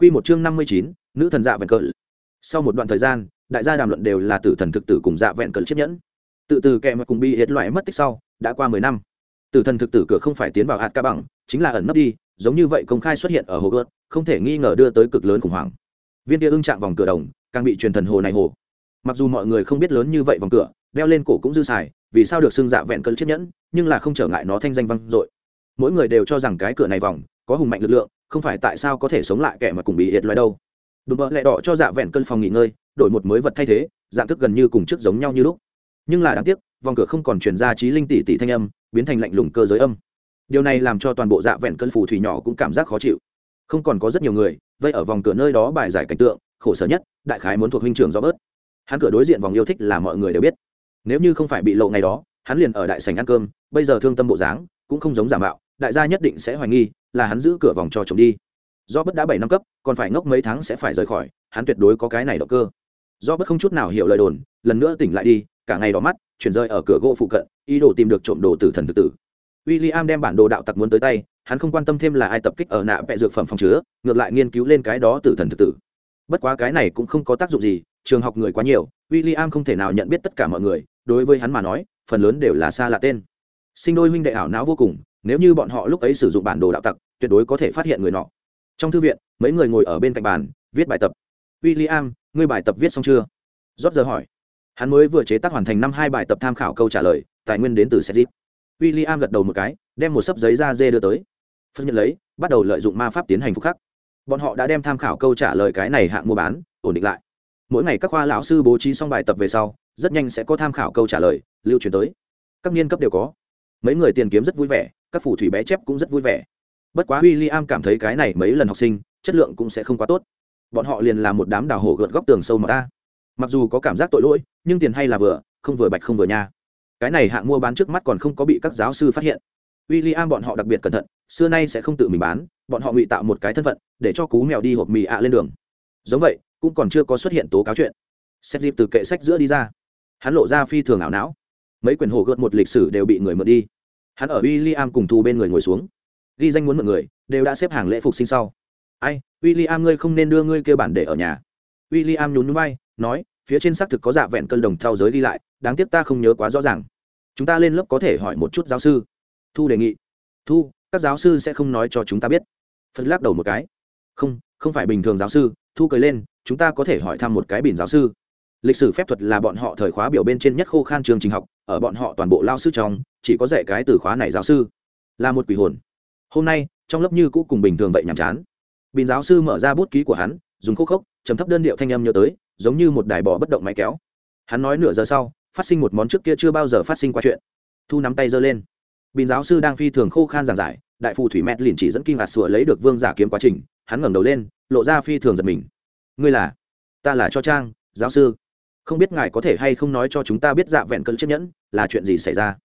Quy một chương năm mươi chín, nữ thần dạ vẹn cỡ. Sau một đoạn thời gian, đại gia đàm luận đều là tử thần thực tử cùng dạ vẹn cỡ chấp nhẫn. Tự từ kẻ mà cùng bị hiệt loại mất tích sau, đã qua mười năm. Tử thần thực tử cửa không phải tiến vào hạt ca bằng, chính là ẩn nấp đi, giống như vậy công khai xuất hiện ở hồ gợt, không thể nghi ngờ đưa tới cực lớn khủng hoảng. Viên kia ưng chạm vòng cửa đồng, càng bị truyền thần hồ này hồ. Mặc dù mọi người không biết lớn như vậy vòng cửa, đeo lên cổ cũng dư xài, vì sao được xưng dạ vẹn cỡ chấp nhẫn, nhưng là không trở ngại nó thanh danh vang dội. Mỗi người đều cho rằng cái cửa này vòng có hùng mạnh lực lượng, không phải tại sao có thể sống lại kẻ mà cùng bị hiệt loại đâu. Đùm bợ lẹ đỏ cho dạ vẹn cân phòng nghỉ ngơi, đổi một mới vật thay thế, dạng thức gần như cùng trước giống nhau như lúc. Nhưng là đáng tiếc, vòng cửa không còn truyền ra trí linh tỷ tỷ thanh âm, biến thành lạnh lùng cơ giới âm. Điều này làm cho toàn bộ dạ vẹn cân phù thủy nhỏ cũng cảm giác khó chịu. Không còn có rất nhiều người vây ở vòng cửa nơi đó bài giải cảnh tượng, khổ sở nhất, đại khái muốn thuộc huynh trưởng do bớt. Hắn cửa đối diện vòng yêu thích là mọi người đều biết. Nếu như không phải bị lộ ngày đó, hắn liền ở đại sành ăn cơm, bây giờ thương tâm bộ dáng, cũng không giống giả mạo đại gia nhất định sẽ hoài nghi, là hắn giữ cửa vòng cho chồng đi. Do bất đã bảy năm cấp, còn phải ngốc mấy tháng sẽ phải rời khỏi, hắn tuyệt đối có cái này động cơ. Do bất không chút nào hiểu lời đồn, lần nữa tỉnh lại đi, cả ngày đỏ mắt, chuyển rơi ở cửa gỗ phụ cận, ý đồ tìm được trộm đồ tử thần tự tử. W i l l i am đem bản đồ đạo tặc muốn tới tay, hắn không quan tâm thêm là ai tập kích ở nạ vẹ dược phẩm phòng chứa, ngược lại nghiên cứu lên cái đó tử thần tự tử. Bất quá cái này cũng không có tác dụng gì, trường học người quá nhiều w i l l i am không thể nào nhận biết tất cả mọi người, đối với hắn mà nói, phần lớn đều là xa lạ tên. Sinh đôi huynh đệ ảo não vô cùng nếu như bọn họ lúc ấy sử dụng bản đồ đạo tặc, tuyệt đối có thể phát hiện người nọ. Trong thư viện, mấy người ngồi ở bên cạnh bàn, viết bài tập. W i l l i am ngươi bài tập viết xong chưa? Rót giờ hỏi. Hắn mới vừa chế tác hoàn thành năm hai bài tập tham khảo câu trả lời, tài nguyên đến từ sezip w i l l i am gật đầu một cái, đem một sấp giấy da dê đưa tới. Phân nhận lấy, bắt đầu lợi dụng ma pháp tiến hành phục khắc. Bọn họ đã đem tham khảo câu trả lời cái này hạng mua bán, ổn định lại. Mỗi ngày các khoa lão sư bố trí xong bài tập về sau, rất nhanh sẽ có tham khảo câu trả lời, lưu truyền tới. Các niên cấp đều có. Mấy người tiền kiếm rất vui vẻ các phù thủy bé chép cũng rất vui vẻ. Bất quá w i l l i am cảm thấy cái này mấy lần học sinh, chất lượng cũng sẽ không quá tốt. Bọn họ liền là một đám đào hổ gợt góc tường sâu mà ta. Mặc dù có cảm giác tội lỗi, nhưng tiền hay là vừa, không vừa bạch không vừa nha. Cái này hạng mua bán trước mắt còn không có bị các giáo sư phát hiện. W i l l i am bọn họ đặc biệt cẩn thận, xưa nay sẽ không tự mình bán, bọn họ ngụy tạo một cái thân phận, để cho cú mèo đi hộp mì ạ lên đường. Giống vậy, cũng còn chưa có xuất hiện tố cáo chuyện. Xét dịp từ kệ sách giữa đi ra. Hắn lộ ra phi thường ảo não. Mấy quyển hồ gợt một lịch sử đều bị người mượn đi hắn ở w i l l i am cùng thu bên người ngồi xuống. Ghi danh muốn mượn người, đều đã xếp hàng lễ phục sinh sau. Ai w i l l i am ngươi không nên đưa ngươi kêu bản để ở nhà. W i l l i am nhún núi bay nói, phía trên xác thực có dạ vẹn cân đồng theo giới đi lại, đáng tiếc ta không nhớ quá rõ ràng. Chúng ta lên lớp có thể hỏi một chút giáo sư. Thu đề nghị. Thu, các giáo sư sẽ không nói cho chúng ta biết. Phật lắc đầu một cái. Không không phải bình thường giáo sư. Thu cười lên, chúng ta có thể hỏi thăm một cái bình giáo sư. Lịch sử phép thuật là bọn họ thời khóa biểu bên trên nhất khô khan trường trình học, ở bọn họ toàn bộ lao sư trong chỉ có dạy cái từ khóa này giáo sư, là một quỷ hồn. Hôm nay, trong lớp như cũ cùng bình thường vậy nhàm chán. Bình giáo sư mở ra bút ký của hắn, dùng khúc khốc chấm thấp đơn điệu thanh âm nhớ tới, giống như một đài bò bất động máy kéo. Hắn nói nửa giờ sau, phát sinh một món trước kia chưa bao giờ phát sinh qua chuyện. Thu nắm tay giơ lên. Bình giáo sư đang phi thường khô khan giảng giải, đại phù thủy mét liền chỉ dẫn kinh ngạc sửa lấy được vương giả kiếm quá trình, hắn ngẩng đầu lên, lộ ra phi thường giật mình. Ngươi là? Ta là cho trang, giáo sư. Không biết ngài có thể hay không nói cho chúng ta biết dạ vẹn cơn chiếc nhẫn là chuyện gì xảy ra?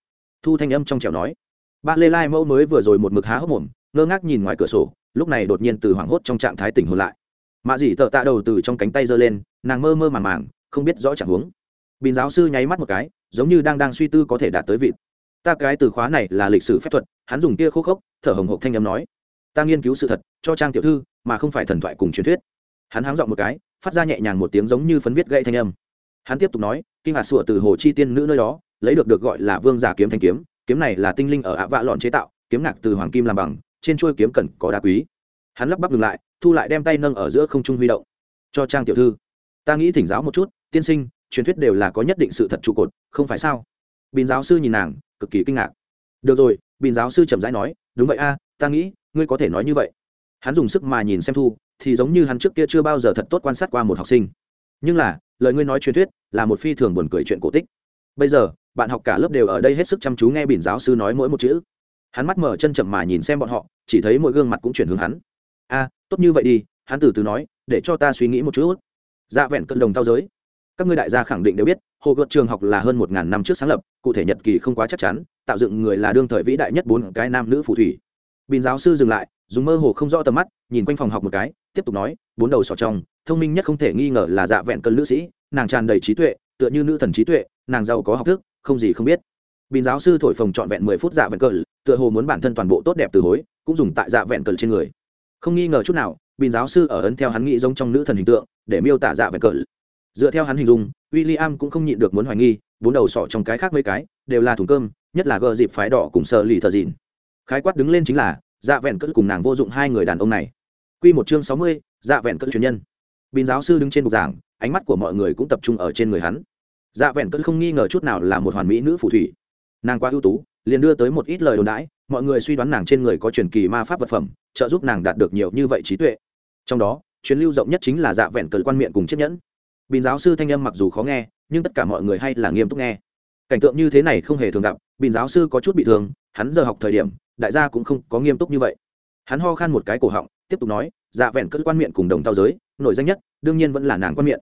Thu thanh âm trong trẻo nói. Ba lê lai mẫu mới vừa rồi một mực há hốc mồm, ngơ ngác nhìn ngoài cửa sổ, lúc này đột nhiên từ hoảng hốt trong trạng thái tỉnh hồn lại. Mạ dì tợ tạ đầu từ trong cánh tay giơ lên, nàng mơ mơ màng màng, không biết rõ trạng huống. Bình giáo sư nháy mắt một cái, giống như đang đang suy tư có thể đạt tới vịt ta cái từ khóa này là lịch sử phép thuật, hắn dùng kia khô khốc, thở hồng hộc thanh âm nói. Ta nghiên cứu sự thật, cho trang tiểu thư, mà không phải thần thoại cùng truyền thuyết. Hắn háng dọn một cái, phát ra nhẹ nhàng một tiếng giống như phấn viết gây thanh âm. Hắn tiếp tục nói, kinh hạt sủa từ hồ chi tiên nữ nơi đó lấy được được gọi là vương giả kiếm thanh kiếm kiếm này là tinh linh ở ạ vạ lọn chế tạo, kiếm ngạc từ hoàng kim làm bằng, trên chuôi kiếm cần có đá quý. Hắn lắp bắp ngừng lại, thu lại đem tay nâng ở giữa không trung huy động. Cho trang tiểu thư, ta nghĩ thỉnh giáo một chút, tiên sinh, truyền thuyết đều là có nhất định sự thật trụ cột, không phải sao? Bình giáo sư nhìn nàng, cực kỳ kinh ngạc. Được rồi bình giáo sư chậm rãi nói, đúng vậy a, ta nghĩ, ngươi có thể nói như vậy. Hắn dùng sức mà nhìn xem thu, thì giống như hắn trước kia chưa bao giờ thật tốt quan sát qua một học sinh. Nhưng là, lời ngươi nói truyền thuyết là một phi thường buồn cười chuyện cổ tích. Bây giờ bạn học cả lớp đều ở đây hết sức chăm chú nghe bỉn giáo sư nói mỗi một chữ. Hắn mắt mở chân chậm mà nhìn xem bọn họ, chỉ thấy mỗi gương mặt cũng chuyển hướng hắn. A, tốt như vậy đi, hắn từ từ nói, để cho ta suy nghĩ một chút. Dạ vẹn cân đồng thao giới. Các ngươi đại gia khẳng định đều biết, hồ gợt trường học là hơn một ngàn năm trước sáng lập, cụ thể nhật kỳ không quá chắc chắn, tạo dựng người là đương thời vĩ đại nhất bốn cái nam nữ phù thủy. Bình giáo sư dừng lại, dùng mơ hồ không rõ tầm mắt, nhìn quanh phòng học một cái, tiếp tục nói, bốn đầu sỏ trong, thông minh nhất không thể nghi ngờ là dạ vẹn cân nữ sĩ, nàng tràn đầy trí tuệ, tựa như nữ thần trí tuệ, nàng giàu có học thức không gì không biết. Bình giáo sư thổi phồng trọn vẹn mười phút dạ vẹn cờ, tựa hồ muốn bản thân toàn bộ tốt đẹp từ hối, cũng dùng tại dạ vẹn cờ trên người. Không nghi ngờ chút nào, bình giáo sư ở ấn theo hắn nghĩ giống trong nữ thần hình tượng, để miêu tả dạ vẹn cỡ dựa theo hắn hình dung w i l l i am cũng không nhịn được muốn hoài nghi, bốn đầu sọ trong cái khác mấy cái, đều là thùng cơm, nhất là gờ dịp phái đỏ cùng sợ lì thợ dịn. Khái quát đứng lên chính là dạ vẹn cỡ cùng nàng vô dụng hai người đàn ông này. Q một chương sáu mươi dạ vẹn cỡ truyền nhân. Bình giáo sư đứng trên bục giảng, ánh mắt của mọi người cũng tập trung ở trên người hắn dạ vẹn cỡ không nghi ngờ chút nào là một hoàn mỹ nữ phù thủy. Nàng quá ưu tú, liền đưa tới một ít lời đồn đãi, mọi người suy đoán nàng trên người có truyền kỳ ma pháp vật phẩm, trợ giúp nàng đạt được nhiều như vậy trí tuệ. Trong đó chuyến lưu rộng nhất chính là dạ vẹn cờ quan miệng cùng chiếc nhẫn. Bình giáo sư thanh âm mặc dù khó nghe, nhưng tất cả mọi người hay là nghiêm túc nghe. Cảnh tượng như thế này không hề thường gặp, bình giáo sư có chút bị thương, hắn giờ học thời điểm, đại gia cũng không có nghiêm túc như vậy. Hắn ho khan một cái cổ họng, tiếp tục nói dạ vẹn cỡ quan miệng cùng đồng tao giới, nổi danh nhất, đương nhiên vẫn là nàng quan miệng.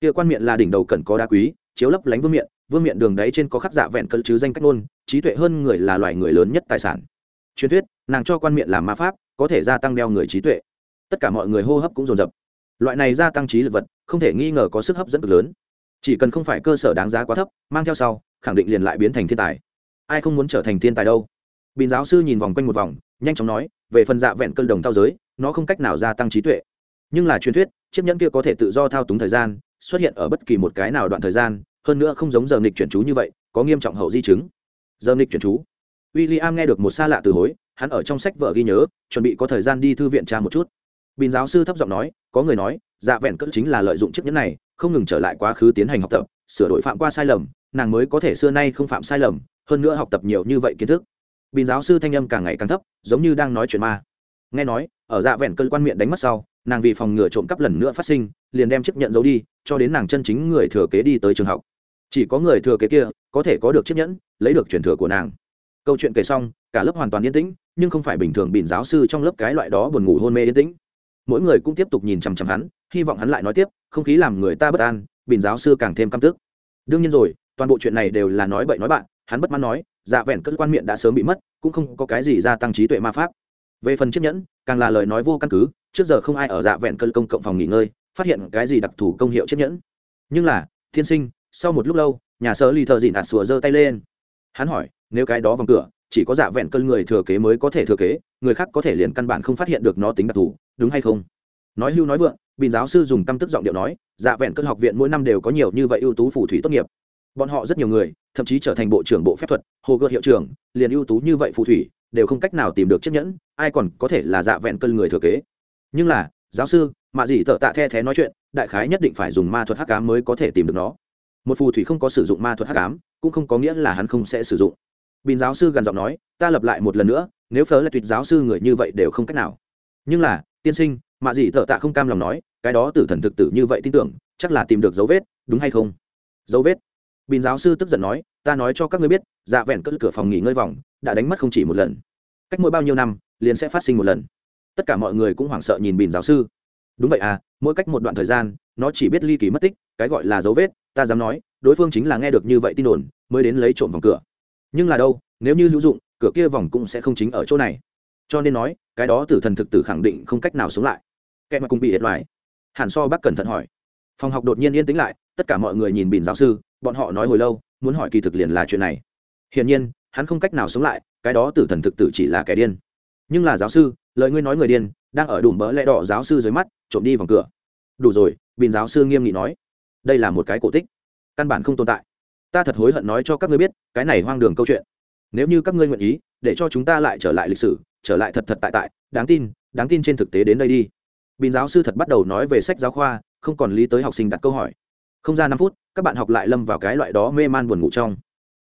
Kia quan miệng là đỉnh đầu cần có đá quý chiếu lấp lánh vương miệng vương miệng đường đáy trên có khắc dạ vẹn cỡ chứ danh cách nôn trí tuệ hơn người là loài người lớn nhất tài sản. Truyền thuyết, nàng cho quan miệng làm ma pháp, có thể gia tăng đeo người trí tuệ. Tất cả mọi người hô hấp cũng dồn dập. Loại này gia tăng trí lực vật, không thể nghi ngờ có sức hấp dẫn cực lớn. Chỉ cần không phải cơ sở đáng giá quá thấp, mang theo sau, khẳng định liền lại biến thành thiên tài. Ai không muốn trở thành thiên tài đâu? Bình giáo sư nhìn vòng quanh một vòng, nhanh chóng nói, về phần dạ vẹn cân đồng thao giới, nó không cách nào gia tăng trí tuệ nhưng là truyền thuyết, chiếc nhẫn kia có thể tự do thao túng thời gian, xuất hiện ở bất kỳ một cái nào đoạn thời gian, hơn nữa không giống giờ nghịch chuyển chú như vậy, có nghiêm trọng hậu di chứng. Giờ nghịch chuyển chú. W i l l i am nghe được một xa lạ từ hối, hắn ở trong sách vợ ghi nhớ, chuẩn bị có thời gian đi thư viện tra một chút. Bình giáo sư thấp giọng nói, có người nói dạ vẹn cỡ chính là lợi dụng chiếc nhẫn này, không ngừng trở lại quá khứ tiến hành học tập, sửa đổi phạm qua sai lầm, nàng mới có thể xưa nay không phạm sai lầm, hơn nữa học tập nhiều như vậy kiến thức. Bình giáo sư thanh âm càng ngày càng thấp, giống như đang nói chuyện ma. Nghe nói, ở dạ vẹn cơn quan miệng đánh mất sau nàng vì phòng ngừa trộm cắp lần nữa phát sinh, liền đem chiếc nhẫn giấu đi, cho đến nàng chân chính người thừa kế đi tới trường học. Chỉ có người thừa kế kia, có thể có được chiếc nhẫn, lấy được truyền thừa của nàng. Câu chuyện kể xong, cả lớp hoàn toàn yên tĩnh, nhưng không phải bình thường bịn giáo sư trong lớp cái loại đó buồn ngủ hôn mê yên tĩnh. Mỗi người cũng tiếp tục nhìn chằm chằm hắn, hy vọng hắn lại nói tiếp, không khí làm người ta bất an bịn giáo sư càng thêm căm tức. Đương nhiên rồi, toàn bộ chuyện này đều là nói bậy nói bạn, hắn bất mãn nói dạ vẹn cất quan miệng đã sớm bị mất, cũng không có cái gì gia tăng trí tuệ ma pháp. Về phần chiếc nhẫn, càng là lời nói vô căn cứ trước giờ không ai ở dạ vẹn cơn công cộng phòng nghỉ ngơi, phát hiện cái gì đặc thù công hiệu chiếc nhẫn. Nhưng là, thiên sinh, sau một lúc lâu, nhà sơ ly thợ dịn ạt sùa giơ tay lên. Hắn hỏi, nếu cái đó vòng cửa, chỉ có dạ vẹn cơn người thừa kế mới có thể thừa kế, người khác có thể liền căn bản không phát hiện được nó tính đặc thù, đúng hay không? Nói hưu nói vượng, bình giáo sư dùng tâm tức giọng điệu nói dạ vẹn cơn học viện mỗi năm đều có nhiều như vậy ưu tú phù thủy tốt nghiệp. Bọn họ rất nhiều người, thậm chí trở thành bộ trưởng bộ phép thuật, hồ gợt hiệu trưởng, liền ưu tú như vậy phù thủy, đều không cách nào tìm được chiếc nhẫn, ai còn có thể là dạ vẹn cơn người thừa kế? Nhưng là, giáo sư, mạ gì tợ tạ the thé nói chuyện, đại khái nhất định phải dùng ma thuật hắc ám mới có thể tìm được nó. Một phù thủy không có sử dụng ma thuật hắc ám, cũng không có nghĩa là hắn không sẽ sử dụng. Bình giáo sư gần giọng nói, ta lập lại một lần nữa, nếu phớ là tuyệt giáo sư người như vậy đều không cách nào. Nhưng là, tiên sinh, mạ gì tợ tạ không cam lòng nói, cái đó tử thần thực tử như vậy tin tưởng, chắc là tìm được dấu vết, đúng hay không? Dấu vết? Bình giáo sư tức giận nói, ta nói cho các ngươi biết dạ vẹn cỡ cửa phòng nghỉ ngơi vòng, đã đánh mất không chỉ một lần. Cách mỗi bao nhiêu năm, liền sẽ phát sinh một lần tất cả mọi người cũng hoảng sợ nhìn bình giáo sư. Đúng vậy à mỗi cách một đoạn thời gian, nó chỉ biết ly kỳ mất tích, cái gọi là dấu vết, ta dám nói, đối phương chính là nghe được như vậy tin đồn, mới đến lấy trộm vòng cửa. Nhưng là đâu, nếu như hữu dụng, cửa kia vòng cũng sẽ không chính ở chỗ này. Cho nên nói, cái đó tử thần thực tử khẳng định không cách nào sống lại. Kẻ mà cùng bị hiệt loại hàn so bác cẩn thận hỏi. Phòng học đột nhiên yên tĩnh lại, tất cả mọi người nhìn bình giáo sư, bọn họ nói hồi lâu, muốn hỏi kỳ thực liền là chuyện này. Hiển nhiên, hắn không cách nào sống lại, cái đó tử thần thực tử chỉ là kẻ điên. Nhưng là giáo sư lời ngươi nói người điên, đang ở đùm bỡ lẽ đỏ giáo sư dưới mắt, trộm đi vòng cửa. Đủ rồi, bình giáo sư nghiêm nghị nói. Đây là một cái cổ tích. Căn bản không tồn tại. Ta thật hối hận nói cho các ngươi biết, cái này hoang đường câu chuyện. Nếu như các ngươi nguyện ý, để cho chúng ta lại trở lại lịch sử, trở lại thật thật tại tại, đáng tin đáng tin trên thực tế đến đây đi. Bình giáo sư thật bắt đầu nói về sách giáo khoa, không còn lý tới học sinh đặt câu hỏi. Không ra năm phút, các bạn học lại lâm vào cái loại đó mê man buồn ngủ trong.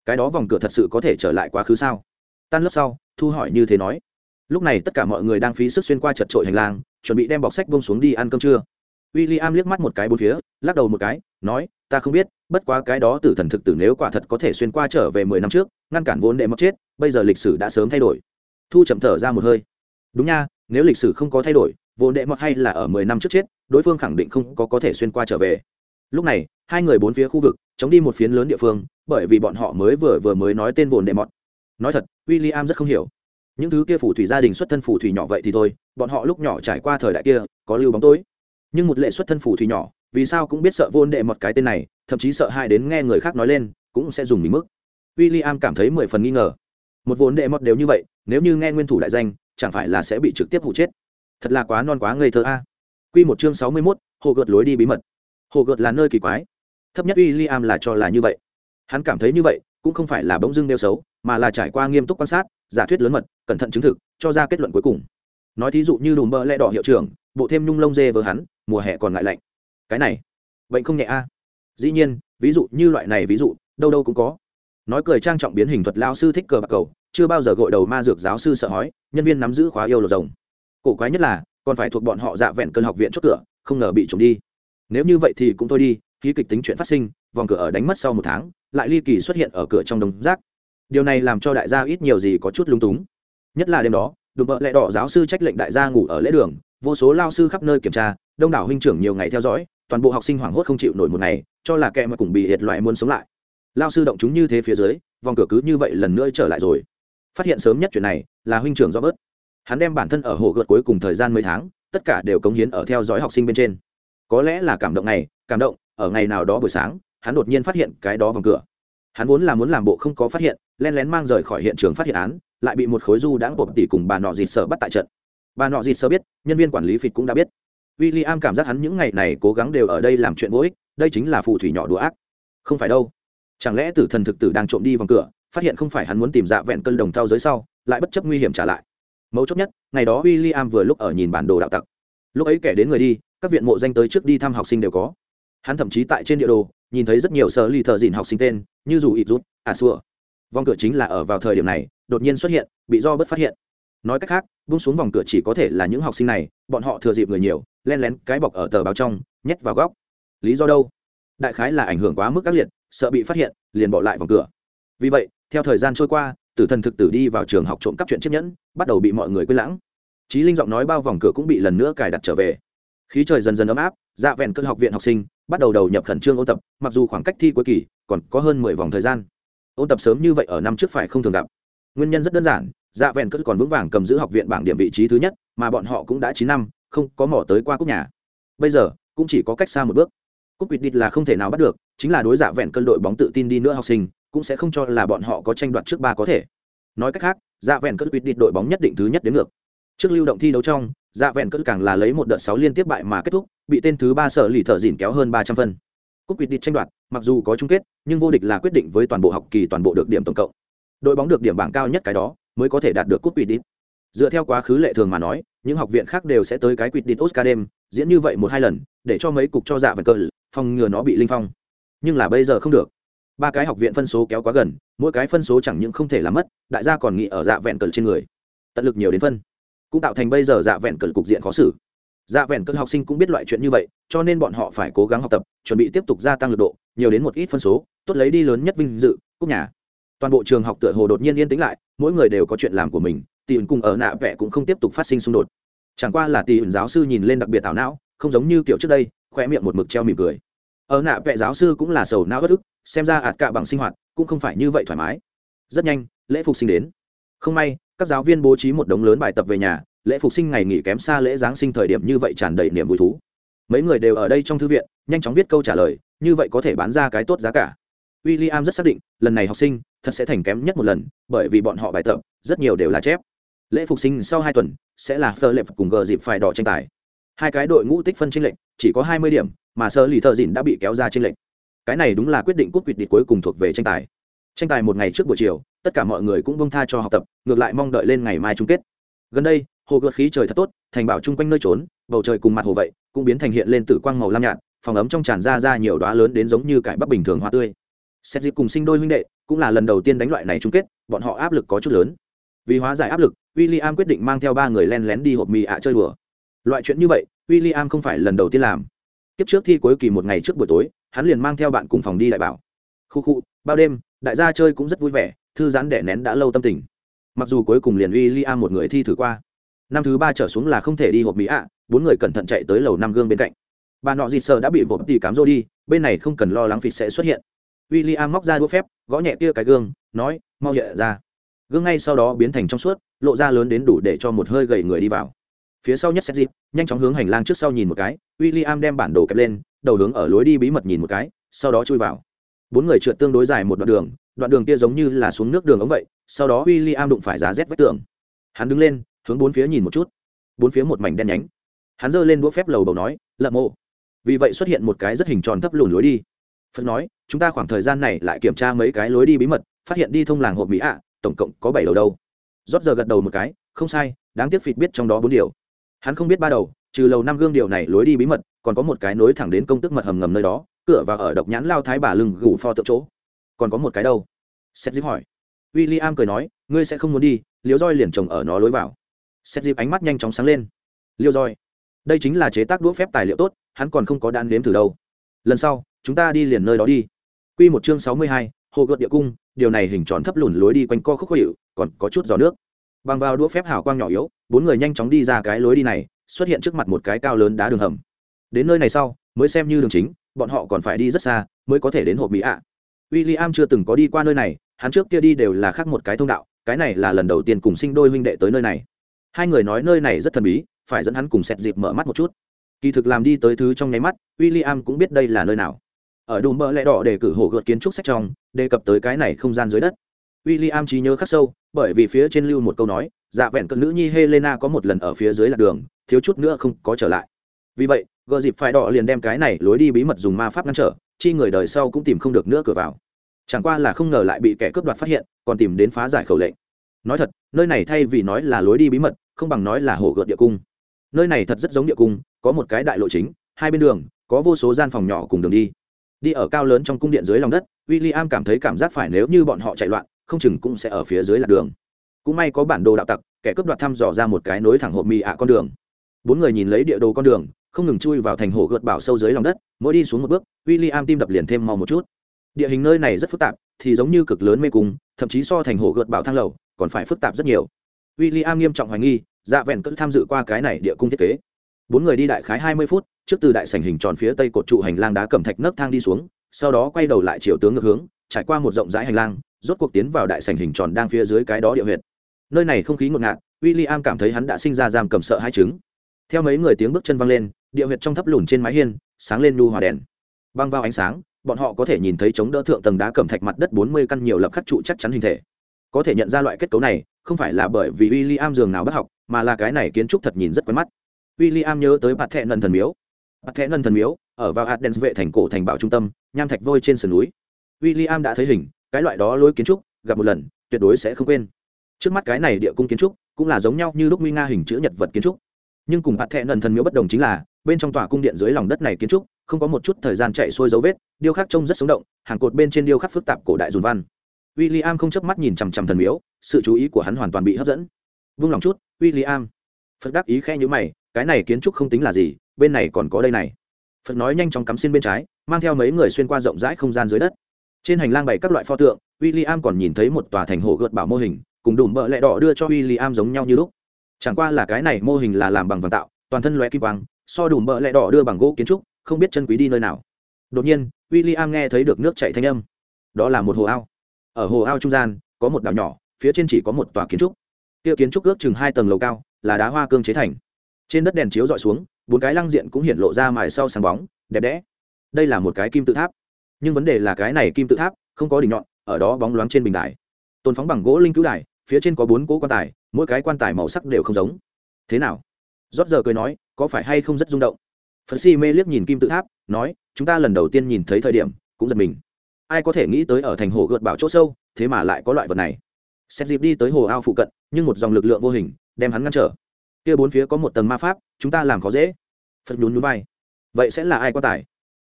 Cái đó vòng cửa thật sự có thể trở lại quá khứ sao? Tan lớp sau, thu hỏi như thế nói lúc này tất cả mọi người đang phí sức xuyên qua chật trội hành lang, chuẩn bị đem bọc sách bông xuống đi ăn cơm trưa. W i l l i am liếc mắt một cái bốn phía, lắc đầu một cái, nói, ta không biết, bất quá cái đó tử thần thực tử nếu quả thật có thể xuyên qua trở về mười năm trước, ngăn cản vốn đệ mất chết, bây giờ lịch sử đã sớm thay đổi. Thu chậm thở ra một hơi. Đúng nha, nếu lịch sử không có thay đổi, vốn đệ mất hay là ở mười năm trước chết, đối phương khẳng định không có có thể xuyên qua trở về. Lúc này, hai người bốn phía khu vực, chống đi một phiến lớn địa phương, bởi vì bọn họ mới vừa vừa mới nói tên vồn đệ mọt nói thật w i l l i am rất không hiểu những thứ kia phù thủy gia đình xuất thân phù thủy nhỏ vậy thì thôi bọn họ lúc nhỏ trải qua thời đại kia có lưu bóng tối nhưng một lệ xuất thân phù thủy nhỏ vì sao cũng biết sợ vôn đệ một cái tên này thậm chí sợ hai đến nghe người khác nói lên cũng sẽ dùng mình mức w i l l i am cảm thấy mười phần nghi ngờ một vốn đệ mọt đều như vậy nếu như nghe nguyên thủ đại danh chẳng phải là sẽ bị trực tiếp hụ chết thật là quá non quá ngây thơ a Quy một chương sáu mươi mốt hồ gợt lối đi bí mật. Hồ gợt là nơi kỳ quái. Thấp nhất William là cho là như vậy. Hắn cảm thấy như vậy, cũng không phải là bỗng dưng đeo xấu, mà là trải qua nghiêm túc quan sát, giả thuyết lớn mật, cẩn thận chứng thực, cho ra kết luận cuối cùng. Nói thí dụ như đùm bơ lẽ đỏ hiệu trưởng, bộ thêm nhung lông dê với hắn, mùa hè còn ngại lạnh. Cái này, bệnh không nhẹ a. Dĩ nhiên, ví dụ như loại này ví dụ, đâu đâu cũng có. Nói cười trang trọng biến hình thuật lao sư thích cờ bạc cầu, chưa bao giờ gội đầu ma dược giáo sư sợ hói, nhân viên nắm giữ khóa yêu lột rồng. Cổ quái nhất là, còn phải thuộc bọn họ dạ vẹn cơn học viện chốt cửa không ngờ bị trộm đi nếu như vậy thì cũng thôi đi khí kịch tính chuyện phát sinh vòng cửa ở đánh mất sau một tháng lại ly kỳ xuất hiện ở cửa trong đống rác điều này làm cho đại gia ít nhiều gì có chút lung túng. Nhất là đêm đó, đùm bợ lẹ đỏ giáo sư trách lệnh đại gia ngủ ở lễ đường, vô số lao sư khắp nơi kiểm tra, đông đảo huynh trưởng nhiều ngày theo dõi, toàn bộ học sinh hoảng hốt không chịu nổi một ngày, cho là kẻ mà cùng bị hiệt loại muốn sống lại. Lao sư động chúng như thế phía dưới, vòng cửa cứ như vậy lần nữa trở lại rồi. Phát hiện sớm nhất chuyện này là huynh trưởng do bớt hắn đem bản thân ở hồ gợt cuối cùng thời gian mấy tháng, tất cả đều cống hiến ở theo dõi học sinh bên trên. Có lẽ là cảm động này, cảm động, ở ngày nào đó buổi sáng, hắn đột nhiên phát hiện cái đó vòng cửa hắn vốn là muốn làm bộ không có phát hiện len lén mang rời khỏi hiện trường phát hiện án, lại bị một khối du đãng bộp tỉ cùng bà nọ dịt sợ bắt tại trận. Bà nọ dịt sợ biết, nhân viên quản lý phịt cũng đã biết. W i l l i am cảm giác hắn những ngày này cố gắng đều ở đây làm chuyện vô ích, đây chính là phù thủy nhỏ đùa ác. Không phải đâu. Chẳng lẽ tử thần thực tử đang trộm đi vòng cửa, phát hiện không phải hắn muốn tìm dạ vẹn cân đồng thao giới sau, lại bất chấp nguy hiểm trả lại. Mấu chốt nhất, ngày đó w i l l i am vừa lúc ở nhìn bản đồ đạo tặc. Lúc ấy kẻ đến người đi, các viện mộ danh tới trước đi thăm học sinh đều có hắn thậm chí tại trên địa đồ, nhìn thấy rất nhiều sở lì thợ dìn học sinh tên, như dù ít rút à xua. Vòng cửa chính là ở vào thời điểm này, đột nhiên xuất hiện, bị do bất phát hiện. Nói cách khác bung xuống vòng cửa chỉ có thể là những học sinh này, bọn họ thừa dịp người nhiều, len lén cái bọc ở tờ báo trong, nhét vào góc. Lý do đâu? Đại khái là ảnh hưởng quá mức các liệt, sợ bị phát hiện, liền bỏ lại vòng cửa. Vì vậy, theo thời gian trôi qua, tử thần thực tử đi vào trường học trộm cắp chuyện chiếc nhẫn, bắt đầu bị mọi người quên lãng. Trí linh giọng nói bao vòng cửa cũng bị lần nữa cài đặt trở về khí trời dần dần ấm áp dạ vẹn cơn học viện học sinh bắt đầu đầu nhập khẩn trương ôn tập, mặc dù khoảng cách thi cuối kỳ còn có hơn mười vòng thời gian. Ôn tập sớm như vậy ở năm trước phải không thường gặp. Nguyên nhân rất đơn giản dạ vẹn cơn còn vững vàng cầm giữ học viện bảng điểm vị trí thứ nhất, mà bọn họ cũng đã chín năm, không có mỏ tới qua cúc nhà. Bây giờ, cũng chỉ có cách xa một bước. Cúc quýt đít là không thể nào bắt được, chính là đối dạ vẹn cơn đội bóng tự tin đi nữa học sinh, cũng sẽ không cho là bọn họ có tranh đoạt trước ba có thể. Nói cách khác dạ vẹn cơn quyết định đội bóng nhất định thứ nhất đến ngược. Trước lưu động thi đấu trong dạ vẹn cỡ càng là lấy một đợt sáu liên tiếp bại mà kết thúc, bị tên thứ ba sở lì thợ dìn kéo hơn ba trăm phân. Cúp quyết định tranh đoạt, mặc dù có chung kết, nhưng vô địch là quyết định với toàn bộ học kỳ toàn bộ được điểm tổng cộng. Đội bóng được điểm bảng cao nhất cái đó mới có thể đạt được cúp quyết định. Dựa theo quá khứ lệ thường mà nói, những học viện khác đều sẽ tới cái quyết định oscar đêm, diễn như vậy một hai lần, để cho mấy cục cho dạ vẹn cỡ phòng ngừa nó bị linh phong. Nhưng là bây giờ không được. Ba cái học viện phân số kéo quá gần, mỗi cái phân số chẳng những không thể làm mất, đại gia còn nghĩ ở dạ vẹn cỡ trên người. Tận lực nhiều đến phân cũng tạo thành bây giờ dạ vẹn cờ cục diện khó xử. Dạ vẹn cờ học sinh cũng biết loại chuyện như vậy, cho nên bọn họ phải cố gắng học tập, chuẩn bị tiếp tục gia tăng lực độ, nhiều đến một ít phân số, tốt lấy đi lớn nhất vinh dự cúc nhà. Toàn bộ trường học tựa hồ đột nhiên yên tĩnh lại, mỗi người đều có chuyện làm của mình tỷ ẩn cùng ở nạ vẽ cũng không tiếp tục phát sinh xung đột. Chẳng qua là tỷ ẩn giáo sư nhìn lên đặc biệt tảo não, không giống như kiểu trước đây khoe miệng một mực treo mỉm cười. Ở nạ vẽ giáo sư cũng là sầu não bất ức, xem ra ạt cả bằng sinh hoạt cũng không phải như vậy thoải mái. Rất nhanh, lễ phục sinh đến không may, các giáo viên bố trí một đống lớn bài tập về nhà, lễ phục sinh ngày nghỉ kém xa lễ giáng sinh thời điểm như vậy tràn đầy niềm vui thú. Mấy người đều ở đây trong thư viện, nhanh chóng viết câu trả lời, như vậy có thể bán ra cái tốt giá cả. W i l l i am rất xác định, lần này học sinh, thật sẽ thành kém nhất một lần, bởi vì bọn họ bài tập, rất nhiều đều là chép. Lễ phục sinh sau hai tuần, sẽ là phơ lệp cùng gờ dịp phải đỏ tranh tài. Hai cái đội ngũ tích phân tranh lệnh chỉ có hai mươi điểm, mà sơ lì thợ dìn đã bị kéo ra tranh lệnh cái này đúng là quyết định cúp quyết định cuối cùng thuộc về tranh tài. Tranh tài một ngày trước buổi chiều tất cả mọi người cũng bông tha cho học tập, ngược lại mong đợi lên ngày mai chung kết. Gần đây, hồ gợt khí trời thật tốt, thành bảo chung quanh nơi trốn, bầu trời cùng mặt hồ vậy, cũng biến thành hiện lên tử quang màu lam nhạt, phòng ấm trong tràn ra ra nhiều đóa lớn đến giống như cải bắp bình thường hoa tươi. Xét dịp cùng sinh đôi huynh đệ, cũng là lần đầu tiên đánh loại này chung kết, bọn họ áp lực có chút lớn. Vì hóa giải áp lực, William quyết định mang theo ba người len lén đi hộp mì ạ chơi đùa. Loại chuyện như vậy, William không phải lần đầu tiên làm. Kiếp trước thi cuối kỳ một ngày trước buổi tối, hắn liền mang theo bạn cùng phòng đi đại bảo. Khu khu, bao đêm, đại gia chơi cũng rất vui vẻ thư giãn đẻ nén đã lâu tâm tình. Mặc dù cuối cùng liền uy li am một người thi thử qua. Năm thứ ba trở xuống là không thể đi hộp mỹ ạ, bốn người cẩn thận chạy tới lầu năm gương bên cạnh. Bà nọ dịt sờ đã bị vộp tỉ cám rô đi, bên này không cần lo lắng phịt sẽ xuất hiện. W i l l i am móc ra đũa phép, gõ nhẹ kia cái gương, nói, mau nhẹ ra. Gương ngay sau đó biến thành trong suốt, lộ ra lớn đến đủ để cho một hơi gầy người đi vào. Phía sau nhất xét dịp nhanh chóng hướng hành lang trước sau nhìn một cái w i l l i am đem bản đồ kẹp lên, đầu hướng ở lối đi bí mật nhìn một cái, sau đó chui vào. Bốn người trượt tương đối dài một đoạn đường đoạn đường kia giống như là xuống nước đường ống vậy, sau đó w i l l i am đụng phải giá rét vách tường. Hắn đứng lên, hướng bốn phía nhìn một chút. Bốn phía một mảnh đen nhánh. Hắn giơ lên đũa phép lầu bầu nói lợm mộ. Vì vậy xuất hiện một cái rất hình tròn thấp lùn lối đi. Phật nói, chúng ta khoảng thời gian này lại kiểm tra mấy cái lối đi bí mật, phát hiện đi thông làng hộp mỹ ạ, tổng cộng có bảy đầu đâu. Rót giờ gật đầu một cái, không sai, đáng tiếc phịt biết trong đó bốn điều. Hắn không biết ba đầu, trừ lầu năm gương điều này lối đi bí mật, còn có một cái nối thẳng đến công tức mật hầm ngầm nơi đó, cửa và ở độc nhãn lao thái bà lưng gù pho tượng chỗ. Còn có một cái đâu? Seth dịp hỏi. William cười nói ngươi sẽ không muốn đi Liêu roi liền trồng ở nó lối vào. Seth dịp ánh mắt nhanh chóng sáng lên. Liêu roi đây chính là chế tác đũa phép tài liệu tốt hắn còn không có đan nếm thử đâu. Lần sau chúng ta đi liền nơi đó đi. Quy một chương sáu mươi hai hồ gợt địa cung điều này hình tròn thấp lùn lối đi quanh co khúc khuỷu, còn có chút gió nước. Bằng vào đũa phép hào quang nhỏ yếu bốn người nhanh chóng đi ra cái lối đi này xuất hiện trước mặt một cái cao lớn đá đường hầm. Đến nơi này sau mới xem như đường chính bọn họ còn phải đi rất xa mới có thể đến hộp mỹ ạ i l l i am chưa từng có đi qua nơi này, hắn trước kia đi đều là khác một cái thông đạo, cái này là lần đầu tiên cùng sinh đôi huynh đệ tới nơi này. Hai người nói nơi này rất thần bí, phải dẫn hắn cùng xét dịp mở mắt một chút. Kỳ thực làm đi tới thứ trong nháy mắt w i l l i am cũng biết đây là nơi nào. Ở đùm bơ lẽ đỏ để cử hổ gợt kiến trúc sách trong, đề cập tới cái này không gian dưới đất. W i l l i am trí nhớ khắc sâu, bởi vì phía trên lưu một câu nói dạ vẹn cận nữ nhi helena có một lần ở phía dưới lạc đường, thiếu chút nữa không có trở lại. Vì vậy gợ dịp phải đỏ liền đem cái này lối đi bí mật dùng ma pháp ngăn trở chi người đời sau cũng tìm không được nữa cửa vào. Chẳng qua là không ngờ lại bị kẻ cướp đoạt phát hiện, còn tìm đến phá giải khẩu lệnh. Nói thật, nơi này thay vì nói là lối đi bí mật, không bằng nói là hồ gợt địa cung. Nơi này thật rất giống địa cung, có một cái đại lộ chính, hai bên đường, có vô số gian phòng nhỏ cùng đường đi. Đi ở cao lớn trong cung điện dưới lòng đất w i l l i am cảm thấy cảm giác phải nếu như bọn họ chạy loạn, không chừng cũng sẽ ở phía dưới lạc đường. Cũng may có bản đồ đạo tặc, kẻ cướp đoạt thăm dò ra một cái nối thẳng hộp mì ạ con đường. Bốn người nhìn lấy địa đồ con đường, không ngừng chui vào thành hồ gợt bảo sâu dưới lòng đất, mỗi đi xuống một bước w i l l i am tim đập liền thêm mau một chút. Địa hình nơi này rất phức tạp, thì giống như cực lớn mê cung, thậm chí so thành hồ gợt bảo thang lầu, còn phải phức tạp rất nhiều. W i l l i am nghiêm trọng hoài nghi dạ vẹn cỡ tham dự qua cái này địa cung thiết kế. Bốn người đi đại khái hai mươi phút, trước từ đại sảnh hình tròn phía tây cột trụ hành lang đá cẩm thạch nấc thang đi xuống, sau đó quay đầu lại chiều tướng ngược hướng, trải qua một rộng rãi hành lang, rốt cuộc tiến vào đại sảnh hình tròn đang phía dưới cái đó địa huyệt. Nơi này không khí ngột ngạt w i l l i am cảm thấy hắn đã sinh ra giam cầm sợ hai trứng theo mấy người tiếng bước chân văng lên, địa huyệt trong thấp lùn trên mái hiên, sáng lên nu hòa đèn băng vào ánh sáng, bọn họ có thể nhìn thấy chống đỡ thượng tầng đá cẩm thạch mặt đất bốn mươi căn nhiều lập khắc trụ chắc chắn hình thể. Có thể nhận ra loại kết cấu này, không phải là bởi vì w i l l i am giường nào bất học, mà là cái này kiến trúc thật nhìn rất quen mắt. W i l l i am nhớ tới bạt thẹ nần thần miếu. Bạt thẹ nần thần miếu, ở vào hạt đèn vệ thành cổ thành bảo trung tâm, nham thạch vôi trên sườn núi. W i l l i am đã thấy hình, cái loại đó lối kiến trúc, gặp một lần, tuyệt đối sẽ không quên. Trước mắt cái này địa cung kiến trúc, cũng là giống nhau như lúc nguy nga hình chữ nhật vật kiến trúc. Nhưng cùng bạt thẹ nần thần miếu bất đồng chính là, bên trong tòa cung điện dưới lòng đất này kiến trúc không có một chút thời gian chạy xuôi dấu vết, điêu khắc trông rất sống động, hàng cột bên trên điêu khắc phức tạp cổ đại dùn văn. W i l l i am không chớp mắt nhìn chằm chằm thần miếu, sự chú ý của hắn hoàn toàn bị hấp dẫn. Vung lòng chút w i l l i am phật đáp ý khe nhữ mày, cái này kiến trúc không tính là gì, bên này còn có đây này. Phật nói nhanh chóng cắm xin bên trái, mang theo mấy người xuyên qua rộng rãi không gian dưới đất. Trên hành lang bày các loại pho tượng w i l l i am còn nhìn thấy một tòa thành hồ gợt bảo mô hình, cùng đùm bợ lẹ đỏ đưa cho w i l l i am giống nhau như lúc. Chẳng qua là cái này mô hình là làm bằng vàng tạo, toàn thân loe kim quang, so đùm bợ lẹ đỏ đưa bằng gỗ kiến trúc không biết chân quý đi nơi nào. Đột nhiên w i l l i am nghe thấy được nước chạy thanh âm. Đó là một hồ ao. Ở hồ ao trung gian, có một đảo nhỏ, phía trên chỉ có một tòa kiến trúc. Kia kiến trúc ước chừng hai tầng lầu cao, là đá hoa cương chế thành. Trên đất đèn chiếu dọi xuống, bốn cái lăng diện cũng hiện lộ ra mài sau sáng bóng, đẹp đẽ. Đây là một cái kim tự tháp. Nhưng vấn đề là cái này kim tự tháp không có đỉnh nhọn, ở đó bóng loáng trên bình đài. Tôn phóng bằng gỗ linh cứu đài, phía trên có bốn cỗ quan tài, mỗi cái quan tài màu sắc đều không giống. Thế nào? Rót giờ cười nói, có phải hay không rất rung động? Phật si mê liếc nhìn kim tự tháp, nói, chúng ta lần đầu tiên nhìn thấy thời điểm, cũng giật mình. Ai có thể nghĩ tới ở thành hồ gợt bảo chỗ sâu, thế mà lại có loại vật này. Xét dịp đi tới hồ ao phụ cận, nhưng một dòng lực lượng vô hình, đem hắn ngăn trở. Kia bốn phía có một tầng ma pháp, chúng ta làm khó dễ. Phật nhún nhún vai. Vậy sẽ là ai quá tài?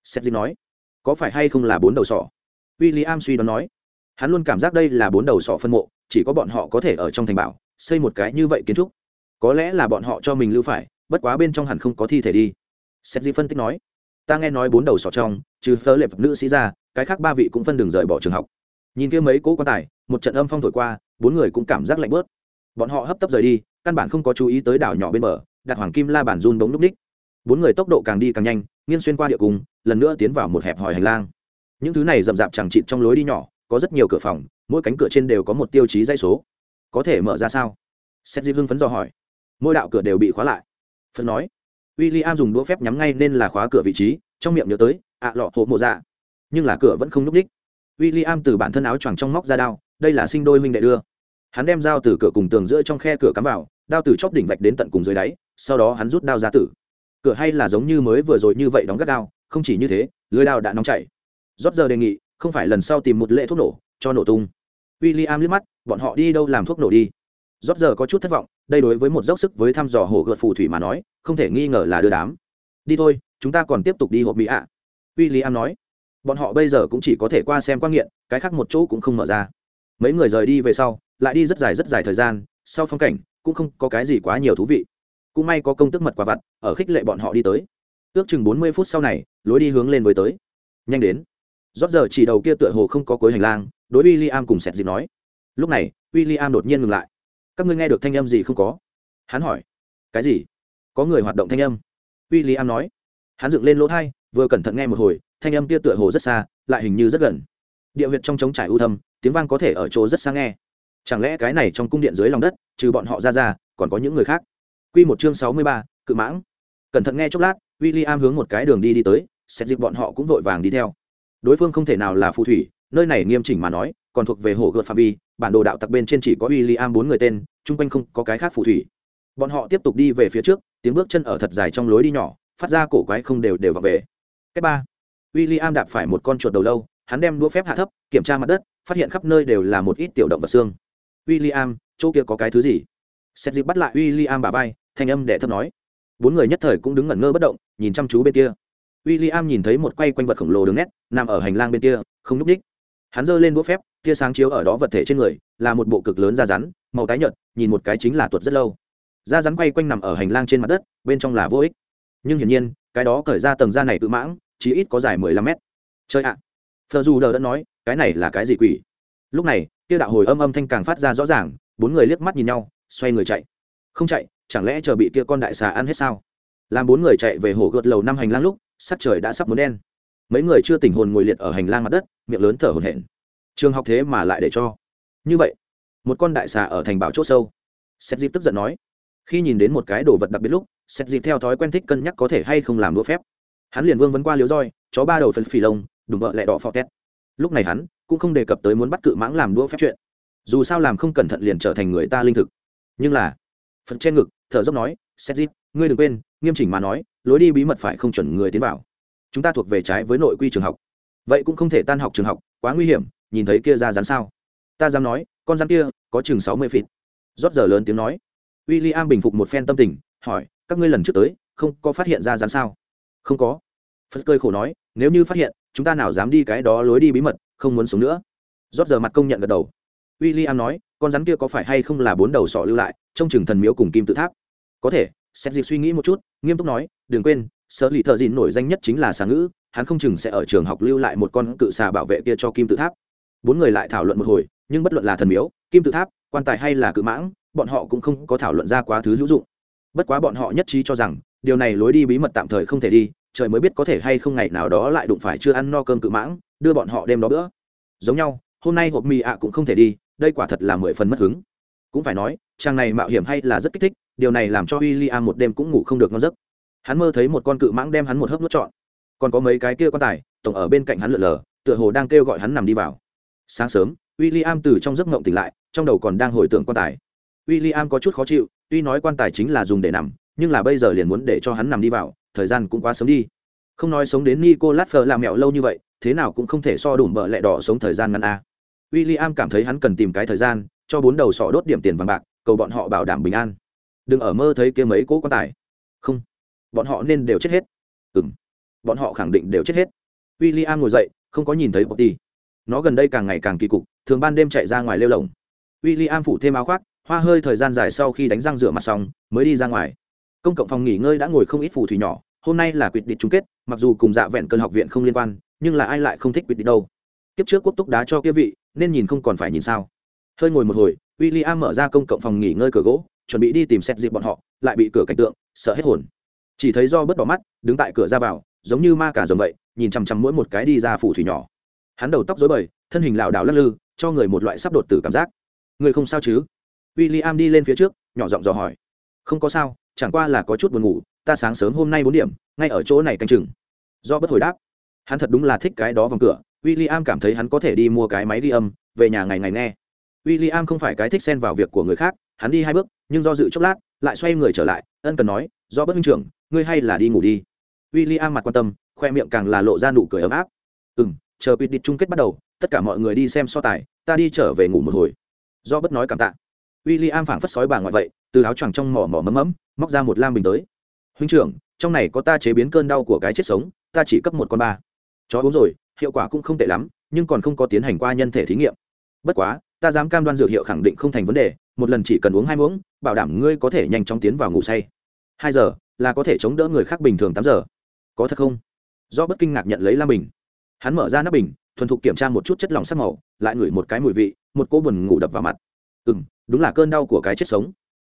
Xét dịp nói. Có phải hay không là bốn đầu sỏ? W i l l i am suy đoán nói. Hắn luôn cảm giác đây là bốn đầu sọ phân mộ, chỉ có bọn họ có thể ở trong thành bảo, xây một cái như vậy kiến trúc. Có lẽ là bọn họ cho mình lưu phải, bất quá bên trong hẳn không có thi thể đi xét di phân tích nói, ta nghe nói bốn đầu sọ trong, trừ phớ lệp nữ sĩ ra, cái khác ba vị cũng phân đường rời bỏ trường học. Nhìn kia mấy cố quan tài, một trận âm phong thổi qua, bốn người cũng cảm giác lạnh bớt. Bọn họ hấp tấp rời đi, căn bản không có chú ý tới đảo nhỏ bên bờ, đặt hoàng kim la bản run đống núp ních. Bốn người tốc độ càng đi càng nhanh, nghiêng xuyên qua địa cung, lần nữa tiến vào một hẹp hòi hành lang. Những thứ này rậm rạp chẳng chịt trong lối đi nhỏ, có rất nhiều cửa phòng, mỗi cánh cửa trên đều có một tiêu chí dây số. Có thể mở ra sao? Seth Di hưng phấn dò hỏi. Mỗi đạo cửa đều bị khóa lại. Phân nói w i l l i am dùng đũa phép nhắm ngay nên là khóa cửa vị trí, trong miệng nhớ tới ạ lọ, hộ mộ dạ. Nhưng là cửa vẫn không núp ních. w i l l i am từ bản thân áo choàng trong móc ra đao, đây là sinh đôi huynh đệ đưa. Hắn đem dao từ cửa cùng tường giữa trong khe cửa cắm vào, đao từ chóp đỉnh vạch đến tận cùng dưới đáy, sau đó hắn rút đao ra tử. Cửa hay là giống như mới vừa rồi như vậy đóng gắt đao, không chỉ như thế, lưới đao đã nóng chảy. Rót giờ đề nghị, không phải lần sau tìm một lệ thuốc nổ, cho nổ tung. W i l l i am liếc mắt, bọn họ đi đâu làm thuốc nổ đi? Rót giờ có chút thất vọng đây đối với một dốc sức với thăm dò hồ gợt phù thủy mà nói, không thể nghi ngờ là đưa đám. Đi thôi, chúng ta còn tiếp tục đi hộp mỹ ạ. À. w i l l i am nói. Bọn họ bây giờ cũng chỉ có thể qua xem quan nghiện, cái khác một chỗ cũng không mở ra. Mấy người rời đi về sau, lại đi rất dài rất dài thời gian, sau phong cảnh, cũng không có cái gì quá nhiều thú vị. Cũng may có công tức mật quả vặt, ở khích lệ bọn họ đi tới. Ước chừng bốn mươi phút sau này, lối đi hướng lên với tới. Nhanh đến. Rót giờ chỉ đầu kia tựa hồ không có cuối hành lang, đối w i l l i am cùng sẹt dịp nói. Lúc này w i l l i am đột nhiên ngừng lại các ngươi nghe được thanh âm gì không có? Hắn hỏi. Cái gì? Có người hoạt động thanh âm. W i l l i am nói. Hắn dựng lên lỗ thai, vừa cẩn thận nghe một hồi, thanh âm kia tựa hồ rất xa, lại hình như rất gần. Địa huyệt trong trống trải ưu thâm, tiếng vang có thể ở chỗ rất xa nghe. Chẳng lẽ cái này trong cung điện dưới lòng đất, trừ bọn họ ra ra, còn có những người khác? Q một chương sáu mươi ba, cự mãng. Cẩn thận nghe chốc lát w i l l i am hướng một cái đường đi đi tới xét dịp bọn họ cũng vội vàng đi theo. Đối phương không thể nào là phù thủy nơi này nghiêm chỉnh mà nói, còn thuộc về hồ gợt phạm vi, bản đồ đạo tặc bên trên chỉ có w i l l i am bốn người tên, chung quanh không có cái khác phù thủy. Bọn họ tiếp tục đi về phía trước, tiếng bước chân ở thật dài trong lối đi nhỏ, phát ra cổ quái không đều đều vào về. Cách ba w i l l i am đạp phải một con chuột đầu lâu, hắn đem đũa phép hạ thấp, kiểm tra mặt đất, phát hiện khắp nơi đều là một ít tiểu động vật xương. W i l l i am chỗ kia có cái thứ gì? Xét dịp bắt lại w i l l i am bà vai, thanh âm đẻ thấp nói. Bốn người nhất thời cũng đứng ngẩn ngơ bất động, nhìn chăm chú bên kia. W i l l i am nhìn thấy một quay quanh vật khổng lồ đường nét, nằm ở hành lang bên kia, không n ú c ních hắn giơ lên đũa phép, tia sáng chiếu ở đó vật thể trên người, là một bộ cực lớn da rắn, màu tái nhợt, nhìn một cái chính là tuột rất lâu. Da rắn quay quanh nằm ở hành lang trên mặt đất, bên trong là vô ích. Nhưng hiển nhiên, cái đó cởi ra tầng da này tự mãng, chỉ ít có dài mười lăm mét. Chơi ạ. À. phờ dù đờ đã nói, cái này là cái gì quỷ? Lúc này, tia đạo hồi âm âm thanh càng phát ra rõ ràng, bốn người liếc mắt nhìn nhau, xoay người chạy. Không chạy, chẳng lẽ chờ bị kia con đại xà ăn hết sao? Làm bốn người chạy về hồ gợt lầu năm hành lang lúc, sắc trời đã sắp muốn đen. Mấy người chưa tỉnh hồn ngồi liệt ở hành lang mặt đất miệng lớn thở hổn hển. Trường học thế mà lại để cho. Như vậy, một con đại xà ở thành bảo chỗ sâu. Xét dịp tức giận nói, khi nhìn đến một cái đồ vật đặc biệt lúc xét dịp theo thói quen thích cân nhắc có thể hay không làm đũa phép. Hắn liền vương vấn qua liếu roi, chó ba đầu phân phì lông, đùm vợ lẹ đỏ phò tét. Lúc này hắn cũng không đề cập tới muốn bắt cự mãng làm đũa phép chuyện. Dù sao làm không cẩn thận liền trở thành người ta linh thực. Nhưng là phần trên ngực, thở dốc nói xét dịp ngươi đừng quên, nghiêm chỉnh mà nói, lối đi bí mật phải không chuẩn người tiến vào. Chúng ta thuộc về trái với nội quy trường học vậy cũng không thể tan học trường học, quá nguy hiểm, nhìn thấy kia ra rắn sao? Ta dám nói, con rắn kia, có chừng sáu mươi feet. Rót giờ lớn tiếng nói. W i l l i am bình phục một phen tâm tình, hỏi, các ngươi lần trước tới, không có phát hiện ra rắn sao? Không có. Phật cơi khổ nói, nếu như phát hiện, chúng ta nào dám đi cái đó lối đi bí mật, không muốn sống nữa. Rót giờ mặt công nhận gật đầu. W i l l i am nói, con rắn kia có phải hay không là bốn đầu sọ lưu lại, trong chừng thần miếu cùng kim tự tháp? Có thể xét dịp suy nghĩ một chút, nghiêm túc nói, đừng quên, sở lì thợ dịn nổi danh nhất chính là xà ngữ hắn không chừng sẽ ở trường học lưu lại một con cự xà bảo vệ kia cho kim tự tháp. Bốn người lại thảo luận một hồi, nhưng bất luận là thần miếu, kim tự tháp, quan tài hay là cự mãng, bọn họ cũng không có thảo luận ra quá thứ hữu dụng. Bất quá bọn họ nhất trí cho rằng, điều này lối đi bí mật tạm thời không thể đi, trời mới biết có thể hay không ngày nào đó lại đụng phải chưa ăn no cơm cự mãng, đưa bọn họ đêm đó bữa. Giống nhau, hôm nay hộp mì ạ cũng không thể đi, đây quả thật là mười phần mất hứng. Cũng phải nói trang này mạo hiểm hay là rất kích thích, điều này làm cho w i l l i am một đêm cũng ngủ không được ngon giấc. Hắn mơ thấy một con cự mãng đem hắn một hớp nuốt trọn còn có mấy cái kia quan tài, tổng ở bên cạnh hắn lượn lờ, tựa hồ đang kêu gọi hắn nằm đi vào. Sáng sớm w i l l i am từ trong giấc ngộng tỉnh lại, trong đầu còn đang hồi tưởng quan tài. W i l l i am có chút khó chịu, tuy nói quan tài chính là dùng để nằm, nhưng là bây giờ liền muốn để cho hắn nằm đi vào, thời gian cũng quá sớm đi. Không nói sống đến nico latfer làm mẹo lâu như vậy, thế nào cũng không thể so đủ bợ lẹ đỏ sống thời gian ngắn a. W i l l i am cảm thấy hắn cần tìm cái thời gian, cho bốn đầu sọ đốt điểm tiền vàng bạc, cầu bọn họ bảo đảm bình an. Đừng ở mơ thấy kia mấy cỗ quan tài. Không, bọn họ nên đều chết hết. Ừ m bọn họ khẳng định đều chết hết. W i l l i am ngồi dậy, không có nhìn thấy bọc đi nó gần đây càng ngày càng kỳ cục, thường ban đêm chạy ra ngoài lêu lồng. W i l l i am phủ thêm áo khoác, hoa hơi thời gian dài sau khi đánh răng rửa mặt xong, mới đi ra ngoài. Công cộng phòng nghỉ ngơi đã ngồi không ít phù thủy nhỏ, hôm nay là quyết định chung kết, mặc dù cùng dạ vẹn cơn học viện không liên quan, nhưng là ai lại không thích quyết định đâu. Kiếp trước quốc túc đá cho kia vị, nên nhìn không còn phải nhìn sao. Hơi ngồi một hồi w i l l i am mở ra công cộng phòng nghỉ ngơi cửa gỗ, chuẩn bị đi tìm xét dịp bọn họ, lại bị cửa cảnh tượng, sợ hết hồn. Chỉ thấy do bớt bỏ mắt, đứng tại cửa ra vào giống như ma cả rồng vậy, nhìn chằm chằm mỗi một cái đi ra phủ thủy nhỏ. Hắn đầu tóc dối bời, thân hình lảo đảo lắc lư, cho người một loại sắp đột tử cảm giác. Người không sao chứ? W i l l i am đi lên phía trước, nhỏ giọng dò hỏi. Không có sao, chẳng qua là có chút buồn ngủ, ta sáng sớm hôm nay bốn điểm, ngay ở chỗ này canh chừng. Do bất hồi đáp. Hắn thật đúng là thích cái đó vòng cửa w i l l i am cảm thấy hắn có thể đi mua cái máy đi âm, về nhà ngày ngày nghe. W i l l i am không phải cái thích xen vào việc của người khác, hắn đi hai bước, nhưng do dự chốc lát, lại xoay người trở lại, ân cần nói, do bất huynh trưởng, ngươi hay là đi ngủ đi w i l l i am mặt quan tâm, khoe miệng càng là lộ ra nụ cười ấm áp. Ừ m chờ quyết định chung kết bắt đầu, tất cả mọi người đi xem so tài, ta đi trở về ngủ một hồi. Do bất nói cảm tạ. W i l l i am phảng phất sói bà ngoại vậy, từ áo choàng trong mỏ mỏ mấm mấm, móc ra một lam bình tới. Huynh trưởng, trong này có ta chế biến cơn đau của cái chết sống, ta chỉ cấp một con ba. Chó uống rồi, hiệu quả cũng không tệ lắm, nhưng còn không có tiến hành qua nhân thể thí nghiệm. Bất quá, ta dám cam đoan dược hiệu khẳng định không thành vấn đề, một lần chỉ cần uống hai muỗng, bảo đảm ngươi có thể nhanh chóng tiến vào ngủ say. Hai giờ là có thể chống đỡ người khác bình thường tám giờ có thật không? Do bất kinh ngạc nhận lấy lam bình. Hắn mở ra nắp bình, thuần thục kiểm tra một chút chất lỏng sắc màu, lại ngửi một cái mùi vị, một cô buồn ngủ đập vào mặt. Ừ m đúng là cơn đau của cái chết sống.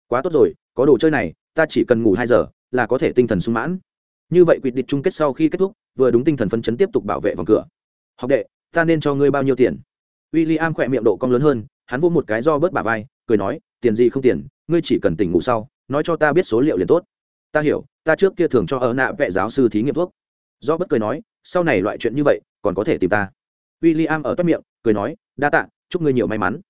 Quá tốt rồi, có đồ chơi này, ta chỉ cần ngủ hai giờ, là có thể tinh thần sung mãn. Như vậy quyết định chung kết sau khi kết thúc, vừa đúng tinh thần phấn chấn tiếp tục bảo vệ vòng cửa. Học đệ, ta nên cho ngươi bao nhiêu tiền? W i l l i am khỏe miệng độ cong lớn hơn, hắn vô một cái do bớt bà vai, cười nói, tiền gì không tiền, ngươi chỉ cần tỉnh ngủ sau, nói cho ta biết số liệu liền tốt ta hiểu ta trước kia thường cho ở nạ vệ giáo sư thí nghiệm thuốc. Do bất cười nói sau này loại chuyện như vậy còn có thể tìm ta. W i l l i am ở toát miệng cười nói đa tạ chúc ngươi nhiều may mắn.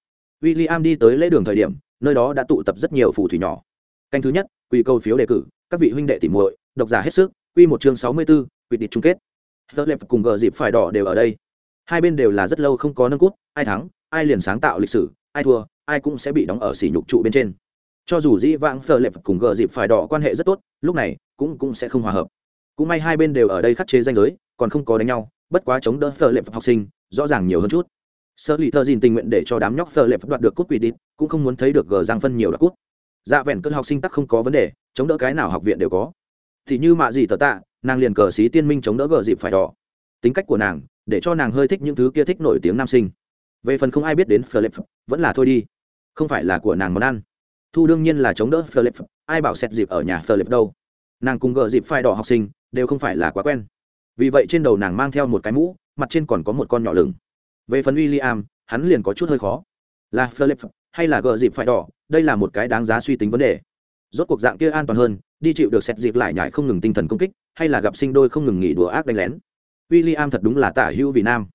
W i l l i am đi tới lễ đường thời điểm nơi đó đã tụ tập rất nhiều phù thủy nhỏ. Canh thứ nhất quy câu phiếu đề cử các vị huynh đệ tìm muội độc giả hết sức quy một chương sáu mươi 64, quyết định chung kết. Tớ lệp cùng gờ dịp phải đỏ đều ở đây. Hai bên đều là rất lâu không có nâng cút ai thắng ai liền sáng tạo lịch sử ai thua ai cũng sẽ bị đóng ở sỉ nhục trụ bên trên cho dù dĩ vãng phờ lệp cùng gờ dịp phải đỏ quan hệ rất tốt, lúc này cũng cũng sẽ không hòa hợp. Cũng may hai bên đều ở đây khắc chế danh giới, còn không có đánh nhau, bất quá chống đỡ phờ lệp học sinh, rõ ràng nhiều hơn chút. Sơ lì thơ dìn tình nguyện để cho đám nhóc phờ lệp đoạt được cút quỷ đi, cũng không muốn thấy được gờ giang phân nhiều đoạt cút dạ vẹn cơn học sinh tắc không có vấn đề, chống đỡ cái nào học viện đều có. Thì như mạ gì tờ tạ, nàng liền cờ xí tiên minh chống đỡ gờ dịp phải đỏ. Tính cách của nàng, để cho nàng hơi thích những thứ kia thích nổi tiếng nam sinh. Về phần không ai biết đến philip vẫn là thôi đi. Không phải là của nàng món ăn thu đương nhiên là chống đỡ philip. Ai bảo xét dịp ở nhà philip đâu? Nàng cùng gờ dịp phai đỏ học sinh, đều không phải là quá quen. Vì vậy trên đầu nàng mang theo một cái mũ, mặt trên còn có một con nhỏ lửng. Về phần w i l l i am hắn liền có chút hơi khó. Là philip hay là gờ dịp phai đỏ? Đây là một cái đáng giá suy tính vấn đề. Rốt cuộc dạng kia an toàn hơn, đi chịu được xét dịp lại nhải không ngừng tinh thần công kích, hay là gặp sinh đôi không ngừng nghỉ đùa ác đánh lén? W i l l i am thật đúng là tả hữu vì nam.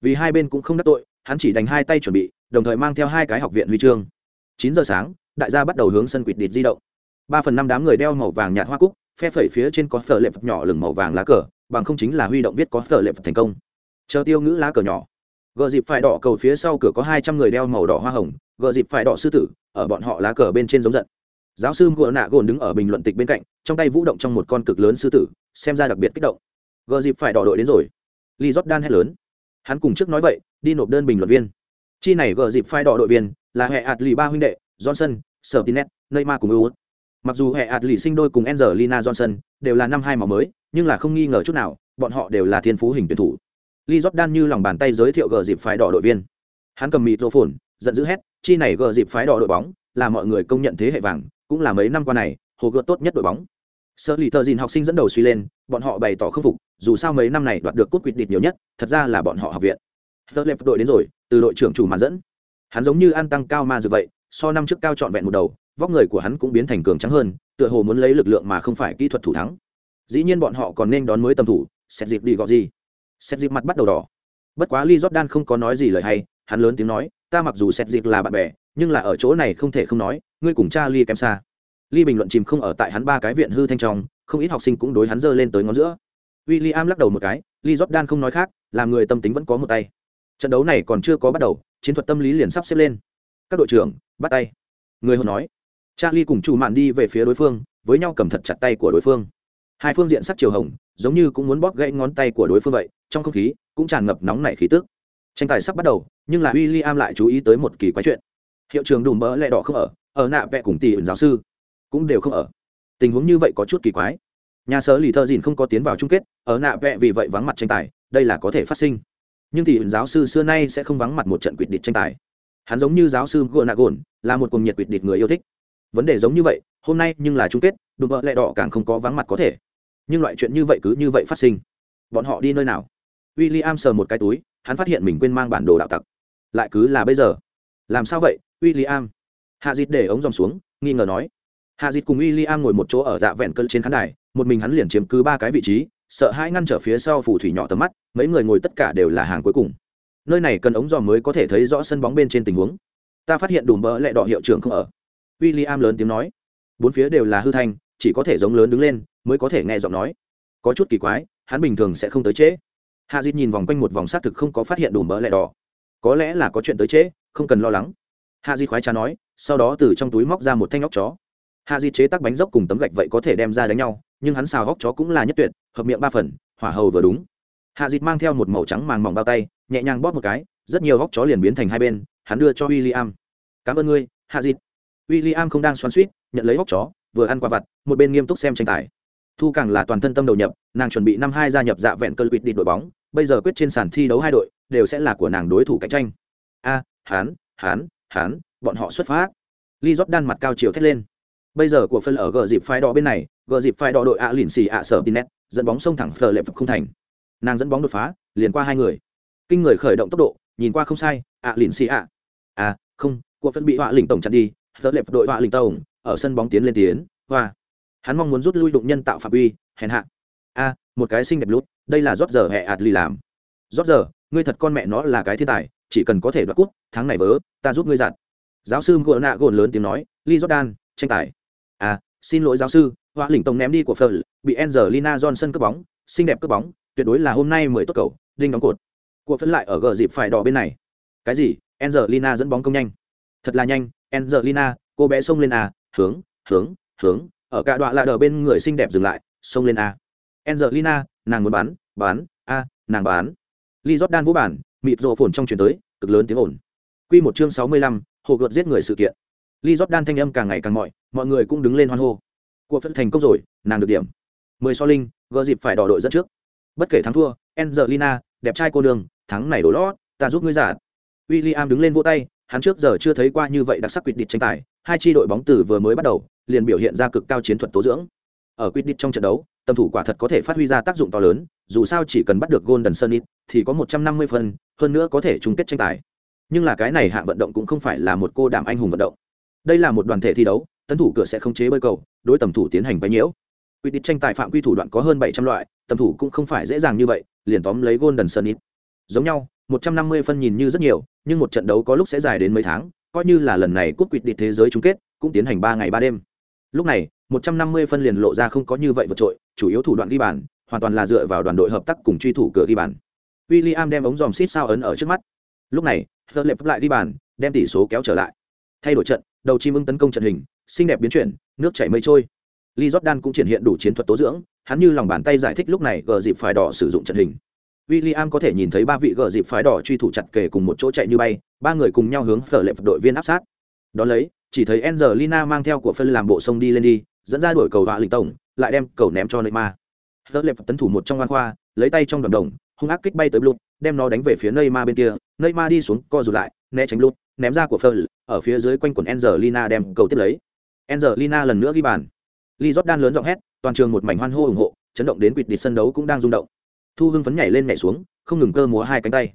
Vì hai bên cũng không đắc tội, hắn chỉ đánh hai tay chuẩn bị, đồng thời mang theo hai cái học viện huy chương. Chín giờ sáng đại gia bắt đầu hướng sân quỵt địt di động. Ba phần năm đám người đeo màu vàng nhạt hoa cúc, phe phẩy phía trên có phở lệ phật nhỏ lửng màu vàng lá cờ, bằng không chính là huy động viết có phở lệ phật thành công. Chờ tiêu ngữ lá cờ nhỏ. Gờ dịp phải đỏ cầu phía sau cửa có hai trăm người đeo màu đỏ hoa hồng, gờ dịp phải đỏ sư tử, ở bọn họ lá cờ bên trên giống giận. Giáo sư ngựa nạ gồn đứng ở bình luận tịch bên cạnh, trong tay vũ động trong một con cực lớn sư tử, xem ra đặc biệt kích động. Gờ dịp phải đỏ đội đến rồi. Lee jordan hét lớn. Hắn cùng trước nói vậy, đi nộp đơn bình luận viên. Chi này gờ dịp phải đỏ đội viên là hệ ạt lì ba huynh đệ, johnson sở tinet neymar cùng ưu mặc dù hệ ạt lì sinh đôi cùng angelina johnson đều là năm hai màu mới, nhưng là không nghi ngờ chút nào, bọn họ đều là thiên phú hình tuyển thủ. Lee jordan như lòng bàn tay giới thiệu gờ dịp phái đỏ đội viên. Hắn cầm mịt rô phồn giận dữ hét, chi này gờ dịp phái đỏ đội bóng, là mọi người công nhận thế hệ vàng, cũng là mấy năm qua này, hồ gợt tốt nhất đội bóng. Sở lì thợ dìn học sinh dẫn đầu suy lên, bọn họ bày tỏ khâm phục, dù sao mấy năm này đoạt được cốt quýt địch nhiều nhất, thật ra là bọn họ học viện. Tớ lẹp đội đến rồi, từ đội trưởng chủ màn dẫn. Hắn giống như ăn tăng cao ma dược vậy so năm trước cao trọn vẹn một đầu, vóc người của hắn cũng biến thành cường trắng hơn, tựa hồ muốn lấy lực lượng mà không phải kỹ thuật thủ thắng. Dĩ nhiên bọn họ còn nên đón mới tầm thủ, xét dịp đi gọi gì? Xét dịp mặt bắt đầu đỏ. Bất quá lee jordan không có nói gì lời hay, hắn lớn tiếng nói, ta mặc dù xét dịp là bạn bè, nhưng là ở chỗ này không thể không nói, ngươi cùng cha lee kém xa. Lee bình luận chìm không ở tại hắn ba cái viện hư thanh trong, không ít học sinh cũng đối hắn dơ lên tới ngón giữa. W i l l i am lắc đầu một cái, lee jordan không nói khác làm người tâm tính vẫn có một tay. Trận đấu này còn chưa có bắt đầu, chiến thuật tâm lý liền sắp xếp lên. Các đội trưởng bắt tay. Người hồn nói. Charlie cùng chủ mạn đi về phía đối phương, với nhau cầm thật chặt tay của đối phương. Hai phương diện sắc chiều hồng, giống như cũng muốn bóp gãy ngón tay của đối phương vậy, trong không khí cũng tràn ngập nóng nảy khí tức. Tranh tài sắp bắt đầu, nhưng là w i l l i am lại chú ý tới một kỳ quái chuyện. Hiệu trường đùm bỡ lẹ đỏ không ở ở nạ vẹ cùng tỷ ẩn giáo sư cũng đều không ở. Tình huống như vậy có chút kỳ quái. Nhà sở lì thơ dìn không có tiến vào chung kết, ở nạ vẹ vì vậy vắng mặt tranh tài, đây là có thể phát sinh. Nhưng tỷ thì giáo sư xưa nay sẽ không vắng mặt một trận quyết định tranh tài hắn giống như giáo sư gỗ nạ gồn là một cùng nhiệt quyết địch người yêu thích. Vấn đề giống như vậy, hôm nay nhưng là chung kết, đùm bợ lẹ đỏ càng không có vắng mặt có thể. Nhưng loại chuyện như vậy cứ như vậy phát sinh. Bọn họ đi nơi nào? W i l l i am sờ một cái túi, hắn phát hiện mình quên mang bản đồ đạo tặc. Lại cứ là bây giờ. Làm sao vậy w i l l i am hạ dịt để ống dòng xuống, nghi ngờ nói. Hạ dịt cùng w i l l i am ngồi một chỗ ở dạ vẹn cơn trên khán đài, một mình hắn liền chiếm cứ ba cái vị trí, sợ hai ngăn trở phía sau phù thủy nhỏ tầm mắt, mấy người ngồi tất cả đều là hàng cuối cùng nơi này cần ống dò mới có thể thấy rõ sân bóng bên trên tình huống. Ta phát hiện đùm bỡ lẹ đỏ hiệu trưởng không ở. W i l l i am lớn tiếng nói. Bốn phía đều là hư thanh, chỉ có thể giống lớn đứng lên, mới có thể nghe giọng nói. Có chút kỳ quái, hắn bình thường sẽ không tới trễ. Hạ dịt nhìn vòng quanh một vòng xác thực không có phát hiện đủ bỡ lẹ đỏ. Có lẽ là có chuyện tới trễ, không cần lo lắng. Hạ dịt khoái trá nói, sau đó từ trong túi móc ra một thanh óc chó. Hạ dịt chế tác bánh dốc cùng tấm gạch vậy có thể đem ra đánh nhau, nhưng hắn xào óc chó cũng là nhất tuyệt, hợp miệng ba phần, hỏa hầu vừa đúng. Hạ dịt mang theo một màu trắng màng mỏng bao tay nhẹ nhàng bóp một cái, rất nhiều góc chó liền biến thành hai bên, hắn đưa cho w i l l i am cảm ơn ngươi, hạ dịt w i l l i am không đang xoắn suýt nhận lấy góc chó, vừa ăn qua vặt, một bên nghiêm túc xem tranh tài. Thu càng là toàn thân tâm đầu nhập, nàng chuẩn bị năm hai gia nhập dạ vẹn cơn quýt đi đội bóng, bây giờ quyết trên sàn thi đấu hai đội, đều sẽ là của nàng đối thủ cạnh tranh. A hán hán hán bọn họ xuất phát. Lee jordan mặt cao chiều thét lên. Bây giờ của phân ở gờ dịp phái đỏ bên này, gờ dịp phái đỏ đội ạ lìn xì ạ sở tinet dẫn bóng sông thẳng phờ lệ không thành. Nàng dẫn bóng đột phá, liền qua hai người kinh người khởi động tốc độ, nhìn qua không sai, ạ lìn xì ạ. À không, cuộc phân bị họa lình tổng chặn đi dỡ lẹp đội họa lình tổng, ở sân bóng tiến lên tiến, hoa. Hắn mong muốn rút lui đụng nhân tạo phạm uy hèn hạ. A một cái xinh đẹp lút, đây là rót giờ hẹ ạt lì làm. Rót giờ, ngươi thật con mẹ nó là cái thiên tài, chỉ cần có thể đoạt cút tháng này vớ, ta giúp ngươi giặt. Giáo sư ngựa nạ gồn lớn tiếng nói, lee jordan, tranh tài. À xin lỗi giáo sư, họa lỉnh tổng ném đi của phờ bị angelina johnson cướp bóng, xinh đẹp cướp bóng, tuyệt đối là hôm nay mười tốt cầu, đinh đóng cột của phân lại ở gờ dịp phải đỏ bên này. Cái gì? Angelina dẫn bóng công nhanh. Thật là nhanh, angelina, cô bé xông lên à hướng hướng hướng, ở cả đoạn lạ đờ bên người xinh đẹp dừng lại, xông lên a. Angelina, nàng muốn bán bán, a, nàng bán. Lee jordan vũ bản, mịt rộ phồn trong chuyển tới, cực lớn tiếng ồn. Q một chương sáu mươi lăm, hồ gợt giết người sự kiện. Lee jordan thanh âm càng ngày càng mọi mọi người cũng đứng lên hoan hô. Cuộc phân thành công rồi, nàng được điểm. Mười so linh, gờ dịp phải đỏ đội dẫn trước. Bất kể thắng thua, angelina, đẹp trai cô đường thắng này đổ lót, ta giúp ngươi giả William đứng lên vỗ tay, hắn trước giờ chưa thấy qua như vậy đặc sắc quyết định tranh tài, hai tri đội bóng từ vừa mới bắt đầu, liền biểu hiện ra cực cao chiến thuật tố dưỡng. Ở quyết định trong trận đấu, tầm thủ quả thật có thể phát huy ra tác dụng to lớn, dù sao chỉ cần bắt được golden sunnit thì có một trăm năm mươi phân hơn nữa có thể chung kết tranh tài. Nhưng là cái này hạng vận động cũng không phải là một cô đảm anh hùng vận động. Đây là một đoàn thể thi đấu tấn thủ cửa sẽ không chế bơi cầu, đối tầm thủ tiến hành bấy nhiễu. Quyết định tranh tài phạm quy thủ đoạn có hơn bảy trăm loại, tầm thủ cũng không phải dễ dàng như vậy, liền tóm lấy golden sunnit giống nhau, một trăm năm mươi phân nhìn như rất nhiều, nhưng một trận đấu có lúc sẽ dài đến mấy tháng, coi như là lần này cúp quỵt đi thế giới chung kết, cũng tiến hành ba ngày ba đêm. Lúc này 150 phân liền lộ ra không có như vậy vượt trội, chủ yếu thủ đoạn ghi bàn, hoàn toàn là dựa vào đoàn đội hợp tác cùng truy thủ cửa ghi bàn. William đem ống dòm xít sao ấn ở trước mắt. Lúc này thợ lệp lại ghi bàn, đem tỷ số kéo trở lại. Thay đổi trận, đầu chim ưng tấn công trận hình, xinh đẹp biến chuyển, nước chảy mây trôi. Lee Jordan cũng triển hiện đủ chiến thuật tố dưỡng, hắn như lòng bàn tay giải thích lúc này gờ dịp phải đỏ sử dụng trận hình. William có thể nhìn thấy ba vị gờ dịp phái đỏ truy thủ chặt kề cùng một chỗ chạy như bay, ba người cùng nhau hướng phở lệ đội viên áp sát. Đó lấy, chỉ thấy Angelina mang theo của phân làm bộ sông đi lên đi, dẫn ra đuổi cầu vạ lĩnh tổng, lại đem cầu ném cho Neymar. Phở lệ tấn thủ một trong ngoan khoa, lấy tay trong đồng đồng, hung ác kích bay tới blue, đem nó đánh về phía Neymar bên kia, Neymar đi xuống, co rụt lại, né tránh Blut, ném ra của Phở, ở phía dưới quanh quần Angelina đem cầu tiếp lấy. Angelina lần nữa ghi bàn. Lee Jordan lớn giọng hét, toàn trường một mảnh hoan hô ủng hộ, chấn động đến quỵt đi sân đấu cũng đang rung động. Thu Hưng phấn nhảy lên nhảy xuống, không ngừng cơ múa hai cánh tay.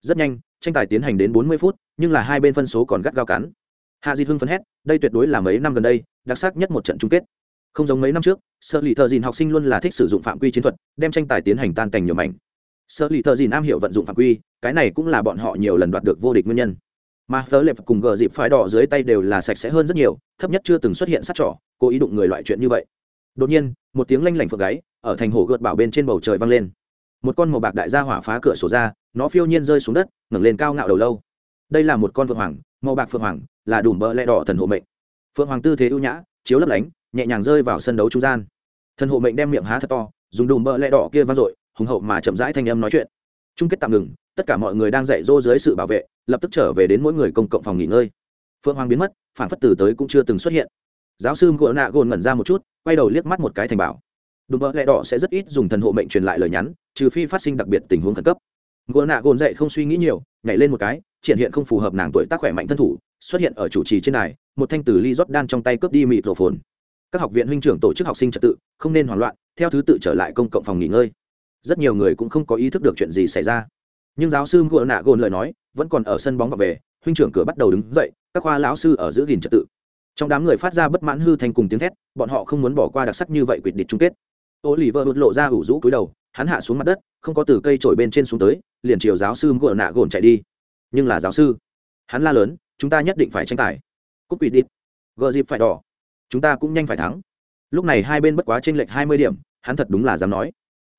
Rất nhanh, tranh tài tiến hành đến 40 phút, nhưng là hai bên phân số còn gắt gao cắn hạ dịt hưng phấn hét đây tuyệt đối là mấy năm gần đây đặc sắc nhất một trận chung kết. Không giống mấy năm trước sợ lì thợ dìn học sinh luôn là thích sử dụng phạm quy chiến thuật đem tranh tài tiến hành tan tành nhiều mảnh. Sợ lì thợ dìn am hiểu vận dụng phạm quy cái này cũng là bọn họ nhiều lần đoạt được vô địch nguyên nhân. Mà phớ lệp cùng gờ dịp phái đỏ dưới tay đều là sạch sẽ hơn rất nhiều thấp nhất chưa từng xuất hiện sát trỏ cố ý đụng người loại chuyện như vậy. Đột nhiên một tiếng lanh lảnh phượng gáy ở thành hồ gợt bảo bên trên bầu trời vang lên một con màu bạc đại gia hỏa phá cửa sổ ra, nó phiêu nhiên rơi xuống đất, ngẩng lên cao ngạo đầu lâu. Đây là một con phượng hoàng, màu bạc phượng hoàng, là đùm bờ lẽ đỏ thần hộ mệnh. Phượng hoàng tư thế ưu nhã, chiếu lấp lánh, nhẹ nhàng rơi vào sân đấu trung gian. Thần hộ mệnh đem miệng há thật to, dùng đùm bờ lẽ đỏ kia vang dội, hùng hậu mà chậm rãi thanh âm nói chuyện. Chung kết tạm ngừng, tất cả mọi người đang dạy dỗ dưới sự bảo vệ, lập tức trở về đến mỗi người công cộng phòng nghỉ ngơi. Phượng hoàng biến mất, phản phất tử tới cũng chưa từng xuất hiện. Giáo sư gỗ nạ gồn ngẩn ra một chút, quay đầu liếc mắt một cái thành bảo. Đùm bờ lẽ đỏ sẽ rất ít dùng thần hộ mệnh truyền lại lời nhắn trừ phi phát sinh đặc biệt tình huống khẩn cấp. Gỗ nạ gồn dậy không suy nghĩ nhiều, nhảy lên một cái, triển hiện không phù hợp nàng tuổi tác khỏe mạnh thân thủ, xuất hiện ở chủ trì trên đài, một thanh từ ly rót đan trong tay cướp đi mịt rổ phồn các học viện huynh trưởng tổ chức học sinh trật tự, không nên hoảng loạn, theo thứ tự trở lại công cộng phòng nghỉ ngơi. Rất nhiều người cũng không có ý thức được chuyện gì xảy ra. Nhưng giáo sư ngựa nạ gồn lời nói, vẫn còn ở sân bóng và về, huynh trưởng cửa bắt đầu đứng dậy, các khoa lão sư ở giữ gìn trật tự. Trong đám người phát ra bất mãn hư thành cùng tiếng thét, bọn họ không muốn bỏ qua đặc sắc như vậy quyết địch chung kết. Ô lì vợ hụt lộ ra ủ rũ cúi đầu hắn hạ xuống mặt đất, không có từ cây trổi bên trên xuống tới, liền chiều giáo sư ngựa nạ gồn chạy đi. Nhưng là giáo sư, hắn la lớn, chúng ta nhất định phải tranh tài. Cúp quỷ đi gợ dịp phải đỏ. Chúng ta cũng nhanh phải thắng. Lúc này hai bên bất quá t r ê n lệch hai mươi điểm, hắn thật đúng là dám nói.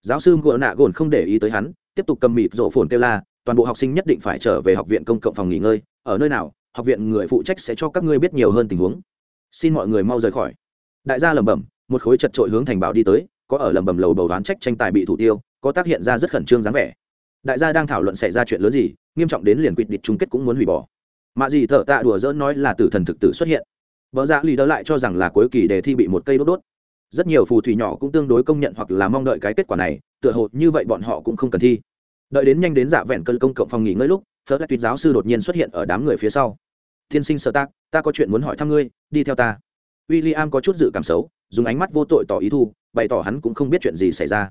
Giáo sư ngựa nạ gồn không để ý tới hắn, tiếp tục cầm mịt rộ phồn kêu la, toàn bộ học sinh nhất định phải trở về học viện công cộng phòng nghỉ ngơi, ở nơi nào, học viện người phụ trách sẽ cho các ngươi biết nhiều hơn tình huống. Xin mọi người mau rời khỏi. Đại gia lẩm bẩm, một khối chật trội hướng thành bảo đi tới có ở lầm bầm lầu bầu đoán trách tranh tài bị thủ tiêu, có tác hiện ra rất khẩn trương dáng vẻ. Đại gia đang thảo luận xảy ra chuyện lớn gì, nghiêm trọng đến liền quyết địch chung kết cũng muốn hủy bỏ. Mạ gì thợ tạ đùa dỡn nói là tử thần thực tử xuất hiện. Vợ dạ lì đỡ lại cho rằng là cuối kỳ đề thi bị một cây đốt đốt. Rất nhiều phù thủy nhỏ cũng tương đối công nhận hoặc là mong đợi cái kết quả này, tựa hồ như vậy bọn họ cũng không cần thi. Đợi đến nhanh đến dạ vẹn cơn công cộng phòng nghỉ ngơi lúc phớt lại tuyệt giáo sư đột nhiên xuất hiện ở đám người phía sau. Tiên sinh sợ tác ta có chuyện muốn hỏi thăm ngươi, đi theo ta. W i l l i am có chút dự cảm xấu, dùng ánh mắt vô tội tỏ ý thu bày tỏ hắn cũng không biết chuyện gì xảy ra.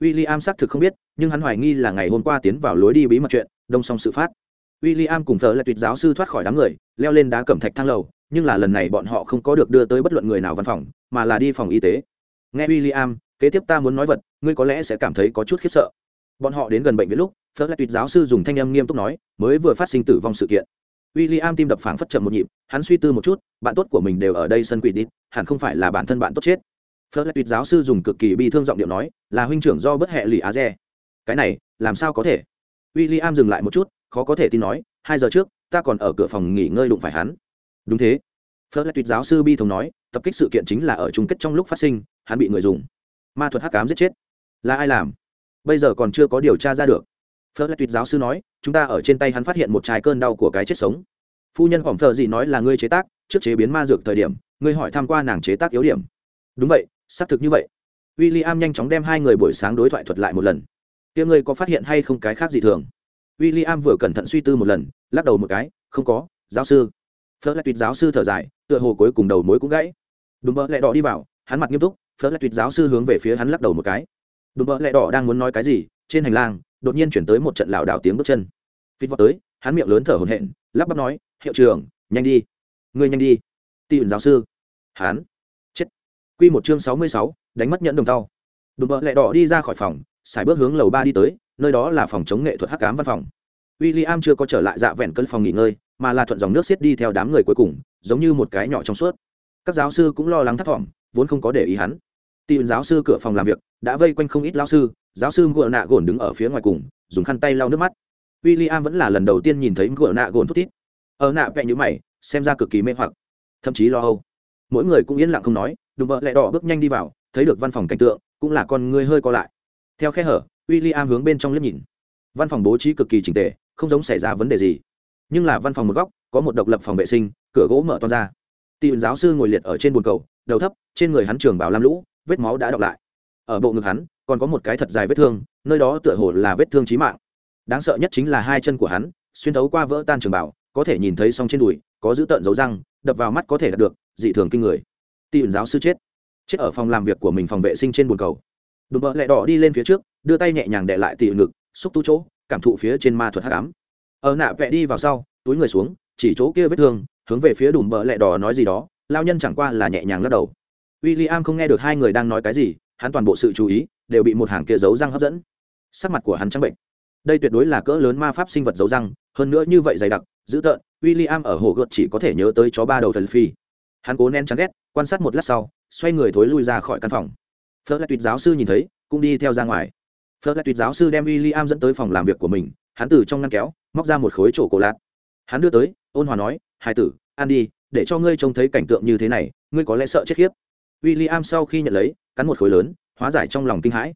W i l l i am xác thực không biết, nhưng hắn hoài nghi là ngày hôm qua tiến vào lối đi bí mật chuyện, đông song sự phát. W i l l i am cùng thờ lại tuyệt giáo sư thoát khỏi đám người, leo lên đá cẩm thạch thang lầu, nhưng là lần này bọn họ không có được đưa tới bất luận người nào văn phòng, mà là đi phòng y tế. Nghe w i l l i am kế tiếp ta muốn nói vật, ngươi có lẽ sẽ cảm thấy có chút khiếp sợ. Bọn họ đến gần bệnh viện lúc vợ lại tuyệt giáo sư dùng thanh âm nghiêm túc nói, mới vừa phát sinh tử vong sự kiện. W i l l i am tim đập phảng phất chậm một nhịp, hắn suy tư một chút, bạn tốt của mình đều ở đây sân quỷ đi hẳn không phải là bản thân bạn tốt chết phớt lại tuyệt giáo sư dùng cực kỳ bi thương giọng điệu nói, là huynh trưởng do bất hệ lì á re cái này, làm sao có thể? W i l l i am dừng lại một chút, khó có thể tin nói, hai giờ trước, ta còn ở cửa phòng nghỉ ngơi đụng phải hắn. Đúng thế. Phớt lại tuyệt giáo sư bi thống nói, tập kích sự kiện chính là ở chung kết trong lúc phát sinh, hắn bị người dùng. Ma thuật hắc cám giết chết. Là ai làm? Bây giờ còn chưa có điều tra ra được. Phớt lại tuyệt giáo sư nói, chúng ta ở trên tay hắn phát hiện một trái cơn đau của cái chết sống. Phu nhân phỏng thợ gì nói là ngươi chế tác, trước chế biến ma dược thời điểm, ngươi hỏi tham q u a nàng chế tác yếu điểm. Đúng vậy xác thực như vậy. W i l l i am nhanh chóng đem hai người buổi sáng đối thoại thuật lại một lần. Kia ngươi có phát hiện hay không cái khác gì thường? W i l l i am vừa cẩn thận suy tư một lần, lắc đầu một cái, không có, giáo sư. Phớt lại tuyệt giáo sư thở dài, tựa hồ cuối cùng đầu mối cũng gãy. Đùm mơ lẹ đỏ đi vào, hắn mặt nghiêm túc phớt lại tuyệt giáo sư hướng về phía hắn lắc đầu một cái. Đùm mơ lẹ đỏ đang muốn nói cái gì, trên hành lang, đột nhiên chuyển tới một trận lảo đảo tiếng bước chân. Phít vọt tới, hắn miệng lớn thở hổn hển, lắp bắp nói, hiệu trưởng, nhanh đi. Ngươi nhanh đi. Tị giáo sư. Hắn? Quy một chương sáu mươi sáu đánh mất nhẫn đồng tao. đùm bơ lẹ đỏ đi ra khỏi phòng xài bước hướng lầu ba đi tới nơi đó là phòng chống nghệ thuật hắc ám văn phòng William chưa có trở lại dạ vẹn cơn phòng nghỉ ngơi, mà là thuận dòng nước xiết đi theo đám người cuối cùng, giống như một cái nhỏ trong suốt. Các giáo sư cũng lo lắng thất vọng, vốn không có để ý hắn. Tiền giáo sư cửa phòng làm việc đã vây quanh không ít lão sư, giáo sư Ngựa Nạ Gồn đứng ở phía ngoài cùng, dùng khăn tay lau nước mắt. William vẫn là lần đầu tiên nhìn thấy Ngựa Nạ Gồn thút thít. Ở nạ vẽ như mày, xem ra cực kỳ mê hoặc, thậm chí lo âu. Mỗi người cũng yên lặng không nói, đùm bợ lẹ đỏ bước nhanh đi vào, thấy được văn phòng cảnh tượng, cũng là con người hơi co lại. Theo khe hở, William hướng bên trong liếc nhìn. Văn phòng bố trí cực kỳ chỉnh tề, không giống xảy ra vấn đề gì. Nhưng là văn phòng một góc có một độc lập phòng vệ sinh cửa gỗ mở to ra. Tỷ giáo sư ngồi liệt ở trên bồn cầu đầu thấp trên người hắn trường bảo lam lũ vết máu đã đọc lại. Ở bộ ngực hắn còn có một cái thật dài vết thương nơi đó tựa hồ là vết thương chí mạng. Đáng sợ nhất chính là hai chân của hắn xuyên thấu qua vỡ tan trường bảo có thể nhìn thấy song trên đùi có dữ tợn dấu răng đập vào mắt có thể đạt được dị thường kinh người tỷ giáo sư chết. Chết ở phòng làm việc của mình phòng vệ sinh trên bồn cầu. Đùm bợ lẹ đỏ đi lên phía trước, đưa tay nhẹ nhàng đệ lại tỷ ngực, xúc tu chỗ, cảm thụ phía trên ma thuật hắc ám. Ở nạ vẽ đi vào sau, túi người xuống, chỉ chỗ kia vết thương, hướng về phía đùm bờ lẹ đỏ nói gì đó, lao nhân chẳng qua là nhẹ nhàng lắc đầu. W i l l i am không nghe được hai người đang nói cái gì, hắn toàn bộ sự chú ý, đều bị một hàng kia giấu răng hấp dẫn. Sắc mặt của hắn trắng bệnh. Đây tuyệt đối là cỡ lớn ma pháp sinh vật giấu răng, hơn nữa như vậy dày đặc, dữ tợn w i l l i am ở hồ gợt chỉ có thể nhớ tới chó ba đầu thần phi hắn cố nén chán ghét, quan sát một lát sau, xoay người thối lui ra khỏi căn phòng. Phớt lại tuyệt giáo sư nhìn thấy, cũng đi theo ra ngoài. Phớt lại tuyệt giáo sư đem w i l l i am dẫn tới phòng làm việc của mình, hắn từ trong ngăn kéo, móc ra một khối chỗ cổ lạt. Hắn đưa tới, ôn hòa nói hai tử, ăn đi, để cho ngươi trông thấy cảnh tượng như thế này, ngươi có lẽ sợ chết khiếp. W i l l i am sau khi nhận lấy, cắn một khối lớn, hóa giải trong lòng kinh hãi.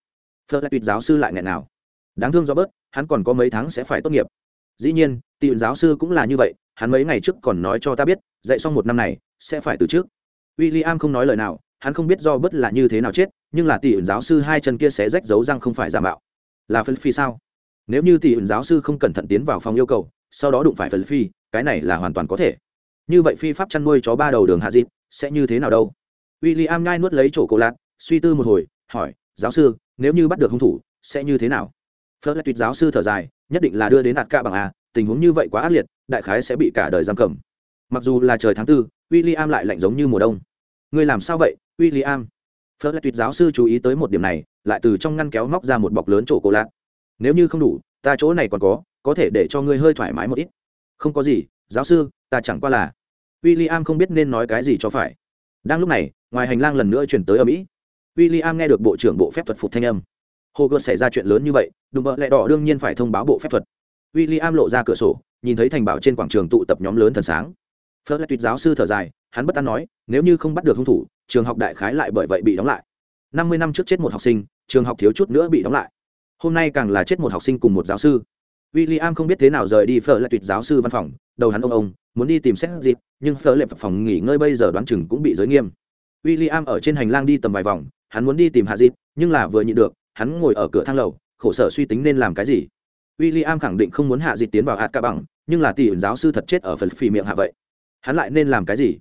Phớt lại tuyệt giáo sư lại nghẹn nào. Đáng thương do bớt, hắn còn có mấy tháng sẽ phải tốt nghiệp. Dĩ nhiên tị giáo sư cũng là như vậy, hắn mấy ngày trước còn nói cho ta biết, dạy xong một năm này sẽ phải từ trước. W i l l i am không nói lời nào, hắn không biết do bất là như thế nào chết, nhưng là tỷ ẩn giáo sư hai chân kia sẽ rách dấu răng không phải giả mạo. Là phân phi sao? Nếu như tỷ ẩn giáo sư không cẩn thận tiến vào phòng yêu cầu, sau đó đụng phải phân phi, cái này là hoàn toàn có thể. Như vậy phi pháp chăn nuôi chó ba đầu đường hạ dịp, sẽ như thế nào đâu? W i l l i am nhai nuốt lấy chỗ cổ lạc, suy tư một hồi, hỏi, giáo sư, nếu như bắt được hung thủ, sẽ như thế nào? Phớt lại tuyệt giáo sư thở dài, nhất định là đưa đến đạt ca bằng a, tình huống như vậy quá ác liệt, đại khái sẽ bị cả đời giam cầm. Mặc dù là trời tháng tư w i l l i am lại lạnh giống như mùa đông. Người làm sao vậy w i l l i am phớt lại tuyệt giáo sư chú ý tới một điểm này, lại từ trong ngăn kéo móc ra một bọc lớn chỗ cổ lạc nếu như không đủ, ta chỗ này còn có có thể để cho ngươi hơi thoải mái một ít. Không có gì, giáo sư, ta chẳng qua là. W i l l i am không biết nên nói cái gì cho phải. Đang lúc này, ngoài hành lang lần nữa chuyển tới ở mỹ w i l l i am nghe được bộ trưởng bộ phép thuật phục thanh âm. Hồ gợt xảy ra chuyện lớn như vậy, đùm bợ lẹ đỏ đương nhiên phải thông báo bộ phép thuật. W i l l i am lộ ra cửa sổ, nhìn thấy thành bảo trên quảng trường tụ tập nhóm lớn thần sáng phớt lại tuyệt giáo sư thở dài, hắn bất an nói, nếu như không bắt được hung thủ, trường học đại khái lại bởi vậy bị đóng lại. Năm mươi năm trước chết một học sinh, trường học thiếu chút nữa bị đóng lại. Hôm nay càng là chết một học sinh cùng một giáo sư. W i l l i am không biết thế nào rời đi phở lại tuyệt giáo sư văn phòng, đầu hắn ông ông, muốn đi tìm xét dịp, nhưng phở lệ phòng nghỉ ngơi bây giờ đoán chừng cũng bị giới nghiêm. W i l l i am ở trên hành lang đi tầm vài vòng, hắn muốn đi tìm hạ dịp, nhưng là vừa nhịn được, hắn ngồi ở cửa thang lầu, khổ sở suy tính nên làm cái gì. W i l l i am khẳng định không muốn hạ dịp tiến vào hạt ca bằng, nhưng là tỷ giáo sư thật chết ở phần phì miệng hạ vậy hắn lại nên làm cái gì?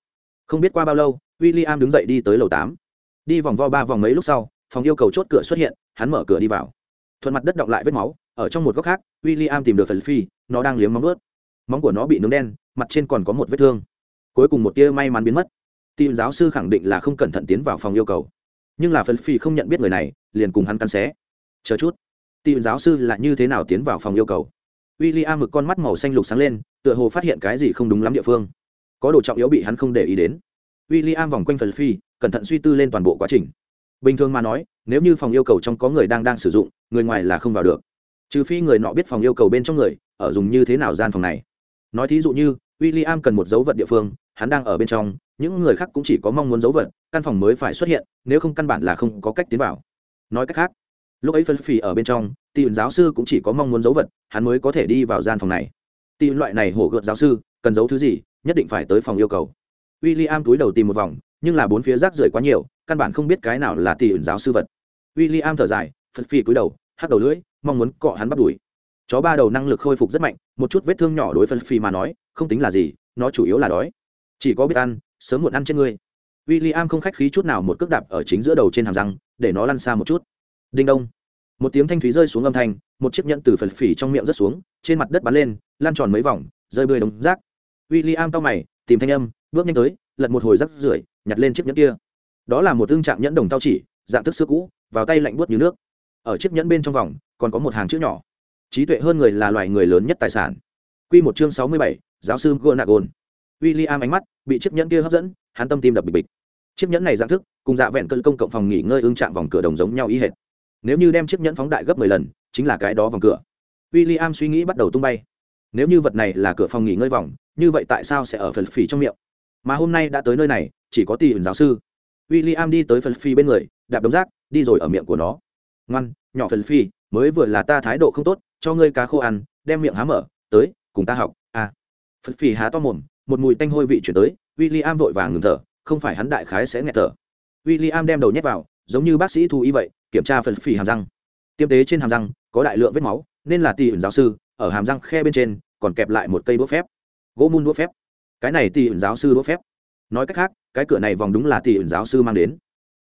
Không biết qua bao lâu w i l l i am đứng dậy đi tới lầu tám. Đi vòng vo ba vòng mấy lúc sau, phòng yêu cầu chốt cửa xuất hiện, hắn mở cửa đi vào. Thuận mặt đất động lại vết máu, ở trong một góc khác w i l l i am tìm được phần phi nó đang liếm móng ướt móng của nó bị nướng đen, mặt trên còn có một vết thương. Cuối cùng một tia may mắn biến mất. Tìm giáo sư khẳng định là không cẩn thận tiến vào phòng yêu cầu. Nhưng là phần phi không nhận biết người này, liền cùng hắn cắn xé. Chờ chút. Tìm giáo sư là như thế nào tiến vào phòng yêu cầu? W i l l i am mực con mắt màu xanh lục sáng lên, tựa hồ phát hiện cái gì không đúng lắm địa phương có đồ trọng yếu bị hắn không để ý đến. W i l l i am vòng quanh phần phi, cẩn thận suy tư lên toàn bộ quá trình. Bình thường mà nói, nếu như phòng yêu cầu trong có người đang đang sử dụng, người ngoài là không vào được. Trừ phi người nọ biết phòng yêu cầu bên trong người, ở dùng như thế nào gian phòng này. Nói thí dụ như w i l l i am cần một dấu vật địa phương, hắn đang ở bên trong, những người khác cũng chỉ có mong muốn dấu vật, căn phòng mới phải xuất hiện, nếu không căn bản là không có cách tiến vào. Nói cách khác, lúc ấy phân phì ở bên trong tìm giáo sư cũng chỉ có mong muốn dấu vật, hắn mới có thể đi vào gian phòng này. Tìm loại này hổ gợt giáo sư, cần giấu thứ gì nhất định phải tới phòng yêu cầu. W i l l i am túi đầu tìm một vòng, nhưng là bốn phía rác rưởi quá nhiều, căn bản không biết cái nào là tỷ ẩn giáo sư vật. W i l l i am thở dài, phật phi cúi đầu, hắt đầu lưỡi, mong muốn cọ hắn bắt đuổi. Chó ba đầu năng lực khôi phục rất mạnh, một chút vết thương nhỏ đối phật phi mà nói, không tính là gì, nó chủ yếu là đói. Chỉ có biết ăn, sớm muộn ăn trên ngươi w i l l i am không khách khí chút nào một cước đạp ở chính giữa đầu trên hàm răng, để nó lăn xa một chút. Đinh đông. Một tiếng thanh thúy rơi xuống âm thanh, một chiếc nhẫn từ phần phỉ trong miệng rớt xuống, trên mặt đất bắn lên lan tròn mấy vòng, rơi bơi đống rác w i l l i am tao mày, tìm thanh âm, bước nhanh tới, lật một hồi rắc rưởi, nhặt lên chiếc nhẫn kia. Đó là một tương trạng nhẫn đồng tao chỉ, dạng thức xưa cũ, vào tay lạnh buốt như nước. Ở chiếc nhẫn bên trong vòng, còn có một hàng chữ nhỏ. Trí tuệ hơn người là loài người lớn nhất tài sản. Q một chương sáu mươi bảy, giáo sư gonagon w i l l i am ánh mắt bị chiếc nhẫn kia hấp dẫn, hắn tâm tim đập bịch bịch. Chiếc nhẫn này dạng thức, cùng dạ vẹn cơn công cộng phòng nghỉ ngơi ương trạng vòng cửa đồng giống nhau ý hệt. Nếu như đem chiếc nhẫn phóng đại gấp mười lần, chính là cái đó vòng cửa. W i l l i am suy nghĩ bắt đầu tung bay. Nếu như vật này là cửa phòng nghỉ ngơi vòng như vậy tại sao sẽ ở phần phỉ trong miệng? Mà hôm nay đã tới nơi này, chỉ có tỷ ẩn giáo sư. W i l l i am đi tới phần phi bên người, đạp đống rác, đi rồi ở miệng của nó. Ngoan, nhỏ phần phi mới vừa là ta thái độ không tốt, cho ngươi cá khô ăn, đem miệng há mở, tới, cùng ta học à. phần phi há to mồm, một mùi tanh hôi vị chuyển tới w i l l i am vội vàng ngừng thở, không phải hắn đại khái sẽ nghẹt thở. W i l l i am đem đầu nhét vào, giống như bác sĩ thu y vậy, kiểm tra phần phi hàm răng. Tiêm tế trên hàm răng, có đại lượng vết máu, nên là tỷ ẩn giáo sư, ở hàm răng khe bên trên, còn kẹp lại một cây búa phép gỗ mun đũa phép. Cái này tỷ ẩn giáo sư đũa phép. Nói cách khác, cái cửa này vòng đúng là tỷ ẩn giáo sư mang đến.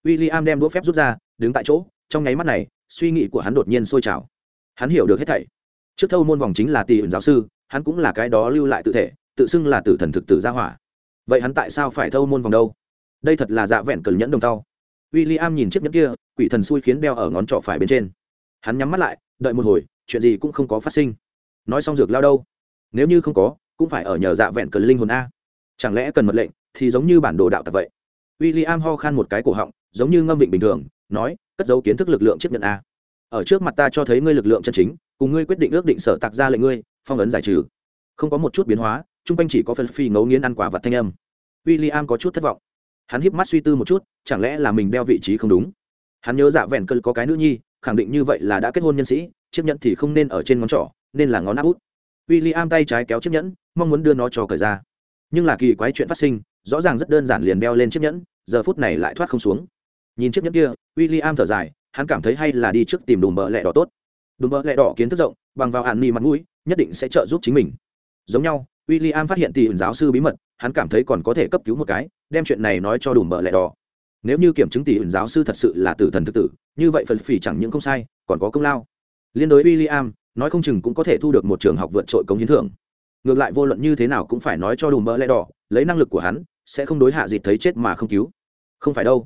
W i l l i am đem đũa phép rút ra, đứng tại chỗ, trong nháy mắt này, suy nghĩ của hắn đột nhiên sôi trào. Hắn hiểu được hết thảy. Trước thâu môn vòng chính là tỷ ẩn giáo sư, hắn cũng là cái đó lưu lại tự thể, tự xưng là tử thần thực tử gia hỏa. Vậy hắn tại sao phải thâu môn vòng đâu? Đây thật là dạ vẹn cần nhẫn đồng tao. W i l l i am nhìn chiếc nhẫn kia, quỷ thần xui khiến đeo ở ngón trỏ phải bên trên. Hắn nhắm mắt lại, đợi một hồi, chuyện gì cũng không có phát sinh. Nói xong dược lao đâu? Nếu như không có cũng phải ở nhờ dạ vẹn cần linh hồn a. Chẳng lẽ cần mật lệnh thì giống như bản đồ đạo tập vậy? W i l l i am ho khan một cái cổ họng, giống như ngâm vịnh bình thường, nói, cất dấu kiến thức lực lượng chiếc nhận a. Ở trước mặt ta cho thấy ngươi lực lượng chân chính, cùng ngươi quyết định ước định sở tạc ra lệnh ngươi, phong ấn giải trừ. Không có một chút biến hóa, chung quanh chỉ có phân phi ngấu nghiến ăn quả vật thanh âm. W i l l i am có chút thất vọng. Hắn híp mắt suy tư một chút, chẳng lẽ là mình đeo vị trí không đúng? Hắn nhớ dạ vẹn cơn có cái nữ nhi, khẳng định như vậy là đã kết hôn nhân sĩ, chiếc nhẫn thì không nên ở trên ngón trỏ, nên là ngón áp út w i l l i am tay trái kéo chiếc nhẫn, mong muốn đưa nó cho cởi ra. Nhưng là kỳ quái chuyện phát sinh, rõ ràng rất đơn giản liền đeo lên chiếc nhẫn, giờ phút này lại thoát không xuống. Nhìn chiếc nhẫn kia w i l l i am thở dài, hắn cảm thấy hay là đi trước tìm đùm bợ lẹ đỏ tốt. Đùm bợ lẹ đỏ kiến thức rộng, bằng vào hạn mi mặt mũi, nhất định sẽ trợ giúp chính mình. Giống nhau w i l l i am phát hiện tỷ giáo sư bí mật, hắn cảm thấy còn có thể cấp cứu một cái, đem chuyện này nói cho đùm bợ lẹ đỏ. Nếu như kiểm chứng tỷ giáo sư thật sự là tử thần thực tử, như vậy phần phỉ chẳng những không sai, còn có công lao. Liên đối w i l l i am nói không chừng cũng có thể thu được một trường học vượt trội công hiến thưởng. Ngược lại vô luận như thế nào cũng phải nói cho đùm mỡ lẽ đỏ, lấy năng lực của hắn, sẽ không đối hạ dịt thấy chết mà không cứu. Không phải đâu.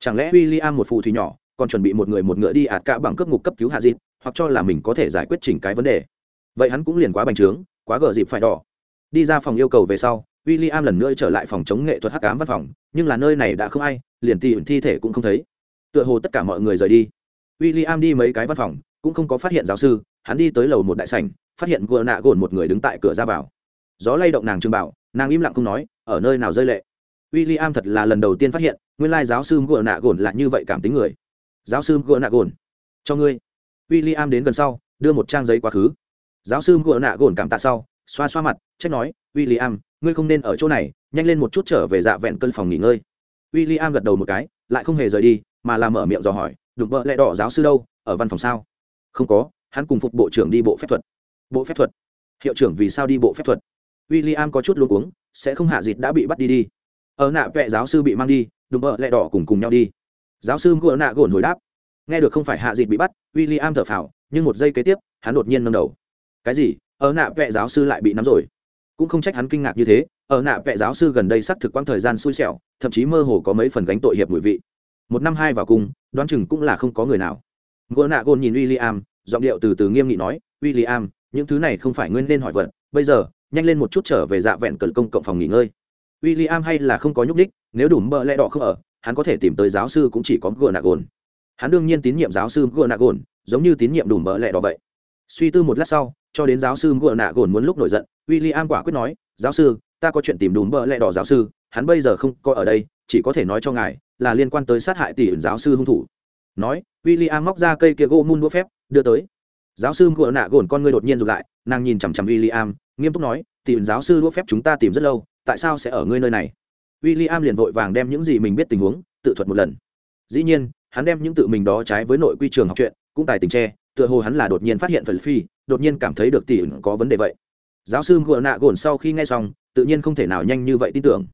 Chẳng lẽ w i l l i am một phù thủy nhỏ, còn chuẩn bị một người một ngựa đi ạt cả bằng cấp ngục cấp cứu hạ dịt, hoặc cho là mình có thể giải quyết chỉnh cái vấn đề? Vậy hắn cũng liền quá bành trướng, quá gờ dịp phải đỏ. Đi ra phòng yêu cầu về sau w i l l i am lần nữa trở lại phòng chống nghệ thuật hắc cám văn phòng, nhưng là nơi này đã không ai, liền tỉ thi thể cũng không thấy. Tựa hồ tất cả mọi người rời đi. W i l l i am đi mấy cái văn phòng, cũng không có phát hiện giáo sư hắn đi tới lầu một đại sảnh, phát hiện gờ nạ gồn một người đứng tại cửa ra vào. Gió lay động nàng trường bảo, nàng im lặng không nói, ở nơi nào rơi lệ? W i l l i am thật là lần đầu tiên phát hiện, nguyên lai giáo sư gờ nạ gồn là như vậy cảm tính người. Giáo sư gờ nạ gồn, cho ngươi. W i l l i am đến gần sau, đưa một trang giấy quá khứ. Giáo sư gờ nạ gồn cảm tạ sau, xoa xoa mặt, trách nói w i l l i am ngươi không nên ở chỗ này, nhanh lên một chút trở về dạ vẹn cân phòng nghỉ ngơi. W i l l i am gật đầu một cái, lại không hề rời đi, mà làm mở miệng dò hỏi, đụng vợ lẽ đỏ giáo sư đâu, ở văn phòng sao? Không có hắn cùng phục bộ trưởng đi bộ phép thuật. Bộ phép thuật? Hiệu trưởng vì sao đi bộ phép thuật? W i l l i am có chút luôn uống sẽ không hạ dịt đã bị bắt đi đi. Ở nạ vệ giáo sư bị mang đi, đùm bợ lẹ đỏ cùng cùng nhau đi. Giáo sư ngựa nạ gồn hồi đáp. Nghe được không phải hạ dịt bị bắt w i l l i am thở phào, nhưng một giây kế tiếp, hắn đột nhiên nâng đầu. Cái gì? Ở nạ vệ giáo sư lại bị nắm rồi. Cũng không trách hắn kinh ngạc như thế, ở nạ vệ giáo sư gần đây xác thực quãng thời gian xui xẻo, thậm chí mơ hồ có mấy phần gánh tội hiệp mùi vị. Một năm hai vào cùng, đoán chừng cũng là không có người nào. Ngựa nạ gồn nhìn w i l l i am giọng điệu từ từ nghiêm nghị nói William, những thứ này không phải nguyên nên hỏi vật bây giờ nhanh lên một chút trở về dạ vẹn cận công cộng phòng nghỉ ngơi. William hay là không có nhúc nhích. nếu đủ bợ lẽ đỏ không ở hắn có thể tìm tới giáo sư cũng chỉ có gờ hắn đương nhiên tín nhiệm giáo sư gờ giống như tín nhiệm đủ bợ lẽ đỏ vậy. Suy tư một lát sau cho đến giáo sư gờ muốn lúc nổi giận William quả quyết nói giáo sư ta có chuyện tìm đủ bợ lẽ đỏ giáo sư hắn bây giờ không có ở đây chỉ có thể nói cho ngài là liên quan tới sát hại tỷ giáo sư hung thủ. Nói William móc ra cây kia gỗ mun đũa phép đưa tới. Giáo sư ngựa nạ gồn con ngươi đột nhiên rụt lại, nàng nhìn chằm chằm w i l l i am nghiêm túc nói tìm giáo sư đua phép chúng ta tìm rất lâu, tại sao sẽ ở ngươi nơi này? W i l l i am liền vội vàng đem những gì mình biết tình huống, tự thuật một lần. Dĩ nhiên, hắn đem những tự mình đó trái với nội quy trường học chuyện, cũng tài tình tre tựa hồ hắn là đột nhiên phát hiện phần phi, đột nhiên cảm thấy được tỷ có vấn đề vậy. Giáo sư ngựa nạ gồn sau khi nghe xong, tự nhiên không thể nào nhanh như vậy tin tưởng.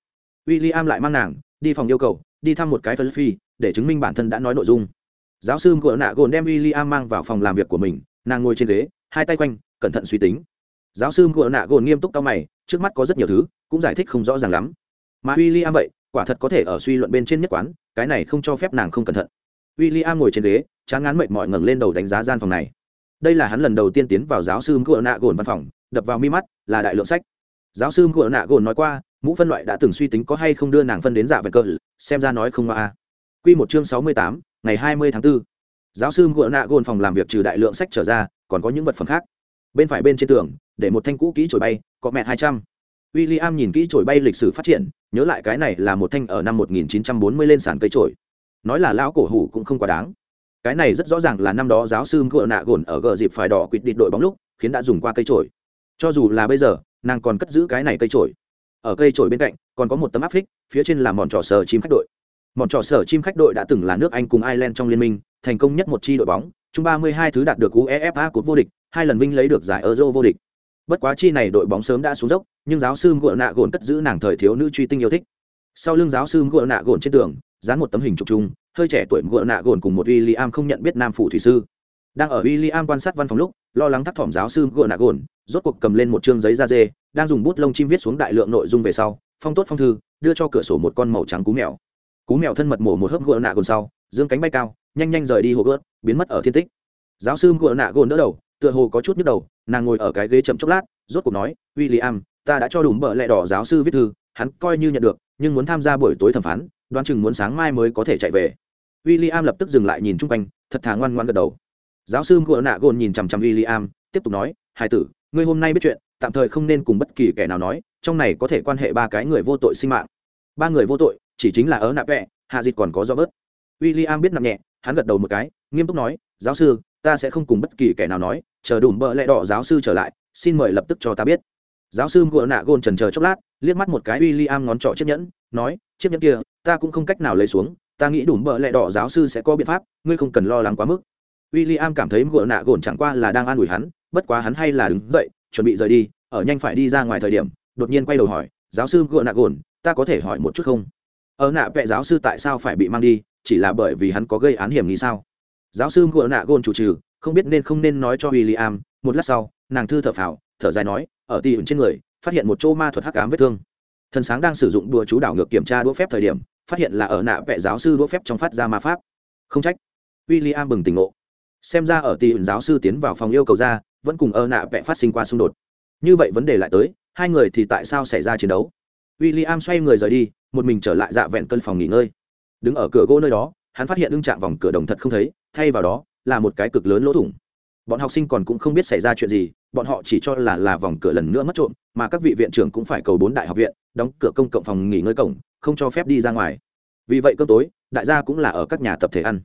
W i l l i am lại mang nàng, đi phòng yêu cầu, đi thăm một cái phần phi, để chứng minh bản thân đã nói nội dung giáo sư ngựa nạ gồn đem w i l l i am mang vào phòng làm việc của mình, nàng ngồi trên ghế, hai tay quanh, cẩn thận suy tính. Giáo sư ngựa nạ gồn nghiêm túc cao mày, trước mắt có rất nhiều thứ, cũng giải thích không rõ ràng lắm. Mà w i l l i am vậy, quả thật có thể ở suy luận bên trên nhất quán, cái này không cho phép nàng không cẩn thận. W i l l i am ngồi trên ghế chán ngán mệt mỏi ngẩng lên đầu đánh giá gian phòng này. Đây là hắn lần đầu tiên tiến vào giáo sư ngựa nạ gồn văn phòng, đập vào mi mắt, là đại lượng sách. Giáo sư ngựa nạ gồn nói qua, mũ phân loại đã từng suy tính có hay không đưa nàng phân đến dạ vẹn cờ xem ra nói không a. Q một chương sáu mươi tám ngày hai mươi tháng 4. giáo sư ngựa nạ gôn phòng làm việc trừ đại lượng sách trở ra, còn có những vật phẩm khác bên phải bên trên tường, để một thanh cũ kỹ chổi bay, có mẹ hai trăm w i l l i am nhìn kỹ chổi bay lịch sử phát triển, nhớ lại cái này là một thanh ở năm 1940 lên sàn cây chổi. nói là lão cổ hủ cũng không quá đáng cái này rất rõ ràng là năm đó giáo sư ngựa nạ gồn ở gờ dịp phải đỏ quỵt địt đội bóng lúc, khiến đã dùng qua cây chổi. cho dù là bây giờ, nàng còn cất giữ cái này cây chổi. ở cây chổi bên cạnh, còn có một tấm áp phích, phía trên là mòn trò sờ chim khách đội mòn trò sở chim khách đội đã từng là nước anh cùng ireland trong liên minh, thành công nhất một chi đội bóng, chung 32 thứ đạt được uefa cúp vô địch, hai lần vinh lấy được giải euro vô địch. Bất quá chi này đội bóng sớm đã xuống dốc, nhưng giáo sư ngựa nạ gồn cất giữ nàng thời thiếu nữ truy tinh yêu thích. Sau lưng giáo sư ngựa nạ gồn trên tường, dán một tấm hình chụp chung, hơi trẻ tuổi ngựa nạ gồn cùng một William không nhận biết nam phủ thủy sư. Đang ở William quan sát văn phòng lúc, lo lắng thắt thỏm giáo sư ngựa nạ gồn, rốt cuộc cầm lên một chương giấy da dê, đang dùng bút lông chim viết xuống đại lượng nội dung về sau, phong tốt phong thư, đưa cho cửa sổ một con màu trắng cú mèo cú mèo thân mật mổ một hớp gỡ nạ gồn sau, dương cánh bay cao, nhanh nhanh rời đi hồ gớt biến mất ở thiên tích. Giáo sư gỡ nạ gồn đỡ đầu, tựa hồ có chút nhức đầu, nàng ngồi ở cái ghế chậm chốc lát, rốt cuộc nói w i l l i am ta đã cho đủ bợ lẹ đỏ giáo sư viết thư, hắn coi như nhận được, nhưng muốn tham gia buổi tối thẩm phán, đoán chừng muốn sáng mai mới có thể chạy về. W i l l i am lập tức dừng lại nhìn chung quanh, thật thà ngoan ngoan gật đầu. Giáo sư gỡ nạ gồn nhìn chằm chằm w i l l i am tiếp tục nói hai tử, ngươi hôm nay biết chuyện, tạm thời không nên cùng bất kỳ kẻ nào nói, trong này có thể quan hệ ba cái người vô tội sinh mạng. Ba người vô tội chỉ chính là ớ nạp vẹ, hạ dịt còn có do bớt. W i l l i am biết nặng nhẹ, hắn gật đầu một cái, nghiêm túc nói, giáo sư, ta sẽ không cùng bất kỳ kẻ nào nói, chờ đủ bợ lẽ đỏ giáo sư trở lại, xin mời lập tức cho ta biết. Giáo sư ngựa nạ gôn trần chờ chốc lát, liếc mắt một cái w i l l i am ngón trỏ chiếc nhẫn, nói, chiếc nhẫn kia, ta cũng không cách nào lấy xuống, ta nghĩ đủ bợ lẽ đỏ giáo sư sẽ có biện pháp, ngươi không cần lo lắng quá mức. W i l l i am cảm thấy ngựa nạ gôn chẳng qua là đang an ủi hắn, bất quá hắn hay là đứng dậy, chuẩn bị rời đi, ở nhanh phải đi ra ngoài thời điểm, đột nhiên quay đầu hỏi, giáo sư ngựa nạ gồn ta có thể hỏi một chút không? Ở nạ vệ giáo sư tại sao phải bị mang đi, chỉ là bởi vì hắn có gây án hiểm nghi sao? Giáo sư ngựa nạ gôn chủ trừ, không biết nên không nên nói cho w i l l i am một lát sau, nàng thư thở phào, thở dài nói, ở tỉ ẩn trên người, phát hiện một chỗ ma thuật hắc ám vết thương. Thần sáng đang sử dụng đùa chú đảo ngược kiểm tra đũa phép thời điểm, phát hiện là ở nạ vệ giáo sư đũa phép trong phát ra ma pháp. Không trách. W i l l i am bừng tỉnh ngộ. Xem ra ở tỉ ẩn giáo sư tiến vào phòng yêu cầu ra, vẫn cùng ở nạ vệ phát sinh qua xung đột. Như vậy vấn đề lại tới, hai người thì tại sao xảy ra chiến đấu? William xoay người rời đi một mình trở lại dạ vẹn cân phòng nghỉ ngơi. Đứng ở cửa gỗ nơi đó, hắn phát hiện ưng chạm vòng cửa đồng thật không thấy, thay vào đó, là một cái cực lớn lỗ thủng. Bọn học sinh còn cũng không biết xảy ra chuyện gì, bọn họ chỉ cho là là vòng cửa lần nữa mất trộm, mà các vị viện trưởng cũng phải cầu bốn đại học viện, đóng cửa công cộng phòng nghỉ ngơi cổng, không cho phép đi ra ngoài. Vì vậy cơm tối, đại gia cũng là ở các nhà tập thể ăn.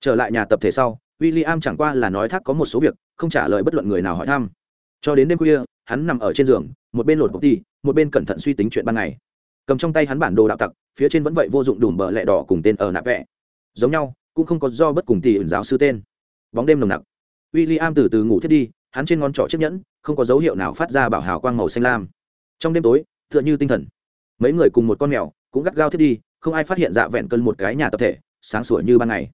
Trở lại nhà tập thể sau w i l l i am chẳng qua là nói thác có một số việc, không trả lời bất luận người nào hỏi thăm. Cho đến đêm khuya, hắn nằm ở trên giường, một bên lột bọc đi, một bên cẩn thận suy tính chuyện ban ngày cầm trong tay hắn bản đồ đạo tặc, phía trên vẫn vậy vô dụng đùm bờ lẹ đỏ cùng tên ở nạp vẽ giống nhau, cũng không có do bất cùng tỷ ẩn giáo sư tên. Bóng đêm nồng nặc. W i l l i am từ từ ngủ thiết đi, hắn trên ngón trỏ chiếc nhẫn, không có dấu hiệu nào phát ra bảo hào quang màu xanh lam. Trong đêm tối, tựa như tinh thần. Mấy người cùng một con mèo cũng gắt gao thiết đi, không ai phát hiện dạ vẹn cơn một cái nhà tập thể, sáng sủa như ban ngày.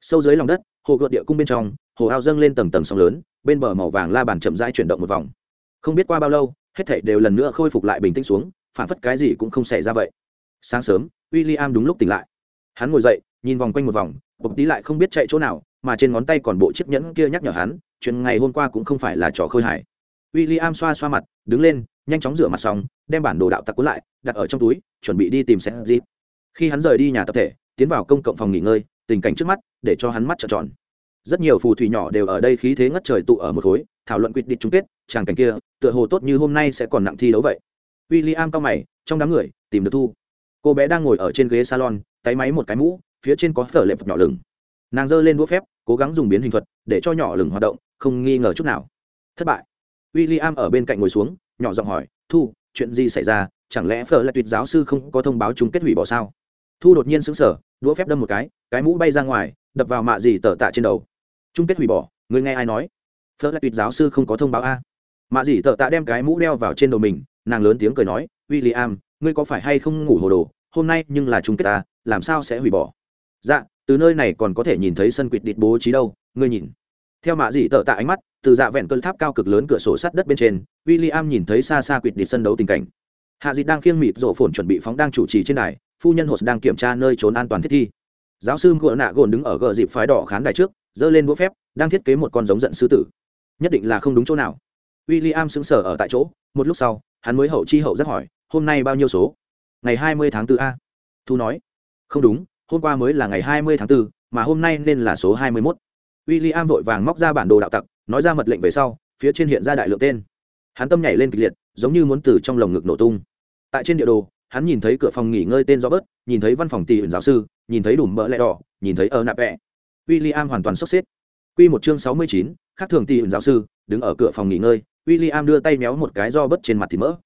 Sâu dưới lòng đất, hồ gợt địa cung bên trong, hồ ao dâng lên tầng tầng sóng lớn, bên bờ màu vàng la bàn chậm rãi chuyển động một vòng. Không biết qua bao lâu, hết thảy đều lần nữa khôi phục lại bình tĩnh xuống phản phất cái gì cũng không xảy ra vậy. Sáng sớm w i l l i am đúng lúc tỉnh lại. Hắn ngồi dậy, nhìn vòng quanh một vòng bộc tí lại không biết chạy chỗ nào, mà trên ngón tay còn bộ chiếc nhẫn kia nhắc nhở hắn, chuyện ngày hôm qua cũng không phải là trò khơi hải w i l l i am xoa xoa mặt, đứng lên, nhanh chóng rửa mặt xong, đem bản đồ đạo tặc cuốn lại, đặt ở trong túi, chuẩn bị đi tìm xe jeep. khi hắn rời đi nhà tập thể, tiến vào công cộng phòng nghỉ ngơi, tình cảnh trước mắt, để cho hắn mắt trợn tròn. Rất nhiều phù thủy nhỏ đều ở đây khí thế ngất trời tụ ở một khối, thảo luận quyết định chung kết, tràng cảnh kia, tựa hồ tốt như hôm nay sẽ còn nặng thi đấu vậy w i l l i am cao mày, trong đám người, tìm được thu. Cô bé đang ngồi ở trên ghế salon, tay máy một cái mũ, phía trên có phở lệ phật nhỏ lửng. Nàng giơ lên đũa phép, cố gắng dùng biến hình thuật để cho nhỏ lửng hoạt động, không nghi ngờ chút nào. Thất bại. W i l l i am ở bên cạnh ngồi xuống, nhỏ giọng hỏi, thu, chuyện gì xảy ra? Chẳng lẽ phở là tuyệt giáo sư không có thông báo chung kết hủy bỏ sao? Thu đột nhiên xứng sở đũa phép đâm một cái cái mũ bay ra ngoài, đập vào mạ gì tờ tạ trên đầu. Chung kết hủy bỏ, người nghe ai nói? Phở là tuyệt giáo sư không có thông báo a? Mạ gì tờ tạ đem cái mũ đeo vào trên đầu mình nàng lớn tiếng cười nói w i l l i am ngươi có phải hay không ngủ hồ đồ? Hôm nay nhưng là chung kết ta, làm sao sẽ hủy bỏ? Dạ từ nơi này còn có thể nhìn thấy sân quỵt địt bố trí đâu, ngươi nhìn. Theo mạ dị tợ tạ ánh mắt, từ dạ vẹn cơn tháp cao cực lớn cửa sổ sắt đất bên trên w i l l i am nhìn thấy xa xa quỵt địt sân đấu tình cảnh. Hạ dịt đang khiêng mịt rổ phồn chuẩn bị phóng đang chủ trì trên đài, phu nhân hột đang kiểm tra nơi trốn an toàn thiết thi. Giáo sư ngựa nạ gồn đứng ở gờ dịp phái đỏ khán đài trước, giơ lên đũa phép, đang thiết kế một con giống giận sư tử. Nhất định là không đúng chỗ nào. W i l l i am sững sờ ở tại chỗ, một lúc sau hắn mới hậu chi hậu rất hỏi hôm nay bao nhiêu số ngày hai mươi tháng 4 a thu nói không đúng hôm qua mới là ngày hai mươi tháng 4, mà hôm nay nên là số hai mươi 21. William vội vàng móc ra bản đồ đạo tặc, nói ra mật lệnh về sau, phía trên hiện ra đại lượng tên. Hắn tâm nhảy lên kịch liệt, giống như muốn từ trong lồng ngực nổ tung. Tại trên địa đồ, hắn nhìn thấy cửa phòng nghỉ ngơi tên Robert, nhìn thấy văn phòng tỷ ẩn giáo sư, nhìn thấy đủ mỡ lẹ đỏ, nhìn thấy ở nạp vẽ. William hoàn toàn sốc xếp. Quy một chương sáu mươi chín, khác thường tỷ ẩn giáo sư, đứng ở cửa phòng nghỉ ngơi, William đưa tay méo một cái do bớt trên mặt thịt mỡ.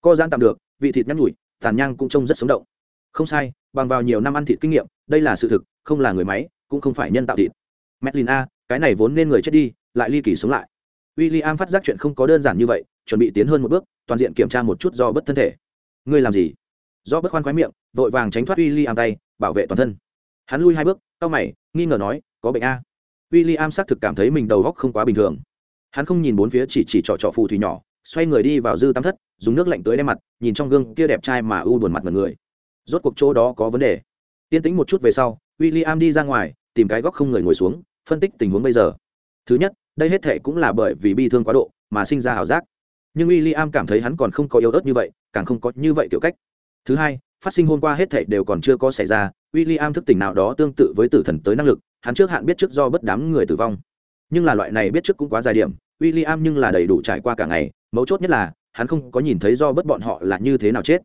Co giãn tạm được, vị thịt nhăn nhủi, tàn nhang cũng trông rất sống động. Không sai, bằng vào nhiều năm ăn thịt kinh nghiệm, đây là sự thực, không là người máy, cũng không phải nhân tạo thịt. Medlin a, cái này vốn nên người chết đi, lại ly kỳ sống lại. William phát giác chuyện không có đơn giản như vậy, chuẩn bị tiến hơn một bước, toàn diện kiểm tra một chút do bất thân thể. Ngươi làm gì? Do bất khoan khoái miệng, vội vàng tránh thoát William tay, bảo vệ toàn thân. Hắn lui hai bước, cau mày, nghi ngờ nói, có bệnh a. William xác thực cảm thấy mình đầu óc không quá bình thường. Hắn không nhìn bốn phía chỉ chỉ trọ trọ phù thủy nhỏ, xoay người đi vào dư tam thất, dùng nước lạnh tưới đem mặt, nhìn trong gương kia đẹp trai mà u buồn mặt mọi người. Rốt cuộc chỗ đó có vấn đề. Yên tĩnh một chút về sau, William đi ra ngoài, tìm cái góc không người ngồi xuống, phân tích tình huống bây giờ thứ nhất đây hết thệ cũng là bởi vì bi thương quá độ mà sinh ra ảo giác nhưng w i l l i am cảm thấy hắn còn không có yếu ớt như vậy càng không có như vậy kiểu cách thứ hai phát sinh hôm qua hết thệ đều còn chưa có xảy ra w i l l i am thức tỉnh nào đó tương tự với tử thần tới năng lực hắn trước hạn biết trước do bất đám người tử vong nhưng là loại này biết trước cũng quá dài điểm w i l l i am nhưng là đầy đủ trải qua cả ngày, mấu chốt nhất là, hắn không có nhìn thấy do bất bọn họ là như thế nào chết.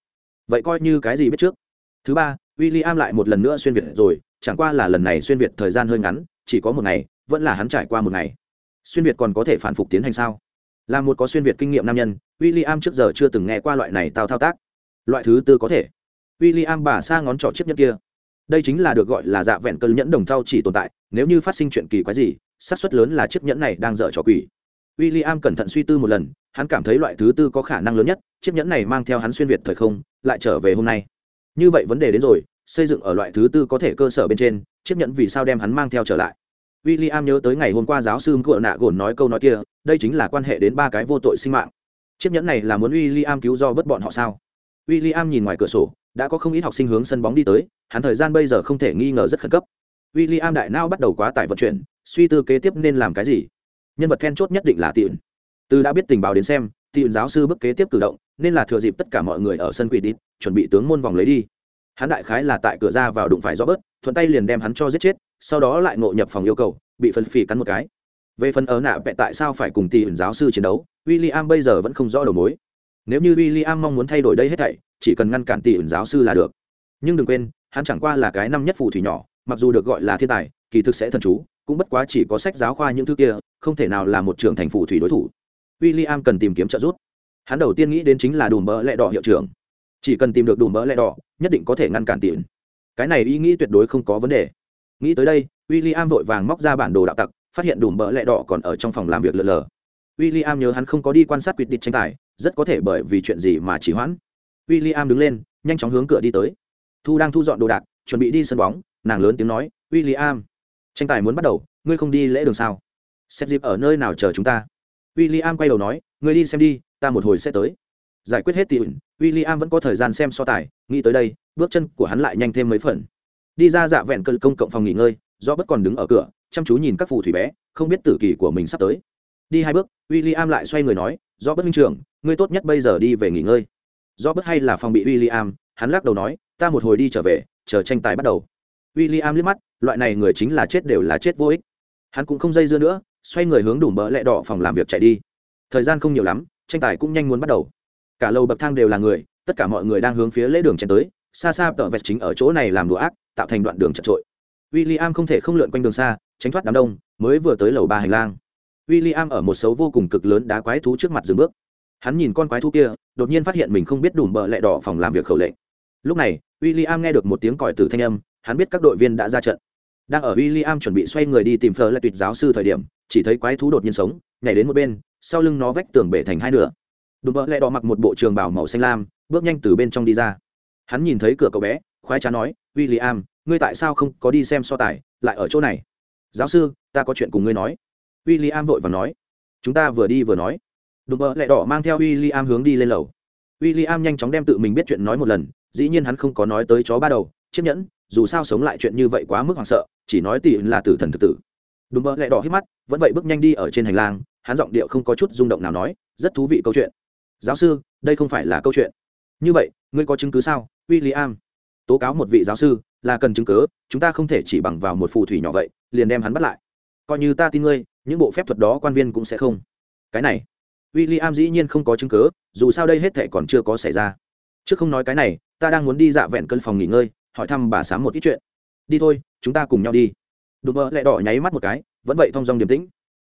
Vậy coi như cái gì biết trước? Thứ ba w i l l i am lại một lần nữa xuyên việt rồi, chẳng qua là lần này xuyên việt thời gian hơi ngắn, chỉ có một ngày, vẫn là hắn trải qua một ngày. Xuyên việt còn có thể phản phục tiến hành sao? Là một có xuyên việt kinh nghiệm nam nhân w i l l i am trước giờ chưa từng nghe qua loại này tao thao tác. Loại thứ tư có thể. W i l l i am bà xa ngón trỏ chiếc nhẫn kia. Đây chính là được gọi là dạ vẹn cơn nhẫn đồng thau chỉ tồn tại, nếu như phát sinh chuyện kỳ quái gì, xác suất lớn là chiếc nhẫn này đang dở trò quỷ w i l l i am cẩn thận suy tư một lần hắn cảm thấy loại thứ tư có khả năng lớn nhất chiếc nhẫn này mang theo hắn xuyên việt thời không lại trở về hôm nay như vậy vấn đề đến rồi xây dựng ở loại thứ tư có thể cơ sở bên trên chiếc nhẫn vì sao đem hắn mang theo trở lại William nhớ tới ngày hôm qua giáo sư ngựa nạ gồn nói câu nói kia, đây chính là quan hệ đến ba cái vô tội sinh mạng. Chiếc nhẫn này là muốn William cứu do bất bọn họ sao? William nhìn ngoài cửa sổ, đã có không ít học sinh hướng sân bóng đi tới, hắn thời gian bây giờ không thể nghi ngờ rất khẩn cấp. William đại não bắt đầu quá tải vận chuyển, suy tư kế tiếp nên làm cái gì. Nhân vật then chốt nhất định là tiện Từ đã biết tình báo đến xem, tiện giáo sư bước kế tiếp cử động, nên là thừa dịp tất cả mọi người ở sân quỷ đi chuẩn bị tướng môn vòng lấy đi. Hắn đại khái là tại cửa ra vào đụng phải do bớt thuận tay liền đem hắn cho giết chết sau đó lại ngộ nhập phòng yêu cầu bị phân phì cắn một cái. Về phần ở nạ vẽ tại sao phải cùng tiện giáo sư chiến đấu w i l l i am bây giờ vẫn không rõ đầu mối. Nếu như w i l l i am mong muốn thay đổi đây hết thảy chỉ cần ngăn cản tỷ ẩn giáo sư là được. Nhưng đừng quên hắn chẳng qua là cái năm nhất phù thủy nhỏ mặc dù được gọi là thiên tài kỳ thực sẽ thần chú cũng bất quá chỉ có sách giáo khoa những thứ kia, không thể nào là một trưởng thành phụ thủy đối thủ. W i l l i am cần tìm kiếm trợ giúp. Hắn đầu tiên nghĩ đến chính là đùm bỡ lẹ đỏ hiệu trưởng. Chỉ cần tìm được đùm bỡ lẹ đỏ, nhất định có thể ngăn cản tiền. Cái này ý nghĩ tuyệt đối không có vấn đề. Nghĩ tới đây w i l l i am vội vàng móc ra bản đồ đạo tặc, phát hiện đùm bỡ lẹ đỏ còn ở trong phòng làm việc lờ lờ. W i l l i am nhớ hắn không có đi quan sát quyết định tranh tài, rất có thể bởi vì chuyện gì mà chỉ hoãn. W i l l i am đứng lên, nhanh chóng hướng cửa đi tới. Thu đang thu dọn đồ đạc, chuẩn bị đi sân bóng, nàng lớn tiếng nói w i l l i am tranh tài muốn bắt đầu, ngươi không đi lễ đường sao? Xét dịp ở nơi nào chờ chúng ta? W i l l i am quay đầu nói, ngươi đi xem đi, ta một hồi sẽ tới. Giải quyết hết tỷ ẩn w i l l i am vẫn có thời gian xem so tài, nghĩ tới đây, bước chân của hắn lại nhanh thêm mấy phần. Đi ra dạ vẹn cơn công cộng phòng nghỉ ngơi do bất còn đứng ở cửa, chăm chú nhìn các phù thủy bé, không biết tử kỳ của mình sắp tới. Đi hai bước w i l l i am lại xoay người nói do bất minh trưởng, ngươi tốt nhất bây giờ đi về nghỉ ngơi. Do bất hay là phòng bị w i l l i am hắn lắc đầu nói, ta một hồi đi trở về, chờ tranh tài bắt đầu. W i l l i am liếc mắt loại này người chính là chết đều là chết vô ích. Hắn cũng không dây dưa nữa, xoay người hướng đủ bỡ lẹ đỏ phòng làm việc chạy đi. Thời gian không nhiều lắm, tranh tài cũng nhanh muốn bắt đầu. Cả lầu bậc thang đều là người, tất cả mọi người đang hướng phía lễ đường chen tới, xa xa tợ vẹt chính ở chỗ này làm đồ ác, tạo thành đoạn đường chật trội. W i l l i am không thể không lượn quanh đường xa, tránh thoát đám đông, mới vừa tới lầu ba hành lang. W i l l i am ở một số vô cùng cực lớn đá quái thú trước mặt dừng bước. Hắn nhìn con quái thú kia, đột nhiên phát hiện mình không biết đủ bờ lẹ đỏ phòng làm việc khẩu lệnh. Lúc này w i l l i am nghe được một tiếng còi từ thanh âm, hắn biết các đội viên đã ra trận đang ở w i l l i am chuẩn bị xoay người đi tìm phờ lại tuyệt giáo sư thời điểm, chỉ thấy quái thú đột nhiên sống, nhảy đến một bên, sau lưng nó vách tường bể thành hai nửa. Đùm bỡ lẹ đỏ mặc một bộ trường bảo màu xanh lam, bước nhanh từ bên trong đi ra. Hắn nhìn thấy cửa cậu bé, khoái trá nói w i l l i am ngươi tại sao không có đi xem so tài, lại ở chỗ này? Giáo sư, ta có chuyện cùng ngươi nói. W i l l i am vội và nói. Chúng ta vừa đi vừa nói. Đùm bỡ lẹ đỏ mang theo w i l l i am hướng đi lên lầu. W i l l i am nhanh chóng đem tự mình biết chuyện nói một lần, dĩ nhiên hắn không có nói tới chó ba đầu, chiếc nhẫn dù sao sống lại chuyện như vậy quá mức hoảng sợ, chỉ nói tỷ là tử thần thực tử. Đùm bợ lẹ đỏ hít mắt, vẫn vậy bước nhanh đi ở trên hành lang, hắn giọng điệu không có chút rung động nào nói, rất thú vị câu chuyện. Giáo sư, đây không phải là câu chuyện. Như vậy, ngươi có chứng cứ sao w i l l i am tố cáo một vị giáo sư, là cần chứng cứ, chúng ta không thể chỉ bằng vào một phù thủy nhỏ vậy, liền đem hắn bắt lại. Coi như ta tin ngươi, những bộ phép thuật đó quan viên cũng sẽ không. Cái này w i l l i am dĩ nhiên không có chứng cứ, dù sao đây hết thệ còn chưa có xảy ra. Trước không nói cái này, ta đang muốn đi dạ vẹn cân phòng nghỉ ngơi hỏi thăm bà sám một ít chuyện. Đi thôi, chúng ta cùng nhau đi. Đụng mơ lẹ đỏ nháy mắt một cái, vẫn vậy thong dong điềm tĩnh.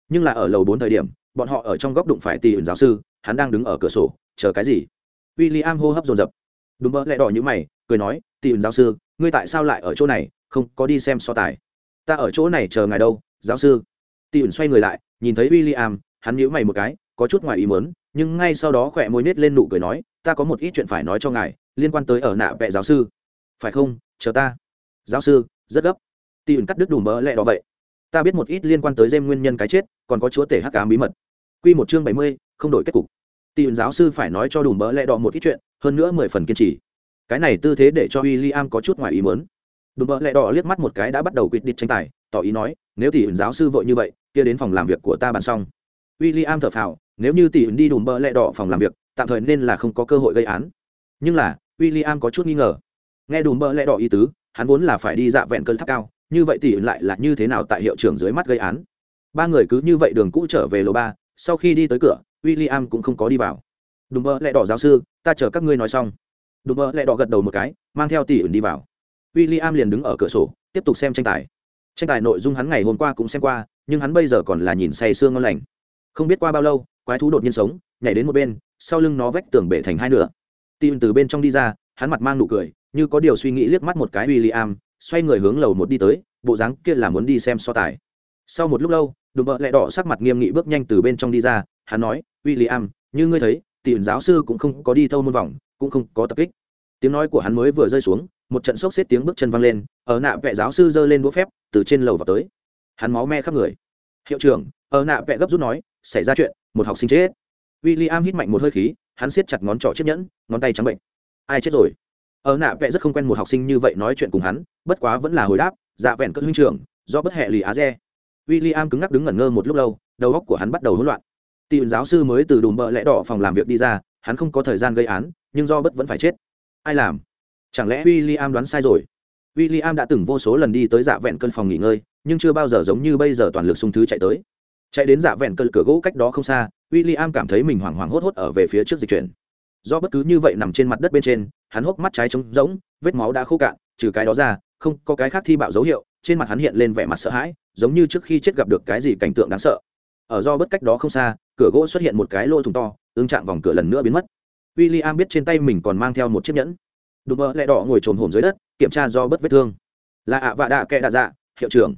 Nhưng là ở lầu bốn thời điểm, bọn họ ở trong góc đụng phải tỷ ẩn giáo sư, hắn đang đứng ở cửa sổ, chờ cái gì? W i l l i am hô hấp dồn dập. Đùm mơ lẹ đỏ như mày, cười nói tỷ ẩn giáo sư, ngươi tại sao lại ở chỗ này? Không, có đi xem so tài. Ta ở chỗ này chờ ngài đâu, giáo sư. Tỷ ẩn xoay người lại, nhìn thấy w i l l i am hắn nhíu mày một cái, có chút ngoài ý mớn nhưng ngay sau đó khỏe môi nết lên nụ cười nói, ta có một ít chuyện phải nói cho ngài, liên quan tới ở nạ vẹ giáo sư phải không? Chờ ta. Giáo sư, rất gấp. Tỷ ẩn cắt đứt đủ mỡ lẹ đó vậy. Ta biết một ít liên quan tới dêm nguyên nhân cái chết, còn có chúa tể hắc cám bí mật. Q một chương bảy mươi, không đổi kết cục. Tỷ ẩn giáo sư phải nói cho đủ mỡ lẹ đỏ một ít chuyện, hơn nữa mười phần kiên trì. Cái này tư thế để cho w i l l i am có chút ngoài ý mớn đùm mỡ lẹ đỏ liếc mắt một cái đã bắt đầu quyết định tranh tài, tỏ ý nói, nếu tỷ ẩn giáo sư vội như vậy, kia đến phòng làm việc của ta bàn xong. W i l l i am thở phào, nếu như tỷ ẩn đi đùm mỡ lẹ đỏ phòng làm việc, tạm thời nên là không có cơ hội gây án. Nhưng là w i l l i am có chút nghi ngờ nghe đùm bơ lẹ đỏ ý tứ, hắn vốn là phải đi dạ vẹn cơn tháp cao, như vậy tỷ lại là như thế nào tại hiệu trưởng dưới mắt gây án. Ba người cứ như vậy đường cũ trở về lầu ba, sau khi đi tới cửa w i l l i am cũng không có đi vào. Đùm bơ lẹ đỏ giáo sư, ta chờ các ngươi nói xong. Đùm bơ lẹ đỏ gật đầu một cái, mang theo tỷ ẩn đi vào. W i l l i am liền đứng ở cửa sổ, tiếp tục xem tranh tài. Tranh tài nội dung hắn ngày hôm qua cũng xem qua, nhưng hắn bây giờ còn là nhìn say sương ngon lành. Không biết qua bao lâu, quái thú đột nhiên sống, nhảy đến một bên, sau lưng nó vách tường bể thành hai nửa. Tim từ bên trong đi ra hắn mặt mang nụ cười, như có điều suy nghĩ liếc mắt một cái w i l l i am xoay người hướng lầu một đi tới, bộ dáng kia là muốn đi xem so tài. Sau một lúc lâu, đùm bợ lẹ đỏ sắc mặt nghiêm nghị bước nhanh từ bên trong đi ra, hắn nói w i l l i am như ngươi thấy, tìm giáo sư cũng không có đi thâu môn vòng, cũng không có tập kích. Tiếng nói của hắn mới vừa rơi xuống, một trận sốc xếp tiếng bước chân văng lên, ở nạ vệ giáo sư giơ lên đũa phép, từ trên lầu vào tới. Hắn máu me khắp người. Hiệu trưởng, ở nạ vệ gấp rút nói, xảy ra chuyện, một học sinh chết. W i l l i am hít mạnh một hơi khí, hắn siết chặt ngón trỏ chiếc nhẫn, ngón tay trắng bệnh ai chết rồi? Ở nạ vẽ rất không quen một học sinh như vậy nói chuyện cùng hắn, bất quá vẫn là hồi đáp dạ vẹn cất huynh trưởng, do bất hệ lì á re w i l l i am cứng ngắc đứng ngẩn ngơ một lúc lâu, đầu óc của hắn bắt đầu hỗn loạn. Tìm giáo sư mới từ đùm bợ lẽ đỏ phòng làm việc đi ra, hắn không có thời gian gây án, nhưng do bất vẫn phải chết. Ai làm? Chẳng lẽ w i l l i am đoán sai rồi? W i l l i am đã từng vô số lần đi tới dạ vẹn cơn phòng nghỉ ngơi, nhưng chưa bao giờ giống như bây giờ toàn lực sung thứ chạy tới. Chạy đến dạ vẹn cơn cửa gỗ cách đó không xa w i l l i am cảm thấy mình hoảng hoảng hốt hốt ở về phía trước dịch chuyển do bất cứ như vậy nằm trên mặt đất bên trên, hắn hốc mắt trái trống rỗng, vết máu đã khô cạn, trừ cái đó ra, không có cái khác thi bạo dấu hiệu, trên mặt hắn hiện lên vẻ mặt sợ hãi, giống như trước khi chết gặp được cái gì cảnh tượng đáng sợ. Ở do bất cách đó không xa, cửa gỗ xuất hiện một cái lỗ thùng to, ương chạm vòng cửa lần nữa biến mất. W i l l i am biết trên tay mình còn mang theo một chiếc nhẫn. Đùm bơ lẹ đỏ ngồi trồm hổm dưới đất, kiểm tra do bất vết thương. Là ạ vạ đạ kệ đạ dạ hiệu trưởng.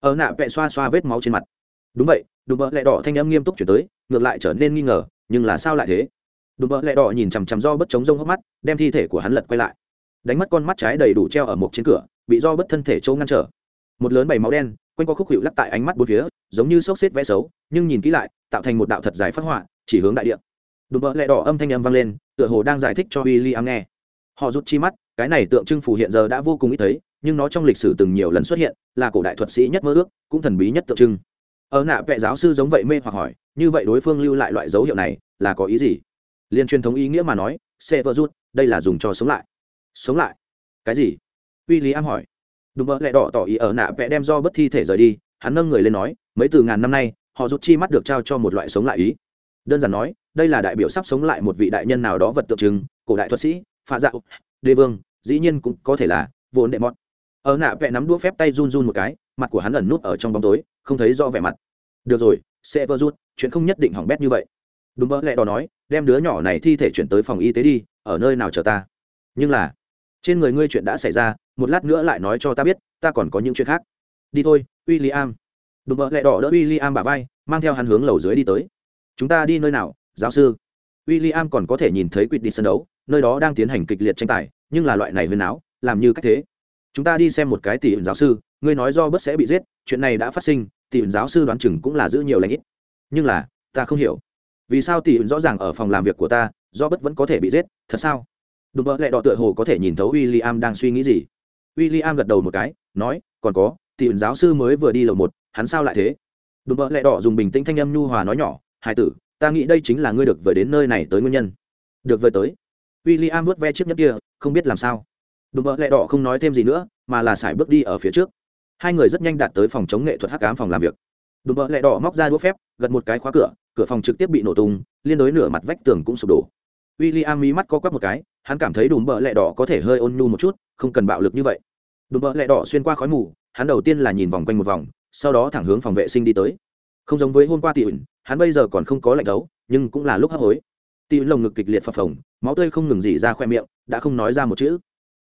Ở nạ vẹ xoa xoa vết máu trên mặt. Đúng vậy đùm bơ lẹ đỏ thanh âm nghiêm túc chuyển tới, ngược lại trở nên nghi ngờ, nhưng là sao lại thế? Đùm bơ lẹ đỏ nhìn chằm chằm do bất chống rông hốc mắt, đem thi thể của hắn lật quay lại. Đánh mất con mắt trái đầy đủ treo ở một trên cửa, bị do bất thân thể trâu ngăn trở. Một lớn bầy máu đen, quanh qua khúc hiệu lắc tại ánh mắt bốn phía, giống như xốc xếp vẽ xấu, nhưng nhìn kỹ lại, tạo thành một đạo thật dài phát họa, chỉ hướng đại địa. Đùm bợ lẹ đỏ âm thanh âm vang lên, tựa hồ đang giải thích cho w i l l i am nghe. Họ rút chi mắt, cái này tượng trưng phù hiện giờ đã vô cùng ít thấy, nhưng nó trong lịch sử từng nhiều lần xuất hiện, là cổ đại thuật sĩ nhất mơ ước, cũng thần bí nhất tượng trưng. Ở nạ vệ giáo sư giống vậy mê hoặc hỏi, như vậy đối phương lưu lại loại dấu hiệu này, là có ý gì? Liên truyền thống ý nghĩa mà nói xe vợ rút, đây là dùng cho sống lại. Sống lại? Cái gì? W i l l i am hỏi. Đùm bợ lẹ đỏ tỏ ý ở nạ vẽ đem do bất thi thể rời đi, hắn nâng người lên nói, mấy từ ngàn năm nay, họ rút chi mắt được trao cho một loại sống lại ý. Đơn giản nói, đây là đại biểu sắp sống lại một vị đại nhân nào đó vật tượng trưng, cổ đại thuật sĩ pha dạo đê vương, dĩ nhiên cũng có thể là vốn đệ mọt. Ở nạ vẽ nắm đũa phép tay run run một cái, mặt của hắn ẩn núp ở trong bóng tối, không thấy rõ vẻ mặt. Được rồi, sẽ vơ rút, chuyện không nhất định hỏng bét như vậy. Đúng mơ lẹ đỏ nói đem đứa nhỏ này thi thể chuyển tới phòng y tế đi, ở nơi nào chờ ta? Nhưng là, trên người ngươi chuyện đã xảy ra, một lát nữa lại nói cho ta biết, ta còn có những chuyện khác. Đi thôi w i l l i am đùm bợ lẹ đỏ đỡ w i l l i am bà vai, mang theo hắn hướng lầu dưới đi tới. Chúng ta đi nơi nào, giáo sư? W i l l i am còn có thể nhìn thấy quýt đi sân đấu, nơi đó đang tiến hành kịch liệt tranh tài, nhưng là loại này huyền áo, làm như cách thế. Chúng ta đi xem một cái tỷ ẩn giáo sư, ngươi nói do bớt sẽ bị giết, chuyện này đã phát sinh, tỷ ẩn giáo sư đoán chừng cũng là giữ nhiều lãnh ít. Nhưng là, ta không hiểu vì sao tỷ rõ ràng ở phòng làm việc của ta do bất vẫn có thể bị giết, thật sao? Đùm bỡ lẹ đỏ tựa hồ có thể nhìn thấu w i l l i am đang suy nghĩ gì. W i l l i am gật đầu một cái, nói, còn có, tỷ giáo sư mới vừa đi lầu một, hắn sao lại thế? Đùm bỡ lẹ đỏ dùng bình tĩnh thanh âm nhu hòa nói nhỏ hai tử, ta nghĩ đây chính là ngươi được vừa đến nơi này tới nguyên nhân. Được vừa tới. W i l l i am vớt ve chiếc nhất kia, không biết làm sao. Đùm bỡ lẹ đỏ không nói thêm gì nữa, mà là sải bước đi ở phía trước. Hai người rất nhanh đạt tới phòng chống nghệ thuật hắc cám phòng làm việc. Đùm bỡ lẹ đỏ móc ra đũa phép, gật một cái khóa cửa cửa phòng trực tiếp bị nổ tung liên đối nửa mặt vách tường cũng sụp đổ. W i l l i am mí mắt co quắp một cái hắn cảm thấy đùm bợ lẹ đỏ có thể hơi ôn nhu một chút không cần bạo lực như vậy. Đùm bợ lẹ đỏ xuyên qua khói mù hắn đầu tiên là nhìn vòng quanh một vòng sau đó thẳng hướng phòng vệ sinh đi tới. Không giống với hôm qua tiễn, hắn bây giờ còn không có lệnh đấu nhưng cũng là lúc hấp hối. Tiễn lồng ngực kịch liệt phập phồng máu tươi không ngừng dỉ ra khoe miệng đã không nói ra một chữ.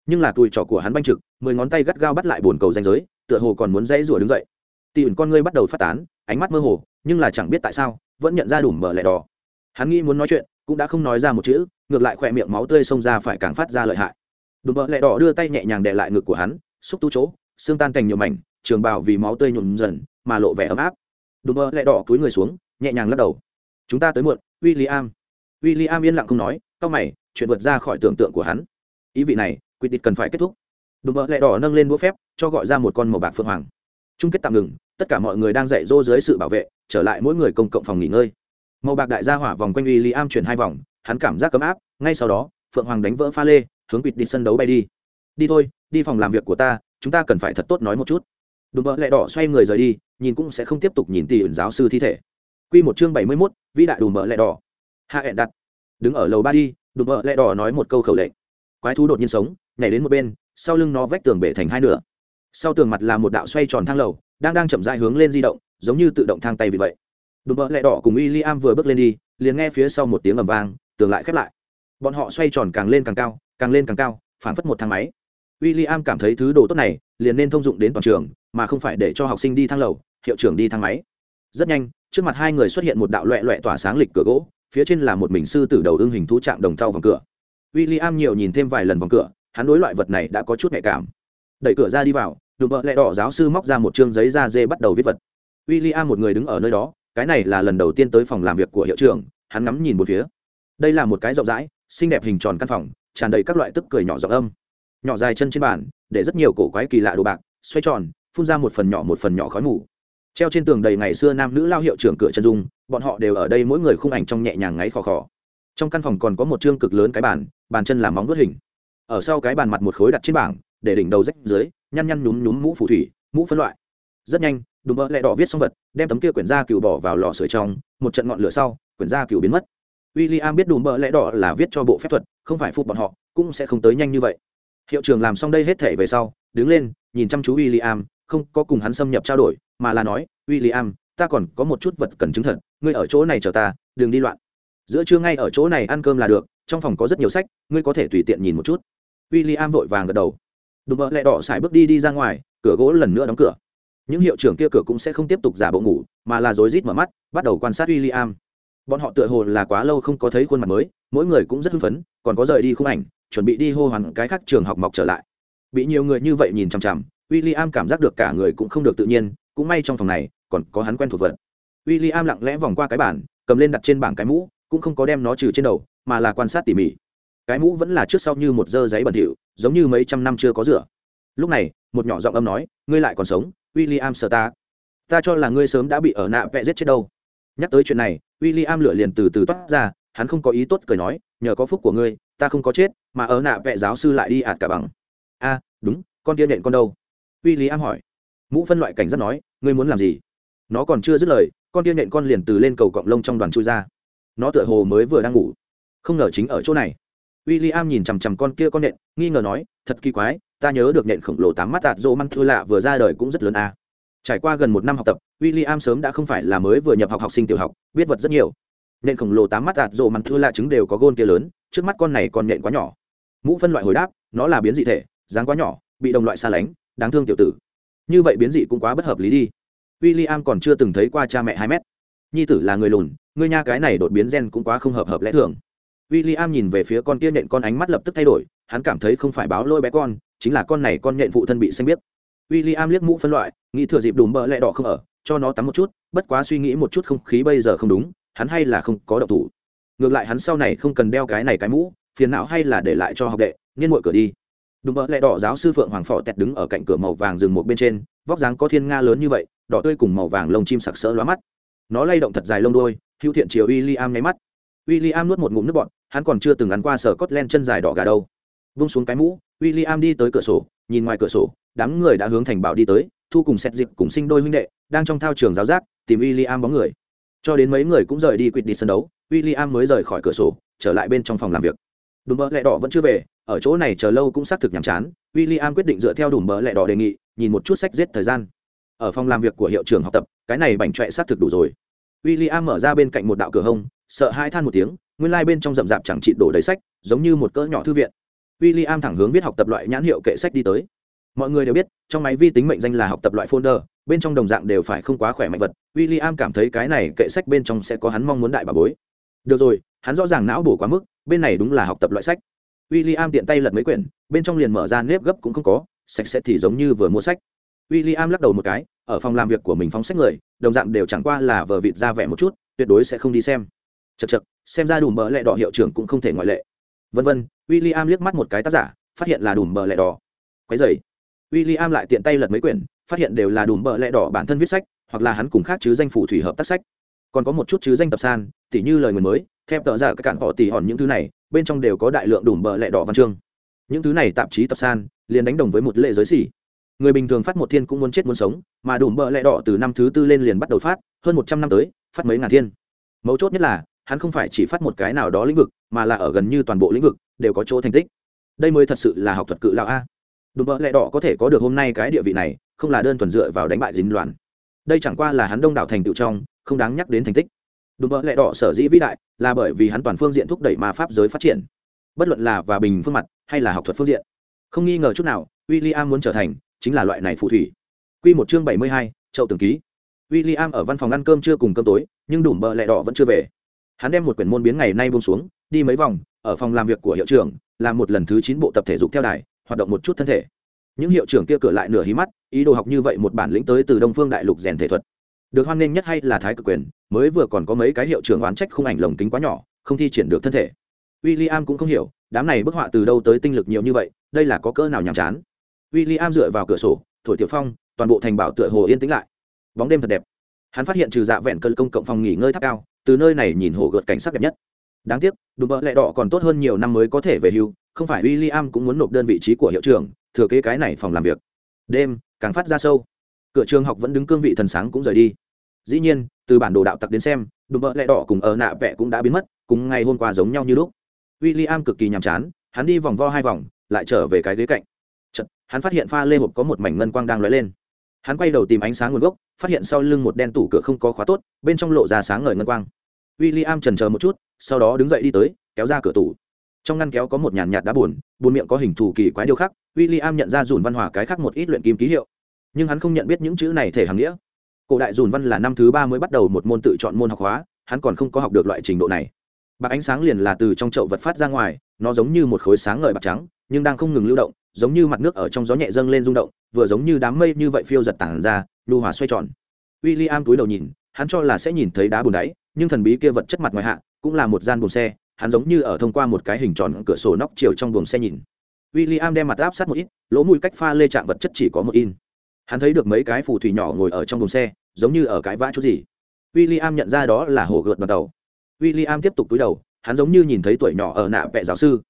Nhưng là tuổi trỏ của hắn banh trực mười ngón tay gắt gao bắt lại bồn cầu danh giới tựa hồ còn muốn dãy rủa đứng dậy tỷ ẩn con ngươi bắt đầu phát tán, ánh mắt mơ hồ, nhưng là chẳng biết tại sao, vẫn nhận ra đủ mở lẻ đỏ. Hắn nghĩ muốn nói chuyện, cũng đã không nói ra một chữ, ngược lại khỏe miệng máu tươi xông ra phải càng phát ra lợi hại. Đùm bợ lẹ đỏ đưa tay nhẹ nhàng đè lại ngực của hắn, xúc tu chỗ, xương tan thành nhiều mảnh, trường bào vì máu tươi nhuộm dần, mà lộ vẻ ấm áp. Đùm bợ lẹ đỏ cúi người xuống, nhẹ nhàng lắc đầu. Chúng ta tới muộn w i l l i am w i l l i am yên lặng không nói c mày, chuyện vượt ra khỏi tưởng tượng của hắn. Ý vị này, quyết định cần phải kết thúc. Đùm bợ lẹ đỏ nâng lên đũa phép, cho gọi ra một con màu bạc phượng hoàng chung kết tạm ngừng, tất cả mọi người đang dạy dỗ dưới sự bảo vệ, trở lại mỗi người công cộng phòng nghỉ ngơi. Màu bạc đại gia hỏa vòng quanh uy li am chuyển hai vòng, hắn cảm giác cấm áp, ngay sau đó, phượng hoàng đánh vỡ pha lê, hướng quỵt đi sân đấu bay đi. Đi thôi, đi phòng làm việc của ta, chúng ta cần phải thật tốt nói một chút. Đùm bỡ lẹ đỏ xoay người rời đi, nhìn cũng sẽ không tiếp tục nhìn tỷ ẩn giáo sư thi thể. Q một chương bảy mươi mốt, vĩ đại đùm bỡ lẹ đỏ. Hạ hẹn đặt. Đứng ở lầu ba đi, đùm bỡ lẹ đỏ nói một câu khẩu lệnh. Quái thú đột nhiên sống, nhảy đến một bên, sau lưng nó vách tường bể thành hai nửa sau tường mặt là một đạo xoay tròn thang lầu, đang đang chậm dại hướng lên di động, giống như tự động thang tay vì vậy. Đùm bỡ lẹ đỏ cùng w i l l i am vừa bước lên đi, liền nghe phía sau một tiếng ầm vang, tường lại khép lại. Bọn họ xoay tròn càng lên càng cao, càng lên càng cao phản phất một thang máy. W i l l i am cảm thấy thứ đồ tốt này liền nên thông dụng đến toàn trường, mà không phải để cho học sinh đi thang lầu, hiệu trưởng đi thang máy. Rất nhanh, trước mặt hai người xuất hiện một đạo loẹ loẹ tỏa sáng lịch cửa gỗ, phía trên là một mình sư tử đầu ương hình thú trạng đồng thau vòng cửa. W i l l i am nhiều nhìn thêm vài lần vòng cửa, hắn đối loại vật này đã có chút nhạy cảm. Đẩy cửa ra đi vào đùm bợ lẹ đỏ giáo sư móc ra một chương giấy da dê bắt đầu viết vật. W i l l i am một người đứng ở nơi đó, cái này là lần đầu tiên tới phòng làm việc của hiệu trưởng, hắn ngắm nhìn một phía. Đây là một cái rộng rãi, xinh đẹp hình tròn căn phòng, tràn đầy các loại tức cười nhỏ giọng âm. Nhỏ dài chân trên bàn, để rất nhiều cổ quái kỳ lạ đồ bạc, xoay tròn, phun ra một phần nhỏ một phần nhỏ khói mù. Treo trên tường đầy ngày xưa nam nữ lao hiệu trưởng cửa chân dung, bọn họ đều ở đây mỗi người khung ảnh trong nhẹ nhàng ngáy khò khò. Trong căn phòng còn có một chương cực lớn cái bàn bàn chân làm móng vuốt hình. Ở sau cái bàn mặt một khối đặt trên bảng để đỉnh đầu rách dưới, nhăn nhăn nhúm nhúm mũ phù thủy, mũ phân loại. Rất nhanh, đùm bơ lẹ đỏ viết xong vật, đem tấm kia quyển da cừu bỏ vào lò sưởi trong, một trận ngọn lửa sau, quyển da cừu biến mất. W i l l i am biết đùm bơ lẹ đỏ là viết cho bộ phép thuật, không phải phục bọn họ, cũng sẽ không tới nhanh như vậy. Hiệu trưởng làm xong đây hết thể về sau, đứng lên, nhìn chăm chú w i l l i am không có cùng hắn xâm nhập trao đổi, mà là nói w i l l i am ta còn có một chút vật cần chứng thật, ngươi ở chỗ này chờ ta, đừng đi loạn. Giữa trưa ngay ở chỗ này ăn cơm là được, trong phòng có rất nhiều sách, ngươi có thể tùy tiện nhìn một chút. W i l l i am vội vàng gật đầu đùm bợ lẹ đỏ xài bước đi đi ra ngoài, cửa gỗ lần nữa đóng cửa. Những hiệu trưởng kia cửa cũng sẽ không tiếp tục giả bộ ngủ, mà là rối rít mở mắt, bắt đầu quan sát w i l l i am bọn họ tựa hồ là quá lâu không có thấy khuôn mặt mới, mỗi người cũng rất hưng phấn, còn có rời đi khung ảnh, chuẩn bị đi hô hoàn cái khác trường học mọc trở lại. Bị nhiều người như vậy nhìn chằm chằm w i l l i am cảm giác được cả người cũng không được tự nhiên, cũng may trong phòng này, còn có hắn quen thuộc vật. W i l l i am lặng lẽ vòng qua cái bản cầm lên đặt trên bảng cái mũ, cũng không có đem nó trừ trên đầu, mà là quan sát tỉ mỉ cái mũ vẫn là trước sau như một dơ giấy bẩn thỉu, giống như mấy trăm năm chưa có rửa. Lúc này, một nhỏ giọng âm nói, ngươi lại còn sống w i l l i am sợ ta. Ta cho là ngươi sớm đã bị ở nạ vẽ giết chết đâu. Nhắc tới chuyện này w i l l i am lửa liền từ từ toát ra, hắn không có ý tốt cười nói, nhờ có phúc của ngươi, ta không có chết, mà ở nạ vẽ giáo sư lại đi ạt cả bằng. A, đúng, con kia nện con đâu? W i l l i am hỏi. Mũ phân loại cảnh giác nói, ngươi muốn làm gì? Nó còn chưa dứt lời, con kia nện con liền từ lên cầu cọng lông trong đoàn chui ra. Nó tựa hồ mới vừa đang ngủ. Không ngờ chính ở chỗ này w i l l i am nhìn chằm chằm con kia con nện, nghi ngờ nói, thật kỳ quái, ta nhớ được nện khổng lồ tám mắt tạt rô măng thua lạ vừa ra đời cũng rất lớn a. À. trải qua gần một năm học tập w i l l i am sớm đã không phải là mới vừa nhập học học sinh tiểu học, biết vật rất nhiều. Nện khổng lồ tám mắt tạt rô măng thua lạ trứng đều có gôn kia lớn, trước mắt con này còn nện quá nhỏ. Mũ phân loại hồi đáp, nó là biến dị thể, dáng quá nhỏ, bị đồng loại xa lánh, đáng thương tiểu tử. Như vậy biến dị cũng quá bất hợp lý đi. W i l l i am còn chưa từng thấy qua cha mẹ hai mét. Nhi tử là người lùn, người nha cái này đột biến gen cũng quá không hợp hợp lẽ thường w i l l i am nhìn về phía con kia nện con ánh mắt lập tức thay đổi, hắn cảm thấy không phải báo lôi bé con, chính là con này con nhện phụ thân bị xanh biết w i l l i am liếc mũ phân loại, nghĩ thừa dịp đùm bợ lẹ đỏ không ở, cho nó tắm một chút, bất quá suy nghĩ một chút không khí bây giờ không đúng, hắn hay là không có độc thủ. Ngược lại hắn sau này không cần đeo cái này cái mũ, phiền não hay là để lại cho học đệ, niên mội cửa đi. Đùm bợ lẹ đỏ giáo sư phượng hoàng phò tẹt đứng ở cạnh cửa màu vàng rừng một bên trên, vóc dáng có thiên nga lớn như vậy, đỏ tươi cùng màu vàng lông chim sặc sỡ lóa mắt. Nó lay động thật dài lông đôi hữu thiện chiều w i i am nháy mắt w i l l i am nuốt một ngụm nước bọt, hắn còn chưa từng ăn qua sở cốt len chân dài đỏ gà đâu. Vung xuống cái mũ w i l l i am đi tới cửa sổ, nhìn ngoài cửa sổ, đám người đã hướng thành bảo đi tới, thu cùng xét dịp cùng sinh đôi huynh đệ, đang trong thao trường giáo giác, tìm w i l l i am bóng người. Cho đến mấy người cũng rời đi quỵt đi sân đấu w i l l i am mới rời khỏi cửa sổ, trở lại bên trong phòng làm việc. Đùm bỡ lẹ đỏ vẫn chưa về, ở chỗ này chờ lâu cũng xác thực nhàm chán w i l l i am quyết định dựa theo đùm bỡ lẹ đỏ đề nghị, nhìn một chút sách giết thời gian. Ở phòng làm việc của hiệu trưởng học tập, cái này bảnh trọe xác thực đủ rồi. W i l l i am mở ra bên cạnh một đạo cửa hông sợ hai than một tiếng, nguyên lai、like、bên trong rậm rạp chẳng trị đổ đầy sách, giống như một cỡ nhỏ thư viện. W i l l i am thẳng hướng viết học tập loại nhãn hiệu kệ sách đi tới. Mọi người đều biết, trong máy vi tính mệnh danh là học tập loại folder, bên trong đồng dạng đều phải không quá khỏe mạnh vật. W i l l i am cảm thấy cái này kệ sách bên trong sẽ có hắn mong muốn đại bà bối. Được rồi, hắn rõ ràng não bổ quá mức, bên này đúng là học tập loại sách. W i l l i am tiện tay lật mấy quyển, bên trong liền mở ra nếp gấp cũng không có, sạch sẽ thì giống như vừa mua sách. W i l l i am lắc đầu một cái, ở phòng làm việc của mình phóng sách người, đồng dạng đều chẳng qua là vờ vịt ra vẻ một chút, tuyệt đối sẽ không đi xem chật chật, xem ra đùm bờ lẹ đỏ hiệu trưởng cũng không thể ngoại lệ. Vân vân w i l l i am liếc mắt một cái tác giả, phát hiện là đùm bờ lẹ đỏ. Quái dày w i l l i am lại tiện tay lật mấy quyển, phát hiện đều là đùm bờ lẹ đỏ bản thân viết sách, hoặc là hắn cùng khác chứ danh phủ thủy hợp tác sách. Còn có một chút chứ danh tập san, tỉ như lời người mới theo tờ giả dạ các cạn họ tỉ hòn những thứ này, bên trong đều có đại lượng đùm bờ lẹ đỏ văn chương. Những thứ này tạp chí tập san, liền đánh đồng với một lệ giới xỉ. Người bình thường phát một thiên cũng muốn chết muốn sống, mà đùm bờ lẹ đỏ từ năm thứ tư lên liền bắt đầu phát, hơn một trăm năm tới, phát mấy ngàn thiên. Mấu chốt nhất là hắn không phải chỉ phát một cái nào đó lĩnh vực, mà là ở gần như toàn bộ lĩnh vực, đều có chỗ thành tích. Đây mới thật sự là học thuật cự lão a. Đùm bợ lẹ đỏ có thể có được hôm nay cái địa vị này, không là đơn thuần dựa vào đánh bại dính loạn. Đây chẳng qua là hắn đông đảo thành tựu trong, không đáng nhắc đến thành tích. Đùm bợ lẹ đỏ sở dĩ vĩ đại, là bởi vì hắn toàn phương diện thúc đẩy ma pháp giới phát triển. Bất luận là và bình phương mặt, hay là học thuật phương diện. Không nghi ngờ chút nào w i l l i am muốn trở thành, chính là loại này phù thủy. Q một chương bảy mươi hai, chậu tường ký. W i l l i am ở văn phòng ăn cơm chưa cùng cơm tối, nhưng đùm bợ lẹ đỏ vẫn chưa về hắn đem một quyển môn biến ngày nay buông xuống, đi mấy vòng, ở phòng làm việc của hiệu trưởng, làm một lần thứ chín bộ tập thể dục theo đài, hoạt động một chút thân thể. Những hiệu trưởng kia cửa lại nửa hí mắt, ý đồ học như vậy một bản lĩnh tới từ đông phương đại lục rèn thể thuật. Được hoan nghênh nhất hay là thái cực quyền, mới vừa còn có mấy cái hiệu trưởng oán trách không ảnh lồng kính quá nhỏ, không thi triển được thân thể. W i l l i am cũng không hiểu, đám này bức họa từ đâu tới tinh lực nhiều như vậy, đây là có cỡ nào nhàm chán. W i l l i am dựa vào cửa sổ, thổi tiểu phong, toàn bộ thành bảo tựa hồ yên tĩnh lại. Bóng đêm thật đẹp. Hắn phát hiện trừ dạ vẹn cơn công cộng phòng nghỉ ngơi tháp cao từ nơi này nhìn hồ gợt cảnh sắc đẹp nhất. Đáng tiếc đùm bợ lẹ đỏ còn tốt hơn nhiều năm mới có thể về hưu không phải w i l l i am cũng muốn nộp đơn vị trí của hiệu trưởng thừa kế cái này phòng làm việc. Đêm càng phát ra sâu. Cửa trường học vẫn đứng cương vị thần sáng cũng rời đi. Dĩ nhiên từ bản đồ đạo tặc đến xem đùm bợ lẹ đỏ cùng ở nạ vẹ cũng đã biến mất cùng ngày hôm qua giống nhau như lúc. W i l l i am cực kỳ nhàm chán hắn đi vòng vo hai vòng lại trở về cái ghế cạnh. Chật, hắn phát hiện pha lê hộp có một mảnh ngân quang đang lóe lên hắn quay đầu tìm ánh sáng nguồn gốc, phát hiện sau lưng một đen tủ cửa không có khóa tốt, bên trong lộ ra sáng ngời ngân quang. W i l l i am trần chờ một chút, sau đó đứng dậy đi tới, kéo ra cửa tủ. Trong ngăn kéo có một nhàn nhạt đá buồn buồn miệng có hình thù kỳ quái điêu khắc w i l l i am nhận ra dùn văn hòa cái khác một ít luyện kim ký hiệu. Nhưng hắn không nhận biết những chữ này thể hàng nghĩa. Cổ đại dùn văn là năm thứ ba mới bắt đầu một môn tự chọn môn học hóa, hắn còn không có học được loại trình độ này. Bạc ánh sáng liền là từ trong chậu vật phát ra ngoài, nó giống như một khối sáng ngời bạc trắng, nhưng đang không ngừng lưu động giống như mặt nước ở trong gió nhẹ dâng lên rung động, vừa giống như đám mây như vậy phiêu giật tản ra lưu hòa xoay tròn. W i l l i am túi đầu nhìn, hắn cho là sẽ nhìn thấy đá bùn đáy, nhưng thần bí kia vật chất mặt ngoài hạ cũng là một gian buồng xe, hắn giống như ở thông qua một cái hình tròn cửa sổ nóc chiều trong buồng xe nhìn. W i l l i am đem mặt áp sát một ít, lỗ mũi cách pha lê chạm vật chất chỉ có một in. Hắn thấy được mấy cái phù thủy nhỏ ngồi ở trong buồng xe, giống như ở cái vã chút gì. W i l l i am nhận ra đó là hồ gợt đoàn tàu. W i l l i am tiếp tục túi đầu, hắn giống như nhìn thấy tuổi nhỏ ở nạ vẹ giáo sư.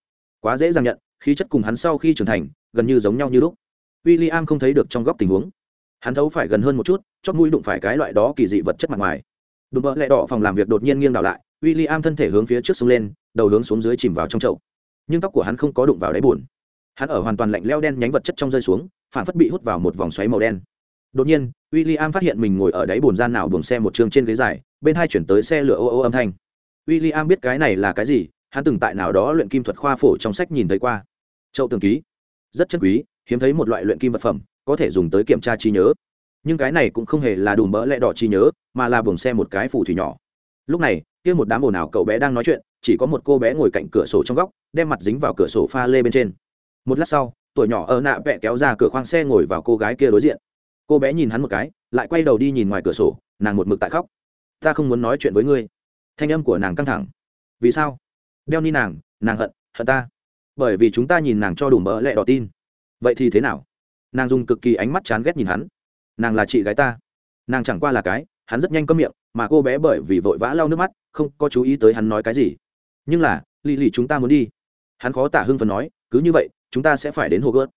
Quá dễ dàng nhận khí chất cùng hắn sau khi trưởng thành, gần như giống nhau như lúc. W i l l i am không thấy được trong góc tình huống. Hắn thấu phải gần hơn một chút, chót mũi đụng phải cái loại đó kỳ dị vật chất mặt ngoài. Đụng bợ lẹ đỏ phòng làm việc đột nhiên nghiêng đảo lại w i l l i am thân thể hướng phía trước sông lên, đầu hướng xuống dưới chìm vào trong chậu. Nhưng tóc của hắn không có đụng vào đáy bùn. Hắn ở hoàn toàn lạnh leo đen nhánh vật chất trong rơi xuống, phản phất bị hút vào một vòng xoáy màu đen. Đột nhiên w i l l i am phát hiện mình ngồi ở đáy bùn gian nào buồng xe một trường trên ghế dài, bên hai chuyển tới xe lửa ô ô âm thanh. W i l l i am biết cái này là cái gì, hắn từng tại nào đó luyện kim thuật khoa phổ trong sách nhìn thấy qua chậu tường ký. Rất chân quý, hiếm thấy một loại luyện kim vật phẩm, có thể dùng tới kiểm tra trí nhớ. Nhưng cái này cũng không hề là đùm bỡ lẽ đỏ trí nhớ, mà là buồng xe một cái phù thủy nhỏ. Lúc này, kia một đám ồn ào cậu bé đang nói chuyện, chỉ có một cô bé ngồi cạnh cửa sổ trong góc, đem mặt dính vào cửa sổ pha lê bên trên. Một lát sau, tuổi nhỏ ở nạ vẽ kéo ra cửa khoang xe ngồi vào cô gái kia đối diện. Cô bé nhìn hắn một cái, lại quay đầu đi nhìn ngoài cửa sổ, nàng một mực tại khóc. Ta không muốn nói chuyện với ngươi. Thanh âm của nàng căng thẳng. Vì sao? Đeo ni nàng nàng hận hận ta bởi vì chúng ta nhìn nàng cho đủ mỡ lẹ đỏ tin. Vậy thì thế nào? Nàng dùng cực kỳ ánh mắt chán ghét nhìn hắn. Nàng là chị gái ta. Nàng chẳng qua là cái, hắn rất nhanh câm miệng, mà cô bé bởi vì vội vã lau nước mắt, không có chú ý tới hắn nói cái gì. Nhưng là, lì lì chúng ta muốn đi. Hắn khó tả hưng phần nói, cứ như vậy, chúng ta sẽ phải đến hồ gớt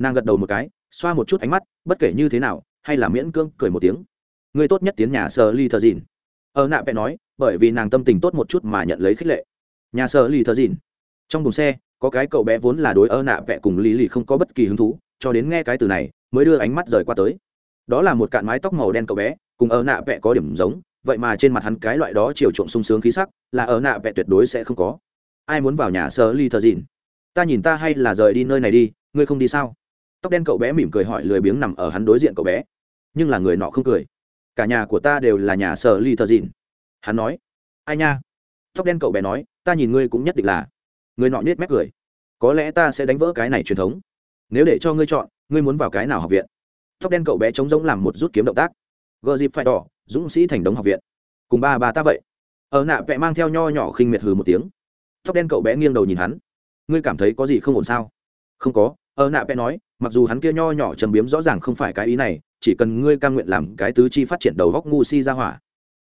nàng gật đầu một cái, xoa một chút ánh mắt, bất kể như thế nào, hay là miễn cưỡng cười một tiếng. Người tốt nhất tiến nhà sờ ly thờ dìn. Ở nạ vẽ nói, bởi vì nàng tâm tình tốt một chút mà nhận lấy khích lệ. Nhà sờ ly thờ dìn. Trong thùng xe có cái cậu bé vốn là đối ơ nạ vẽ cùng lý lì không có bất kỳ hứng thú, cho đến nghe cái từ này, mới đưa ánh mắt rời qua tới. Đó là một cạn mái tóc màu đen cậu bé, cùng ơ nạ vẽ có điểm giống, vậy mà trên mặt hắn cái loại đó chiều trộn sung sướng khí sắc, là ơ nạ vẽ tuyệt đối sẽ không có. Ai muốn vào nhà sơ ly thờ dìn ta nhìn ta hay là rời đi nơi này đi, ngươi không đi sao? Tóc đen cậu bé mỉm cười hỏi lười biếng nằm ở hắn đối diện cậu bé. Nhưng là người nọ không cười. Cả nhà của ta đều là nhà sở ly thờ dìn hắn nói, ai nha? Tóc đen cậu bé nói, ta nhìn ngươi cũng nhất định là người nọ nết mép cười. Có lẽ ta sẽ đánh vỡ cái này truyền thống. Nếu để cho ngươi chọn, ngươi muốn vào cái nào học viện? Tóc đen cậu bé trống rỗng làm một rút kiếm động tác. Gờ dịp phải đỏ, dũng sĩ thành đống học viện. Cùng ba bà ta vậy. Ở nạ vẽ mang theo nho nhỏ khinh miệt hừ một tiếng. Tóc đen cậu bé nghiêng đầu nhìn hắn. Ngươi cảm thấy có gì không ổn sao? Không có, ở nạ vẽ nói, mặc dù hắn kia nho nhỏ trầm biếm rõ ràng không phải cái ý này, chỉ cần ngươi cam nguyện làm cái tứ chi phát triển đầu góc ngu si ra hỏa,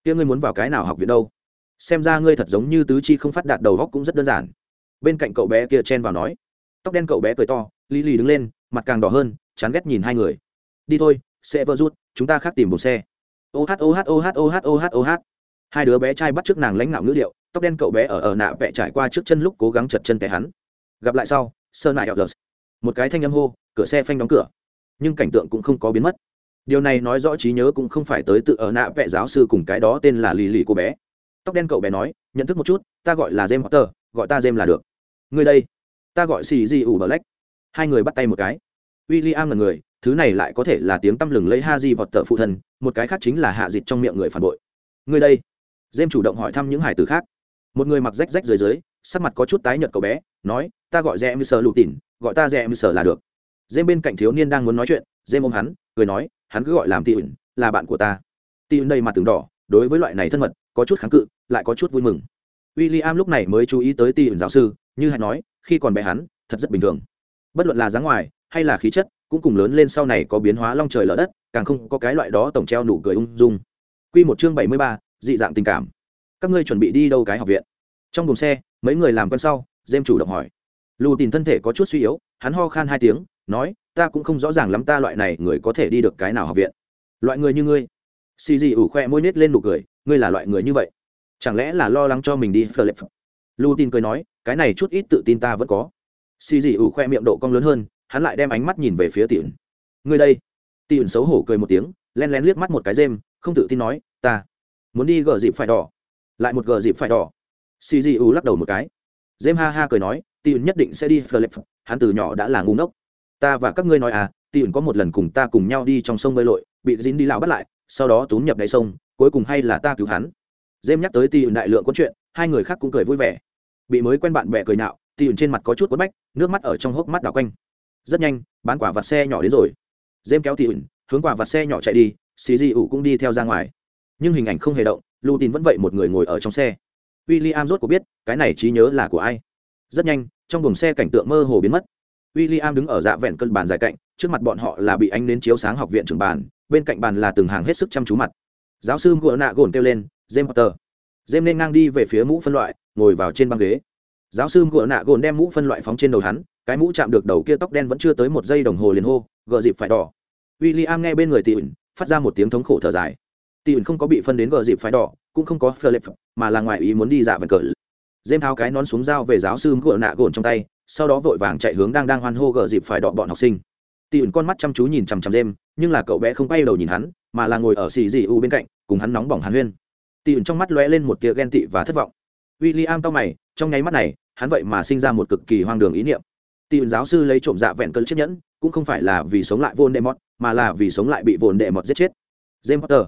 kia ngươi muốn vào cái nào học viện đâu? Xem ra ngươi thật giống như tứ chi không phát đạt đầu góc cũng rất đơn giản bên cạnh cậu bé kia chen vào nói. Tóc đen cậu bé cười to, lì lì đứng lên, mặt càng đỏ hơn, chán ghét nhìn hai người. Đi thôi, sẽ vỡ rút, chúng ta khác tìm một xe. Ô hát ô hát ô hát ô hát ô hát ô hát. Hai đứa bé trai bắt trước nàng lãnh ngạo ngữ điệu, tóc đen cậu bé ở ở nạ vẽ trải qua trước chân lúc cố gắng chật chân té hắn. Gặp lại sau, sơn lại lờ một cái thanh âm hô, cửa xe phanh đóng cửa. Nhưng cảnh tượng cũng không có biến mất. Điều này nói rõ trí nhớ cũng không phải tới tự ở nạ vẽ giáo sư cùng cái đó tên là lì lì cô bé. Tóc đen cậu bé nói, nhận thức một chút, ta gọi là james potter gọi ta jem là được. Người đây. Ta gọi xì di ủ bờ lách hai người bắt tay một cái. W i l l i am là người, thứ này lại có thể là tiếng tăm lừng lấy ha di vọt tờ phụ thân, một cái khác chính là hạ dịt trong miệng người phản bội. Người đây. Jem chủ động hỏi thăm những hải từ khác. Một người mặc rách rách dưới dưới, sắc mặt có chút tái nhợt cậu bé, nói, ta gọi rẽ mư sờ lụ tỉn gọi ta rẽ mư sờ là được. Dêm bên cạnh thiếu niên đang muốn nói chuyện dêm ôm hắn, cười nói, hắn cứ gọi làm tỉ ủn là bạn của ta. Tỉ ủn đây mặt từng đỏ, đối với loại này thân mật, có chút kháng cự, lại có chút vui mừng w i l l i am lúc này mới chú ý tới tỉ giáo sư, như hãy nói, khi còn bé hắn, thật rất bình thường. Bất luận là dáng ngoài, hay là khí chất, cũng cùng lớn lên sau này có biến hóa long trời lở đất, càng không có cái loại đó tổng treo nụ cười ung dung. Q một chương bảy mươi ba, dị dạng tình cảm. Các ngươi chuẩn bị đi đâu cái học viện? Trong buồng xe, mấy người làm quen sau dêm chủ động hỏi. Lù tìm thân thể có chút suy yếu, hắn ho khan hai tiếng, nói, ta cũng không rõ ràng lắm ta loại này người có thể đi được cái nào học viện. Loại người như ngươi? Xì dị ủ khoe môi nết lên nụ cười, ngươi là loại người như vậy? Chẳng lẽ là lo lắng cho mình đi, phờ lệp lu tin cười nói, cái này chút ít tự tin ta vẫn có. Xì dị ủ khoe miệng độ cong lớn hơn, hắn lại đem ánh mắt nhìn về phía tiễn ngươi đây. Tiễn xấu hổ cười một tiếng, len lén liếc mắt một cái rêm không tự tin nói, ta muốn đi gờ dịp phải đỏ. Lại một gờ dịp phải đỏ. Xì dị ủ lắc đầu một cái. Rêm ha ha cười nói tiễn nhất định sẽ đi, phờ lệp hắn từ nhỏ đã là ngu ngốc. Ta và các ngươi nói à tiễn có một lần cùng ta cùng nhau đi trong sông bơi lội, bị dính đi lão bắt lại, sau đó tốn nhập đáy sông, cuối cùng hay là ta cứu hắn dêm nhắc tới tiễn đại lượng có chuyện hai người khác cũng cười vui vẻ. Bị mới quen bạn bè cười nạo, tiễn trên mặt có chút quất bách nước mắt ở trong hốc mắt đảo quanh. Rất nhanh bán quả vặt xe nhỏ đến rồi. Dêm kéo tiễn hướng quả vặt xe nhỏ chạy đi xì di ủ cũng đi theo ra ngoài. Nhưng hình ảnh không hề động lu tin vẫn vậy một người ngồi ở trong xe. W i l l i am rốt có biết cái này trí nhớ là của ai. Rất nhanh trong buồng xe cảnh tượng mơ hồ biến mất. W i l l i am đứng ở dạ vẹn cân bàn dài cạnh trước mặt bọn họ là bị ánh nến chiếu sáng học viện trưởng bàn bên cạnh bàn là từng hàng hết sức chăm chú mặt. Giáo sư ngựa nạ gồn kêu lên james potter. James nên ngang đi về phía mũ phân loại ngồi vào trên băng ghế. Giáo sư của nạ gồn đem mũ phân loại phóng trên đầu hắn cái mũ chạm được đầu kia tóc đen vẫn chưa tới một giây đồng hồ liền hô gờ dịp phải đỏ. William nghe bên người Tỷ ẩn phát ra một tiếng thống khổ thở dài. Tỷ ẩn không có bị phân đến gờ dịp phải đỏ cũng không có phơ lệp mà là ngoài ý muốn đi dạ vần cờ. James tháo cái nón xuống dao về giáo sư của nạ gồn trong tay sau đó vội vàng chạy hướng đang đang hoan hô gờ dịp phải đỏ bọn học sinh. Tỷ ẩn con mắt chăm chú nhìn chằm chằm James, nhưng là cậu bé không quay đầu nhìn hắn mà là ngồi ở xì dị u bên cạnh cùng hắn nóng bỏng hàn huyên. Tìm ẩn trong mắt lóe lên một tia ghen tị và thất vọng. W i l l i am tao mày, trong nháy mắt này, hắn vậy mà sinh ra một cực kỳ hoang đường ý niệm. Tị ẩn giáo sư lấy trộm dạ vẹn cơn chiếc nhẫn, cũng không phải là vì sống lại vồn đệ mọt mà là vì sống lại bị vồn đệ mọt giết chết. James potter,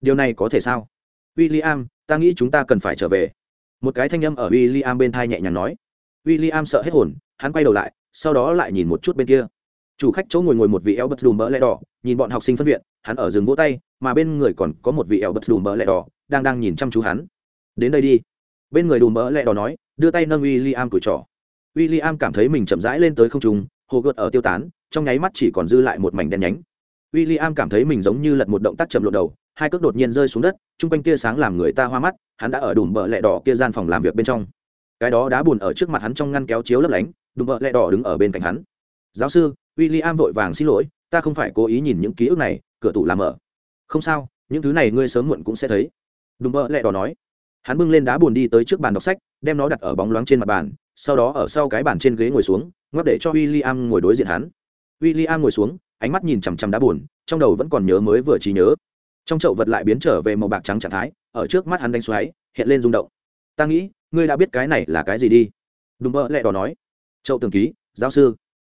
điều này có thể sao? W i l l i am ta nghĩ chúng ta cần phải trở về. Một cái thanh âm ở w i l l i am bên thai nhẹ nhàng nói. W i l l i am sợ hết hồn, hắn quay đầu lại, sau đó lại nhìn một chút bên kia. Chủ khách chỗ ngồi ngồi một vị eo bật đùm bỡ đỏ nhìn bọn học sinh phân viện, hắn ở rừng vỗ tay, mà bên người còn có một vị eo bật đùm bỡ đỏ đang đang nhìn chăm chú hắn. Đến đây đi. Bên người đùm bỡ lẹ đỏ nói, đưa tay nâng w i l l i am trỏ. W i l l i am cảm thấy mình chậm rãi lên tới không trung, hồ gợt ở tiêu tán, trong nháy mắt chỉ còn dư lại một mảnh đen nhánh. W i l l i am cảm thấy mình giống như lật một động tác chậm lộ đầu, hai cước đột nhiên rơi xuống đất, chung quanh tia sáng làm người ta hoa mắt, hắn đã ở đùm bỡ lẹ đỏ kia gian phòng làm việc bên trong. Cái đó đá bùn ở trước mặt hắn trong ngăn kéo chiếu lấp lánh, đùm bỡ lẹ đỏ đứng ở bên cạnh hắn. Giáo sư w i l l i am vội vàng xin lỗi, ta không phải cố ý nhìn những ký ức này, cửa tủ làm mở. Không sao, những thứ này ngươi sớm muộn cũng sẽ thấy đùm bỡ lẹ đỏ nói. Hắn bưng lên đá bùn đi tới trước bàn đọc sách, đem nó đặt ở bóng loáng trên mặt bàn, sau đó ở sau cái bàn trên ghế ngồi xuống, ngoắc để cho w i l l i am ngồi đối diện hắn. W i l l i am ngồi xuống, ánh mắt nhìn chằm chằm đá bùn trong đầu vẫn còn nhớ mới vừa trí nhớ. Trong chậu vật lại biến trở về màu bạc trắng trạng thái, ở trước mắt hắn đánh xoáy, hiện lên rung động. Ta nghĩ, ngươi đã biết cái này là cái gì đi. Đùm bỡ lẹ đỏ nói. Chậu tường ký, giáo sư.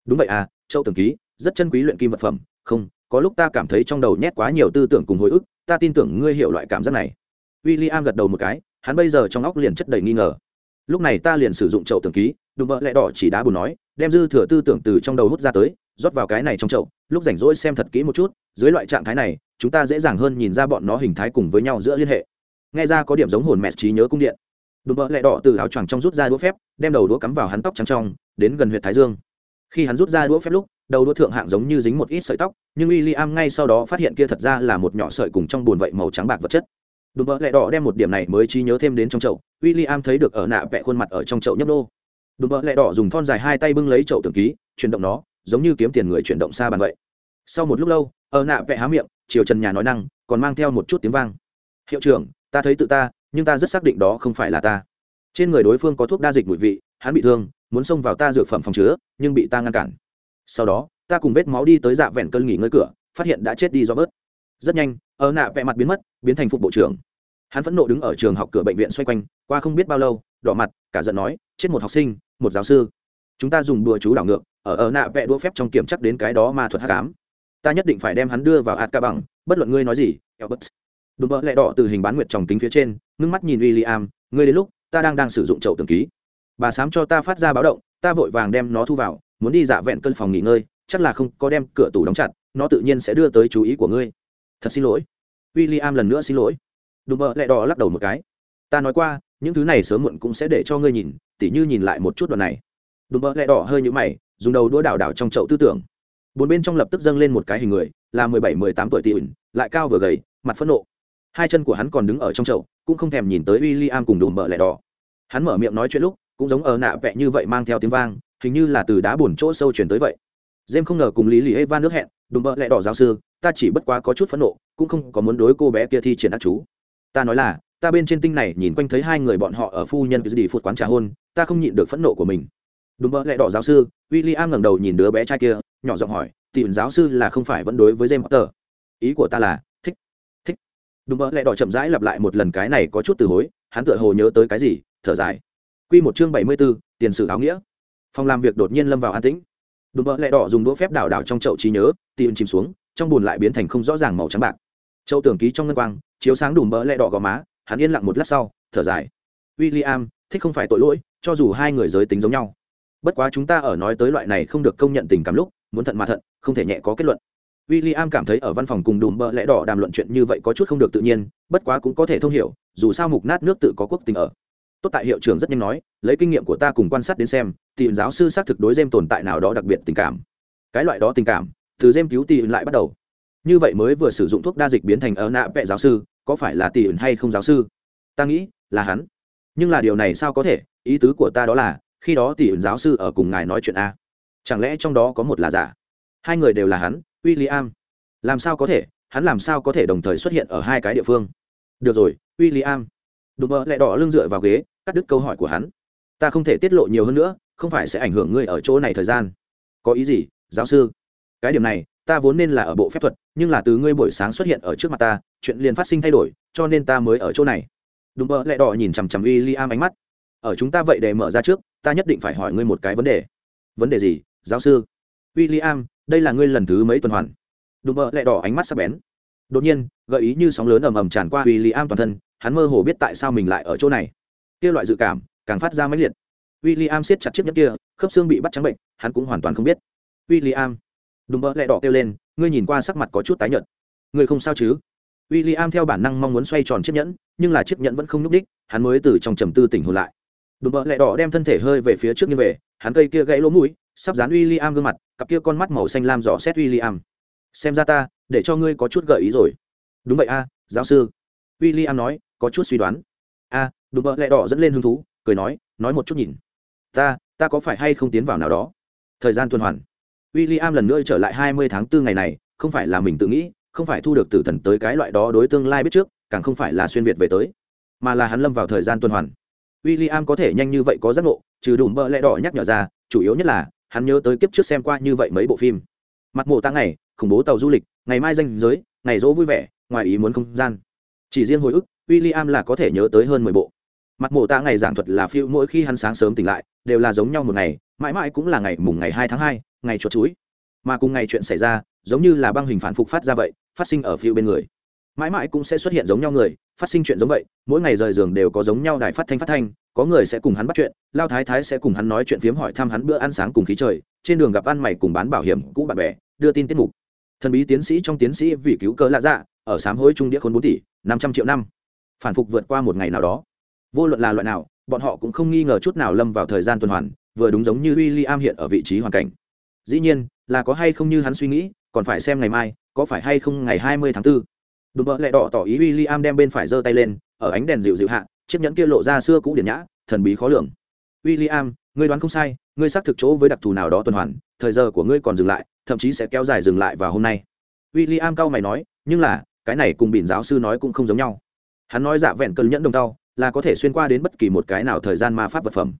Đúng vậy à châu tường ký, rất chân quý luyện kim vật phẩm. Không, có lúc ta cảm thấy trong đầu nhét quá nhiều tư tưởng cùng hồi ức, ta tin tưởng ngươi hiểu loại cảm giác này w i l l i am gật đầu một cái, hắn bây giờ trong óc liền chất đầy nghi ngờ. Lúc này ta liền sử dụng chậu tường ký, đùm bợ lẹ đỏ chỉ đá bùn nói, đem dư thừa tư tưởng từ trong đầu hút ra tới, rót vào cái này trong chậu, lúc rảnh rỗi xem thật kỹ một chút, dưới loại trạng thái này, chúng ta dễ dàng hơn nhìn ra bọn nó hình thái cùng với nhau giữa liên hệ. Nghe ra có điểm giống hồn mẹ trí nhớ cung điện. Đùm bợ lẹ đỏ từ áo choàng trong rút ra đũa phép, đem đầu đũa cắm vào hắn tóc trắng trong, đến gần huyện thái dương. Khi hắn rút ra đũa phép lúc, đầu đũa thượng hạng giống như dính một ít sợi tóc, nhưng w i l l i am ngay sau đó phát hiện kia thật ra là một nhỏ sợi cùng trong bùn vậy màu trắng bạc vật chất đùm bợ lẹ đỏ đem một điểm này mới trí nhớ thêm đến trong chậu. W i l l i am thấy được ở nạ vẽ khuôn mặt ở trong chậu nhấp nô. Đùm bợ lẹ đỏ dùng thon dài hai tay bưng lấy chậu tưởng ký, chuyển động nó, giống như kiếm tiền người chuyển động xa bàn vậy. Sau một lúc lâu, ở nạ vẽ há miệng, chiều trần nhà nói năng, còn mang theo một chút tiếng vang. Hiệu trưởng, ta thấy tự ta, nhưng ta rất xác định đó không phải là ta. Trên người đối phương có thuốc đa dịch mùi vị, hắn bị thương, muốn xông vào ta dược phẩm phòng chứa, nhưng bị ta ngăn cản. Sau đó, ta cùng vết máu đi tới dạ vẹn cơn nghỉ ngơi cửa, phát hiện đã chết đi do bớt. Rất nhanh, ở nạ vẹ mặt biến mất, biến thành phục bộ trưởng hắn phẫn nộ đứng ở trường học cửa bệnh viện xoay quanh, qua không biết bao lâu, đỏ mặt, cả giận nói, chết một học sinh, một giáo sư. Chúng ta dùng đùa chú đảo ngược, ở ở nạ vẽ đũa phép trong kiểm chắc đến cái đó mà thuật hát cám ta nhất định phải đem hắn đưa vào hạt ca bằng, bất luận ngươi nói gì Albert. đùm bỡ lẹ đỏ từ hình bán nguyệt tròng kính phía trên, ngưng mắt nhìn w i l l i am ngươi đến lúc, ta đang đang sử dụng chậu tường ký. Bà sám cho ta phát ra báo động, ta vội vàng đem nó thu vào, muốn đi dạ vẹn cân phòng nghỉ ngơi, chắc là không có đem cửa tủ đóng chặt, nó tự nhiên sẽ đưa tới chú ý của ngươi. Thật xin lỗi. W i l l i am lần nữa xin lỗi đùm bợ lẹ đỏ lắc đầu một cái. Ta nói qua, những thứ này sớm muộn cũng sẽ để cho ngươi nhìn, tỉ như nhìn lại một chút đoạn này. Đùm bợ lẹ đỏ hơi nhũ mày, dùng đầu đũa đảo đảo trong chậu tư tưởng. Bốn bên trong lập tức dâng lên một cái hình người, là mười bảy, mười tám tuổi tỉ ẩn, lại cao vừa gầy, mặt phẫn nộ. Hai chân của hắn còn đứng ở trong chậu, cũng không thèm nhìn tới w i l l i am cùng đùm bợ lẹ đỏ. Hắn mở miệng nói chuyện lúc, cũng giống ở nạ vẹ như vậy mang theo tiếng vang, hình như là từ đá bùn chỗ sâu chuyển tới vậy. Jem không ngờ cùng lý lì eva nước hẹn, đùm bợ lẹ đỏ giáo sư, ta chỉ bất quá có chút phẫn nộ, cũng không có muốn đối cô bé kia thi triển ác chú ta nói là, ta bên trên tinh này nhìn quanh thấy hai người bọn họ ở phu nhân cứ đi phụt quán trà hôn, ta không nhịn được phẫn nộ của mình. Đúng mơ lẹ đỏ giáo sư w i l l i am ngẩng đầu nhìn đứa bé trai kia, nhỏ giọng hỏi tìm giáo sư là không phải vẫn đối với jem potter? Ý của ta là, thích thích. Đúng mơ lẹ đỏ chậm rãi lặp lại một lần cái này có chút từ hối, hắn tựa hồ nhớ tới cái gì, thở dài. Q một chương bảy mươi b ố tiền sử áo nghĩa. Phòng làm việc đột nhiên lâm vào an tĩnh. Đùm bợ lẹ đỏ dùng đũa phép đảo đảo trong chậu trí nhớ tìm chìm xuống, trong bùn lại biến thành không rõ ràng màu trắng bạc châu tưởng ký trong ngân quang, chiếu sáng đùm bợ lẹ đỏ gò má, hắn yên lặng một lát sau, thở dài. W i l l i am thích không phải tội lỗi, cho dù hai người giới tính giống nhau. Bất quá chúng ta ở nói tới loại này không được công nhận tình cảm lúc, muốn thận mà thận, không thể nhẹ có kết luận. W i l l i am cảm thấy ở văn phòng cùng đùm bợ lẽ đỏ đàm luận chuyện như vậy có chút không được tự nhiên, bất quá cũng có thể thông hiểu, dù sao mục nát nước tự có quốc tình ở. Tốt tại hiệu trưởng rất nhanh nói, lấy kinh nghiệm của ta cùng quan sát đến xem, tìm giáo sư xác thực đối dêm tồn tại nào đó đặc biệt tình cảm. Cái loại đó tình cảm, từ dêm cứu tìm lại bắt đầu như vậy mới vừa sử dụng thuốc đa dịch biến thành ở nạ vẹ giáo sư, có phải là tỉ hay không giáo sư? Ta nghĩ là hắn. Nhưng là điều này sao có thể? Ý tứ của ta đó là, khi đó tỷ ẩn giáo sư ở cùng ngài nói chuyện a. Chẳng lẽ trong đó có một là giả? Hai người đều là hắn w i l l i am làm sao có thể? Hắn làm sao có thể đồng thời xuất hiện ở hai cái địa phương? Được rồi w i l l i am đùm mơ lại đỏ lưng dựa vào ghế, cắt đứt câu hỏi của hắn. Ta không thể tiết lộ nhiều hơn nữa, không phải sẽ ảnh hưởng ngươi ở chỗ này thời gian. Có ý gì, giáo sư? Cái điểm này ta vốn nên là ở bộ phép thuật, nhưng là từ ngươi buổi sáng xuất hiện ở trước mặt ta, chuyện liền phát sinh thay đổi, cho nên ta mới ở chỗ này. Đúng mơ lẹ đỏ nhìn chằm chằm w i l l i am ánh mắt. Ở chúng ta vậy để mở ra trước, ta nhất định phải hỏi ngươi một cái vấn đề. Vấn đề gì, giáo sư? W i l l i am đây là ngươi lần thứ mấy tuần hoàn? Đùm bợ lẹ đỏ ánh mắt sắp bén. Đột nhiên, gợi ý như sóng lớn ầm ầm tràn qua w i l l i am toàn thân, hắn mơ hồ biết tại sao mình lại ở chỗ này. Kia loại dự cảm, càng phát ra mãnh liệt. W i l l i am siết chặt chiếc nhẫn kia, khớp xương bị bắt trắng bệnh, hắn cũng hoàn toàn không biết. W i l l i am đùm bợ lẹ đỏ kêu lên ngươi nhìn qua sắc mặt có chút tái nhợt. Ngươi không sao chứ? W i l l i am theo bản năng mong muốn xoay tròn chiếc nhẫn nhưng là chiếc nhẫn vẫn không nhúc đích hắn mới từ trong trầm tư tỉnh hồn lại. Đùm bợ lẹ đỏ đem thân thể hơi về phía trước như về hắn cây kia gãy lỗ mũi sắp dán w i l l i am gương mặt cặp kia con mắt màu xanh lam dò xét w i l l i am xem ra ta để cho ngươi có chút gợi ý rồi. Đúng vậy a giáo sư. W i l l i am nói có chút suy đoán. A à, đùm bợ lẹ đỏ dẫn lên hứng thú cười nói nói một chút nhìn. Ta ta có phải hay không tiến vào nào đó? Thời gian tuần hoàn w i l l i am lần nữa trở lại hai mươi tháng bốn ngày này không phải là mình tự nghĩ không phải thu được tử thần tới cái loại đó đối tương lai biết trước càng không phải là xuyên việt về tới mà là hắn lâm vào thời gian tuần hoàn William có thể nhanh như vậy có giác ngộ, trừ đủ bơ lẽ đỏ nhắc nhở ra, chủ yếu nhất là hắn nhớ tới kiếp trước xem qua như vậy mấy bộ phim. Mặt mộ tăng ngày, khủng bố tàu du lịch, ngày mai danh giới, ngày dỗ vui vẻ, ngoài ý muốn không gian. Chỉ riêng hồi ức, William là có thể nhớ tới hơn mười bộ. Mặt mộ tạ ngày giảng thuật là phiêu mỗi khi hắn sáng sớm tỉnh lại, đều là giống nhau một ngày, mãi mãi cũng là ngày mùng ngày hai tháng hai, ngày chuột chuối. Mà cùng ngày chuyện xảy ra, giống như là băng hình phản phục phát ra vậy, phát sinh ở phiêu bên người. Mãi mãi cũng sẽ xuất hiện giống nhau người phát sinh chuyện giống vậy mỗi ngày rời giường đều có giống nhau đài phát thanh phát thanh có người sẽ cùng hắn bắt chuyện lao thái thái sẽ cùng hắn nói chuyện phiếm hỏi thăm hắn bữa ăn sáng cùng khí trời trên đường gặp ăn mày cùng bán bảo hiểm cũ bạn bè đưa tin tiết mục. Thần bí tiến sĩ trong tiến sĩ vì cứu cớ lạ dạ ở sám hối trung địa khốn bốn tỷ năm trăm triệu năm. Phản phục vượt qua một ngày nào đó. Vô luận là loại nào bọn họ cũng không nghi ngờ chút nào lâm vào thời gian tuần hoàn vừa đúng giống như w i l l i am hiện ở vị trí hoàn cảnh dĩ nhiên, là có hay không như hắn suy nghĩ, còn phải xem ngày mai, có phải hay không ngày hai mươi tháng 4 đùm bợ lẹ đỏ tỏ ý w i l l i am đem bên phải giơ tay lên, ở ánh đèn dịu dịu hạ, chiếc nhẫn kia lộ ra xưa cũ điển nhã, thần bí khó lường. W i l l i am ngươi đoán không sai, ngươi xác thực chỗ với đặc thù nào đó tuần hoàn, thời giờ của ngươi còn dừng lại, thậm chí sẽ kéo dài dừng lại vào hôm nay. W i l l i am cao mày nói, nhưng là, cái này cùng bỉn giáo sư nói cũng không giống nhau. Hắn nói dạ vẹn cân nhẫn đồng tao là có thể xuyên qua đến bất kỳ một cái nào thời gian ma pháp vật phẩm.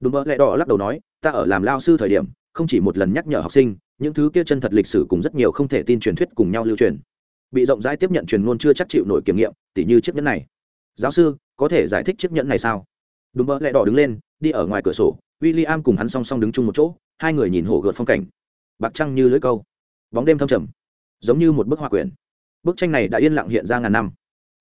Đùm bợ lẹ đỏ lắc đầu nói, ta ở làm lao sư thời điểm không chỉ một lần nhắc nhở học sinh, những thứ kia chân thật lịch sử cùng rất nhiều không thể tin truyền thuyết cùng nhau lưu truyền. Bị rộng rãi tiếp nhận truyền ngôn chưa chắc chịu nổi kiểm nghiệm, tỉ như chiếc nhẫn này. Giáo sư, có thể giải thích chiếc nhẫn này sao? Đúng mơ lẹ đỏ đứng lên, đi ở ngoài cửa sổ w i l l i am cùng hắn song song đứng chung một chỗ, hai người nhìn hồ gợt phong cảnh. Bạc trăng như lưỡi câu. Bóng đêm thâm trầm, giống như một bức họa quyển. Bức tranh này đã yên lặng hiện ra ngàn năm.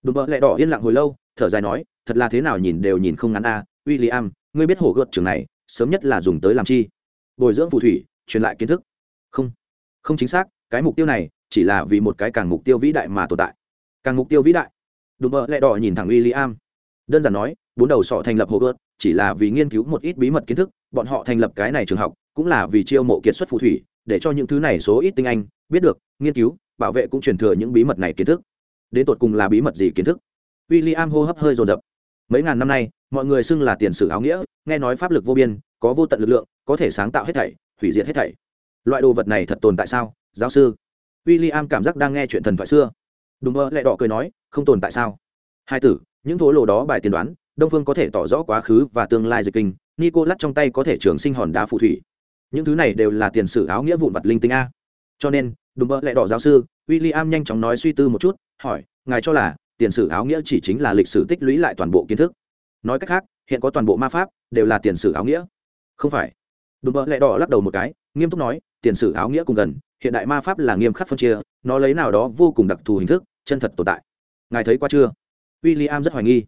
Đùm bợ lẹ đỏ yên lặng hồi lâu, thở dài nói, thật là thế nào nhìn đều nhìn không ngắn a à. w i l l i am ngươi biết hồ gợt trường này, sớm nhất là dùng tới làm chi? Bồi dưỡng phù thủy, truyền lại kiến thức. Không không chính xác, cái mục tiêu này chỉ là vì một cái càng mục tiêu vĩ đại mà tồn tại. Càng mục tiêu vĩ đại. Đùm bợ lẹ đỏ nhìn thẳng w i l l i am đơn giản nói, bốn đầu sọ thành lập hồ gợt chỉ là vì nghiên cứu một ít bí mật kiến thức, bọn họ thành lập cái này trường học cũng là vì chiêu mộ kiệt xuất phù thủy, để cho những thứ này số ít tinh anh biết được, nghiên cứu, bảo vệ cũng truyền thừa những bí mật này kiến thức. Đến tột cùng là bí mật gì kiến thức? W i l l i am hô hấp hơi dồn dập. Mấy ngàn năm nay, mọi người xưng là tiền sử áo nghĩa, nghe nói pháp lực vô biên có vô tận lực lượng, có thể sáng tạo hết thảy, hủy diệt hết thảy. Loại đồ vật này thật tồn tại sao, giáo sư? W i l l i am cảm giác đang nghe chuyện thần thoại xưa. Đúng mơ lại đỏ cười nói, không tồn tại sao? Hai tử, những thố lộ đó bài tiên đoán, đông phương có thể tỏ rõ quá khứ và tương lai dịch kinh nico lắc trong tay có thể trường sinh hòn đá phù thủy. Những thứ này đều là tiền sử áo nghĩa vụn vật linh tinh a. Cho nên, đúng mơ lại đỏ giáo sư w i l l i am nhanh chóng nói suy tư một chút, hỏi, ngài cho là tiền sử áo nghĩa chỉ chính là lịch sử tích lũy lại toàn bộ kiến thức. Nói cách khác, hiện có toàn bộ ma pháp đều là tiền sử áo nghĩa không phải. Đùm bợ lẹ đỏ lắc đầu một cái, nghiêm túc nói, tiền sử áo nghĩa cùng gần, hiện đại ma pháp là nghiêm khắc phân chia, nó lấy nào đó vô cùng đặc thù hình thức, chân thật tồn tại. Ngài thấy qua chưa? W i l l i am rất hoài nghi.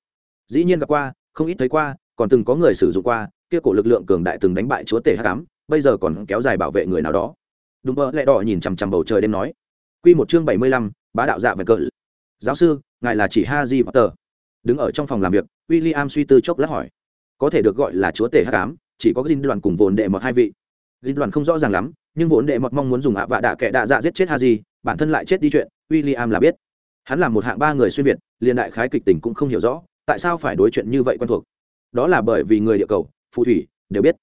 Dĩ nhiên gặp qua, không ít thấy qua, còn từng có người sử dụng qua, kia cổ lực lượng cường đại từng đánh bại chúa tể h tám bây giờ còn kéo dài bảo vệ người nào đó. Đùm bợ lẹ đỏ nhìn chằm chằm bầu trời đêm nói q một chương bảy mươi lăm, bá đạo dạ vẹn cỡ. Giáo sư, ngài là chỉ ha di potter. Đứng ở trong phòng làm việc w i l l i am suy tư chốc lát hỏi, có thể được gọi là chúa tể h tám chỉ có dinh đoàn cùng vốn đệ một hai vị. Dinh đoàn không rõ ràng lắm, nhưng vốn đệ một mong muốn dùng ạ vạ đạ kẻ đạ dạ giết chết ha di bản thân lại chết đi chuyện w i am là biết. Hắn là một hạng ba người xuyên việt, liền đại khái kịch tình cũng không hiểu rõ, tại sao phải đối chuyện như vậy quen thuộc? Đó là bởi vì người địa cầu, phù thủy, đều biết.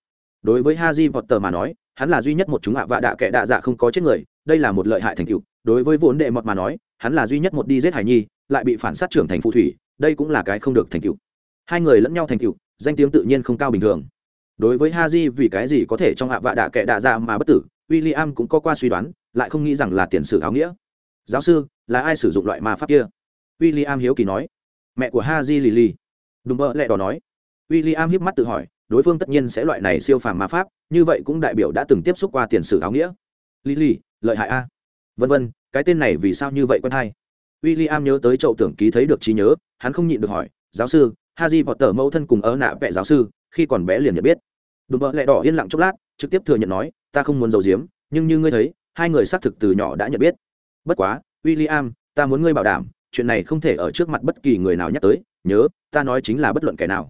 Đối với ha di potter mà nói, hắn là duy nhất một chúng ạ vạ đạ kẻ đạ dạ không có chết người, đây là một lợi hại thành tựu. Đối với vốn đệ mọt mà nói, hắn là duy nhất một đi giết hải nhi, lại bị phản sát trưởng thành phù thủy, đây cũng là cái không được thành tựu. Hai người lẫn nhau thành tựu, danh tiếng tự nhiên không cao bình thường đối với haji vì cái gì có thể trong hạ vạ đạ kệ đạ ra mà bất tử w i l l i am cũng có qua suy đoán, lại không nghĩ rằng là tiền sử áo nghĩa. Giáo sư, là ai sử dụng loại ma pháp kia? W i l l i am hiếu kỳ nói. Mẹ của haji lì lì đùm bơ lẹ đỏ nói. W i l l i am hiếp mắt tự hỏi, đối phương tất nhiên sẽ loại này siêu phàm ma pháp, như vậy cũng đại biểu đã từng tiếp xúc qua tiền sử áo nghĩa. Lì lì lợi hại a. Vân vân, cái tên này vì sao như vậy quen hay? W i l l i am nhớ tới chậu tưởng ký thấy được trí nhớ, hắn không nhịn được hỏi, giáo sư, haji vọt tờ mẫu thân cùng ớ nạ vẹ giáo sư, khi còn bé liền nhận biết đùm bợ lẹ đỏ yên lặng chốc lát, trực tiếp thừa nhận nói, ta không muốn giấu giếm, nhưng như ngươi thấy, hai người xác thực từ nhỏ đã nhận biết. Bất quá w i l l i am ta muốn ngươi bảo đảm, chuyện này không thể ở trước mặt bất kỳ người nào nhắc tới, nhớ, ta nói chính là bất luận kẻ nào.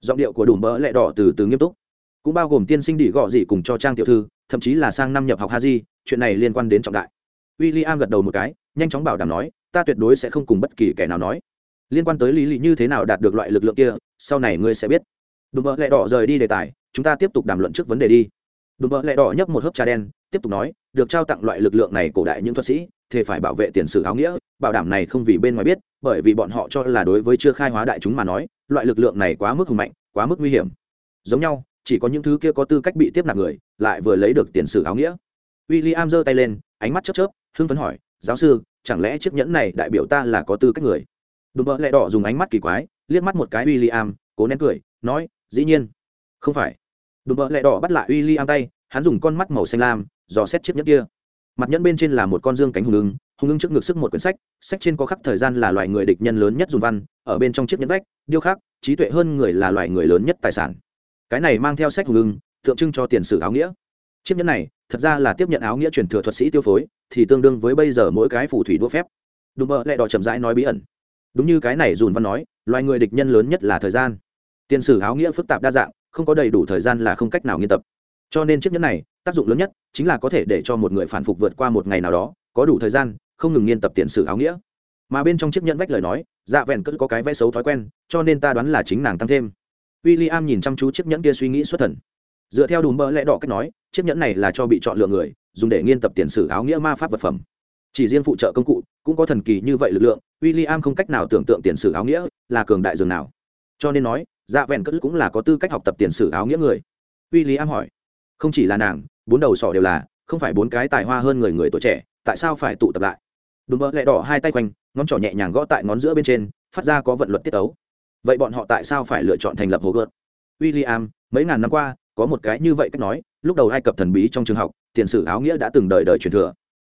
Giọng điệu của đùm bợ lẹ đỏ từ từ nghiêm túc. Cũng bao gồm tiên sinh đỉ gọ gì cùng cho trang tiểu thư, thậm chí là sang năm nhập học ha di chuyện này liên quan đến trọng đại. W i l l i am gật đầu một cái, nhanh chóng bảo đảm nói, ta tuyệt đối sẽ không cùng bất kỳ kẻ nào nói. Liên quan tới lý lì như thế nào đạt được loại lực lượng kia, sau này ngươi sẽ biết đùm bợ lẹ đỏ rời đi đề tài, chúng ta tiếp tục đàm luận trước vấn đề đi. Đùm bợ lẹ đỏ nhấp một hớp trà đen, tiếp tục nói, được trao tặng loại lực lượng này cổ đại những thuật sĩ thì phải bảo vệ tiền sử áo nghĩa, bảo đảm này không vì bên ngoài biết, bởi vì bọn họ cho là đối với chưa khai hóa đại chúng mà nói, loại lực lượng này quá mức hùng mạnh, quá mức nguy hiểm. Giống nhau, chỉ có những thứ kia có tư cách bị tiếp nạp người, lại vừa lấy được tiền sử áo nghĩa. W i am giơ tay lên, ánh mắt chớp chớp, hưng phấn hỏi, giáo sư, chẳng lẽ chiếc nhẫn này đại biểu ta là có tư cách người? Đùm bợ lẹ đỏ dùng ánh mắt kỳ quái, liếc mắt một cái w i am cố nén cười, nói dĩ nhiên. Không phải. Đùm bợ lẹ đỏ bắt lại uy ly am tay, hắn dùng con mắt màu xanh lam, dò xét chiếc nhẫn kia. Mặt nhẫn bên trên là một con dương cánh hùng ưng hùng ưng trước ngực sức một quyển sách sách trên có khắc thời gian là loài người địch nhân lớn nhất dùng văn, ở bên trong chiếc nhẫn vách, điêu khắc, trí tuệ hơn người là loài người lớn nhất tài sản. Cái này mang theo sách hùng ưng, tượng trưng cho tiền sử áo nghĩa. Chiếc nhẫn này, thật ra là tiếp nhận áo nghĩa truyền thừa thuật sĩ tiêu phối, thì tương đương với bây giờ mỗi cái phù thủy đua phép. Đùm bợ lẹ đỏ chậm rãi nói bí ẩn. Đúng như cái này dùn văn nói, loài người địch nhân lớn nhất là thời gian tiền sử áo nghĩa phức tạp đa dạng, không có đầy đủ thời gian là không cách nào nghiên tập. Cho nên chiếc nhẫn này, tác dụng lớn nhất chính là có thể để cho một người phản phục vượt qua một ngày nào đó, có đủ thời gian, không ngừng nghiên tập tiền sử áo nghĩa. Mà bên trong chiếc nhẫn vách lời nói dạ vẹn cất có cái vẽ xấu thói quen, cho nên ta đoán là chính nàng tăng thêm. W i l l i am nhìn chăm chú chiếc nhẫn kia suy nghĩ xuất thần. Dựa theo đùm bơ lẽ đỏ cách nói, chiếc nhẫn này là cho bị chọn lựa người, dùng để nghiên tập tiền sử áo nghĩa ma pháp vật phẩm. Chỉ riêng phụ trợ công cụ, cũng có thần kỳ như vậy lực lượng w i l l i am không cách nào tưởng tượng tiền sử áo nghĩa là cường đại dường nào. Cho nên nói dạ vẹn cất cũng là có tư cách học tập tiền sử áo nghĩa người. W i l l i am hỏi, không chỉ là nàng, bốn đầu sỏ đều là, không phải bốn cái tài hoa hơn người người tuổi trẻ, tại sao phải tụ tập lại? Đùm bơ lẹ đỏ hai tay quanh, ngón trỏ nhẹ nhàng gõ tại ngón giữa bên trên, phát ra có vận luật tiết ấu. Vậy bọn họ tại sao phải lựa chọn thành lập hồ gợt? W i l l i am mấy ngàn năm qua, có một cái như vậy cách nói, lúc đầu ai cập thần bí trong trường học, tiền sử áo nghĩa đã từng đời đời truyền thừa.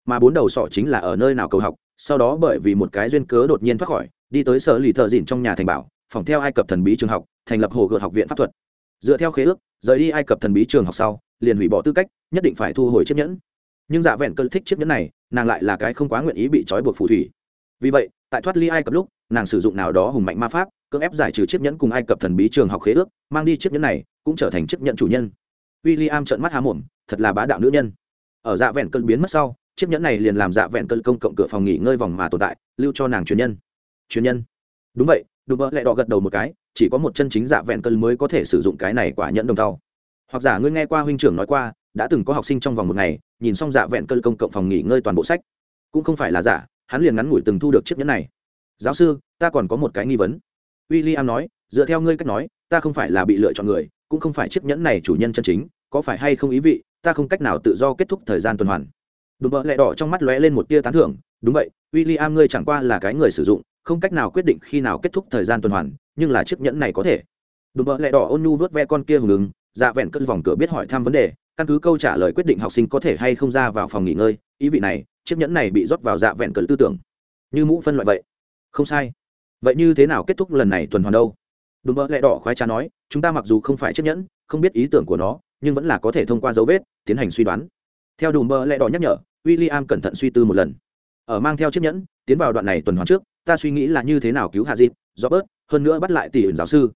Mà bốn đầu sọ chính là ở nơi nào cầu học, sau đó bởi vì một cái duyên cớ đột nhiên thoát khỏi, đi tới sở lì thợ dìn trong nhà thành bảo phòng theo ai cập thần bí trường học, thành lập hồ gợt học viện pháp thuật. Dựa theo khế ước, rời đi ai cập thần bí trường học sau, liền hủy bỏ tư cách, nhất định phải thu hồi chiếc nhẫn. Nhưng dạ vẹn cơn thích chiếc nhẫn này, nàng lại là cái không quá nguyện ý bị trói buộc phù thủy. Vì vậy, tại thoát ly ai cập lúc, nàng sử dụng nào đó hùng mạnh ma pháp, cưỡng ép giải trừ chiếc nhẫn cùng ai cập thần bí trường học khế ước, mang đi chiếc nhẫn này, cũng trở thành chiếc nhẫn chủ nhân. W i l l i am trợn mắt há mồm, thật là bá đạo nữ nhân. Ở dạ vẹn cơn biến mất sau, chiếc nhẫn này liền làm dạ vẹn cơn công cộng cửa phòng nghỉ ngơi vòng mà tồn tại, lưu cho nàng truyền nhân. Truyền nhân. Đúng vậy đùm bợ lẹ đỏ gật đầu một cái, chỉ có một chân chính dạ vẹn cơn mới có thể sử dụng cái này quả nhẫn đồng tàu hoặc giả ngươi nghe qua huynh trưởng nói qua, đã từng có học sinh trong vòng một ngày, nhìn xong dạ vẹn cơn công cộng phòng nghỉ ngơi toàn bộ sách. Cũng không phải là giả, hắn liền ngắn ngủi từng thu được chiếc nhẫn này. Giáo sư, ta còn có một cái nghi vấn. W i l l i am nói, dựa theo ngươi cách nói, ta không phải là bị lựa chọn người, cũng không phải chiếc nhẫn này chủ nhân chân chính, có phải hay không ý vị, ta không cách nào tự do kết thúc thời gian tuần hoàn. Đùm bợ lẹ đỏ trong mắt lóe lên một tia tán thưởng, đúng vậy w i l l i am ngươi chẳng qua là cái người sử dụng không cách nào quyết định khi nào kết thúc thời gian tuần hoàn, nhưng là chiếc nhẫn này có thể. Đùm bợ lẹ đỏ ôn nhu vớt ve con kia hưởng ứng dạ vẹn cất vòng cửa biết hỏi thăm vấn đề, căn cứ câu trả lời quyết định học sinh có thể hay không ra vào phòng nghỉ ngơi, ý vị này, chiếc nhẫn này bị rót vào dạ vẹn cân tư tưởng. Như mũ phân loại vậy. Không sai. Vậy như thế nào kết thúc lần này tuần hoàn đâu? Đùm bợ lẹ đỏ khoái trá nói, chúng ta mặc dù không phải chiếc nhẫn, không biết ý tưởng của nó, nhưng vẫn là có thể thông qua dấu vết, tiến hành suy đoán. Theo đùm bợ lẹ đỏ nhắc nhở w i l l i am cẩn thận suy tư một lần. Ở mang theo chiếc nhẫn, tiến vào đoạn này tuần hoàn trước ta suy nghĩ là như thế nào cứu hạ dịp do bớt hơn nữa bắt lại tỷ ẩn giáo sư.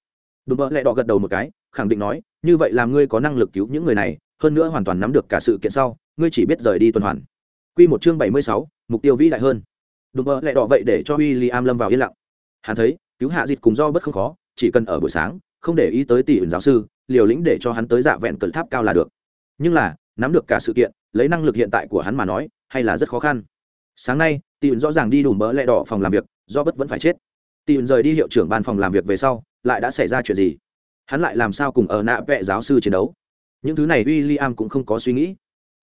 Đùm bợ lẹ đỏ gật đầu một cái, khẳng định nói, như vậy làm ngươi có năng lực cứu những người này, hơn nữa hoàn toàn nắm được cả sự kiện sau, ngươi chỉ biết rời đi tuần hoàn. Q một chương bảy mươi sáu, mục tiêu vĩ đại hơn. Đùm bợ lẹ đỏ vậy để cho w i l l i am lâm vào yên lặng. Hắn thấy, cứu hạ dịp cùng do bất không khó, chỉ cần ở buổi sáng, không để ý tới tỷ ẩn giáo sư, liều lĩnh để cho hắn tới dạ vẹn cẩn tháp cao là được. Nhưng là, nắm được cả sự kiện, lấy năng lực hiện tại của hắn mà nói, hay là rất khó khăn. Sáng nay tỷ rõ ràng đi đủ mỡ lẹ đỏ phòng làm việc do bất vẫn phải chết. Tỷ rời đi hiệu trưởng ban phòng làm việc về sau, lại đã xảy ra chuyện gì? Hắn lại làm sao cùng ở nạ vệ giáo sư chiến đấu? Những thứ này w i l l i am cũng không có suy nghĩ.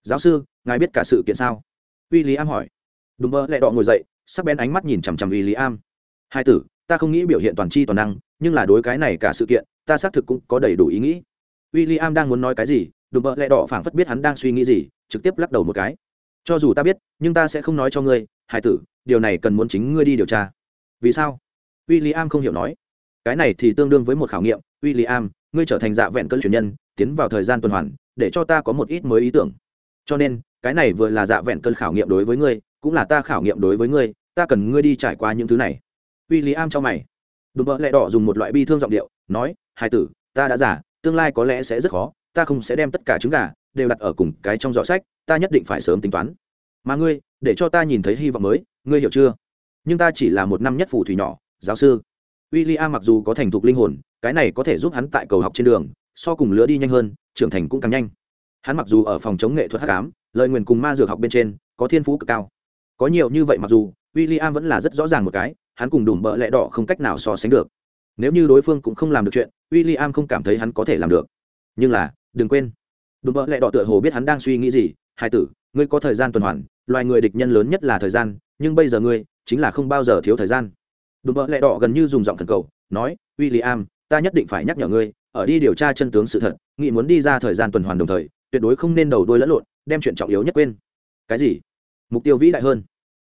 Giáo sư, ngài biết cả sự kiện sao? W i l l i am hỏi. Đùm mỡ lẹ đỏ ngồi dậy, sắc bén ánh mắt nhìn chằm chằm w i l l i am hai tử, ta không nghĩ biểu hiện toàn chi toàn năng, nhưng là đối cái này cả sự kiện, ta xác thực cũng có đầy đủ ý nghĩ. W i l l i am đang muốn nói cái gì, đùm bỡ lẹ đỏ phảng phất biết hắn đang suy nghĩ gì, trực tiếp lắc đầu một cái. Cho dù ta biết, nhưng ta sẽ không nói cho ngươi hải tử, điều này cần muốn chính ngươi đi điều tra. Vì sao? W i l l i am không hiểu nói. Cái này thì tương đương với một khảo nghiệm w i l l i am ngươi trở thành dạ vẹn cơn truyền nhân, tiến vào thời gian tuần hoàn, để cho ta có một ít mới ý tưởng. Cho nên, cái này vừa là dạ vẹn cơn khảo nghiệm đối với ngươi, cũng là ta khảo nghiệm đối với ngươi, ta cần ngươi đi trải qua những thứ này. W i l l i am cho mày. Đùm bợ lẹ đỏ dùng một loại bi thương giọng điệu, nói hai tử, ta đã giả tương lai có lẽ sẽ rất khó, ta không sẽ đem tất cả trứng gà đều đặt ở cùng cái trong giỏ sách, ta nhất định phải sớm tính toán mà ngươi, để cho ta nhìn thấy hy vọng mới, ngươi hiểu chưa? Nhưng ta chỉ là một năm nhất phù thủy nhỏ, giáo sư. W i l l i am mặc dù có thành thục linh hồn, cái này có thể giúp hắn tại cầu học trên đường, so cùng lứa đi nhanh hơn, trưởng thành cũng càng nhanh. Hắn mặc dù ở phòng chống nghệ thuật hát cám lời nguyền cùng ma dược học bên trên, có thiên phú cực cao. Có nhiều như vậy mặc dù w i l l i am vẫn là rất rõ ràng một cái, hắn cùng đùm bợ lẹ đỏ không cách nào so sánh được. Nếu như đối phương cũng không làm được chuyện w i l l i am không cảm thấy hắn có thể làm được. Nhưng là, đừng quên. Đùm bợ lẹ đỏ tựa hồ biết hắn đang suy nghĩ gì. Hai tử, ngươi có thời gian tuần hoàn loài người địch nhân lớn nhất là thời gian, nhưng bây giờ ngươi chính là không bao giờ thiếu thời gian. Đùm bợ lẹ đỏ gần như dùng giọng thần cầu, nói w i l l i am ta nhất định phải nhắc nhở ngươi, ở đi điều tra chân tướng sự thật nghị muốn đi ra thời gian tuần hoàn đồng thời, tuyệt đối không nên đầu đôi lẫn lộn, đem chuyện trọng yếu nhất quên. Cái gì? Mục tiêu vĩ đại hơn.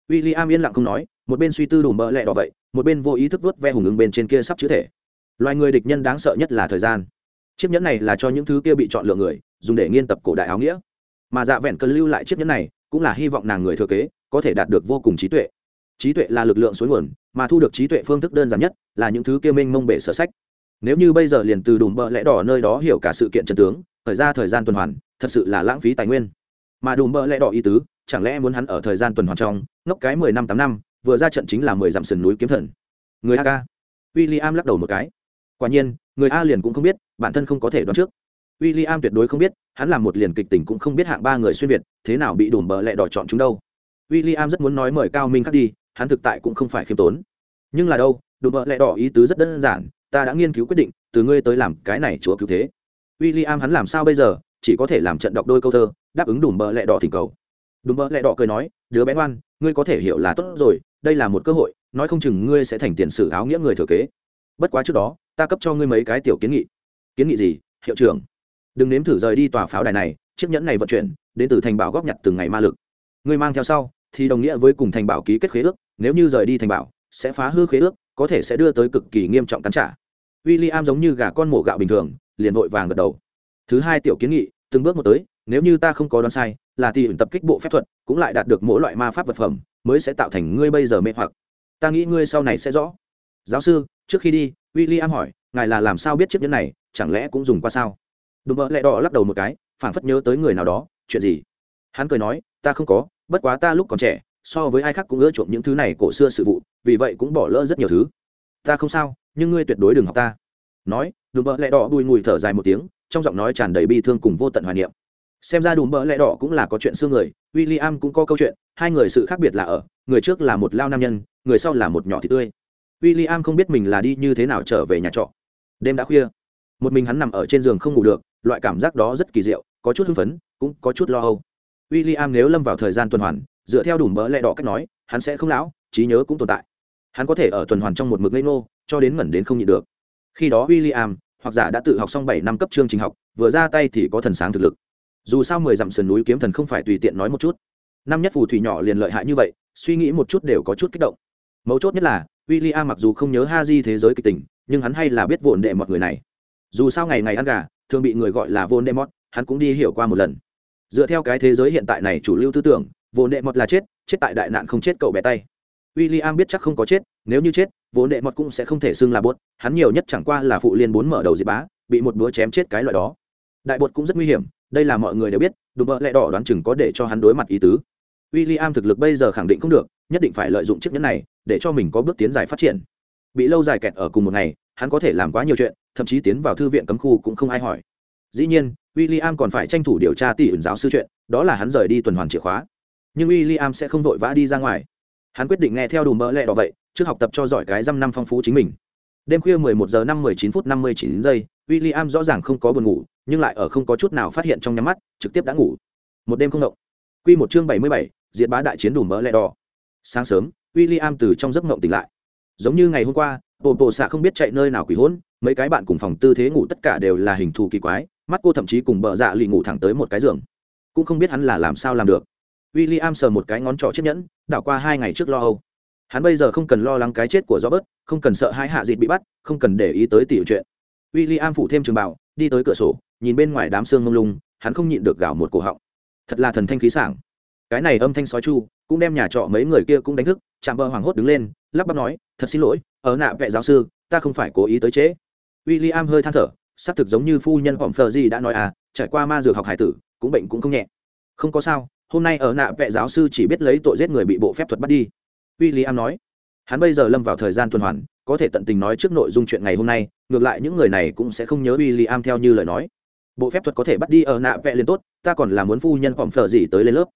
W i l l i am yên lặng không nói, một bên suy tư đùm bợ lẹ đỏ vậy, một bên vô ý thức vớt ve hùng ứng bên trên kia sắp chữ thể. Loài người địch nhân đáng sợ nhất là thời gian. Chiếc nhẫn này là cho những thứ kia bị chọn lựa người, dùng để nghiên tập cổ đại áo nghĩa. Mà dạ vẹn cần lưu lại chiếc nhẫn này cũng là hy vọng nàng người thừa kế, có thể đạt được vô cùng trí tuệ. Trí tuệ là lực lượng suối nguồn, mà thu được trí tuệ phương thức đơn giản nhất là những thứ kia mênh mông bể sở sách. Nếu như bây giờ liền từ đùm bợ lẽ đỏ nơi đó hiểu cả sự kiện trần tướng, thời gian thời gian tuần hoàn, thật sự là lãng phí tài nguyên. Mà đùm bợ lẽ đỏ ý tứ, chẳng lẽ muốn hắn ở thời gian tuần hoàn trong, ngốc cái mười năm, tám năm, vừa ra trận chính là mười dặm sườn núi kiếm thần? Người a ca. W i l l i am lắc đầu một cái. Quả nhiên, người a liền cũng không biết, bản thân không có thể đoán trước w i l l i am tuyệt đối không biết, hắn làm một liền kịch tình cũng không biết hạng ba người xuyên việt, thế nào bị đùm bờ lẹ đỏ chọn chúng đâu. W i l l i am rất muốn nói mời cao minh khắc đi, hắn thực tại cũng không phải khiêm tốn. Nhưng là đâu, đùm bờ lẹ đỏ ý tứ rất đơn giản, ta đã nghiên cứu quyết định, từ ngươi tới làm cái này chúa cứu thế. W i l l i am hắn làm sao bây giờ, chỉ có thể làm trận đọc đôi câu thơ, đáp ứng đùm bờ lẹ đỏ thỉnh cầu. Đùm bờ lẹ đỏ cười nói, đứa bé ngoan, ngươi có thể hiểu là tốt rồi, đây là một cơ hội, nói không chừng ngươi sẽ thành tiền sử áo nghĩa người thừa kế. Bất quá trước đó, ta cấp cho ngươi mấy cái tiểu kiến nghị. Kiến nghị gì, hiệu trưởng? Đừng nếm thử rời đi tòa pháo đài này, chiếc nhẫn này vận chuyển, đến từ thành bảo góp nhặt từng ngày ma lực. Ngươi mang theo sau, thì đồng nghĩa với cùng thành bảo ký kết khế ước, nếu như rời đi thành bảo, sẽ phá hư khế ước, có thể sẽ đưa tới cực kỳ nghiêm trọng cắn trả. W i l l i am giống như gà con mổ gạo bình thường, liền vội vàng gật đầu. Thứ hai tiểu kiến nghị, từng bước một tới, nếu như ta không có đoán sai, là thì tập kích bộ phép thuật, cũng lại đạt được mỗi loại ma pháp vật phẩm, mới sẽ tạo thành ngươi bây giờ mê hoặc. Ta nghĩ ngươi sau này sẽ rõ. Giáo sư, trước khi đi w i l l i am hỏi, ngài là làm sao biết chiếc nhẫn này, chẳng lẽ cũng dùng qua sao? Đùm bợ lẹ đỏ lắc đầu một cái, phảng phất nhớ tới người nào đó, chuyện gì? Hắn cười nói, ta không có, bất quá ta lúc còn trẻ, so với ai khác cũng ưa chuộng những thứ này cổ xưa sự vụ, vì vậy cũng bỏ lỡ rất nhiều thứ. Ta không sao, nhưng ngươi tuyệt đối đừng học ta. Nói, đùm bợ lẹ đỏ bùi ngùi thở dài một tiếng, trong giọng nói tràn đầy bi thương cùng vô tận hoài niệm. Xem ra đùm bợ lẹ đỏ cũng là có chuyện xương người w i l l i am cũng có câu chuyện, hai người sự khác biệt là ở, người trước là một lao nam nhân, người sau là một nhỏ thị tươi. W i l l i am không biết mình là đi như thế nào trở về nhà trọ. Đêm đã khuya, một mình hắn nằm ở trên giường không ngủ được loại cảm giác đó rất kỳ diệu có chút hưng phấn cũng có chút lo âu. W i l l i am nếu lâm vào thời gian tuần hoàn dựa theo đủ mỡ lẹ đỏ cách nói hắn sẽ không lão trí nhớ cũng tồn tại. Hắn có thể ở tuần hoàn trong một mực ngây ngô, cho đến ngẩn đến không nhịn được. Khi đó w i l l i am hoặc giả đã tự học xong bảy năm cấp chương trình học vừa ra tay thì có thần sáng thực lực. Dù sao mười dặm sườn núi kiếm thần không phải tùy tiện nói một chút. Năm nhất phù thủy nhỏ liền lợi hại như vậy suy nghĩ một chút đều có chút kích động. Mấu chốt nhất là w i l l i am mặc dù không nhớ ha di thế giới kịch tình nhưng hắn hay là biết vụn đệ mọi người này. Dù sao ngày ngày ăn gà thường bị người gọi là Voldemort, đệ hắn cũng đi hiểu qua một lần. Dựa theo cái thế giới hiện tại này chủ lưu tư tưởng Voldemort đệ là chết chết tại đại nạn không chết cậu bé tay. William biết chắc không có chết nếu như chết Voldemort đệ cũng sẽ không thể xưng là buốt, hắn nhiều nhất chẳng qua là phụ liên bốn mở đầu dị bá bị một búa chém chết cái loại đó. Đại bột cũng rất nguy hiểm đây là mọi người đều biết đùm bợ lẹ đỏ đoán chừng có để cho hắn đối mặt ý tứ. William thực lực bây giờ khẳng định không được nhất định phải lợi dụng chiếc nhẫn này để cho mình có bước tiến dài phát triển. Bị lâu dài kẹt ở cùng một ngày hắn có thể làm quá nhiều chuyện thậm chí tiến vào thư viện cấm khu cũng không ai hỏi. Dĩ nhiên w i l l i am còn phải tranh thủ điều tra tỷ ẩn giáo sư chuyện đó là hắn rời đi tuần hoàn chìa khóa. Nhưng w i l l i am sẽ không vội vã đi ra ngoài. Hắn quyết định nghe theo đủ mỡ lẹ đỏ vậy trước học tập cho giỏi cái dăm năm phong phú chính mình. Đêm khuya 11 giờ năm 19 phút 59 giây William rõ ràng không có buồn ngủ nhưng lại ở không có chút nào phát hiện trong nhắm mắt trực tiếp đã ngủ. Một đêm không động. Quy một chương 77, diệt bá đại chiến đủ mỡ lẹ đỏ. Sáng sớm William từ trong giấc ngộng tỉnh lại. Giống như ngày hôm qua bộ bộ xạ không biết chạy nơi nào quỷ hỗn, mấy cái bạn cùng phòng tư thế ngủ tất cả đều là hình thù kỳ quái, mắt cô thậm chí cùng bợ dạ lì ngủ thẳng tới một cái giường. Cũng không biết hắn là làm sao làm được. W i l l i am sờ một cái ngón trỏ chiếc nhẫn, đảo qua hai ngày trước lo âu. Hắn bây giờ không cần lo lắng cái chết của robert, không cần sợ hai hạ dịt bị bắt, không cần để ý tới tiểu chuyện. W i l l i am phủ thêm trường bảo đi tới cửa sổ, nhìn bên ngoài đám xương mông lung, hắn không nhịn được gào một cổ họng. Thật là thần thanh khí sảng. Cái này âm thanh sói chu, cũng đem nhà trọ mấy người kia cũng đánh thức chạm bờ hoảng hốt đứng lên, lắp bắp nói, thật xin lỗi ở nạ vệ giáo sư, ta không phải cố ý tới trễ w i l l i am hơi than thở, xác thực giống như phu nhân hỏng phờ gì đã nói à trải qua ma dược học hải tử, cũng bệnh cũng không nhẹ. Không có sao, hôm nay ở nạ vệ giáo sư chỉ biết lấy tội giết người bị bộ phép thuật bắt đi. W i l l i am nói, hắn bây giờ lâm vào thời gian tuần hoàn, có thể tận tình nói trước nội dung chuyện ngày hôm nay, ngược lại những người này cũng sẽ không nhớ w i l l i am theo như lời nói. Bộ phép thuật có thể bắt đi ở nạ vẽ liền tốt, ta còn là muốn phu nhân hỏng phở gì tới lên lớp.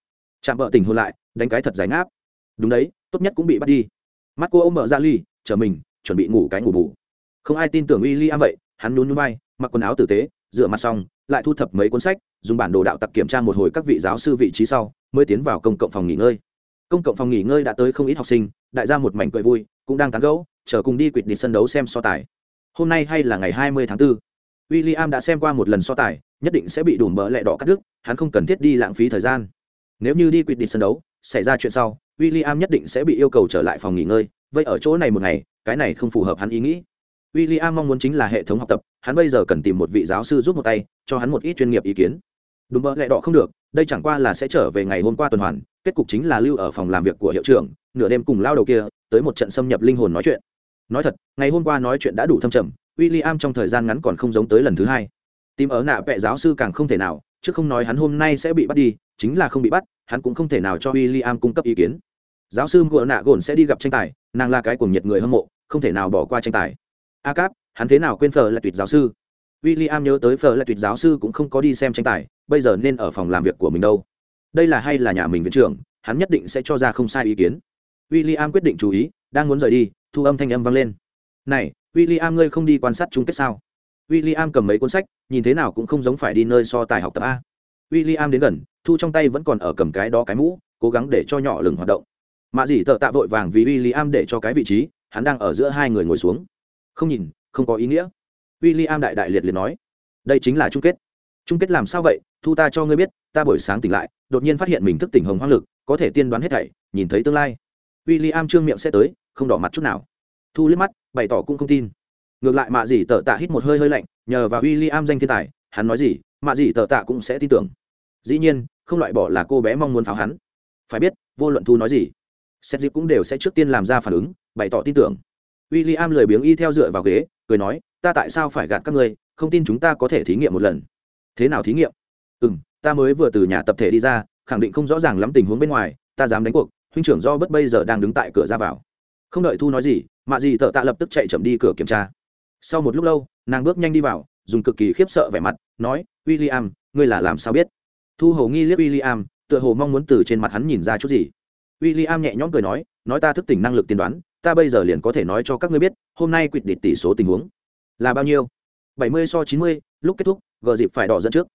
Chạm vợ tình hôn lại, đánh cái thật giải ngáp. Đúng đấy, tốt nhất cũng bị bắt đi. Mắt cô ôm mở ra ly chờ mình, chuẩn bị ngủ cái ngủ bù. Không ai tin tưởng w i l l i am vậy, hắn nhún nhún vai, mặc quần áo tử tế, rửa mặt xong, lại thu thập mấy cuốn sách, dùng bản đồ đạo tặc kiểm tra một hồi các vị giáo sư vị trí sau, mới tiến vào công cộng phòng nghỉ ngơi. Công cộng phòng nghỉ ngơi đã tới không ít học sinh, đại gia một mảnh cười vui, cũng đang tán gẫu, chờ cùng đi quỵt đi sân đấu xem so tài. Hôm nay hay là ngày hai mươi tháng 4. William đã xem qua một lần so tài, nhất định sẽ bị đùm bỡ lẹ đỏ cắt đứt, hắn không cần thiết đi lãng phí thời gian. Nếu như đi quỵt đi sân đấu, xảy ra chuyện sau, William nhất định sẽ bị yêu cầu trở lại phòng nghỉ ngơi vậy ở chỗ này một ngày, cái này không phù hợp hắn ý nghĩ. William mong muốn chính là hệ thống học tập, hắn bây giờ cần tìm một vị giáo sư giúp một tay, cho hắn một ít chuyên nghiệp ý kiến. Đúng mơ lẹ đỏ không được, đây chẳng qua là sẽ trở về ngày hôm qua tuần hoàn, kết cục chính là lưu ở phòng làm việc của hiệu trưởng, nửa đêm cùng lao đầu kia, tới một trận xâm nhập linh hồn nói chuyện. Nói thật, ngày hôm qua nói chuyện đã đủ thâm trầm w i l l i am trong thời gian ngắn còn không giống tới lần thứ hai. Tìm ở nạ vẹ giáo sư càng không thể nào, chứ không nói hắn hôm nay sẽ bị bắt đi, chính là không bị bắt, hắn cũng không thể nào cho w i l l i am cung cấp ý kiến giáo sư ngựa nạ gồn sẽ đi gặp tranh tài, nàng là cái cuồng nhiệt người hâm mộ, không thể nào bỏ qua tranh tài. A cáp, hắn thế nào quên phờ là tuyệt giáo sư? W i l l i am nhớ tới phờ là tuyệt giáo sư cũng không có đi xem tranh tài, bây giờ nên ở phòng làm việc của mình đâu? Đây là hay là nhà mình viện trưởng, hắn nhất định sẽ cho ra không sai ý kiến. W i l l i am quyết định chú ý, đang muốn rời đi, thu âm thanh âm vang lên. Này w i l l i am ngươi không đi quan sát chung kết sao? W i l l i am cầm mấy cuốn sách, nhìn thế nào cũng không giống phải đi nơi so tài học tập a. W i l l i am đến gần, thu trong tay vẫn còn ở cầm cái đó cái mũ, cố gắng để cho nhỏ lừng hoạt động mạ dì tợ tạ vội vàng vì w i l l i am để cho cái vị trí, hắn đang ở giữa hai người ngồi xuống. Không nhìn, không có ý nghĩa. W i l l i am đại đại liệt liệt nói. Đây chính là chung kết. Chung kết làm sao vậy? Thu ta cho ngươi biết, ta buổi sáng tỉnh lại, đột nhiên phát hiện mình thức tỉnh hồng hoang lực, có thể tiên đoán hết thảy, nhìn thấy tương lai. W i l l i am trương miệng sẽ tới, không đỏ mặt chút nào. Thu liếc mắt, bày tỏ cũng không tin. Ngược lại mạ dì tợ tạ hít một hơi hơi lạnh, nhờ vào w i l l i am danh thiên tài, hắn nói gì, mạ dì tợ tạ cũng sẽ tin tưởng. Dĩ nhiên, không loại bỏ là cô bé mong muốn pháo hắn. Phải biết, vô luận thu nói gì xét dịp cũng đều sẽ trước tiên làm ra phản ứng, bày tỏ tin tưởng. W i l l i am lười biếng y theo dựa vào ghế, cười nói, ta tại sao phải gạt các ngươi, không tin chúng ta có thể thí nghiệm một lần. Thế nào thí nghiệm? Ừ m ta mới vừa từ nhà tập thể đi ra, khẳng định không rõ ràng lắm tình huống bên ngoài, ta dám đánh cuộc, huynh trưởng do bất bây giờ đang đứng tại cửa ra vào. Không đợi thu nói gì, mạ dì tợ tạ lập tức chạy chậm đi cửa kiểm tra. Sau một lúc lâu, nàng bước nhanh đi vào, dùng cực kỳ khiếp sợ vẻ mặt, nói w i l l i am ngươi là làm sao biết? Thu hầu nghi liếc w i l l i am tựa hồ mong muốn từ trên mặt hắn nhìn ra chút gì w i l l i am nhẹ nhõm cười nói nói ta thức tỉnh năng lực tiên đoán, ta bây giờ liền có thể nói cho các ngươi biết, hôm nay quyết định tỷ số tình huống là bao nhiêu? Bảy mươi so chín mươi, lúc kết thúc, gờ dịp phải đỏ dẫn trước.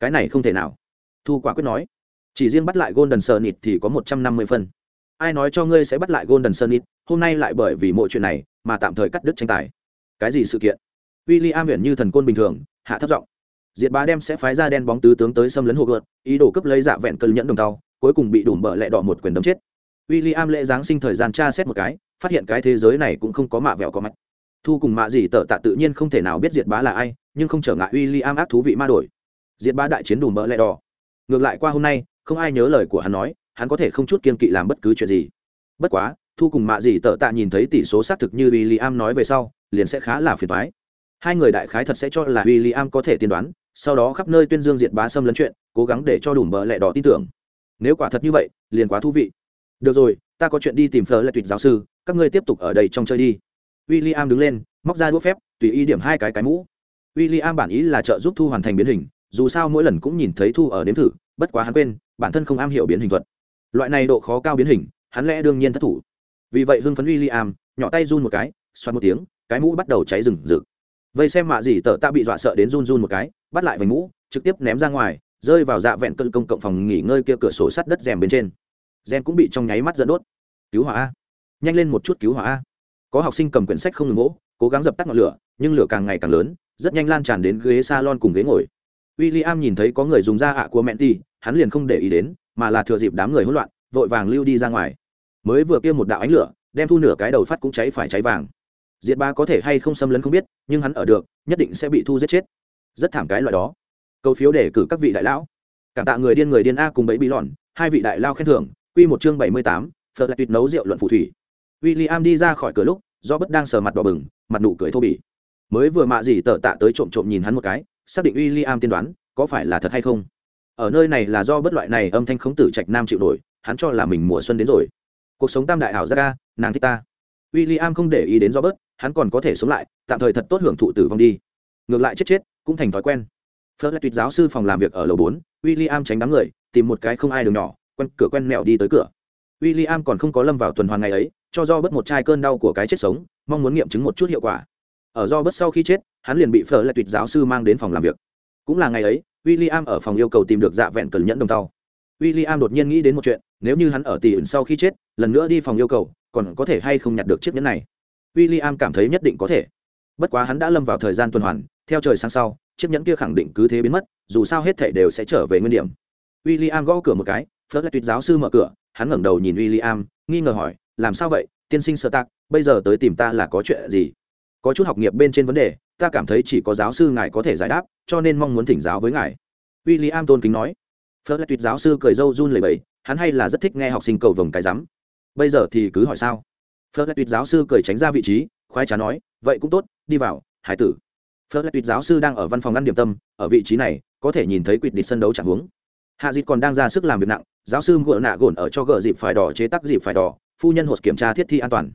Cái này không thể nào. Thu quả quyết nói, chỉ riêng bắt lại golden sunnit thì có một trăm năm mươi phân. Ai nói cho ngươi sẽ bắt lại golden sunnit hôm nay lại bởi vì mọi chuyện này mà tạm thời cắt đứt tranh tài. Cái gì sự kiện? W i l l i am huyền như thần côn bình thường, hạ thấp giọng, diệt bá đem sẽ phái ra đen bóng tứ tướng tới xâm lấn hồ gợt ý đồ cấp lấy dạ vẹn cân nhẫn đồng tàu cuối cùng bị đủm bở lẹ đỏ một quyền đấm chết w i l l i am lễ giáng sinh thời gian tra xét một cái, phát hiện cái thế giới này cũng không có mạ vẹo có mắt thu cùng mạ gì tợ tạ tự nhiên không thể nào biết diệt bá là ai, nhưng không trở ngại w i l l i am ác thú vị ma đổi. Diệt bá đại chiến đùm bợ lẹ đỏ. Ngược lại qua hôm nay, không ai nhớ lời của hắn nói, hắn có thể không chút kiên kỵ làm bất cứ chuyện gì. Bất quá, thu cùng mạ gì tợ tạ nhìn thấy tỷ số xác thực như w i l l i am nói về sau, liền sẽ khá là phiền thoái hai người đại khái thật sẽ cho là w i l l i am có thể tiên đoán, sau đó khắp nơi tuyên dương diệt bá xâm lấn chuyện, cố gắng để cho đủ bờ lẹ đỏ tin tưởng. Nếu quả thật như vậy, liền quá thú vị được rồi, ta có chuyện đi tìm phở lại tuyệt giáo sư, các ngươi tiếp tục ở đây trong chơi đi. W i l l i am đứng lên, móc ra đũa phép, tùy ý điểm hai cái cái mũ. W i l l i am bản ý là trợ giúp thu hoàn thành biến hình, dù sao mỗi lần cũng nhìn thấy thu ở nếm thử, bất quá hắn quên, bản thân không am hiểu biến hình thuật. Loại này độ khó cao biến hình, hắn lẽ đương nhiên thất thủ. Vì vậy hưng phấn w i l l i am nhỏ tay run một cái xoắn một tiếng, cái mũ bắt đầu cháy rừng rực. Vây xem mạ gì tờ ta bị dọa sợ đến run run một cái, bắt lại vành mũ, trực tiếp ném ra ngoài, rơi vào dạ vẹn cân công cộng phòng nghỉ ngơi kia cửa sổ sắt đất rèm bên trên gen cũng bị trong nháy mắt dẫn đốt. Cứu hỏa a. Nhanh lên một chút cứu hỏa a. Có học sinh cầm quyển sách không ngừng gỗ, cố gắng dập tắt ngọn lửa, nhưng lửa càng ngày càng lớn, rất nhanh lan tràn đến ghế salon cùng ghế ngồi. W i l l i am nhìn thấy có người dùng da ạ của mẹn ti hắn liền không để ý đến, mà là thừa dịp đám người hỗn loạn, vội vàng lưu đi ra ngoài. Mới vừa kia một đạo ánh lửa, đem thu nửa cái đầu phát cũng cháy phải cháy vàng. Diệt ba có thể hay không xâm lấn không biết, nhưng hắn ở được, nhất định sẽ bị thu giết chết. Rất thảm cái loại đó. Câu phiếu để cử các vị đại lão. Cảm tạ người điên người điên a cùng bẫy bị lòn hai vị đại lao khen thưởng quy một chương bảy mươi tám phật lại tuyệt nấu rượu luận phù thủy. William đi ra khỏi cửa lúc, do bất đang sờ mặt đỏ bừng, mặt nụ cười thô bỉ. Mới vừa mạ gì tở tạ tới trộm trộm nhìn hắn một cái, xác định William tiên đoán, có phải là thật hay không? Ở nơi này là do bất loại này âm thanh khống tử trạch nam chịu nổi, hắn cho là mình mùa xuân đến rồi. Cuộc sống tam đại ảo ra nàng thích ta. William không để ý đến do bớt hắn còn có thể sống lại, tạm thời thật tốt hưởng thụ tử vong đi. Ngược lại chết chết, cũng thành thói quen. Phớt tuyệt giáo sư phòng làm việc ở lầu bốn, William tránh đám người, tìm một cái không ai đường nhỏ quen cửa quen mẹo đi tới cửa. W i l l i am còn không có lâm vào tuần hoàn ngày ấy, cho do bớt một chai cơn đau của cái chết sống, mong muốn nghiệm chứng một chút hiệu quả. Ở do bớt sau khi chết, hắn liền bị phở lại tuyệt giáo sư mang đến phòng làm việc. Cũng là ngày ấy w i l l i am ở phòng yêu cầu tìm được dạ vẹn cần nhẫn đồng tàu. W i l l i am đột nhiên nghĩ đến một chuyện, nếu như hắn ở tỷ ẩn sau khi chết, lần nữa đi phòng yêu cầu, còn có thể hay không nhặt được chiếc nhẫn này? W i l l i am cảm thấy nhất định có thể. Bất quá hắn đã lâm vào thời gian tuần hoàn, theo trời sáng sau, chiếc nhẫn kia khẳng định cứ thế biến mất, dù sao hết thể đều sẽ trở về nguyên điểm. W i l l i am gõ cửa một cái phớt lại tuyết giáo sư mở cửa, hắn ngẩng đầu nhìn w i l l i am nghi ngờ hỏi, làm sao vậy, tiên sinh sợ tạc bây giờ tới tìm ta là có chuyện gì? Có chút học nghiệp bên trên vấn đề, ta cảm thấy chỉ có giáo sư ngài có thể giải đáp, cho nên mong muốn thỉnh giáo với ngài. W i l l i am tôn kính nói. Phớt lại tuyết giáo sư cười râu run lầy bẫy hắn hay là rất thích nghe học sinh cầu vồng cái rắm. Bây giờ thì cứ hỏi sao? Phớt lại tuyết giáo sư cười tránh ra vị trí, khoái trá nói, vậy cũng tốt, đi vào, hải tử. Phớt lại tuyết giáo sư đang ở văn phòng ăn điểm tâm, ở vị trí này, có thể nhìn thấy quỵt địch sân đấu chẳng hướng hạ dịt còn đang ra sức làm việc nặng, giáo sư gỡ nạ gồn ở cho gỡ dịp phải đỏ chế tắc dịp phải đỏ, phu nhân hột kiểm tra thiết thi an toàn.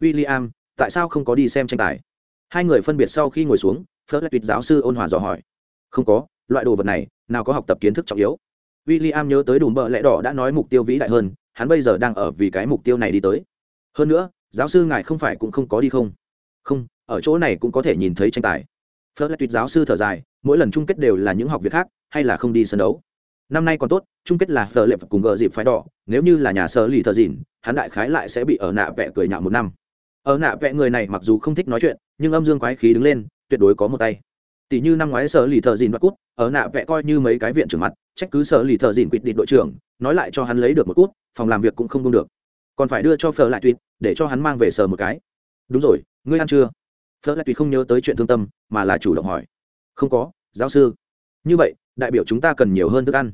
W i l l i am tại sao không có đi xem tranh tài? Hai người phân biệt sau khi ngồi xuống phớt lại tuyệt giáo sư ôn hòa dò hỏi. Không có, loại đồ vật này, nào có học tập kiến thức trọng yếu. W i l l i am nhớ tới đùm bợ lẽ đỏ đã nói mục tiêu vĩ đại hơn, hắn bây giờ đang ở vì cái mục tiêu này đi tới. Hơn nữa, giáo sư ngài không phải cũng không có đi không? Không, ở chỗ này cũng có thể nhìn thấy tranh tài. Phớt lại tuyệt giáo sư thở dài, mỗi lần chung kết đều là những học việc khác, hay là không đi sân đấu? Năm nay còn tốt, chung kết là phờ lệp cùng gờ dịp phái đỏ, nếu như là nhà sơ lì thờ dìn, hắn đại khái lại sẽ bị ở nạ vẽ cười nhạo một năm. Ở nạ vẽ người này mặc dù không thích nói chuyện, nhưng âm dương quái khí đứng lên, tuyệt đối có một tay. Tỷ như năm ngoái sở lì thợ dìn bắt cút ở nạ vẽ coi như mấy cái viện trưởng mặt, trách cứ sở lì thợ dìn quyết định đội trưởng, nói lại cho hắn lấy được một cút phòng làm việc cũng không đông được. Còn phải đưa cho phở lại tuyệt, để cho hắn mang về sờ một cái. Đúng rồi, ngươi ăn chưa? Phở lại tuyệt không nhớ tới chuyện thương tâm, mà là chủ động hỏi. Không có, giáo sư. Như vậy, đại biểu chúng ta cần nhiều hơn thức ăn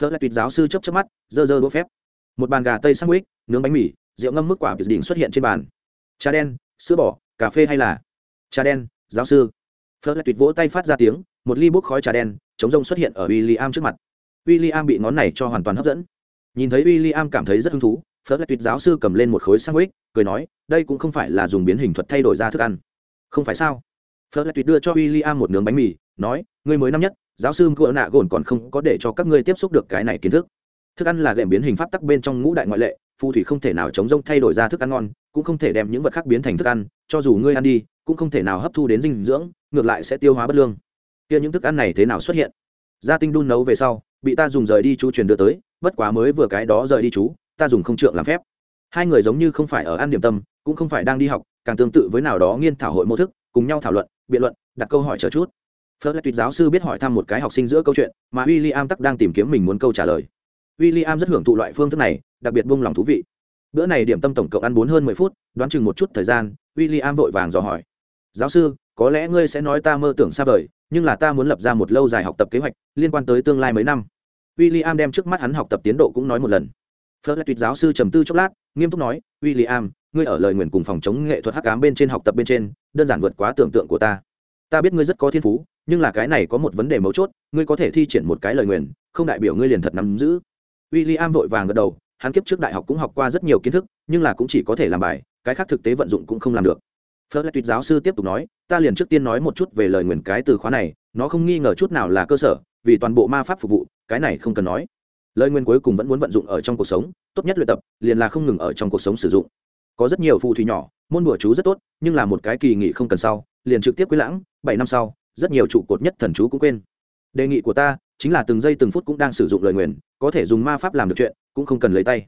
phở lại tuyệt giáo sư chấp chấp mắt, dơ dơ đũa phép. Một bàn gà tây sandwich nướng bánh mì, rượu ngâm mức quả vịt đỉnh xuất hiện trên bàn. Trà đen, sữa bò, cà phê hay là? Trà đen, giáo sư. Phớt lại tuyệt vỗ tay phát ra tiếng, một ly bốc khói trà đen, chống rông xuất hiện ở w i l l i am trước mặt. W i l l i am bị ngón này cho hoàn toàn hấp dẫn. Nhìn thấy w i l l i am cảm thấy rất hứng thú, phớt lại tuyệt giáo sư cầm lên một khối sandwich cười nói, đây cũng không phải là dùng biến hình thuật thay đổi ra thức ăn. Không phải sao? Phớt lại tuyệt đưa cho w i l l i am một nướng bánh mì nói, ngươi mới năm nhất, giáo sư ngựa nạ gồn còn không có để cho các ngươi tiếp xúc được cái này kiến thức. Thức ăn là gệm biến hình pháp tắc bên trong ngũ đại ngoại lệ, phù thủy không thể nào chống rông thay đổi ra thức ăn ngon, cũng không thể đem những vật khác biến thành thức ăn, cho dù ngươi ăn đi, cũng không thể nào hấp thu đến dinh dưỡng, ngược lại sẽ tiêu hóa bất lương. Kia những thức ăn này thế nào xuất hiện? Gia tinh đun nấu về sau, bị ta dùng rời đi chú truyền đưa tới, bất quá mới vừa cái đó rời đi chú, ta dùng không trượng làm phép. Hai người giống như không phải ở ăn điểm tâm, cũng không phải đang đi học, càng tương tự với nào đó nghiên thảo hội mô thức, cùng nhau thảo luận, biện luận, đặt câu hỏi chờ chút phớt lại tuyệt giáo sư biết hỏi thăm một cái học sinh giữa câu chuyện mà William tắc đang tìm kiếm mình muốn câu trả lời. William rất hưởng thụ loại phương thức này đặc biệt buông lòng thú vị. Bữa này điểm tâm tổng cộng ăn bốn hơn mười phút đoán chừng một chút thời gian William vội vàng dò hỏi. Giáo sư có lẽ ngươi sẽ nói ta mơ tưởng xa vời nhưng là ta muốn lập ra một lâu dài học tập kế hoạch liên quan tới tương lai mấy năm. William đem trước mắt hắn học tập tiến độ cũng nói một lần. Phớt lại tuyệt giáo sư trầm tư chốc lát nghiêm túc nói William, ngươi ở lời nguyện cùng phòng chống nghệ thuật hắc ám bên trên học tập bên trên đơn giản vượt quá tưởng tượng của ta. Ta biết ngươi rất có thiên phú nhưng là cái này có một vấn đề mấu chốt, ngươi có thể thi triển một cái lời nguyền, không đại biểu ngươi liền thật nắm giữ. W i l l i am vội vàng gật đầu, hắn kiếp trước đại học cũng học qua rất nhiều kiến thức, nhưng là cũng chỉ có thể làm bài, cái khác thực tế vận dụng cũng không làm được. Phớt lại tuyệt giáo sư tiếp tục nói, ta liền trước tiên nói một chút về lời nguyền cái từ khóa này, nó không nghi ngờ chút nào là cơ sở, vì toàn bộ ma pháp phục vụ, cái này không cần nói. Lời nguyền cuối cùng vẫn muốn vận dụng ở trong cuộc sống, tốt nhất luyện tập, liền là không ngừng ở trong cuộc sống sử dụng. Có rất nhiều phù thủy nhỏ, môn bùa chú rất tốt, nhưng là một cái kỳ nghỉ không cần sau, liền trực tiếp quý lãng, bảy năm sau rất nhiều trụ cột nhất thần chú cũng quên. Đề nghị của ta chính là từng giây từng phút cũng đang sử dụng lời nguyền, có thể dùng ma pháp làm được chuyện, cũng không cần lấy tay.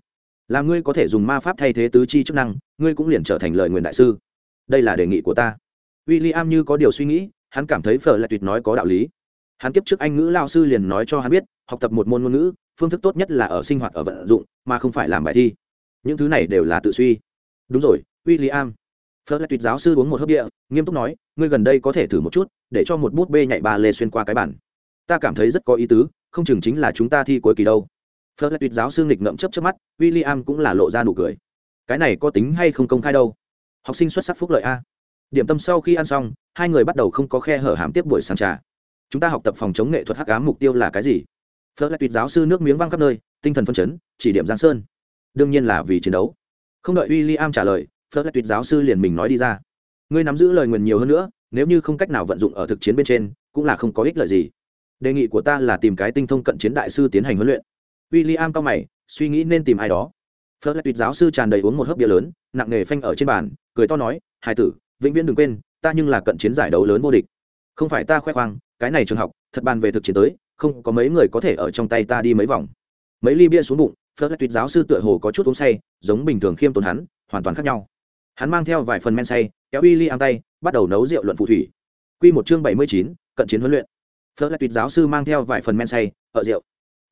Là ngươi có thể dùng ma pháp thay thế tứ chi chức năng, ngươi cũng liền trở thành lời nguyền đại sư. Đây là đề nghị của ta. W i l l i am như có điều suy nghĩ, hắn cảm thấy phở lại tuyệt nói có đạo lý. Hắn kiếp trước anh ngữ lao sư liền nói cho hắn biết, học tập một môn ngôn ngữ, phương thức tốt nhất là ở sinh hoạt, ở vận dụng, mà không phải làm bài thi. Những thứ này đều là tự suy. Đúng rồi w i l l i am phớt lại tuyệt giáo sư uống một hớp địa, nghiêm túc nói ngươi gần đây có thể thử một chút, để cho một bút bê nhảy ba lê xuyên qua cái bản ta cảm thấy rất có ý tứ, không chừng chính là chúng ta thi cuối kỳ đâu. Phớt lại tuyệt giáo sư nghịch ngậm chấp trước mắt w i l l i am cũng là lộ ra nụ cười. Cái này có tính hay không công khai đâu? Học sinh xuất sắc phúc lợi a. Điểm tâm sau khi ăn xong, hai người bắt đầu không có khe hở hàm tiếp buổi sáng trà. Chúng ta học tập phòng chống nghệ thuật hắc ám mục tiêu là cái gì? Phớt lại tuyệt giáo sư nước miếng văng khắp nơi, tinh thần phân chấn, chỉ điểm giang sơn. Đương nhiên là vì chiến đấu. Không đợi w i l l i am trả lời, phớt lại tuyệt giáo sư liền mình nói đi ra ngươi nắm giữ lời nguyền nhiều hơn nữa, nếu như không cách nào vận dụng ở thực chiến bên trên, cũng là không có ích lợi gì. Đề nghị của ta là tìm cái tinh thông cận chiến đại sư tiến hành huấn luyện. W i l l i am cao mày, suy nghĩ nên tìm ai đó. Phớt lại tuyệt giáo sư tràn đầy uống một hớp bia lớn, nặng nghề phanh ở trên bàn, cười to nói hai tử, vĩnh viễn đừng quên, ta nhưng là cận chiến giải đấu lớn vô địch. Không phải ta khoe khoang, cái này trường học, thật bàn về thực chiến tới, không có mấy người có thể ở trong tay ta đi mấy vòng. Mấy ly bia xuống bụng, phớt lại tuyệt giáo sư tựa hồ có chút uống say, giống bình thường khiêm tốn hắn, hoàn toàn khác nhau. Hắn mang theo vài phần men say kéo w i am tay, bắt đầu nấu rượu luận phù thủy. Q một chương bảy mươi chín, cận chiến huấn luyện. Phớt lại tuyệt giáo sư mang theo vài phần men say, ở rượu.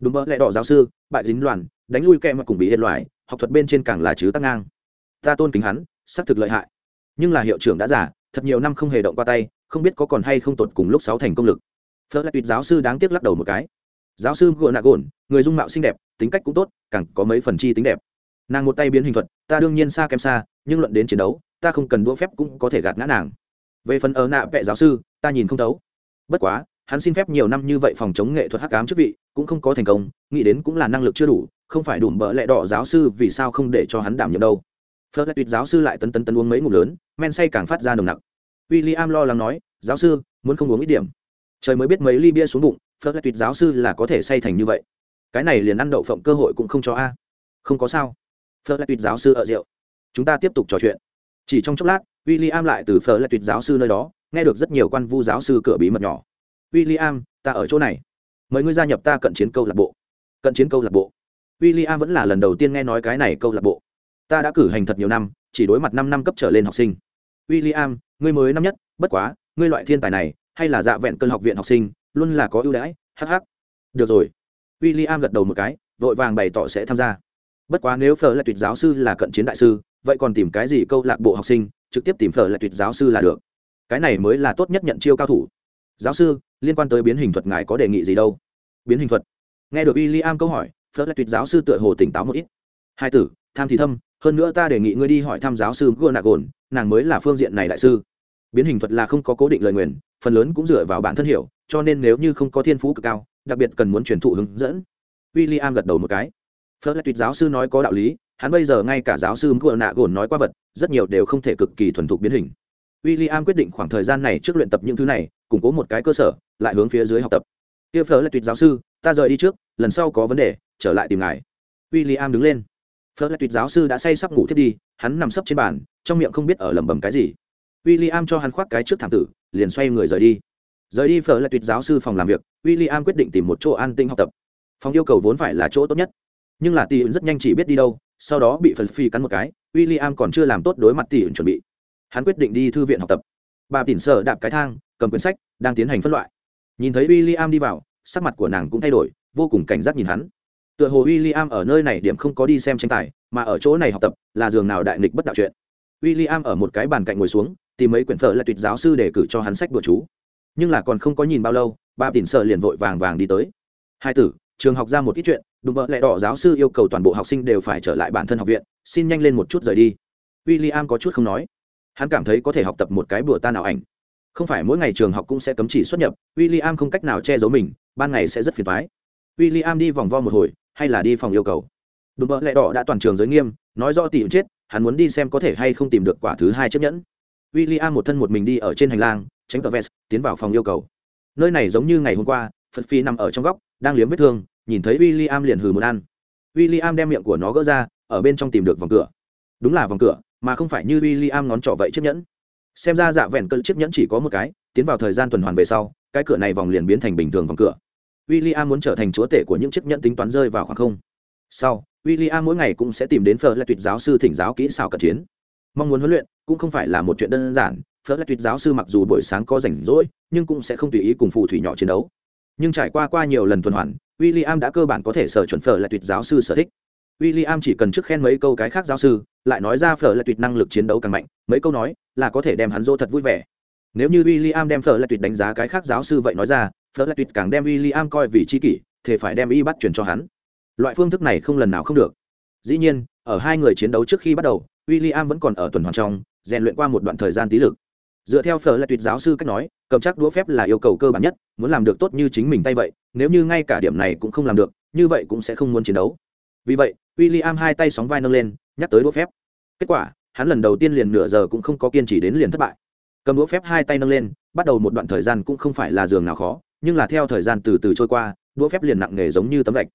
Đúng mơ lại đỏ giáo sư, bại dính đoàn đánh lui kẹ mà cùng bị yên loại học thuật bên trên càng là chứ tăng ngang. Ta tôn kính hắn, xác thực lợi hại. Nhưng là hiệu trưởng đã giả thật nhiều năm không hề động qua tay, không biết có còn hay không tột cùng lúc sáu thành công lực. Phớt lại tuyệt giáo sư đáng tiếc lắc đầu một cái. Giáo sư gượng nạ gồn người dung mạo xinh đẹp, tính cách cũng tốt, càng có mấy phần chi tính đẹp. Nàng một tay biến hình thuật, ta đương nhiên xa kém xa, nhưng luận đến chiến đấu ta không cần đũa phép cũng có thể gạt ngã nàng. Về phần ở nạ vệ giáo sư, ta nhìn không thấu. Bất quá, hắn xin phép nhiều năm như vậy phòng chống nghệ thuật hắc ám chức vị, cũng không có thành công, nghĩ đến cũng là năng lực chưa đủ, không phải đủ bỡ lẽ đỏ giáo sư vì sao không để cho hắn đảm nhiệm đâu. Phớt lại tuyệt giáo sư lại tấn tấn tấn uống mấy ngụm lớn, men say càng phát ra nồng nặc. W i l l i am lo lắng nói, giáo sư, muốn không uống ít điểm. Trời mới biết mấy ly bia xuống bụng, phớt lại tuyệt giáo sư là có thể say thành như vậy. Cái này liền ăn đậu phộng cơ hội cũng không cho a. Không có sao. Phớt lại tuyệt giáo sư ở rượu. Chúng ta tiếp tục trò chuyện chỉ trong chốc lát w i l l i am lại từ phở lại tuyệt giáo sư nơi đó, nghe được rất nhiều quan vu giáo sư cửa bí mật nhỏ. W i l l i am ta ở chỗ này. Mời ngươi gia nhập ta cận chiến câu lạc bộ. Cận chiến câu lạc bộ? W i l l i am vẫn là lần đầu tiên nghe nói cái này câu lạc bộ. Ta đã cử hành thật nhiều năm, chỉ đối mặt năm năm cấp trở lên học sinh. W i l l i am ngươi mới năm nhất, bất quá, ngươi loại thiên tài này, hay là dạ vẹn cơn học viện học sinh, luôn là có ưu đãi hh được rồi. W i l l i am gật đầu một cái, vội vàng bày tỏ sẽ tham gia. Bất quá nếu phở là tuyệt giáo sư là cận chiến đại sư vậy còn tìm cái gì câu lạc bộ học sinh, trực tiếp tìm phở là tuyệt giáo sư là được. Cái này mới là tốt nhất nhận chiêu cao thủ. Giáo sư, liên quan tới biến hình thuật ngài có đề nghị gì đâu? Biến hình thuật? Nghe được w i l l i am câu hỏi, phở là tuyệt giáo sư tựa hồ tỉnh táo một ít. Hai tử, tham thì thâm, hơn nữa ta đề nghị ngươi đi hỏi thăm giáo sư gô nạ gồn nàng mới là phương diện này đại sư. Biến hình thuật là không có cố định lời nguyền, phần lớn cũng dựa vào bản thân hiểu, cho nên nếu như không có thiên phú cực cao, đặc biệt cần muốn truyền thụ hướng dẫn. W i l l i am gật đầu một cái. Phớt lại tuyệt giáo sư nói có đạo lý hắn bây giờ ngay cả giáo sư của nạ gồn nói qua vật, rất nhiều đều không thể cực kỳ thuần thục biến hình. W i l l i am quyết định khoảng thời gian này trước luyện tập những thứ này, củng cố một cái cơ sở, lại hướng phía dưới học tập. Kia phở là tuyệt giáo sư, ta rời đi trước, lần sau có vấn đề, trở lại tìm ngài. W i l l i am đứng lên. Phở là tuyệt giáo sư đã say sắp ngủ thiết đi, hắn nằm sấp trên bàn, trong miệng không biết ở lẩm bẩm cái gì. W i l l i am cho hắn khoác cái trước thảm tử, liền xoay người rời đi. Rời đi phở là tuyệt giáo sư phòng làm việc w i l l i am quyết định tìm một chỗ an tinh học tập. Phòng yêu cầu vốn phải là chỗ tốt nhất. Nhưng là tỷ rất nhanh chỉ biết đi đâu sau đó bị phần phi cắn một cái w i l l i am còn chưa làm tốt đối mặt tỷ ứng chuẩn bị. Hắn quyết định đi thư viện học tập. Bà tỉn sợ đạp cái thang, cầm quyển sách, đang tiến hành phân loại. Nhìn thấy w i l l i am đi vào, sắc mặt của nàng cũng thay đổi, vô cùng cảnh giác nhìn hắn. Tựa hồ w i l l i am ở nơi này điểm không có đi xem tranh tài, mà ở chỗ này học tập là giường nào đại nghịch bất đạo chuyện. W i l l i am ở một cái bàn cạnh ngồi xuống, tìm mấy quyển thợ là tuyệt giáo sư để cử cho hắn sách bừa chú. Nhưng là còn không có nhìn bao lâu, bà tỉn sợ liền vội vàng vàng đi tới. Hai tử trường học ra một ít chuyện, đùm bợ lẹ đỏ giáo sư yêu cầu toàn bộ học sinh đều phải trở lại bản thân học viện, xin nhanh lên một chút rời đi. W i l l i am có chút không nói. Hắn cảm thấy có thể học tập một cái bữa ta nào ảnh. Không phải mỗi ngày trường học cũng sẽ cấm chỉ xuất nhập w i l l i am không cách nào che giấu mình, ban ngày sẽ rất phiền thoái w i l l i am đi vòng vo một hồi, hay là đi phòng yêu cầu. Đùm bợ lẹ đỏ đã toàn trường giới nghiêm, nói rõ tìm chết, hắn muốn đi xem có thể hay không tìm được quả thứ hai chấp nhẫn. W i l l i am một thân một mình đi ở trên hành lang, tránh tờ vest, tiến vào phòng yêu cầu. Nơi này giống như ngày hôm qua, phật phi nằm ở trong góc đang liếm vết thương, nhìn thấy w i l l i am liền hừ muốn ăn. W i l l i am đem miệng của nó gỡ ra, ở bên trong tìm được vòng cửa. Đúng là vòng cửa, mà không phải như w i l l i am ngón trỏ vậy chiếc nhẫn. Xem ra dạ vẹn cỡ chiếc nhẫn chỉ có một cái, tiến vào thời gian tuần hoàn về sau, cái cửa này vòng liền biến thành bình thường vòng cửa. W i l l i am muốn trở thành chúa tể của những chiếc nhẫn tính toán rơi vào khoảng không. Sau w i l l i am mỗi ngày cũng sẽ tìm đến phở là tuyệt giáo sư thỉnh giáo kỹ xảo cận chiến. Mong muốn huấn luyện cũng không phải là một chuyện đơn giản. Phở là tuyệt giáo sư mặc dù buổi sáng có rảnh rỗi, nhưng cũng sẽ không tùy ý cùng phù thủy nhỏ chiến đấu nhưng trải qua qua nhiều lần tuần hoàn w i l l i am đã cơ bản có thể sở chuẩn phở là tuyệt giáo sư sở thích. W i l l i am chỉ cần trước khen mấy câu cái khác giáo sư, lại nói ra phở là tuyệt năng lực chiến đấu càng mạnh, mấy câu nói là có thể đem hắn dỗ thật vui vẻ. Nếu như w i l l i am đem phở là tuyệt đánh giá cái khác giáo sư vậy nói ra phở là tuyệt càng đem w i l l i am coi vì tri kỷ thì phải đem y bắt truyền cho hắn. Loại phương thức này không lần nào không được. Dĩ nhiên, ở hai người chiến đấu trước khi bắt đầu w i l l i am vẫn còn ở tuần hoàn trong, rèn luyện qua một đoạn thời gian tí lực dựa theo phở là tuyệt giáo sư cách nói, cầm chắc đũa phép là yêu cầu cơ bản nhất, muốn làm được tốt như chính mình tay vậy, nếu như ngay cả điểm này cũng không làm được, như vậy cũng sẽ không muốn chiến đấu. Vì vậy w i l l i am hai tay sóng vai nâng lên, nhắc tới đũa phép. Kết quả, hắn lần đầu tiên liền nửa giờ cũng không có kiên trì đến liền thất bại. Cầm đũa phép hai tay nâng lên, bắt đầu một đoạn thời gian cũng không phải là giường nào khó, nhưng là theo thời gian từ từ trôi qua, đũa phép liền nặng nề giống như tấm gạch.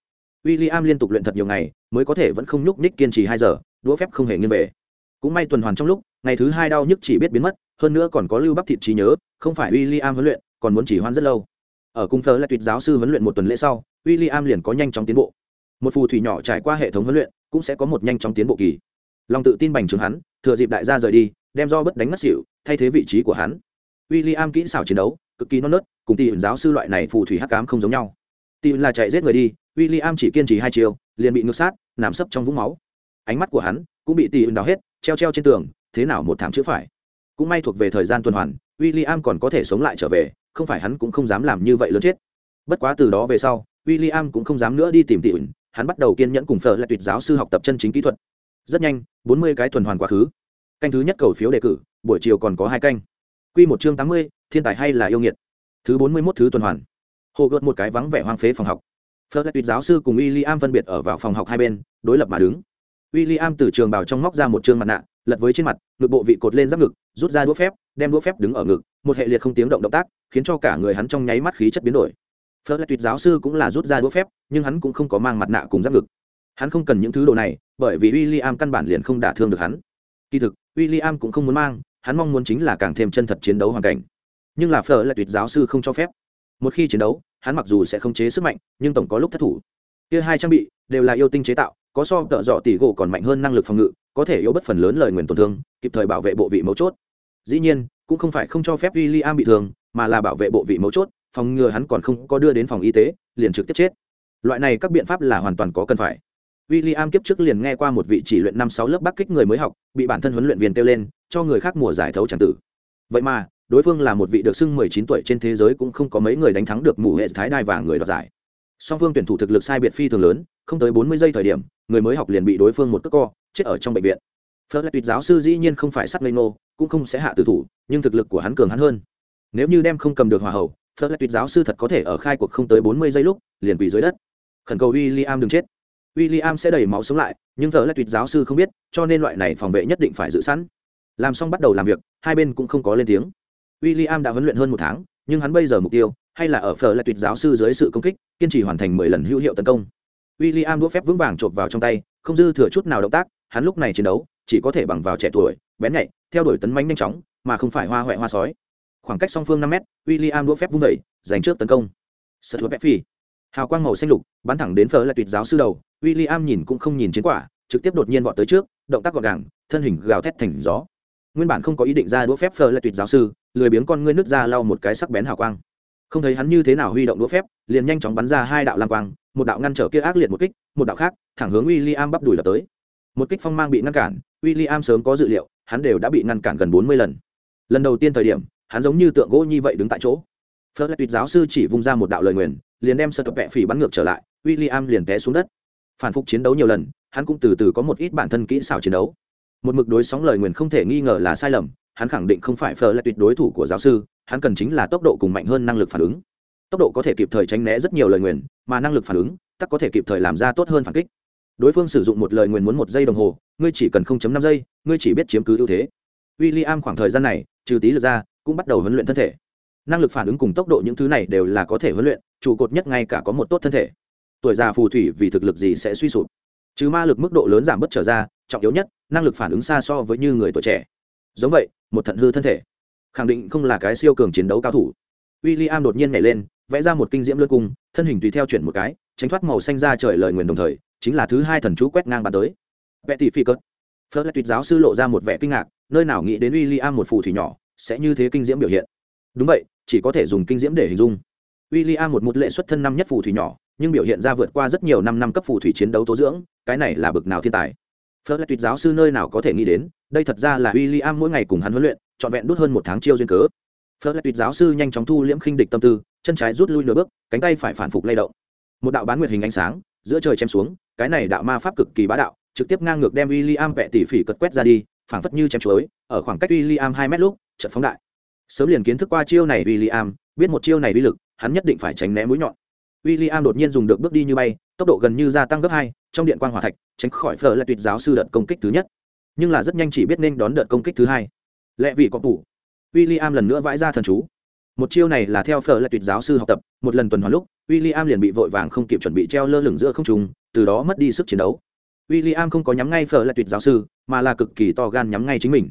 W i l l i am liên tục luyện thật nhiều ngày, mới có thể vẫn không nhúc ních kiên trì hai giờ, đũa phép không hề nghiêng về. Cũng may tuần hoàn trong lúc, ngày thứ hai đau nhức chỉ biết biến mất hơn nữa còn có lưu bắp thịt trí nhớ, không phải w i l l i am huấn luyện, còn muốn chỉ hoan rất lâu. Ở cung thờ là tuyệt giáo sư huấn luyện một tuần lễ sau w i l l i am liền có nhanh chóng tiến bộ. Một phù thủy nhỏ trải qua hệ thống huấn luyện, cũng sẽ có một nhanh chóng tiến bộ kỳ. Lòng tự tin bành trướng hắn, thừa dịp đại gia rời đi, đem do bất đánh mất xỉu, thay thế vị trí của hắn. W i l l i am kỹ xảo chiến đấu, cực kỳ non nớt, cùng tỷ giáo sư loại này phù thủy hắc cám không giống nhau. Tỷ là chạy giết người đi w i l l i am chỉ kiên trì hai chiều liền bị ngược sát, nằm sấp trong vũng máu. Ánh mắt của hắn cũng bị tỷ đào hết, treo treo trên tường, thế nào một thảm chữ phải cũng may thuộc về thời gian tuần hoàn w i l l i am còn có thể sống lại trở về, không phải hắn cũng không dám làm như vậy lớn chết. Bất quá từ đó về sau w i l l i am cũng không dám nữa đi tìm tỷ hắn bắt đầu kiên nhẫn cùng phở lại tuyệt giáo sư học tập chân chính kỹ thuật. Rất nhanh, bốn mươi cái tuần hoàn quá khứ. Canh thứ nhất cầu phiếu đề cử, buổi chiều còn có hai canh. Q một chương tám mươi, thiên tài hay là yêu nghiệt? Thứ bốn mươi mốt thứ tuần hoàn. Hồ gợt một cái vắng vẻ hoang phế phòng học. Phở lại tuyệt giáo sư cùng w i l l i am phân biệt ở vào phòng học hai bên, đối lập mà đứng. W i l l i am từ trường bảo trong móc ra một chương mặt nạ lật với trên mặt, ngực bộ vị cột lên giáp ngực, rút ra đũa phép, đem đũa phép đứng ở ngực, một hệ liệt không tiếng động động tác, khiến cho cả người hắn trong nháy mắt khí chất biến đổi. Phớt lại tuyệt giáo sư cũng là rút ra đũa phép, nhưng hắn cũng không có mang mặt nạ cùng giáp ngực. Hắn không cần những thứ đồ này, bởi vì w i l l i am căn bản liền không đả thương được hắn. Kỳ thực w i l l i am cũng không muốn mang, hắn mong muốn chính là càng thêm chân thật chiến đấu hoàn cảnh. Nhưng là phở lại tuyệt giáo sư không cho phép. Một khi chiến đấu, hắn mặc dù sẽ không chế sức mạnh, nhưng tổng có lúc thất thủ. Kia hai trang bị đều là yêu tinh chế tạo, có so tợ dọ tỷ gỗ còn mạnh hơn năng lực phòng ngự có thể yếu bất phần lớn lời nguyền tổn thương, kịp thời bảo vệ bộ vị mấu chốt. Dĩ nhiên, cũng không phải không cho phép w i l l i am bị thương, mà là bảo vệ bộ vị mấu chốt, phòng ngừa hắn còn không có đưa đến phòng y tế, liền trực tiếp chết. Loại này các biện pháp là hoàn toàn có cần phải. W i l l i am kiếp trước liền nghe qua một vị chỉ luyện năm sáu lớp bắc kích người mới học, bị bản thân huấn luyện viên kêu lên, cho người khác mùa giải thấu tràng tử. Vậy mà, đối phương là một vị được xưng mười chín tuổi trên thế giới cũng không có mấy người đánh thắng được mù hệ thái đai và người đoạt giải. Song phương tuyển thủ thực lực sai biệt phi thường lớn, không tới bốn mươi giây thời điểm, người mới học liền bị đối phương một cước co chết ở trong bệnh viện phớt lại tuyệt giáo sư dĩ nhiên không phải sắt lây nô cũng không sẽ hạ tử thủ nhưng thực lực của hắn cường hắn hơn nếu như đem không cầm được hòa hậu phớt lại tuyệt giáo sư thật có thể ở khai cuộc không tới bốn mươi giây lúc liền quỳ dưới đất khẩn cầu w i l l i am đừng chết William sẽ đẩy máu sống lại, nhưng giờ lại tuyệt giáo sư không biết, cho nên loại này phòng vệ nhất định phải giữ sẵn. Làm xong bắt đầu làm việc, hai bên cũng không có lên tiếng. William đã huấn luyện hơn một tháng, nhưng hắn bây giờ mục tiêu hay là ở phở lại tuyệt giáo sư dưới sự công kích, kiên trì hoàn thành mười lần hữu hiệu tấn công. William đũa phép vững vàng chộp vào trong tay, không dư thừa chút nào động tác, hắn lúc này chiến đấu chỉ có thể bằng vào trẻ tuổi, bén nhạy, theo đuổi tấn mãnh nhanh chóng, mà không phải hoa huệ hoa sói. Khoảng cách song phương năm mét, William đũa phép vung vẩy giành trước tấn công. Sật phi phi. Hào quang màu xanh lục bắn thẳng đến phở lại tuyệt giáo sư đầu, William nhìn cũng không nhìn chiến quả, trực tiếp đột nhiên vọt tới trước, động tác gọn gàng, thân hình gào thét thành gió. Nguyên bản không có ý định ra đũa phép phở lại tuyệt giáo sư, lười biếng con ngươi nước ra lau một cái sắc bén hào quang. Không thấy hắn như thế nào huy động đũa phép, liền nhanh chóng bắn ra hai đạo lam quang, một đạo ngăn trở kia ác liệt một kích, một đạo khác thẳng hướng William bắp đùi lập tới. Một kích phong mang bị ngăn cản, William sớm có dự liệu, hắn đều đã bị ngăn cản gần bốn mươi lần. Lần đầu tiên thời điểm, hắn giống như tượng gỗ như vậy đứng tại chỗ. Phớt tuyệt giáo sư chỉ vung ra một đạo lời nguyền, liền đem sơ tập vẹ phỉ bắn ngược trở lại, William liền té xuống đất. Phản phục chiến đấu nhiều lần, hắn cũng từ từ có một ít bản thân kỹ xảo chiến đấu. Một mực đối sóng lời nguyền không thể nghi ngờ là sai lầm, hắn khẳng định không phải Phở là tuyệt đối thủ của giáo sư, hắn cần chính là tốc độ cùng mạnh hơn năng lực phản ứng. Tốc độ có thể kịp thời tránh né rất nhiều lời nguyền, mà năng lực phản ứng, tắc có thể kịp thời làm ra tốt hơn phản kích đối phương sử dụng một lời nguyền muốn một giây đồng hồ, ngươi chỉ cần 0.5 giây, ngươi chỉ biết chiếm cứ ưu thế. William khoảng thời gian này, trừ tí lực ra, cũng bắt đầu huấn luyện thân thể. Năng lực phản ứng cùng tốc độ những thứ này đều là có thể huấn luyện, trụ cột nhất ngay cả có một tốt thân thể. Tuổi già phù thủy vì thực lực gì sẽ suy sụp? Trừ ma lực mức độ lớn giảm bất trở ra, trọng yếu nhất, năng lực phản ứng xa so với như người tuổi trẻ. Giống vậy, một thận hư thân thể, khẳng định không là cái siêu cường chiến đấu cao thủ. William đột nhiên nhảy lên, vẽ ra một kinh diễm lướt cung, thân hình tùy theo chuyển một cái, tránh thoát màu xanh ra trời lời nguyền đồng thời chính là thứ hai thần chú quét ngang bàn tới. Vẽ tỷ phi cất phớt lại tuyệt giáo sư lộ ra một vẻ kinh ngạc, nơi nào nghĩ đến w i l l i am một phù thủy nhỏ sẽ như thế kinh diễm biểu hiện. Đúng vậy, chỉ có thể dùng kinh diễm để hình dung. W i l l i am một một lệ xuất thân năm nhất phù thủy nhỏ, nhưng biểu hiện ra vượt qua rất nhiều năm năm cấp phù thủy chiến đấu tố dưỡng, cái này là bực nào thiên tài. Phớt lại tuyệt giáo sư nơi nào có thể nghĩ đến, đây thật ra là w i l l i am mỗi ngày cùng hắn huấn luyện, trọn vẹn đốt hơn một tháng chiêu duyên cớ. Phớt lại tuyệt giáo sư nhanh chóng thu liễm khinh địch tâm tư, chân trái rút lui nửa bước, cánh tay phải phản phục lay động. Một đạo bán nguyệt hình ánh sáng giữa trời chém xuống, cái này đạo ma pháp cực kỳ bá đạo, trực tiếp ngang ngược đem w i l l i am vẹ phỉ cật quét ra đi, phảng phất như chém chuối, ở khoảng cách w i l l i am hai mét lúc trận phóng đại. Sớm liền kiến thức qua chiêu này w i l l i am biết một chiêu này uy lực, hắn nhất định phải tránh né mũi nhọn. W i l l i am đột nhiên dùng được bước đi như bay, tốc độ gần như gia tăng gấp hai, trong điện quan g thạch, tránh khỏi phở là tuyệt giáo sư đợt công kích thứ nhất. Nhưng là rất nhanh chỉ biết nên đón đợt công kích thứ hai. Lẽ vì có tủ. W i l l i am lần nữa vãi ra thần chú. Một chiêu này là theo phở là tuyệt giáo sư học tập, một lần tuần hoàn lúc w i l l i am liền bị vội vàng không kịp chuẩn bị treo lơ lửng giữa không trùng từ đó mất đi sức chiến đấu. W i l l i am không có nhắm ngay phở là tuyệt giáo sư, mà là cực kỳ to gan nhắm ngay chính mình.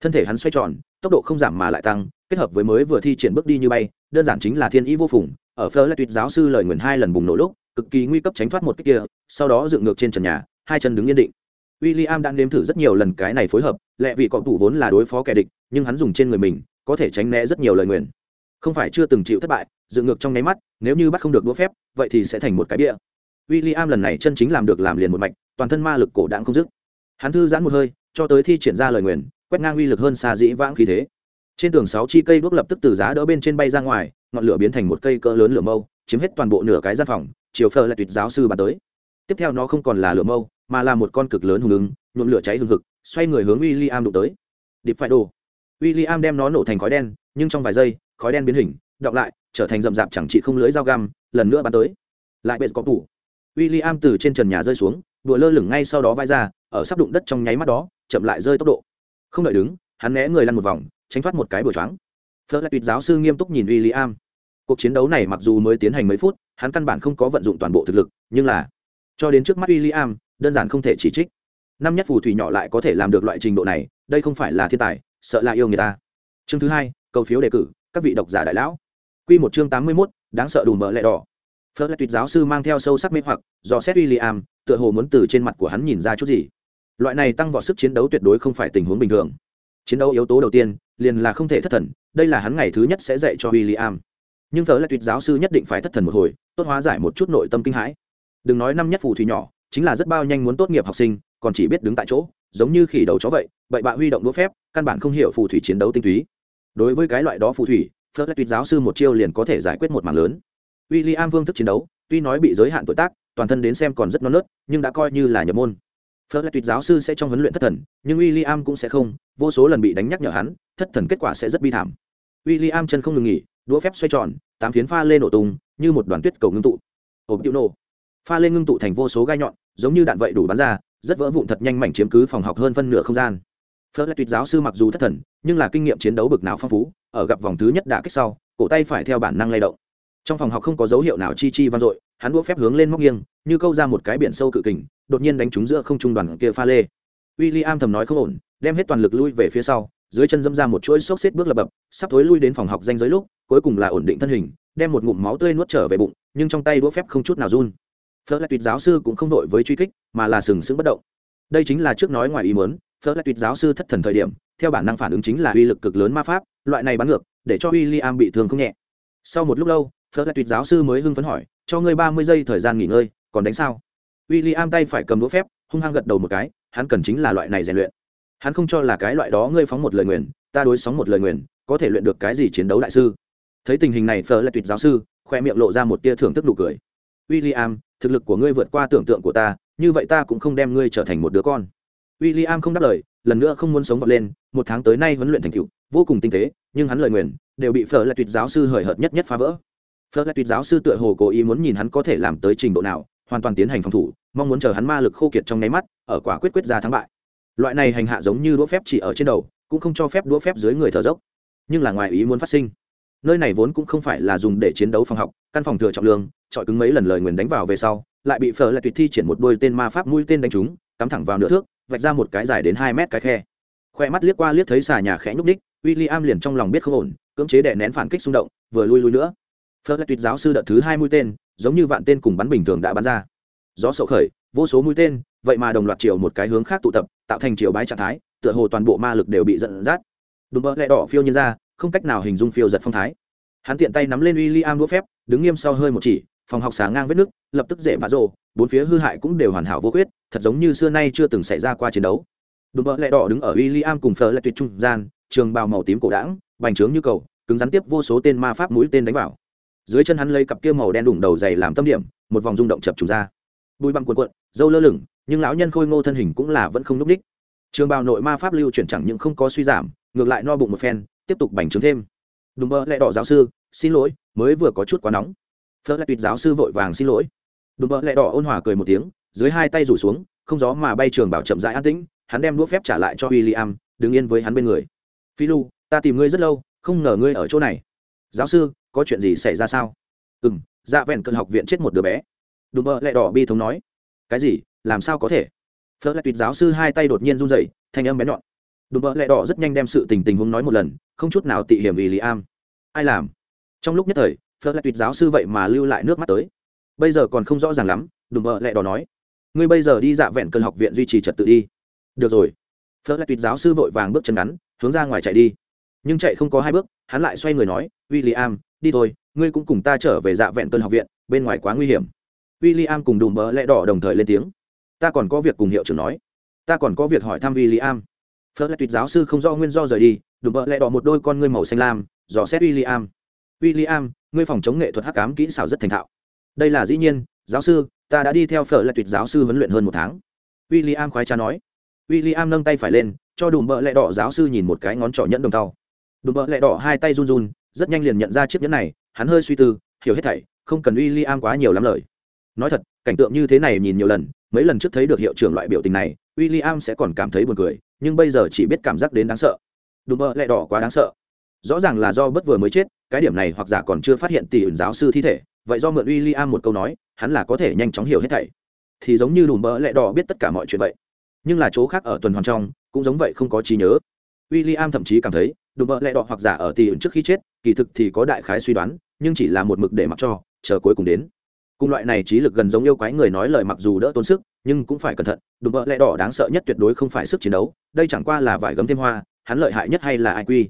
Thân thể hắn xoay tròn, tốc độ không giảm mà lại tăng, kết hợp với mới vừa thi triển bước đi như bay, đơn giản chính là thiên ý vô phùng. Ở phở là tuyệt giáo sư lời nguyền hai lần bùng nổ lúc, cực kỳ nguy cấp tránh thoát một cách kia, sau đó dựng ngược trên trần nhà, hai chân đứng yên định. W i l l i am đã nếm thử rất nhiều lần cái này phối hợp, lẽ vì cọ thủ vốn là đối phó kẻ địch, nhưng hắn dùng trên người mình, có thể tránh né rất nhiều lời nguyền. Không phải chưa từng chịu thất bại dựng ngược trong nháy mắt, nếu như bắt không được đũa phép, vậy thì sẽ thành một cái bia. W i l l i am lần này chân chính làm được làm liền một mạch, toàn thân ma lực cổ đạn không dứt. Hắn thư giãn một hơi, cho tới thi triển ra lời nguyền, quét ngang uy lực hơn xa dĩ vãng khí thế. Trên tường sáu chi cây đuốc lập tức từ giá đỡ bên trên bay ra ngoài, ngọn lửa biến thành một cây cỡ lớn lửa mâu, chiếm hết toàn bộ nửa cái gian phòng, chiều phơ lại tuyệt giáo sư bàn tới. Tiếp theo nó không còn là lửa mâu, mà là một con cực lớn hùng ứng, nhuộm lửa cháy hừng hực, xoay người hướng w i l l i am đụng tới. Điệp phải đồ w i l l i am đem nó nổ thành khói đen, nhưng trong vài giây, khói đen biến hình đọng lại trở thành rậm rạp chẳng trị không lưới dao găm, lần nữa bắn tới. Lại bệt có tủ. W i l l i am từ trên trần nhà rơi xuống, đùa lơ lửng ngay sau đó vai ra, ở sắp đụng đất trong nháy mắt đó, chậm lại rơi tốc độ. Không đợi đứng, hắn né người lăn một vòng, tránh thoát một cái bừa choáng. Phớt lại tuyệt giáo sư nghiêm túc nhìn w i l l i am cuộc chiến đấu này mặc dù mới tiến hành mấy phút, hắn căn bản không có vận dụng toàn bộ thực lực, nhưng là, cho đến trước mắt w i l l i am đơn giản không thể chỉ trích. Năm nhất phù thủy nhỏ lại có thể làm được loại trình độ này, đây không phải là thiên tài, sợ là yêu người ta. Chương thứ hai, cầu phiếu đề cử, các vị độc giả đại lão. Quy một chương tám mươi mốt đáng sợ đủ mỡ lẹ đỏ. Phớt tuyệt giáo sư mang theo sâu sắc mê hoặc do xét William, tựa hồ muốn từ trên mặt của hắn nhìn ra chút gì. Loại này tăng vọt sức chiến đấu tuyệt đối không phải tình huống bình thường. Chiến đấu yếu tố đầu tiên liền là không thể thất thần đây là hắn ngày thứ nhất sẽ dạy cho William. nhưng thờ tuyệt giáo sư nhất định phải thất thần một hồi tốt hóa giải một chút nội tâm kinh hãi. Đừng nói năm nhất phù thủy nhỏ chính là rất bao nhanh muốn tốt nghiệp học sinh còn chỉ biết đứng tại chỗ giống như khỉ đầu chó vậy vậy bạ huy động đũa phép căn bản không hiểu phù thủy chiến đấu tinh túy. Đối với cái loại đó phù thủy phớt lại tuyệt giáo sư một chiêu liền có thể giải quyết một mảng lớn. W i l l i am vương thức chiến đấu, tuy nói bị giới hạn tuổi tác, toàn thân đến xem còn rất non nớt, nhưng đã coi như là nhập môn. Phớt lại tuyệt giáo sư sẽ trong huấn luyện thất thần, nhưng w i l l i am cũng sẽ không, vô số lần bị đánh nhắc nhở hắn, thất thần kết quả sẽ rất bi thảm. W i l l i am chân không ngừng nghỉ, đũa phép xoay tròn, tám phiến pha lên nổ tung, như một đoàn tuyết cầu ngưng tụ. Ộp tiêu nổ. Pha lên ngưng tụ thành vô số gai nhọn, giống như đạn vậy đủ bắn ra, rất vỡ vụn thật nhanh mảnh chiếm cứ phòng học hơn phân nửa không gian phớt lại tuyệt giáo sư mặc dù thất thần, nhưng là kinh nghiệm chiến đấu bực nào phong phú, ở gặp vòng thứ nhất đã kích sau, cổ tay phải theo bản năng lay động. Trong phòng học không có dấu hiệu nào chi chi vang dội, hắn đũa phép hướng lên móc nghiêng, như câu ra một cái biển sâu cự kình, đột nhiên đánh trúng giữa không trung đoàn kia pha lê. William thầm nói không ổn, đem hết toàn lực lui về phía sau, dưới chân dâm ra một chuỗi xốc xếp bước lập bập, sắp thối lui đến phòng học danh giới lúc, cuối cùng là ổn định thân hình, đem một ngụm máu tươi nuốt trở về bụng, nhưng trong tay đũa phép không chút nào run. Phớt lại tuyệt giáo sư cũng không đội với truy kích, mà là sừng sững bất động. Đây chính là trước nói ngoài ý muốn phớt lại tuyệt giáo sư thất thần thời điểm theo bản năng phản ứng chính là uy lực cực lớn ma pháp loại này bắn ngược để cho William bị thương không nhẹ. Sau một lúc lâu phớt lại tuyệt giáo sư mới hưng phấn hỏi cho ngươi ba mươi giây thời gian nghỉ ngơi còn đánh sao? William tay phải cầm đũa phép hung hăng gật đầu một cái hắn cần chính là loại này rèn luyện. Hắn không cho là cái loại đó ngươi phóng một lời nguyền ta đối sóng một lời nguyền có thể luyện được cái gì chiến đấu đại sư? Thấy tình hình này phở lại tuyệt giáo sư khoe miệng lộ ra một tia thưởng thức nụ cười. William, thực lực của ngươi vượt qua tưởng tượng của ta như vậy ta cũng không đem ngươi trở thành một đứa con. William không đáp lời, lần nữa không muốn sống vọt lên, một tháng tới nay huấn luyện thành tựu, vô cùng tinh tế, nhưng hắn lời nguyền, đều bị phở lại tuyệt giáo sư hời hợt nhất nhất phá vỡ. Phở lại tuyệt giáo sư tựa hồ cố ý muốn nhìn hắn có thể làm tới trình độ nào, hoàn toàn tiến hành phòng thủ, mong muốn chờ hắn ma lực khô kiệt trong nháy mắt, ở quả quyết quyết ra thắng bại. Loại này hành hạ giống như đũa phép chỉ ở trên đầu, cũng không cho phép đũa phép dưới người thở dốc. Nhưng là ngoài ý muốn phát sinh. Nơi này vốn cũng không phải là dùng để chiến đấu phòng học, căn phòng thừa trọng lương, trọi cứng mấy lần lời nguyền đánh vào về sau, lại bị phở lại tuyệt thi triển một đôi tên ma pháp mũi tên đánh trúng, cắm thẳng vào nửa thước vạch ra một cái dài đến hai mét cái khe. Khoe mắt liếc qua liếc thấy xà nhà khẽ nhúc ních w i l l i am liền trong lòng biết không ổn, cưỡng chế đè nén phản kích xung động, vừa lui lui nữa. Phớt lại tuyệt giáo sư đợt thứ hai mũi tên, giống như vạn tên cùng bắn bình thường đã bắn ra. Gió sậu khởi, vô số mũi tên, vậy mà đồng loạt chiều một cái hướng khác tụ tập, tạo thành chiều bái trạng thái, tựa hồ toàn bộ ma lực đều bị dẫn dắt. Đùm bơ lẹ đỏ phiêu nhiên ra, không cách nào hình dung phiêu giật phong thái. Hắn tiện tay nắm lên w i am đũa phép, đứng nghiêm sau hơi một chỉ phòng học sáng ngang vết nước, lập tức dễ vã rộ bốn phía hư hại cũng đều hoàn hảo vô khuyết, thật giống như xưa nay chưa từng xảy ra qua chiến đấu. Đùm bỡ lẹ đỏ đứng ở w i l l i am cùng phờ lại tuyệt trung gian, trường bào màu tím cổ đảng bành trướng như cầu, cứng rắn tiếp vô số tên ma pháp mũi tên đánh vào. Dưới chân hắn lấy cặp kia màu đen đủng đầu dày làm tâm điểm, một vòng rung động chập trùng ra. Bụi băng cuộn cuộn, dâu lơ lửng, nhưng lão nhân khôi ngô thân hình cũng là vẫn không núp đích trường bào nội ma pháp lưu chuyển chẳng những không có suy giảm, ngược lại no bụng một phen, tiếp tục bành trướng thêm. Đùm bơ lẹ đỏ giáo sư, xin lỗi, mới vừa có chút quá nóng phớt lại tuyệt giáo sư vội vàng xin lỗi. Đùm bỡ lẹ đỏ ôn hòa cười một tiếng, dưới hai tay rủ xuống, không gió mà bay trường bảo chậm rãi an tĩnh, hắn đem đũa phép trả lại cho w i l l i am đứng yên với hắn bên người. Phi lu, ta tìm ngươi rất lâu, không ngờ ngươi ở chỗ này. Giáo sư, có chuyện gì xảy ra sao? Ừ m dạ vẹn cơn học viện chết một đứa bé. Đùm bỡ lẹ đỏ bi thống nói. Cái gì? Làm sao có thể? Phớt lại tuyệt giáo sư hai tay đột nhiên run rẩy, thanh âm bé nhọn. Đùm bỡ lẹ đỏ rất nhanh đem sự tình tình huống nói một lần, không chút nào tị hiểm William. lý am ai làm? Trong lúc nhất thời phớt lại tuyệt giáo sư vậy mà lưu lại nước mắt tới. Bây giờ còn không rõ ràng lắm, đùm bợ lẹ đỏ nói. Ngươi bây giờ đi dạ vẹn cơn học viện duy trì trật tự đi. Được rồi. Phớt lại tuyệt giáo sư vội vàng bước chân ngắn, hướng ra ngoài chạy đi. Nhưng chạy không có hai bước, hắn lại xoay người nói w i l l i am đi thôi, ngươi cũng cùng ta trở về dạ vẹn cơn học viện, bên ngoài quá nguy hiểm. W i l l i am cùng đùm bợ lẹ đỏ đồng thời lên tiếng. Ta còn có việc cùng hiệu trưởng nói. Ta còn có việc hỏi thăm w i l l i am phớt lại tuyệt giáo sư không do nguyên do rời đi, đùm bợ lẹ đỏ một đôi con ngươi màu xanh lam, dò xét w i l l i am w i l l i am ngươi phòng chống nghệ thuật hắc ám kỹ xảo rất thành thạo. Đây là dĩ nhiên, giáo sư, ta đã đi theo phở lại tuyệt giáo sư huấn luyện hơn một tháng. W i l l i am khoái cha nói. W i l l i am nâng tay phải lên, cho đùm bợ lẹ đỏ giáo sư nhìn một cái ngón trỏ nhẫn đồng tàu đùm bợ lẹ đỏ hai tay run run, rất nhanh liền nhận ra chiếc nhẫn này, hắn hơi suy tư, hiểu hết thảy, không cần w i l l i am quá nhiều lắm lời. Nói thật, cảnh tượng như thế này nhìn nhiều lần, mấy lần trước thấy được hiệu trưởng loại biểu tình này w i l l i am sẽ còn cảm thấy buồn cười, nhưng bây giờ chỉ biết cảm giác đến đáng sợ. Đùm bợ lẹ đỏ quá đáng sợ rõ ràng là do bất vừa mới chết, cái điểm này hoặc giả còn chưa phát hiện tỷ ẩn giáo sư thi thể, vậy do mượn w i l l i am một câu nói, hắn là có thể nhanh chóng hiểu hết thảy. Thì giống như đùm bỡ lẹ đỏ biết tất cả mọi chuyện vậy. Nhưng là chỗ khác ở tuần hoàn trong, cũng giống vậy không có trí nhớ. W i l l i am thậm chí cảm thấy, đùm bỡ lẹ đỏ hoặc giả ở tỷ ẩn trước khi chết, kỳ thực thì có đại khái suy đoán, nhưng chỉ là một mực để mặc cho, chờ cuối cùng đến. Cùng loại này trí lực gần giống yêu quái người nói lời mặc dù đỡ tốn sức, nhưng cũng phải cẩn thận, đùm bỡ lẹ đỏ đáng sợ nhất tuyệt đối không phải sức chiến đấu, đây chẳng qua là vải gấm thêm hoa, hắn lợi hại nhất hay là ai quy?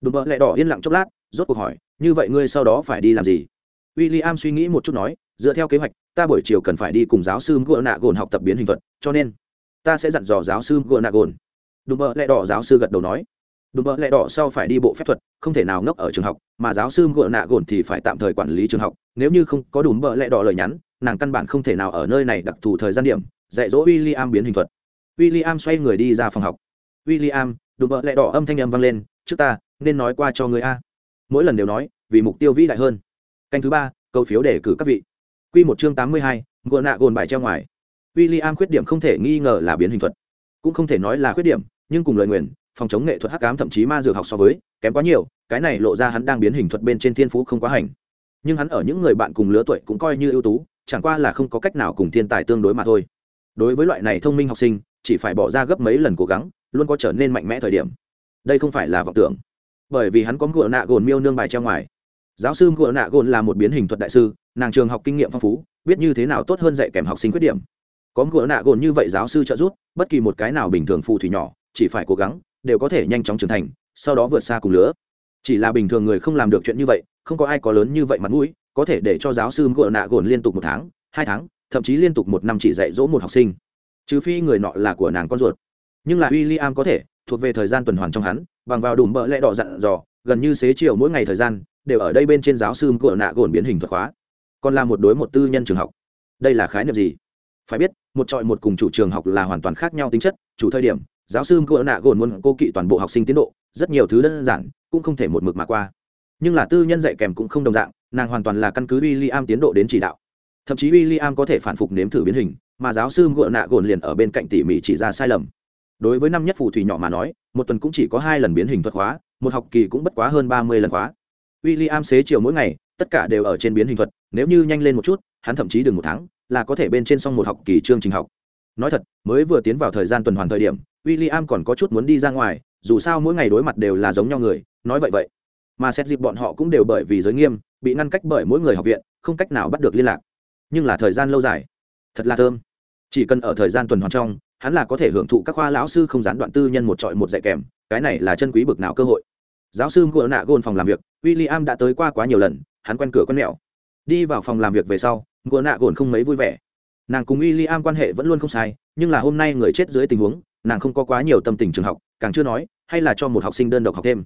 Đùm bợ lẹ đỏ yên lặng chốc lát, rốt cuộc hỏi, như vậy ngươi sau đó phải đi làm gì? W i l l i am suy nghĩ một chút nói, dựa theo kế hoạch, ta buổi chiều cần phải đi cùng giáo sư gỡ nạ gồn học tập biến hình thuật, cho nên ta sẽ dặn dò giáo sư gỡ nạ gồn đùm bợ lẹ đỏ giáo sư gật đầu nói, đùm bợ lẹ đỏ sau phải đi bộ phép thuật, không thể nào ngốc ở trường học, mà giáo sư gỡ nạ gồn thì phải tạm thời quản lý trường học, nếu như không có đùm bợ lẹ đỏ lời nhắn, nàng căn bản không thể nào ở nơi này đặc thù thời gian điểm, dạy dỗ w i l l i am biến hình thuật. W i l l i am xoay người đi ra phòng học. W i l l i am đùm bợ lẹ đỏ âm thanh âm vang lên, trước ta nên nói qua cho người a. Mỗi lần đều nói, vì mục tiêu vĩ đại hơn. Canh thứ ba, câu phiếu đề cử các vị. Q một chương tám mươi hai, ngựa nạ gồn bài treo ngoài. W i l l i am khuyết điểm không thể nghi ngờ là biến hình thuật. Cũng không thể nói là khuyết điểm, nhưng cùng lời nguyền, phòng chống nghệ thuật hắc ám thậm chí ma dược học so với, kém quá nhiều, cái này lộ ra hắn đang biến hình thuật bên trên thiên phú không quá hành. Nhưng hắn ở những người bạn cùng lứa tuổi cũng coi như ưu tú, chẳng qua là không có cách nào cùng thiên tài tương đối mà thôi. Đối với loại này thông minh học sinh, chỉ phải bỏ ra gấp mấy lần cố gắng, luôn có trở nên mạnh mẽ thời điểm. Đây không phải là vọng tưởng bởi vì hắn có ngựa nạ gồn miêu nương bài treo ngoài. Giáo sư ngựa nạ gồn là một biến hình thuật đại sư, nàng trường học kinh nghiệm phong phú, biết như thế nào tốt hơn dạy kèm học sinh khuyết điểm. Có ngựa nạ gồn như vậy giáo sư trợ giúp, bất kỳ một cái nào bình thường phù thủy nhỏ, chỉ phải cố gắng, đều có thể nhanh chóng trưởng thành, sau đó vượt xa cùng lứa. Chỉ là bình thường người không làm được chuyện như vậy, không có ai có lớn như vậy mặt mũi, có thể để cho giáo sư ngựa nạ gồn liên tục một tháng, hai tháng, thậm chí liên tục một năm chỉ dạy dỗ một học sinh. Trừ phi người nọ là của nàng con ruột. Nhưng là w i l l i am có thể, thuộc về thời gian tuần hoàn trong hắn bằng vào đùm bợ lẽ đỏ dặn dò, gần như xế chiều mỗi ngày thời gian, đều ở đây bên trên giáo sư của nạ gồn biến hình thuật khóa còn là một đối một tư nhân trường học. Đây là khái niệm gì? Phải biết, một trọi một cùng chủ trường học là hoàn toàn khác nhau tính chất, chủ thời điểm, giáo sư của nạ gồn muốn cô kỵ toàn bộ học sinh tiến độ, rất nhiều thứ đơn giản, cũng không thể một mực mà qua. Nhưng là tư nhân dạy kèm cũng không đồng dạng, nàng hoàn toàn là căn cứ w i l l i am tiến độ đến chỉ đạo. Thậm chí w i l l i am có thể phản phục nếm thử biến hình, mà giáo sư ngựa nạ gồn liền ở bên cạnh tỉ mỉ chỉ ra sai lầm đối với năm nhất phù thủy nhỏ mà nói, một tuần cũng chỉ có hai lần biến hình thuật hóa một học kỳ cũng bất quá hơn ba mươi lần khóa. W i l l i am xế chiều mỗi ngày, tất cả đều ở trên biến hình thuật, nếu như nhanh lên một chút, hắn thậm chí đừng một tháng, là có thể bên trên xong một học kỳ chương trình học. Nói thật, mới vừa tiến vào thời gian tuần hoàn thời điểm w i l l i am còn có chút muốn đi ra ngoài, dù sao mỗi ngày đối mặt đều là giống nhau người, nói vậy vậy. Mà xét dịp bọn họ cũng đều bởi vì giới nghiêm, bị ngăn cách bởi mỗi người học viện, không cách nào bắt được liên lạc. Nhưng là thời gian lâu dài. Thật là thơm. Chỉ cần ở thời gian tuần hoàn trong hắn là có thể hưởng thụ các khoa lão sư không gián đoạn tư nhân một trọi một dạy kèm, cái này là chân quý bực nào cơ hội. Giáo sư ngựa nạ gôn phòng làm việc w i l l i am đã tới qua quá nhiều lần, hắn quen cửa quen mẹo. Đi vào phòng làm việc về sau ngựa nạ gôn không mấy vui vẻ. Nàng cùng w i l l i am quan hệ vẫn luôn không sai, nhưng là hôm nay người chết dưới tình huống, nàng không có quá nhiều tâm tình trường học, càng chưa nói, hay là cho một học sinh đơn độc học thêm.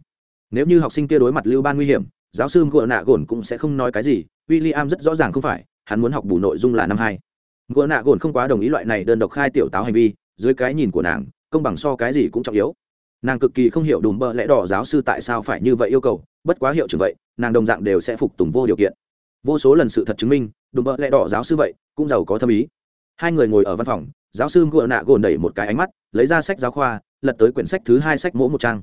Nếu như học sinh kia đối mặt lưu ban nguy hiểm, giáo sư ngựa nạ gồn cũng sẽ không nói cái gì w i l l i am rất rõ ràng không phải, hắn muốn học bù nội dung là năm hai. Ngựa nạ gồn không quá đồng ý loại này đơn độc khai tiểu táo hành vi dưới cái nhìn của nàng, công bằng so cái gì cũng trọng yếu. Nàng cực kỳ không hiểu đùm bơ lẽ đỏ giáo sư tại sao phải như vậy yêu cầu, bất quá hiệu trưởng vậy, nàng đồng dạng đều sẽ phục tùng vô điều kiện. Vô số lần sự thật chứng minh, đùm bơ lẽ đỏ giáo sư vậy, cũng giàu có thâm ý. Hai người ngồi ở văn phòng, giáo sư ngựa nạ gồn đẩy một cái ánh mắt, lấy ra sách giáo khoa, lật tới quyển sách thứ hai sách mỗ một trang.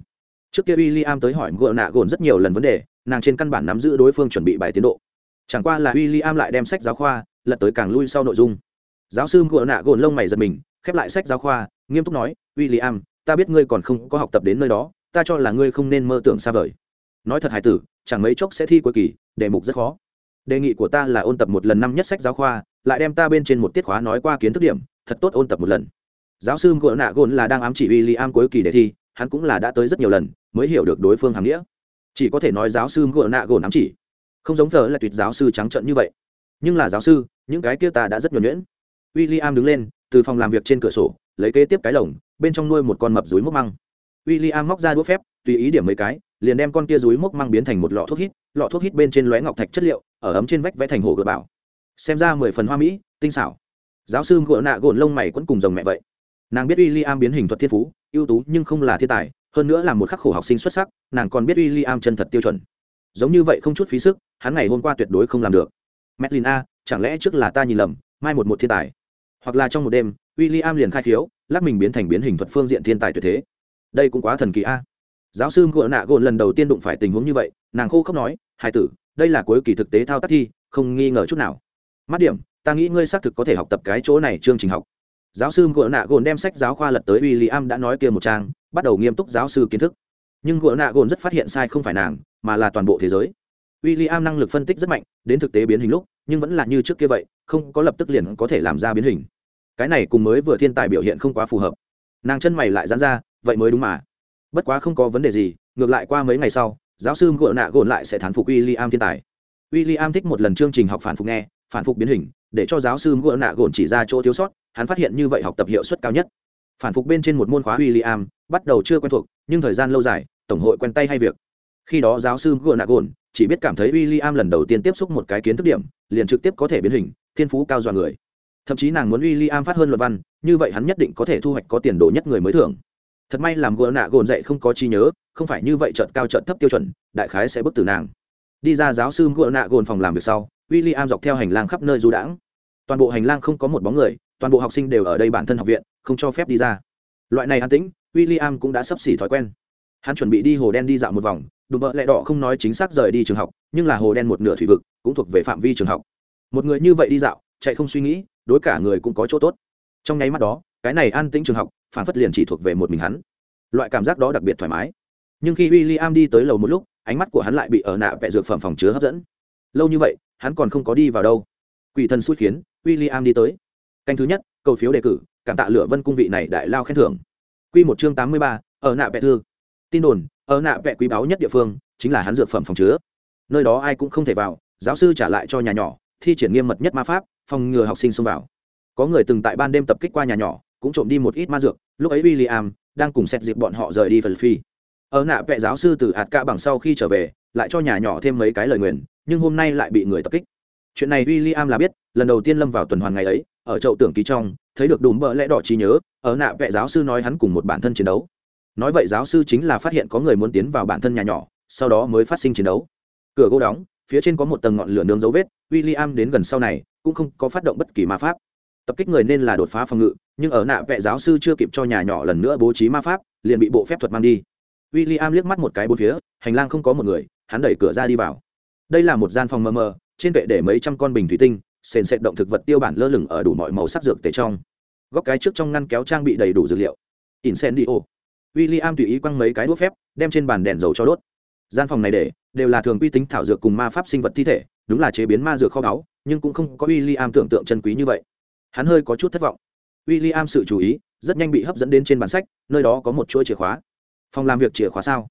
Trước kia w i l l i am tới hỏi ngựa nạ gồn rất nhiều lần vấn đề, nàng trên căn bản nắm giữ đối phương chuẩn bị bài tiến độ. Chẳng qua là w i l l i am lại đem sách giáo khoa, lật tới càng lui sau nội dung. Giáo sư ngựa nạ gồn lông mày giật mình khép lại sách giáo khoa, nghiêm túc nói w i l l i am ta biết ngươi còn không có học tập đến nơi đó, ta cho là ngươi không nên mơ tưởng xa vời. Nói thật hài tử, chẳng mấy chốc sẽ thi cuối kỳ, đề mục rất khó. Đề nghị của ta là ôn tập một lần năm nhất sách giáo khoa, lại đem ta bên trên một tiết khóa nói qua kiến thức điểm, thật tốt ôn tập một lần. Giáo sư gỗ nạ gôn là đang ám chỉ w i l l i am cuối kỳ đề thi, hắn cũng là đã tới rất nhiều lần, mới hiểu được đối phương hàm nghĩa. Chỉ có thể nói giáo sư gỗ nạ gôn ám chỉ. Không giống thờ là tuyệt giáo sư trắng trợn như vậy. Nhưng là giáo sư, những cái kia ta đã rất nhuẩn nhuyễn. W i l l i am đứng lên từ phòng làm việc trên cửa sổ, lấy kế tiếp cái lồng, bên trong nuôi một con mập rúi mốc măng. W i l l i am móc ra đũa phép, tùy ý điểm mấy cái, liền đem con kia rúi mốc măng biến thành một lọ thuốc hít, lọ thuốc hít bên trên lóe ngọc thạch chất liệu, ở ấm trên vách vẽ thành hồ gợi bảo xem ra mười phần hoa mỹ, tinh xảo. Giáo sư gỡ nạ gồn lông mày vẫn cùng rồng mẹ vậy. Nàng biết w i l l i am biến hình thuật thiên phú, ưu tú nhưng không là thiên tài, hơn nữa là một khắc khổ học sinh xuất sắc, nàng còn biết w i l l i am chân thật tiêu chuẩn. Giống như vậy không chút phí sức, hắn ngày hôm qua tuyệt đối không làm được. Medlin a, chẳng lẽ trước là ta nhìn lầm, mai một một thiên tài hoặc là trong một đêm w i l l i am liền khai khiếu, lắc mình biến thành biến hình thuật phương diện thiên tài tuyệt thế. Đây cũng quá thần kỳ a. Giáo sư ngựa nạ gồn lần đầu tiên đụng phải tình huống như vậy, nàng khô khốc nói hai tử, đây là cuối kỳ thực tế thao tác thi, không nghi ngờ chút nào. Mắt điểm, ta nghĩ ngươi xác thực có thể học tập cái chỗ này chương trình học. Giáo sư ngựa nạ gồn đem sách giáo khoa lật tới w i l l i am đã nói kia một trang, bắt đầu nghiêm túc giáo sư kiến thức. Nhưng ngựa nạ gồn rất phát hiện sai không phải nàng, mà là toàn bộ thế giới w i l l i am năng lực phân tích rất mạnh, đến thực tế biến hình lúc, nhưng vẫn là như trước kia vậy, không có lập tức liền có thể làm ra biến hình. Cái này cùng mới vừa thiên tài biểu hiện không quá phù hợp. Nàng chân mày lại dán ra, vậy mới đúng mà. Bất quá không có vấn đề gì, ngược lại qua mấy ngày sau, giáo sư gội nạ gồn lại sẽ thán phục w i l l i am thiên tài. W i l l i am thích một lần chương trình học phản phục nghe, phản phục biến hình, để cho giáo sư gội nạ gồn chỉ ra chỗ thiếu sót, hắn phát hiện như vậy học tập hiệu suất cao nhất. Phản phục bên trên một môn khóa w i l l i am bắt đầu chưa quen thuộc, nhưng thời gian lâu dài, tổng hội quen tay hay việc. Khi đó giáo sư gội nạ gồn chỉ biết cảm thấy w i l l i am lần đầu tiên tiếp xúc một cái kiến thức điểm, liền trực tiếp có thể biến hình, thiên phú cao dọa người. Thậm chí nàng muốn w i l l i am phát hơn luật văn, như vậy hắn nhất định có thể thu hoạch có tiền đồ nhất người mới thưởng. Thật may làm gỡ nạ gồn dậy không có chi nhớ, không phải như vậy trợt cao trợt thấp tiêu chuẩn, đại khái sẽ bức tử nàng. Đi ra giáo sư gỡ nạ gồn phòng làm việc sau w i l l i am dọc theo hành lang khắp nơi du đãng. Toàn bộ hành lang không có một bóng người, toàn bộ học sinh đều ở đây bản thân học viện, không cho phép đi ra. Loại này an tĩnh w i l l i am cũng đã sắp xỉ thói quen. Hắn chuẩn bị đi hồ đen đi dạo một vòng đùm bợ lẹ đỏ không nói chính xác rời đi trường học, nhưng là hồ đen một nửa thủy vực cũng thuộc về phạm vi trường học. Một người như vậy đi dạo, chạy không suy nghĩ, đối cả người cũng có chỗ tốt. Trong nháy mắt đó, cái này an tĩnh trường học, phản phất liền chỉ thuộc về một mình hắn. Loại cảm giác đó đặc biệt thoải mái. Nhưng khi w i l l i am đi tới lầu một lúc, ánh mắt của hắn lại bị ở nạ vẹ dược phẩm phòng chứa hấp dẫn. Lâu như vậy, hắn còn không có đi vào đâu. Quỷ thần xui khiến w i l l i am đi tới. Canh thứ nhất, cầu phiếu đề cử, cảm tạ lửa vân cung vị này đại lao khen thưởng. Q một chương tám mươi ba, ở nạ vẹ thư. Tin đồn ở nạ vẽ quý báu nhất địa phương, chính là hắn dược phẩm phòng chứa. Nơi đó ai cũng không thể vào, giáo sư trả lại cho nhà nhỏ, thi triển nghiêm mật nhất ma pháp, phòng ngừa học sinh xông vào. Có người từng tại ban đêm tập kích qua nhà nhỏ, cũng trộm đi một ít ma dược, lúc ấy w i l l i am đang cùng xét dịp bọn họ rời đi phần phi. Ở nạ vẽ giáo sư từ hạt ca bằng sau khi trở về, lại cho nhà nhỏ thêm mấy cái lời nguyền, nhưng hôm nay lại bị người tập kích. Chuyện này w i l l i am là biết, lần đầu tiên lâm vào tuần hoàn ngày ấy, ở chậu tưởng ký trong, thấy được đùm bợ lẽ đỏ trí nhớ, ở nạ vẽ giáo sư nói hắn cùng một bản thân chiến đấu nói vậy giáo sư chính là phát hiện có người muốn tiến vào bản thân nhà nhỏ, sau đó mới phát sinh chiến đấu. Cửa gỗ đóng, phía trên có một tầng ngọn lửa nướng dấu vết w i l l i am đến gần sau này, cũng không có phát động bất kỳ ma pháp. Tập kích người nên là đột phá phòng ngự, nhưng ở nạ vệ giáo sư chưa kịp cho nhà nhỏ lần nữa bố trí ma pháp, liền bị bộ phép thuật mang đi. W i l l i am liếc mắt một cái bốn phía, hành lang không có một người, hắn đẩy cửa ra đi vào. Đây là một gian phòng mờ mờ, trên kệ để mấy trăm con bình thủy tinh, sền sệt động thực vật tiêu bản lơ lửng ở đủ mọi màu sắc dược tề trong. Góc cái trước trong ngăn kéo trang bị đầy đủ dược liệu. Incendio w i l l i am tùy ý quăng mấy cái đũa phép, đem trên bàn đèn dầu cho đốt. Gian phòng này để, đều là thường quy tính thảo dược cùng ma pháp sinh vật thi thể, đúng là chế biến ma dược kho báu, nhưng cũng không có w i l l i am tưởng tượng chân quý như vậy. Hắn hơi có chút thất vọng. W i l l i am sự chú ý, rất nhanh bị hấp dẫn đến trên bản sách, nơi đó có một chuỗi chìa khóa. Phòng làm việc chìa khóa sao?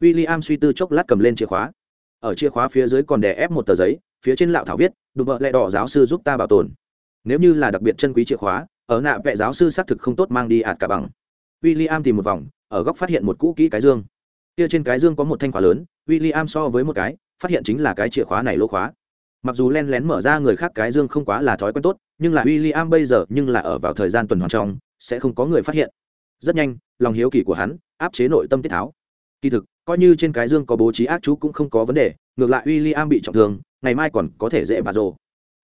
W i l l i am suy tư chốc lát cầm lên chìa khóa. Ở chìa khóa phía dưới còn đè ép một tờ giấy, phía trên lạo thảo viết, đùm bợ lẹ đỏ giáo sư giúp ta bảo tồn. Nếu như là đặc biệt chân quý chìa khóa, ở nạ vệ giáo sư xác thực không tốt mang đi ạt cả bằng w i l l i am tìm một vòng, ở góc phát hiện một cũ kỹ cái dương. Kia trên cái dương có một thanh khóa lớn w i l l i am so với một cái, phát hiện chính là cái chìa khóa này lỗ khóa. Mặc dù len lén mở ra người khác cái dương không quá là thói quen tốt, nhưng là w i l l i am bây giờ nhưng là ở vào thời gian tuần hoàn trong, sẽ không có người phát hiện. Rất nhanh, lòng hiếu kỳ của hắn áp chế nội tâm tiết tháo. Kỳ thực, coi như trên cái dương có bố trí ác chú cũng không có vấn đề, ngược lại w i l l i am bị trọng thương, ngày mai còn có thể dễ bà rồ.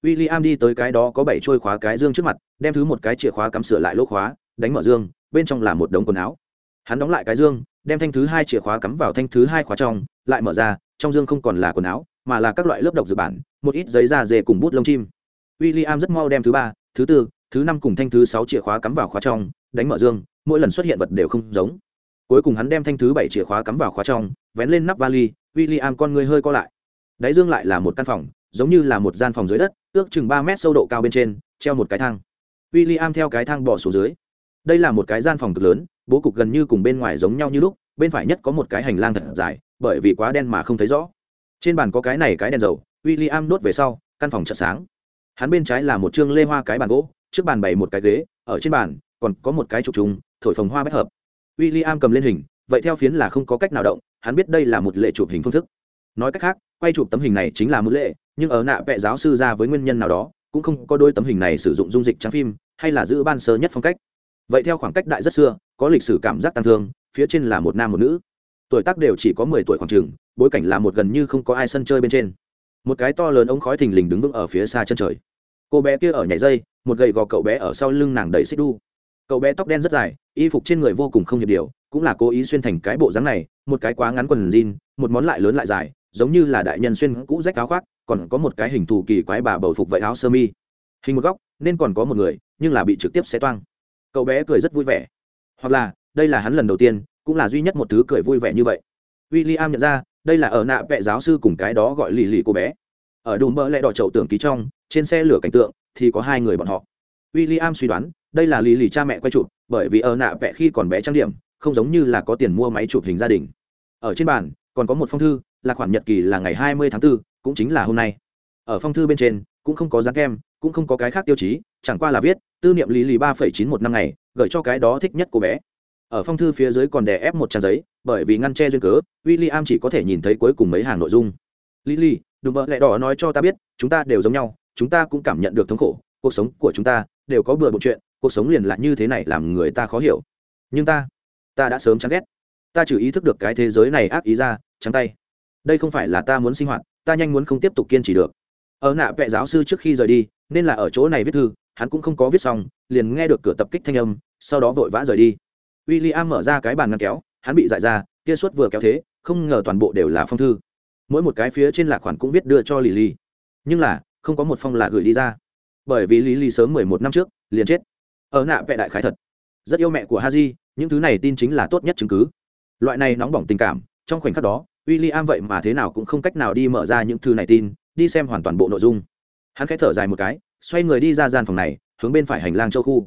W i l l i am đi tới cái đó có bảy trôi khóa cái dương trước mặt, đem thứ một cái chìa khóa cắm sửa lại lỗ khóa, đánh mở dương bên trong là một đống quần áo. Hắn đóng lại cái dương, đem thanh thứ hai chìa khóa cắm vào thanh thứ hai khóa trong, lại mở ra, trong dương không còn là quần áo, mà là các loại lớp độc dược bản, một ít giấy da dề cùng bút lông chim. W i l l i am rất mau đem thứ ba, thứ tư, thứ năm cùng thanh thứ sáu chìa khóa cắm vào khóa trong, đánh mở dương, mỗi lần xuất hiện vật đều không giống. Cuối cùng hắn đem thanh thứ bảy chìa khóa cắm vào khóa trong, vén lên nắp vali w i l l i am con người hơi co lại. Đáy dương lại là một căn phòng, giống như là một gian phòng dưới đất, ước chừng ba mét sâu độ cao bên trên, treo một cái thang. W i l l i am theo cái thang bỏ xuống dưới đây là một cái gian phòng cực lớn, bố cục gần như cùng bên ngoài giống nhau như lúc, bên phải nhất có một cái hành lang thật dài, bởi vì quá đen mà không thấy rõ. Trên bàn có cái này cái đèn dầu w i l l i am đốt về sau, căn phòng chợ sáng. Hắn bên trái là một chương lê hoa cái bàn gỗ, trước bàn bày một cái ghế, ở trên bàn, còn có một cái trục trùng, thổi phồng hoa bất hợp. W i l l i am cầm lên hình, vậy theo phiến là không có cách nào động, hắn biết đây là một lệ chụp hình phương thức. Nói cách khác, quay chụp tấm hình này chính là một lệ, nhưng ở nạ vẽ giáo sư ra với nguyên nhân nào đó, cũng không có đôi tấm hình này sử dụng dung dịch trang phim, hay là giữ ban sơ nhất phong cách vậy theo khoảng cách đại rất xưa, có lịch sử cảm giác tăng thương, phía trên là một nam một nữ. Tuổi tác đều chỉ có mười tuổi khoảng trường bối cảnh là một gần như không có ai sân chơi bên trên. Một cái to lớn ống khói thình lình đứng vững ở phía xa chân trời. Cô bé kia ở nhảy dây, một gậy gò cậu bé ở sau lưng nàng đầy xích đu. Cậu bé tóc đen rất dài, y phục trên người vô cùng không hiệp điều, cũng là cố ý xuyên thành cái bộ dáng này, một cái quá ngắn quần jean, một món lại lớn lại dài, giống như là đại nhân xuyên cũ rách áo khoác, còn có một cái hình thù kỳ quái bà bầu phục vậy áo sơ mi. Hình một góc, nên còn có một người, nhưng là bị trực tiếp xé toang cậu bé cười rất vui vẻ. Hoặc là đây là hắn lần đầu tiên cũng là duy nhất một thứ cười vui vẻ như vậy. W i l l i am nhận ra đây là ở nạ vệ giáo sư cùng cái đó gọi lì lì cô bé. Ở đùm bơ lẹ đỏ chậu tưởng ký trong trên xe lửa cảnh tượng thì có hai người bọn họ. W i l l i am suy đoán đây là lì lì cha mẹ quay chụp bởi vì ở nạ vẽ khi còn bé trang điểm không giống như là có tiền mua máy chụp hình gia đình. Ở trên bàn còn có một phong thư là khoản nhật kỳ là ngày hai mươi tháng 4, cũng chính là hôm nay. Ở phong thư bên trên cũng không có dán kem cũng không có cái khác tiêu chí chẳng qua là viết tư niệm lý lý ba phẩy chín một năm ngày, gửi cho cái đó thích nhất cô bé. Ở phong thư phía dưới còn đè ép một trang giấy, bởi vì ngăn che duyên cớ w i l l i am chỉ có thể nhìn thấy cuối cùng mấy hàng nội dung. Lily đùm bợ lẹ đỏ nói cho ta biết, chúng ta đều giống nhau, chúng ta cũng cảm nhận được thống khổ, cuộc sống của chúng ta đều có bừa bộ chuyện, cuộc sống liền lại như thế này làm người ta khó hiểu. Nhưng ta ta đã sớm chán ghét. Ta chỉ ý thức được cái thế giới này ác ý ra trắng tay. Đây không phải là ta muốn sinh hoạt, ta nhanh muốn không tiếp tục kiên trì được. Ở nạ vệ giáo sư trước khi rời đi, nên là ở chỗ này viết thư hắn cũng không có viết xong, liền nghe được cửa tập kích thanh âm, sau đó vội vã rời đi. William mở ra cái bàn ngăn kéo, hắn bị dại ra, kia suất vừa kéo thế, không ngờ toàn bộ đều là phong thư. Mỗi một cái phía trên là khoản cũng viết đưa cho lily. Nhưng là, không có một phong là gửi đi ra. Bởi vì lily sớm mười một năm trước, liền chết. Ở nạ vẻ đại khái thật. Rất yêu mẹ của haji, những thứ này tin chính là tốt nhất chứng cứ. Loại này nóng bỏng tình cảm, trong khoảnh khắc đó, william vậy mà thế nào cũng không cách nào đi mở ra những thứ này tin, đi xem hoàn toàn bộ nội dung. Hắn khẽ thở dài một cái xoay người đi ra gian phòng này, hướng bên phải hành lang châu khu.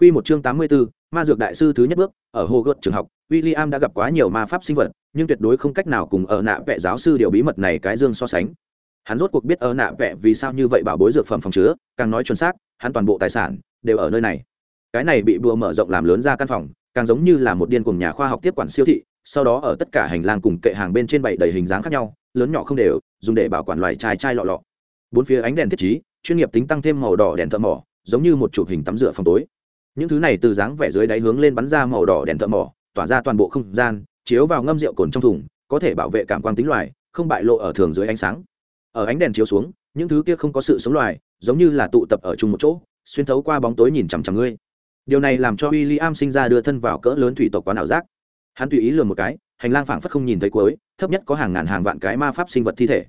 Quy một chương tám mươi b ố ma dược đại sư thứ nhất bước, ở hồ gợt trường học, William đã gặp quá nhiều ma pháp sinh vật, nhưng tuyệt đối không cách nào cùng ở nạ vẽ giáo sư điều bí mật này cái dương so sánh. Hắn rốt cuộc biết ở nạ vẽ vì sao như vậy bảo bối dược phẩm phòng chứa, càng nói chuẩn xác, hắn toàn bộ tài sản đều ở nơi này. Cái này bị bùa mở rộng làm lớn ra căn phòng, càng giống như là một điên cuồng nhà khoa học tiếp quản siêu thị, sau đó ở tất cả hành lang cùng kệ hàng bên trên bày đầy hình dáng khác nhau, lớn nhỏ không đều, dùng để bảo quản loài chai chai lọ lọ. Bốn phía ánh đèn thiết trí chuyên nghiệp tính tăng thêm màu đỏ đèn thợ mỏ, giống như một chụp hình tắm rửa phòng tối. Những thứ này từ dáng vẻ dưới đáy hướng lên bắn ra màu đỏ đèn thợ mỏ, tỏa ra toàn bộ không gian, chiếu vào ngâm rượu cồn trong thùng, có thể bảo vệ cảm quan tính loài, không bại lộ ở thường dưới ánh sáng. Ở ánh đèn chiếu xuống, những thứ kia không có sự sống loài, giống như là tụ tập ở chung một chỗ, xuyên thấu qua bóng tối nhìn chằm chằm ngươi. Điều này làm cho w i l l i am sinh ra đưa thân vào cỡ lớn thủy tộc quán ảo giác. Hắn tùy ý lừa một cái, hành lang phảng phất không nhìn thấy cuối, thấp nhất có hàng ngàn hàng vạn cái ma pháp sinh vật thi thể.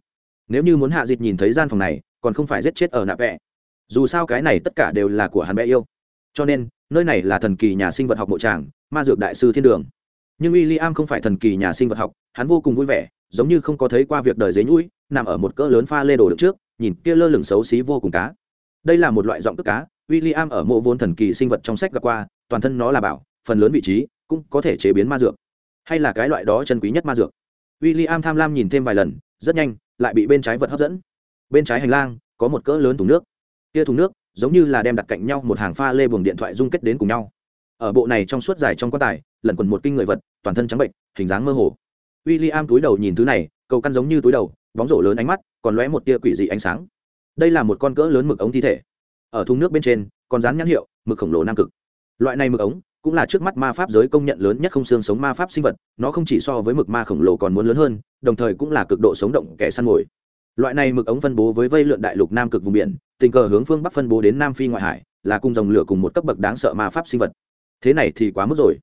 Nếu như muốn hạ dịch nhìn thấy gian phòng này còn không phải giết chết ở nạ vẽ dù sao cái này tất cả đều là của hắn bé yêu. Cho nên, nơi này là thần kỳ nhà sinh vật học mộ tràng, ma dược đại sư thiên đường. Nhưng w i l l i am không phải thần kỳ nhà sinh vật học, hắn vô cùng vui vẻ, giống như không có thấy qua việc đời dế nhũi, nằm ở một cỡ lớn pha lê đồ được trước, nhìn kia lơ lửng xấu xí vô cùng cá. Đây là một loại giọng tức cá w i l l i am ở mộ vốn thần kỳ sinh vật trong sách gặp qua, toàn thân nó là bảo, phần lớn vị trí cũng có thể chế biến ma dược. Hay là cái loại đó chân quý nhất ma dược. W i l l i am tham lam nhìn thêm vài lần, rất nhanh, lại bị bên trái vật hấp dẫn bên trái hành lang có một cỡ lớn thùng nước. Kia thùng nước giống như là đem đặt cạnh nhau một hàng pha lê buồng điện thoại dung kết đến cùng nhau. Ở bộ này trong suốt dài trong quan tài, lẩn quẩn một kinh người vật, toàn thân trắng bệnh, hình dáng mơ hồ. W i l l i am túi đầu nhìn thứ này, cầu căn giống như túi đầu, bóng rổ lớn ánh mắt, còn lóe một tia quỷ dị ánh sáng. Đây là một con cỡ lớn mực ống thi thể. Ở thùng nước bên trên, còn dán nhãn hiệu, mực khổng lồ nam cực. Loại này mực ống cũng là trước mắt ma pháp giới công nhận lớn nhất không xương sống ma pháp sinh vật, nó không chỉ so với mực ma khổng lồ còn muốn lớn hơn, đồng thời cũng là cực độ sống động kẻ săn mồi loại này mực ống phân bố với vây lượn đại lục nam cực vùng biển, tình cờ hướng phương bắc phân bố đến nam phi ngoại hải, là cùng dòng lửa cùng một cấp bậc đáng sợ ma pháp sinh vật. Thế này thì quá mức rồi.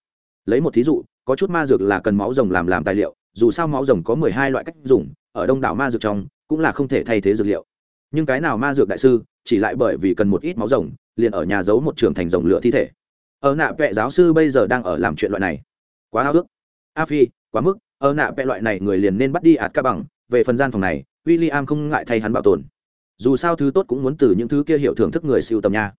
Lấy một thí dụ, có chút ma dược là cần máu rồng làm làm tài liệu, dù sao máu rồng có mười hai loại cách dùng, ở đông đảo ma dược trong, cũng là không thể thay thế dược liệu. Nhưng cái nào ma dược đại sư, chỉ lại bởi vì cần một ít máu rồng, liền ở nhà giấu một trường thành rồng lửa thi thể. Ở nạ vệ giáo sư bây giờ đang ở làm chuyện loại này. Quá háo ước a phi, quá mức. Ở nạ vệ loại này người liền nên bắt đi ạt ca bằng. Về phần gian phòng này w i l l i am không ngại thay hắn bảo tồn. Dù sao thứ tốt cũng muốn từ những thứ kia hiểu thưởng thức người siêu tầm nha.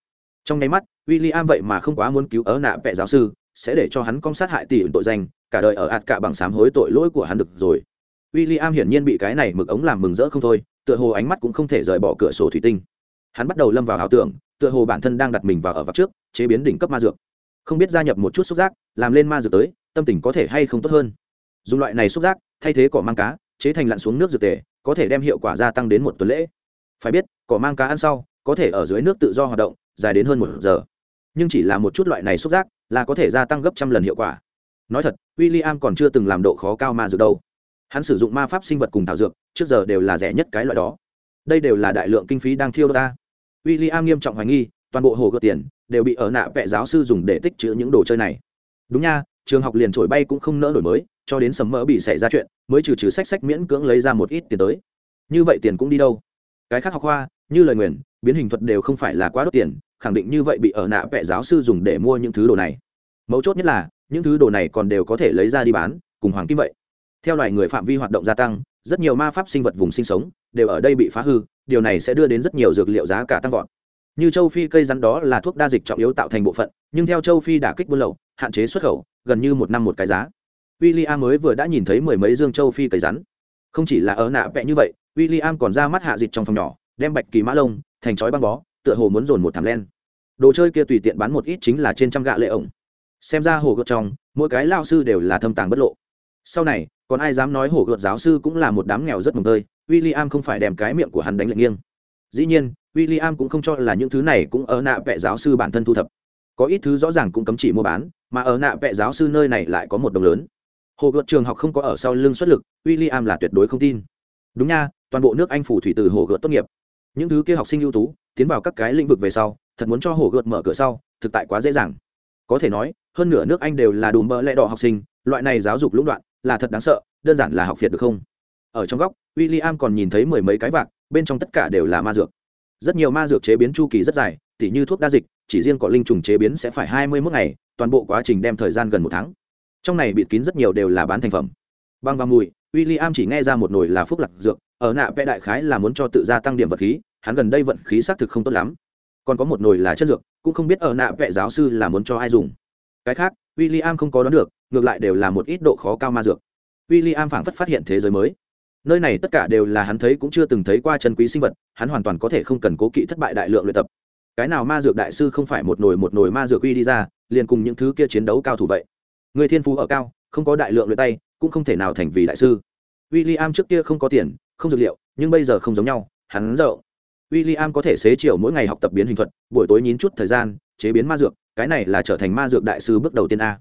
Trong nháy mắt w i l l i am vậy mà không quá muốn cứu ớ nạ vẹ giáo sư, sẽ để cho hắn công sát hại tỷ tội danh, cả đời ở ạt cả bằng sám hối tội lỗi của hắn được rồi. W i l l i am hiển nhiên bị cái này mực ống làm mừng rỡ không thôi, tựa hồ ánh mắt cũng không thể rời bỏ cửa sổ thủy tinh. Hắn bắt đầu lâm vào ảo tưởng, tựa hồ bản thân đang đặt mình vào ở vắt trước, chế biến đỉnh cấp ma dược. Không biết gia nhập một chút xúc giác, làm lên ma dược tới, tâm tình có thể hay không tốt hơn. Dùng loại này xúc giác, thay thế cỏ mang cá, chế thành lặn xuống nước dược tề có thể đem hiệu quả gia tăng đến một tuần lễ. Phải biết, cỏ mang cá ăn sau, có thể ở dưới nước tự do hoạt động, dài đến hơn một giờ. Nhưng chỉ là một chút loại này xúc giác, là có thể gia tăng gấp trăm lần hiệu quả. Nói thật w i l l i am còn chưa từng làm độ khó cao ma dược đâu. Hắn sử dụng ma pháp sinh vật cùng thảo dược, trước giờ đều là rẻ nhất cái loại đó. Đây đều là đại lượng kinh phí đang thiêu đ ta w i l l i am nghiêm trọng hoài nghi, toàn bộ hồ gợt tiền đều bị ở nạ vẽ giáo sư dùng để tích trữ những đồ chơi này. Đúng nha, trường học liền trổi bay cũng không nỡ đổi mới cho đến sầm mỡ bị xảy ra chuyện, mới trừ trừ sách sách miễn cưỡng lấy ra một ít tiền tới. Như vậy tiền cũng đi đâu? Cái khác học khoa, như lời nguyền, biến hình thuật đều không phải là quá đốt tiền, khẳng định như vậy bị ở nạ vẽ giáo sư dùng để mua những thứ đồ này. Mấu chốt nhất là, những thứ đồ này còn đều có thể lấy ra đi bán, cùng hoàng kim vậy. Theo loài người phạm vi hoạt động gia tăng, rất nhiều ma pháp sinh vật vùng sinh sống, đều ở đây bị phá hư, điều này sẽ đưa đến rất nhiều dược liệu giá cả tăng vọt. Như châu phi cây rắn đó là thuốc đa dịch trọng yếu tạo thành bộ phận, nhưng theo châu phi đả kích buôn lậu, hạn chế xuất khẩu, gần như một năm một cái giá w i l l i am mới vừa đã nhìn thấy mười mấy dương châu phi cấy rắn. Không chỉ là ở nạ vẽ như vậy w i l l i am còn ra mắt hạ dịch trong phòng nhỏ, đem bạch kỳ mã lông, thành chói băng bó, tựa hồ muốn dồn một thảm len. Đồ chơi kia tùy tiện bán một ít chính là trên trăm gạ lệ ổng. Xem ra hồ gợt trong, mỗi cái lao sư đều là thâm tàng bất lộ. Sau này, còn ai dám nói hồ gợt giáo sư cũng là một đám nghèo rất mồng tơi, William am không phải đem cái miệng của hắn đánh lệ nghiêng. Dĩ nhiên w i l l i am cũng không cho là những thứ này cũng ở nạ vẽ giáo sư bản thân thu thập. Có ít thứ rõ ràng cũng cấm chỉ mua bán, mà ở nạ vẽ giáo sư nơi này lại có một đồng lớn hồ gợt trường học không có ở sau lưng xuất lực w i l l i am là tuyệt đối không tin. Đúng nha, toàn bộ nước anh phủ thủy từ hồ gợt tốt nghiệp. Những thứ kia học sinh ưu tú, tiến vào các cái lĩnh vực về sau, thật muốn cho hồ gợt mở cửa sau, thực tại quá dễ dàng. Có thể nói, hơn nửa nước anh đều là đùm bỡ lẽ đỏ học sinh, loại này giáo dục lũng đoạn, là thật đáng sợ, đơn giản là học việt được không? Ở trong góc w i l l i am còn nhìn thấy mười mấy cái vạc, bên trong tất cả đều là ma dược. Rất nhiều ma dược chế biến chu kỳ rất dài, tỉ như thuốc đa dịch, chỉ riêng cỏ linh trùng chế biến sẽ phải hai mươi mốt ngày, toàn bộ quá trình đem thời gian gần một tháng trong này bịt kín rất nhiều đều là bán thành phẩm. Băng và mùi w i l l i am chỉ nghe ra một nồi là phúc lạc dược, ở nạ vẽ đại khái là muốn cho tự gia tăng điểm vật khí, hắn gần đây vận khí xác thực không tốt lắm. Còn có một nồi là chất dược, cũng không biết ở nạ vẽ giáo sư là muốn cho ai dùng. Cái khác w i l l i am không có đoán được, ngược lại đều là một ít độ khó cao ma dược. W i l l i am phảng phất phát hiện thế giới mới. Nơi này tất cả đều là hắn thấy cũng chưa từng thấy qua chân quý sinh vật, hắn hoàn toàn có thể không cần cố kỵ thất bại đại lượng luyện tập. Cái nào ma dược đại sư không phải một nồi một nồi ma dược uy đi ra, liền cùng những thứ kia chiến đấu cao thủ vậy người thiên phú ở cao, không có đại lượng luyện tay, cũng không thể nào thành vì đại sư. W i l l i am trước kia không có tiền, không dược liệu, nhưng bây giờ không giống nhau, hắn rộng. W i l l i am có thể xế chiều mỗi ngày học tập biến hình thuật, buổi tối nhín chút thời gian, chế biến ma dược, cái này là trở thành ma dược đại sư bước đầu tiên a.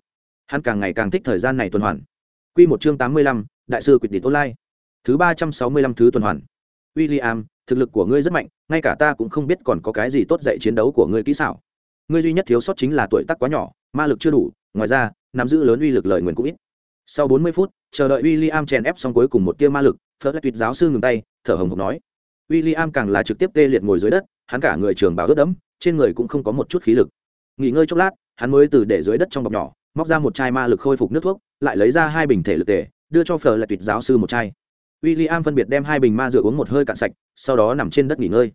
Hắn càng ngày càng thích thời gian này tuần hoàn. Q một chương tám mươi lăm, đại sư quyết định online thứ ba trăm sáu mươi lăm thứ tuần hoàn. W i l l i am thực lực của ngươi rất mạnh, ngay cả ta cũng không biết còn có cái gì tốt dạy chiến đấu của ngươi kỹ xảo. Ngươi duy nhất thiếu sót chính là tuổi tác quá nhỏ, ma lực chưa đủ, ngoài ra nắm giữ lớn uy lực lợi nguyện cũng ít. Sau bốn mươi phút, chờ đợi w i l l i am chèn ép xong cuối cùng một tia ma lực phớt lại tuyệt giáo sư ngừng tay, thở hồng hộc nói. W i l l i am càng là trực tiếp tê liệt ngồi dưới đất, hắn cả người trường bào ướt đẫm, trên người cũng không có một chút khí lực. Nghỉ ngơi chốc lát, hắn mới từ để dưới đất trong bọc nhỏ, móc ra một chai ma lực khôi phục nước thuốc, lại lấy ra hai bình thể lực tề, đưa cho phở lại tuyệt giáo sư một chai. W i l l i am phân biệt đem hai bình ma rượu uống một hơi cạn sạch, sau đó nằm trên đất nghỉ ngơi.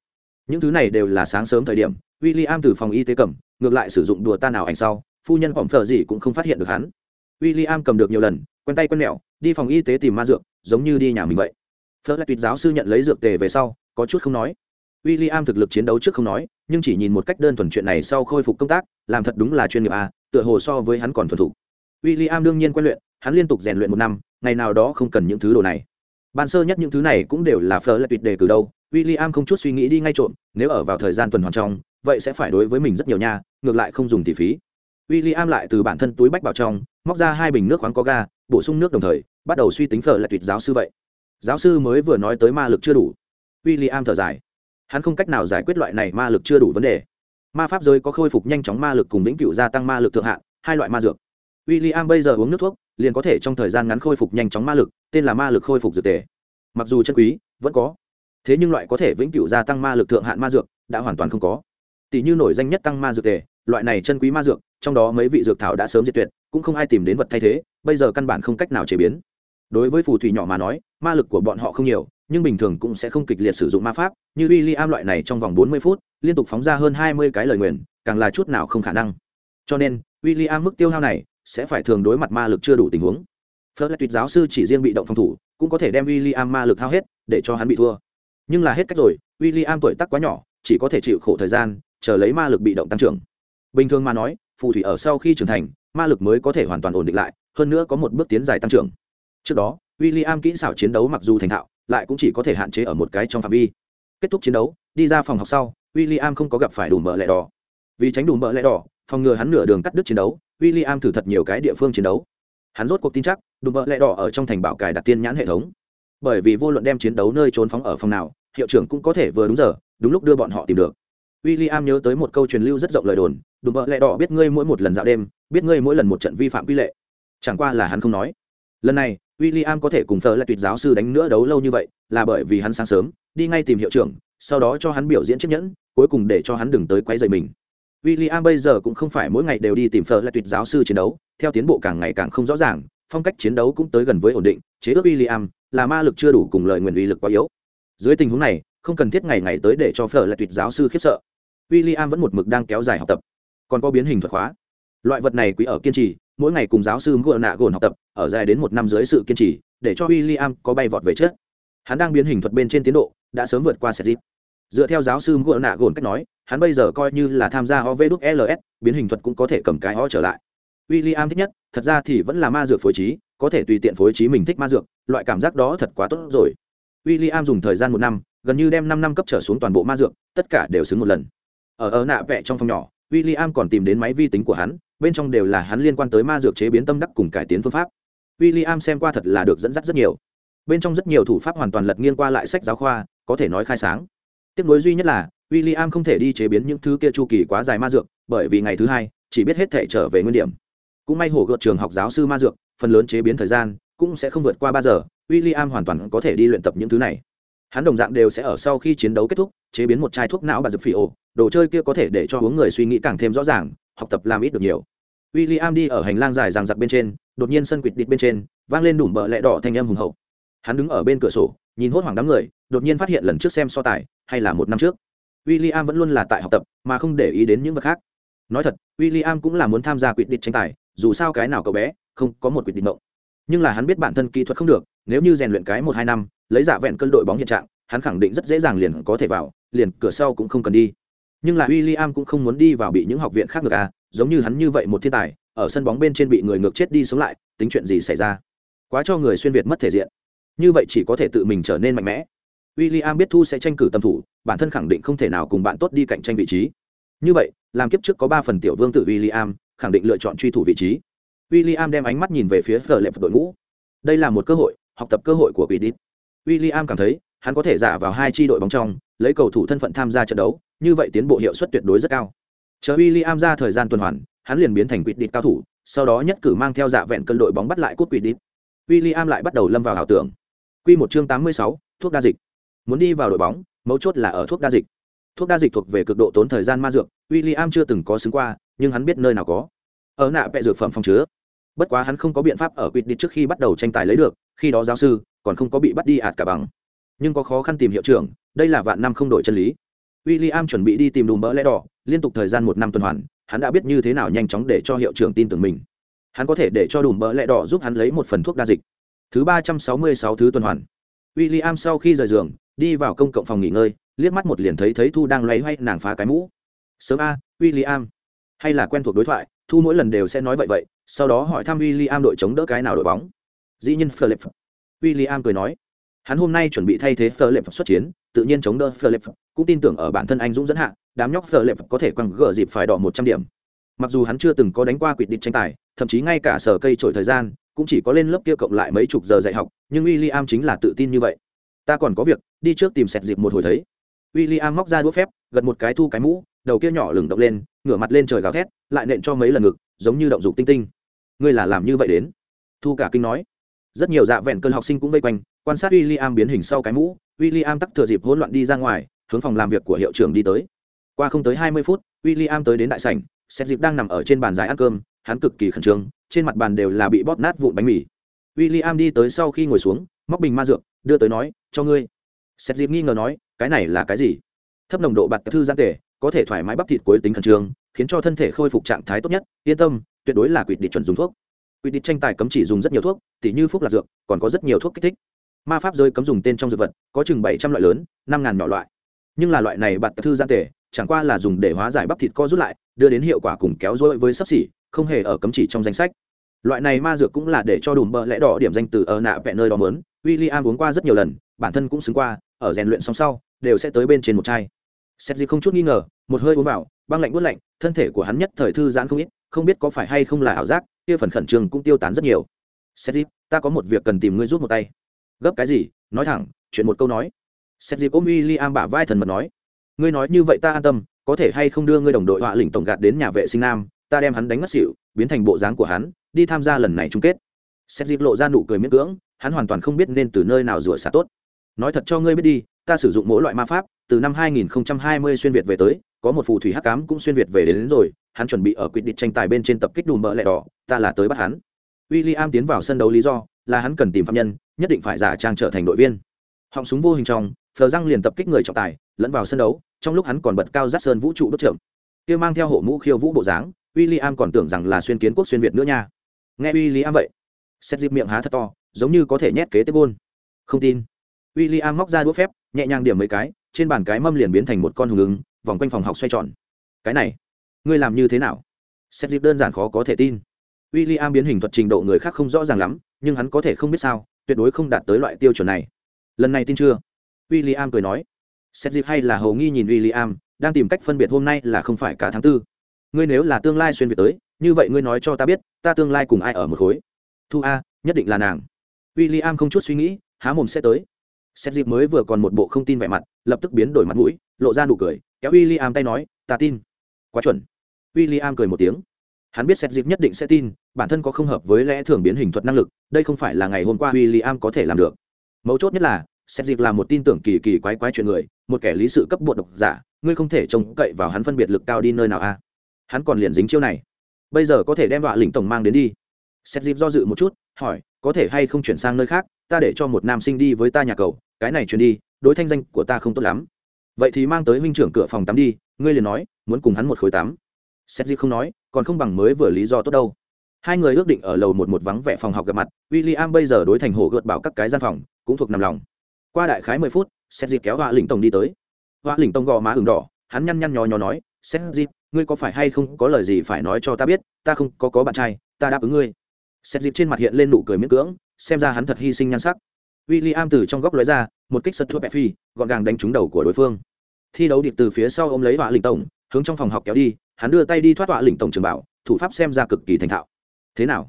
Những thứ này đều là sáng sớm thời điểm w i l l i am từ phòng y tế cầm, ngược lại sử dụng đùa ta nào ảnh sau phu nhân phỏng phở gì cũng không phát hiện được hắn. W i l l i am cầm được nhiều lần, quen tay quen mẹo, đi phòng y tế tìm ma dược, giống như đi nhà mình vậy. Phở lại tuyệt giáo sư nhận lấy dược tề về sau, có chút không nói. W i l l i am thực lực chiến đấu trước không nói, nhưng chỉ nhìn một cách đơn thuần chuyện này sau khôi phục công tác, làm thật đúng là chuyên nghiệp à tựa hồ so với hắn còn thuần thủ. w i l l i am đương nhiên quen luyện, hắn liên tục rèn luyện một năm, ngày nào đó không cần những thứ đồ này. Ban sơ nhất những thứ này cũng đều là phở lại tuyệt đề từ đâu w i l l i am không chút suy nghĩ đi ngay trộm, nếu ở vào thời gian tuần hoàn trong, vậy sẽ phải đối với mình rất nhiều nha, ngược lại không dùng tỷ phí w i l l i am lại từ bản thân túi bách bảo trong, móc ra hai bình nước khoáng có ga, bổ sung nước đồng thời, bắt đầu suy tính phở lại tuyệt giáo sư vậy. Giáo sư mới vừa nói tới ma lực chưa đủ. W i l l i am thở dài. Hắn không cách nào giải quyết loại này ma lực chưa đủ vấn đề. Ma pháp giới có khôi phục nhanh chóng ma lực cùng vĩnh cửu gia tăng ma lực thượng hạn hai loại ma dược. W i l l i am bây giờ uống nước thuốc, liền có thể trong thời gian ngắn khôi phục nhanh chóng ma lực, tên là ma lực khôi phục dược tề. Mặc dù chân quý, vẫn có. Thế nhưng loại có thể vĩnh cửu gia tăng ma lực thượng hạn ma dược, đã hoàn toàn không có. Tỷ như nổi danh nhất tăng ma dược tề, loại này chân quý ma dược trong đó mấy vị dược thảo đã sớm diệt tuyệt, cũng không ai tìm đến vật thay thế, bây giờ căn bản không cách nào chế biến. Đối với phù thủy nhỏ mà nói, ma lực của bọn họ không nhiều, nhưng bình thường cũng sẽ không kịch liệt sử dụng ma pháp, như w i l l i am loại này trong vòng bốn mươi phút, liên tục phóng ra hơn hai mươi cái lời nguyền, càng là chút nào không khả năng. Cho nên w i l l i am mức tiêu hao này sẽ phải thường đối mặt ma lực chưa đủ tình huống. Phớt tuyệt giáo sư chỉ riêng bị động phòng thủ, cũng có thể đem w i l l i am ma lực hao hết, để cho hắn bị thua. Nhưng là hết cách rồi w i l l i am tuổi tác quá nhỏ, chỉ có thể chịu khổ thời gian, chờ lấy ma lực bị động tăng trưởng. Bình thường mà nói phù thủy ở sau khi trưởng thành, ma lực mới có thể hoàn toàn ổn định lại, hơn nữa có một bước tiến dài tăng trưởng. Trước đó w i l l i am kỹ xảo chiến đấu mặc dù thành thạo, lại cũng chỉ có thể hạn chế ở một cái trong phạm vi. Kết thúc chiến đấu, đi ra phòng học sau w i l l i am không có gặp phải đủ mỡ lẹ đỏ. Vì tránh đủ mỡ lẹ đỏ, phòng ngừa hắn nửa đường cắt đứt chiến đấu w i l l i am thử thật nhiều cái địa phương chiến đấu. Hắn rốt cuộc tin chắc, đủ mỡ lẹ đỏ ở trong thành bảo cài đặt tiên nhãn hệ thống. Bởi vì vô luận đem chiến đấu nơi trốn phóng ở phòng nào, hiệu trưởng cũng có thể vừa đúng giờ, đúng lúc đưa bọn họ tìm được w i l l i am nhớ tới một câu truyền lưu rất rộng lời đồn đủ bợ lẹ đỏ biết ngươi mỗi một lần dạo đêm biết ngươi mỗi lần một trận vi phạm quy lệ chẳng qua là hắn không nói lần này William có thể cùng thờ là tuyệt giáo sư đánh nữa đấu lâu như vậy, là bởi vì hắn sáng sớm đi ngay tìm hiệu trưởng, sau đó cho hắn biểu diễn chiếc nhẫn, cuối cùng để cho hắn đừng tới quay rầy mình. William bây giờ cũng không phải mỗi ngày đều đi tìm thờ là tuyệt giáo sư chiến đấu, theo tiến bộ càng ngày càng không rõ ràng, phong cách chiến đấu cũng tới gần với ổn định, chế ước William là ma lực chưa đủ cùng lời nguyện uy lực quá yếu. Dưới tình huống này, không cần thiết ngày ngày tới để cho phở là tuyệt giáo sư khiếp sợ. William vẫn một mực đang kéo dài học tập, còn có biến hình thuật khóa. Loại vật này quý ở kiên trì, mỗi ngày cùng giáo sư ngựa nạ gồn học tập ở dài đến một năm dưới sự kiên trì để cho w i l l i am có bay vọt về trước. hắn đang biến hình thuật bên trên tiến độ đã sớm vượt qua sẹt dịp dựa theo giáo sư ngựa nạ gồn cách nói hắn bây giờ coi như là tham gia ovls biến hình thuật cũng có thể cầm cái ho trở lại. W i l l i am thích nhất thật ra thì vẫn là ma dược phối trí có thể tùy tiện phối trí mình thích ma dược loại cảm giác đó thật quá tốt rồi. W i l l i am dùng thời gian một năm gần như đem năm năm cấp trở xuống toàn bộ ma dược tất cả đều xứng một lần ở ở nạ vẽ trong phòng nhỏ w i l l i am còn tìm đến máy vi tính của hắn, bên trong đều là hắn liên quan tới ma dược chế biến tâm đắc cùng cải tiến phương pháp. W i l l i am xem qua thật là được dẫn dắt rất nhiều. Bên trong rất nhiều thủ pháp hoàn toàn lật nghiêng qua lại sách giáo khoa, có thể nói khai sáng. Tiếc nối duy nhất là, William không thể đi chế biến những thứ kia chu kỳ quá dài ma dược, bởi vì ngày thứ hai, chỉ biết hết thể trở về nguyên điểm. Cũng may hổ gợt trường học giáo sư ma dược, phần lớn chế biến thời gian cũng sẽ không vượt qua ba giờ, William hoàn toàn có thể đi luyện tập những thứ này. Hắn đồng dạng đều sẽ ở sau khi chiến đấu kết thúc, chế biến một chai thuốc não bà dược phi ổ đồ chơi kia có thể để cho uống người suy nghĩ càng thêm rõ ràng, học tập làm ít được nhiều. William đi ở hành lang dài ràng giặc bên trên, đột nhiên sân quỵt đít bên trên, vang lên đủm bờ lẹ đỏ thanh âm hùng hậu. Hắn đứng ở bên cửa sổ, nhìn hốt hoảng đám người, đột nhiên phát hiện lần trước xem so tài, hay là một năm trước. William vẫn luôn là tại học tập, mà không để ý đến những vật khác. Nói thật, William cũng là muốn tham gia quyết định tranh tài, dù sao cái nào cậu bé, không có một quyết định mộng. Nhưng là hắn biết bản thân kỹ thuật không được, nếu như rèn luyện cái một hai năm, lấy giả vẹn cân đội bóng hiện trạng, hắn khẳng định rất dễ dàng liền có thể vào, liền cửa sau cũng không cần đi nhưng là William cũng không muốn đi vào bị những học viện khác ngược à giống như hắn như vậy một thiên tài, ở sân bóng bên trên bị người ngược chết đi sống lại, tính chuyện gì xảy ra? Quá cho người xuyên việt mất thể diện. Như vậy chỉ có thể tự mình trở nên mạnh mẽ. William biết thu sẽ tranh cử tầm thủ, bản thân khẳng định không thể nào cùng bạn tốt đi cạnh tranh vị trí. Như vậy, làm kiếp trước có ba phần tiểu vương tử William, khẳng định lựa chọn truy thủ vị trí. William đem ánh mắt nhìn về phía phở lệ đội ngũ. Đây là một cơ hội, học tập cơ hội của quỷ đít William cảm thấy, hắn có thể giả vào hai chi đội bóng trong, lấy cầu thủ thân phận tham gia trận đấu như vậy tiến bộ hiệu suất tuyệt đối rất cao. Chờ William ra thời gian tuần hoàn hắn liền biến thành quỷ đít cao thủ sau đó nhất cử mang theo dạ vẹn cân đội bóng bắt lại cốt quỷ đít William lại bắt đầu lâm vào ảo tưởng. Quy một chương 86, thuốc đa dịch. Muốn đi vào đội bóng mấu chốt là ở thuốc đa dịch. Thuốc đa dịch thuộc về cực độ tốn thời gian ma dược William chưa từng có xứng qua nhưng hắn biết nơi nào có. Ở nạ vẽ dược phẩm phòng chứa. Bất quá hắn không có biện pháp ở quyết định trước khi bắt đầu tranh tài lấy được khi đó giáo sư còn không có bị bắt đi ạt cả bằng. Nhưng có khó khăn tìm hiệu trưởng đây là vạn năm không đổi chân lý. William chuẩn bị đi tìm đùm bỡ lẽ đỏ, liên tục thời gian một năm tuần hoàn, hắn đã biết như thế nào nhanh chóng để cho hiệu trưởng tin tưởng mình. Hắn có thể để cho đùm bỡ lẽ đỏ giúp hắn lấy một phần thuốc đa dịch. Thứ ba trăm sáu mươi sáu thứ tuần hoàn. William sau khi rời giường, đi vào công cộng phòng nghỉ ngơi, liếc mắt một liền thấy thấy thu đang loay hoay nàng phá cái mũ. Sớm a, William. Hay là quen thuộc đối thoại, thu mỗi lần đều sẽ nói vậy vậy, sau đó hỏi thăm William đội chống đỡ cái nào đội bóng. Dĩ nhiên Philip. William cười nói, hắn hôm nay chuẩn bị thay thế Philip xuất chiến tự nhiên chống đỡ Philip, cũng tin tưởng ở bản thân anh dũng dẫn hạ, đám nhóc Philip có thể quăng gỡ dịp phải đỏ một trăm điểm. Mặc dù hắn chưa từng có đánh qua quyết địch tranh tài, thậm chí ngay cả sở cây trổi thời gian, cũng chỉ có lên lớp kia cộng lại mấy chục giờ dạy học, nhưng William chính là tự tin như vậy. Ta còn có việc, đi trước tìm sẹt dịp một hồi thấy. William móc ra đũa phép, gật một cái thu cái mũ, đầu kia nhỏ lửng động lên, ngửa mặt lên trời gào thét, lại nện cho mấy lần ngực, giống như động dục tinh tinh. Ngươi là làm như vậy đến? Thu cả kinh nói rất nhiều dạ vẹn cơn học sinh cũng vây quanh, quan sát William biến hình sau cái mũ. William tắc thừa dịp hỗn loạn đi ra ngoài, hướng phòng làm việc của hiệu trưởng đi tới. Qua không tới hai mươi phút, William tới đến đại sảnh. Xét dịp đang nằm ở trên bàn dài ăn cơm, hắn cực kỳ khẩn trương, trên mặt bàn đều là bị bóp nát vụn bánh mì. William đi tới sau khi ngồi xuống, móc bình ma dược, đưa tới nói, cho ngươi. Xét dịp nghi ngờ nói, cái này là cái gì? Thấp nồng độ bạt thư giãn tể có thể thoải mái bắp thịt cuối tính khẩn trương, khiến cho thân thể khôi phục trạng thái tốt nhất. Yên tâm, tuyệt đối là quỵt địch chuẩn dùng thuốc. Quy định tranh tài cấm chỉ dùng rất nhiều thuốc, tỉ như phúc lạc dược, còn có rất nhiều thuốc kích thích. Ma pháp rơi cấm dùng tên trong dược vật, có chừng bảy trăm loại lớn, năm ngàn nhỏ loại. Nhưng là loại này bạt thư gian tể chẳng qua là dùng để hóa giải bắp thịt co rút lại, đưa đến hiệu quả cùng kéo dối với sắp xỉ, không hề ở cấm chỉ trong danh sách. Loại này ma dược cũng là để cho đùm bợ lẽ đỏ điểm danh từ ở nạ vẹn nơi đó mớn w i l l i am uống qua rất nhiều lần, bản thân cũng xứng qua, ở rèn luyện xong sau, đều sẽ tới bên trên một chai. Xét gì không chút nghi ngờ, một hơi uống vào, băng lạnh buốt lạnh, thân thể của hắn nhất thời thư giãn không ít, không biết có phải hay không là ảo giác kia phần khẩn trương cũng tiêu tán rất nhiều. Xét ta có một việc cần tìm ngươi rút một tay. Gấp cái gì? Nói thẳng chuyện một câu nói. Xét ôm William am bả vai thần mật nói. Ngươi nói như vậy ta an tâm có thể hay không đưa ngươi đồng đội họa lĩnh tổng gạt đến nhà vệ sinh nam ta đem hắn đánh mất xỉu biến thành bộ dáng của hắn đi tham gia lần này chung kết. Xét dịp lộ ra nụ cười miễn cưỡng hắn hoàn toàn không biết nên từ nơi nào rửa xả tốt. Nói thật cho ngươi biết đi ta sử dụng mỗi loại ma pháp từ năm 2020 xuyên việt về tới có một phù thủy hắc cám cũng xuyên việt về đến, đến rồi hắn chuẩn bị ở quyết định tranh tài bên trên tập kích đùm mỡ lẹ đỏ, ta là tới bắt hắn. William tiến vào sân đấu lý do, là hắn cần tìm phạm nhân, nhất định phải giả trang trở thành đội viên. Họng súng vô hình trong, phờ răng liền tập kích người trọng tài, lẫn vào sân đấu, trong lúc hắn còn bật cao giác sơn vũ trụ đốt trượm kia mang theo hộ mũ khiêu vũ bộ dáng, William còn tưởng rằng là xuyên kiến quốc xuyên việt nữa nha. Nghe William vậy xét dịp miệng há thật to, giống như có thể nhét kế tiếp gôn. Không tin. William móc ra đũa phép, nhẹ nhàng điểm mấy cái, trên bàn cái mâm liền biến thành một con hùng ứng, vòng quanh phòng học xoay tròn. Cái này ngươi làm như thế nào? Xét dịp đơn giản khó có thể tin. William biến hình thuật trình độ người khác không rõ ràng lắm, nhưng hắn có thể không biết sao, tuyệt đối không đạt tới loại tiêu chuẩn này. Lần này tin chưa? William cười nói. Xét dịp hay là hầu nghi nhìn William, đang tìm cách phân biệt hôm nay là không phải cả tháng tư. Ngươi nếu là tương lai xuyên việt tới, như vậy ngươi nói cho ta biết, ta tương lai cùng ai ở một khối? Thu a, nhất định là nàng. W i l l i am không chút suy nghĩ, há mồm sẽ tới. Xét dịp mới vừa còn một bộ không tin vẻ mặt, lập tức biến đổi mặt mũi, lộ ra nụ cười, kéo w i l l i am tay nói, ta tin. Quá chuẩn w i l l i am cười một tiếng. Hắn biết xét dịp nhất định sẽ tin, bản thân có không hợp với lẽ thường biến hình thuật năng lực, đây không phải là ngày hôm qua w i l l i am có thể làm được. Mấu chốt nhất là xét dịp là một tin tưởng kỳ kỳ quái quái chuyện người, một kẻ lý sự cấp bộ độc giả, ngươi không thể trông cậy vào hắn phân biệt lực cao đi nơi nào a? Hắn còn liền dính chiêu này. Bây giờ có thể đem đọa lĩnh tổng mang đến đi. Xét dịp do dự một chút, hỏi, có thể hay không chuyển sang nơi khác, ta để cho một nam sinh đi với ta nhà cầu, cái này chuyển đi, đối thanh danh của ta không tốt lắm. Vậy thì mang tới huynh trưởng cửa phòng tắm đi, ngươi liền nói, muốn cùng hắn một khối tắm xét dịp không nói, còn không bằng mới vừa lý do tốt đâu. Hai người ước định ở lầu một một vắng vẻ phòng học gặp mặt w i l l i am bây giờ đối thành hồ gợt bảo các cái gian phòng, cũng thuộc nằm lòng. Qua đại khái mười phút xét dịp kéo họa lĩnh tổng đi tới. Họa lĩnh tổng gò má ửng đỏ, hắn nhăn nhăn nhò nhó nói xét dịp ngươi có phải hay không có lời gì phải nói cho ta biết? Ta không có có bạn trai, ta đáp ứng ngươi. Xét dịp trên mặt hiện lên nụ cười miễn cưỡng, xem ra hắn thật hy sinh nhan sắc. W i l l i am từ trong góc lóe ra, một kích sật thuốc bẹp phi, gọn gàng đánh trúng đầu của đối phương. Thi đấu điệp từ phía sau ô m lấy họa lĩnh tổng hướng trong phòng học kéo đi hắn đưa tay đi thoát tọa lĩnh tổng trường bảo, thủ pháp xem ra cực kỳ thành thạo. Thế nào?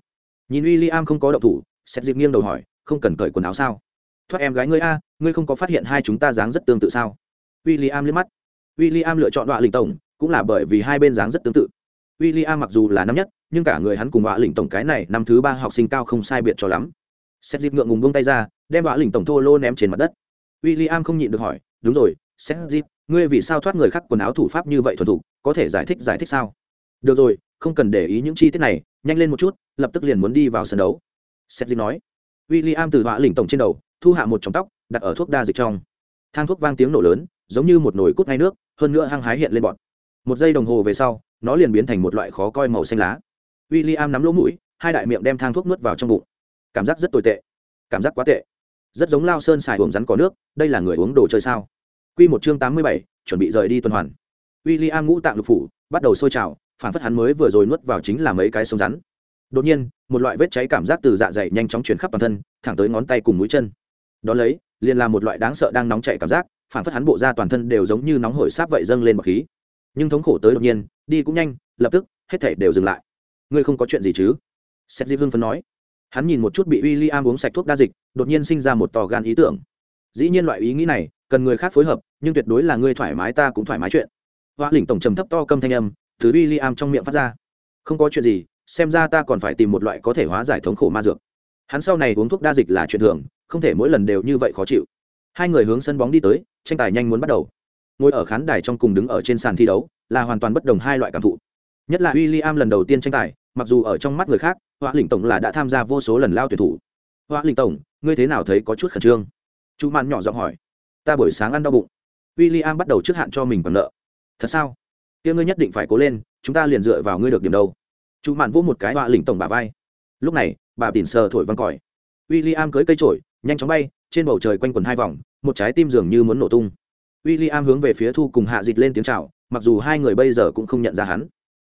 Nhìn w i l l i am không có động thủ xét dịp nghiêng đầu hỏi, không cần cởi quần áo sao? Thoát em gái ngươi a, ngươi không có phát hiện hai chúng ta dáng rất tương tự sao? W i l l i am liếc mắt. W i l l i am lựa chọn tọa lĩnh tổng, cũng là bởi vì hai bên dáng rất tương tự. W i l l i am mặc dù là năm nhất, nhưng cả người hắn cùng tọa lĩnh tổng cái này năm thứ ba học sinh cao không sai biệt cho lắm. Xét dịp ngượng ngùng bông tay ra, đem tọa lĩnh tổng thô lô ném trên mặt đất. W i l l i am không nhịn được hỏi, đúng rồi xét dịp ngươi vì sao thoát người khác quần áo thủ pháp như vậy thuần thục, có thể giải thích giải thích sao? Được rồi, không cần để ý những chi tiết này, nhanh lên một chút, lập tức liền muốn đi vào sân đấu. Seth dịp nói. W i l l i am từ họa lỉnh tổng trên đầu, thu hạ một trong tóc, đặt ở thuốc đa dịch trong. Thang thuốc vang tiếng nổ lớn, giống như một nồi cút ngay nước, hơn nữa hăng hái hiện lên bọn. Một giây đồng hồ về sau, nó liền biến thành một loại khó coi màu xanh lá. W i l l i am nắm lỗ mũi, hai đại miệng đem thang thuốc nuốt vào trong bụng. Cảm giác rất tồi tệ. Cảm giác quá tệ. Rất giống lao sơn xài uống rắn có nước, đây là người uống đồ chơi sao? Quy một chương tám mươi bảy, chuẩn bị rời đi tuần hoàn. William ngũ tạng lục phủ, bắt đầu sôi trào, phản phất hắn mới vừa rồi nuốt vào chính là mấy cái sông rắn. Đột nhiên, một loại vết cháy cảm giác từ dạ dày nhanh chóng truyền khắp toàn thân, thẳng tới ngón tay cùng mũi chân. Đó lấy, liền là một loại đáng sợ đang nóng chảy cảm giác, phản phất hắn bộ da toàn thân đều giống như nóng hổi sáp vậy dâng lên bậc khí. Nhưng thống khổ tới đột nhiên, đi cũng nhanh, lập tức, hết thể đều dừng lại. Ngươi không có chuyện gì chứ? Seth di hưng phấn nói. Hắn nhìn một chút bị William uống sạch thuốc đa dịch, đột nhiên sinh ra một tò gan ý tưởng dĩ nhiên loại ý nghĩ này, cần người khác phối hợp, nhưng tuyệt đối là ngươi thoải mái ta cũng thoải mái chuyện. Hoa lỉnh tổng trầm thấp to câm thanh âm từ w i l l i am trong miệng phát ra. Không có chuyện gì, xem ra ta còn phải tìm một loại có thể hóa giải thống khổ ma dược. Hắn sau này uống thuốc đa dịch là chuyện thường, không thể mỗi lần đều như vậy khó chịu. Hai người hướng sân bóng đi tới, tranh tài nhanh muốn bắt đầu. Ngồi ở khán đài trong cùng đứng ở trên sàn thi đấu, là hoàn toàn bất đồng hai loại cảm thụ. Nhất là w i l l i am lần đầu tiên tranh tài, mặc dù ở trong mắt người khác, hoa lĩnh tổng là đã tham gia vô số lần lao tuyển thủ. Hoa lĩnh tổng, ngươi thế nào thấy có chút khẩn trương? Chú mạn nhỏ giọng hỏi, ta buổi sáng ăn đau bụng. W i l l i am bắt đầu trước hạn cho mình còn nợ. Thật sao? Kia ngươi nhất định phải cố lên, chúng ta liền dựa vào ngươi được điểm đâu. Chú mạn vỗ một cái họa lỉnh tổng bà vai. Lúc này, bà tỉn sờ thổi văng còi. W i l l i am cưới cây trổi nhanh chóng bay, trên bầu trời quanh quần hai vòng, một trái tim dường như muốn nổ tung. W i l l i am hướng về phía thu cùng hạ dịt lên tiếng c h à o mặc dù hai người bây giờ cũng không nhận ra hắn.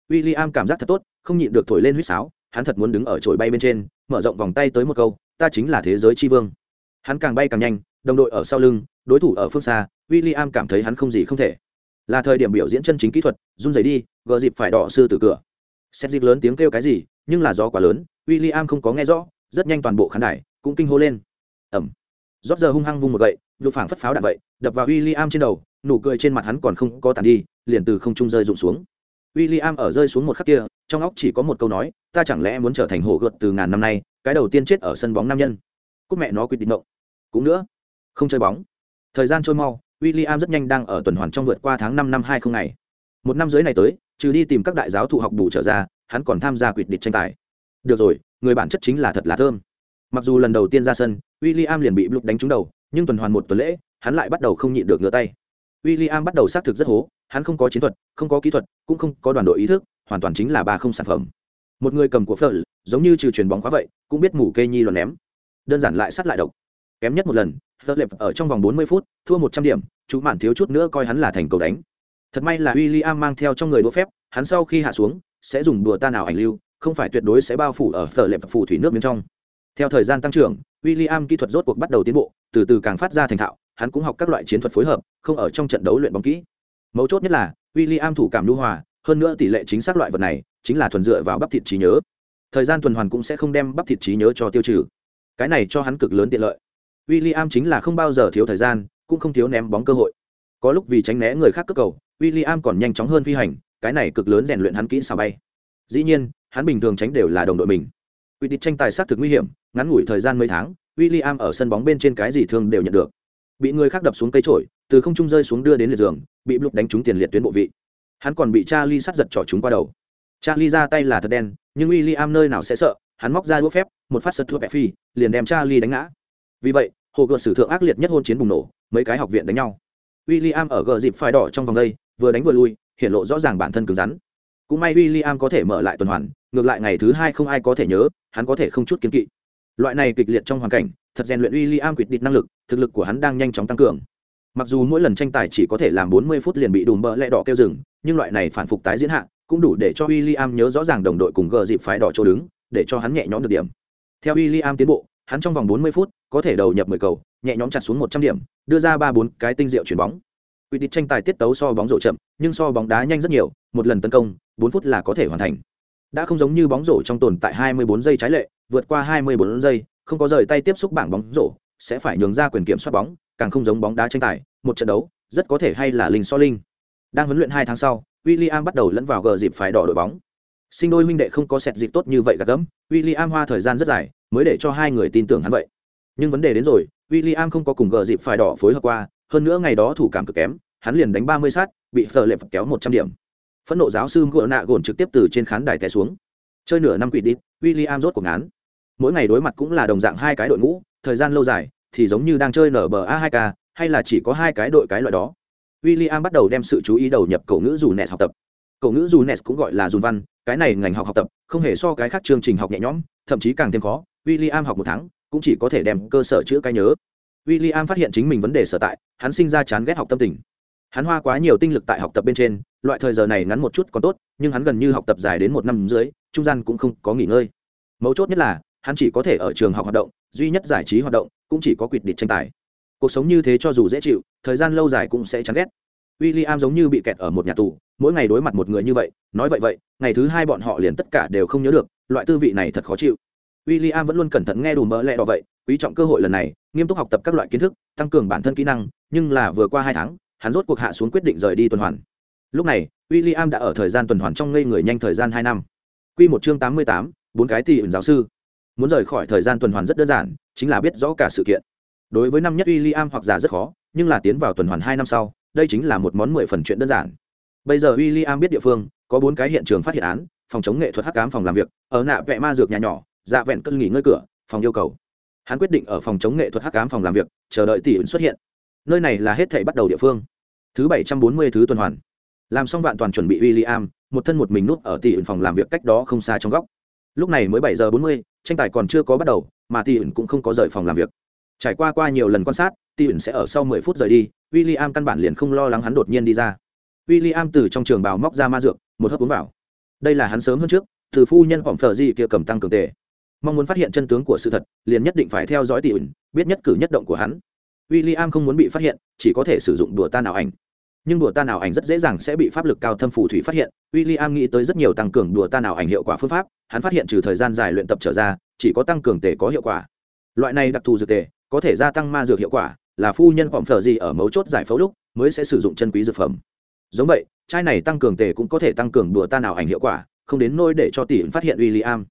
W i l l i am cảm giác thật tốt, không nhịn được thổi lên huýt sáo, hắn thật muốn đứng ở trổi bay bên trên, mở rộng vòng tay tới một câu, ta chính là thế giới tri vương. Hắn càng bay càng nhanh đồng đội ở sau lưng, đối thủ ở phương xa w i l l i am cảm thấy hắn không gì không thể. Là thời điểm biểu diễn chân chính kỹ thuật, run rẩy đi, gờ dịp phải đỏ sư từ cửa. Xét dịp lớn tiếng kêu cái gì, nhưng là gió quá lớn w i l l i am không có nghe rõ, rất nhanh toàn bộ khán đài cũng kinh hô lên. Ẩm. Rót giờ hung hăng vung một gậy, lục phảng phất pháo đạn vậy, đập vào w i l l i am trên đầu, nụ cười trên mặt hắn còn không có tàn đi, liền từ không trung rơi rụng xuống. W i l l i am ở rơi xuống một khắc kia, trong óc chỉ có một câu nói, ta chẳng lẽ muốn trở thành hổ gợt từ ngàn năm nay, cái đầu tiên chết ở sân bóng nam nhân? Cúc mẹ nó quyết định động cũng nữa không chơi bóng. Thời gian trôi mau w i l l i am rất nhanh đang ở tuần hoàn trong vượt qua tháng năm năm hai không ngày. Một năm dưới này tới, trừ đi tìm các đại giáo thụ học bù trở ra, hắn còn tham gia quyết địch tranh tài. Được rồi, người bản chất chính là thật là thơm. Mặc dù lần đầu tiên ra sân w i l l i am liền bị bluk đánh trúng đầu, nhưng tuần hoàn một tuần lễ, hắn lại bắt đầu không nhịn được ngửa tay. W i l l i am bắt đầu xác thực rất hố, hắn không có chiến thuật, không có kỹ thuật, cũng không có đoàn đội ý thức, hoàn toàn chính là ba không sản phẩm. Một người cầm của phở giống như trừ chuyền bóng quá vậy, cũng biết mủ kê nhi luận ném. Đơn giản lại sát lại độc. Kém nhất một lần The lệp ở trong vòng bốn mươi phút, thua một trăm điểm, chú mạn thiếu chút nữa coi hắn là thành cầu đánh. Thật may là William mang theo trong người đũa phép, hắn sau khi hạ xuống, sẽ dùng đùa ta nào ảnh lưu, không phải tuyệt đối sẽ bao phủ ở The lệp phủ thủy nước bên trong. Theo thời gian tăng trưởng, William kỹ thuật rốt cuộc bắt đầu tiến bộ, từ từ càng phát ra thành thạo, hắn cũng học các loại chiến thuật phối hợp, không ở trong trận đấu luyện bóng kỹ. Mấu chốt nhất là, William thủ cảm lưu hòa, hơn nữa tỷ lệ chính xác loại vật này, chính là thuần dựa vào bắp thịt trí nhớ. Thời gian tuần hoàn cũng sẽ không đem bắp thịt trí nhớ cho tiêu trừ. Cái này cho hắn cực lớn tiện lợi w i l l i am chính là không bao giờ thiếu thời gian, cũng không thiếu ném bóng cơ hội. Có lúc vì tránh né người khác cất cầu, William còn nhanh chóng hơn phi hành, cái này cực lớn rèn luyện hắn kỹ sao bay. Dĩ nhiên, hắn bình thường tránh đều là đồng đội mình. Quy định tranh tài sát thực nguy hiểm, ngắn ngủi thời gian mấy tháng, William ở sân bóng bên trên cái gì thường đều nhận được. Bị người khác đập xuống cây trổi từ không trung rơi xuống đưa đến liệt giường, bị blục đánh trúng tiền liệt tuyến bộ vị. Hắn còn bị Charlie sát giật trỏ chúng qua đầu. Charlie ra tay là thật đen, nhưng William nơi nào sẽ sợ, hắn móc ra đũa phép, một phát sật thua bẹ phi, liền đem Charlie đánh ngã vì vậy hồ gợt sử thượng ác liệt nhất hôn chiến bùng nổ mấy cái học viện đánh nhau. William ở gờ dịp phải đỏ trong vòng đây vừa đánh vừa lui hiện lộ rõ ràng bản thân cứng rắn. Cũng may William có thể mở lại tuần hoàn ngược lại ngày thứ hai không ai có thể nhớ hắn có thể không chút kiên kỵ. Loại này kịch liệt trong hoàn cảnh thật rèn luyện William quyết định năng lực thực lực của hắn đang nhanh chóng tăng cường. Mặc dù mỗi lần tranh tài chỉ có thể làm 40 phút liền bị đùm bỡ lẹ đỏ kêu rừng, nhưng loại này phản phục tái diễn hạ cũng đủ để cho William nhớ rõ ràng đồng đội cùng gờ dịp phái đỏ chỗ đứng để cho hắn nhẹ nhõm được điểm. Theo William tiến bộ hắn trong vòng 40 phút có thể đầu nhập 10 cầu nhẹ nhõm chặt xuống 100 điểm đưa ra ba bốn cái tinh diệu chuyển bóng Quy định tranh tài tiết tấu so bóng rổ chậm, nhưng so bóng đá nhanh rất nhiều, một lần tấn công, 4 phút là có thể hoàn thành. Đã không giống như bóng rổ trong tồn tại 24 giây trái lệ, vượt qua 24 giây, không có rời tay tiếp xúc bảng bóng rổ, sẽ phải nhường ra quyền kiểm soát bóng, càng không giống bóng đá tranh tài, một trận đấu, rất có thể hay là linh so linh. Đang huấn luyện 2 tháng sau, William bắt đầu lẫn vào gờ dịp phải đỏ đội bóng. Sinh đôi huynh đệ không có sẹt dịp tốt như vậy gạt gẫm, William hoa thời gian rất dài mới để cho hai người tin tưởng hắn vậy. Nhưng vấn đề đến rồi, William không có cùng gờ dịp phải đỏ phối hợp qua, hơn nữa ngày đó thủ cảm cực kém, hắn liền đánh ba mươi sát bị phờ phật kéo một trăm điểm. Phẫn nộ giáo sư ngựa nạ gồn trực tiếp từ trên khán đài té xuống. Chơi nửa năm quỷ đi William rốt cuộc án mỗi ngày đối mặt cũng là đồng dạng hai cái đội ngũ thời gian lâu dài thì giống như đang chơi nở bờ a hai k hay là chỉ có hai cái đội cái loại đó. William bắt đầu đem sự chú ý đầu nhập cổ ngữ dù nẹt học tập. Cổ ngữ dù nẹt cũng gọi là dùn văn cái này ngành học học tập không hề so cái khác chương trình học nhẹ nhõm thậm chí càng thêm khó. William học một tháng cũng chỉ có thể đem cơ sở chữa cái nhớ. William phát hiện chính mình vấn đề sở tại, hắn sinh ra chán ghét học tâm tình. Hắn hoa quá nhiều tinh lực tại học tập bên trên, loại thời giờ này ngắn một chút còn tốt, nhưng hắn gần như học tập dài đến một năm dưới trung gian cũng không có nghỉ ngơi. Mấu chốt nhất là, hắn chỉ có thể ở trường học hoạt động, duy nhất giải trí hoạt động, cũng chỉ có quyệt địch tranh tài. Cuộc sống như thế cho dù dễ chịu, thời gian lâu dài cũng sẽ chán ghét. W i l l i am giống như bị kẹt ở một nhà tù, mỗi ngày đối mặt một người như vậy, nói vậy vậy, ngày thứ hai bọn họ liền tất cả đều không nhớ được, loại tư vị này thật khó chịu w i l l i am vẫn luôn cẩn thận nghe đủ mỡ lẹ đỏ vậy, quý trọng cơ hội lần này, nghiêm túc học tập các loại kiến thức, tăng cường bản thân kỹ năng, nhưng là vừa qua hai tháng, hắn rốt cuộc hạ xuống quyết định rời đi tuần hoàn. Lúc này, William đã ở thời gian tuần hoàn trong ngây người nhanh thời gian hai năm. Quy một chương tám mươi tám, bốn cái tỷ ẩn giáo sư. Muốn rời khỏi thời gian tuần hoàn rất đơn giản, chính là biết rõ cả sự kiện. Đối với năm nhất William hoặc giả rất khó, nhưng là tiến vào tuần hoàn hai năm sau, đây chính là một món mười phần chuyện đơn giản. Bây giờ William biết địa phương, có bốn cái hiện trường phát hiện án, phòng chống nghệ thuật hắc ám phòng làm việc, ở nạ vẽ ma dược nhà nhỏ dạ vẹn cân nghỉ ngơi cửa phòng yêu cầu. Hắn quyết định ở phòng chống nghệ thuật hắc ám phòng làm việc chờ đợi tỷ ứng xuất hiện. Nơi này là hết thể bắt đầu địa phương. Thứ bảy trăm bốn mươi thứ tuần hoàn. Làm xong vạn toàn chuẩn bị William, một thân một mình núp ở tỷ ứng phòng làm việc cách đó không xa trong góc. Lúc này mới bảy giờ bốn mươi tranh tài còn chưa có bắt đầu mà tỷ ứng cũng không có rời phòng làm việc. Trải qua qua nhiều lần quan sát tỷ ứng sẽ ở sau mười phút rời đi William căn bản liền không lo lắng hắn đột nhiên đi ra. William từ trong trường bào móc ra ma dược một hớp uống vào. Đây là hắn sớm hơn trước từ phu nhân phỏng phở gì kia cầm tăng cường tề mong muốn phát hiện chân tướng của sự thật, liền nhất định phải theo dõi tỷ ẩn biết nhất cử nhất động của hắn. William không muốn bị phát hiện, chỉ có thể sử dụng đùa ta nào ảnh. Nhưng đùa ta nào ảnh rất dễ dàng sẽ bị pháp lực cao thâm phù thủy phát hiện. William nghĩ tới rất nhiều tăng cường đùa ta nào ảnh hiệu quả phương pháp, hắn phát hiện trừ thời gian dài luyện tập trở ra, chỉ có tăng cường tề có hiệu quả. Loại này đặc thù dược tề, có thể gia tăng ma dược hiệu quả, là phu nhân phỏng phở gì ở mấu chốt giải phẫu lúc mới sẽ sử dụng chân quý dược phẩm. Giống vậy, chai này tăng cường tề cũng có thể tăng cường đùa ta nào ảnh hiệu quả, không đến nôi để cho tỷ phát hiện William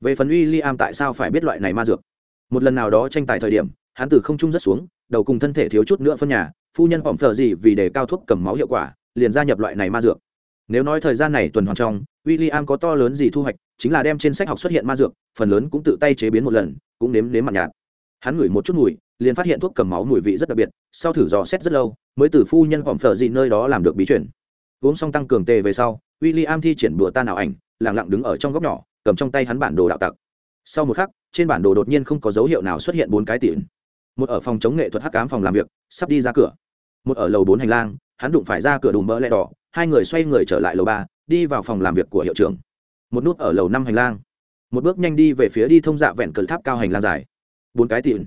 về phần William tại sao phải biết loại này ma dược? Một lần nào đó tranh tài thời điểm, hắn từ không trung rất xuống, đầu cùng thân thể thiếu chút nữa phân nhà, phu nhân phỏng phở gì vì để cao thuốc cầm máu hiệu quả, liền gia nhập loại này ma dược. Nếu nói thời gian này tuần hoàn trong, William có to lớn gì thu hoạch, chính là đem trên sách học xuất hiện ma dược, phần lớn cũng tự tay chế biến một lần, cũng nếm nếm mặt nhạt. Hắn ngửi một chút mùi, liền phát hiện thuốc cầm máu mùi vị rất đặc biệt, sau thử dò xét rất lâu, mới từ phu nhân phỏng phở gì nơi đó làm được bí chuyển uống xong tăng cường tê về sau, William thi triển bùa ta nào ảnh, lặng lặng đứng ở trong góc nhỏ cầm trong tay hắn bản đồ đạo tặc. Sau một khắc, trên bản đồ đột nhiên không có dấu hiệu nào xuất hiện bốn cái tỉn. một ở phòng chống nghệ thuật hắc cám phòng làm việc, sắp đi ra cửa. Một ở lầu bốn hành lang, hắn đụng phải ra cửa đùm mỡ lẹ đỏ, hai người xoay người trở lại lầu ba, đi vào phòng làm việc của hiệu trưởng. Một nút ở lầu năm hành lang. Một bước nhanh đi về phía đi thông dạ vẹn cờ tháp cao hành lang dài. Bốn cái tỉn.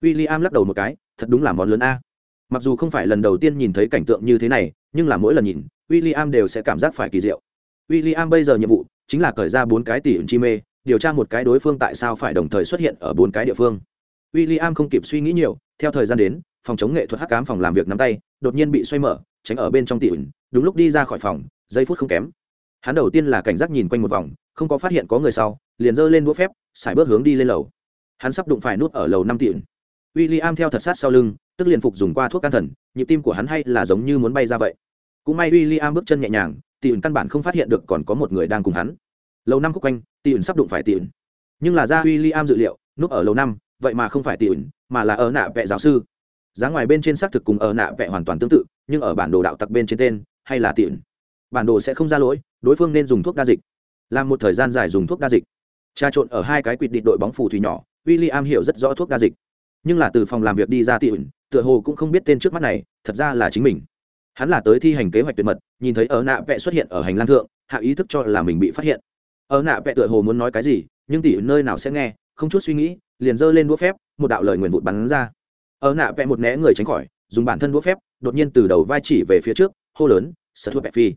w i l l i am lắc đầu một cái, thật đúng là món lớn a. Mặc dù không phải lần đầu tiên nhìn thấy cảnh tượng như thế này, nhưng là mỗi lần nhìn w i l l i am đều sẽ cảm giác phải kỳ diệu. W i l l i am bây giờ nhiệm vụ chính là cởi ra bốn cái tỷ chi mê điều tra một cái đối phương tại sao phải đồng thời xuất hiện ở bốn cái địa phương. William không kịp suy nghĩ nhiều, theo thời gian đến, phòng chống nghệ thuật hắc cám phòng làm việc nắm tay, đột nhiên bị xoay mở tránh ở bên trong tỷ ứng đúng lúc đi ra khỏi phòng giây phút không kém. Hắn đầu tiên là cảnh giác nhìn quanh một vòng không có phát hiện có người sau liền giơ lên đũa phép xài bước hướng đi lên lầu. Hắn sắp đụng phải nút ở lầu năm tỷ ứng w i l l i am theo thật sát sau lưng tức liền phục dùng qua thuốc can thần nhịp tim của hắn hay là giống như muốn bay ra vậy. Cũng may w i l l i am bước chân nhẹ nhàng tỷ ẩn căn bản không phát hiện được còn có một người đang cùng hắn. Lầu năm khúc quanh tỷ ẩn sắp đụng phải tỷ ẩn. Nhưng là ra w i l l i am dự liệu, núp ở lầu năm, vậy mà không phải tỷ ẩn, mà là ở nạ vẹ giáo sư. Giá ngoài bên trên xác thực cùng ở nạ vẹ hoàn toàn tương tự, nhưng ở bản đồ đạo tặc bên trên tên, hay là tỷ ẩn. Bản đồ sẽ không ra lỗi, đối phương nên dùng thuốc đa dịch. Làm một thời gian dài dùng thuốc đa dịch. Trà trộn ở hai cái quỵt địch đội bóng phù thủy nhỏ w i l l i am hiểu rất rõ thuốc đa dịch. Nhưng là từ phòng làm việc đi ra tỉ ẩn, tựa hồ cũng không biết tên trước mắt này, thật ra là chính mình hắn là tới thi hành kế hoạch tuyệt mật, nhìn thấy ở nạ vẽ xuất hiện ở hành lang thượng, hạ ý thức cho là mình bị phát hiện. Ở nạ vẽ tựa hồ muốn nói cái gì, nhưng tỉ nơi nào sẽ nghe, không chút suy nghĩ, liền giơ lên đũa phép, một đạo lời nguyền vụt bắn ra. Ở nạ vẽ một né người tránh khỏi, dùng bản thân đũa phép, đột nhiên từ đầu vai chỉ về phía trước, hô lớn sợ thua vẽ phi.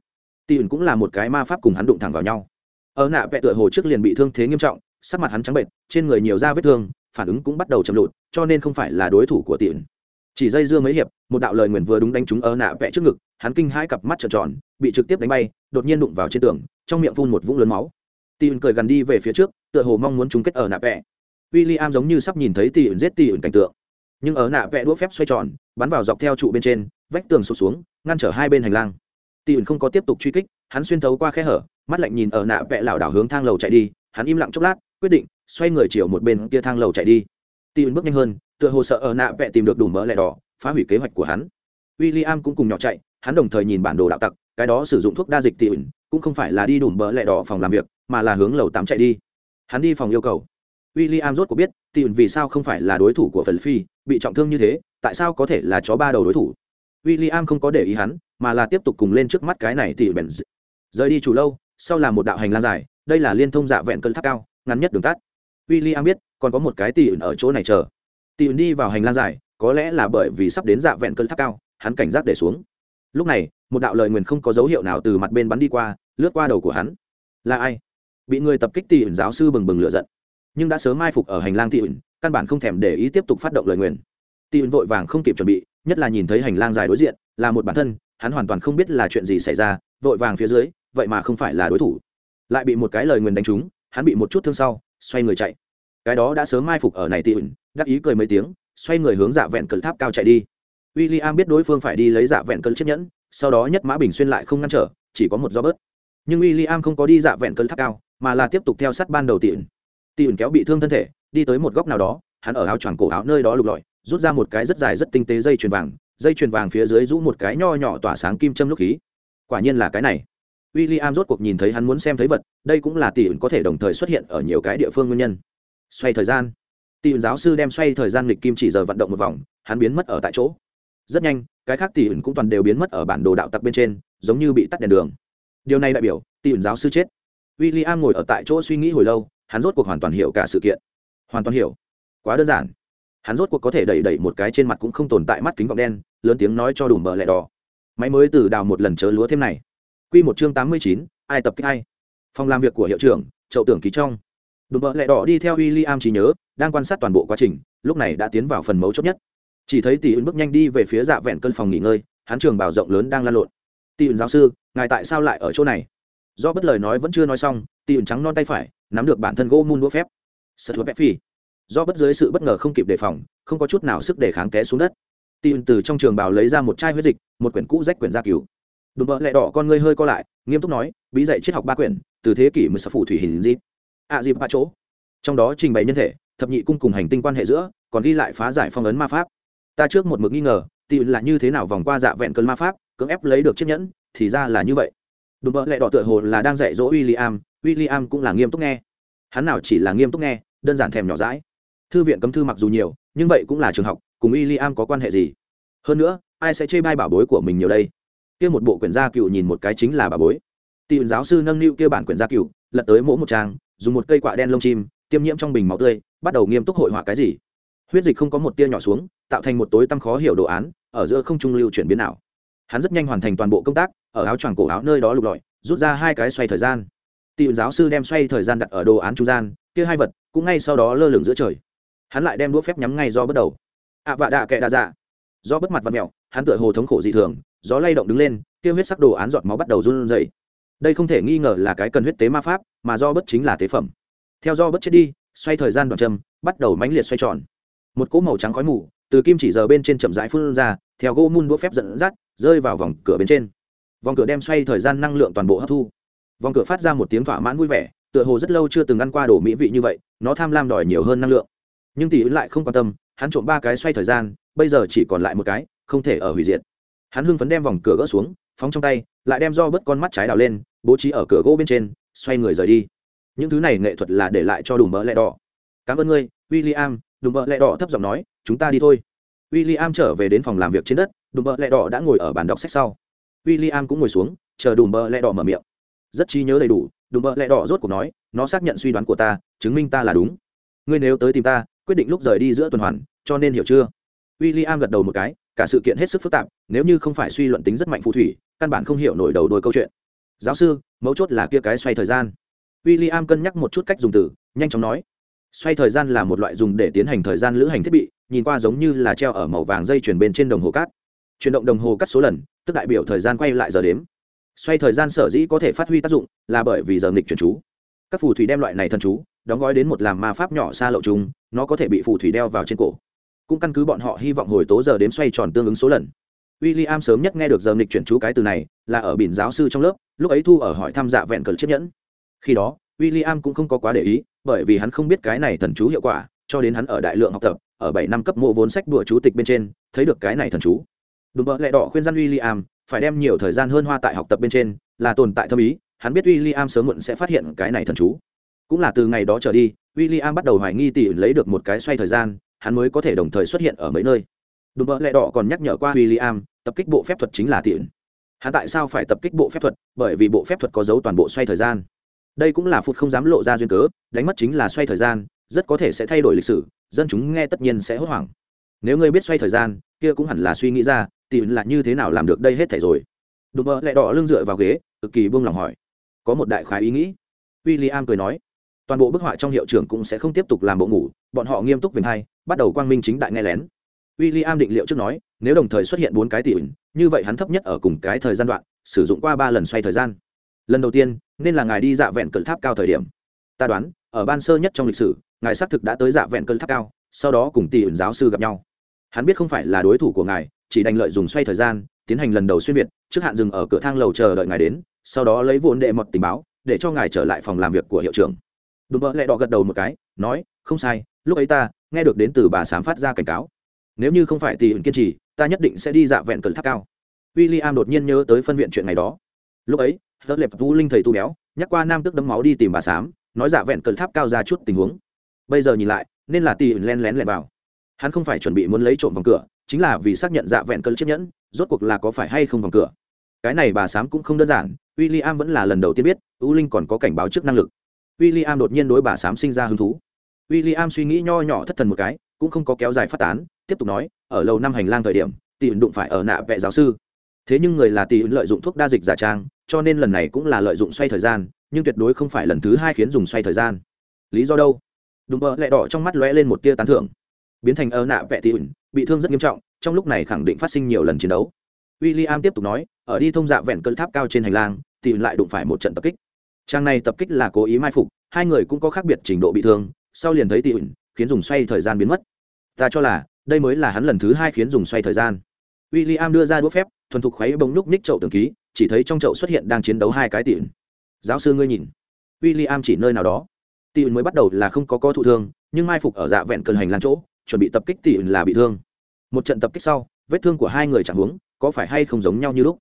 Tỉ cũng là một cái ma pháp cùng hắn đụng thẳng vào nhau. Ở nạ vẽ tựa hồ trước liền bị thương thế nghiêm trọng, sắc mặt hắn trắng bệnh trên người nhiều da vết thương, phản ứng cũng bắt đầu chậm lụt, cho nên không phải là đối thủ của tỷ chỉ dây dưa mấy hiệp, một đạo lời nguyền vừa đúng đánh trúng ở nạ vẽ trước ngực, hắn kinh hai cặp mắt trợn tròn, bị trực tiếp đánh bay, đột nhiên đụng vào trên tường, trong miệng phun một vũng lớn máu. Tỷ cười gần đi về phía trước, tựa hồ mong muốn chúng kết ở nạ vẽ. William giống như sắp nhìn thấy tỉ ẩn giết tỉ ẩn cảnh tượng. Nhưng ở nạ vẽ đũa phép xoay tròn, bắn vào dọc theo trụ bên trên, vách tường sụt xuống, ngăn trở hai bên hành lang. Tỉ ẩn không có tiếp tục truy kích, hắn xuyên thấu qua khe hở, mắt lạnh nhìn ở nạ vẽ lảo đảo hướng thang lầu chạy đi, hắn im lặng chốc lát, quyết định xoay người chiều một bên kia thang lầu chạy đi. Tỉ ẩn bước nhanh hơn tựa hồ sợ ở nạ vẽ tìm được đủ mỡ lẻ đỏ phá hủy kế hoạch của hắn William cũng cùng nhỏ chạy hắn đồng thời nhìn bản đồ đạo tặc cái đó sử dụng thuốc đa dịch tị ủn cũng không phải là đi đủ mỡ lẻ đỏ phòng làm việc mà là hướng lầu tám chạy đi hắn đi phòng yêu cầu William rốt cuộc biết, Tiền vì sao không phải là đối thủ của Phần Phi, bị trọng thương như thế, tại sao có thể là chó ba đầu đối thủ. William không có để ý hắn, mà là tiếp tục cùng lên trước mắt cái này tị ủn Rời đi chủ lâu, sau là một đạo hành lang dài, đây là liên thông dạ vẹn cơn tháp cao, ngắn nhất đường tắt. William biết, còn có một cái tỷ ở chỗ này chờ. Tỷ đi vào hành lang dài, có lẽ là bởi vì sắp đến dạ vẹn cơn tháp cao, hắn cảnh giác để xuống. Lúc này, một đạo lời nguyền không có dấu hiệu nào từ mặt bên bắn đi qua, lướt qua đầu của hắn. Là ai? Bị người tập kích tỷ giáo sư bừng bừng lửa giận nhưng đã sớm mai phục ở hành lang tị căn bản không thèm để ý tiếp tục phát động lời nguyền tị vội vàng không kịp chuẩn bị nhất là nhìn thấy hành lang dài đối diện là một bản thân hắn hoàn toàn không biết là chuyện gì xảy ra vội vàng phía dưới vậy mà không phải là đối thủ lại bị một cái lời nguyền đánh trúng hắn bị một chút thương sau xoay người chạy cái đó đã sớm mai phục ở này tị đắc ý cười mấy tiếng, xoay người hướng dạ vẹn cờ tháp cao chạy đi. W i l l i am biết đối phương phải đi lấy dạ vẹn cơn chiếc nhẫn, sau đó nhất mã bình xuyên lại không ngăn trở, chỉ có một do bớt. Nhưng w i l l i am không có đi dạ vẹn cơn tháp cao, mà là tiếp tục theo sát ban đầu tiện tỉ kéo bị thương thân thể, đi tới một góc nào đó, hắn ở áo choàng cổ áo nơi đó lục lọi, rút ra một cái rất dài rất tinh tế dây chuyền vàng, dây chuyền vàng phía dưới rũ một cái nho nhỏ tỏa sáng kim châm lúc khí. Quả nhiên là cái này. W i l l i am rốt cuộc nhìn thấy hắn muốn xem thấy vật, đây cũng là tỷ ẩn có thể đồng thời xuất hiện ở nhiều cái địa phương nguyên nhân. Xoay thời gian tỷ giáo sư đem xoay thời gian lịch kim chỉ giờ vận động một vòng, hắn biến mất ở tại chỗ. Rất nhanh, cái khác tỷ ẩn cũng toàn đều biến mất ở bản đồ đạo tặc bên trên, giống như bị tắt đèn đường. Điều này đại biểu tỷ ẩn giáo sư chết. W i l l i am ngồi ở tại chỗ suy nghĩ hồi lâu, hắn rốt cuộc hoàn toàn hiểu cả sự kiện. Hoàn toàn hiểu. Quá đơn giản. Hắn rốt cuộc có thể đẩy đẩy một cái trên mặt cũng không tồn tại mắt kính gọng đen, lớn tiếng nói cho đủ mở lẹ đỏ. Máy mới từ đào một lần chớ lúa thêm này. Q một chương tám mươi chín, ai tập kích hay phòng làm việc của hiệu trưởng, chậu tưởng ký trong. Đủ bợ lẹ đỏ đi theo w i l l i am trí nhớ đang quan sát toàn bộ quá trình, lúc này đã tiến vào phần mấu chốt nhất. Chỉ thấy tỷ ứng bước nhanh đi về phía dạ vẹn cân phòng nghỉ ngơi, hắn trường bảo rộng lớn đang lan lộn. Tỷ ứng giáo sư, ngài tại sao lại ở chỗ này? Do bất lời nói vẫn chưa nói xong tỷ ứng trắng non tay phải, nắm được bản thân gỗ mun đũa phép. Sợ thua bẹp phi do bất dưới sự bất ngờ không kịp đề phòng, không có chút nào sức để kháng té xuống đất. Tỷ ứng từ trong trường bảo lấy ra một chai huyết dịch, một quyển cũ rách quyển gia cứu đùm bỡ lẹ đỏ con ngươi hơi co lại, nghiêm túc nói, bí dạy triết học ba quyển, từ thế kỷ mười sáu phủ thủy hình dịp. A dịp ba chỗ. Trong đó trình bày nhân thể thập nhị cung cùng hành tinh quan hệ giữa, còn ghi lại phá giải phong ấn ma pháp. Ta trước một mực nghi ngờ tin là như thế nào vòng qua dạ vẹn cơn ma pháp, cưỡng ép lấy được chiếc nhẫn, thì ra là như vậy. Đùm bợ lẹ đỏ tựa hồ là đang dạy dỗ w i l l i am w i l l i am cũng là nghiêm túc nghe. Hắn nào chỉ là nghiêm túc nghe, đơn giản thèm nhỏ rãi thư viện cấm thư mặc dù nhiều, nhưng vậy cũng là trường học, cùng w i l l i am có quan hệ gì? Hơn nữa, ai sẽ chê bai bảo bối của mình nhiều đây? Kia một bộ quyển gia cựu nhìn một cái chính là bà bối. Tìm giáo sư nâng niu kia bản quyển gia cựu lật tới mỗi một trang, dùng một cây quạ đen lông chim, tiêm nhiễm trong bình máu tươi bắt đầu nghiêm túc hội họa cái gì? Huyết dịch không có một tia nhỏ xuống, tạo thành một tối tăm khó hiểu đồ án, ở giữa không trung lưu chuyển biến nào hắn rất nhanh hoàn thành toàn bộ công tác, ở áo choàng cổ áo nơi đó lục lọi, rút ra hai cái xoay thời gian. Tị giáo sư đem xoay thời gian đặt ở đồ án trung gian, kia hai vật cũng ngay sau đó lơ lửng giữa trời. Hắn lại đem đũa phép nhắm ngay do bắt đầu. Ạ vạ đạ kệ đa dạ. Do bất mặt và mẹo, hắn tựa hồ thống khổ dị thường, gió lay động đứng lên, kia huyết sắc đồ án giọt máu bắt đầu run rẩy. Đây không thể nghi ngờ là cái cần huyết tế ma pháp, mà do bất chính là tế phẩm. Theo do bất chết đi xoay thời gian đoạn châm, bắt đầu mãnh liệt xoay tròn. Một cỗ màu trắng khói mù từ kim chỉ giờ bên trên chậm rãi phun ra, theo gỗ mun đũa phép dẫn dắt, rơi vào vòng cửa bên trên. Vòng cửa đem xoay thời gian năng lượng toàn bộ hấp thu. Vòng cửa phát ra một tiếng thỏa mãn vui vẻ, tựa hồ rất lâu chưa từng ăn qua đồ mỹ vị như vậy, nó tham lam đòi nhiều hơn năng lượng. Nhưng tỷ lại không quan tâm, hắn trộm ba cái xoay thời gian, bây giờ chỉ còn lại một cái, không thể ở hủy diệt. Hắn hưng phấn đem vòng cửa gỡ xuống, phóng trong tay, lại đem do bớt con mắt trái đào lên, bố trí ở cửa gỗ bên trên, xoay người rời đi những thứ này nghệ thuật là để lại cho đủ mỡ lẹ đỏ. Cảm ơn ngươi w i l l i am đùm mỡ lẹ đỏ thấp giọng nói, chúng ta đi thôi. W i l l i am trở về đến phòng làm việc trên đất, đùm mỡ lẹ đỏ đã ngồi ở bàn đọc sách sau. W i l l i am cũng ngồi xuống, chờ đùm mỡ lẹ đỏ mở miệng. Rất trí nhớ đầy đủ, đùm mỡ lẹ đỏ rốt cuộc nói, nó xác nhận suy đoán của ta, chứng minh ta là đúng. Ngươi nếu tới tìm ta, quyết định lúc rời đi giữa tuần hoàn, cho nên hiểu chưa? W i l l i am gật đầu một cái, cả sự kiện hết sức phức tạp, nếu như không phải suy luận tính rất mạnh phù thủy, căn bản không hiểu nổi đầu đôi câu chuyện. Giáo sư, mấu chốt là kia cái xoay thời gian w i l l i am cân nhắc một chút cách dùng từ, nhanh chóng nói. Xoay thời gian là một loại dùng để tiến hành thời gian lữ hành thiết bị, nhìn qua giống như là treo ở màu vàng dây chuyển bên trên đồng hồ cát. Chuyển động đồng hồ cắt số lần, tức đại biểu thời gian quay lại giờ đếm. Xoay thời gian sở dĩ có thể phát huy tác dụng là bởi vì giờ nghịch chuyển chú. Các phù thủy đem loại này thần chú, đóng gói đến một làm ma pháp nhỏ xa lộ chúng nó có thể bị phù thủy đeo vào trên cổ. Cũng căn cứ bọn họ hy vọng hồi tố giờ đếm xoay tròn tương ứng số lần. W i l l i am sớm nhất nghe được giờ nghịch chuyển chú cái từ này, là ở biển giáo sư trong lớp, lúc ấy thu ở hỏi tham dạ vẹn cờ chiếc nhẫn khi đó w i l l i am cũng không có quá để ý, bởi vì hắn không biết cái này thần chú hiệu quả, cho đến hắn ở đại lượng học tập, ở bảy năm cấp mộ vốn sách đùa chú tịch bên trên, thấy được cái này thần chú. Đùm bợ lẹ đỏ khuyên gian w i l l i am phải đem nhiều thời gian hơn hoa tại học tập bên trên, là tồn tại thâm ý, hắn biết w i l l i am sớm muộn sẽ phát hiện cái này thần chú. Cũng là từ ngày đó trở đi w i l l i am bắt đầu hoài nghi tỷ lấy được một cái xoay thời gian, hắn mới có thể đồng thời xuất hiện ở mấy nơi. Đùm bợ lẹ đỏ còn nhắc nhở qua w i l l i am tập kích bộ phép thuật chính là tỷ hắn tại sao phải tập kích bộ phép thuật? Bởi vì bộ phép thuật có dấu toàn bộ xoay thời gian đây cũng là phụt không dám lộ ra duyên cớ, đánh mất chính là xoay thời gian, rất có thể sẽ thay đổi lịch sử, dân chúng nghe tất nhiên sẽ hốt hoảng. Nếu ngươi biết xoay thời gian, kia cũng hẳn là suy nghĩ ra tìm là như thế nào làm được đây hết thảy rồi. Đùm bơ lại đỏ lưng dựa vào ghế, cực kỳ buông lòng hỏi. Có một đại khái ý nghĩ. W i l l i am cười nói, toàn bộ bức họa trong hiệu trưởng cũng sẽ không tiếp tục làm bộ ngủ, bọn họ nghiêm túc về hai, bắt đầu quang minh chính đại nghe lén. W i l l i am định liệu trước nói, nếu đồng thời xuất hiện bốn cái tỷ như vậy hắn thấp nhất ở cùng cái thời gian đoạn, sử dụng qua ba lần xoay thời gian. Lần đầu tiên nên là ngài đi dạ vẹn cơn tháp cao thời điểm. Ta đoán, ở ban sơ nhất trong lịch sử, ngài xác thực đã tới dạ vẹn cơn tháp cao, sau đó cùng tỷ ẩn giáo sư gặp nhau. Hắn biết không phải là đối thủ của ngài, chỉ đành lợi dùng xoay thời gian, tiến hành lần đầu xuyên việt, trước hạn dừng ở cửa thang lầu chờ đợi ngài đến, sau đó lấy vốn đệ mật tình báo, để cho ngài trở lại phòng làm việc của hiệu trưởng. Đùm bỡ lẹ đỏ gật đầu một cái, nói, không sai, lúc ấy ta nghe được đến từ bà sám phát ra cảnh cáo. Nếu như không phải tỷ ẩn kiên trì, ta nhất định sẽ đi dạ vẹn cơn tháp cao. W i l l i am đột nhiên nhớ tới phân viện chuyện ngày đó. Lúc ấy tớ lệp vũ linh thầy tu béo, nhắc qua nam tước đấm máu đi tìm bà sám, nói giả vẹn cơn tháp cao ra chút tình huống. Bây giờ nhìn lại, nên là tì len lén lẻn vào. Hắn không phải chuẩn bị muốn lấy trộm vòng cửa, chính là vì xác nhận dạ vẹn cơn chiếc nhẫn, rốt cuộc là có phải hay không vòng cửa. Cái này bà sám cũng không đơn giản w i l l i am vẫn là lần đầu tiên biết u linh còn có cảnh báo trước năng lực. W i l l i am đột nhiên đối bà sám sinh ra hứng thú. W i l l i am suy nghĩ nho nhỏ thất thần một cái, cũng không có kéo dài phát tán, tiếp tục nói, ở lầu năm hành lang thời điểm tìm đụng phải ở nạ vệ giáo sư thế nhưng người là tỷ lợi dụng thuốc đa dịch giả trang, cho nên lần này cũng là lợi dụng xoay thời gian, nhưng tuyệt đối không phải lần thứ hai khiến dùng xoay thời gian. Lý do đâu? Đùm bơ lẹ đỏ trong mắt lóe lên một tia tán thưởng. Biến thành ơ nạ vẹ tỷ ứng bị thương rất nghiêm trọng, trong lúc này khẳng định phát sinh nhiều lần chiến đấu. W i l l i am tiếp tục nói, ở đi thông dạ vẹn cơn tháp cao trên hành lang tỷ ứng lại đụng phải một trận tập kích. Trang này tập kích là cố ý mai phục, hai người cũng có khác biệt trình độ bị thương, sau liền thấy tỷ ứng khiến dùng xoay thời gian biến mất. Ta cho là, đây mới là hắn lần thứ hai khiến dùng xoay thời gian w i l l i am đưa ra đũa phép, thuần thục khuấy bông núc ních chậu tường ký, chỉ thấy trong chậu xuất hiện đang chiến đấu hai cái tỉn. giáo sư ngươi nhìn. W i l l i am chỉ nơi nào đó. Tỉn mới bắt đầu là không có co thụ thương, nhưng mai phục ở dạ vẹn cần hành lan chỗ, chuẩn bị tập kích tỉn là bị thương. Một trận tập kích sau, vết thương của hai người chẳng uống có phải hay không giống nhau như lúc?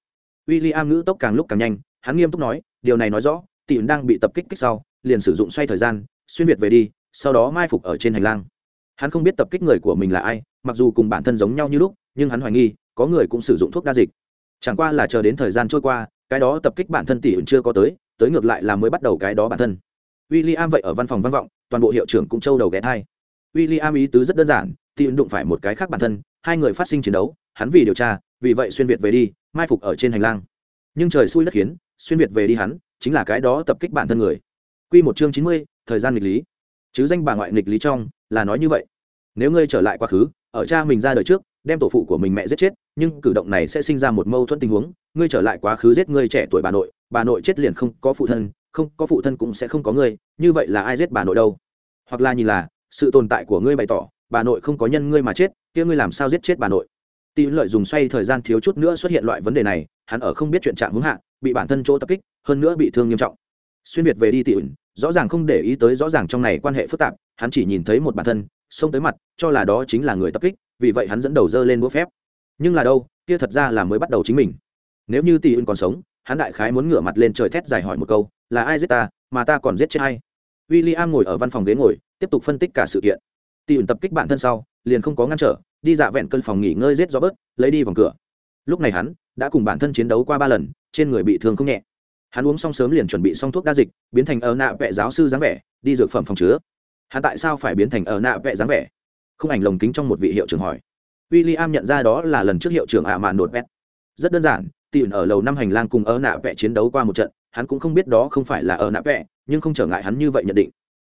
W i l l i am ngữ tốc càng lúc càng nhanh, hắn nghiêm túc nói, điều này nói rõ tỉn đang bị tập kích kích sau, liền sử dụng xoay thời gian, xuyên việt về đi, sau đó mai phục ở trên hành lang. Hắn không biết tập kích người của mình là ai, mặc dù cùng bản thân giống nhau như lúc, nhưng hắn hoài nghi có người cũng sử dụng thuốc đa dịch. Chẳng qua là chờ đến thời gian trôi qua, cái đó tập kích bản thân tỷ ẩn chưa có tới tới ngược lại là mới bắt đầu cái đó bản thân. W i l l i am vậy ở văn phòng văn vọng, toàn bộ hiệu trưởng cũng trâu đầu ghé thai. W i l l i am ý tứ rất đơn giản tỷ ẩn đụng phải một cái khác bản thân, hai người phát sinh chiến đấu, hắn vì điều tra, vì vậy xuyên việt về đi, mai phục ở trên hành lang. Nhưng trời xui đất khiến, xuyên việt về đi hắn, chính là cái đó tập kích bản thân người. Q một chương chín mươi, thời gian nghịch lý. Chứ danh bà ngoại nghịch lý trong, là nói như vậy. Nếu ngươi trở lại quá khứ, ở cha mình ra đời trước, đem tổ phụ của mình mẹ giết chết nhưng cử động này sẽ sinh ra một mâu thuẫn tình huống, ngươi trở lại quá khứ giết ngươi trẻ tuổi bà nội bà nội chết liền không có phụ thân, không có phụ thân cũng sẽ không có ngươi, như vậy là ai giết bà nội đâu? Hoặc là nhìn là, sự tồn tại của ngươi bày tỏ, bà nội không có nhân ngươi mà chết, kia ngươi làm sao giết chết bà nội? Tỷ lợi dùng xoay thời gian thiếu chút nữa xuất hiện loại vấn đề này, hắn ở không biết chuyện trạng hướng hạ, bị bản thân chỗ tập kích, hơn nữa bị thương nghiêm trọng. Xuyên việt về đi tỷ rõ ràng không để ý tới rõ ràng trong này quan hệ phức tạp, hắn chỉ nhìn thấy một bản thân, xông tới mặt, cho là đó chính là người tập kích, vì vậy hắn dẫn đầu dơ lên búa phép nhưng là đâu, kia thật ra là mới bắt đầu chính mình. Nếu như tỷ ưng còn sống, hắn đại khái muốn ngửa mặt lên trời thét dài hỏi một câu, là ai giết ta, mà ta còn giết chết ai? W i l l i am ngồi ở văn phòng ghế ngồi, tiếp tục phân tích cả sự kiện. Tỷ ưng tập kích bản thân sau, liền không có ngăn trở, đi dạ vẹn cân phòng nghỉ ngơi giết gió bớt lấy đi vòng cửa. Lúc này hắn đã cùng bản thân chiến đấu qua ba lần, trên người bị thương không nhẹ. Hắn uống xong sớm liền chuẩn bị xong thuốc đa dịch, biến thành ở nạ vệ giáo sư dáng vẻ, đi dược phẩm phòng chứa. Hắn tại sao phải biến thành ở nạ vệ dáng vẻ? Không ảnh lồng kính trong một vị hiệu trưởng hỏi w i l l i am nhận ra đó là lần trước hiệu trưởng ạ mạn đột pet rất đơn giản tìm ở lầu năm hành lang cùng ở nạ vẽ chiến đấu qua một trận hắn cũng không biết đó không phải là ở nạ vẽ, nhưng không trở ngại hắn như vậy nhận định.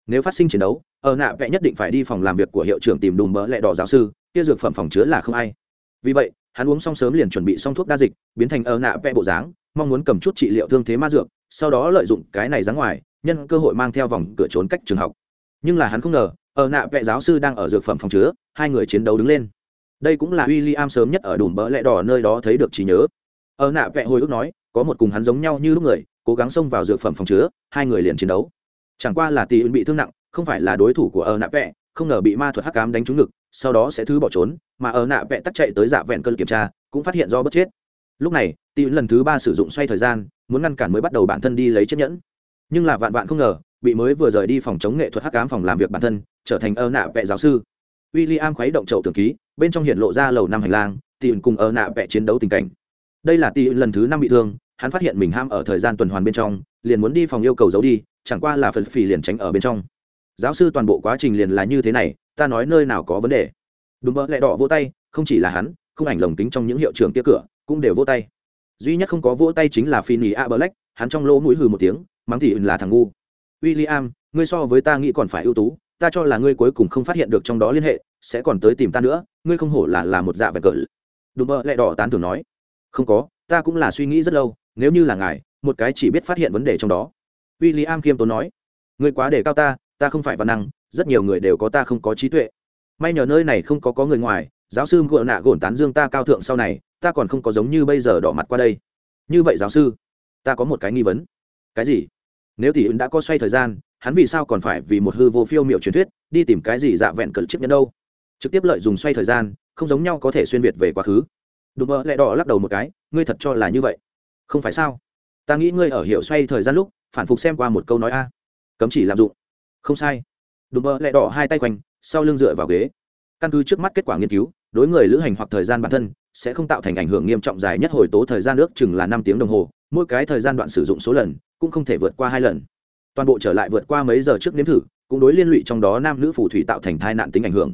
Nếu phát sinh chiến đấu ở nạ vẽ nhất định phải đi phòng làm việc của hiệu trưởng tìm đùm bỡ lẹ đỏ giáo sư kia dược phẩm phòng chứa là không ai. Vì vậy hắn uống xong sớm liền chuẩn bị xong thuốc đa dịch biến thành ở nạ vẽ bộ dáng mong muốn cầm chút trị liệu thương thế ma dược sau đó lợi dụng cái này ra ngoài nhân cơ hội mang theo vòng cửa trốn cách trường học. Nhưng là hắn không ngờ ở nạ vẽ giáo sư đang ở dược phẩm phòng chứa hai người chiến đấu đứng lên đây cũng là w i l l i am sớm nhất ở đùm bỡ lẽ đỏ nơi đó thấy được trí nhớ. Ở nạ vẽ hồi ức nói có một cùng hắn giống nhau như lúc người cố gắng xông vào dược phẩm phòng chứa hai người liền chiến đấu. Chẳng qua là tỷ bị thương nặng không phải là đối thủ của ở nạ vẽ, không ngờ bị ma thuật hắc cám đánh trúng ngực sau đó sẽ thứ bỏ trốn mà ở nạ vẽ tắt chạy tới dạ vẹn cơn kiểm tra cũng phát hiện do bất chết. Lúc này tỷ lần thứ ba sử dụng xoay thời gian muốn ngăn cản mới bắt đầu bản thân đi lấy chiếc nhẫn. Nhưng là vạn vạn không ngờ bị mới vừa rời đi phòng chống nghệ thuật hắc cám phòng làm việc bản thân trở thành ơ nạ vẽ giáo sư w i l l i am khuấy động chậu tường ký bên trong hiện lộ ra lầu năm hành lang tỷ cùng ở nạ vẽ chiến đấu tình cảnh. Đây là tỷ lần thứ năm bị thương hắn phát hiện mình ham ở thời gian tuần hoàn bên trong liền muốn đi phòng yêu cầu giấu đi chẳng qua là phần phì liền tránh ở bên trong. Giáo sư toàn bộ quá trình liền là như thế này ta nói nơi nào có vấn đề. Đúng mơ lẹ đỏ vỗ tay không chỉ là hắn không ảnh lồng tính trong những hiệu trưởng kia cửa cũng đều vỗ tay. Duy nhất không có vỗ tay chính là phi nỉ a black hắn trong lỗ mũi hừ một tiếng mắng thì là thằng ngu. William, ngươi so với ta nghĩ còn phải ưu tú ta cho là ngươi cuối cùng không phát hiện được trong đó liên hệ, sẽ còn tới tìm ta nữa, ngươi không hổ là là một dạ vẹn cỡ. Đùm bơ lẹ đỏ tán tưởng nói. Không có, ta cũng là suy nghĩ rất lâu, nếu như là ngài, một cái chỉ biết phát hiện vấn đề trong đó. William kiêm tốn nói. Ngươi quá để cao ta ta không phải văn năng, rất nhiều người đều có ta không có trí tuệ. May nhờ nơi này không có có người ngoài, giáo sư ngựa nạ gồn tán dương ta cao thượng sau này, ta còn không có giống như bây giờ đỏ mặt qua đây. Như vậy giáo sư, ta có một cái nghi vấn. Cái gì? Nếu tỷ ứng đã có xoay thời gian hắn vì sao còn phải vì một hư vô phiêu miệu truyền thuyết, đi tìm cái gì dạ vẹn cẩn chiếc nhẫn đâu? Trực tiếp lợi dùng xoay thời gian, không giống nhau có thể xuyên việt về quá khứ. Đùm mơ lẹ đỏ lắc đầu một cái, ngươi thật cho là như vậy? Không phải sao? Ta nghĩ ngươi ở hiệu xoay thời gian lúc, phản phục xem qua một câu nói a. Cấm chỉ lạm dụng. Không sai. Đùm mơ lẹ đỏ hai tay quanh, sau lưng dựa vào ghế. Căn cứ trước mắt kết quả nghiên cứu, đối người lữ hành hoặc thời gian bản thân, sẽ không tạo thành ảnh hưởng nghiêm trọng dài nhất hồi tố thời gian ước chừng là năm tiếng đồng hồ, mỗi cái thời gian đoạn sử dụng số lần, cũng không thể vượt qua hai lần toàn bộ trở lại vượt qua mấy giờ trước nếm thử, cũng đối liên lụy trong đó nam nữ phù thủy tạo thành thai nạn tính ảnh hưởng.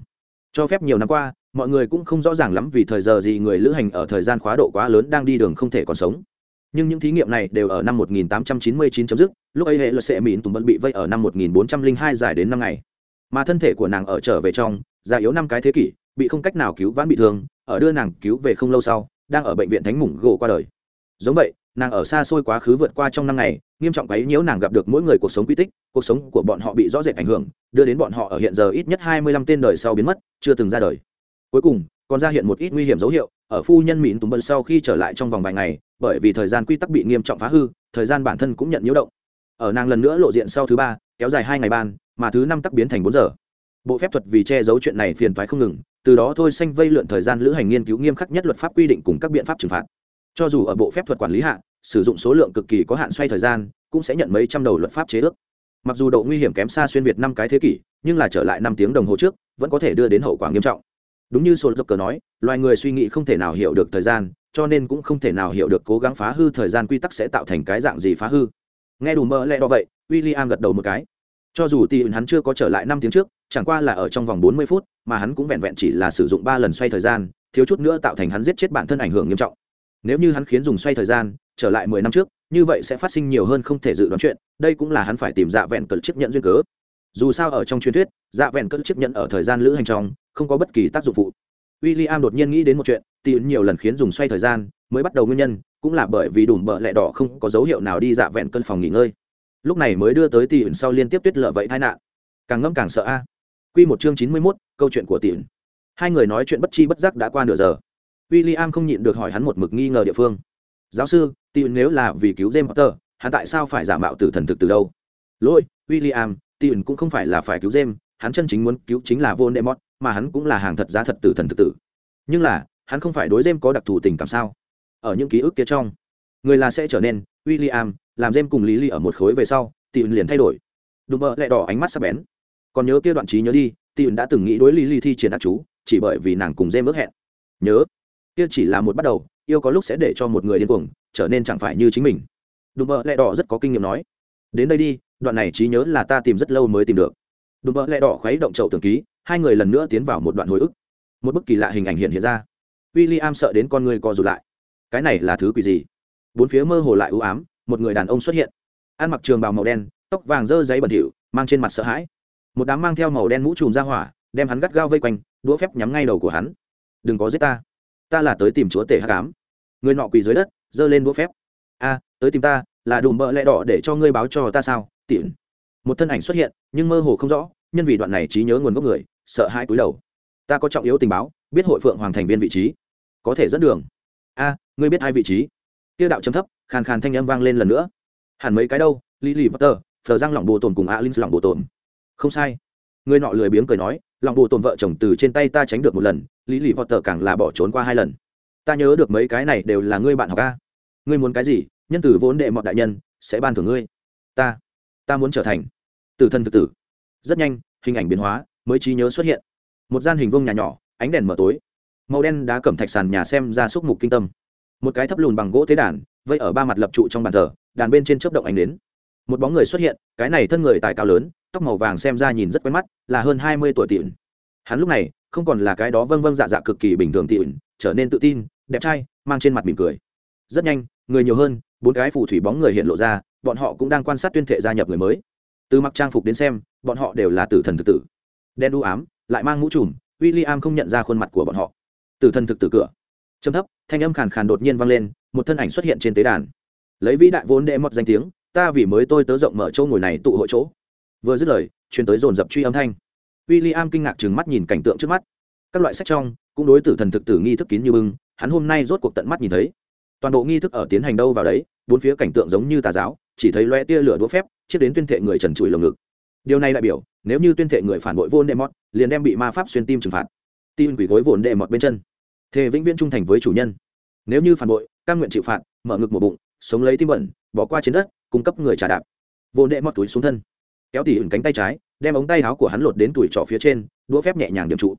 Cho phép nhiều năm qua, mọi người cũng không rõ ràng lắm vì thời giờ gì người lữ hành ở thời gian khóa độ quá lớn đang đi đường không thể còn sống. Nhưng những thí nghiệm này đều ở năm 1899 chấm dứt, lúc ấy hệ luật sẽ mịn tùng bận bị vây ở năm 1402 dài đến năm ngày. Mà thân thể của nàng ở trở về trong, già yếu năm cái thế kỷ, bị không cách nào cứu vãn bị thương, ở đưa nàng cứu về không lâu sau, đang ở bệnh viện thánh mủng gỗ qua đời. Giống vậy nàng ở xa xôi quá khứ vượt qua trong năm ngày, nghiêm trọng ấy nhiễu nàng gặp được mỗi người cuộc sống quy tích, cuộc sống của bọn họ bị rõ rệt ảnh hưởng, đưa đến bọn họ ở hiện giờ ít nhất hai mươi lăm tên đời sau biến mất, chưa từng ra đời. Cuối cùng, còn ra hiện một ít nguy hiểm dấu hiệu, ở phu nhân mịn tùng bân sau khi trở lại trong vòng vài ngày, bởi vì thời gian quy tắc bị nghiêm trọng phá hư, thời gian bản thân cũng nhận nhiễu động. Ở nàng lần nữa lộ diện sau thứ ba, kéo dài hai ngày ban, mà thứ năm tắc biến thành bốn giờ. Bộ phép thuật vì che giấu chuyện này phiền toái không ngừng, từ đó thôi xanh vây lượn thời gian lữ hành nghiên cứu nghiêm khắc nhất luật pháp quy định cùng các biện pháp trừng phạt cho dù ở bộ phép thuật quản lý hạ, sử dụng số lượng cực kỳ có hạn xoay thời gian, cũng sẽ nhận mấy trăm đầu luật pháp chế ước. Mặc dù độ nguy hiểm kém xa xuyên việt năm cái thế kỷ, nhưng là trở lại năm tiếng đồng hồ trước, vẫn có thể đưa đến hậu quả nghiêm trọng. Đúng như sô dốc cờ nói, loài người suy nghĩ không thể nào hiểu được thời gian, cho nên cũng không thể nào hiểu được cố gắng phá hư thời gian quy tắc sẽ tạo thành cái dạng gì phá hư. Nghe đủ mơ lẽ đó vậy w i l l i am gật đầu một cái. Cho dù tỷ hắn chưa có trở lại năm tiếng trước, chẳng qua là ở trong vòng bốn mươi phút, mà hắn cũng vẹn vẹn chỉ là sử dụng ba lần xoay thời gian, thiếu chút nữa tạo thành hắn giết chết bản thân ảnh hưởng nghiêm trọng nếu như hắn khiến dùng xoay thời gian, trở lại mười năm trước, như vậy sẽ phát sinh nhiều hơn không thể dự đoán chuyện, đây cũng là hắn phải tìm dạ vẹn cỡ chiếc nhận duyên cớ. Dù sao ở trong truyền thuyết dạ vẹn cỡ chiếc nhận ở thời gian lữ hành trong, không có bất kỳ tác dụng phụ. W i l l i am đột nhiên nghĩ đến một chuyện, tỉ nhiều lần khiến dùng xoay thời gian mới bắt đầu nguyên nhân, cũng là bởi vì đủ bợ lẹ đỏ không có dấu hiệu nào đi dạ vẹn cân phòng nghỉ ngơi. Lúc này mới đưa tới tỉ sau liên tiếp tuyết lợ vậy tai nạn. Càng ngâm càng sợ a. À. q một chương chín mươi mốt, câu chuyện của tỉ hai người nói chuyện bất chi bất giác đã qua nửa giờ w i l l i am không nhịn được hỏi hắn một mực nghi ngờ địa phương. Giáo sư tỉ nếu là vì cứu james potter, hắn tại sao phải giả mạo tử thần thực từ đâu? Lỗi w i l l i am tỉ cũng không phải là phải cứu james, hắn chân chính muốn cứu chính là vô nệ mót mà hắn cũng là hàng thật giá thật tử thần thực tử. Nhưng là, hắn không phải đối James có đặc thù tình cảm sao? Ở những ký ức kia trong, người là sẽ trở nên, William, làm James cùng Lily ở một khối về sau Tịu liền thay đổi. Đùm bơ lại đỏ ánh mắt sắc bén. Còn nhớ kia đoạn trí nhớ đi Tịu đã từng nghĩ đối Lily thi triển ác chú, chỉ bởi vì nàng cùng James ước hẹn. Nhớ kia chỉ là một bắt đầu, yêu có lúc sẽ để cho một người điên cuồng, trở nên chẳng phải như chính mình. Đùm bợ lẹ đỏ rất có kinh nghiệm nói, đến đây đi, đoạn này trí nhớ là ta tìm rất lâu mới tìm được. Đùm bợ lẹ đỏ khuấy động chậu tường ký, hai người lần nữa tiến vào một đoạn hồi ức. Một bức kỳ lạ hình ảnh hiện hiện ra. W i l l i am sợ đến con người co rụt lại. Cái này là thứ quỷ gì? Bốn phía mơ hồ lại ưu ám, một người đàn ông xuất hiện. Ăn mặc trường bào màu đen, tóc vàng dơ giấy bẩn thỉu, mang trên mặt sợ hãi. Một đám mang theo màu đen mũ trùm ra hỏa, đem hắn gắt gao vây quanh, đũa phép nhắm ngay đầu của hắn. Đừng có giết ta ta là tới tìm chúa tể hắc ám. Người nọ quỳ dưới đất, giơ lên đũa phép. A, tới tìm ta, là đùm bợ lẹ đỏ để cho ngươi báo cho ta sao, tiện. Một thân ảnh xuất hiện, nhưng mơ hồ không rõ, nhân vì đoạn này trí nhớ nguồn gốc người, sợ hai cúi đầu. Ta có trọng yếu tình báo, biết hội phượng hoàng thành viên vị trí. Có thể dẫn đường. A, ngươi biết hai vị trí. Tiêu đạo chấm thấp, khàn khàn thanh âm vang lên lần nữa. Hẳn mấy cái đâu lì lì potter phờ răng lỏng bồ tồn cùng alin lỏng bồ tồn. Không sai. Người nọ lười biếng cười nói lòng bù tồn vợ chồng từ trên tay ta tránh được một lần, lý lì potter càng là bỏ trốn qua hai lần. Ta nhớ được mấy cái này đều là ngươi bạn học ca ngươi muốn cái gì, nhân tử vốn đệ mọi đại nhân, sẽ ban thưởng ngươi. Ta ta muốn trở thành tử thân thực tử. Rất nhanh, hình ảnh biến hóa, mới trí nhớ xuất hiện. Một gian hình vông nhà nhỏ, ánh đèn mở tối. Màu đen đá cẩm thạch sàn nhà xem ra xúc mục kinh tâm. Một cái thấp lùn bằng gỗ tế đàn, vây ở ba mặt lập trụ trong bàn thờ, đàn bên trên chớp động ánh đến một bóng người xuất hiện, cái này thân người tài cao lớn tóc màu vàng xem ra nhìn rất quen mắt, là hơn hai mươi tuổi tịn hắn lúc này, không còn là cái đó vâng vâng dạ dạ cực kỳ bình thường tịn trở nên tự tin, đẹp trai, mang trên mặt mỉm cười. Rất nhanh, người nhiều hơn, bốn cái phù thủy bóng người hiện lộ ra, bọn họ cũng đang quan sát tuyên thệ gia nhập người mới. Từ mặc trang phục đến xem, bọn họ đều là tử thần thực tử. Đen đu ám, lại mang mũ trùm w i l l i am không nhận ra khuôn mặt của bọn họ. Tử thần thực tử cửa. Trầm thấp, thanh âm khàn khàn đột nhiên vang lên, một thân ảnh xuất hiện trên tế đàn. Lấy vĩ đại vốn đệ mọt danh tiếng, ta vì mới tôi tớ rộng mở chỗ ngồi này tụ hội chỗ vừa dứt lời, truyền tới dồn dập truy âm thanh. W i l l i am kinh ngạc chừng mắt nhìn cảnh tượng trước mắt. Các loại sách trong, cũng đối tử thần thực tử nghi thức kín như bưng, hắn hôm nay rốt cuộc tận mắt nhìn thấy. Toàn bộ nghi thức ở tiến hành đâu vào đấy, bốn phía cảnh tượng giống như tà giáo, chỉ thấy loe tia lửa đũa phép chiếc đến tuyên thệ người trần trụi lồng ngực. Điều này đại biểu, nếu như tuyên thệ người phản bội vô đệ mọt liền đem bị ma pháp xuyên tim trừng phạt. Tim quỷ gối vồn đệ mọt bên chân. Thề vĩnh viễn trung thành với chủ nhân. Nếu như phản bội căn nguyện chịu phạt, mở ngực một bụng, sống lấy tim bẩn, bỏ qua trên đất, cung cấp người trả đạp. Vồn đệ mọt túi xuống thân kéo tỉ ửng cánh tay trái, đem ống tay áo của hắn lột đến tuổi trỏ phía trên, đũa phép nhẹ nhàng điểm trụ.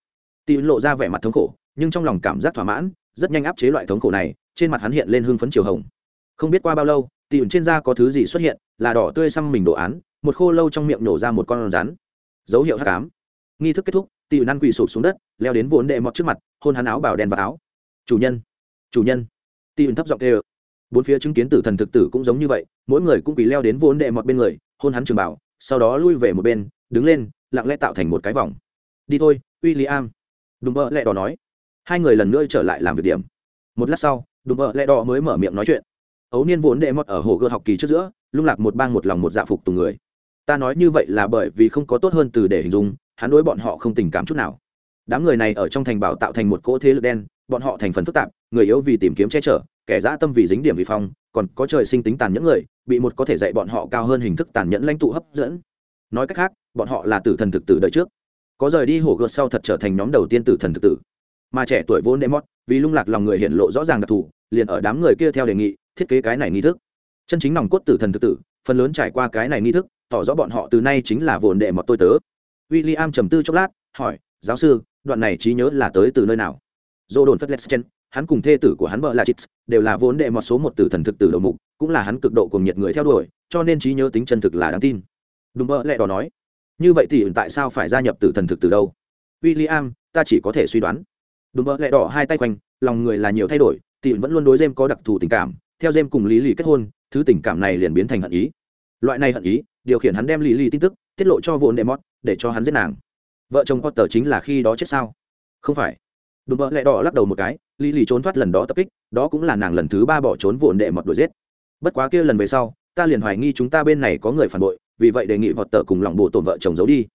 Tỉ lộ ra vẻ mặt thống khổ, nhưng trong lòng cảm giác thỏa mãn, rất nhanh áp chế loại thống khổ này, trên mặt hắn hiện lên hương phấn chiều hồng. Không biết qua bao lâu, tỉ trên da có thứ gì xuất hiện, là đỏ tươi xăm mình đồ án, một khô lâu trong miệng nổ ra một con rắn. Dấu hiệu h tám nghi thức kết thúc, tỉ năn quỳ sụp xuống đất, leo đến vốn đệ mọt trước mặt, hôn hắn áo bảo đen và áo. Chủ nhân chủ nhân. Tỉ thấp giọng kêu. Bốn phía chứng kiến tử thần thực tử cũng giống như vậy, mỗi người cũng quỳ leo đến vốn đệ mọt bên người, hôn hắn trường bảo sau đó lui về một bên, đứng lên, lặng lẽ tạo thành một cái vòng. Đi thôi w i l l i am đùm bơ lẹ đỏ nói. Hai người lần nữa trở lại làm việc điểm. Một lát sau, đùm bơ lẹ đỏ mới mở miệng nói chuyện. Ấu niên vốn đệ mọt ở hồ gươm học kỳ trước giữa, lung lạc một bang một lòng một dạ phục tùng người. Ta nói như vậy là bởi vì không có tốt hơn từ để hình dung, hắn đối bọn họ không tình cảm chút nào. Đám người này ở trong thành bảo tạo thành một cỗ thế lực đen, bọn họ thành phần phức tạp, người yếu vì tìm kiếm che chở, kẻ dã tâm vì dính điểm vì phong còn có trời sinh tính tàn nhẫn người, bị một có thể dạy bọn họ cao hơn hình thức tàn nhẫn lãnh tụ hấp dẫn. Nói cách khác, bọn họ là tử thần thực tử đời trước. Có rời đi hổ gợt sau thật trở thành nhóm đầu tiên tử thần thực tử. Mà trẻ tuổi vốn đệm mót vì lung lạc lòng người hiện lộ rõ ràng đặc thù, liền ở đám người kia theo đề nghị, thiết kế cái này nghi thức. Chân chính nòng cốt tử thần thực tử, phần lớn trải qua cái này nghi thức, tỏ rõ bọn họ từ nay chính là vồn đệ mọt tôi tớ. W i l l i am trầm tư chốc lát, hỏi, giáo sư, đoạn này trí nhớ là tới từ nơi nào? Dô đồn phất letchen hắn cùng thê tử của hắn bợ là chít đều là vốn đệ một số một tử thần thực tử đầu mục cũng là hắn cực độ cùng nhiệt người theo đuổi cho nên trí nhớ tính chân thực là đáng tin. Đúng mơ lẹ đỏ nói như vậy thì tại sao phải gia nhập tử thần thực tử đâu? William, ta chỉ có thể suy đoán. Đúng mơ lẹ đỏ hai tay quanh lòng người là nhiều thay đổi thì vẫn luôn đối jem có đặc thù tình cảm theo jem cùng lý lì kết hôn thứ tình cảm này liền biến thành hận ý. Loại này hận ý điều khiển hắn đem lý lì tin tức tiết lộ cho vốn đệ mót để cho hắn giết nàng. Vợ chồng potter chính là khi đó chết sao? Không phải. Đúng bợ lẹ đỏ lắc đầu một cái lý lì trốn thoát lần đó tập kích, đó cũng là nàng lần thứ ba bỏ trốn vụn đệ mọt đuổi giết. Bất quá kia lần về sau, ta liền hoài nghi chúng ta bên này có người phản bội, vì vậy đề nghị vọt tờ cùng lòng bộ tổn vợ chồng giấu đi.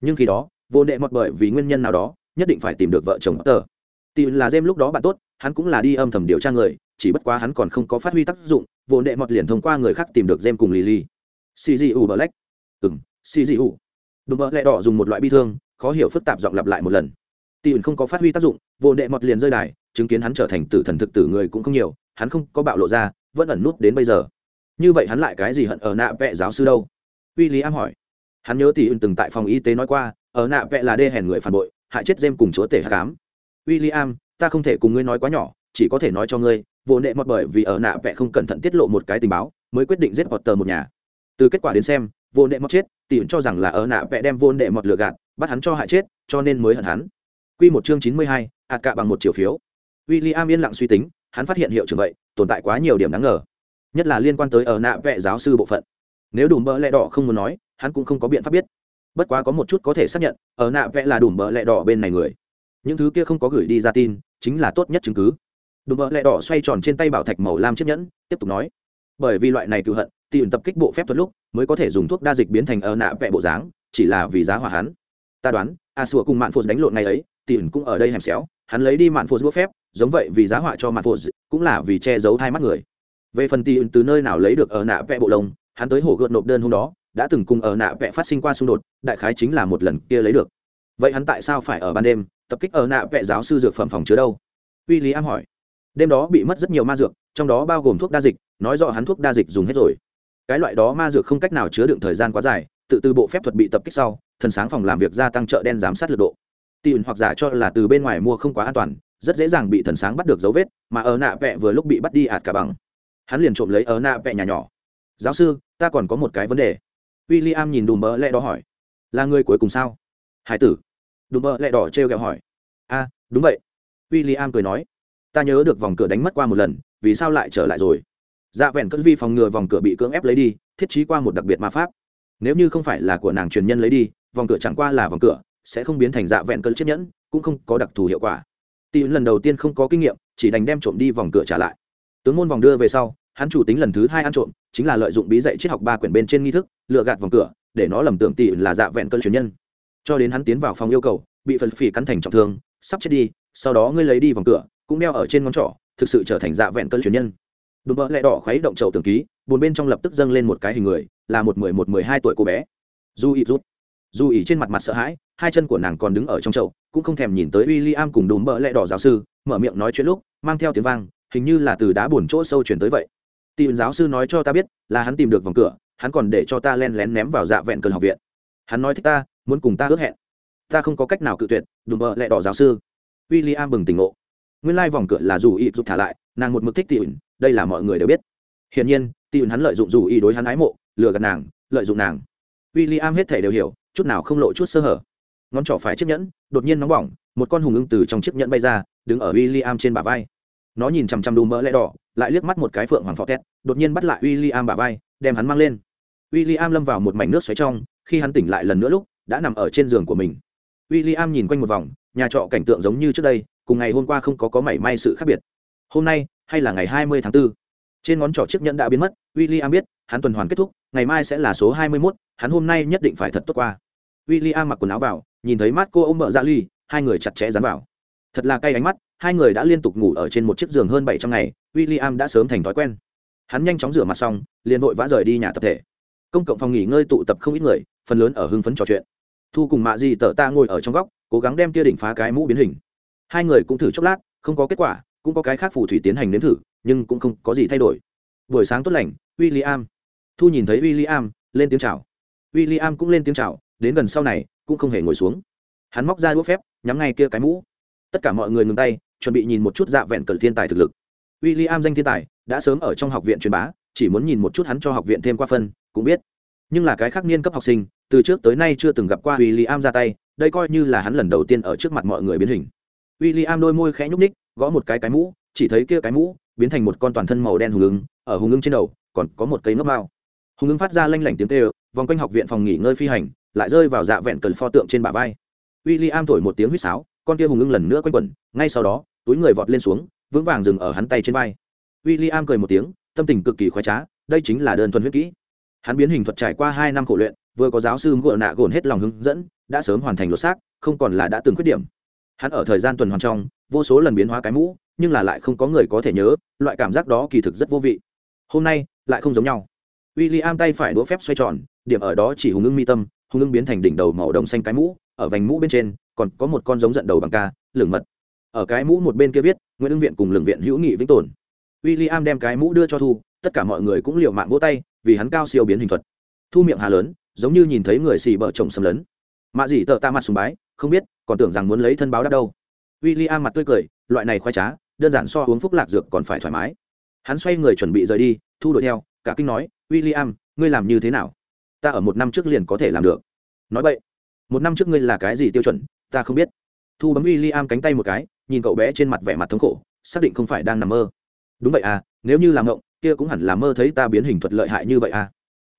Nhưng khi đó, vụn đệ mọt bởi vì nguyên nhân nào đó, nhất định phải tìm được vợ chồng tờ. Tìm là jem lúc đó bạn tốt, hắn cũng là đi âm thầm điều tra người, chỉ bất quá hắn còn không có phát huy tác dụng, vụn đệ mọt liền thông qua người khác tìm được jem cùng lily cgu black. Ừng cgu đùm bợ lẹ đỏ dùng một loại bi thương, khó hiểu phức tạp giọng lặp lại một lần tìm không có phát huy tác dụng, vô đệ mọt liền rơi đài, chứng kiến hắn trở thành tử thần thực tử người cũng không nhiều, hắn không có bạo lộ ra, vẫn ẩn nút đến bây giờ. Như vậy hắn lại cái gì hận ở nạ vẽ giáo sư đâu? William am hỏi. Hắn nhớ tỷ ẩn từng tại phòng y tế nói qua, ở nạ vẽ là đê hèn người phản bội, hại chết dêm cùng chúa tể hát cám. W i l l i am ta không thể cùng ngươi nói quá nhỏ, chỉ có thể nói cho ngươi, vô nệ mọt bởi vì ở nạ vẽ không cẩn thận tiết lộ một cái tình báo, mới quyết định giết hoặc tờ một nhà. Từ kết quả đến xem, vô nệ mọt chết tỷ ẩn cho rằng là ở nạ vẽ đem vô nệ mọt lừa gạt, bắt hắn cho hại chết, cho nên mới hận hắn quy một chương chín mươi hai ạt cạ bằng một triệu phiếu. William yên lặng suy tính, hắn phát hiện hiệu trưởng vậy, tồn tại quá nhiều điểm đáng ngờ. Nhất là liên quan tới ở nạ vẽ giáo sư bộ phận. Nếu đủ bỡ lẹ đỏ không muốn nói, hắn cũng không có biện pháp biết. Bất quá có một chút có thể xác nhận, ở nạ vẽ là đủ bỡ lẹ đỏ bên này người. Những thứ kia không có gửi đi ra tin, chính là tốt nhất chứng cứ. Đủ bỡ lẹ đỏ xoay tròn trên tay bảo thạch màu lam chiếc nhẫn, tiếp tục nói. Bởi vì loại này cựu hận, tìm tập kích bộ phép thuật lúc, mới có thể dùng thuốc đa dịch biến thành ở nạ vẽ bộ dáng, chỉ là vì giá hỏa hắn. Ta đoán, a sủa cùng mạn phụ đánh lộn ngày ấy tìm cũng ở đây hẻm xéo, hắn lấy đi mạn phô bút phép, giống vậy vì giá họa cho mạn phô cũng là vì che giấu hai mắt người. Về phần tì từ nơi nào lấy được ở nạ vẽ bộ lông, hắn tới hổ gợt nộp đơn hôm đó, đã từng cùng ở nạ vẽ phát sinh qua xung đột, đại khái chính là một lần kia lấy được. Vậy hắn tại sao phải ở ban đêm, tập kích ở nạ vẽ giáo sư dược phẩm phòng chứa đâu? W i am hỏi. Đêm đó bị mất rất nhiều ma dược, trong đó bao gồm thuốc đa dịch, nói rõ hắn thuốc đa dịch dùng hết rồi. Cái loại đó ma dược không cách nào chứa đựng thời gian quá dài, tự từ bộ phép thuật bị tập kích sau, thần sáng phòng làm việc gia tăng chợ đen giám sát lực độ tỉ hoặc giả cho là từ bên ngoài mua không quá an toàn, rất dễ dàng bị thần sáng bắt được dấu vết, mà ở nạ vẹ vừa lúc bị bắt đi ạt cả bằng. Hắn liền trộm lấy ở nạ vẹ nhà nhỏ. Giáo sư, ta còn có một cái vấn đề. W i l l i am nhìn đùm bơ lẹ đỏ hỏi. Là người cuối cùng sao? Hải tử. Đùm bơ lẹ đỏ t r e o g ẹ o hỏi. A, đúng vậy. W i l l i am cười nói. Ta nhớ được vòng cửa đánh mất qua một lần, vì sao lại trở lại rồi? Dạ vẹn cất vi phòng ngừa vòng cửa bị cưỡng ép lấy đi, thiết trí qua một đặc biệt ma pháp. Nếu như không phải là của nàng truyền nhân lấy đi, vòng cửa chẳng qua là vòng cửa sẽ không biến thành dạ vẹn cơn chiếc nhẫn, cũng không có đặc thù hiệu quả. Tỷ lần đầu tiên không có kinh nghiệm, chỉ đành đem trộm đi vòng cửa trả lại. Tướng môn vòng đưa về sau, hắn chủ tính lần thứ hai ăn trộm, chính là lợi dụng bí dạy triết học ba quyển bên trên nghi thức, lựa gạt vòng cửa, để nó lầm tưởng tỷ là dạ vẹn cơn truyền nhân. Cho đến hắn tiến vào phòng yêu cầu, bị phần phỉ cắn thành trọng thương, sắp chết đi, sau đó ngươi lấy đi vòng cửa, cũng đeo ở trên ngón trỏ, thực sự trở thành dạ vẹn cơn truyền nhân. Đùm bỡ lẹ đỏ khuấy động chậu tường ký, buồn bên trong lập tức dâng lên một cái hình người, là một mười một mười hai tuổi cô bé. Du ít rút dù ỉ trên mặt mặt sợ hãi, hai chân của nàng còn đứng ở trong chậu, cũng không thèm nhìn tới w i l l i am cùng đùm bợ lẹ đỏ giáo sư, mở miệng nói chuyện lúc, mang theo tiếng vang, hình như là từ đá bùn chỗ sâu chuyển tới vậy. Tìm giáo sư nói cho ta biết, là hắn tìm được vòng cửa, hắn còn để cho ta len lén ném vào dạ vẹn cơn học viện. Hắn nói thích ta, muốn cùng ta ước hẹn. Ta không có cách nào cự tuyệt, đùm bợ lẹ đỏ giáo sư. W i l l i am bừng tỉnh ngộ. Nguyên lai vòng cửa là dù ỉ giúp thả lại, nàng một mực thích tìm đây là mọi người đều biết. Hiển nhiên tìm hắn lợi dụng dù ỉ đối hắn ái mộ, lừa gạt nàng, lợi dụng nàng. W i l l i am hết thể đều hiểu chút nào không lộ chút sơ hở. Ngón trỏ phải chiếc nhẫn, đột nhiên nóng bỏng, một con hùng ưng từ trong chiếc nhẫn bay ra, đứng ở w i l l i am trên bả vai. Nó nhìn chằm chằm đùm mỡ lẽ đỏ, lại liếc mắt một cái phượng hoàng phò tét, đột nhiên bắt lại w i l l i am bả vai, đem hắn mang lên. W i l l i am lâm vào một mảnh nước xoáy trong, khi hắn tỉnh lại lần nữa lúc, đã nằm ở trên giường của mình. W i l l i am nhìn quanh một vòng, nhà trọ cảnh tượng giống như trước đây, cùng ngày hôm qua không có có mảy may sự khác biệt. Hôm nay, hay là ngày hai mươi tháng 4. trên ngón trỏ chiếc nhẫn đã biến mất w i l l i am biết, hắn tuần hoàn kết thúc ngày mai sẽ là số hai mươi 21, hắn hôm nay nhất định phải thật tốt qua. William mặc quần áo vào nhìn thấy Marco ôm mợ dạ ly hai người chặt chẽ dán vào. Thật là cay ánh mắt hai người đã liên tục ngủ ở trên một chiếc giường hơn bảy trăm ngày William đã sớm thành thói quen. Hắn nhanh chóng rửa mặt xong liền vội vã rời đi nhà tập thể. Công cộng phòng nghỉ ngơi tụ tập không ít người phần lớn ở hưng phấn trò chuyện. Thu cùng mạ Di tở ta ngồi ở trong góc cố gắng đem tia đỉnh phá cái mũ biến hình. Hai người cũng thử chốc lát không có kết quả cũng có cái khác phù thủy tiến hành nếm thử nhưng cũng không có gì thay đổi. Buổi sáng tốt lành William thu nhìn thấy w i l l i am lên tiếng c h à o w i l l i am cũng lên tiếng c h à o đến gần sau này, cũng không hề ngồi xuống. Hắn móc ra đũa phép, nhắm ngay kia cái mũ. Tất cả mọi người ngừng tay, chuẩn bị nhìn một chút dạ vẹn cờ thiên tài thực lực. W i l l i am danh thiên tài, đã sớm ở trong học viện truyền bá, chỉ muốn nhìn một chút hắn cho học viện thêm qua phân, cũng biết. Nhưng là cái khác niên cấp học sinh, từ trước tới nay chưa từng gặp qua w i l l i am ra tay, đây coi như là hắn lần đầu tiên ở trước mặt mọi người biến hình. W i l l i am đôi môi khẽ nhúc ních gõ một cái cái mũ, chỉ thấy kia cái mũ, biến thành một con toàn thân màu đen hùng ứng, ở hùng ứng trên đầu, còn có một cây ngốc mao hùng ứng phát ra lanh lảnh tiếng tê vòng quanh học viện phòng nghỉ ngơi phi hành, lại rơi vào dạ vẹn cần pho tượng trên bả vai. W i l l i am thổi một tiếng huýt sáo, con kia hùng ưng lần nữa quanh quẩn, ngay sau đó, túi người vọt lên xuống, vững vàng dừng ở hắn tay trên vai. W i l l i am cười một tiếng, tâm tình cực kỳ khoái trá, đây chính là đơn thuần huyết kỹ. Hắn biến hình thuật trải qua hai năm khổ luyện, vừa có giáo sư ngựa nạ gồn hết lòng hướng dẫn, đã sớm hoàn thành lột xác, không còn là đã từng khuyết điểm. Hắn ở thời gian tuần hoàn trong, vô số lần biến hóa cái mũ, nhưng là lại không có người có thể nhớ, loại cảm giác đó kỳ thực rất vô vị. Hôm nay, lại không giống nhau w i l l i am tay phải đũa phép xoay tròn, điểm ở đó chỉ hùng ưng mi tâm, hùng ưng biến thành đỉnh đầu màu đồng xanh cái mũ, ở vành mũ bên trên, còn có một con giống giận đầu bằng ca, lửng mật. Ở cái mũ một bên kia viết, nguyễn ưng viện cùng lửng viện hữu nghị vĩnh tồn. W i l l i am đem cái mũ đưa cho thu, tất cả mọi người cũng liều mạng vỗ tay, vì hắn cao siêu biến hình thuật. Thu miệng hà lớn, giống như nhìn thấy người xì bờ chồng xâm lấn. Mạ dì tợ ta mặt sùng bái, không biết, còn tưởng rằng muốn lấy thân báo đáp đâu. W i l l i am mặt tươi cười, loại này khoai trá, đơn giản so uống phúc lạc dược còn phải thoải mái. Hắn xoay người chuẩn bị rời đi, thu đuổi theo, cả kinh nói w i l l i am ngươi làm như thế nào? Ta ở một năm trước liền có thể làm được. Nói vậy một năm trước ngươi là cái gì tiêu chuẩn? Ta không biết. Thu bấm w i l l i am cánh tay một cái, nhìn cậu bé trên mặt vẻ mặt thống khổ, xác định không phải đang nằm mơ. Đúng vậy à nếu như làm ngộng kia cũng hẳn là mơ thấy ta biến hình thuật lợi hại như vậy à.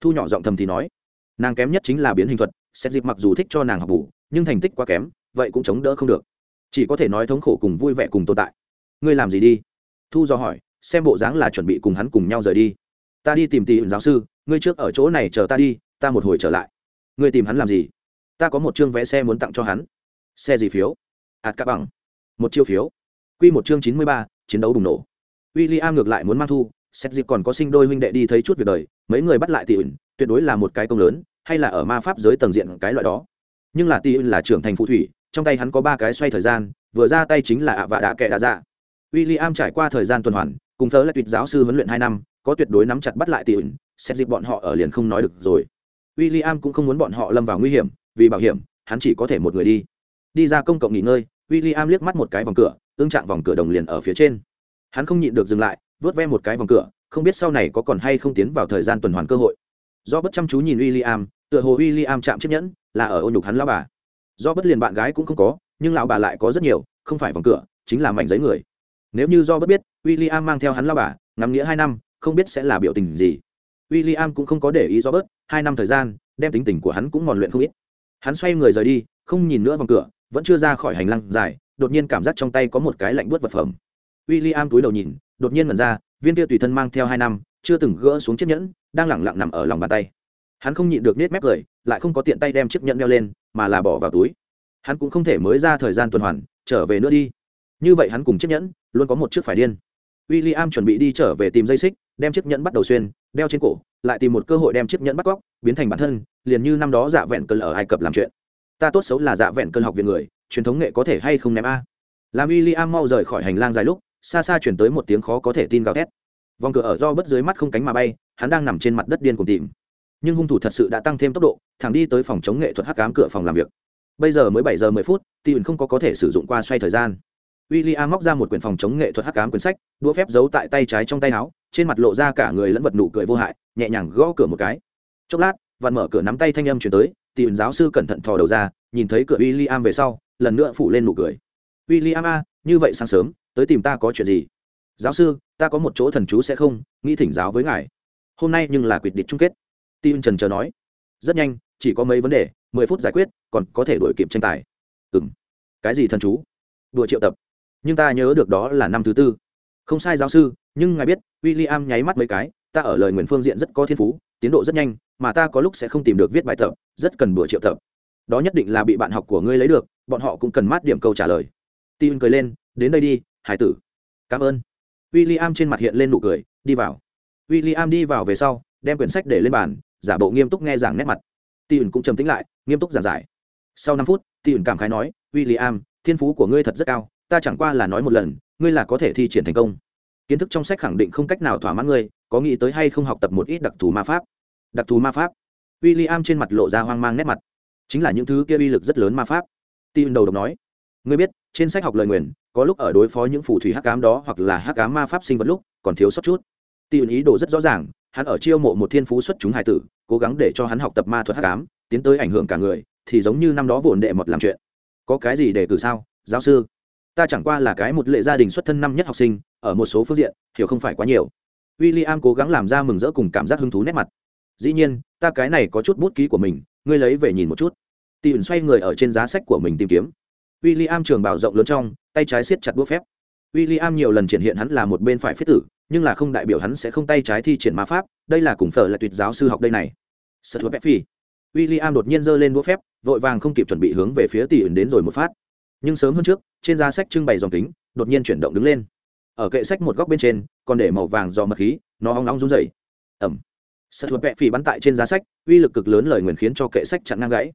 Thu nhỏ giọng thầm thì nói. Nàng kém nhất chính là biến hình thuật xét dịp mặc dù thích cho nàng học bù, nhưng thành tích quá kém, vậy cũng chống đỡ không được. Chỉ có thể nói thống khổ cùng vui vẻ cùng tồn tại. Ngươi làm gì đi? Thu do hỏi, xem bộ dáng là chuẩn bị cùng hắn cùng nhau rời đi ta đi tìm tìm giáo sư, ngươi trước ở chỗ này chờ ta đi, ta một hồi trở lại. Ngươi tìm hắn làm gì? Ta có một chương vé xe muốn tặng cho hắn. Xe gì phiếu? Ạt cả bằng. Một chiêu phiếu. Q một chương chín mươi ba, chiến đấu bùng nổ. W i l l i am ngược lại muốn mang thu xét dịp còn có sinh đôi huynh đệ đi thấy chút việc đời, mấy người bắt lại tỷ ẩn, tuyệt đối là một cái công lớn, hay là ở ma pháp giới tầng diện cái loại đó. Nhưng là tỷ ẩn là trưởng thành phụ thủy, trong tay hắn có ba cái xoay thời gian, vừa ra tay chính là ạ vạ đạ kệ đạ dạ. W i l l i am trải qua thời gian tuần hoàn, cùng thớ là tuyệt giáo sư huấn luyện hai năm có tuyệt đối nắm chặt bắt lại tỷ ẩn xét dịp bọn họ ở liền không nói được rồi. W i l l i am cũng không muốn bọn họ lâm vào nguy hiểm, vì bảo hiểm, hắn chỉ có thể một người đi. Đi ra công cộng nghỉ ngơi w i l l i am liếc mắt một cái vòng cửa tương trạng vòng cửa đồng liền ở phía trên. Hắn không nhịn được dừng lại, vớt ve một cái vòng cửa, không biết sau này có còn hay không tiến vào thời gian tuần hoàn cơ hội. Do bất chăm chú nhìn w i l l i am tựa hồ w i l l i am chạm chiếc nhẫn, là ở ôn nhục hắn lao bà. Do bất liền bạn gái cũng không có, nhưng lão bà lại có rất nhiều, không phải vòng cửa, chính là mảnh giấy người. Nếu như do bất biết w i l l i am mang theo hắn lao bà, ngắm nghĩa hai năm không biết sẽ là biểu tình gì. W i l l i am cũng không có để ý do bớt hai năm thời gian, đem tính tình của hắn cũng mòn luyện không ít. Hắn xoay người rời đi, không nhìn nữa vòng cửa, vẫn chưa ra khỏi hành lang dài, đột nhiên cảm giác trong tay có một cái lạnh buốt vật phẩm. W i l l i am túi đầu nhìn, đột nhiên mần ra, viên kia tùy thân mang theo hai năm, chưa từng gỡ xuống chiếc nhẫn, đang lẳng lặng nằm ở lòng bàn tay. Hắn không nhịn được nết mép cười, lại không có tiện tay đem chiếc nhẫn đeo lên, mà là bỏ vào túi. Hắn cũng không thể mới ra thời gian tuần hoàn, trở về nữa đi. Như vậy hắn cùng chiếc nhẫn, luôn có một chiếc phải điên. W i l l i am chuẩn bị đi trở về tìm dây xích đem chiếc nhẫn bắt đầu xuyên, đeo trên cổ, lại tìm một cơ hội đem chiếc nhẫn bắt cóc biến thành bản thân, liền như năm đó dạ vẹn cơn ở ai cập làm chuyện. Ta tốt xấu là dạ vẹn cơn học viện người, truyền thống nghệ có thể hay không ném a? Làm w i l l i am mau rời khỏi hành lang dài lúc, xa xa chuyển tới một tiếng khó có thể tin gào thét. Vòng cửa ở do bất dưới mắt không cánh mà bay, hắn đang nằm trên mặt đất điên cùng tìm. Nhưng hung thủ thật sự đã tăng thêm tốc độ, thẳng đi tới phòng chống nghệ thuật hắc cám cửa phòng làm việc. Bây giờ mới bảy giờ mười phút tìm không có có thể sử dụng qua xoay thời gian. W i l l i am móc ra một quyển phòng chống nghệ thuật hắc cám quyển sách, đũa phép giấu tại tay trái trong tay áo trên mặt lộ ra cả người lẫn vật nụ cười vô hại, nhẹ nhàng gõ cửa một cái. Chốc lát văn mở cửa nắm tay thanh âm chuyển tới tìm giáo sư cẩn thận thò đầu ra, nhìn thấy cửa w i l l i am về sau, lần nữa phủ lên nụ cười. W i l l i am a, như vậy sáng sớm, tới tìm ta có chuyện gì? Giáo sư, ta có một chỗ thần chú sẽ không, nghĩ thỉnh giáo với ngài. Hôm nay nhưng là quyết định chung kết. Tim trần chờ nói. Rất nhanh, chỉ có mấy vấn đề, mười phút giải quyết, còn có thể đổi kịp tranh tài. Ừ m cái gì thần chú? Đùa triệu tập. Nhưng ta nhớ được đó là năm thứ tư. Không sai, giáo sư nhưng ngài biết, William nháy mắt mấy cái, ta ở lời nguyện phương diện rất có thiên phú, tiến độ rất nhanh, mà ta có lúc sẽ không tìm được viết bài tập, rất cần bữa triệu tập. Đó nhất định là bị bạn học của ngươi lấy được, bọn họ cũng cần mát điểm câu trả lời. Tin cười lên, đến đây đi, hải tử. Cảm ơn. W i l l i am trên mặt hiện lên nụ cười, đi vào. W i l l i am đi vào về sau, đem quyển sách để lên bàn, giả bộ nghiêm túc nghe giảng nét mặt. Ti cũng trầm tính lại, nghiêm túc giảng giải. Sau năm phút ti cảm khái nói w i l l i am thiên phú của ngươi thật rất cao, ta chẳng qua là nói một lần, ngươi là có thể thi triển thành công kiến thức trong sách khẳng định không cách nào thỏa mãn ngươi, có nghĩ tới hay không học tập một ít đặc thù ma pháp? Đặc thù ma pháp? W i l l i am trên mặt lộ ra hoang mang nét mặt. Chính là những thứ kia uy lực rất lớn ma pháp. Tin đầu độc nói, ngươi biết, trên sách học lời nguyền, có lúc ở đối phó những phù thủy hắc cám đó hoặc là hắc cám ma pháp sinh vật lúc, còn thiếu sót chút. Tiêu ý đồ rất rõ ràng, hắn ở chiêu mộ một thiên phú xuất chúng hải tử, cố gắng để cho hắn học tập ma thuật hắc cám tiến tới ảnh hưởng cả người, thì giống như năm đó vồn đệ một làm chuyện. Có cái gì để cử sao, giáo sư? Ta chẳng qua là cái một lệ gia đình xuất thân năm nhất học sinh ở một số phương diện hiểu không phải quá nhiều w i l l i am cố gắng làm ra mừng rỡ cùng cảm giác hứng thú nét mặt dĩ nhiên ta cái này có chút bút ký của mình ngươi lấy về nhìn một chút tỉ xoay người ở trên giá sách của mình tìm kiếm w i l l i am trường bảo rộng lớn trong tay trái siết chặt đũa phép William nhiều lần triển hiện hắn là một bên phải phế tử, nhưng là không đại biểu hắn sẽ không tay trái thi triển ma pháp, đây là cùng phở là tuyệt giáo sư học đây này. Sợ thua Pepsi. William đột nhiên giơ lên đũa phép, vội vàng không kịp chuẩn bị hướng về phía tỷ ẩn đến rồi một phát. Nhưng sớm hơn trước, trên giá sách trưng bày dòng kính, đột nhiên chuyển động đứng lên. Ở kệ sách một góc bên trên, còn để màu vàng do mật khí, nó ong nóng run rẩy. Ầm. Sợ bẹp phì bắn tại trên giá sách, uy lực cực lớn lời nguyền khiến cho kệ sách chặn ngang gãy.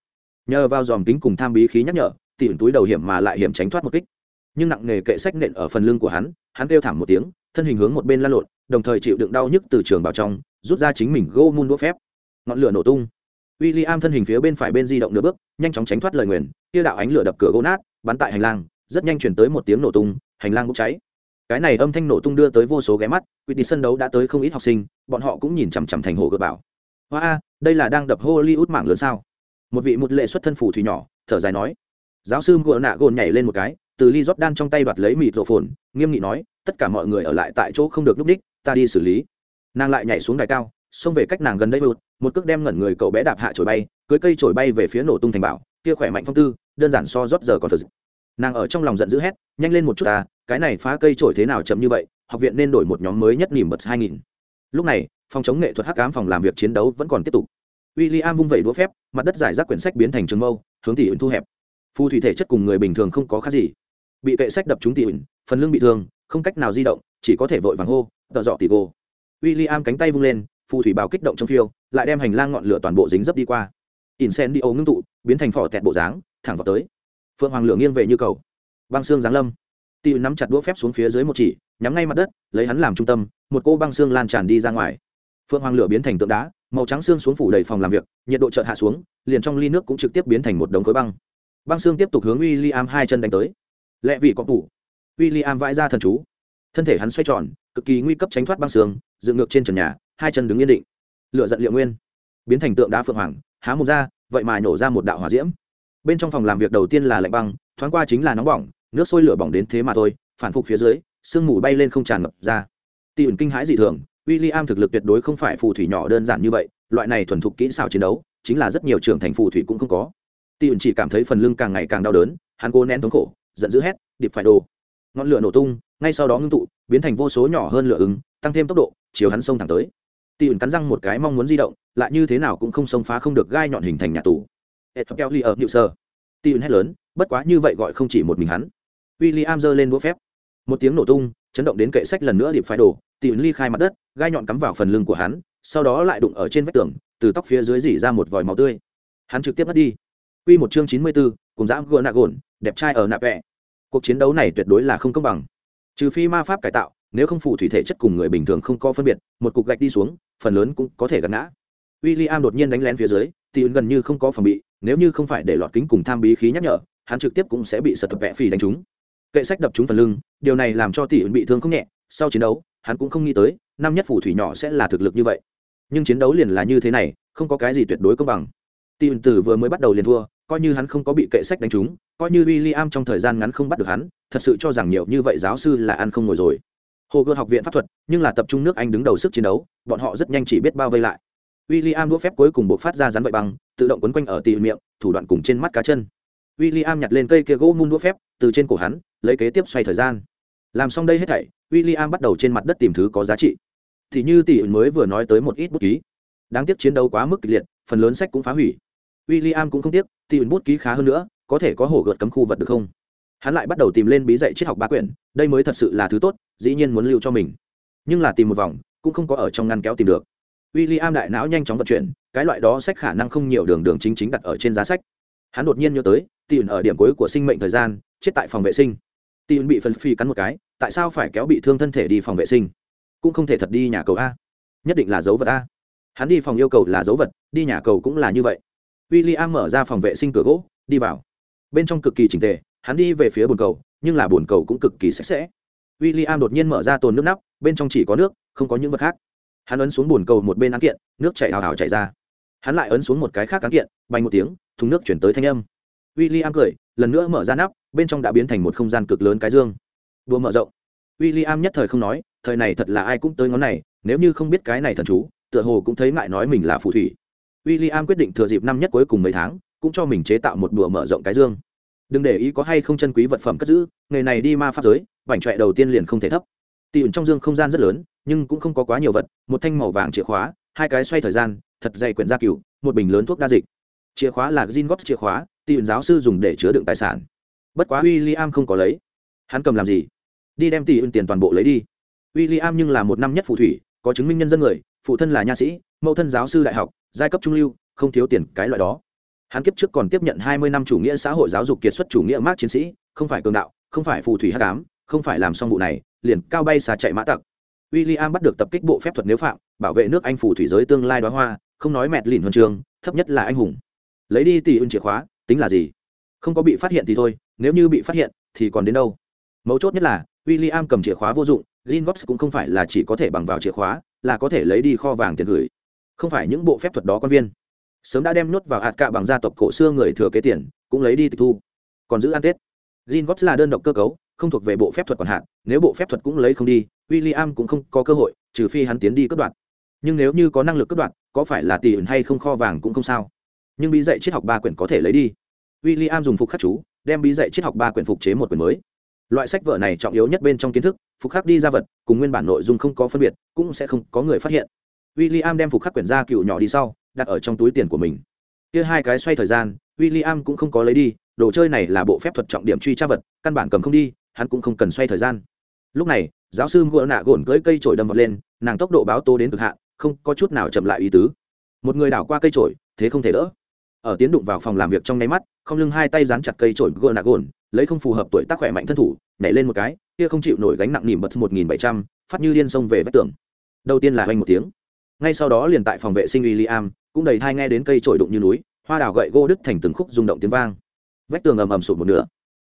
Nhờ vào dòm kính cùng tham bí khí nhắc nhở, tỷ túi đầu hiểm mà lại hiểm tránh thoát một kích nhưng nặng nghề kệ sách nện ở phần lưng của hắn hắn kêu thảm một tiếng thân hình hướng một bên lan lộn đồng thời chịu đựng đau nhức từ trường vào trong rút ra chính mình gô mun đũa phép ngọn lửa nổ tung w i l l i am thân hình phía bên phải bên di động nửa bước nhanh chóng tránh thoát lời nguyền kia đạo ánh lửa đập cửa gỗ nát bắn tại hành lang rất nhanh chuyển tới một tiếng nổ tung hành lang bốc cháy cái này âm thanh nổ tung đưa tới vô số ghé mắt quy đi sân đấu đã tới không ít học sinh bọn họ cũng nhìn chằm chằm thành hồ gợi bảo. Hoa a đây là đang đập hollywood mạng lớn sao? Một vị một lệ xuất thân phủ thủy nhỏ thở dài nói. Giáo sư ngựa nạ gồn nhảy lên một cái từ ly rót đan trong tay đoạt lấy mịt rộ phồn nghiêm nghị nói tất cả mọi người ở lại tại chỗ không được núp ních ta đi xử lý. Nàng lại nhảy xuống đài cao xông về cách nàng gần đây một, một cước đem ngẩn người cậu bé đạp hạ trồi bay cưới cây trồi bay về phía nổ tung thành bảo kia khỏe mạnh phong tư đơn giản so rót giờ còn thật nàng ở trong lòng giận dữ hét, nhanh lên một chút ta, cái này phá cây trổi thế nào chậm như vậy, học viện nên đổi một nhóm mới nhất nỉm bật hai nghìn. Lúc này, phòng chống nghệ thuật hắc ám phòng làm việc chiến đấu vẫn còn tiếp tục. W i l l i am vung vẩy đũa phép, mặt đất giải rác quyển sách biến thành trường mâu, hướng tỷ ứng thu hẹp. Phù thủy thể chất cùng người bình thường không có khác gì. Bị kệ sách đập trúng tỷ ẩn phần lưng bị thương, không cách nào di động, chỉ có thể vội vàng hô, tợ dọ tỷ gô. W i l l i am cánh tay vung lên, phù thủy bào kích động trong phiêu, lại đem hành lang ngọn lửa toàn bộ dính dấp đi qua. Ỉn sen đi ngưng tụ, biến thành phỏ tẹt bộ dáng, thẳng vào tới phượng hoàng lửa nghiêng về như cầu. Băng xương giáng lâm. Tiêu nắm chặt đũa phép xuống phía dưới một chỉ, nhắm ngay mặt đất, lấy hắn làm trung tâm, một cô băng xương lan tràn đi ra ngoài. Phượng hoàng lửa biến thành tượng đá, màu trắng xương xuống phủ đầy phòng làm việc, nhiệt độ chợt hạ xuống, liền trong ly nước cũng trực tiếp biến thành một đống khối băng. Băng xương tiếp tục hướng w i l l i am hai chân đánh tới. Lẹ vị có tủ w i l l i am vãi ra thần chú. Thân thể hắn xoay tròn, cực kỳ nguy cấp tránh thoát băng xương, dựng ngược trên trần nhà, hai chân đứng yên định. Lựa giận liệu nguyên. Biến thành tượng đá phượng hoàng, há một ra, vậy mà nổ ra một đạo hỏa diễm bên trong phòng làm việc đầu tiên là lạnh băng, thoáng qua chính là nóng bỏng, nước sôi lửa bỏng đến thế mà thôi, phản phục phía dưới, sương mù bay lên không tràn ngập ra. Tỉ ẩn kinh hãi dị thường w i l l i am thực lực tuyệt đối không phải phù thủy nhỏ đơn giản như vậy, loại này thuần thục kỹ xảo chiến đấu, chính là rất nhiều trưởng thành phù thủy cũng không có. Tỉ ẩn chỉ cảm thấy phần lưng càng ngày càng đau đớn, hắn cố nén thống khổ, giận dữ hét, điệp phải đồ. Ngọn lửa nổ tung, ngay sau đó ngưng tụ, biến thành vô số nhỏ hơn lửa ứng, tăng thêm tốc độ, chiều hắn xông thẳng tới. Tỉ ẩn cắn răng một cái mong muốn di động, lại như thế nào cũng không xông phá không được gai nhọn hình thành nhà tù ed keo ly ở nhự sơ tỉ hét lớn bất quá như vậy gọi không chỉ một mình hắn. W i l l i am giơ lên đũa phép. Một tiếng nổ tung chấn động đến kệ sách lần nữa điệp phải đổ tỉ ly khai mặt đất gai nhọn cắm vào phần lưng của hắn sau đó lại đụng ở trên vách tường từ tóc phía dưới dỉ ra một vòi máu tươi. Hắn trực tiếp mất đi. Quy một chương chín mươi 94, cùng dã gỡ nạ gồn, đẹp trai ở nạ vẹ. Cuộc chiến đấu này tuyệt đối là không công bằng. Trừ phi ma pháp cải tạo nếu không phụ thủy thể chất cùng người bình thường không có phân biệt một cục gạch đi xuống phần lớn cũng có thể gắn ngã w i l l i am đột nhiên đánh lén phía dưới thì ứng gần như không có phòng bị nếu như không phải để lọt kính cùng tham bí khí nhắc nhở hắn trực tiếp cũng sẽ bị sật tập vẽ phì đánh trúng kệ sách đập trúng phần lưng điều này làm cho tỷ ứng bị thương không nhẹ sau chiến đấu hắn cũng không nghĩ tới năm nhất phù thủy nhỏ sẽ là thực lực như vậy nhưng chiến đấu liền là như thế này không có cái gì tuyệt đối công bằng tỷ ứng từ vừa mới bắt đầu liền thua coi như hắn không có bị kệ sách đánh trúng coi như William trong thời gian ngắn không bắt được hắn, thật sự cho rằng nhiều như vậy giáo sư là ăn không ngồi rồi. Hồ Gươm học viện pháp thuật, nhưng là tập trung nước Anh đứng đầu sức chiến đấu, bọn họ rất nhanh chỉ biết bao vây lại. William đũa phép cuối cùng buộc phát ra rắn vậy băng, tự động quấn quanh ở tỉ miệng, thủ đoạn cùng trên mắt cá chân. William nhặt lên cây kia gỗ mun đũa phép, từ trên cổ hắn, lấy kế tiếp xoay thời gian. Làm xong đây hết thảy, William bắt đầu trên mặt đất tìm thứ có giá trị. Thì như tỷ mới vừa nói tới một ít bút ký. Đáng tiếc chiến đấu quá mức kịch liệt, phần lớn sách cũng phá hủy. William cũng không tiếc, tỷ bút ký khá hơn nữa, có thể có hổ gợt cấm khu vật được không hắn lại bắt đầu tìm lên bí dạy triết học ba quyển đây mới thật sự là thứ tốt dĩ nhiên muốn lưu cho mình nhưng là tìm một vòng cũng không có ở trong ngăn kéo tìm được w i l l i am đại não nhanh chóng vận chuyển, cái loại đó sách khả năng không nhiều đường đường chính chính đặt ở trên giá sách. Hắn đột nhiên nhớ tới tìm ở điểm cuối của sinh mệnh thời gian, chết tại phòng vệ sinh. Tìm bị phân phi cắn một cái, tại sao phải kéo bị thương thân thể đi phòng vệ sinh? Cũng không thể thật đi nhà cầu a. Nhất định là dấu vật a. Hắn đi phòng yêu cầu là dấu vật, đi nhà cầu cũng là như vậy. W i l l i am mở ra phòng vệ sinh cửa gỗ, đi vào. Bên trong cực kỳ chỉnh tề, hắn đi về phía bồn cầu, nhưng là bồn cầu cũng cực kỳ sạch sẽ. W i l l i am đột nhiên mở ra tồn nước nắp, bên trong chỉ có nước, không có những vật khác hắn ấn xuống bồn cầu một bên án kiện, nước chảy hào hào chảy ra. Hắn lại ấn xuống một cái khác án kiện, bay một tiếng, thùng nước chuyển tới thanh âm. W i l l i am cười, lần nữa mở ra nắp, bên trong đã biến thành một không gian cực lớn cái dương. Đua mở rộng. W i l l i am nhất thời không nói, thời này thật là ai cũng tới ngón này, nếu như không biết cái này thần chú, tựa hồ cũng thấy ngại nói mình là phù thủy. W i l l i am quyết định thừa dịp năm nhất cuối cùng mấy tháng, cũng cho mình chế tạo một đùa mở rộng cái dương. Đừng để ý có hay không chân quý vật phẩm cất giữ, nghề này đi ma pháp giới, bảnh trọe đầu tiên liền không thể thấp tỉ ẩn trong dương không gian rất lớn nhưng cũng không có quá nhiều vật một thanh màu vàng chìa khóa hai cái xoay thời gian thật dày quyển gia cựu, một bình lớn thuốc đa dịch. Chìa khóa là gin góp chìa khóa tỉ ẩn giáo sư dùng để chứa đựng tài sản. Bất quá w i l l i am không có lấy. Hắn cầm làm gì? Đi đem tỷ ẩn tiền toàn bộ lấy đi. W i l l i am nhưng là một năm nhất phù thủy có chứng minh nhân dân người phụ thân là nha sĩ mẫu thân giáo sư đại học giai cấp trung lưu không thiếu tiền cái loại đó. Hắn kiếp trước còn tiếp nhận hai mươi năm chủ nghĩa xã hội giáo dục kiệt xuất chủ nghĩa mác chiến sĩ không phải cường đạo không phải phù thủy hát cám không phải làm xong vụ này liền cao bay xà chạy mã tặc. W i l l i am bắt được tập kích bộ phép thuật nếu phạm, bảo vệ nước anh phù thủy giới tương lai đoá hoa, không nói mẹt lìn huân trường, thấp nhất là anh hùng. Lấy đi tỷ ưng chìa khóa, tính là gì? Không có bị phát hiện thì thôi, nếu như bị phát hiện, thì còn đến đâu? Mấu chốt nhất là w i l l i am cầm chìa khóa vô dụng Gingox cũng không phải là chỉ có thể bằng vào chìa khóa, là có thể lấy đi kho vàng tiền gửi. Không phải những bộ phép thuật đó quan viên. Sớm đã đem nhốt vào hạt cạ bằng gia tộc cổ xưa người thừa kế tiền, cũng lấy đi tịch thu. Còn giữ ăn tết. Gingox là đơn độc cơ cấu không thuộc về bộ phép thuật còn hạn, nếu bộ phép thuật cũng lấy không đi w i l l i am cũng không có cơ hội, trừ phi hắn tiến đi cất đoạn nhưng nếu như có năng lực cất đoạn có phải là tỷ ẩn hay không kho vàng cũng không sao. Nhưng bí dạy triết học ba quyển có thể lấy đi. W i l l i am dùng phục khắc chú, đem bí dạy triết học ba quyển phục chế một quyển mới. Loại sách vở này trọng yếu nhất bên trong kiến thức, phục khắc đi ra vật, cùng nguyên bản nội dung không có phân biệt, cũng sẽ không có người phát hiện. W i l l i am đem phục khắc quyển ra cựu nhỏ đi sau, đặt ở trong túi tiền của mình. Kia hai cái xoay thời gian w i l l i am cũng không có lấy đi, đồ chơi này là bộ phép thuật trọng điểm truy tra vật, căn bản cầm không đi hắn cũng không cần xoay thời gian. Lúc này, giáo sư ngựa nạ gồn cưỡi cây trổi đâm vật lên, nàng tốc độ báo tố đến cực hạn, không có chút nào chậm lại ý tứ. Một người đảo qua cây trổi thế không thể đỡ. Ở tiến đụng vào phòng làm việc trong nháy mắt, không lưng hai tay dán chặt cây trổi gỡ nạ gồn, lấy không phù hợp tuổi tác khỏe mạnh thân thủ, nhảy lên một cái, kia không chịu nổi gánh nặng nỉm bật một nghìn bảy trăm, phát như điên sông về vách tường. Đầu tiên là hoành một tiếng. Ngay sau đó liền tại phòng vệ sinh William, cũng đầy thai nghe đến cây trổi đụng như núi, hoa đào gậy gỗ đứt thành từng khúc rung động tiếng vang. Vách tường ầm ầm sụp một nửa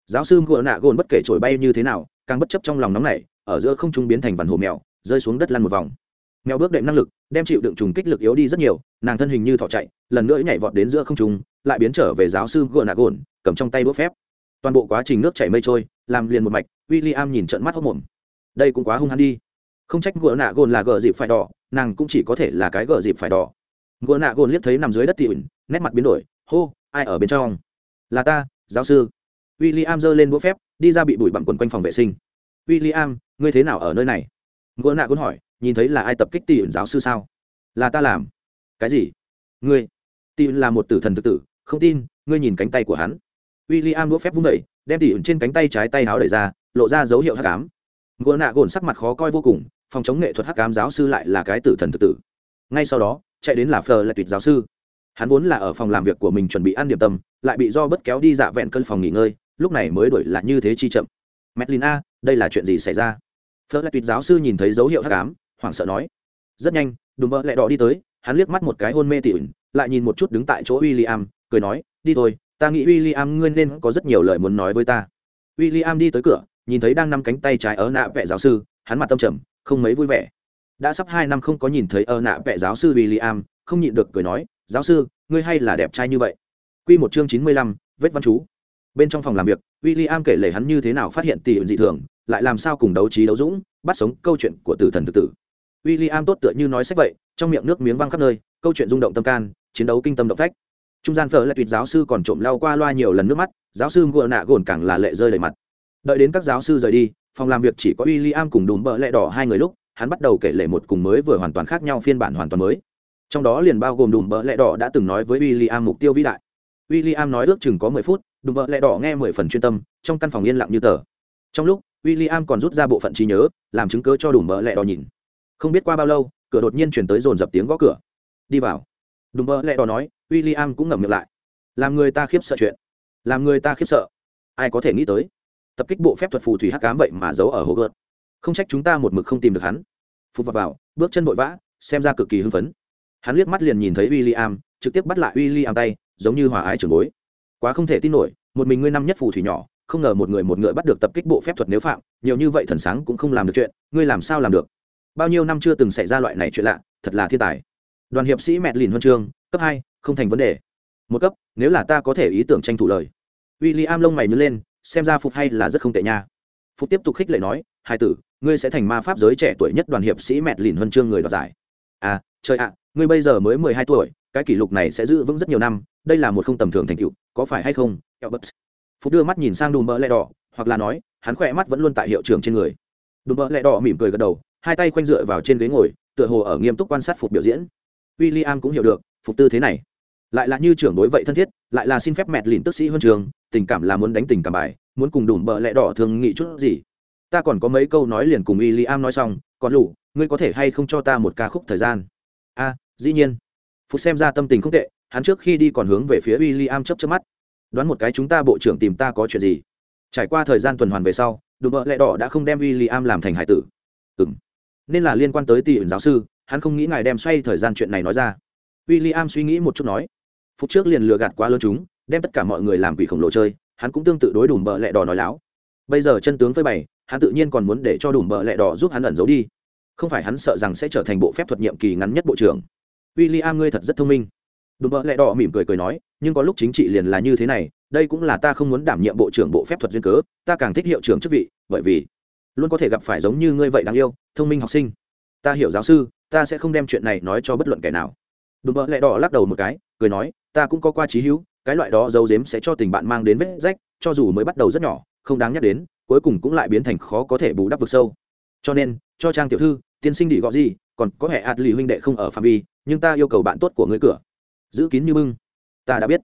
giáo sư ngựa nạ gồn bất kể trổi bay như thế nào, càng bất chấp trong lòng nóng này ở giữa không trung biến thành vằn hồ mèo, rơi xuống đất lăn một vòng. Mèo bước đệm năng lực, đem chịu đựng trùng kích lực yếu đi rất nhiều, nàng thân hình như thọ chạy, lần nữa nhảy vọt đến giữa không trung, lại biến trở về giáo sư ngựa nạ gồn cầm trong tay đũa phép. Toàn bộ quá trình nước chảy mây trôi, làm liền một mạch, William am nhìn trận mắt hốc mồm. Đây cũng quá hung hăng đi. Không trách ngựa nạ gồn là gờ dịp phải đỏ, nàng cũng chỉ có thể là cái gờ dịp phải đỏ. Ngựa nạ gồn liếc thấy nằm dưới đất tỉ nét mặt biến đổi, hô, ai ở bên trong? Là ta, giáo sư w i l l i am giơ lên đũa phép đi ra bị bụi bặm quần quanh phòng vệ sinh. W i l l i am ngươi thế nào ở nơi này? Gỡ nạ cũng hỏi nhìn thấy là ai tập kích tỉ giáo sư sao? Là ta làm. Cái gì? Ngươi. Tỉ là một tử thần tự tử không tin ngươi nhìn cánh tay của hắn. William đũa phép vung dậy, đem tỉ trên cánh tay trái tay áo đẩy ra, lộ ra dấu hiệu hắc ám. Gỗ nạ gồn sắc mặt khó coi vô cùng, phòng chống nghệ thuật hắc ám giáo sư lại là cái tử thần tự tử. Ngay sau đó, chạy đến là Fleur là tuyệt giáo sư. Hắn vốn là ở phòng làm việc của mình chuẩn bị ăn điểm tâm, lại bị do bất kéo đi dạ vẹn cơn phòng nghỉ ngơi, lúc này mới đổi là như thế chi chậm. Medlin đây là chuyện gì xảy ra? Phớt lại tuyệt giáo sư nhìn thấy dấu hiệu hắc ám, hoảng sợ nói. Rất nhanh, Đùm bơ lẹ đỏ đi tới, hắn liếc mắt một cái hôn mê tỉ lại nhìn một chút đứng tại chỗ William, cười nói, đi thôi, ta nghĩ w i l l i am ngươi nên có rất nhiều lời muốn nói với ta w i l l i am đi tới cửa nhìn thấy đang nắm cánh tay trái ở nạ vẽ giáo sư hắn mặt tâm trầm không mấy vui vẻ đã sắp hai năm không có nhìn thấy ở nạ vẽ giáo sư w i l l i am không nhịn được cười nói giáo sư ngươi hay là đẹp trai như vậy q một chương chín mươi lăm vết văn chú bên trong phòng làm việc w i l l i am kể lể hắn như thế nào phát hiện tỷ dị thường, lại làm sao cùng đấu trí đấu dũng, bắt sống câu chuyện của tử thần tự tử. W i l l i am tốt tựa như nói sách vậy, trong miệng nước miếng văng khắp nơi, câu chuyện rung động tâm can, chiến đấu kinh tâm động phách. Trung gian phở lại tuyệt giáo sư còn trộm lao qua loa nhiều lần nước mắt, giáo sư ngựa nạ gồn càng là lệ rơi đầy mặt. Đợi đến các giáo sư rời đi, phòng làm việc chỉ có w i l l i am cùng đùm bợ lẹ đỏ hai người lúc, hắn bắt đầu kể lể một cùng mới vừa hoàn toàn khác nhau phiên bản hoàn toàn mới. Trong đó liền bao gồm đùm bợ lẹ đỏ đã từng nói với w i l l i am mục tiêu vĩ đại. W i l l i am nói ước chừng có mười phút đùm bợ lẹ đỏ nghe mười phần chuyên tâm trong căn phòng yên lặng như tờ. Trong lúc w i l l i am còn rút ra bộ phận trí nhớ làm chứng cớ cho đùm bợ lẹ đỏ nhìn. Không biết qua bao lâu cửa đột nhiên chuyển tới dồn dập tiếng gõ cửa. Đi vào. Đùm bợ lẹ đỏ nói w i l l i am cũng ngậm miệng lại. Làm người ta khiếp sợ chuyện. Làm người ta khiếp sợ. Ai có thể nghĩ tới? Tập kích bộ phép thuật phù thủy hắc cám vậy mà giấu ở hồ gợt. Không trách chúng ta một mực không tìm được hắn. Phục vào, vào bước chân vội vã xem ra cực kỳ hưng phấn. Hắn liếc mắt liền nhìn thấy w i l l i am trực tiếp bắt lại w i l l i am tay giống như hòa ái trường bối quá không thể tin nổi, một mình ngươi năm nhất phù thủy nhỏ, không ngờ một người một ngựa bắt được tập kích bộ phép thuật nếu phạm, nhiều như vậy thần sáng cũng không làm được chuyện, ngươi làm sao làm được? Bao nhiêu năm chưa từng xảy ra loại này chuyện lạ, thật là thiên tài. Đoàn hiệp sĩ mẹ lìn huân chương, cấp hai, không thành vấn đề. Một cấp, nếu là ta có thể ý tưởng tranh thủ lời. W i l l i am lông mày nhớ lên, xem ra phục hay là rất không tệ nha. Phục tiếp tục khích lệ nói, hai tử, ngươi sẽ thành ma pháp giới trẻ tuổi nhất đoàn hiệp sĩ mẹ lìn huân chương người đoạt giải. À trời ạ, ngươi bây giờ mới mười hai tuổi, cái kỷ lục này sẽ giữ vững rất nhiều năm đây là một không tầm thường thành tựu, có phải hay không Albert. phục đưa mắt nhìn sang đùm bỡ lẹ đỏ, hoặc là nói, hắn khỏe mắt vẫn luôn tại hiệu trưởng trên người. Đùm bỡ lẹ đỏ mỉm cười gật đầu, hai tay khoanh dựa vào trên ghế ngồi, tựa hồ ở nghiêm túc quan sát phục biểu diễn. W i l l i am cũng hiểu được, phục tư thế này. Lại là như trưởng đối vậy thân thiết, lại là xin phép mẹt lìn tức sĩ huân trường, tình cảm là muốn đánh tình cảm bài, muốn cùng đùm bợ lẹ đỏ thường nghĩ chút gì. Ta còn có mấy câu nói liền cùng w i l l i am nói xong, còn lủ, ngươi có thể hay không cho ta một ca khúc thời gian? A, dĩ nhiên. Phục xem ra tâm tình không tệ hắn trước khi đi còn hướng về phía w i l l i am chấp chấp mắt. Đoán một cái chúng ta bộ trưởng tìm ta có chuyện gì? Trải qua thời gian tuần hoàn về sau, đùm bợ lẹ đỏ đã không đem w i l l i am làm thành hải tử. Ừ m nên là liên quan tới tỷ ứng giáo sư, hắn không nghĩ ngài đem xoay thời gian chuyện này nói ra. W i l l i am suy nghĩ một chút nói phút trước liền lừa gạt quá lớn chúng, đem tất cả mọi người làm quỷ khổng lồ chơi, hắn cũng tương tự đối đùm bợ lẹ đỏ nói láo. Bây giờ chân tướng phơi bày, hắn tự nhiên còn muốn để cho đùm bợ lẹ đỏ giúp hắn ẩn giấu đi. Không phải hắn sợ rằng sẽ trở thành bộ phép thuật nhiệm kỳ ngắn nhất bộ trưởng. W i l l i am ngươi thật rất thông minh đùm bợ lẹ đỏ mỉm cười cười nói, nhưng có lúc chính trị liền là như thế này, đây cũng là ta không muốn đảm nhiệm bộ trưởng bộ phép thuật duyên cớ, ta càng thích hiệu trưởng chức vị, bởi vì luôn có thể gặp phải giống như ngươi vậy đáng yêu, thông minh học sinh. Ta hiểu giáo sư, ta sẽ không đem chuyện này nói cho bất luận kẻ nào. Đùm bợ lẹ đỏ lắc đầu một cái, cười nói, ta cũng có qua trí hữu, cái loại đó giấu dếm sẽ cho tình bạn mang đến vết rách, cho dù mới bắt đầu rất nhỏ, không đáng nhắc đến, cuối cùng cũng lại biến thành khó có thể bù đắp vực sâu. Cho nên, cho trang tiểu thư, tiên sinh đi gọi gì, còn có hệ hạt lì huynh đệ không ở phạm vi, nhưng ta yêu cầu bạn tốt của ngươi cửa giữ kín như bưng. Ta đã biết.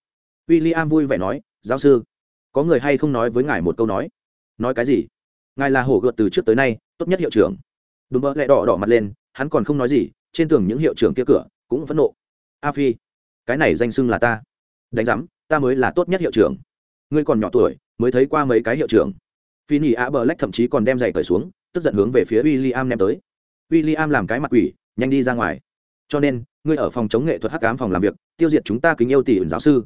W i l l i am vui vẻ nói, giáo sư, có người hay không nói với ngài một câu nói? Nói cái gì? Ngài là hổ gợt từ trước tới nay, tốt nhất hiệu trưởng. Đùm bơ lại đỏ đỏ mặt lên, hắn còn không nói gì, trên tường những hiệu trưởng kia cửa cũng phẫn nộ. A phi, cái này danh xưng là ta. Đánh giám, ta mới là tốt nhất hiệu trưởng. Ngươi còn nhỏ tuổi, mới thấy qua mấy cái hiệu trưởng. Phi nhì a bờ lách thậm chí còn đem giày cởi xuống, tức giận hướng về phía w i l l i am ném tới. W i l l i am làm cái mặt quỷ, nhanh đi ra ngoài. Cho nên ngươi ở phòng chống nghệ thuật hắc ám phòng làm việc, tiêu diệt chúng ta kính yêu tỷ ẩn giáo sư.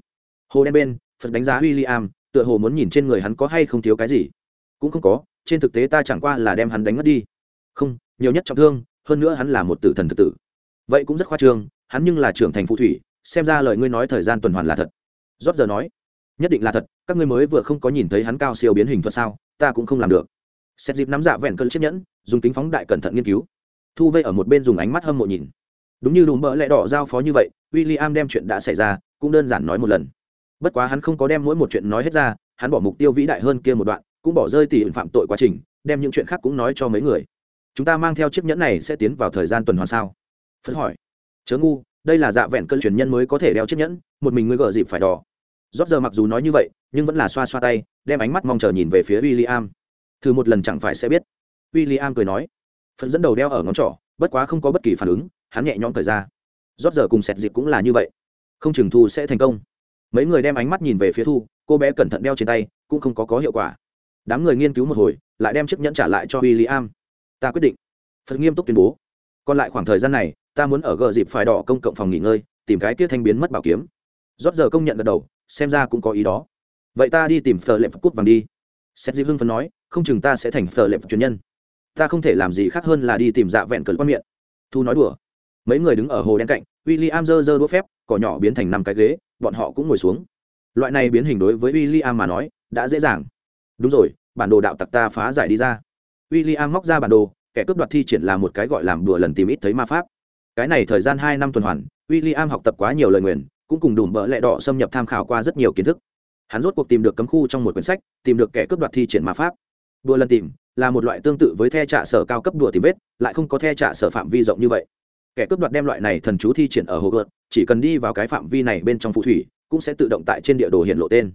Hồ đen bên, phật đánh giá w i l l i am tựa hồ muốn nhìn trên người hắn có hay không thiếu cái gì. Cũng không có, trên thực tế ta chẳng qua là đem hắn đánh mất đi. Không, nhiều nhất trọng thương, hơn nữa hắn là một tử thần thực tử. Vậy cũng rất khoa trương, hắn nhưng là trưởng thành phụ thủy, xem ra lời ngươi nói thời gian tuần hoàn là thật. Rót giờ nói, nhất định là thật, các ngươi mới vừa không có nhìn thấy hắn cao siêu biến hình thuật sao, ta cũng không làm được. Xét dịp nắm dạ vẹn cơn chiếc nhẫn, dùng kính phóng đại cẩn thận nghiên cứu. Thu vây ở một bên dùng ánh mắt hâm mộ nhìn đúng như đùm bỡ lẽ đỏ giao phó như vậy w i l l i am đem chuyện đã xảy ra cũng đơn giản nói một lần. Bất quá hắn không có đem mỗi một chuyện nói hết ra, hắn bỏ mục tiêu vĩ đại hơn kia một đoạn, cũng bỏ rơi tỷ phạm tội quá trình, đem những chuyện khác cũng nói cho mấy người. Chúng ta mang theo chiếc nhẫn này sẽ tiến vào thời gian tuần hoàn sao? Phật hỏi. Chớ ngu, đây là dạ vẹn cơn truyền nhân mới có thể đeo chiếc nhẫn, một mình ngươi gợ dịp phải đỏ. Rót giờ mặc dù nói như vậy, nhưng vẫn là xoa xoa tay, đem ánh mắt mong chờ nhìn về phía w i l l i am thử một lần chẳng phải sẽ biết. W i l l i am cười nói. Phật dẫn đầu đeo ở ngón trỏ bất quá không có bất kỳ phản ứng, hắn nhẹ nhõm thời ra. Rót giờ cùng sẹt dịp cũng là như vậy. Không chừng thu sẽ thành công. Mấy người đem ánh mắt nhìn về phía thu, cô bé cẩn thận đeo trên tay, cũng không có có hiệu quả. Đám người nghiên cứu một hồi, lại đem chiếc nhẫn trả lại cho w i l l i am ta quyết định. Phật nghiêm túc tuyên bố. Còn lại khoảng thời gian này, ta muốn ở gờ dịp phải đỏ công cộng phòng nghỉ ngơi, tìm cái tiết thanh biến mất bảo kiếm. Rót giờ công nhận gật đầu, xem ra cũng có ý đó. Vậy ta đi tìm phờ lệm cút vàng đi. Xét dịp hưng phấn nói, không chừng ta sẽ thành phờ lệm truyền nhân ta không thể làm gì khác hơn là đi tìm dạ vẹn cờ quan miệng. Thu nói đùa. Mấy người đứng ở hồ đen cạnh w i l l i am dơ dơ đũa phép, cỏ nhỏ biến thành năm cái ghế, bọn họ cũng ngồi xuống. Loại này biến hình đối với w i l l i am mà nói, đã dễ dàng. Đúng rồi, bản đồ đạo tặc ta phá giải đi ra. W i l l i am móc ra bản đồ, kẻ cướp đoạt thi triển là một cái gọi làm đùa lần tìm ít thấy ma pháp. Cái này thời gian hai năm tuần hoàn w i l l i am học tập quá nhiều lời nguyền, cũng cùng đùm bỡ lẹ đỏ xâm nhập tham khảo qua rất nhiều kiến thức. Hắn rốt cuộc tìm được cấm khu trong một quyển sách, tìm được kẻ cướp đoạt thi triển ma pháp. Đùa lần tìm là một loại tương tự với the trạ sở cao cấp đùa tìm vết, lại không có the trạ sở phạm vi rộng như vậy. Kẻ cướp đoạt đem loại này thần chú thi triển ở hồ gợt chỉ cần đi vào cái phạm vi này bên trong phù thủy, cũng sẽ tự động tại trên địa đồ hiện lộ tên.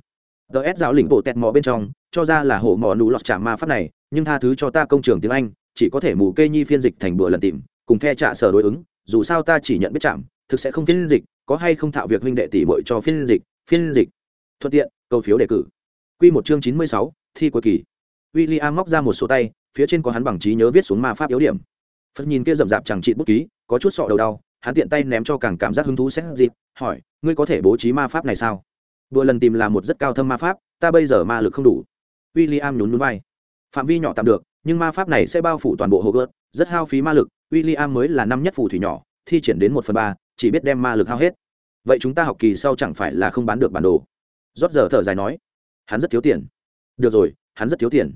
Ts giáo lĩnh bộ tẹt mò bên trong, cho ra là hổ mò nụ lọt trả ma pháp này, nhưng tha thứ cho ta công trường tiếng anh, chỉ có thể mù kê nhi phiên dịch thành bữa lần tìm, cùng the trạ sở đối ứng, dù sao ta chỉ nhận biết chạm, thực sẽ không phiên dịch, có hay không thạo việc huynh đệ tỷ bội cho phiên dịch phiên dịch. Thuận tiện, câu phiếu đề cử. Q một chương chín mươi sáu, thi cuối kỳ w i l l i am móc ra một số tay, phía trên có hắn bằng trí nhớ viết xuống ma pháp yếu điểm. Phật nhìn kia rậm rạp chẳng trị bút ký, có chút sọ đầu đau, hắn tiện tay ném cho càng cảm giác hứng thú xét dịp, hỏi, ngươi có thể bố trí ma pháp này sao? Vừa lần tìm là một rất cao thâm ma pháp, ta bây giờ ma lực không đủ. W i l l i am nhún núi vai. Phạm vi nhỏ tạm được, nhưng ma pháp này sẽ bao phủ toàn bộ hồ gớt rất hao phí ma lực w i l l i am mới là năm nhất phù thủy nhỏ, thi triển đến một phần ba, chỉ biết đem ma lực hao hết. Vậy chúng ta học kỳ sau chẳng phải là không bán được bản đồ? Rót giờ thở dài nói. Hắn rất thiếu tiền. Được rồi, hắn rất thiếu tiền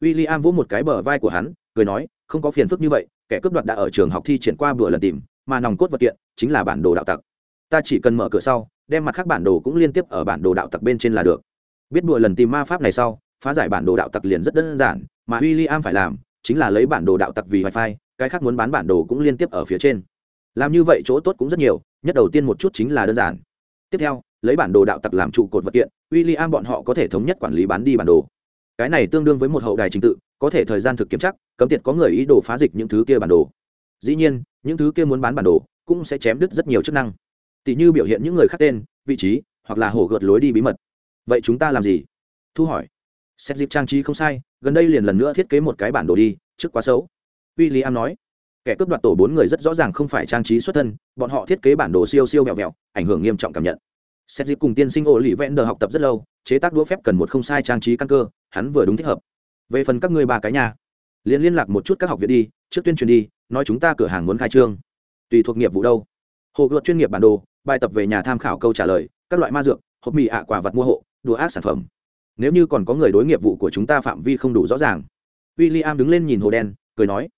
w i l l i am vỗ một cái bờ vai của hắn, cười nói, không có phiền phức như vậy, kẻ cướp đoạt đã ở trường học thi triển qua bữa lần tìm, mà nòng cốt vật kiện chính là bản đồ đạo tặc. Ta chỉ cần mở cửa sau, đem mặt khác bản đồ cũng liên tiếp ở bản đồ đạo tặc bên trên là được. Biết bữa lần tìm ma pháp này sau, phá giải bản đồ đạo tặc liền rất đơn giản, mà w i l l i am phải làm chính là lấy bản đồ đạo tặc vì wifi, cái khác muốn bán bản đồ cũng liên tiếp ở phía trên. Làm như vậy chỗ tốt cũng rất nhiều, nhất đầu tiên một chút chính là đơn giản. Tiếp theo, lấy bản đồ đạo tặc làm trụ cột vật kiện w i l l i am bọn họ có thể thống nhất quản lý bán đi bản đồ cái này tương đương với một hậu đài trình tự, có thể thời gian thực kiểm chắc cấm tiệt có người ý đồ phá dịch những thứ kia bản đồ. Dĩ nhiên, những thứ kia muốn bán bản đồ cũng sẽ chém đứt rất nhiều chức năng. Tỷ như biểu hiện những người khác tên, vị trí, hoặc là hổ gợt lối đi bí mật. Vậy chúng ta làm gì? Thu hỏi. Xét dịp trang trí không sai, gần đây liền lần nữa thiết kế một cái bản đồ đi, trước quá xấu. W i l l i am nói. Kẻ cướp đoạt tổ bốn người rất rõ ràng không phải trang trí xuất thân, bọn họ thiết kế bản đồ siêu siêu vẹo vẹo, ảnh hưởng nghiêm trọng cảm nhận xét dịp cùng tiên sinh ổ lì vẽn đờ học tập rất lâu, chế tác đũa phép cần một không sai trang trí căn cơ, hắn vừa đúng thích hợp. Về phần các ngươi ba cái nhà, liền liên lạc một chút các học viện đi, trước tuyên truyền đi, nói chúng ta cửa hàng muốn khai trương. Tùy thuộc nghiệp vụ đâu? Hộ luật chuyên nghiệp bản đồ, bài tập về nhà tham khảo câu trả lời, các loại ma dược, hộp mì ạ quả vật mua hộ đùa ác sản phẩm. Nếu như còn có người đối nghiệp vụ của chúng ta phạm vi không đủ rõ ràng. W i l l i am đứng lên nhìn hồ đen, cười nói,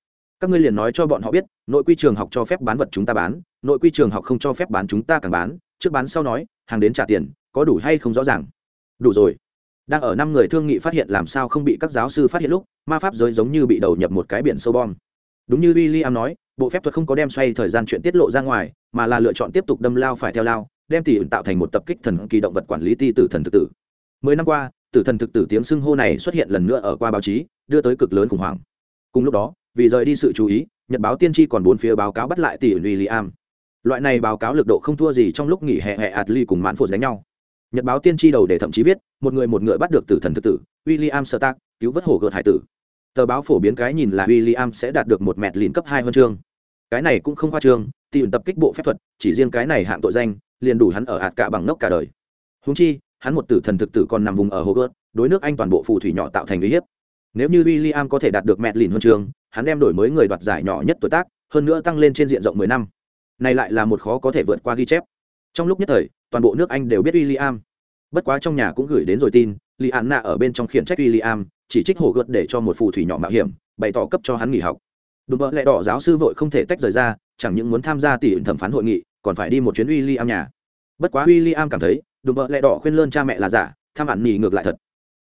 các ngươi liền nói cho bọn họ biết, nội quy trường học cho phép bán vật chúng ta bán, nội quy trường học không cho phép bán chúng ta càng bán, trước bán sau nói hàng đến trả tiền, có đủ hay không rõ ràng? Đủ rồi. Đang ở năm người thương nghị phát hiện làm sao không bị các giáo sư phát hiện lúc, ma pháp giới giống như bị đầu nhập một cái biển sâu bom. Đúng như w i l l i am nói, bộ phép thuật không có đem xoay thời gian chuyện tiết lộ ra ngoài, mà là lựa chọn tiếp tục đâm lao phải theo lao, đem tỷ tạo thành một tập kích thần kỳ động vật quản lý ti tử thần thực tử. Mười năm qua, tử thần thực tử tiếng xưng hô này xuất hiện lần nữa ở qua báo chí, đưa tới cực lớn khủng hoảng. Cùng lúc đó, vì rời đi sự chú ý, nhật báo tiên tri còn bốn phía báo cáo bắt lại tỷ w i am loại này báo cáo lực độ không thua gì trong lúc nghỉ hè hè ạt ly cùng mãn phột đánh nhau. Nhật báo tiên tri đầu để thậm chí viết, một người một ngựa bắt được tử thần thực tử, william stark, cứu vớt hồ gợt hải tử. Tờ báo phổ biến cái nhìn là William sẽ đạt được một mẹt lìn cấp hai huân chương. Cái này cũng không khoa trương tìm tập kích bộ phép thuật, chỉ riêng cái này hạng tội danh, liền đủ hắn ở ạt cả bằng nốc cả đời. Húng chi, hắn một tử thần thực tử còn nằm vùng ở hồ gợt, đối nước anh toàn bộ phù thủy nhỏ tạo thành uy hiếp. Nếu như William có thể đạt được mẹt lìn huân chương, hắn đem đổi mới người đoạt giải nhỏ nhất tuổi tác, hơn nữa tăng lên trên diện rộng mười năm này lại là một khó có thể vượt qua ghi chép. Trong lúc nhất thời, toàn bộ nước anh đều biết w i l l i am bất quá trong nhà cũng gửi đến rồi tin li an nạ ở bên trong khiển trách w i l l i am chỉ trích hồ gợt để cho một phù thủy nhỏ mạo hiểm, bày tỏ cấp cho hắn nghỉ học. Đùm bợ lẹ đỏ giáo sư vội không thể tách rời ra, chẳng những muốn tham gia tỷ thẩm phán hội nghị, còn phải đi một chuyến w i l l i am nhà. Bất quá w i l l i am cảm thấy, đùm bợ lẹ đỏ khuyên lơn cha mẹ là giả, tham ăn nghỉ ngược lại thật.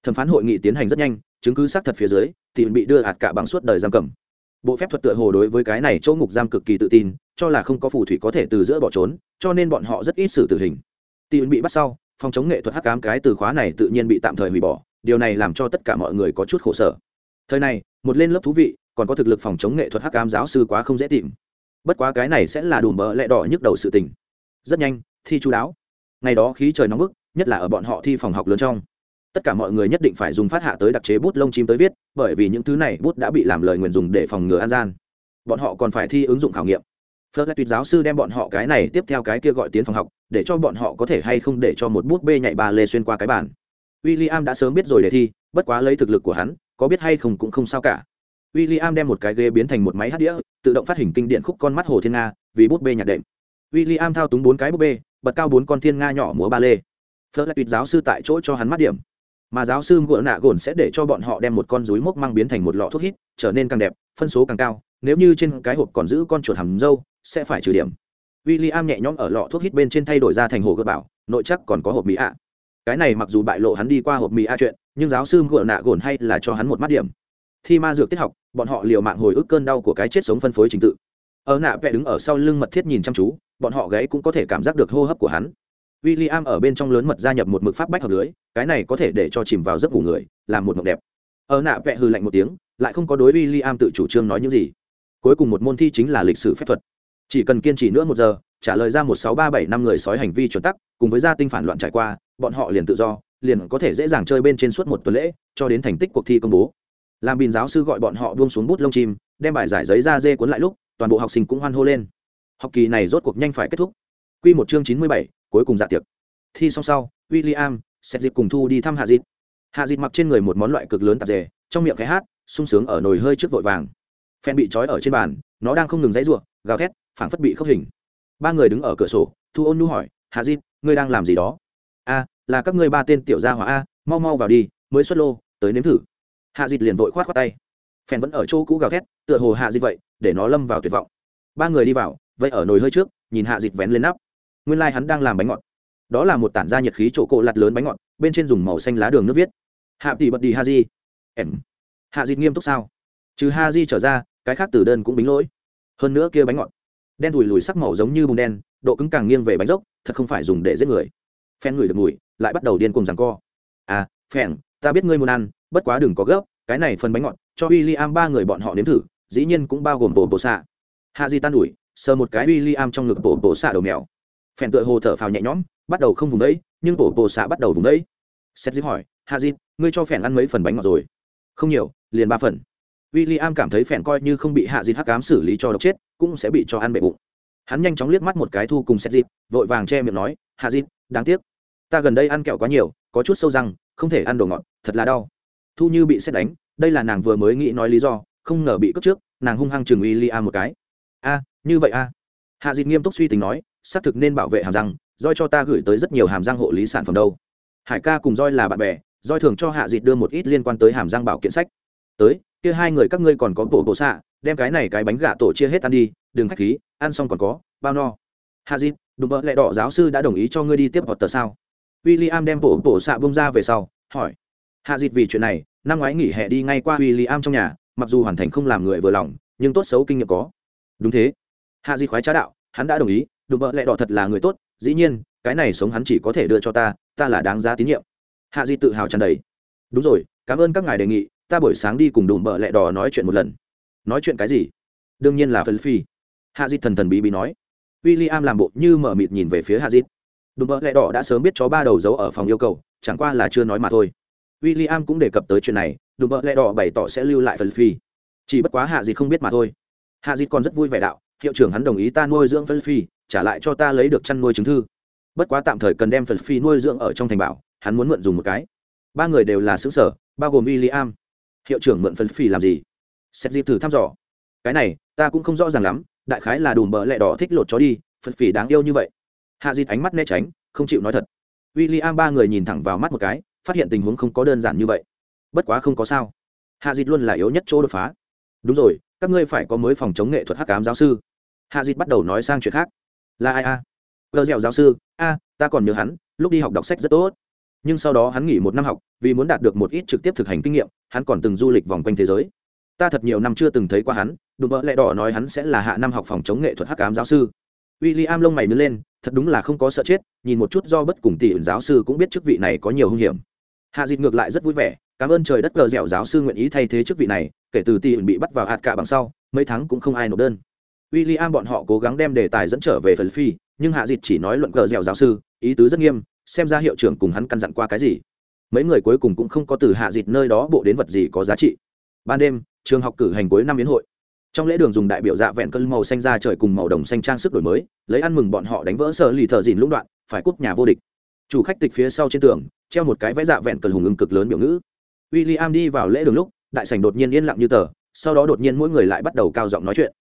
Thẩm phán hội nghị tiến hành rất nhanh, chứng cứ xác thật phía dưới thì bị đưa hạt cả bằng suốt đời giam cầm. Bộ phép thuật tựa hồ đối với cái này chỗ ngục giam cực kỳ tự tin cho là không có phù thủy có thể từ giữa bỏ trốn, cho nên bọn họ rất ít xử tử hình. Tị bị bắt sau, phòng chống nghệ thuật hắc cám cái từ khóa này tự nhiên bị tạm thời hủy bỏ, điều này làm cho tất cả mọi người có chút khổ sở. Thời này, một lên lớp thú vị, còn có thực lực phòng chống nghệ thuật hắc cám giáo sư quá không dễ tìm. Bất quá cái này sẽ là đủ bỡ lẹ đỏ nhức đầu sự tình. Rất nhanh, thi chú đáo. Ngày đó khí trời nóng bức, nhất là ở bọn họ thi phòng học lớn trong. Tất cả mọi người nhất định phải dùng phát hạ tới đặc chế bút lông chim tới viết, bởi vì những thứ này bút đã bị làm lời nguyền dùng để phòng ngừa an gian. Bọn họ còn phải thi ứng dụng khảo nghiệm phật lại tuyệt giáo sư đem bọn họ cái này tiếp theo cái kia gọi tiến phòng học, để cho bọn họ có thể hay không để cho một bút bê nhảy ba lê xuyên qua cái bàn. William đã sớm biết rồi để thi, bất quá lấy thực lực của hắn, có biết hay không cũng không sao cả. William đem một cái ghế biến thành một máy hát đĩa, tự động phát hình kinh điện khúc con mắt hồ thiên nga, vì bút bê nhạc đệm. William thao túng bốn cái bút bê, bật cao bốn con thiên nga nhỏ múa ba lê. Phật lại tuyệt giáo sư tại chỗ cho hắn mắt điểm. Mà giáo sư ngựa nạ gồn sẽ để cho bọn họ đem một con rúi mốc mang biến thành một lọ thuốc hít, trở nên càng đẹp, phân số càng cao, nếu như trên cái hộp còn giữ con chuột hầm dâu sẽ phải trừ điểm. W i l l i am nhẹ nhõm ở lọ thuốc hít bên trên thay đổi ra thành hồ gợt bảo, nội chắc còn có hộp mỹ ạ. Cái này mặc dù bại lộ hắn đi qua hộp mỹ ạ chuyện, nhưng giáo sư ngựa nạ gồn hay là cho hắn một mắt điểm. Thi ma dược tiết học, bọn họ liều mạng hồi ức cơn đau của cái chết sống phân phối trình tự. Ở nạ vẽ đứng ở sau lưng mật thiết nhìn chăm chú, bọn họ gáy cũng có thể cảm giác được hô hấp của hắn. W i l l i am ở bên trong lớn mật gia nhập một mực pháp bách hợp lưới, cái này có thể để cho chìm vào giấc ngủ người, làm một mộng đẹp. Ở nạ vẽ hư lạnh một tiếng, lại không có đối w i l l i am tự chủ trương nói những gì. Cuối cùng một môn thi chính là lịch sử phép thuật chỉ cần kiên trì nữa một giờ, trả lời ra một sáu ba bảy năm người sói hành vi chuẩn tắc, cùng với gia tinh phản loạn trải qua, bọn họ liền tự do, liền có thể dễ dàng chơi bên trên suốt một tuần lễ, cho đến thành tích cuộc thi công bố. Làm bình giáo sư gọi bọn họ buông xuống bút lông chim, đem bài giải giấy ra dê cuốn lại lúc, toàn bộ học sinh cũng hoan hô lên. Học kỳ này rốt cuộc nhanh phải kết thúc. Q một chương chín mươi bảy, cuối cùng dạ tiệc. Thi xong sau w i l l i am xét dịp cùng thu đi thăm hạ dịp hạ dịp mặc trên người một món loại cực lớn tạp dề, trong miệng cái hát, sung sướng ở nồi hơi trước vội vàng phen bị trói ở trên bàn, nó đang không ngừng dãy ruộng gào thét, phảng phất bị khốc hình. Ba người đứng ở cửa sổ, thu ôn nu hỏi hạ di, ngươi đang làm gì đó? A, là các ngươi ba tên tiểu gia hỏa a, mau mau vào đi, mới xuất lô, tới nếm thử. Hạ dịp liền vội khoát khoát tay. Phen vẫn ở chỗ cũ gào thét, tựa hồ hạ dịp vậy, để nó lâm vào tuyệt vọng. Ba người đi vào, vậy ở nồi hơi trước, nhìn hạ dịp vén lên nắp. Nguyên lai、like、hắn đang làm bánh ngọt. Đó là một tản ra nhiệt khí chỗ cộ lặt lớn bánh ngọt, bên trên dùng màu xanh lá đường nước viết. Hạ tỷ bật đi ha di. Em, hạ dịt nghiêm túc sao? Trừ ha di trở ra, cái khác từ đơn cũng bính lỗi. Hơn nữa kia bánh ngọt, đen thùi lùi sắc màu giống như bùn đen, độ cứng càng nghiêng về bánh dốc, thật không phải dùng để giết người. Phen người được mùi, lại bắt đầu điên cùng rằng co. À phèn, ta biết ngươi muốn ăn, bất quá đừng có gấp, cái này phần bánh ngọt, cho w i l l i am ba người bọn họ nếm thử, dĩ nhiên cũng bao gồm bồ bồ xạ. Hạ di tan ủi, sờ một cái w i l l i am trong ngực bồ bồ xạ đầu mèo. Phèn tựa hồ thở phào nhẹ nhõm, bắt đầu không vùng đấy nhưng bồ bồ xạ bắt đầu vùng đấy xét dịp hỏi hạ di, ngươi cho phèn ăn mấy phần bánh ngọt rồi? Không nhiều, liền ba phần w i l l i am cảm thấy phèn coi như không bị hạ dịt hắc cám xử lý cho độc chết, cũng sẽ bị cho ăn bệ bụng. Hắn nhanh chóng liếc mắt một cái thu cùng xét dịp vội vàng che miệng nói, hạ dịt đáng tiếc. Ta gần đây ăn kẹo quá nhiều, có chút sâu răng, không thể ăn đồ ngọt, thật là đau. Thu như bị xét đánh, đây là nàng vừa mới nghĩ nói lý do, không ngờ bị cướp trước, nàng hung hăng chừng w i l l i am một cái. A, như vậy a? Hạ dịt nghiêm túc suy tính nói, xác thực nên bảo vệ hàm răng, roi cho ta gửi tới rất nhiều hàm răng hộ lý sản phẩm đâu. Hải ca cùng roi là bạn bè, roi thường cho hạ dịt đưa một ít liên quan tới hàm răng bảo kiện sách tới, kia hai người các ngươi còn có bộ bộ xạ, đem cái này cái bánh gà tổ chia hết ăn đi, đừng khách khí, ăn xong còn có, bao no. Hạ dịp đùm bợ lẹ đỏ giáo sư đã đồng ý cho ngươi đi tiếp hoặc tờ sao. W i l l i am đem bộ bộ xạ bông ra về sau, hỏi. Hạ dịp vì chuyện này, năm ngoái nghỉ hè đi ngay qua w i l l i am trong nhà, mặc dù hoàn thành không làm người vừa lòng, nhưng tốt xấu kinh nghiệm có. Đúng thế. Hạ dịp khoái trá đạo, hắn đã đồng ý, đùm bợ lẹ đỏ thật là người tốt, dĩ nhiên, cái này sống hắn chỉ có thể đưa cho ta ta là đáng giá tín nhiệm. Hạ di tự hào tràn đầy. Đúng rồi, cảm ơn các ngài đề nghị ta buổi sáng đi cùng đùm bợ lẹ đỏ nói chuyện một lần. Nói chuyện cái gì? Đương nhiên là phân phi. Hạ di thần thần bí bí nói. W i l l i am làm bộ như mở mịt nhìn về phía hạ di đùm bợ lẹ đỏ đã sớm biết chó ba đầu giấu ở phòng yêu cầu, chẳng qua là chưa nói mà thôi. W i l l i am cũng đề cập tới chuyện này, đùm bợ lẹ đỏ bày tỏ sẽ lưu lại phân phi. Chỉ bất quá hạ di không biết mà thôi. Hạ di còn rất vui vẻ đạo, hiệu trưởng hắn đồng ý ta nuôi dưỡng phân phi, trả lại cho ta lấy được chăn nuôi chứng thư. Bất quá tạm thời cần đem phân phi nuôi dưỡng ở trong thành bảo, hắn muốn mượn dùng một cái. Ba người đều là xứ sở, bao gồm w i l l i am hiệu trưởng mượn phân phì làm gì? Xét dịp thử thăm dò. Cái này, ta cũng không rõ ràng lắm, đại khái là đùm bợ lẹ đỏ thích lột chó đi phân phì đáng yêu như vậy. Hạ dịp ánh mắt né tránh, không chịu nói thật. W i l l i am ba người nhìn thẳng vào mắt một cái, phát hiện tình huống không có đơn giản như vậy. Bất quá không có sao. Hạ dịp luôn là yếu nhất chỗ đột phá. Đúng rồi, các ngươi phải có mới phòng chống nghệ thuật hắc cám giáo sư. Hạ dịp bắt đầu nói sang chuyện khác. Là ai a? Gờ dẻo giáo sư, a, ta còn nhớ hắn, lúc đi học đọc sách rất tốt nhưng sau đó hắn nghỉ một năm học, vì muốn đạt được một ít trực tiếp thực hành kinh nghiệm, hắn còn từng du lịch vòng quanh thế giới. Ta thật nhiều năm chưa từng thấy qua hắn, đùm bỡ lẽ đỏ nói hắn sẽ là hạ năm học phòng chống nghệ thuật hắc cám giáo sư. W i l l i am lông mày nứt lên, thật đúng là không có sợ chết, nhìn một chút do bất cùng tỷ giáo sư cũng biết chức vị này có nhiều hung hiểm. Hạ dịt ngược lại rất vui vẻ, cảm ơn trời đất gờ dẻo giáo sư nguyện ý thay thế chức vị này, kể từ tỷ bị bắt vào hạt cả bằng sau, mấy tháng cũng không ai nộp đơn. W i l l i am bọn họ cố gắng đem đề tài dẫn trở về phần phi nhưng hạ dịt chỉ nói luận gờ dẻo giáo sư, ý tứ rất nghiêm xem ra hiệu trưởng cùng hắn căn dặn qua cái gì. Mấy người cuối cùng cũng không có từ hạ dịt nơi đó bộ đến vật gì có giá trị. Ban đêm, trường học cử hành cuối năm biến hội. Trong lễ đường dùng đại biểu dạ vẹn cơn màu xanh ra trời cùng màu đồng xanh trang sức đổi mới, lấy ăn mừng bọn họ đánh vỡ sở lì thợ dìn lũng đoạn, phải cúp nhà vô địch. Chủ khách tịch phía sau trên tường, treo một cái vẽ dạ vẹn cơn hùng ưng cực lớn biểu ngữ. W i l l i am đi vào lễ đường lúc, đại sảnh đột nhiên yên lặng như tờ, sau đó đột nhiên mỗi người lại bắt đầu cao giọng nói chuyện.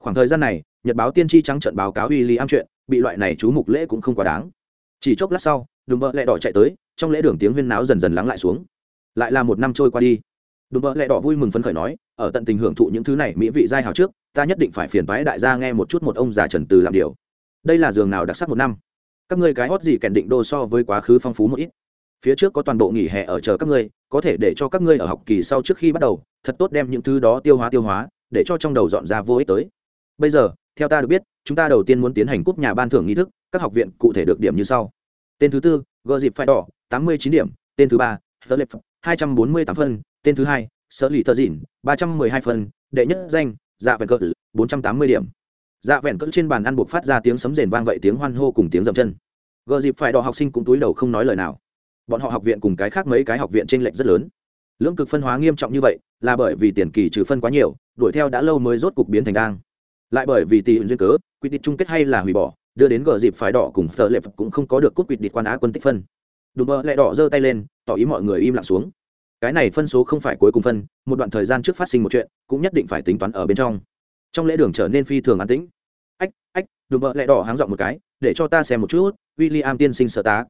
Khoảng thời gian này, nhật báo tiên tri trắng trận báo cáo w i l l i am chuyện, bị loại này chú mục lễ cũng không quá đáng. Chỉ chốc lát sau đùm bợ lẹ đỏ chạy tới, trong lễ đường tiếng huyên náo dần dần lắng lại xuống. Lại là một năm trôi qua đi. Đùm bợ lẹ đỏ vui mừng phấn khởi nói, ở tận tình hưởng thụ những thứ này mỹ vị giai hào trước, ta nhất định phải phiền phái đại gia nghe một chút một ông già trần từ làm điều. Đây là giường nào đặc sắc một năm? Các ngươi cái hót gì kèn định đô so với quá khứ phong phú một ít. Phía trước có toàn bộ nghỉ hè ở chờ các ngươi, có thể để cho các ngươi ở học kỳ sau trước khi bắt đầu, thật tốt đem những thứ đó tiêu hóa tiêu hóa, để cho trong đầu dọn ra vô ích tới. Bây giờ, theo ta được biết, chúng ta đầu tiên muốn tiến hành cúp nhà ban thưởng nghi thức, các học viện cụ thể được điểm như sau tên thứ tư, gờ dịp phải đỏ, tám mươi chín điểm. Tên thứ ba thơ lệp hai trăm bốn mươi tám phân. Tên thứ hai sở lì thợ dịn ba trăm mười hai phân. Đệ nhất danh dạ vẹn cỡ, bốn trăm tám mươi điểm. Dạ vẹn cỡ trên bàn ăn buộc phát ra tiếng sấm rền vang vậy tiếng hoan hô cùng tiếng dậm chân. Gờ dịp phải đỏ học sinh cũng túi đầu không nói lời nào. Bọn họ học viện cùng cái khác mấy cái học viện t r ê n lệch rất lớn. Lưỡng cực phân hóa nghiêm trọng như vậy là bởi vì tiền kỳ trừ phân quá nhiều, đuổi theo đã lâu mới rốt cục biến thành đang lại bởi vì tỷ ứng duyên cớ quyết định chung kết hay là hủy bỏ đưa đến gờ dịp phái đỏ cùng thợ lệ cũng không có được cúp quỵt địt quan á quân tích phân. Đùm bơ lẹ đỏ giơ tay lên, tỏ ý mọi người im lặng xuống. Cái này phân số không phải cuối cùng phân, một đoạn thời gian trước phát sinh một chuyện, cũng nhất định phải tính toán ở bên trong. Trong lễ đường trở nên phi thường an tĩnh. Ách ách, đùm bơ lẹ đỏ háng dọn một cái, để cho ta xem một chút w i l l i am tiên sinh sở tá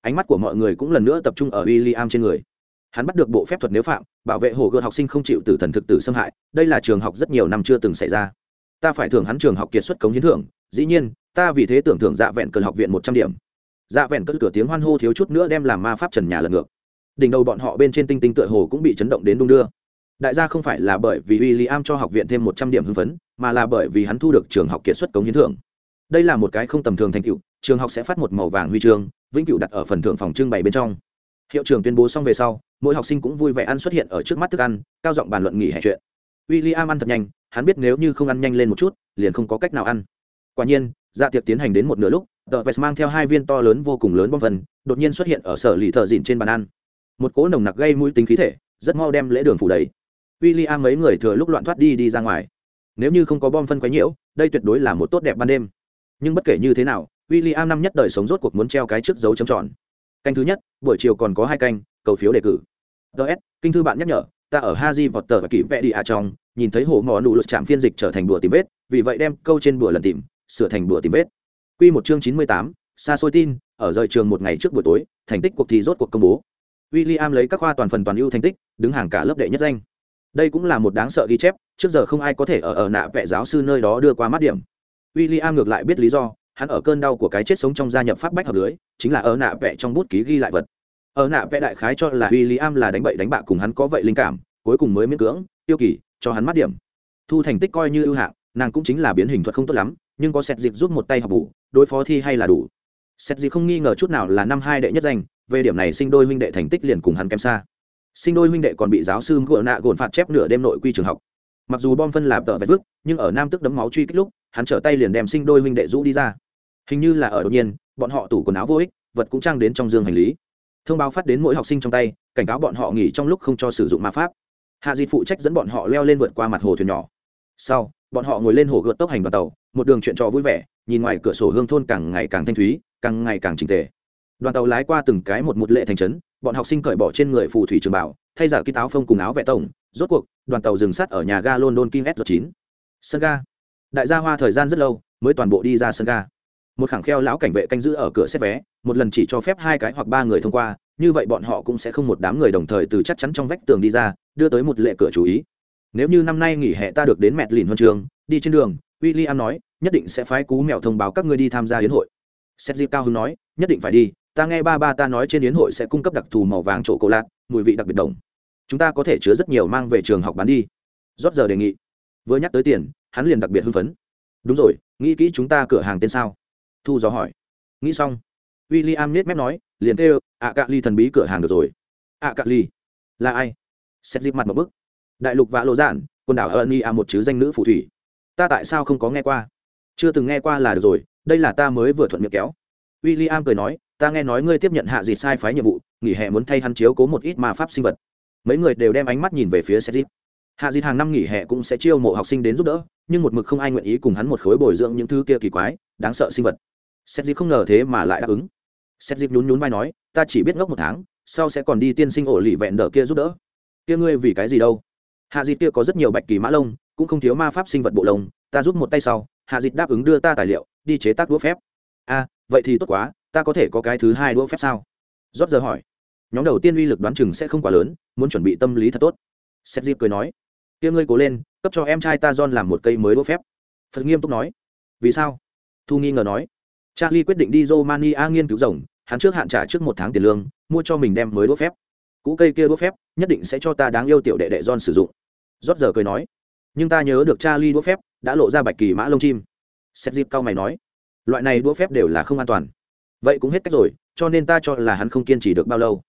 ánh mắt của mọi người cũng lần nữa tập trung ở w i l l i am trên người. Hắn bắt được bộ phép thuật nếu phạm, bảo vệ hồ gươm học sinh không chịu tử thần thực tử xâm hại, đây là trường học rất nhiều năm chưa từng xảy ra. Ta phải thưởng hắn trường học kiệt xuất cống hiến thưởng dĩ nhiên, ta vì thế tưởng thưởng dạ vẹn cơn học viện một trăm điểm. Dạ vẹn cơn cửa tiếng hoan hô thiếu chút nữa đem làm ma pháp trần nhà lần ngược. Đỉnh đầu bọn họ bên trên tinh tinh tựa hồ cũng bị chấn động đến đung đưa. Đại gia không phải là bởi vì w i l l i am cho học viện thêm một trăm điểm hưng phấn, mà là bởi vì hắn thu được trường học kiệt xuất cống hiến thưởng. Đây là một cái không tầm thường thành cựu trường học sẽ phát một màu vàng huy chương, vĩnh cựu đặt ở phần thưởng phòng trưng bày bên trong. Hiệu trưởng tuyên bố xong về sau, mỗi học sinh cũng vui vẻ ăn xuất hiện ở trước mắt thức ăn, cao giọng bàn luận nghỉ hè chuyện. W i l l i am ăn thật nhanh, hắn biết nếu như không ăn nhanh lên một chút, liền không có cách nào ăn quả nhiên dạ tiệc tiến hành đến một nửa lúc tờ vest mang theo hai viên to lớn vô cùng lớn bom phần đột nhiên xuất hiện ở sở lì thợ dịn trên bàn ăn. Một cỗ nồng nặc gây mũi tính khí thể, rất mau đem lễ đường phủ đầy. W i l l i am mấy người thừa lúc loạn thoát đi đi ra ngoài. Nếu như không có bom phân quấy nhiễu, đây tuyệt đối là một tốt đẹp ban đêm. Nhưng bất kể như thế nào w i l l i am năm nhất đời sống rốt cuộc muốn treo cái trước dấu chấm tròn. Canh thứ nhất, buổi chiều còn có hai canh, cầu phiếu đề cử. Ts kinh thư bạn nhắc nhở, ta ở haji vọt tờ và kỷ vẽ đi ạ trong, nhìn thấy hồ mò nụ lượt chạm phiên dịch trở thành đùa tìm vết, vì vậy đem câu trên đùa lần tìm sửa thành đùa tìm vết. Q một chương chín mươi tám, xa xôi tin, ở rời trường một ngày trước buổi tối, thành tích cuộc thi rốt cuộc công bố. W i l l i am lấy các khoa toàn phần toàn ưu thành tích, đứng hàng cả lớp đệ nhất danh. Đây cũng là một đáng sợ ghi chép, trước giờ không ai có thể ở ở nạ vẽ giáo sư nơi đó đưa qua mắt điểm. W i am ngược lại biết lý do, hắn ở cơn đau của cái chết sống trong gia nhập pháp bách hợp lưới, chính là ở nạ vẽ trong bút ký ghi lại vật. Ở nạ vẽ đại khái cho là w i l l i am là đánh bậy đánh bạ cùng hắn có vậy linh cảm, cuối cùng mới miễn cưỡng, tiêu kỳ, cho hắn mắt điểm. Thu thành tích coi như ưu hạng, nàng cũng chính là biến hình thuật không tốt lắm nhưng có xét dịp giúp một tay học bù, đối phó thi hay là đủ. Xét dịp không nghi ngờ chút nào là năm hai đệ nhất danh, về điểm này sinh đôi huynh đệ thành tích liền cùng hắn kém xa. Sinh đôi huynh đệ còn bị giáo sư gỡ nạ gồn phạt chép nửa đêm nội quy trường học. Mặc dù bom phân lạp tợ vẹt vứt, nhưng ở nam tức đấm máu truy kích lúc, hắn trở tay liền đem sinh đôi huynh đệ rũ đi ra. Hình như là ở đột nhiên, bọn họ tủ quần áo vô ích, vật cũng trang đến trong dương hành lý. Thông báo phát đến mỗi học sinh trong tay, cảnh cáo bọn họ nghỉ trong lúc không cho sử dụng ma pháp. Hạ di phụ trách dẫn bọn họ leo lên vượt qua mặt hồ thuyền nhỏ. Sau, bọn họ ngồi lên hồ gợt tốc hành đoàn tàu một đường chuyện trò vui vẻ, nhìn ngoài cửa sổ hương thôn càng ngày càng thanh thúy, càng ngày càng trình tề. Đoàn tàu lái qua từng cái một một lệ thành trấn, bọn học sinh cởi bỏ trên người phù thủy trường bảo, thay giả ký táo phông cùng áo vẽ tổng, rốt cuộc, đoàn tàu dừng sắt ở nhà ga london kim s chín. Sân ga. Đại gia hoa thời gian rất lâu, mới toàn bộ đi ra sân ga. Một khẳng kheo lão cảnh vệ canh giữ ở cửa xếp vé, một lần chỉ cho phép hai cái hoặc ba người thông qua, như vậy bọn họ cũng sẽ không một đám người đồng thời từ chắc chắn trong vách tường đi ra, đưa tới một lệ cửa chú ý. Nếu như năm nay nghỉ hè ta được đến mẹt lìn huân trường, đi trên đường w i l l i am nói, nhất định sẽ phái cú mèo thông báo các ngươi đi tham gia hiến hội. Seth cao hưng nói, nhất định phải đi, ta nghe ba ba ta nói trên yến hội sẽ cung cấp đặc thù màu vàng chỗ cổ lạc, mùi vị đặc biệt đồng. Chúng ta có thể chứa rất nhiều mang về trường học bán đi. Rót giờ đề nghị. Vừa nhắc tới tiền, hắn liền đặc biệt hưng phấn. Đúng rồi, nghĩ kỹ chúng ta cửa hàng tên sao? Thu gió hỏi. Nghĩ xong w i l l i am nết mép nói, liền kêu ạ cạ ly thần bí cửa hàng được rồi. Ạ cạ ly? Là ai? Xét dịp mặt một bức. Đại lục vạ lộ giản, quần đảo ân y a một chứ danh nữ phù thủy ta tại sao không có nghe qua? Chưa từng nghe qua là được rồi, đây là ta mới vừa thuận miệng kéo. W i l l i am cười nói, ta nghe nói ngươi tiếp nhận hạ dịt sai phái nhiệm vụ, nghỉ hè muốn thay hắn chiếu cố một ít ma pháp sinh vật. Mấy người đều đem ánh mắt nhìn về phía sethit hạ dịt hàng năm nghỉ hè cũng sẽ chiêu mộ học sinh đến giúp đỡ, nhưng một mực không ai nguyện ý cùng hắn một khối bồi dưỡng những thứ kia kỳ quái, đáng sợ sinh vật. Sethit không ngờ thế mà lại đáp ứng. Sethit nhún nhún vai nói, ta chỉ biết ngốc một tháng, sau sẽ còn đi tiên sinh ổ lì vẹn đỡ kia giúp đỡ. Kia ngươi vì cái gì đâu? Hạ dịt kia có rất nhiều bạch kỳ mã lông cũng không thiếu ma pháp sinh vật bộ lông, ta giúp một tay sau, hạ dịt đáp ứng đưa ta tài liệu, đi chế tác đũa phép. A, vậy thì tốt quá, ta có thể có cái thứ hai đũa phép sao? Rót giờ hỏi. Nhóm đầu tiên uy lực đoán chừng sẽ không quá lớn, muốn chuẩn bị tâm lý thật tốt. Xét dịp cười nói. Kia ngươi cố lên, cấp cho em trai ta john làm một cây mới đũa phép. Phật nghiêm túc nói. Vì sao? Thu nghi ngờ nói. Charlie quyết định đi romania nghiên cứu rồng, hắn trước hạn trả trước một tháng tiền lương, mua cho mình đem mới đũa phép. Cũ cây kia đũa phép, nhất định sẽ cho ta đáng yêu tiểu đệ đệ john sử dụng. Rót giờ cười nói nhưng ta nhớ được charlie đũa phép đã lộ ra bạch kỳ mã lông chim. Seth dịp cao mày nói loại này đũa phép đều là không an toàn. Vậy cũng hết cách rồi cho nên ta cho là hắn không kiên trì được bao lâu.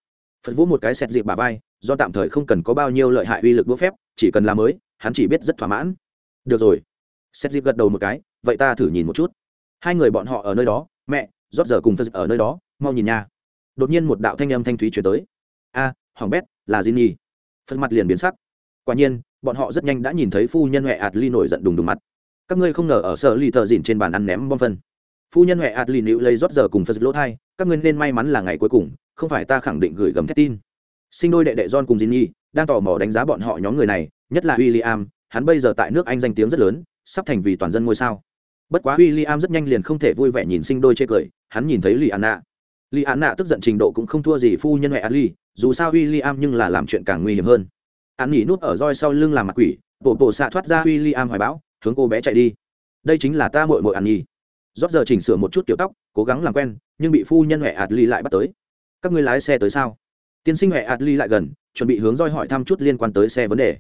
Phật vũ một cái xẹt dịp bà vai do tạm thời không cần có bao nhiêu lợi hại uy lực đũa phép chỉ cần là mới hắn chỉ biết rất thỏa mãn. Được rồi. Xét dịp gật đầu một cái vậy ta thử nhìn một chút. Hai người bọn họ ở nơi đó mẹ rót giờ cùng phật ở nơi đó mau nhìn nha. Đột nhiên một đạo thanh âm thanh thúy chuyển tới. A à, hoàng bét là di nhi phật mặt liền biến sắc. Quả nhiên bọn họ rất nhanh đã nhìn thấy phu nhân huệ ạt ly nổi giận đùng đùng mặt. Các ngươi không ngờ ở sở lì thợ dìn trên bàn ăn ném bom phân. Phu nhân huệ ạt lì nịu lấy rót giờ cùng phật lỗ thai, các ngươi nên may mắn là ngày cuối cùng, không phải ta khẳng định gửi gấm thét tin. Sinh đôi đệ đệ john cùng Jinny đang tò mò đánh giá bọn họ nhóm người này, nhất là William, hắn bây giờ tại nước anh danh tiếng rất lớn, sắp thành vì toàn dân ngôi sao. Bất quá William rất nhanh liền không thể vui vẻ nhìn sinh đôi chê cười, hắn nhìn thấy lì anna lì nạ tức giận trình độ cũng không thua gì phu nhân huệ ạt dù sao William nhưng là làm chuyện càng nguy hiểm hơn hắn nghỉ nút ở roi sau lưng làm mặt quỷ, bộ bộ xạ thoát ra William hoài bão, hướng cô bé chạy đi. Đây chính là ta muội muội ăn nhì. rót giờ chỉnh sửa một chút kiểu tóc, cố gắng làm quen, nhưng bị phu nhân huệ ạt ly lại bắt tới. Các ngươi lái xe tới sao? Tiên sinh huệ adli lại gần, chuẩn bị hướng roi hỏi thăm chút liên quan tới xe vấn đề.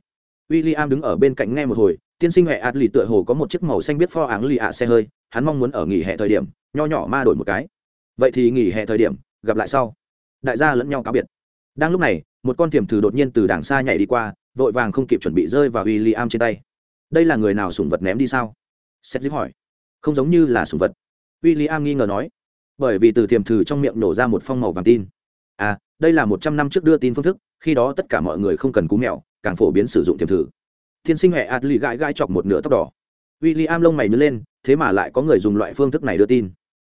W i l l i am đứng ở bên cạnh nghe một hồi, tiên sinh huệ Lì tựa hồ có một chiếc màu xanh biết pho áng lì ạ xe hơi, hắn mong muốn ở nghỉ hè thời điểm, nho nhỏ ma đổi một cái. Vậy thì nghỉ hè thời điểm, gặp lại sau. Đại gia lẫn nhau cáo biệt. Đang lúc này một con thiểm thử đột nhiên từ đàng xa nhảy đi qua vội vàng không kịp chuẩn bị rơi vào w i l l i am trên tay. Đây là người nào sùng vật ném đi sao? Seth dứt hỏi. Không giống như là sùng vật. W i l l i am nghi ngờ nói. Bởi vì từ thiềm thử trong miệng nổ ra một phong màu vàng tin. À đây là một trăm năm trước đưa tin phương thức khi đó tất cả mọi người không cần cú mẹo, càng phổ biến sử dụng thiềm thử. Thiên sinh huệ ạt lì gãi gãi chọc một nửa tóc đỏ. W i l l i am lông mày nhớ lên thế mà lại có người dùng loại phương thức này đưa tin.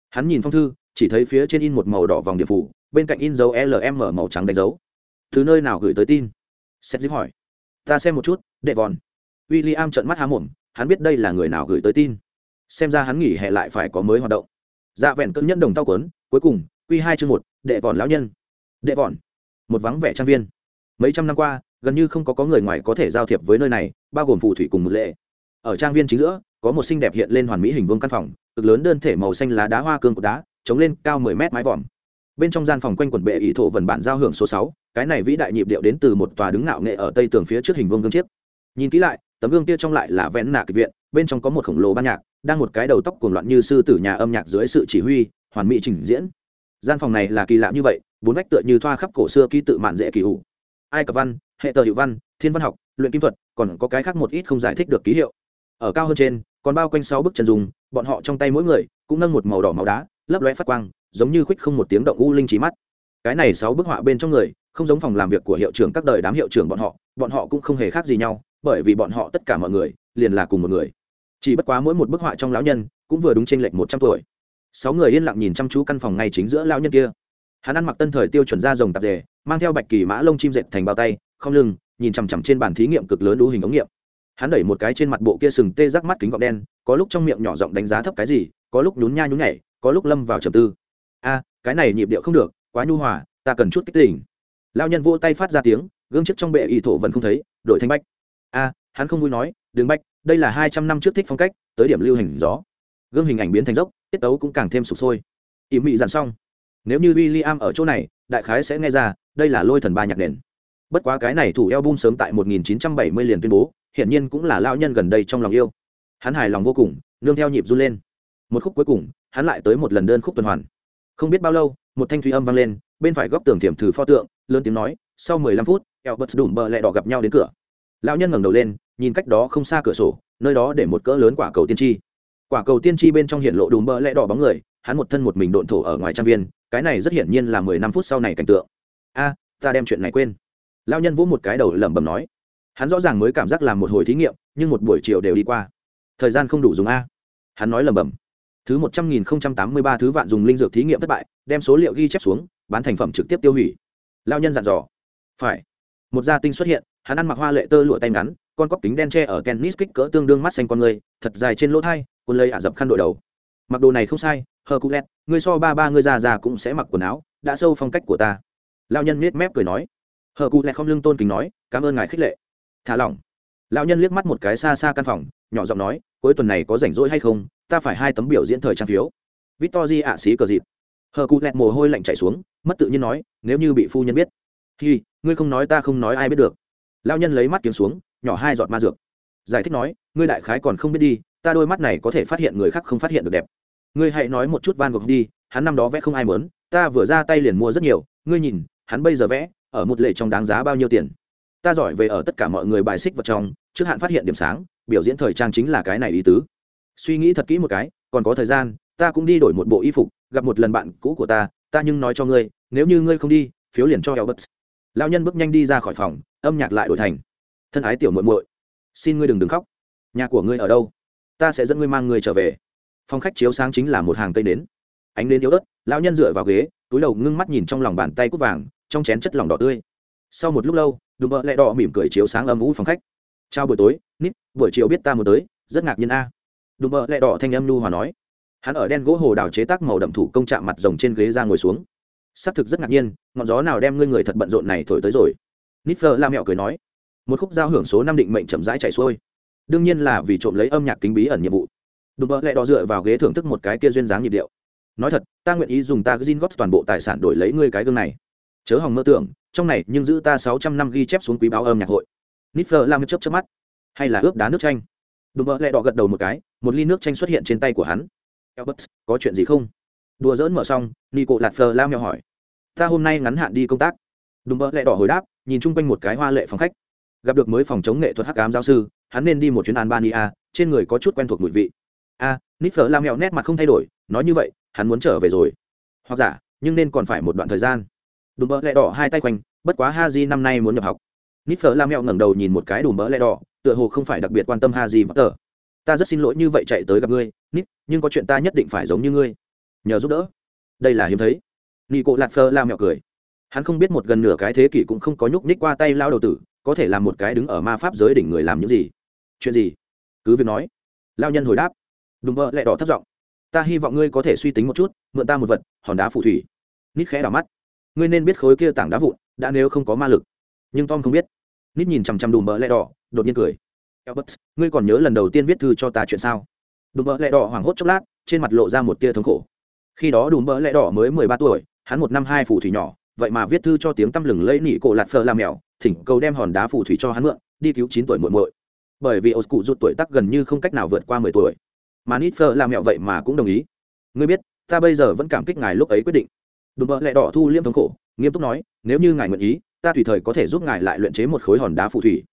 Hắn nhìn phong thư chỉ thấy phía trên in một màu đỏ vòng điệp phủ bên cạnh in dấu lm màu trắng đánh dấu từ nơi nào gửi tới tin? Xét dứt hỏi. Ta xem một chút đệ vòn. W i l l i am trợn mắt há mồm hắn biết đây là người nào gửi tới tin. Xem ra hắn nghỉ hè lại phải có mới hoạt động. Dạ vẹn cơn nhẫn đồng tao quấn cuối cùng q hai chương một đệ vòn lão nhân. Đệ vòn. Một vắng vẻ trang viên. Mấy trăm năm qua gần như không có, có người ngoài có thể giao thiệp với nơi này bao gồm phù thủy cùng một lệ. Ở trang viên chính giữa có một xinh đẹp hiện lên hoàn mỹ hình vương căn phòng cực lớn đơn thể màu xanh lá đá hoa cương của đá chống lên cao mười mét mái vòm. Bên trong gian phòng quanh quần bệ ỷ thổ vần bản giao hưởng số sáu cái này vĩ đại nhịp điệu đến từ một tòa đứng nạo nghệ ở tây tường phía trước hình vương gương chiếc. Nhìn kỹ lại, tấm gương kia trong lại là vẽn nạ kịch viện, bên trong có một khổng lồ ban nhạc, đang một cái đầu tóc cuồng loạn như sư tử nhà âm nhạc dưới sự chỉ huy, hoàn mỹ trình diễn. Gian phòng này là kỳ lạ như vậy, bốn vách tựa như thoa khắp cổ xưa ký tự mạn dễ kỳ hủ ai cập văn, hệ tờ hiệu văn, thiên văn học, luyện kim thuật, còn có cái khác một ít không giải thích được ký hiệu. Ở cao hơn trên, còn bao quanh sáu bức chân dùng bọn họ trong tay mỗi người cũng nâng một màu đỏ màu đá, lấp lóe phát quang, giống như khuếch không một tiếng động u linh trí mắt cái này sáu bức họa bên trong người, không giống phòng làm việc của hiệu trưởng các đời đám hiệu trưởng bọn họ bọn họ cũng không hề khác gì nhau, bởi vì bọn họ tất cả mọi người liền là cùng một người. Chỉ bất quá mỗi một bức họa trong lão nhân cũng vừa đúng t r ê n lệch một trăm tuổi. Sáu người yên lặng nhìn chăm chú căn phòng ngay chính giữa lão nhân kia. Hắn ăn mặc tân thời tiêu chuẩn ra rồng tạp dề, mang theo bạch kỳ mã lông chim dệt thành bao tay, không lưng, nhìn chằm chằm trên bàn thí nghiệm cực lớn đũ hình ống nghiệm. Hắn đẩy một cái trên mặt bộ kia sừng tê rắc mắt kính gọng đen, có lúc trong miệng nhỏ giọng đánh giá thấp cái gì, có lúc nhún nha nhún nhảy, có lúc lâm vào trầm tư. A, cái này nhịp điệu không được quá nhu hòa, ta cần chút kích tỉnh lao nhân vỗ tay phát ra tiếng, gương chiếc trong bệ y thổ vẫn không thấy đội thanh bách a, hắn không vui nói, đường bách đây là hai trăm năm trước thích phong cách, tới điểm lưu hành gió. Gương hình ảnh biến thành dốc, tiết tấu cũng càng thêm sụp sôi. Ỉm mị dàn xong, nếu như w i l l i am ở chỗ này, đại khái sẽ nghe ra, đây là lôi thần ba nhạc nền. Bất quá cái này thủ eo bum sớm tại 1970 liền tuyên bố, hiển nhiên cũng là lao nhân gần đây trong lòng yêu. Hắn hài lòng vô cùng, nương theo nhịp run lên. Một khúc cuối cùng, hắn lại tới một lần đơn khúc tuần hoàn. Không biết bao lâu một thanh thủy âm vang lên, bên phải góc tường thiểm thử pho tượng, lớn tiếng nói, sau 15 phút eo bật đùm bờ lẹ đỏ gặp nhau đến cửa. Lão nhân ngẩng đầu lên, nhìn cách đó không xa cửa sổ, nơi đó để một cỡ lớn quả cầu tiên tri. Quả cầu tiên tri bên trong hiện lộ đùm bờ lẹ đỏ bóng người, hắn một thân một mình độn thổ ở ngoài trang viên, cái này rất hiển nhiên là mười năm phút sau này cảnh tượng. A, ta đem chuyện này quên. Lão nhân vỗ một cái đầu lẩm bẩm nói. Hắn rõ ràng mới cảm giác làm một hồi thí nghiệm, nhưng một buổi chiều đều đi qua. Thời gian không đủ dùng a. Hắn nói lẩm bẩm thứ một trăm nghìn không trăm tám mươi ba thứ vạn dùng linh dược thí nghiệm thất bại, đem số liệu ghi chép xuống, bán thành phẩm trực tiếp tiêu hủy. Lao nhân dặn dò. Phải. Một gia tinh xuất hiện, hắn ăn mặc hoa lệ tơ lụa tay ngắn, con cóc kính đen tre ở tennis kích cỡ tương đương mắt xanh con người, thật dài trên lỗ thai quân lây ả dập khăn đội đầu. Mặc đồ này không sai hờ cụ lét người so ba ba người già già cũng sẽ mặc quần áo, đã sâu phong cách của ta. Lao nhân nết mép cười nói. Hờ cụ lét không lưng tôn kính nói, cảm ơn ngài khích lệ. Thả lỏng. Lao nhân liếc mắt một cái xa xa căn phòng, nhỏ giọng nói, cuối tuần này có rảnh rỗi hay không? Ta phải hai tấm biểu diễn thời trang phiếu. Victor di ạ xí cờ dịp hờ cụ lẹt mồ hôi lạnh chạy xuống, mất tự nhiên nói, nếu như bị phu nhân biết. Thì ngươi không nói ta không nói ai biết được. Lao nhân lấy mắt kiếm xuống, nhỏ hai giọt ma dược. Giải thích nói, ngươi đại khái còn không biết đi, ta đôi mắt này có thể phát hiện người khác không phát hiện được đẹp. Ngươi hãy nói một chút van gogh đi, hắn năm đó vẽ không ai mớn ta vừa ra tay liền mua rất nhiều, ngươi nhìn, hắn bây giờ vẽ, ở một lệ trong đáng giá bao nhiêu tiền? Ta giỏi về ở tất cả mọi người bài xích vật trong, trước hạn phát hiện điểm sáng, biểu diễn thời trang chính là cái này ý tứ suy nghĩ thật kỹ một cái còn có thời gian ta cũng đi đổi một bộ y phục gặp một lần bạn cũ của ta ta nhưng nói cho ngươi nếu như ngươi không đi phiếu liền cho Elbert. Lão nhân bước nhanh đi ra khỏi phòng, âm nhạc lại đổi thành. Thân ái tiểu muội muội, xin ngươi đừng đừng khóc. Nhà của ngươi ở đâu? Ta sẽ dẫn ngươi mang ngươi trở về. Phòng khách chiếu sáng chính là một hàng cây nến. Ánh nến yếu ớt, lão nhân dựa vào ghế, túi đầu ngưng mắt nhìn trong lòng bàn tay cúc vàng, trong chén chất lòng đỏ tươi. Sau một lúc lâu, Đùm bợ lẹ đỏ mỉm cười chiếu sáng âm u phòng khách. Chào buổi tối, Nít, buổi chiều biết ta muốn tới, rất ngạc nhiên a. À. Đùm bợ lẹ đỏ thanh âm nu hòa nói. Hắn ở đen gỗ hồ đào chế tác màu đậm thủ công chạm mặt rồng trên ghế ra ngồi xuống. Xác thực rất ngạc nhiên, ngọn gió nào đem ngươi người thật bận rộn này thổi tới rồi? Nitfer la mẹo cười nói. Một khúc giao hưởng số năm định mệnh chậm rãi chạy xuôi. Đương nhiên là vì trộm lấy âm nhạc kính bí ẩn nhiệm vụ. Đùm bợ lẹ đỏ dựa vào ghế thưởng thức một cái kia duyên dáng nhịp điệu. Nói thật, ta nguyện ý dùng ta gin góp toàn bộ tài sản đổi lấy ngươi cái gương này. Chớ hòng mơ tưởng, trong này nhưng giữ ta sáu trăm năm ghi chép xuống quý báo âm nhạc hội. Nipper la mẹo chớp chớp mắt. Hay là ướp đá nước chanh? Đùm bợ lẹ đỏ gật đầu một cái một ly nước chanh xuất hiện trên tay của hắn. Albert, có chuyện gì không? Đùa dỡn mở xong nico lạt phờ lao mèo hỏi. Ta hôm nay ngắn hạn đi công tác. Đùm bỡ lẹ đỏ hồi đáp nhìn chung quanh một cái hoa lệ phòng khách. Gặp được mới phòng chống nghệ thuật hắc ám giáo sư hắn nên đi một chuyến albania trên người có chút quen thuộc mùi vị. A à, nít phở lam mèo nét mặt không thay đổi nói như vậy hắn muốn trở về rồi. Hoặc giả nhưng nên còn phải một đoạn thời gian. Đùm bỡ lẹ đỏ hai tay quanh bất quá ha di năm nay muốn nhập học. Nít phở lam mèo ngẩng đầu nhìn một cái đùm bỡ lẹ đỏ tựa hồ không phải đặc biệt quan tâm ha di tờ ta rất xin lỗi như vậy chạy tới gặp ngươi nít nhưng có chuyện ta nhất định phải giống như ngươi. Nhờ giúp đỡ. Đây là hiếm thấy. Nghi cộ lạt phơ la mẹo cười. Hắn không biết một gần nửa cái thế kỷ cũng không có nhúc ních qua tay lao đầu tử, có thể làm một cái đứng ở ma pháp giới đỉnh người làm những gì? Chuyện gì? Cứ việc nói. Lao nhân hồi đáp. Đùm bơ lại đỏ thất giọng. Ta hy vọng ngươi có thể suy tính một chút, mượn ta một vật, hòn đá phù thủy. Nít khẽ đỏ mắt. Ngươi nên biết khối kia tảng đá vụn, đã nếu không có ma lực. Nhưng tom không biết. Nít nhìn chằm chằm đùm bơ lại đỏ, đột nhiên cười. Albert, ngươi còn nhớ lần đầu tiên viết thư cho ta chuyện sao? Đùm bỡ lẹ đỏ hoảng hốt chốc lát trên mặt lộ ra một tia thống khổ. Khi đó đùm bỡ lẹ đỏ mới mười ba tuổi hắn một năm hai phù thủy nhỏ vậy mà viết thư cho tiếng tăm lừng lẫy nị cổ lạt phờ làm mèo thỉnh cầu đem hòn đá phù thủy cho hắn mượn đi cứu chín tuổi muội muội. Bởi vì ô rụt tuổi tác gần như không cách nào vượt qua mười tuổi. Mà nít phờ làm mèo vậy mà cũng đồng ý. Ngươi biết ta bây giờ vẫn cảm kích ngài lúc ấy quyết định. Đùm bỡ lẹ đỏ thu liêm thống khổ nghiêm túc nói nếu như ngài nguyện ý ta tùy thời có thể giúp ngài lại luyện chế một khối hòn đá phù thủy.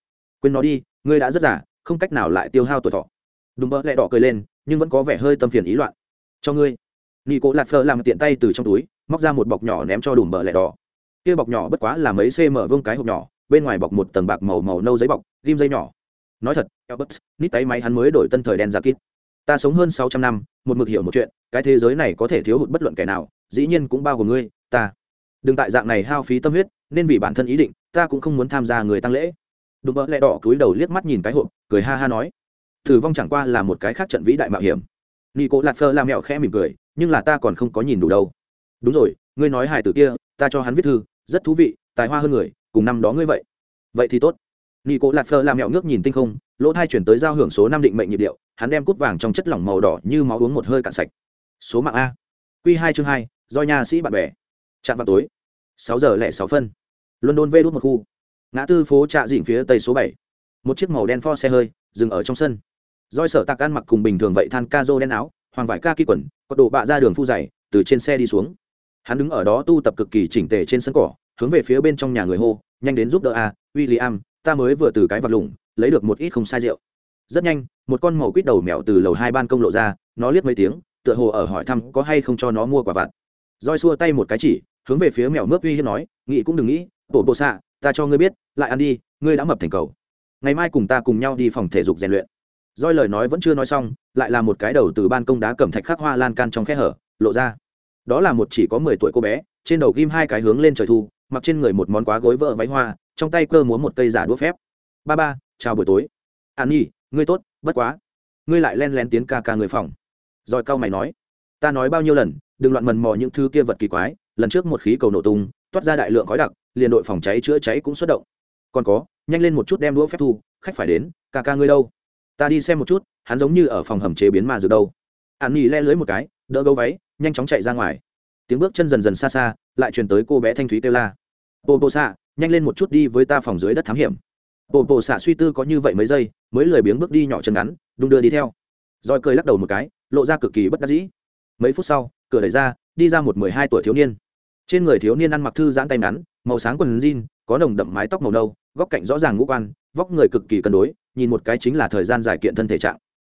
Quên nó đi ngươi đã rất già không cách nào lại tiêu hao tuổi thọ. Đùm bơ lẹ đỏ cười lên nhưng vẫn có vẻ hơi tâm phiền ý loạn. Cho ngươi. Nghi cố lạt phơ làm tiện tay từ trong túi móc ra một bọc nhỏ ném cho đùm bơ lẹ đỏ. Kia bọc nhỏ bất quá là mấy cm vương cái hộp nhỏ bên ngoài bọc một tầng bạc màu màu nâu giấy bọc ghim dây nhỏ. Nói thật Albert, nít tay máy hắn mới đổi tân thời đen ra kít. Ta sống hơn sáu trăm năm một mực hiểu một chuyện cái thế giới này có thể thiếu hụt bất luận kẻ nào dĩ nhiên cũng bao gồm ngươi ta. Đừng tại dạng này hao phí tâm huyết nên vì bản thân ý định ta cũng không muốn tham gia người tăng lễ đùm bỡ lẹ đỏ cúi đầu liếc mắt nhìn cái hộp, cười ha ha nói. Thử vong chẳng qua là một cái khác trận vĩ đại mạo hiểm. Nghi cố lạt phơ làm mẹo khẽ mỉm cười, nhưng là ta còn không có nhìn đủ đâu. Đúng rồi, ngươi nói hài tử kia, ta cho hắn viết thư, rất thú vị, tài hoa hơn người, cùng năm đó ngươi vậy. Vậy thì tốt. Nghi cố lạt phơ làm mẹo ngước nhìn tinh không, lỗ thai chuyển tới giao hưởng số năm định mệnh nhịp điệu, hắn đem cút vàng trong chất lỏng màu đỏ như máu uống một hơi cạn sạch. Số mạng a. Q hai chương hai, do nhà sĩ bạn bè. Chạm vào tối. Sáu giờ lẻ sáu phân. London vê đốt một khu ngã tư phố trạ dịnh phía tây số bảy. Một chiếc màu đen pho xe hơi dừng ở trong sân. Roi sở tạc ăn mặc cùng bình thường vậy than ca rô đen áo hoàng vải ca ký quần có đồ bạ ra đường phu dày từ trên xe đi xuống. Hắn đứng ở đó tu tập cực kỳ chỉnh tề trên sân cỏ hướng về phía bên trong nhà người hô nhanh đến giúp đỡ a William, ta mới vừa từ cái vặt lủng lấy được một ít không sai rượu. Rất nhanh một con màu quýt đầu mèo từ lầu hai ban công lộ ra nó liếc mấy tiếng tựa hồ ở hỏi thăm có hay không cho nó mua quả vặt. Roi xua tay một cái chỉ hướng về phía mèo mướp uy hiếp nói nghĩ cũng đừng nghĩ bộ bộ xạ ta cho ngươi biết lại ăn đi, ngươi đã mập thành cầu. Ngày mai cùng ta cùng nhau đi phòng thể dục rèn luyện. Roi lời nói vẫn chưa nói xong, lại là một cái đầu từ ban công đá cẩm thạch khắc hoa lan can trong khe hở, lộ ra. Đó là một chỉ có mười tuổi cô bé, trên đầu ghim hai cái hướng lên trời thu, mặc trên người một món quá gối vợ váy hoa, trong tay cơ múa một cây giả đũa phép. Ba ba, chào buổi tối. An nhi, ngươi tốt, bất quá. Ngươi lại len lén tiến ca ca người phòng. Rồi cao mày nói. Ta nói bao nhiêu lần, đừng loạn mần mò những thứ kia vật kỳ quái, lần trước một khí cầu nổ tung, toát ra đại lượng khói đặc, liền đội phòng cháy chữa cháy cũng xuất động còn có, nhanh lên một chút đem đũa phép thu, khách phải đến, ca ca ngươi đâu? Ta đi xem một chút, hắn giống như ở phòng hầm chế biến mà dược đâu. An nghỉ le lưới một cái, đỡ gấu váy, nhanh chóng chạy ra ngoài. Tiếng bước chân dần dần xa xa, lại truyền tới cô bé thanh thúy kêu la. Bồ bồ xạ, nhanh lên một chút đi với ta phòng dưới đất thám hiểm. Bộ bộ xạ suy tư có như vậy mấy giây, mới lười biếng bước đi nhỏ chân ngắn, đung đưa đi theo. Rồi cười lắc đầu một cái, lộ ra cực kỳ bất đắc dĩ. Mấy phút sau, cửa đẩy ra, đi ra một mười hai tuổi thiếu niên. Trên người thiếu niên ăn mặc thư giãn tay ngắn, màu sáng quần jean, có nồng đậm mái tóc màu nâu góc cạnh rõ ràng ngũ quan, vóc người cực kỳ cân đối, nhìn một cái chính là thời gian giải kiện thân thể trạng.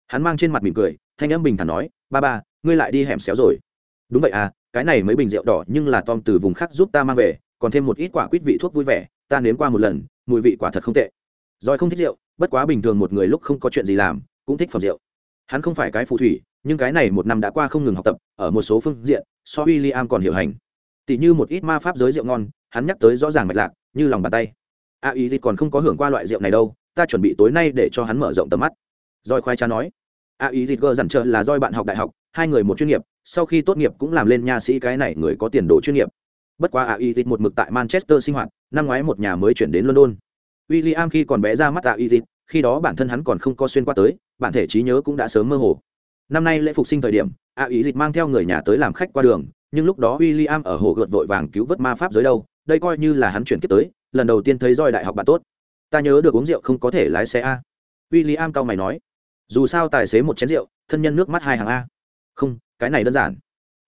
Hắn mang trên mặt mỉm cười, thanh âm bình thản nói, ba ba, ngươi lại đi hẻm xéo rồi. Đúng vậy à cái này mấy bình rượu đỏ nhưng là tom từ vùng khác giúp ta mang về, còn thêm một ít quả quýt vị thuốc vui vẻ, ta nếm qua một lần, mùi vị quả thật không tệ. Rồi không thích rượu, bất quá bình thường một người lúc không có chuyện gì làm, cũng thích phẩm rượu. Hắn không phải cái phù thủy, nhưng cái này một năm đã qua không ngừng học tập, ở một số phương diện, so w i l l i am còn hiểu hành. Tỷ như một ít ma pháp giới rượu ngon, hắn nhắc tới rõ ràng mạch lạc, như lòng bàn tay a ý thì còn không có hưởng qua loại rượu này đâu, ta chuẩn bị tối nay để cho hắn mở rộng tầm mắt. Roi khoai cha nói. A ý thì gờ dặn trợ là roi bạn học đại học, hai người một chuyên nghiệp, sau khi tốt nghiệp cũng làm lên nha sĩ cái này người có tiền đồ chuyên nghiệp. Bất quá a ý thì một mực tại manchester sinh hoạt, năm ngoái một nhà mới chuyển đến london. William khi còn bé ra mắt a ý thì khi đó bản thân hắn còn không có xuyên qua tới, bản thể trí nhớ cũng đã sớm mơ hồ. Năm nay lễ phục sinh thời điểm, a ý dịch mang theo người nhà tới làm khách qua đường, nhưng lúc đó w i l l i am ở hồ gợt vội vàng cứu vớt ma pháp giới đâu, đây coi như là hắn chuyển kiếp tới lần đầu tiên thấy roi đại học bạn tốt. Ta nhớ được uống rượu không có thể lái xe a. W i l l i am cao mày nói. Dù sao tài xế một chén rượu, thân nhân nước mắt hai hàng a. Không, cái này đơn giản.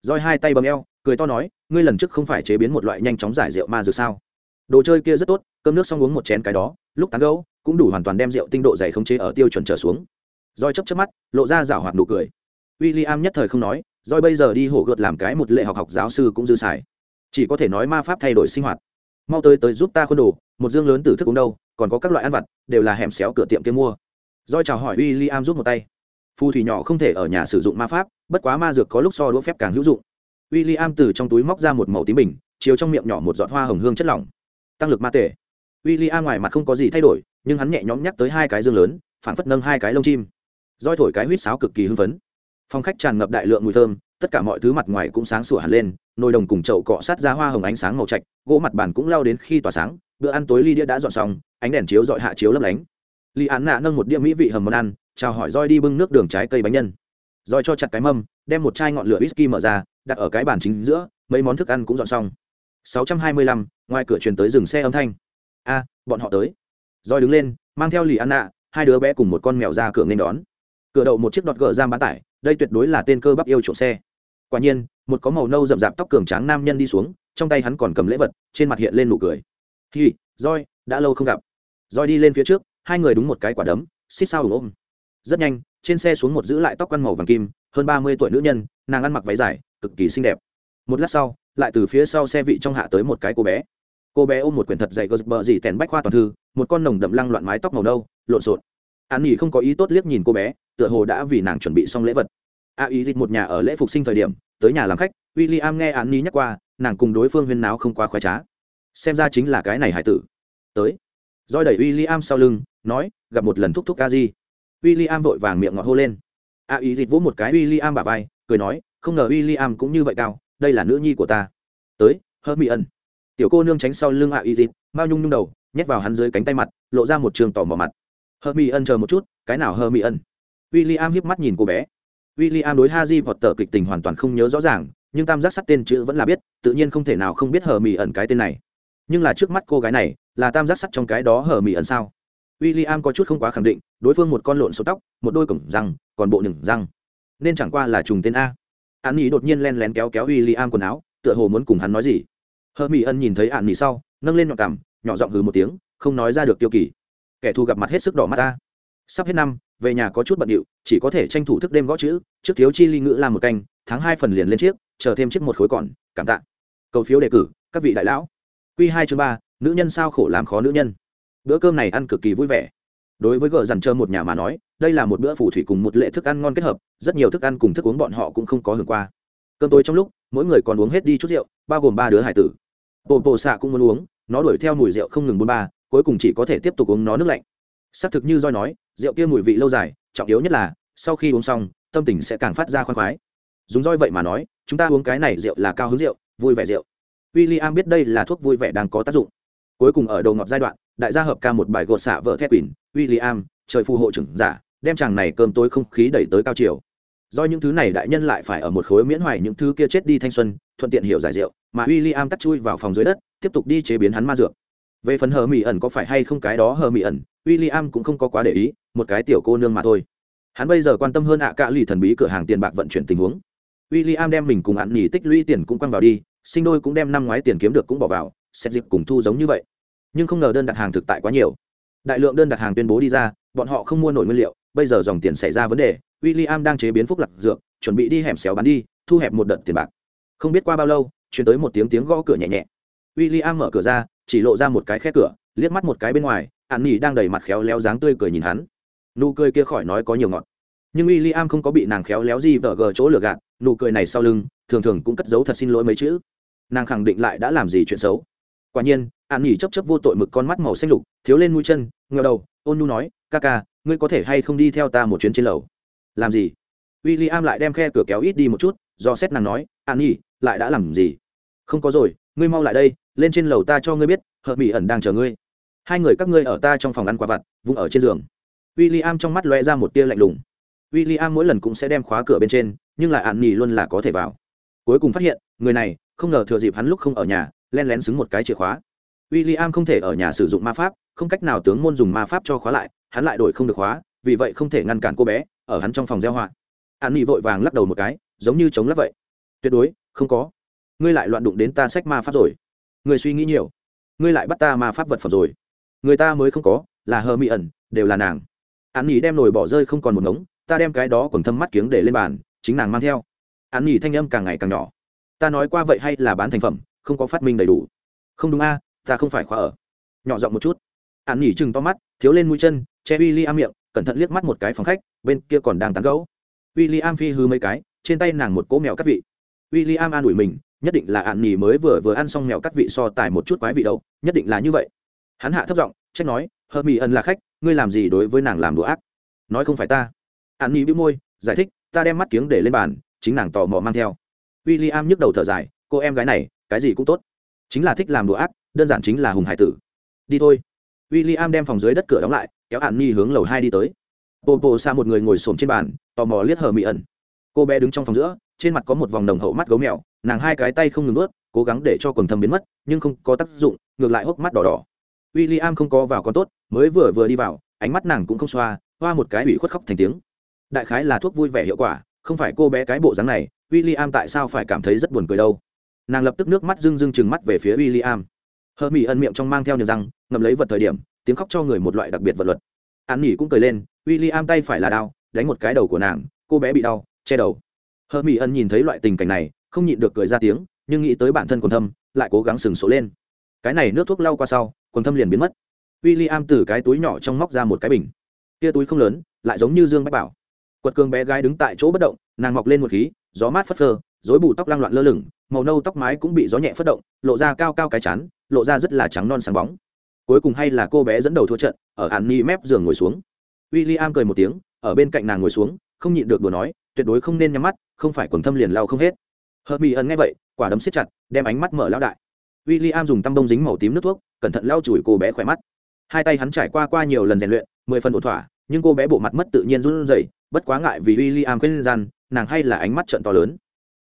Roi hai tay bầm eo, cười to nói, ngươi lần trước không phải chế biến một loại nhanh chóng giải rượu ma dược sao? Đồ chơi kia rất tốt, cơm nước xong uống một chén cái đó, lúc tán gấu cũng đủ hoàn toàn đem rượu tinh độ dày khống chế ở tiêu chuẩn trở xuống. Roi chấp chấp mắt, lộ ra rảo hoạt nụ cười. W i l l i am nhất thời không nói, roi bây giờ đi hổ gợt làm cái một lệ học học giáo sư cũng dư xài. Chỉ có thể nói ma pháp thay đổi sinh hoạt mau tới tới giúp ta khuôn đồ, một dương lớn từ thức uống đâu, còn có các loại ăn vặt, đều là hẻm xéo cửa tiệm kia mua. Doi chào hỏi w i l l i am giúp một tay. Phù thủy nhỏ không thể ở nhà sử dụng ma pháp, bất quá ma dược có lúc so đũa phép càng hữu dụng. W i l l i am từ trong túi móc ra một màu tím bình, chiếu trong miệng nhỏ một giọt hoa hồng hương chất lỏng. Tăng lực ma tể. W i l l i am ngoài mặt không có gì thay đổi, nhưng hắn nhẹ nhõm nhắc tới hai cái dương lớn phản phất nâng hai cái lông chim. Roi thổi cái huýt sáo cực kỳ hưng phấn. Phong khách tràn ngập đại lượng mùi thơm, tất cả mọi thứ mặt ngoài cũng sáng sủa hẳn lên nồi đồng cùng chậu cọ sát ra hoa hồng ánh sáng màu trạch gỗ mặt bàn cũng lao đến khi tỏa sáng bữa ăn tối ly đĩa đã dọn xong ánh đèn chiếu dọi hạ chiếu lấp lánh. Ly án nạ nâng một đĩa mỹ vị hầm món ăn chào hỏi roi đi bưng nước đường trái cây bánh nhân. Roi cho chặt cái mâm đem một chai ngọn lửa whisky mở ra đặt ở cái bàn chính giữa mấy món thức ăn cũng dọn xong. 625, ngoài cửa truyền tới dừng xe âm thanh. A bọn họ tới. Roi đứng lên mang theo lì ăn nạ hai đứa bé cùng một con mèo ra cửa nên đón. Cửa đậu một chiếc đọt gờ giam bán tải đây tuyệt đối là tên cơ bắp yêu trộm xe quả nhiên, một có màu nâu rậm rạp tóc cường tráng nam nhân đi xuống, trong tay hắn còn cầm lễ vật, trên mặt hiện lên nụ cười. Hi roi đã lâu không gặp. Roi đi lên phía trước, hai người đúng một cái quả đấm, xích sao ủng ôm. Rất nhanh, trên xe xuống một giữ lại tóc quăn màu vàng kim, hơn ba mươi tuổi nữ nhân, nàng ăn mặc váy dài, cực kỳ xinh đẹp. Một lát sau, lại từ phía sau xe vị trong hạ tới một cái cô bé. Cô bé ôm một quyển thật dày gờ bờ dì tèn bách khoa toàn thư, một con nồng đậm lăng loạn mái tóc màu nâu, lộn xộn. An nghỉ không có ý tốt liếc nhìn cô bé, tựa hồ đã vì nàng chuẩn bị xong lễ vật a ý dịch một nhà ở lễ phục sinh thời điểm, tới nhà làm khách w i l l i am nghe án nghỉ nhắc qua, nàng cùng đối phương huyên náo không quá khoái trá. Xem ra chính là cái này hải tử. Tới. Roi đẩy w i l l i am sau lưng, nói, gặp một lần thúc thúc ca di. W i l l i am vội vàng miệng ngọt hô lên. A ý dịch vỗ một cái w i l l i am bà vai, cười nói, không ngờ w i l l i am cũng như vậy cao, đây là nữ nhi của ta. Tới hơ mỹ ẩn tiểu cô nương tránh sau lưng a ý dịch mao nhung nhung đầu, nhét vào hắn dưới cánh tay mặt, lộ ra một trường tỏ mỏ mặt. Hơ mỹ ân chờ một chút, cái nào hơ mỹ ân w i l l i am hiếp mắt nhìn cô bé w i l l i am đối ha di vọt tờ kịch tình hoàn toàn không nhớ rõ ràng, nhưng tam giác sắt tên chữ vẫn là biết, tự nhiên không thể nào không biết hờ mỹ ẩn cái tên này. Nhưng là trước mắt cô gái này, là tam giác sắt trong cái đó hờ mỹ ẩn sao? W i l l i am có chút không quá khẳng định, đối phương một con lộn số tóc, một đôi cổng răng, còn bộ nừng răng. Nên chẳng qua là trùng tên a. An nhi đột nhiên len lén kéo kéo w i l l i am quần áo, tựa hồ muốn cùng hắn nói gì. Hờ mỹ ẩn nhìn thấy an nhi sau, nâng lên nhọn cằm, nhỏ giọng hừ một tiếng, không nói ra được tiêu kỳ. Kẻ thù gặp mặt hết sức đỏ mắt ta sắp hết năm về nhà có chút bận điệu, chỉ có thể tranh thủ thức đêm gõ chữ, trước thiếu chi ly ngữ làm một canh, tháng hai phần liền lên chiếc, chờ thêm chiếc một khối còn, cảm tạ. Cầu phiếu đề cử, các vị đại lão. Q hai chương ba, nữ nhân sao khổ làm khó nữ nhân. Bữa cơm này ăn cực kỳ vui vẻ. Đối với gờ dằn trơ một nhà mà nói, đây là một bữa phù thủy cùng một lệ thức ăn ngon kết hợp, rất nhiều thức ăn cùng thức uống bọn họ cũng không có hưởng qua. Cơm tối trong lúc, mỗi người còn uống hết đi chút rượu, bao gồm ba đứa hải tử. Bộ bộ xạ cũng muốn uống, nó đuổi theo mùi rượu không ngừng bôn ba, cuối cùng chỉ có thể tiếp tục uống nó nước lạnh xác thực như roi nói, rượu kia mùi vị lâu dài, trọng yếu nhất là, sau khi uống xong, tâm tình sẽ càng phát ra khoan khoái. Dùng roi vậy mà nói, chúng ta uống cái này rượu là cao hứng rượu, vui vẻ rượu. W i l l i am biết đây là thuốc vui vẻ đang có tác dụng. Cuối cùng ở đầu ngọt giai đoạn, đại gia hợp ca một bài gột xạ vợ thép quỳnh w i l l i am trời phù hộ trưởng giả, đem chàng này cơm tối không khí đẩy tới cao chiều. Do những thứ này đại nhân lại phải ở một khối miễn hoài những thứ kia chết đi thanh xuân, thuận tiện hiểu giải rượu, mà w i l l i am tắt chui vào phòng dưới đất, tiếp tục đi chế biến hắn ma dược về phần hờ mỹ ẩn có phải hay không cái đó hờ mỹ ẩn w i l l i am cũng không có quá để ý, một cái tiểu cô nương mà thôi. Hắn bây giờ quan tâm hơn ạ à cả lì thần bí cửa hàng tiền bạc vận chuyển tình huống. W i l l i am đem mình cùng hạn nghỉ tích lũy tiền cũng quăng vào đi, sinh đôi cũng đem năm ngoái tiền kiếm được cũng bỏ vào, xét dịp cùng thu giống như vậy. Nhưng không ngờ đơn đặt hàng thực tại quá nhiều. Đại lượng đơn đặt hàng tuyên bố đi ra, bọn họ không mua nổi nguyên liệu, bây giờ dòng tiền xảy ra vấn đề w i l l i am đang chế biến phúc lạc dược, chuẩn bị đi hẻm xéo bán đi, thu hẹp một đợt tiền bạc. Không biết qua bao lâu, chuyển tới một tiếng tiếng gõ cửa nhẹ nhẹ. W i l l i am mở cửa ra chỉ lộ ra một cái khe cửa, liếc mắt một cái bên ngoài, an nhi đang đầy mặt khéo léo dáng tươi cười nhìn hắn. Nụ cười kia khỏi nói có nhiều ngọt. Nhưng w i l l i am không có bị nàng khéo léo gì vờ gờ chỗ lừa gạt, nụ cười này sau lưng, thường thường cũng cất giấu thật xin lỗi mấy chữ. Nàng khẳng định lại đã làm gì chuyện xấu. Quả nhiên, an nhi chấp chấp vô tội mực con mắt màu xanh lục, thiếu lên mũi chân ngờ đầu, ôn nu nói, ca ca, ngươi có thể hay không đi theo ta một chuyến trên lầu? Làm gì? W i l l i am lại đem khe cửa kéo ít đi một chút, do xét nàng nói, an nhi, lại đã làm gì? Không có rồi ngươi mau lại đây, lên trên lầu ta cho ngươi biết, Hợp mỹ ẩn đang chờ ngươi. Hai người các ngươi ở ta trong phòng ăn quả vặt vùng ở trên giường. W i l l i am trong mắt loe ra một tia lạnh lùng. W i l l i am mỗi lần cũng sẽ đem khóa cửa bên trên, nhưng lại ạn nhì luôn là có thể vào. Cuối cùng phát hiện, người này, không ngờ thừa dịp hắn lúc không ở nhà len lén xứng một cái chìa khóa. W i l l i am không thể ở nhà sử dụng ma pháp, không cách nào tướng môn dùng ma pháp cho khóa lại, hắn lại đổi không được khóa, vì vậy không thể ngăn cản cô bé, ở hắn trong phòng gieo họa. An nhi vội vàng lắc đầu một cái, giống như chống lắc vậy. Tuyệt đối, không có ngươi lại loạn đụng đến ta sách ma pháp rồi. Ngươi suy nghĩ nhiều. Ngươi lại bắt ta ma pháp vật phẩm rồi. Người ta mới không có, là hờ mỹ ẩn, đều là nàng. An nhỉ đem nồi bỏ rơi không còn một ngống, ta đem cái đó còn thâm mắt kiếng để lên bàn, chính nàng mang theo. An nhỉ thanh âm càng ngày càng nhỏ. Ta nói qua vậy hay là bán thành phẩm, không có phát minh đầy đủ. Không đúng a, ta không phải khóa ở. Nhỏ giọng một chút. An nhỉ chừng to mắt, thiếu lên mũi chân, che w i l l i am miệng, cẩn thận liếc mắt một cái phòng khách, bên kia còn đang tán gấu w i l l i am phi hư mấy cái, trên tay nàng một cỗ mèo cắt vị. W i l l i am an ủi mình nhất định là ạn nhì mới vừa vừa ăn xong mèo cắt vị so tài một chút quái vị đâu, nhất định là như vậy. Hắn hạ thấp giọng, trách nói, hờ mỹ ẩn là khách, ngươi làm gì đối với nàng làm đồ ác? Nói không phải ta. Ạn nhì bĩu môi, giải thích, ta đem mắt kiếng để lên bàn, chính nàng tò mò mang theo. W i l l i am nhức đầu thở dài, cô em gái này, cái gì cũng tốt. Chính là thích làm đồ ác, đơn giản chính là hùng hải tử. Đi thôi. W i l l i am đem phòng dưới đất cửa đóng lại, kéo ạn nhi hướng lầu hai đi tới. Bồ bồ xa một người ngồi xổm trên bàn, tò mò liếc hờ mỹ ẩn. Cô bé đứng trong phòng giữa, trên mặt có một vòng đồng hậu mắt gấu mèo nàng hai cái tay không ngừng ướt, cố gắng để cho quần thâm biến mất, nhưng không có tác dụng, ngược lại hốc mắt đỏ đỏ. W i l l i am không có vào con tốt, mới vừa vừa đi vào, ánh mắt nàng cũng không xoa, hoa một cái ủy khuất khóc thành tiếng. Đại khái là thuốc vui vẻ hiệu quả, không phải cô bé cái bộ dáng này w i l l i am tại sao phải cảm thấy rất buồn cười đâu. Nàng lập tức nước mắt rưng rưng chừng mắt về phía w i l l i am hơ mỹ ân miệng trong mang theo nhờ răng, ngậm lấy vật thời điểm, tiếng khóc cho người một loại đặc biệt vật luật. An nỉ cũng cười lên w i l l i am tay phải là đau đánh một cái đầu của nàng, cô bé bị đau, che đầu. Hơ mỹ ân nhìn thấy loại tình cảnh này không nhịn được cười ra tiếng, nhưng nghĩ tới bản thân quần thâm, lại cố gắng sừng sổ lên. Cái này nước thuốc lau qua sau, quần thâm liền biến mất. W i l l i am từ cái túi nhỏ trong móc ra một cái bình. Tia túi không lớn, lại giống như dương bách bảo. Quật cường bé gái đứng tại chỗ bất động, nàng mọc lên một khí, gió mát phất phơ dối bù tóc lăng loạn lơ lửng, màu nâu tóc mái cũng bị gió nhẹ phất động, lộ ra cao cao cái chán, lộ ra rất là trắng non sáng bóng. Cuối cùng hay là cô bé dẫn đầu thua trận, ở ạn ni mép giường ngồi xuống. W i l l i am cười một tiếng, ở bên cạnh nàng ngồi xuống, không nhịn được đùa nói, tuyệt đối không nên nhắm mắt, không phải quần thâm liền lau không hết hờ mỹ ẩn nghe vậy, quả đấm siết chặt, đem ánh mắt mở lao đại. W i l l i am dùng tăm bông dính màu tím nước thuốc, cẩn thận lau chùi cô bé khỏe mắt. Hai tay hắn trải qua qua nhiều lần rèn luyện, mười phần ổn thỏa, nhưng cô bé bộ mặt mất tự nhiên run rẩy, bất quá ngại vì w i l l i am quên gian, nàng hay là ánh mắt trận to lớn.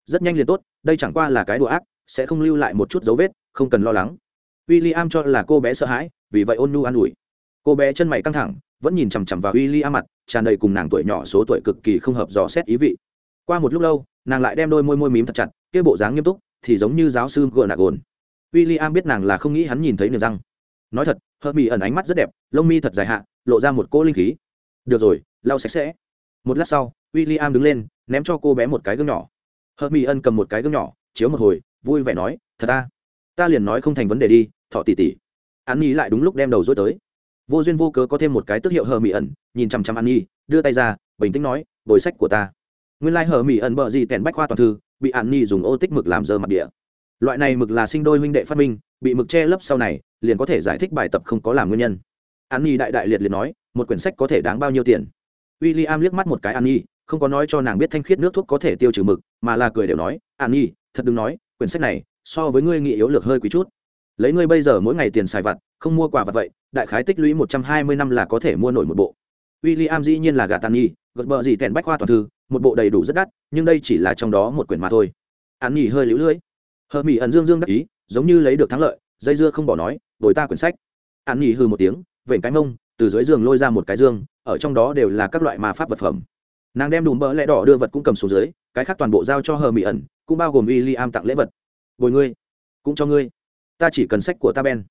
Rất nhanh liền tốt, đây chẳng qua là cái đùa ác, sẽ không lưu lại một chút dấu vết, không cần lo lắng. W i l l i am cho là cô bé sợ hãi, vì vậy ôn nu an ủi. Cô bé chân mày căng thẳng, vẫn nhìn chằm chằm vào w i l l i am mặt, tràn đầy cùng nàng tuổi nhỏ số tuổi cực kỳ không hợp dò xét ý vị qua một lúc lâu, nàng lại đem đôi môi môi mím thật chặt, kia bộ dáng nghiêm túc, thì giống như giáo sư gợn nạc gồn. W i l l i am biết nàng là không nghĩ hắn nhìn thấy niềm răng. Nói thật Hợp mỹ ẩn ánh mắt rất đẹp, lông mi thật dài hạ, lộ ra một cỗ linh khí. Được rồi, lau sạch sẽ. Một lát sau w i l l i am đứng lên, ném cho cô bé một cái gương nhỏ. Hợp mỹ ân cầm một cái gương nhỏ, chiếu một hồi, vui vẻ nói, thật ta ta liền nói không thành vấn đề đi, thọ tỉ tỉ an nhi lại đúng lúc đem đầu dối tới. Vô duyên vô cớ có thêm một cái tức hiệu hờ mỹ ẩn, nhìn chằm chằm an nhi đưa tay ra, bình tĩnh nói, bồi sách của ta nguyên lai hở mỹ ẩn bờ gì tèn bách khoa toàn thư, bị an nhi dùng ô tích mực làm dơ mặt địa. Loại này mực là sinh đôi huynh đệ phát minh, bị mực che lấp sau này, liền có thể giải thích bài tập không có làm nguyên nhân. An nhi đại đại liệt liệt nói, một quyển sách có thể đáng bao nhiêu tiền? W i l l i am liếc mắt một cái an nhi không có nói cho nàng biết thanh khiết nước thuốc có thể tiêu trừ mực, mà là cười đều nói an nhi thật đừng nói, quyển sách này, so với ngươi nghị yếu lược hơi quý chút. Lấy ngươi bây giờ mỗi ngày tiền xài vặt, không mua quà vặt vậy, đại khái tích lũy một trăm hai mươi năm là có thể mua nổi một bộ. W i l l i am dĩ nhiên là gà tàn nhi gật bờ gì tèn bách khoa toàn thư, một bộ đầy đủ rất đắt, nhưng đây chỉ là trong đó một quyển mà thôi. An nghỉ hơi lũ lưỡi. Hờ mỹ ẩn dương dương đắc ý, giống như lấy được thắng lợi, dây dưa không bỏ nói, đổi ta quyển sách. An nghỉ hư một tiếng, vểnh cái mông, từ dưới giường lôi ra một cái dương, ở trong đó đều là các loại ma pháp vật phẩm. Nàng đem đùm bỡ lẽ đỏ đưa vật cũng cầm xuống dưới, cái khác toàn bộ giao cho hờ mỹ ẩn, cũng bao gồm w i l l i am tặng lễ vật. Bồi ngươi, cũng cho ngươi. Ta chỉ cần sách của ta ben.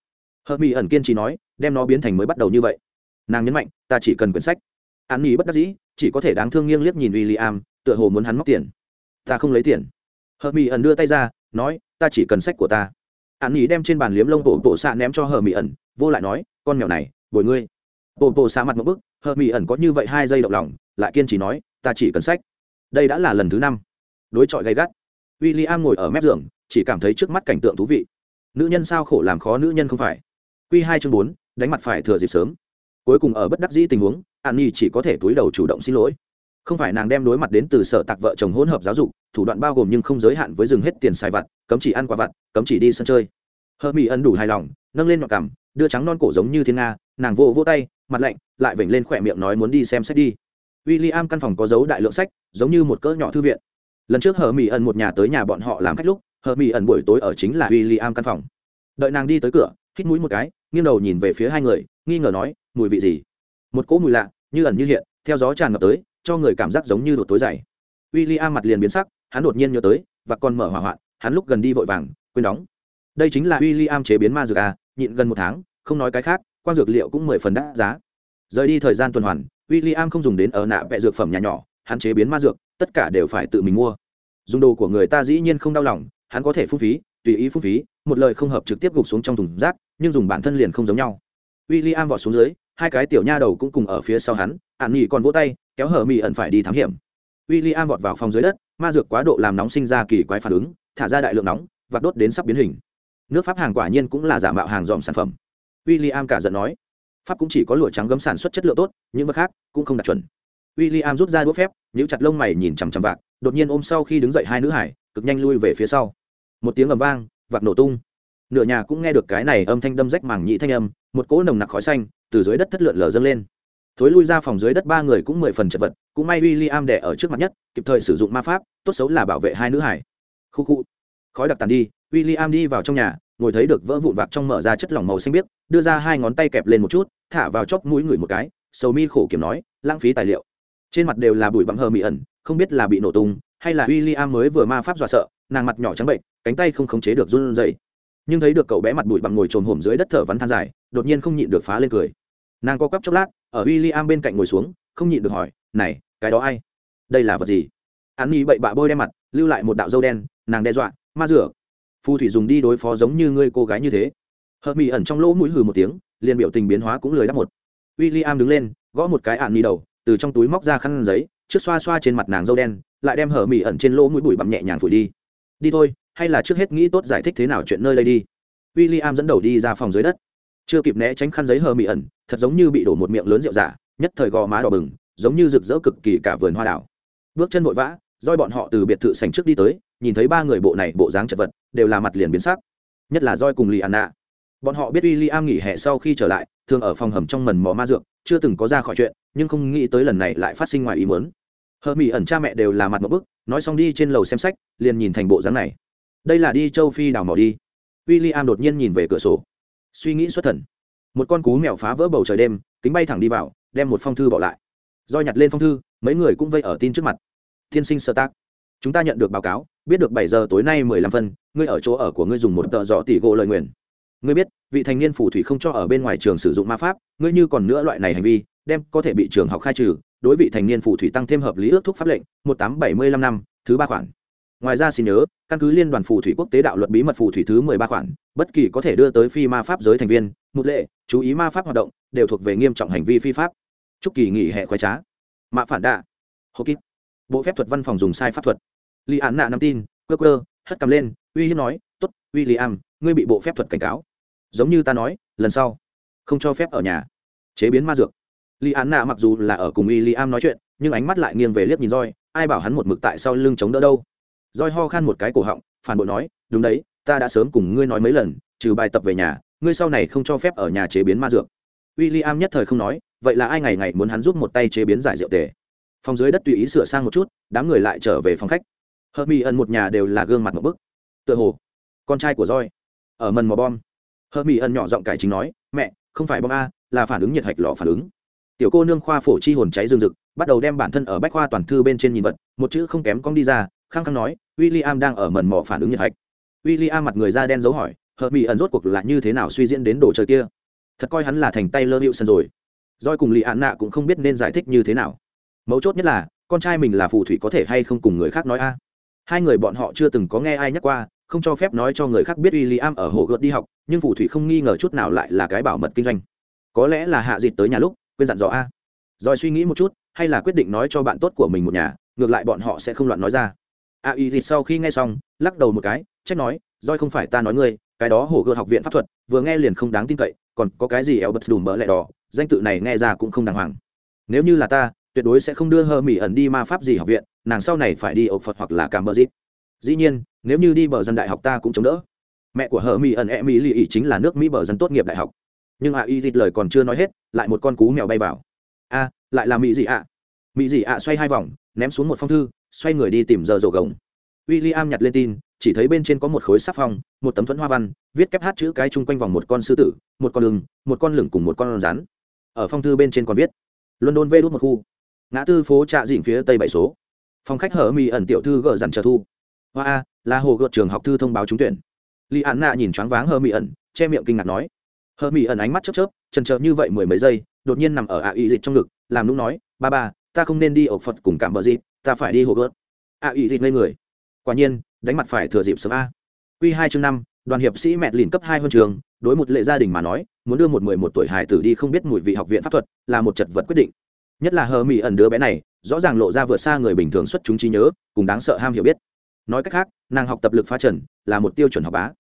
Hờ mỹ ẩn kiên trì nói, đem nó biến thành mới bắt đầu như vậy. Nàng nhấn mạnh, ta chỉ cần quyển sách an nghỉ bất đắc dĩ, chỉ có thể đáng thương nghiêng liếc nhìn w i l l i am tựa hồ muốn hắn móc tiền. Ta không lấy tiền. Hờ mỹ ẩn đưa tay ra, nói, ta chỉ cần sách của ta. An nghỉ đem trên bàn liếm lông bộ bộ xạ ném cho hờ mỹ ẩn, vô lại nói, con mèo này, bồi ngươi. Bộ bộ xạ mặt một bức hờ mỹ ẩn có như vậy hai giây động lòng, lại kiên trì nói, ta chỉ cần sách. Đây đã là lần thứ năm. Đối chọi gay gắt. W i l l i am ngồi ở mép giường, chỉ cảm thấy trước mắt cảnh tượng thú vị. Nữ nhân sao khổ làm khó nữ nhân không phải. Q hai chương bốn, đánh mặt phải thừa dịp sớm cuối cùng ở bất đắc dĩ tình huống, an nhi chỉ có thể túi đầu chủ động xin lỗi. Không phải nàng đem đối mặt đến từ sở tạc vợ chồng hỗn hợp giáo dục, thủ đoạn bao gồm nhưng không giới hạn với dừng hết tiền xài vặt, cấm chỉ ăn quả vặt, cấm chỉ đi sân chơi. Hơ mỹ ân đủ hài lòng, nâng lên mặc cằm, đưa trắng non cổ giống như thiên nga, nàng vô vô tay, mặt lạnh, lại vểnh lên khỏe miệng nói muốn đi xem sách đi. W i l l i am căn phòng có dấu đại lượng sách, giống như một cỡ nhỏ thư viện. Lần trước hờ mỹ ẩn một nhà tới nhà bọn họ làm khách lúc, hờ mỹ ẩn buổi tối ở chính là w i l l i am căn phòng. Đợi nàng đi tới cửa, hít mũi một cái, nghiêng đầu nhìn về phía hai người, nghi ngờ nói mùi vị gì? Một cỗ mùi lạ, như ẩn như hiện, theo gió tràn ngập tới, cho người cảm giác giống như đột tối dày. W i l l i am mặt liền biến sắc, hắn đột nhiên nhớ tới, và còn mở hỏa hoạn, hắn lúc gần đi vội vàng, quên đóng. Đây chính là w i l l i am chế biến ma dược à nhịn gần một tháng, không nói cái khác quan dược liệu cũng mười phần đắt giá. Rời đi thời gian tuần hoàn w i l l i am không dùng đến ở nạ vẹ dược phẩm nhà nhỏ, hắn chế biến ma dược, tất cả đều phải tự mình mua. Dùng đồ của người ta dĩ nhiên không đau lòng, hắn có thể phung phí, tùy ý phung phí, một lời không hợp trực tiếp gục xuống trong thùng rác, nhưng dùng bản thân liền không giống nhau. W i l l i am vọt xuống dưới hai cái tiểu nha đầu cũng cùng ở phía sau hắn ạn nghỉ còn vỗ tay, kéo hờ mỹ ẩn phải đi thám hiểm. W i l l i am vọt vào phòng dưới đất, ma dược quá độ làm nóng sinh ra kỳ quái phản ứng, thả ra đại lượng nóng và đốt đến sắp biến hình. Nước pháp hàng quả nhiên cũng là giả mạo hàng dòm sản phẩm. W i l l i am cả giận nói, pháp cũng chỉ có lụa trắng gấm sản xuất chất lượng tốt, những vật khác cũng không đạt chuẩn. W i l l i am rút ra đũa phép, nhíu chặt lông mày nhìn chằm chằm vạc, đột nhiên ôm sau khi đứng dậy hai nữ hải, cực nhanh lui về phía sau. Một tiếng ầm vang, vạc nổ tung. Nửa nhà cũng nghe được cái này âm thanh đâm rách màng nhị thanh âm, một cỗ nồng nặc khói xanh từ dưới đất thất lượn lờ dâng lên. Thối lui ra phòng dưới đất ba người cũng mười phần chật vật, cũng may w i l l i am đẻ ở trước mặt nhất, kịp thời sử dụng ma pháp, tốt xấu là bảo vệ hai nữ hải. Khu khu. Khói đặc tàn đi w i l l i am đi vào trong nhà, ngồi thấy được vỡ vụn vạc trong mở ra chất lỏng màu xanh biếc, đưa ra hai ngón tay kẹp lên một chút, thả vào chóp mũi người một cái, sầu mi khổ kiểm nói, lãng phí tài liệu. Trên mặt đều là bụi bặm hờ mị ẩn, không biết là bị nổ tung, hay là w i l l i am mới vừa ma pháp dọa sợ, nàng mặt nhỏ trắng bệnh, cánh tay không khống chế được run r u dày nhưng thấy được cậu bé mặt bụi bặm ngồi trồm hổm dưới đất thở vắn than dài, đột nhiên không nhịn được phá lên cười. Nàng co quắp chốc lát, ở w i l l i am bên cạnh ngồi xuống, không nhịn được hỏi, này, cái đó ai? Đây là vật gì? Hắn nghĩ bậy bạ bôi đen mặt, lưu lại một đạo dâu đen, nàng đe dọa, ma rửa phù thủy dùng đi đối phó giống như ngươi cô gái như thế. Hợp mỹ ẩn trong lỗ mũi hừ một tiếng, liền biểu tình biến hóa cũng lười đáp một. W i l l i am đứng lên, gõ một cái ạn nghi đầu, từ trong túi móc ra khăn giấy, trước xoa xoa trên mặt nàng dâu đen, lại đem hở mỹ ẩn trên lỗ mũi bụi bặm nhẹ nhàng phủi đi. Đi thôi hay là trước hết nghĩ tốt giải thích thế nào chuyện nơi đây đi. W i l l i am dẫn đầu đi ra phòng dưới đất. Chưa kịp né tránh khăn giấy hờ mị ẩn, thật giống như bị đổ một miệng lớn rượu giả, nhất thời gò má đỏ bừng, giống như rực rỡ cực kỳ cả vườn hoa đảo. Bước chân vội vã, roi bọn họ từ biệt thự sành trước đi tới, nhìn thấy ba người bộ này bộ dáng chật vật, đều là mặt liền biến sắc. Nhất là roi cùng lì nạ bọn họ biết w i l l i am nghỉ hè sau khi trở lại, thường ở phòng hầm trong mần mò ma dược, chưa từng có ra khỏi chuyện, nhưng không nghĩ tới lần này lại phát sinh ngoài ý muốn. Hờ mỹ ẩn cha mẹ đều là mặt một bức, nói xong đi trên lầu xem sách, liền nhìn thành bộ dáng này đây là đi châu phi đào mỏ đi w i l l i am đột nhiên nhìn về cửa sổ suy nghĩ xuất thần một con cú mèo phá vỡ bầu trời đêm kính bay thẳng đi vào đem một phong thư bỏ lại roi nhặt lên phong thư mấy người cũng vây ở tin trước mặt tiên sinh sơ tác chúng ta nhận được báo cáo biết được bảy giờ tối nay mười lăm phân ngươi ở chỗ ở của ngươi dùng một tờ dọ tỷ gỗ lời nguyền ngươi biết vị thành niên phù thủy không cho ở bên ngoài trường sử dụng ma pháp ngươi như còn nữa loại này hành vi đem có thể bị trường học khai trừ đối vị thành niên phù thủy tăng thêm hợp lý ước thúc pháp lệnh một tám bảy mươi lăm năm thứ ba khoản ngoài ra xin nhớ, căn cứ liên đoàn phù thủy quốc tế đạo luật bí mật phù thủy thứ mười ba khoản, bất kỳ có thể đưa tới phi ma pháp giới thành viên, một lệ, chú ý ma pháp hoạt động, đều thuộc về nghiêm trọng hành vi phi pháp. Chúc kỳ nghỉ hè khoái trá. Mạ phản đạ. Hô kít. Bộ phép thuật văn phòng dùng sai pháp thuật. Li án nạ năm tin cơ cơ hất cầm lên, uy hiếp nói t ố t w i l l i am ngươi bị bộ phép thuật cảnh cáo. Giống như ta nói, lần sau, không cho phép ở nhà. Chế biến ma dược. Li án nạ mặc dù là ở cùng w i l l i am nói chuyện, nhưng ánh mắt lại nghiêng về liếc nhìn roi ai bảo hắn một mực tại sau lưng chống đỡ đâu roi ho khan một cái cổ họng, phản bội nói, đúng đấy, ta đã sớm cùng ngươi nói mấy lần, trừ bài tập về nhà, ngươi sau này không cho phép ở nhà chế biến ma dược. W i l l i am nhất thời không nói, vậy là ai ngày ngày muốn hắn giúp một tay chế biến giải rượu tề? Phòng dưới đất tùy ý sửa sang một chút, đám người lại trở về phòng khách. Hợp mỹ ẩn một nhà đều là gương mặt một bức. Tựa hồ, con trai của roi ở mần mò bom. Hợp mỹ ẩn nhỏ giọng cải chính nói, mẹ, không phải bom a, là phản ứng nhiệt hạch lò phản ứng. Tiểu cô nương khoa phổ chi hồn cháy rừng rực, bắt đầu đem bản thân ở bách khoa toàn thư bên trên nhìn vật, một chữ không kém con đi ra khăng khăng nói w i l l i am đang ở mần mò phản ứng nhiệt hạch. W i l l i am mặt người da đen dấu hỏi, hợp mỹ ẩn rốt cuộc là như thế nào suy diễn đến đồ chơi kia? Thật coi hắn là thành tay lơ hiệu sân rồi. Doi cùng lì ạn nạ cũng không biết nên giải thích như thế nào. Mấu chốt nhất là, con trai mình là phù thủy có thể hay không cùng người khác nói a? Hai người bọn họ chưa từng có nghe ai nhắc qua, không cho phép nói cho người khác biết w i l l i am ở hồ gợt đi học, nhưng phù thủy không nghi ngờ chút nào lại là cái bảo mật kinh doanh. Có lẽ là hạ dịt tới nhà lúc, quên dặn dò a. Rồi suy nghĩ một chút, hay là quyết định nói cho bạn tốt của mình một nhà, ngược lại bọn họ sẽ không loạn nói ra a y dịt sau khi nghe xong, lắc đầu một cái, trách nói doi không phải ta nói ngươi, cái đó hồ gợt học viện pháp thuật, vừa nghe liền không đáng tin cậy, còn có cái gì eo bật đùm bỡ lẹ đỏ, danh tự này nghe ra cũng không đàng hoàng. Nếu như là ta, tuyệt đối sẽ không đưa hơ mỹ ẩn đi ma pháp gì học viện, nàng sau này phải đi ộc phật hoặc là cảm bờ dịp dĩ nhiên, nếu như đi bờ dân đại học ta cũng chống đỡ. Mẹ của hờ mỹ ẩn e mỹ lì ý chính là nước mỹ bờ dân tốt nghiệp đại học. Nhưng a y dịt lời còn chưa nói hết, lại một con cú mèo bay vào. A lại là mỹ gì ạ? Mỹ gì ạ? Xoay hai vòng, ném xuống một phong thư xoay người đi tìm giờ rổ gồng. W i l l i am nhặt lên tin, chỉ thấy bên trên có một khối sắc phong, một tấm thuẫn hoa văn, viết kép hát chữ cái chung quanh vòng một con sư tử, một con lưng, một con lửng cùng một con rắn. Ở phong thư bên trên còn viết, london vê đốt một khu, ngã tư phố trạ dịnh phía tây bảy số. Phòng khách hở mỹ ẩn tiểu thư gỡ dằn chờ thu. Hoa a là hồ gợt trường học thư thông báo trúng tuyển. Li an nạ nhìn choáng váng hơ mỹ ẩn, che miệng kinh ngạc nói. Hơ mỹ ẩn ánh mắt chớp chớp trần trờ như vậy mười mấy giây, đột nhiên nằm ở ạ y dịch trong ngực, làm lúc nói, ba ba, ta không nên đi ổ phật cùng cảm bờ dịp ta phải đi hồ gớt. Ạ ủy thịt ngây người. Quả nhiên, đánh mặt phải thừa dịp sớm a. Q hai chương năm, đoàn hiệp sĩ mẹ lìn cấp hai huân trường, đối một lệ gia đình mà nói, muốn đưa một mười một tuổi hải tử đi không biết mùi vị học viện pháp thuật, là một chật vật quyết định. Nhất là hờ mỹ ẩn đứa bé này, rõ ràng lộ ra vượt xa người bình thường xuất chúng trí nhớ, cùng đáng sợ ham hiểu biết. Nói cách khác, nàng học tập lực phá trần, là một tiêu chuẩn học bá.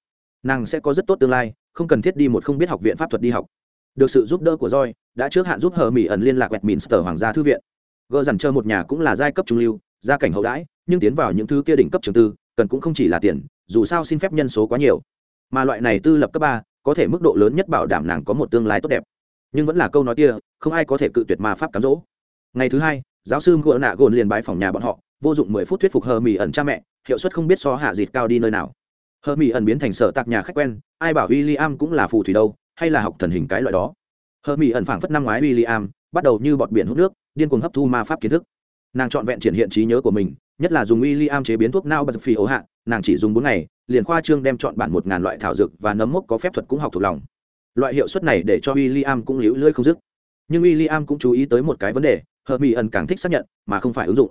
Nàng sẽ có rất tốt tương lai, không cần thiết đi một không biết học viện pháp thuật đi học. Được sự giúp đỡ của roi đã trước hạn giúp hờ mỹ ẩn liên lạc quẹt mìn sở hoàng gia thư viện gờ dằn chờ một nhà cũng là giai cấp trung lưu, gia cảnh hậu đãi, nhưng tiến vào những thứ kia đỉnh cấp trường tư, cần cũng không chỉ là tiền, dù sao xin phép nhân số quá nhiều. Mà loại này tư lập cấp ba, có thể mức độ lớn nhất bảo đảm nàng có một tương lai tốt đẹp. Nhưng vẫn là câu nói kia, không ai có thể cự tuyệt ma pháp cám dỗ. Ngày thứ hai, giáo sư gỡ nạ gồn liền bái phòng nhà bọn họ, vô dụng mười phút thuyết phục hờ mỹ ẩn cha mẹ, hiệu suất không biết so hạ dịt cao đi nơi nào. Hờ mỹ ẩn biến thành sở tạc nhà khách quen, ai bảo w i l l i am cũng là phù thủy đâu, hay là học thần hình cái loại đó. Hờ mỹ ẩn phảng phất năm ngoái w i l l i am bắt đầu như bọt biển hút nước điên cuồng hấp thu ma pháp kiến thức. Nàng trọn vẹn triển hiện trí nhớ của mình, nhất là dùng w i l l i am chế biến thuốc nao bật phi ấu hạ, nàng chỉ dùng bốn ngày, liền khoa trương đem chọn bản một ngàn loại thảo dược và nấm mốc có phép thuật cũng học thuộc lòng. Loại hiệu suất này để cho w i l l i am cũng liễu lưỡi không dứt. Nhưng w i l l i am cũng chú ý tới một cái vấn đề hờ mỹ ẩn càng thích xác nhận, mà không phải ứng dụng.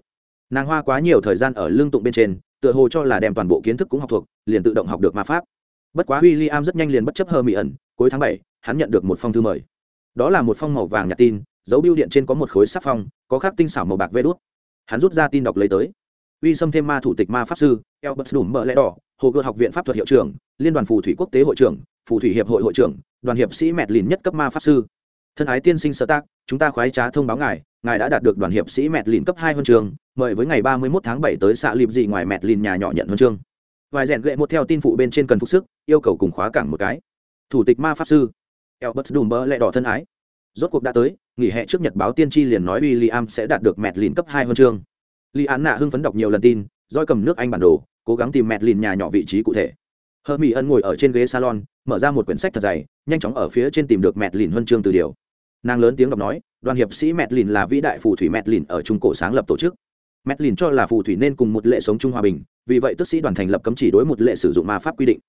Nàng hoa quá nhiều thời gian ở lương tụng bên trên, tựa hồ cho là đem toàn bộ kiến thức cũng học thuộc, liền tự động học được ma pháp. Bất quá w i l l i am rất nhanh liền bất chấp hờ mỹ ẩn cuối tháng bảy, hắn nhận được một phong thư mời. Đó là một phong màu vàng nhạt tin dấu biêu điện trên có một khối sắc phong, có khắc tinh xảo màu bạc vê đốt hắn rút ra tin đọc lấy tới. Uy xâm thêm ma thủ tịch ma pháp sư, elbert đùm mỡ lẽ đỏ, hồ gươm học viện pháp thuật hiệu trưởng, liên đoàn phù thủy quốc tế hội trưởng, phù thủy hiệp hội hội trưởng, đoàn hiệp sĩ mẹt lìn nhất cấp ma pháp sư. Thân ái tiên sinh sơ tác, chúng ta khoái trá thông báo ngài ngài đã đạt được đoàn hiệp sĩ mẹt lìn cấp hai huân trường, mời với ngày ba mươi một tháng bảy tới xạ lịp gì ngoài mẹt lìn nhà nhỏ nhận huân chương. Vài rèn gậy một theo tin phụ bên trên cần phục sức, yêu cầu cùng khóa cảng một cái. Thủ tịch ma pháp sư, elbert đùm bơ lẹ đỏ thân ái rốt cuộc đã tới, nghỉ hè trước nhật báo tiên tri liền nói w i l l i am sẽ đạt được mẹt lìn cấp hai huân chương. Li án nạ hưng phấn đọc nhiều lần tin, roi cầm nước anh bản đồ, cố gắng tìm mẹt lìn nhà nhỏ vị trí cụ thể. Hơ mỹ ân ngồi ở trên ghế salon, mở ra một quyển sách thật dày, nhanh chóng ở phía trên tìm được mẹt lìn huân chương từ điều. Nàng lớn tiếng đọc nói, đoàn hiệp sĩ mẹt lìn là vĩ đại phù thủy mẹt lìn ở trung cổ sáng lập tổ chức. Mẹt lìn cho là phù thủy nên cùng một lệ sống chung hòa bình, vì vậy tức sĩ đoàn thành lập cấm chỉ đối một lệ sử dụng ma pháp quy định.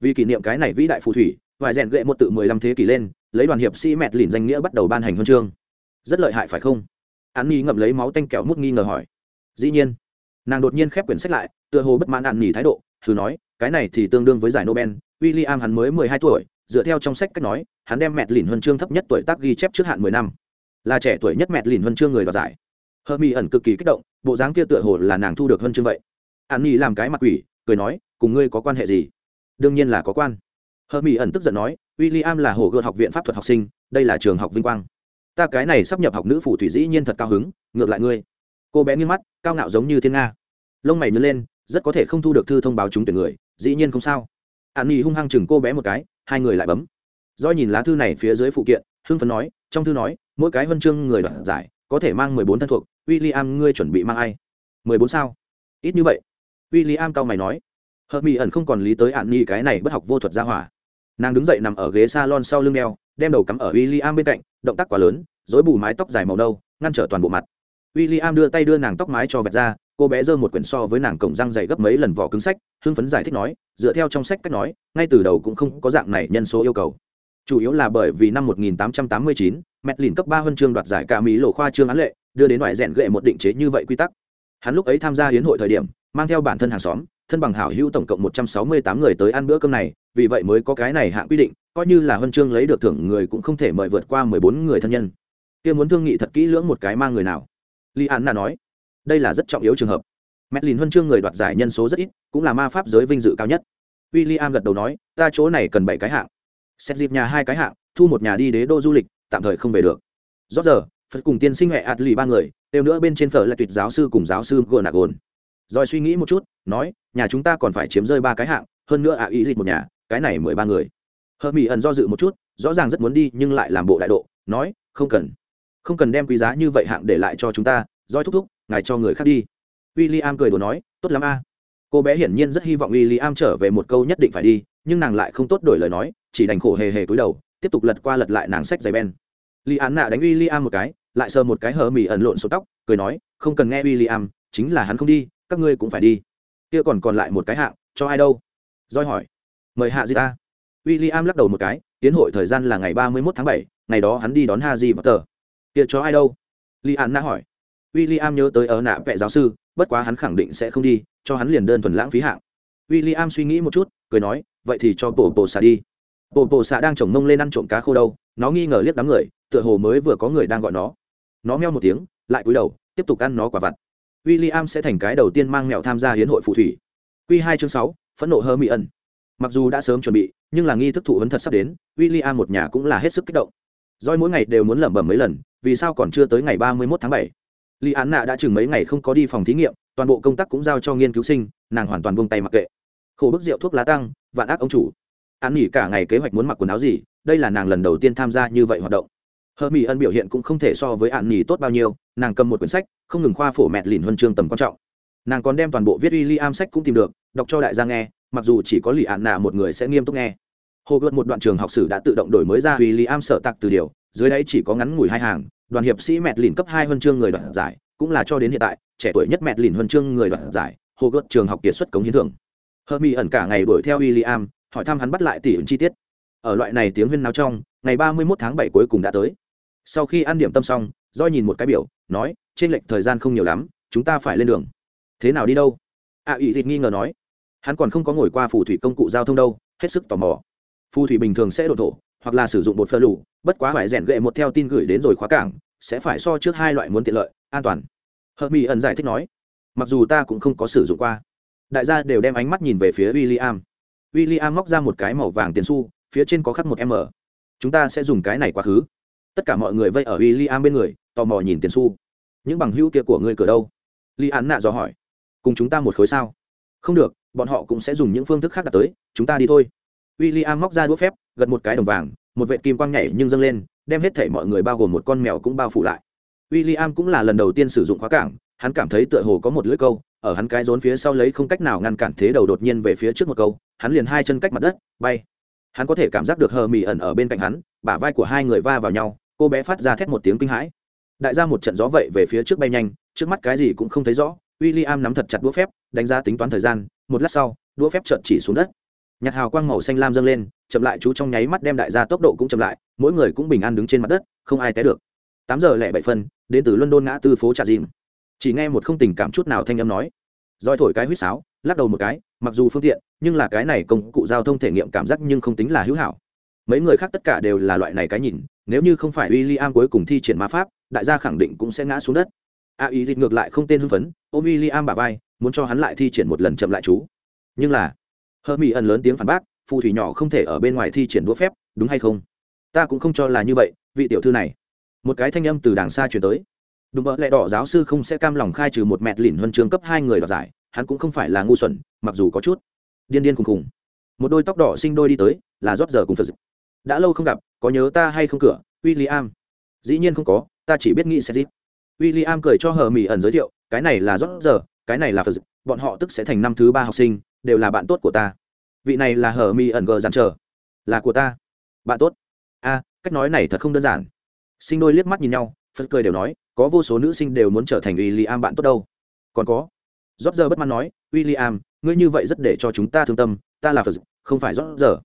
Vì kỷ niệm cái này vĩ đại phù thủy, vài rèn gệ một tự mười lăm thế kỷ lên lấy đoàn hiệp sĩ mẹt lìn danh nghĩa bắt đầu ban hành huân chương. Rất lợi hại phải không? An nhi ngậm lấy máu tanh kẹo mút nghi ngờ hỏi. Dĩ nhiên, nàng đột nhiên khép quyển sách lại, tựa hồ bất mãn an nhi thái độ, thử nói, cái này thì tương đương với giải nobel. W i l l i am hắn mới mười hai tuổi, dựa theo trong sách cách nói, hắn đem mẹt lìn huân chương thấp nhất tuổi tác ghi chép trước hạn mười năm. Là trẻ tuổi nhất mẹt lìn huân chương người đoạt giải. Hơ mi ẩn cực kỳ kích động, bộ dáng kia tựa hồ là nàng thu được huân chương vậy. An nhi làm cái mặt quỷ, cười nói, cùng ngươi có quan hệ gì? Đương nhiên là có quan. Hơ mi ẩn tức giận nói w i l l i am là hồ gợt học viện pháp thuật học sinh, đây là trường học vinh quang. Ta cái này sắp nhập học nữ phủ thủy dĩ nhiên thật cao hứng, ngược lại ngươi. Cô bé nghiêng mắt, cao ngạo giống như thiên nga. Lông mày nhớ lên, rất có thể không thu được thư thông báo trúng tuyển người, dĩ nhiên không sao. An hung hăng chừng cô bé một cái, hai người lại bấm. Do nhìn lá thư này phía dưới phụ kiện, hưng phấn nói, trong thư nói, mỗi cái huân chương người đoạt giải, có thể mang mười bốn thân thuộc w i l l i am ngươi chuẩn bị mang ai? Mười bốn sao? Ít như vậy. W i l l i am cao mày nói, hợp mỹ ẩn không còn lý tới ạn cái này bất học vô thuật ra hỏa nàng đứng dậy nằm ở ghế s a lon sau lưng đeo đem đầu cắm ở w i l l i am bên cạnh động tác quá lớn dối bù mái tóc dài màu nâu, ngăn trở toàn bộ mặt. W i l l i am đưa tay đưa nàng tóc mái cho vẹt ra cô bé giơ một quyển so với nàng cổng răng dày gấp mấy lần vỏ cứng sách hưng phấn giải thích nói dựa theo trong sách cách nói ngay từ đầu cũng không có dạng này nhân số yêu cầu. Chủ yếu là bởi vì năm 1889, mẹt lìn cấp ba huân chương đoạt giải cả mỹ lộ khoa trương án lệ đưa đến ngoại rèn gệ một định chế như vậy quy tắc. Hắn lúc ấy tham gia hiến hội thời điểm mang theo bản thân hàng xóm thân bằng hảo hữu tổng cộng 168 người tới ăn bữa cơm này vì vậy mới có cái này hạng quy định coi như là huân chương lấy được thưởng người cũng không thể mời vượt qua 14 người thân nhân kia muốn thương nghị thật kỹ lưỡng một cái mang người nào li an nói đây là rất trọng yếu trường hợp Medlin huân chương người đoạt giải nhân số rất ít, cũng là ma pháp giới vinh dự cao nhất. William gật đầu nói, ta chỗ này cần bảy cái hạng. Xét dịp nhà hai cái hạng, thu một nhà đi đế đô du lịch, tạm thời không về được. Rõ giờ, Phật cùng tiên sinh mẹ ạt lì ba người, đều nữa bên trên phở là tuyệt giáo sư cùng giáo sư Gonagon. Rồi suy nghĩ một chút, nói, nhà chúng ta còn phải chiếm rơi ba cái hạng, hơn nữa ạ ý dịch một nhà, cái này mười ba người. Hermi ẩn do dự một chút, rõ ràng rất muốn đi nhưng lại làm bộ đại độ, nói, không cần, không cần đem quý giá như vậy hạng để lại cho chúng ta, doi thúc thúc, ngài cho người khác đi. W i l l i am cười đồ nói tốt lắm a. Cô bé hiển nhiên rất hy vọng w i l l i am trở về một câu nhất định phải đi nhưng nàng lại không tốt đổi lời nói chỉ đành khổ hề hề cúi đầu tiếp tục lật qua lật lại nàng sách giày ben. Li án nạ đánh w i l l i am một cái lại sờ một cái hờ mỹ ẩn lộn số tóc cười nói không cần nghe w i l l i am chính là hắn không đi các ngươi cũng phải đi. Kia còn còn lại một cái hạng cho ai đâu? Roi hỏi mời hạ Di ta. W i l l i am lắc đầu một cái, tiến hội thời gian là ngày ba mươi mốt tháng bảy, ngày đó hắn đi đón ha di và tờ. Kia cho ai đâu? Li an na hỏi. W i l l i am nhớ tới ở nạ vệ giáo sư, bất quá hắn khẳng định sẽ không đi, cho hắn liền đơn thuần lãng phí hạng. W i l l i am suy nghĩ một chút, cười nói, vậy thì cho bồ bồ xạ đi. Bồ bồ xạ đang trồng mông lên ăn trộm cá khô đâu, nó nghi ngờ liếc đám người, tựa hồ mới vừa có người đang gọi nó. Nó meo một tiếng, lại cúi đầu, tiếp tục ăn nó quả vặt. W i l l i am sẽ thành cái đầu tiên mang mèo tham gia hiến hội phù thủy. Q hai chương sáu, phẫn nộ hơ mỹ ẩn mặc dù đã sớm chuẩn bị, nhưng là nghi thức thụ vấn thật sắp đến w i l l i am một nhà cũng là hết sức kích động. Doi mỗi ngày đều muốn lẩm bẩm mấy lần, vì sao còn chưa tới ngày ba mươi mốt tháng bảy? Li án nạ đã chừng mấy ngày không có đi phòng thí nghiệm, toàn bộ công tác cũng giao cho nghiên cứu sinh, nàng hoàn toàn buông tay mặc kệ. Khổ bức rượu thuốc lá tăng, vạn ác ông chủ. An nghỉ cả ngày kế hoạch muốn mặc quần áo gì, đây là nàng lần đầu tiên tham gia như vậy hoạt động. Hơ mỹ ân biểu hiện cũng không thể so với an nghỉ tốt bao nhiêu, nàng cầm một quyển sách, không ngừng khoa phổ mẹt lìn huân chương tầm quan trọng. Nàng còn đem toàn bộ viết uy am sách cũng tìm được, đọc cho đại gia nghe mặc dù chỉ có lì ạn nạ một người sẽ nghiêm túc nghe. Hồ gợt một đoạn trường học sử đã tự động đổi mới ra vì lì am sở tặc từ điều dưới đấy chỉ có ngắn ngủi hai hàng đoàn hiệp sĩ mẹt lìn cấp hai huân chương người đoạt giải cũng là cho đến hiện tại trẻ tuổi nhất mẹt lìn huân chương người đoạt giải hồ gợt trường học kiệt xuất cống hiến thưởng. Hơ mi ẩn cả ngày đuổi theo w i l l i am hỏi thăm hắn bắt lại tỷ ứng chi tiết. Ở loại này tiếng huyên náo trong ngày ba mươi một tháng bảy cuối cùng đã tới. Sau khi ăn điểm tâm xong do nhìn một cái biểu nói trên lệch thời gian không nhiều lắm chúng ta phải lên đường. Thế nào đi đâu? Ạ à, thịt nghi ngờ nói hắn còn không có ngồi qua phù thủy công cụ giao thông đâu, hết sức tò mò. Phù thủy bình thường sẽ đổ thổ, hoặc là sử dụng bột phơ lù, bất quá phải rèn gậy một theo tin gửi đến rồi khóa cảng, sẽ phải so trước hai loại muốn tiện lợi, an toàn. Hợp mỹ ẩn giải thích nói, mặc dù ta cũng không có sử dụng qua. Đại gia đều đem ánh mắt nhìn về phía w i l l i am w i l l i am móc ra một cái màu vàng tiền su phía trên có khắc một m. Chúng ta sẽ dùng cái này quá khứ. Tất cả mọi người vây ở w i l l i am bên người, tò mò nhìn tiền su những bằng hữu kia của ngươi cửa đâu? Li án nạ dò hỏi. Cùng chúng ta một khối sao? Không được bọn họ cũng sẽ dùng những phương thức khác đặt tới, chúng ta đi thôi. W i l l i am móc ra đũa phép, gật một cái đồng vàng, một vệ kim quang nhảy nhưng dâng lên, đem hết thể mọi người bao gồm một con mèo cũng bao phủ lại. W i l l i am cũng là lần đầu tiên sử dụng khóa cảng, hắn cảm thấy tựa hồ có một lưỡi câu, ở hắn cái rốn phía sau lấy không cách nào ngăn cản thế đầu đột nhiên về phía trước một câu, hắn liền hai chân cách mặt đất, bay. Hắn có thể cảm giác được hờ mì ẩn ở bên cạnh hắn, bả vai của hai người va vào nhau, cô bé phát ra thét một tiếng kinh hãi. Đại ra một trận gió vậy về phía trước bay nhanh, trước mắt cái gì cũng không thấy rõ w i l l i am nắm thật chặt đũa phép, đánh giá tính toán thời gian một lát sau, đũa phép trợn chỉ xuống đất. Nhặt hào quang màu xanh lam dâng lên, chậm lại chú trong nháy mắt đem đại gia tốc độ cũng chậm lại, mỗi người cũng bình an đứng trên mặt đất, không ai té được. Tám giờ lẻ bảy phân, đến từ london ngã tư phố trà dìm. Chỉ nghe một không tình cảm chút nào thanh âm nói. Roi thổi cái huýt sáo, lắc đầu một cái, mặc dù phương tiện, nhưng là cái này công cụ giao thông thể nghiệm cảm giác nhưng không tính là hữu hảo. Mấy người khác tất cả đều là loại này cái nhìn, nếu như không phải w i l l i am cuối cùng thi triển ma pháp, đại gia khẳng định cũng sẽ ngã xuống đất. A ý dịch ngược lại không tên hưng phấn, ôm w i l l i am bà vai muốn cho hắn lại thi triển một lần chậm lại chú. Nhưng là hơ mỹ ẩn lớn tiếng phản bác, phù thủy nhỏ không thể ở bên ngoài thi triển đũa phép, đúng hay không? Ta cũng không cho là như vậy, vị tiểu thư này. Một cái thanh âm từ đàng xa chuyển tới. Đúng mỡ lẹ đỏ giáo sư không sẽ cam lòng khai trừ một mẹt lỉn huân trường cấp hai người đoạt giải, hắn cũng không phải là ngu xuẩn, mặc dù có chút điên điên khùng khùng. Một đôi tóc đỏ sinh đôi đi tới, là rót giờ cùng phật đã lâu không gặp, có nhớ ta hay không cửa? W i l l i am dĩ nhiên không có, ta chỉ biết nghĩ sẽ dịp w i l l i am cười cho hờ mỹ ẩn giới thiệu, cái này là rót giờ cái này là phật bọn họ tức sẽ thành năm thứ ba học sinh, đều là bạn tốt của ta. Vị này là hờ mi ẩn gờ dàn trở. Là của ta. Bạn tốt. A, cách nói này thật không đơn giản. Sinh đôi liếc mắt nhìn nhau, phật cười đều nói, có vô số nữ sinh đều muốn trở thành w i l l i am bạn tốt đâu. Còn có. Rót giờ bất mãn nói w i l l i am ngươi như vậy rất để cho chúng ta thương tâm, ta là phật không phải rót giờ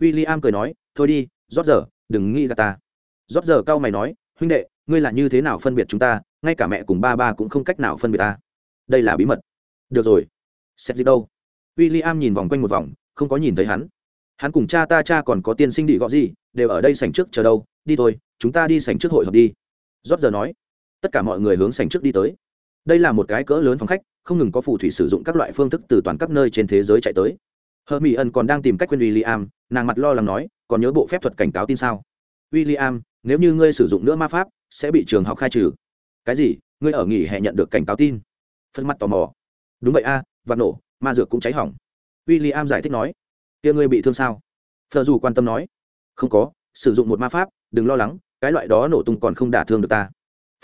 w i l l i am cười nói, thôi đi rót giờ đừng nghĩ gà ta. Rót giờ cau mày nói, huynh đệ, ngươi là như thế nào phân biệt chúng ta, ngay cả mẹ cùng ba ba cũng không cách nào phân biệt ta đây là bí mật. Được rồi. Xét gì đâu? W i l l i am nhìn vòng quanh một vòng, không có nhìn thấy hắn. Hắn cùng cha ta, cha còn có tiên sinh đi gõ gì, đều ở đây sành trước chờ đâu. Đi thôi, chúng ta đi sành trước hội họp đi. Rót giờ nói. Tất cả mọi người hướng sành trước đi tới. Đây là một cái cỡ lớn phòng khách, không ngừng có phù thủy sử dụng các loại phương thức từ toàn các nơi trên thế giới chạy tới. Hờ mỹ ẩn còn đang tìm cách quên w i l l i am nàng mặt lo lắng nói, còn nhớ bộ phép thuật cảnh cáo tin sao? W i l l i am nếu như ngươi sử dụng nữa ma pháp, sẽ bị trường học khai trừ. Cái gì? Ngươi ở nghỉ hè nhận được cảnh cáo tin? Phân mắt tò mò. Đúng vậy a à, và nổ ma dược cũng cháy hỏng. W i l l i am giải thích nói kia ngươi bị thương sao? Phờ dù quan tâm nói không có sử dụng một ma pháp đừng lo lắng cái loại đó nổ tung còn không đả thương được ta.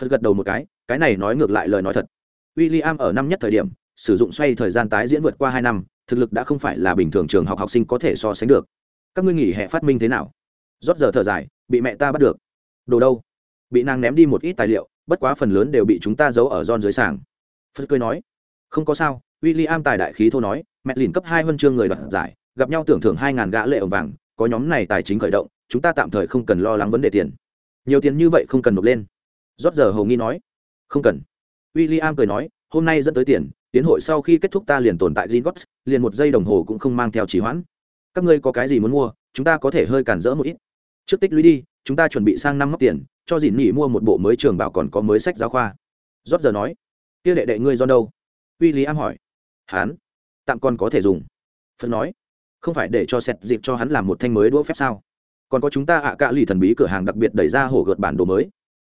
Phật gật đầu một cái cái này nói ngược lại lời nói thật. W i l l i am ở năm nhất thời điểm sử dụng xoay thời gian tái diễn vượt qua hai năm thực lực đã không phải là bình thường trường học học sinh có thể so sánh được. Các ngươi nghỉ hè phát minh thế nào? Rót giờ thở dài bị mẹ ta bắt được. Đồ đâu? Bị nàng ném đi một ít tài liệu bất quá phần lớn đều bị chúng ta giấu ở giòn dưới sàng phật cười nói không có sao. W i l l i am tài đại khí thô nói mẹ lìn cấp hai huân chương người đoạt giải gặp nhau tưởng thưởng hai ngàn gã lệ ổng vàng có nhóm này tài chính khởi động chúng ta tạm thời không cần lo lắng vấn đề tiền. Nhiều tiền như vậy không cần nộp lên. Rót giờ hầu nghi nói không cần. W i l l i am cười nói hôm nay dẫn tới tiền tiến hội sau khi kết thúc ta liền tồn tại Gringotts, liền một giây đồng hồ cũng không mang theo chỉ hoãn. Các ngươi có cái gì muốn mua chúng ta có thể hơi cản rỡ một ít. Trước tích lũy đi chúng ta chuẩn bị sang năm móc tiền cho dìn nghỉ mua một bộ mới trường bảo còn có mới sách giáo khoa. Rót giờ nói kia đệ đệ ngươi do đâu? W i l l i am hỏi. Hắn? Tạm còn có thể dùng. Phật nói. Không phải để cho sẹt dịp cho hắn làm một thanh mới đũa phép sao? Còn có chúng ta ạ à cạ lì thần bí cửa hàng đặc biệt đẩy ra hổ gợt bản đồ mới.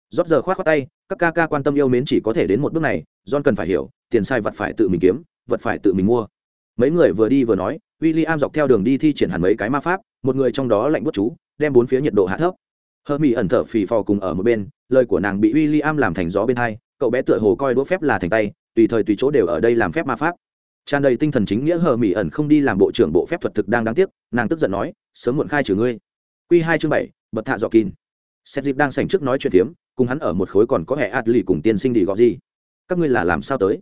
Rót giờ khoát khoát tay, các ca ca quan tâm yêu mến chỉ có thể đến một bước này, john cần phải hiểu, tiền sai vật phải tự mình kiếm, vật phải tự mình mua. Mấy người vừa đi vừa nói w i l l i am dọc theo đường đi thi triển hẳn mấy cái ma pháp, một người trong đó lạnh bút chú, đem bốn phía nhiệt độ hạ thấp. Hơ mỹ ẩn thở phì phò cùng ở một bên, lời của nàng bị w i l l i am làm thành gió bên hai cậu bé tựa hồ coi đũa phép là thành tay, tùy thời tùy chỗ đều ở đây làm phép ma pháp. Tràn đầy tinh thần chính nghĩa hờ mỹ ẩn không đi làm bộ trưởng bộ phép thuật thực đang đáng tiếc, nàng tức giận nói, sớm muộn khai trừ ngươi. Q hai chương bảy, bật thạ dọ kín. Xét dịp đang sành trước nói chuyện phiếm, cùng hắn ở một khối còn có hệ ạt lì cùng tiên sinh đi gọi gì. Các ngươi là làm sao tới?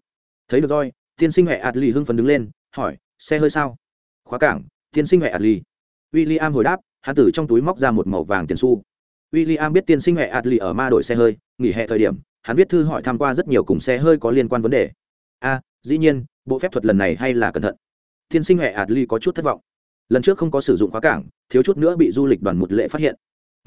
Thấy được roi tiên sinh hệ ạt lì hưng phấn đứng lên, hỏi, xe hơi sao? Khóa cảng, tiên sinh hệ ạt lì w i l l i am hồi đáp, hắn từ trong túi móc ra một màu vàng tiền xu. W i l l i am biết tiên sinh hệ ạt lì ở ma đổi xe hơi, nghỉ hè thời điểm hắn viết thư hỏi tham q u a rất nhiều cùng xe hơi có liên quan vấn đề a dĩ nhiên bộ phép thuật lần này hay là cẩn thận tiên sinh huệ ạt ly có chút thất vọng lần trước không có sử dụng khóa cảng thiếu chút nữa bị du lịch đoàn một lệ phát hiện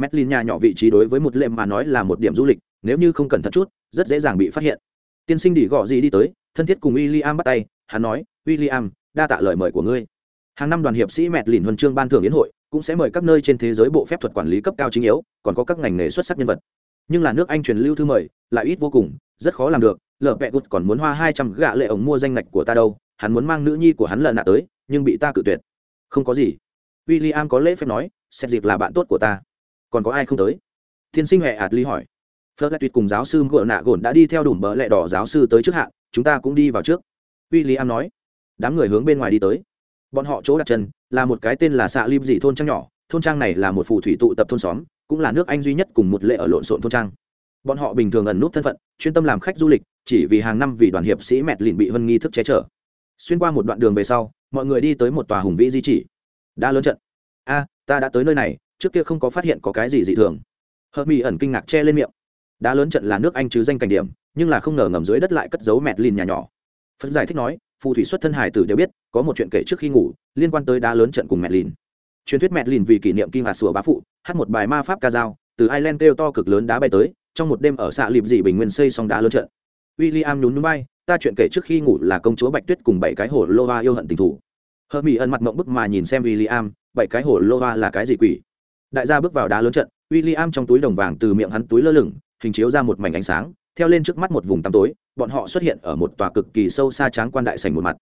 Medlin nhà nhỏ vị trí đối với một lệ mà nói là một điểm du lịch, nếu như không cẩn thận chút, rất dễ dàng bị phát hiện. Tiên sinh đỉ gõ gì đi tới, thân thiết cùng William bắt tay, hắn nói, "William, đa tạ lời mời của ngươi. Hàng năm đoàn hiệp sĩ Medlin huân chương ban thưởng yến hội, cũng sẽ mời các nơi trên thế giới bộ phép thuật quản lý cấp cao chính yếu, còn có các ngành nghề xuất sắc nhân vật. Nhưng là nước Anh truyền lưu thư mời, lại ít vô cùng, rất khó làm được. lờ Pẹ Gút còn muốn hoa hai trăm gạ lệ ổng mua danh ngạch của ta đâu, hắn muốn mang nữ nhi của hắn lần nạ tới, nhưng bị ta cự tuyệt. Không có gì. William có lễ phép nói, xét dịp là bạn tốt của ta. Còn có ai không tới? Tiên sinh hệ ạt ly hỏi. Phớt lại tuyệt cùng giáo sư ngựa nạ gồn đã đi theo đủ bờ lẹ đỏ giáo sư tới trước hạn chúng ta cũng đi vào trước. W i l l i am nói. Đám người hướng bên ngoài đi tới. Bọn họ chỗ đặt chân là một cái tên là xạ lim dị thôn trang nhỏ thôn trang này là một phù thủy tụ tập thôn xóm cũng là nước anh duy nhất cùng một lệ ở lộn xộn thôn trang. Bọn họ bình thường ẩn nút thân phận, chuyên tâm làm khách du lịch, chỉ vì hàng năm vì đoàn hiệp sĩ mẹt lìn bị vân nghi thức che chở. Xuyên qua một đoạn đường về sau, mọi người đi tới một tòa hùng vĩ di chỉ. Đã lớn trận. A, ta đã tới nơi này, trước kia không có phát hiện có cái gì dị thường. Hợp mỹ ẩn kinh ngạc che lên miệng. Đá lớn trận là nước anh chứ danh cảnh điểm, nhưng là không ngờ ngầm dưới đất lại cất giấu mẹt lìn nhà nhỏ. Phật giải thích nói, phù thủy xuất thân hải tử đều biết, có một chuyện kể trước khi ngủ, liên quan tới đá lớn trận cùng mẹt lìn truyền thuyết mẹ lìn vì kỷ niệm kinh hạt sủa bá phụ, hát một bài ma pháp ca dao, từ ireland kêu to cực lớn đá bay tới, trong một đêm ở xạ lịp dị bình nguyên xây xong đá lớn trận. W i l l i am nhún núi bay ta chuyện kể trước khi ngủ là công chúa bạch tuyết cùng bảy cái hồ lô hoa yêu hận tình thủ. Hơ mỹ ẩn mặt mộng bức mà nhìn xem w i l l i am bảy cái hồ lô hoa là cái gì quỷ? Đại gia bước vào đá lớn trận w i l l i am trong túi đồng vàng từ miệng hắn túi lơ lửng, hình chiếu ra một mảnh ánh sáng, theo lên trước mắt một vùng tăm tối, bọn họ xuất hiện ở một tòa cực kỳ sâu xa tráng quan đại sành một mặt.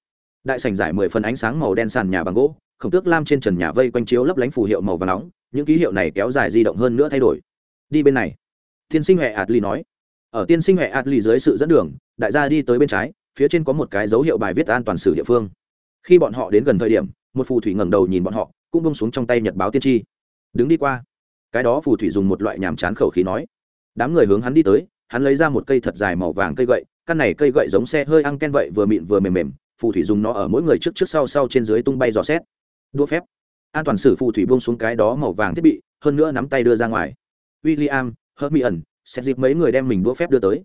Đại sành giải mười phần ánh sáng màu đen sàn nhà bằng gỗ khổng tước lam trên trần nhà vây quanh chiếu lấp lánh phù hiệu màu và nóng, những ký hiệu này kéo dài di động hơn nữa thay đổi. Đi bên này. Tiên sinh huệ adli nói. Ở tiên sinh huệ adli dưới sự dẫn đường, đại gia đi tới bên trái, phía trên có một cái dấu hiệu bài viết an toàn sử địa phương. Khi bọn họ đến gần thời điểm, một phù thủy ngẩng đầu nhìn bọn họ, cũng bông xuống trong tay nhật báo tiên tri. Đứng đi qua. Cái đó phù thủy dùng một loại nhàm chán khẩu khí nói. Đám người hướng hắn đi tới, hắn lấy ra một cây thật dài màu vàng cây gậy, căn này cây gậy giống xe hơi ăn ken vậy vừa mịn vừa mềm mềm, phù thủy dùng nó ở mỗi người trước trước sau sau trên dưới tung bay dò xét đua phép. An toàn sử phù thủy buông xuống cái đó màu vàng thiết bị hơn nữa nắm tay đưa ra ngoài. William, ẩn xét dịp mấy người đem mình đua phép đưa tới.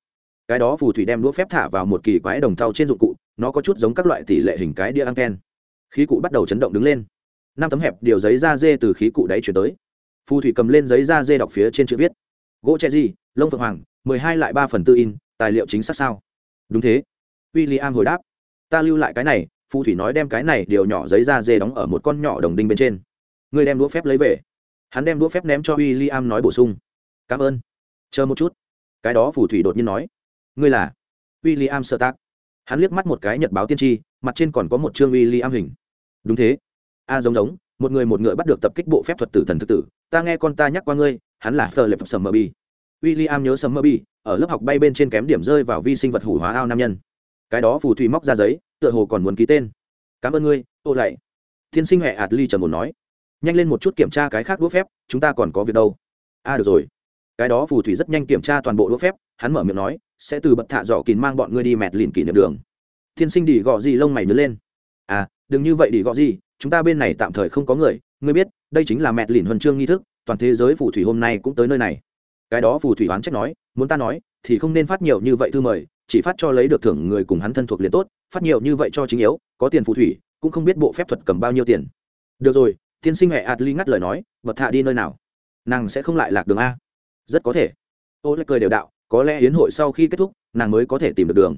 Cái đó phù thủy đem đũa phép thả vào một kỳ quái đồng thau trên dụng cụ nó có chút giống các loại tỷ lệ hình cái đĩa anten khí cụ bắt đầu chấn động đứng lên. Năm tấm hẹp điều giấy da dê từ khí cụ đáy chuyển tới. Phù thủy cầm lên giấy da dê đọc phía trên chữ viết. Gỗ che gì lông phượng hoàng mười hai lại ba phần tư in tài liệu chính xác sao? Đúng thế. W i l l i am hồi đáp. Ta lưu lại cái này phù thủy nói đem cái này điều nhỏ giấy da dê đóng ở một con nhỏ đồng đinh bên trên. Ngươi đem đũa phép lấy về. Hắn đem đũa phép ném cho w i l l i am nói bổ sung. Cảm ơn. Chờ một chút. Cái đó phù thủy đột nhiên nói. Ngươi là w i l l i am sợ tác hắn liếc mắt một cái nhật báo tiên tri, mặt trên còn có một chương w i l l i am hình. Đúng thế. A giống giống, một người một ngựa bắt được tập kích bộ phép thuật tử thần thực tử. Ta nghe con ta nhắc qua ngươi, hắn là phờ lệp sầm mờ bi w i l l i am nhớ sầm mờ bi ở lớp học bay bên trên kém điểm rơi vào vi sinh vật hủ hóa ao nam nhân. Cái đó phù thủy móc ra giấy tựa hồ còn muốn ký tên. Cảm ơn ngươi ô lạy. Tiên sinh huệ ạt ly trần một nói. Nhanh lên một chút kiểm tra cái khác đũa phép chúng ta còn có việc đâu. A à, được rồi. Cái đó phù thủy rất nhanh kiểm tra toàn bộ đũa phép hắn mở miệng nói sẽ từ bật thạ dọ kín mang bọn ngươi đi mẹt lìn kỷ niệm đường. Tiên sinh đi gọ gì lông mày nhớ lên. À đừng như vậy đi gọ gì chúng ta bên này tạm thời không có người ngươi biết đây chính là mẹt lìn huân chương nghi thức toàn thế giới phù thủy hôm nay cũng tới nơi này. Cái đó phù thủy oán trách nói muốn ta nói thì không nên phát nhiều như vậy thư mời chỉ phát cho lấy được thưởng người cùng hắn thân thuộc liền tốt, phát nhiều như vậy cho chính yếu, có tiền phù thủy, cũng không biết bộ phép thuật cầm bao nhiêu tiền. Được rồi, tiên sinh mẹ adli ngắt lời nói bật thạ đi nơi nào? Nàng sẽ không lại lạc đường a. Rất có thể. Ô lại cười đều đạo, có lẽ hiến hội sau khi kết thúc, nàng mới có thể tìm được đường.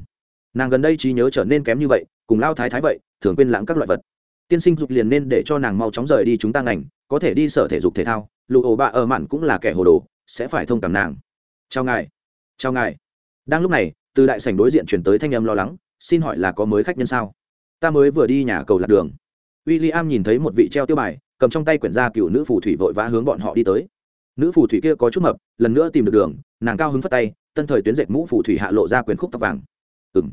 Nàng gần đây trí nhớ trở nên kém như vậy, cùng lao thái thái vậy, thường quên lãng các loại vật. Tiên sinh dục liền nên để cho nàng mau chóng rời đi chúng ta ngành, có thể đi sở thể dục thể thao, lụ ổ bạ ở mạn cũng là kẻ hồ đồ, sẽ phải thông cảm nàng. Chào ngài. Chào ngài. Đang lúc này từ đại sảnh đối diện chuyển tới thanh âm lo lắng, xin hỏi là có mới khách nhân sao? Ta mới vừa đi nhà cầu lạc đường. W i l l i am nhìn thấy một vị treo tiêu bài, cầm trong tay quyển gia cựu nữ phù thủy vội vã hướng bọn họ đi tới. Nữ phù thủy kia có chút mập, lần nữa tìm được đường, nàng cao hứng phất tay, tân thời tuyến dệt mũ phù thủy hạ lộ ra quyển khúc tóc vàng. Ừng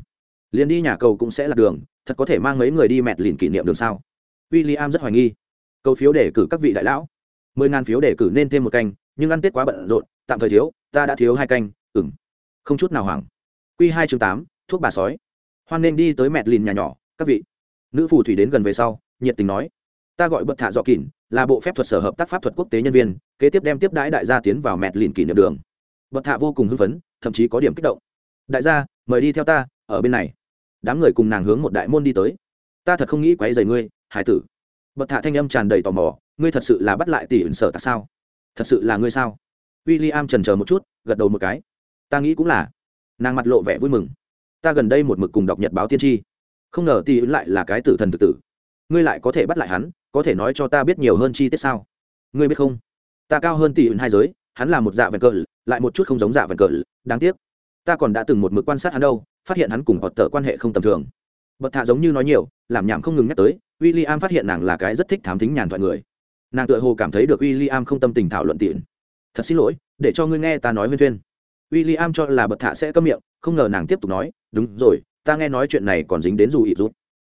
liền đi nhà cầu cũng sẽ là đường, thật có thể mang mấy người đi mẹt lìn kỷ niệm đường sao? W i l l i am rất hoài nghi. Cầu phiếu để cử các vị đại lão. Mười ngàn phiếu để cử nên thêm một canh, nhưng ăn tết quá bận rộn, tạm thời thiếu, ta đã thiếu hai canh ừng không chút nào hoảng q hai chương tám, thuốc bà sói. Hoan nên đi tới mẹt lìn nhà nhỏ, các vị. Nữ phù thủy đến gần về sau, nhiệt tình nói. Ta gọi bậc thạ dọ kỳn là bộ phép thuật sở hợp tác pháp thuật quốc tế nhân viên, kế tiếp đem tiếp đãi đại gia tiến vào mẹt lìn kỷ niệm đường. Bậc thạ vô cùng hưng phấn, thậm chí có điểm kích động. Đại gia, mời đi theo ta, ở bên này. Đám người cùng nàng hướng một đại môn đi tới. Ta thật không nghĩ quấy rầy ngươi, hải tử. Bậc thạ thanh âm tràn đầy tò mò, ngươi thật sự là bắt lại tỷ ẩn sở tại sao? Thật sự là ngươi sao? W i l l i am trần chờ một chút, gật đầu một cái. Ta nghĩ cũng là nàng mặt lộ vẻ vui mừng. Ta gần đây một mực cùng đọc nhật báo tiên tri. Không ngờ tỷ lại là cái tử thần tự tử. Ngươi lại có thể bắt lại hắn, có thể nói cho ta biết nhiều hơn chi tiết sao? Ngươi biết không? Ta cao hơn tỷ ẩn hai giới, hắn là một dạ vẹn cờ, lại một chút không giống dạ vẹn cờ, đáng tiếc. Ta còn đã từng một mực quan sát hắn đâu, phát hiện hắn cùng họ tờ quan hệ không tầm thường. Bật thạ giống như nói nhiều, làm nhảm không ngừng nhắc tới w i l l i am phát hiện nàng là cái rất thích thám tính nhàn thoại người. Nàng tự hồ cảm thấy được w i l l i am không tâm tình thảo luận tiện thật xin lỗi, để cho ngươi nghe ta nói huyên thuyên w i l l i am cho là bật thạ sẽ câm miệng, không ngờ nàng tiếp tục nói, đúng rồi, ta nghe nói chuyện này còn dính đến dù ý rút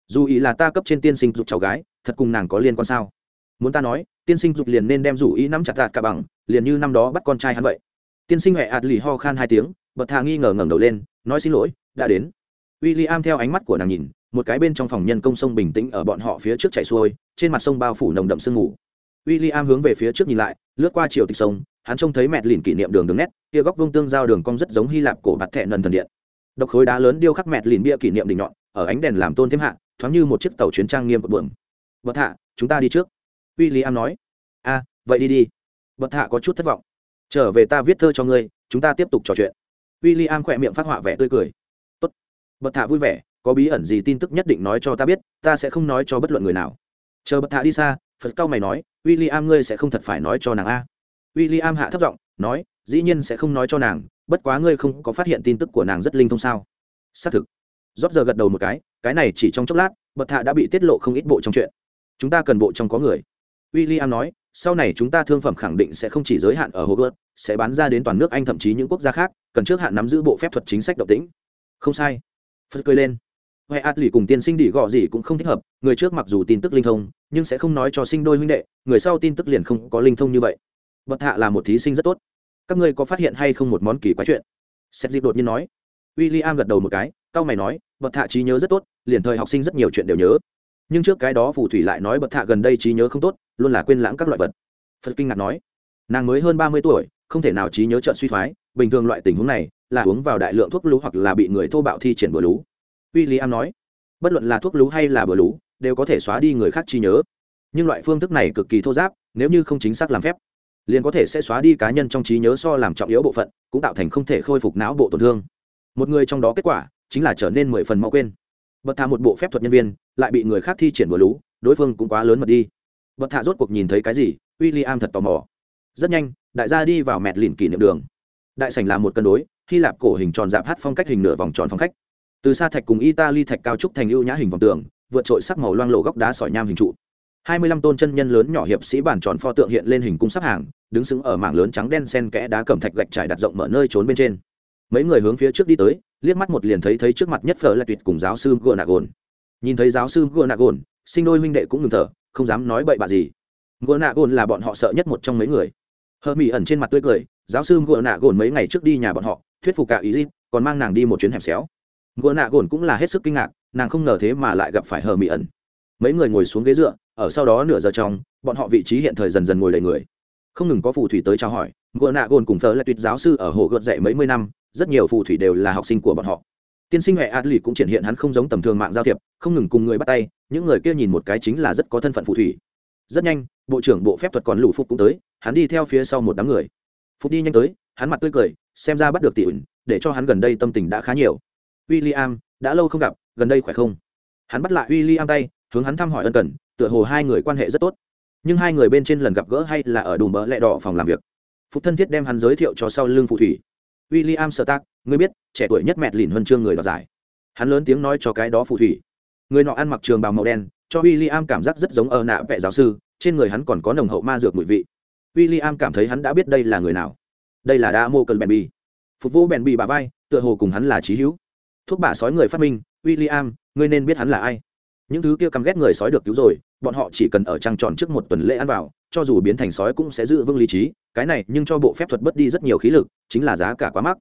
dù ý là ta cấp trên tiên sinh dục cháu gái, thật cùng nàng có liên quan sao? Muốn ta nói, tiên sinh dục liền nên đem dù ý nắm chặt đạt cả bằng, liền như năm đó bắt con trai hắn vậy. Tiên sinh huệ ạt lì ho khan hai tiếng bật thạ nghi ngờ ngẩng đầu lên, nói xin lỗi, đã đến. W i l l i am theo ánh mắt của nàng nhìn, một cái bên trong phòng nhân công sông bình tĩnh ở bọn họ phía trước chảy xuôi, trên mặt sông bao phủ nồng đậm sương mù. W i l l i am hướng về phía trước nhìn lại, lướt qua chiều tịch sông hắn trông thấy mẹ lìn kỷ niệm đường đường nét, kia góc vương tương giao đường cong rất giống hy lạp cổ bạt thẹ nần thần điện. Độc khối đá lớn điêu khắc mẹ lìn bia kỷ niệm đỉnh nhọn, ở ánh đèn làm tôn thêm hạ, thoáng như một chiếc tàu chuyến trang nghiêm của bượm. Bậc hạ, chúng ta đi trước. W i l l i am nói. A, vậy đi đi. Bậc hạ có chút thất vọng. Trở về ta viết thơ cho ngươi, chúng ta tiếp tục trò chuyện. W i l l i am khỏe miệng phát họa vẻ tươi cười. Tốt. bậc hạ vui vẻ, có bí ẩn gì tin tức nhất định nói cho ta biết, ta sẽ không nói cho bất luận người nào. Chờ bậc hạ đi xa, phật cao mày nói w i l l i am ngươi sẽ không thật phải nói cho nàng a w i l l i am hạ thấp giọng, nói, dĩ nhiên sẽ không nói cho nàng, bất quá ngươi không có phát hiện tin tức của nàng rất linh thông sao? Xác thực. Rót giờ gật đầu một cái cái này chỉ trong chốc lát, bậc hạ đã bị tiết lộ không ít bộ trong chuyện. Chúng ta cần bộ trong có người. W i l l i am nói, sau này chúng ta thương phẩm khẳng định sẽ không chỉ giới hạn ở hogwarts, sẽ bán ra đến toàn nước anh thậm chí những quốc gia khác, cần trước hạn nắm giữ bộ phép thuật chính sách độc tính không sai. Phật cười lên. Huệ Át lì cùng tiên sinh đi gọ gì cũng không thích hợp, người trước mặc dù tin tức linh thông, nhưng sẽ không nói cho sinh đôi huynh đệ, người sau tin tức liền không có linh thông như vậy bậc hạ là một thí sinh rất tốt. Các ngươi có phát hiện hay không một món kỳ quái chuyện? Xét dịp đột nhiên nói. W i l l i am gật đầu một cái c a o mày nói bậc hạ trí nhớ rất tốt, liền thời học sinh rất nhiều chuyện đều nhớ. Nhưng trước cái đó phù thủy lại nói bậc hạ gần đây trí nhớ không tốt, luôn là quên lãng các loại vật. Phật kinh ngạc nói, nàng mới hơn ba mươi tuổi, không thể nào trí nhớ trợn suy thoái, bình thường loại tình huống này là uống vào đại lượng thuốc lú hoặc là bị người thô bạo thi triển bừa lú. W i l l i am nói, bất luận là thuốc lú hay là bừa lú, đều có thể xóa đi người khác trí nhớ. Nhưng loại phương thức này cực kỳ thô giáp, nếu như không chính xác làm phép liền có thể sẽ xóa đi cá nhân trong trí nhớ so làm trọng yếu bộ phận, cũng tạo thành không thể khôi phục não bộ tổn thương. Một người trong đó kết quả chính là trở nên mười phần mau quên. Bật thà một bộ phép thuật nhân viên, lại bị người khác thi triển bừa lú, đối phương cũng quá lớn mật đi. Bật thà rốt cuộc nhìn thấy cái gì w i l l i am thật tò mò. Rất nhanh, đại gia đi vào mẹt lìn kỷ niệm đường. Đại sảnh là một cân đối, hy lạp cổ hình tròn dạp hát phong cách hình nửa vòng tròn phong khách. Từ xa thạch cùng italy thạch cao trúc thành ưu nhã hình vòng tường, vượt trội sắc màu loang lộ góc đá sỏi nham hình trụ hai mươi lăm tôn chân nhân lớn nhỏ hiệp sĩ bản tròn pho tượng hiện lên hình cung sắp hàng, đứng sững ở mảng lớn trắng đen sen kẽ đá cẩm thạch gạch trải đặt rộng mở nơi trốn bên trên. Mấy người hướng phía trước đi tới, liếc mắt một liền thấy thấy trước mặt nhất phở là tuyệt cùng giáo sư gờ nhìn thấy giáo sư gua sinh đôi huynh đệ cũng ngừng thở, không dám nói bậy bạ gì. Gua là bọn họ sợ nhất một trong mấy người. Hờ mỹ ẩn trên mặt tươi cười, giáo sư gua mấy ngày trước đi nhà bọn họ, thuyết phục cả ý gì, còn mang nàng đi một chuyến hẻm xéo. Gua cũng là hết sức kinh ngạc, nàng không ngờ thế mà lại gặp phải hờ mỹ ẩn. Mấy người ngồi xuống ghế dựa ở sau đó nửa giờ trong, bọn họ vị trí hiện thời dần dần ngồi đầy người. Không ngừng có phù thủy tới chào hỏi gua nạ gồn cùng thờ là tuyệt giáo sư ở hồ gợt dạy mấy mươi năm, rất nhiều phù thủy đều là học sinh của bọn họ. Tiên sinh huệ adli cũng triển hiện hắn không giống tầm thường mạng giao thiệp, không ngừng cùng người bắt tay, những người kia nhìn một cái chính là rất có thân phận phù thủy. Rất nhanh, bộ trưởng bộ phép thuật còn lũ phục cũng tới, hắn đi theo phía sau một đám người. Phục đi nhanh tới, hắn mặt tươi cười, xem ra bắt được tỷ ẩn để cho hắn gần đây tâm tình đã khá nhiều. W i l l i am đã lâu không gặp, gần đây khỏe không? Hắn bắt lại w i l l i am tay, hướng hắn thăm hỏi ân cần tựa hồ hai người quan hệ rất tốt. Nhưng hai người bên trên lần gặp gỡ hay là ở đùm bỡ lẹ đỏ phòng làm việc. Phục thân thiết đem hắn giới thiệu cho sau lưng phù thủy. W i l l i am sơ tác người biết, trẻ tuổi nhất mẹt lìn huân chương người đoạt giải. Hắn lớn tiếng nói cho cái đó phù thủy. Người nọ ăn mặc trường bào màu đen, cho w i l l i am cảm giác rất giống ở nạ vệ giáo sư, trên người hắn còn có nồng hậu ma dược mùi vị. W i l l i am cảm thấy hắn đã biết đây là người nào. Đây là đa mô cần bèn bi phục vụ bèn bi bà vai, tựa hồ cùng hắn là trí hữu. Thuốc bả sói người phát minh w i l l i am ngươi nên biết hắn là ai. Những thứ kia căm ghét người sói được cứu rồi bọn họ chỉ cần ở trăng tròn trước một tuần lễ ăn vào, cho dù biến thành sói cũng sẽ giữ vững lý trí, cái này nhưng cho bộ phép thuật bớt đi rất nhiều khí lực, chính là giá cả quá mắc.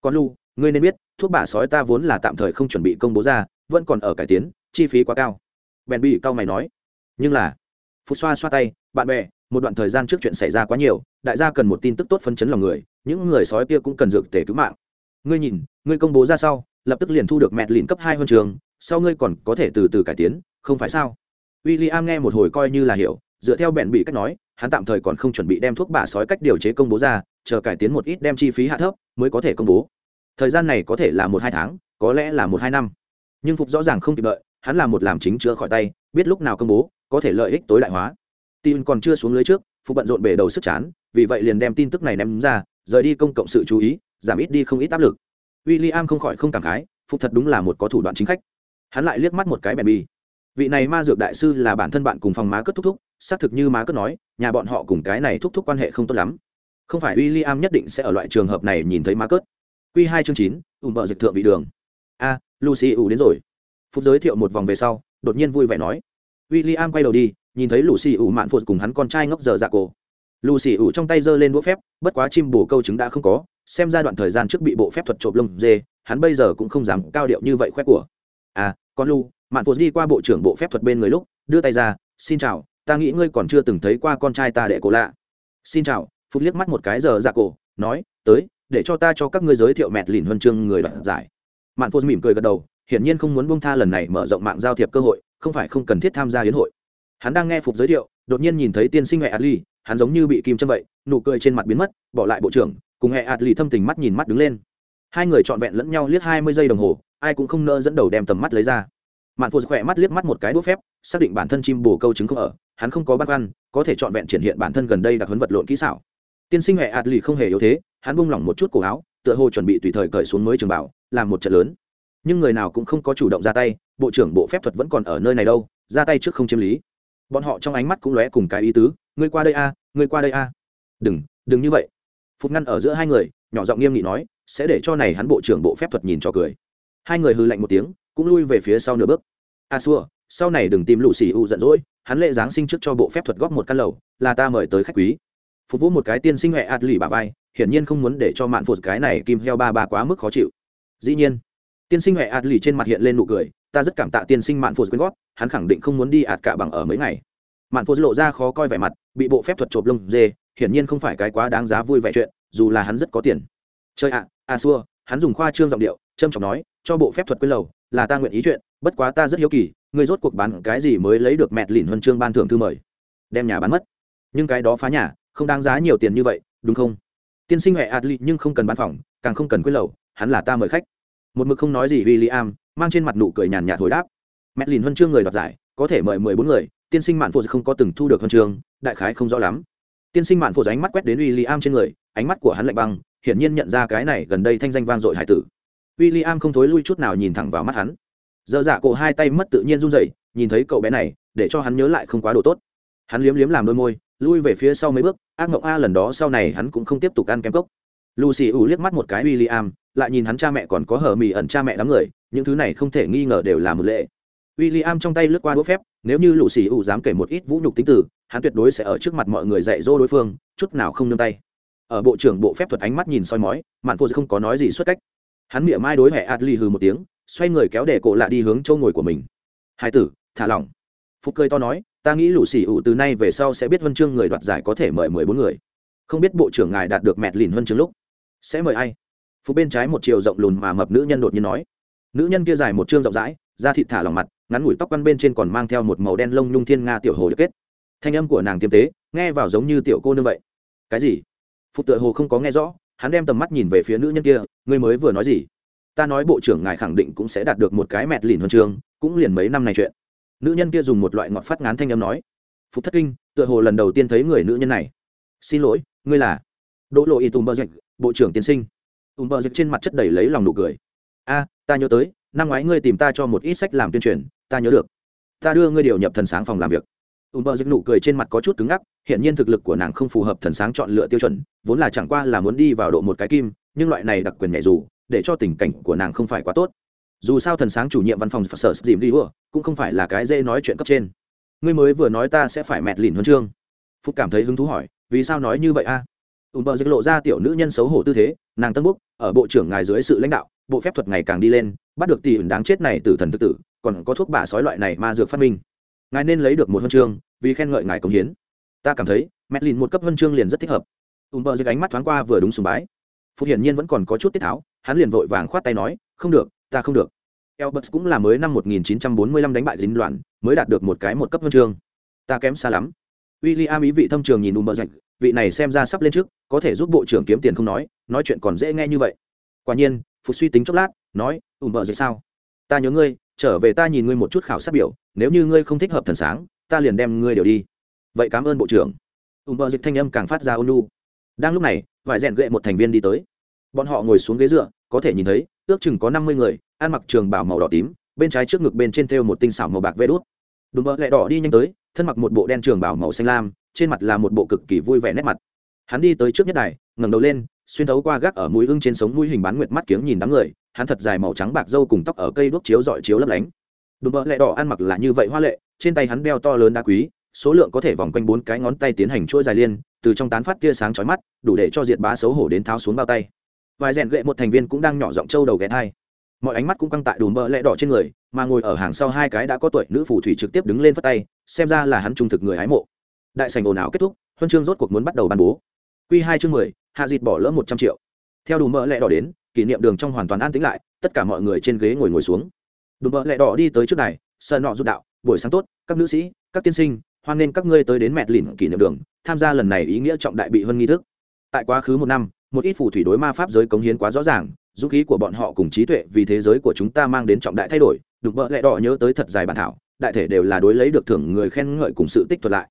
Còn lu, ngươi nên biết, thuốc bả sói ta vốn là tạm thời không chuẩn bị công bố ra, vẫn còn ở cải tiến, chi phí quá cao. Bèn bị cao mày nói, nhưng là phút xoa xoa tay, bạn bè, một đoạn thời gian trước chuyện xảy ra quá nhiều, đại gia cần một tin tức tốt phân chấn lòng người, những người sói kia cũng cần dược tể cứu mạng. Ngươi nhìn, ngươi công bố ra sau, lập tức liền thu được mẹt lìn cấp hai huân trường, sau ngươi còn có thể từ từ cải tiến, không phải sao? W i l l i am nghe một hồi coi như là hiểu, dựa theo bèn bị cách nói, hắn tạm thời còn không chuẩn bị đem thuốc bả sói cách điều chế công bố ra, chờ cải tiến một ít đem chi phí hạ thấp mới có thể công bố. Thời gian này có thể là một hai tháng, có lẽ là một hai năm. Nhưng phục rõ ràng không kịp đợi, hắn là một làm chính chữa khỏi tay, biết lúc nào công bố, có thể lợi ích tối đại hóa. Tin còn chưa xuống lưới trước, phục bận rộn bể đầu sức chán, vì vậy liền đem tin tức này ném ra, rời đi công cộng sự chú ý, giảm ít đi không ít áp lực. W i l l i am không khỏi không cảm khái, phục thật đúng là một có thủ đoạn chính khách. Hắn lại liếc mắt một cái bèn bi vị này ma dược đại sư là bản thân bạn cùng phòng má cất thúc thúc, xác thực như má cất nói, nhà bọn họ cùng cái này thúc thúc quan hệ không tốt lắm. Không phải w i l l i am nhất định sẽ ở loại trường hợp này nhìn thấy má cất. Q hai chương chín ùm bợ dịch thượng vị đường. A, lucy ủ đến rồi. Phúc giới thiệu một vòng về sau, đột nhiên vui vẻ nói. W i l l i am quay đầu đi, nhìn thấy lucy ủ mạn phụt cùng hắn con trai ngốc giờ dạ cổ. Lucy ủ trong tay giơ lên đũa phép, bất quá chim bù câu chứng đã không có, xem ra đoạn thời gian trước bị bộ phép thuật trộm lông dê, hắn bây giờ cũng không dám cao điệu như vậy khoe của. À con lu mạn phụt đi qua bộ trưởng bộ phép thuật bên người lúc, đưa tay ra, xin chào, ta nghĩ ngươi còn chưa từng thấy qua con trai ta đệ cổ lạ. Xin chào phút liếc mắt một cái giờ dạ cổ, nói, tới, để cho ta cho các ngươi giới thiệu mẹt lìn huân chương người đoạt giải. Mạn phô mỉm cười gật đầu, hiển nhiên không muốn bông tha lần này mở rộng mạng giao thiệp cơ hội, không phải không cần thiết tham gia hiến hội. Hắn đang nghe phục giới thiệu, đột nhiên nhìn thấy tiên sinh huệ adli, hắn giống như bị kim châm vậy, nụ cười trên mặt biến mất, bỏ lại bộ trưởng, cùng huệ adli thâm tình mắt nhìn mắt đứng lên. Hai người trọn vẹn lẫn nhau liếc hai mươi giây đồng hồ, ai cũng không nỡ dẫn đầu đem tầm mắt lấy ra mạn phụ khỏe mắt liếc mắt một cái đũa phép xác định bản thân chim bồ câu chứng không ở hắn không có băn khoăn có thể trọn vẹn triển hiện bản thân gần đây đặc huấn vật lộn kỹ xảo. Tiên sinh huệ lì không hề yếu thế hắn buông lỏng một chút cổ áo tựa hồ chuẩn bị tùy thời cởi xuống mới trường bảo làm một trận lớn. Nhưng người nào cũng không có chủ động ra tay bộ trưởng bộ phép thuật vẫn còn ở nơi này đâu ra tay trước không chiếm lý. Bọn họ trong ánh mắt cũng lóe cùng cái ý tứ ngươi qua đây a à, ngươi qua đây a. Đừng đừng như vậy. Phục ngăn ở giữa hai người nhỏ giọng nghiêm nghị nói sẽ để cho này hắn bộ trưởng bộ phép thuật nhìn cho cười. Hai người hư lạnh một tiếng cũng lui về phía sau nửa bước. A xua, sau này đừng tìm lũ xì u giận dỗi, hắn lệ giáng sinh trước cho bộ phép thuật góp một căn lầu, là ta mời tới khách quý. Phục vụ một cái tiên sinh huệ ạt lì bà vai, hiển nhiên không muốn để cho mạn phụt cái này kim heo ba ba quá mức khó chịu. Dĩ nhiên, tiên sinh huệ ạt lì trên mặt hiện lên nụ cười, ta rất cảm tạ tiên sinh mạn phụt quyên góp, hắn khẳng định không muốn đi ạt cả bằng ở mấy ngày. Mạn phụt lộ ra khó coi vẻ mặt, bị bộ phép thuật chộp lông dê, hiển nhiên không phải cái quá đáng giá vui vẻ chuyện, dù là hắn rất có tiền. Chơi ạ a xua, hắn dùng khoa trương giọng điệu trâm trọng nói cho bộ phép thuật quên lầu, là ta nguyện ý chuyện, bất quá ta rất hiếu kỳ người rốt cuộc bán cái gì mới lấy được mẹt lìn huân chương ban thưởng thư mời? Đem nhà bán mất. Nhưng cái đó phá nhà, không đáng giá nhiều tiền như vậy, đúng không? Tiên sinh huệ adli nhưng không cần bán phòng, càng không cần quyết lầu, hắn là ta mời khách. Một mực không nói gì w i l l i am mang trên mặt nụ cười nhàn nhạt hồi đáp. Mẹt lìn huân chương người đoạt giải, có thể mời mười bốn người, tiên sinh mạn phụ không có từng thu được huân chương, đại khái không rõ lắm. Tiên sinh mạn phụ ánh mắt quét đến w i l l i am trên người, ánh mắt của hắn lạnh băng, hiển nhiên nhận ra cái này gần đây thanh danh vang dội hải tử w i am không thối lui chút nào nhìn thẳng vào mắt hắn. Dơ dạ cổ hai tay mất tự nhiên run rẩy, nhìn thấy cậu bé này, để cho hắn nhớ lại không quá đồ tốt. Hắn liếm liếm làm đôi môi, lui về phía sau mấy bước, ác mộng a lần đó sau này hắn cũng không tiếp tục ăn kém cốc. Lucy ủ liếc mắt một cái w i l l i am lại nhìn hắn cha mẹ còn có hở mì ẩn cha mẹ đám người, những thứ này không thể nghi ngờ đều là một lệ. W i l l i am trong tay lướt qua đũa phép, nếu như lucy ủ dám kể một ít vũ nhục tính tử hắn tuyệt đối sẽ ở trước mặt mọi người dạy dỗ đối phương, chút nào không nương tay. Ở bộ trưởng bộ phép thuật ánh mắt nhìn soi mói, mạn phô không có nói gì xuất cách hắn miệng mai đối hẹ adli hừ một tiếng, xoay người kéo để cổ lạ đi hướng châu ngồi của mình. Hai tử, thả lỏng. Phúc cười to nói, ta nghĩ lũ xỉ ủ từ nay về sau sẽ biết huân chương người đoạt giải có thể mời mười bốn người. Không biết bộ trưởng ngài đạt được mẹt lìn huân chương lúc sẽ mời ai? Phúc bên trái một chiều rộng lùn mà mập nữ nhân đột nhiên nói. Nữ nhân kia dài một chương rộng rãi, da thịt thả lỏng mặt, ngắn ngủi tóc quăn bên trên còn mang theo một màu đen lông nhung thiên nga tiểu hồ được kết. Thanh âm của nàng tiêm tế, nghe vào giống như tiểu cô nương vậy. Cái gì? Phúc tựa hồ không có nghe rõ hắn đem tầm mắt nhìn về phía nữ nhân kia, ngươi mới vừa nói gì? Ta nói bộ trưởng ngài khẳng định cũng sẽ đạt được một cái mẹt lìn huân chương cũng liền mấy năm này chuyện. Nữ nhân kia dùng một loại ngọt phát ngán thanh âm nói. Phục thất kinh, tựa hồ lần đầu tiên thấy người nữ nhân này. Xin lỗi, ngươi là? Đỗ lộ y tùng bơ dạch bộ trưởng tiên sinh. Tùng bơ dạch trên mặt chất đầy lấy lòng nụ cười. A, ta nhớ tới, năm ngoái ngươi tìm ta cho một ít sách làm tuyên truyền, ta nhớ được. Ta đưa ngươi điều nhập thần sáng phòng làm việc. Tùng bơ dịch nụ cười trên mặt có chút cứng ngắc hiện nhiên thực lực của nàng không phù hợp thần sáng chọn lựa tiêu chuẩn vốn là chẳng qua là muốn đi vào độ một cái kim, nhưng loại này đặc quyền nhảy dù, để cho tình cảnh của nàng không phải quá tốt. Dù sao thần sáng chủ nhiệm văn phòng sở dìm đi ủa cũng không phải là cái dễ nói chuyện cấp trên. Ngươi mới vừa nói ta sẽ phải mẹt lìn huân chương. Phúc cảm thấy hứng thú hỏi, vì sao nói như vậy a? À? ùm bờ dịch lộ ra tiểu nữ nhân xấu hổ tư thế, nàng tân búc, ở bộ trưởng ngài dưới sự lãnh đạo, bộ phép thuật ngày càng đi lên, bắt được tỷ ẩn đáng chết này từ thần tự tử, còn có thuốc bả sói loại này ma dược phát minh. Ngài nên lấy được một huân chương, vì khen ngợi ngài công hiến. Ta cảm thấy, mẹt lìn một cấp huân chương liền rất thích hợp ùm bờ dịch ánh mắt thoáng qua vừa đúng sùng bái. Phục hiển nhiên vẫn còn có chút tiết tháo, hắn liền vội vàng khoát tay nói, không được, ta không được. Elbert cũng là mới năm 1945 đánh bại dính loạn, mới đạt được một cái một cấp huân chương. Ta kém xa lắm. William ý vị thâm trường nhìn ùm bờ dịch vị này xem ra sắp lên trước, có thể giúp bộ trưởng kiếm tiền không nói nói chuyện còn dễ nghe như vậy. Quả nhiên, phục suy tính chốc lát, nói, ùm bờ dịch sao? Ta nhớ ngươi, trở về ta nhìn ngươi một chút khảo sát biểu, nếu như ngươi không thích hợp thần sáng, ta liền đem ngươi đều đi. Vậy cảm ơn bộ trưởng. Ùm bờ dịch thanh âm càng phát ra ôn lu đang lúc này, vài rèn gậy một thành viên đi tới. Bọn họ ngồi xuống ghế dựa, có thể nhìn thấy, ước chừng có năm mươi người, ăn mặc trường bảo màu đỏ tím, bên trái trước ngực bên trên thêu một tinh xảo màu bạc vê đốt đùm bỡ lẹ đỏ đi nhanh tới, thân mặc một bộ đen trường bảo màu xanh lam, trên mặt là một bộ cực kỳ vui vẻ nét mặt. Hắn đi tới trước nhất đài, ngẩng đầu lên, xuyên thấu qua gác ở mũi ưng trên sống mũi hình bán nguyệt mắt kiếng nhìn đám người, hắn thật dài màu trắng bạc râu cùng tóc ở cây đuốc chiếu dọi chiếu lấp lánh. Đùm bợ lẹ đỏ ăn mặc là như vậy hoa lệ, trên tay hắn đeo to lớn đá quý, số lượng có thể vòng quanh bốn cái ngón tay tiến hành chuỗi dài liên từ trong tán phát tia sáng chói mắt, đủ để cho diệt bá xấu hổ đến tháo xuống bao tay. Vài rèn gệ một thành viên cũng đang nhỏ giọng trâu đầu ghé thai mọi ánh mắt cũng căng tại đùm bỡ lẹ đỏ trên người, mà ngồi ở hàng sau hai cái đã có tuổi nữ phù thủy trực tiếp đứng lên phất tay, xem ra là hắn trung thực người hái mộ. Đại sành ồn ào kết thúc, huân chương rốt cuộc muốn bắt đầu ban bố. Q hai chương mười, hạ dịt bỏ lỡ một trăm triệu. Theo đùm bỡ lẹ đỏ đến, kỷ niệm đường trong hoàn toàn an tĩnh lại, tất cả mọi người trên ghế ngồi ngồi xuống. Đùm bỡ lẹ đỏ đi tới trước này sợ nọ rút đạo, buổi sáng tốt, các nữ sĩ, các tiên sinh, hoan nghênh các ngươi tới đến mẹt lìn kỷ niệm đường tham gia lần này ý nghĩa trọng đại bị hơn nghi thức. Tại quá khứ một năm, một ít phù thủy đối ma pháp giới cống hiến quá rõ ràng, dũng khí của bọn họ cùng trí tuệ vì thế giới của chúng ta mang đến trọng đại thay đổi, đục bợ lẽ đỏ nhớ tới thật dài bản thảo, đại thể đều là đối lấy được thưởng người khen ngợi cùng sự tích thuật lại.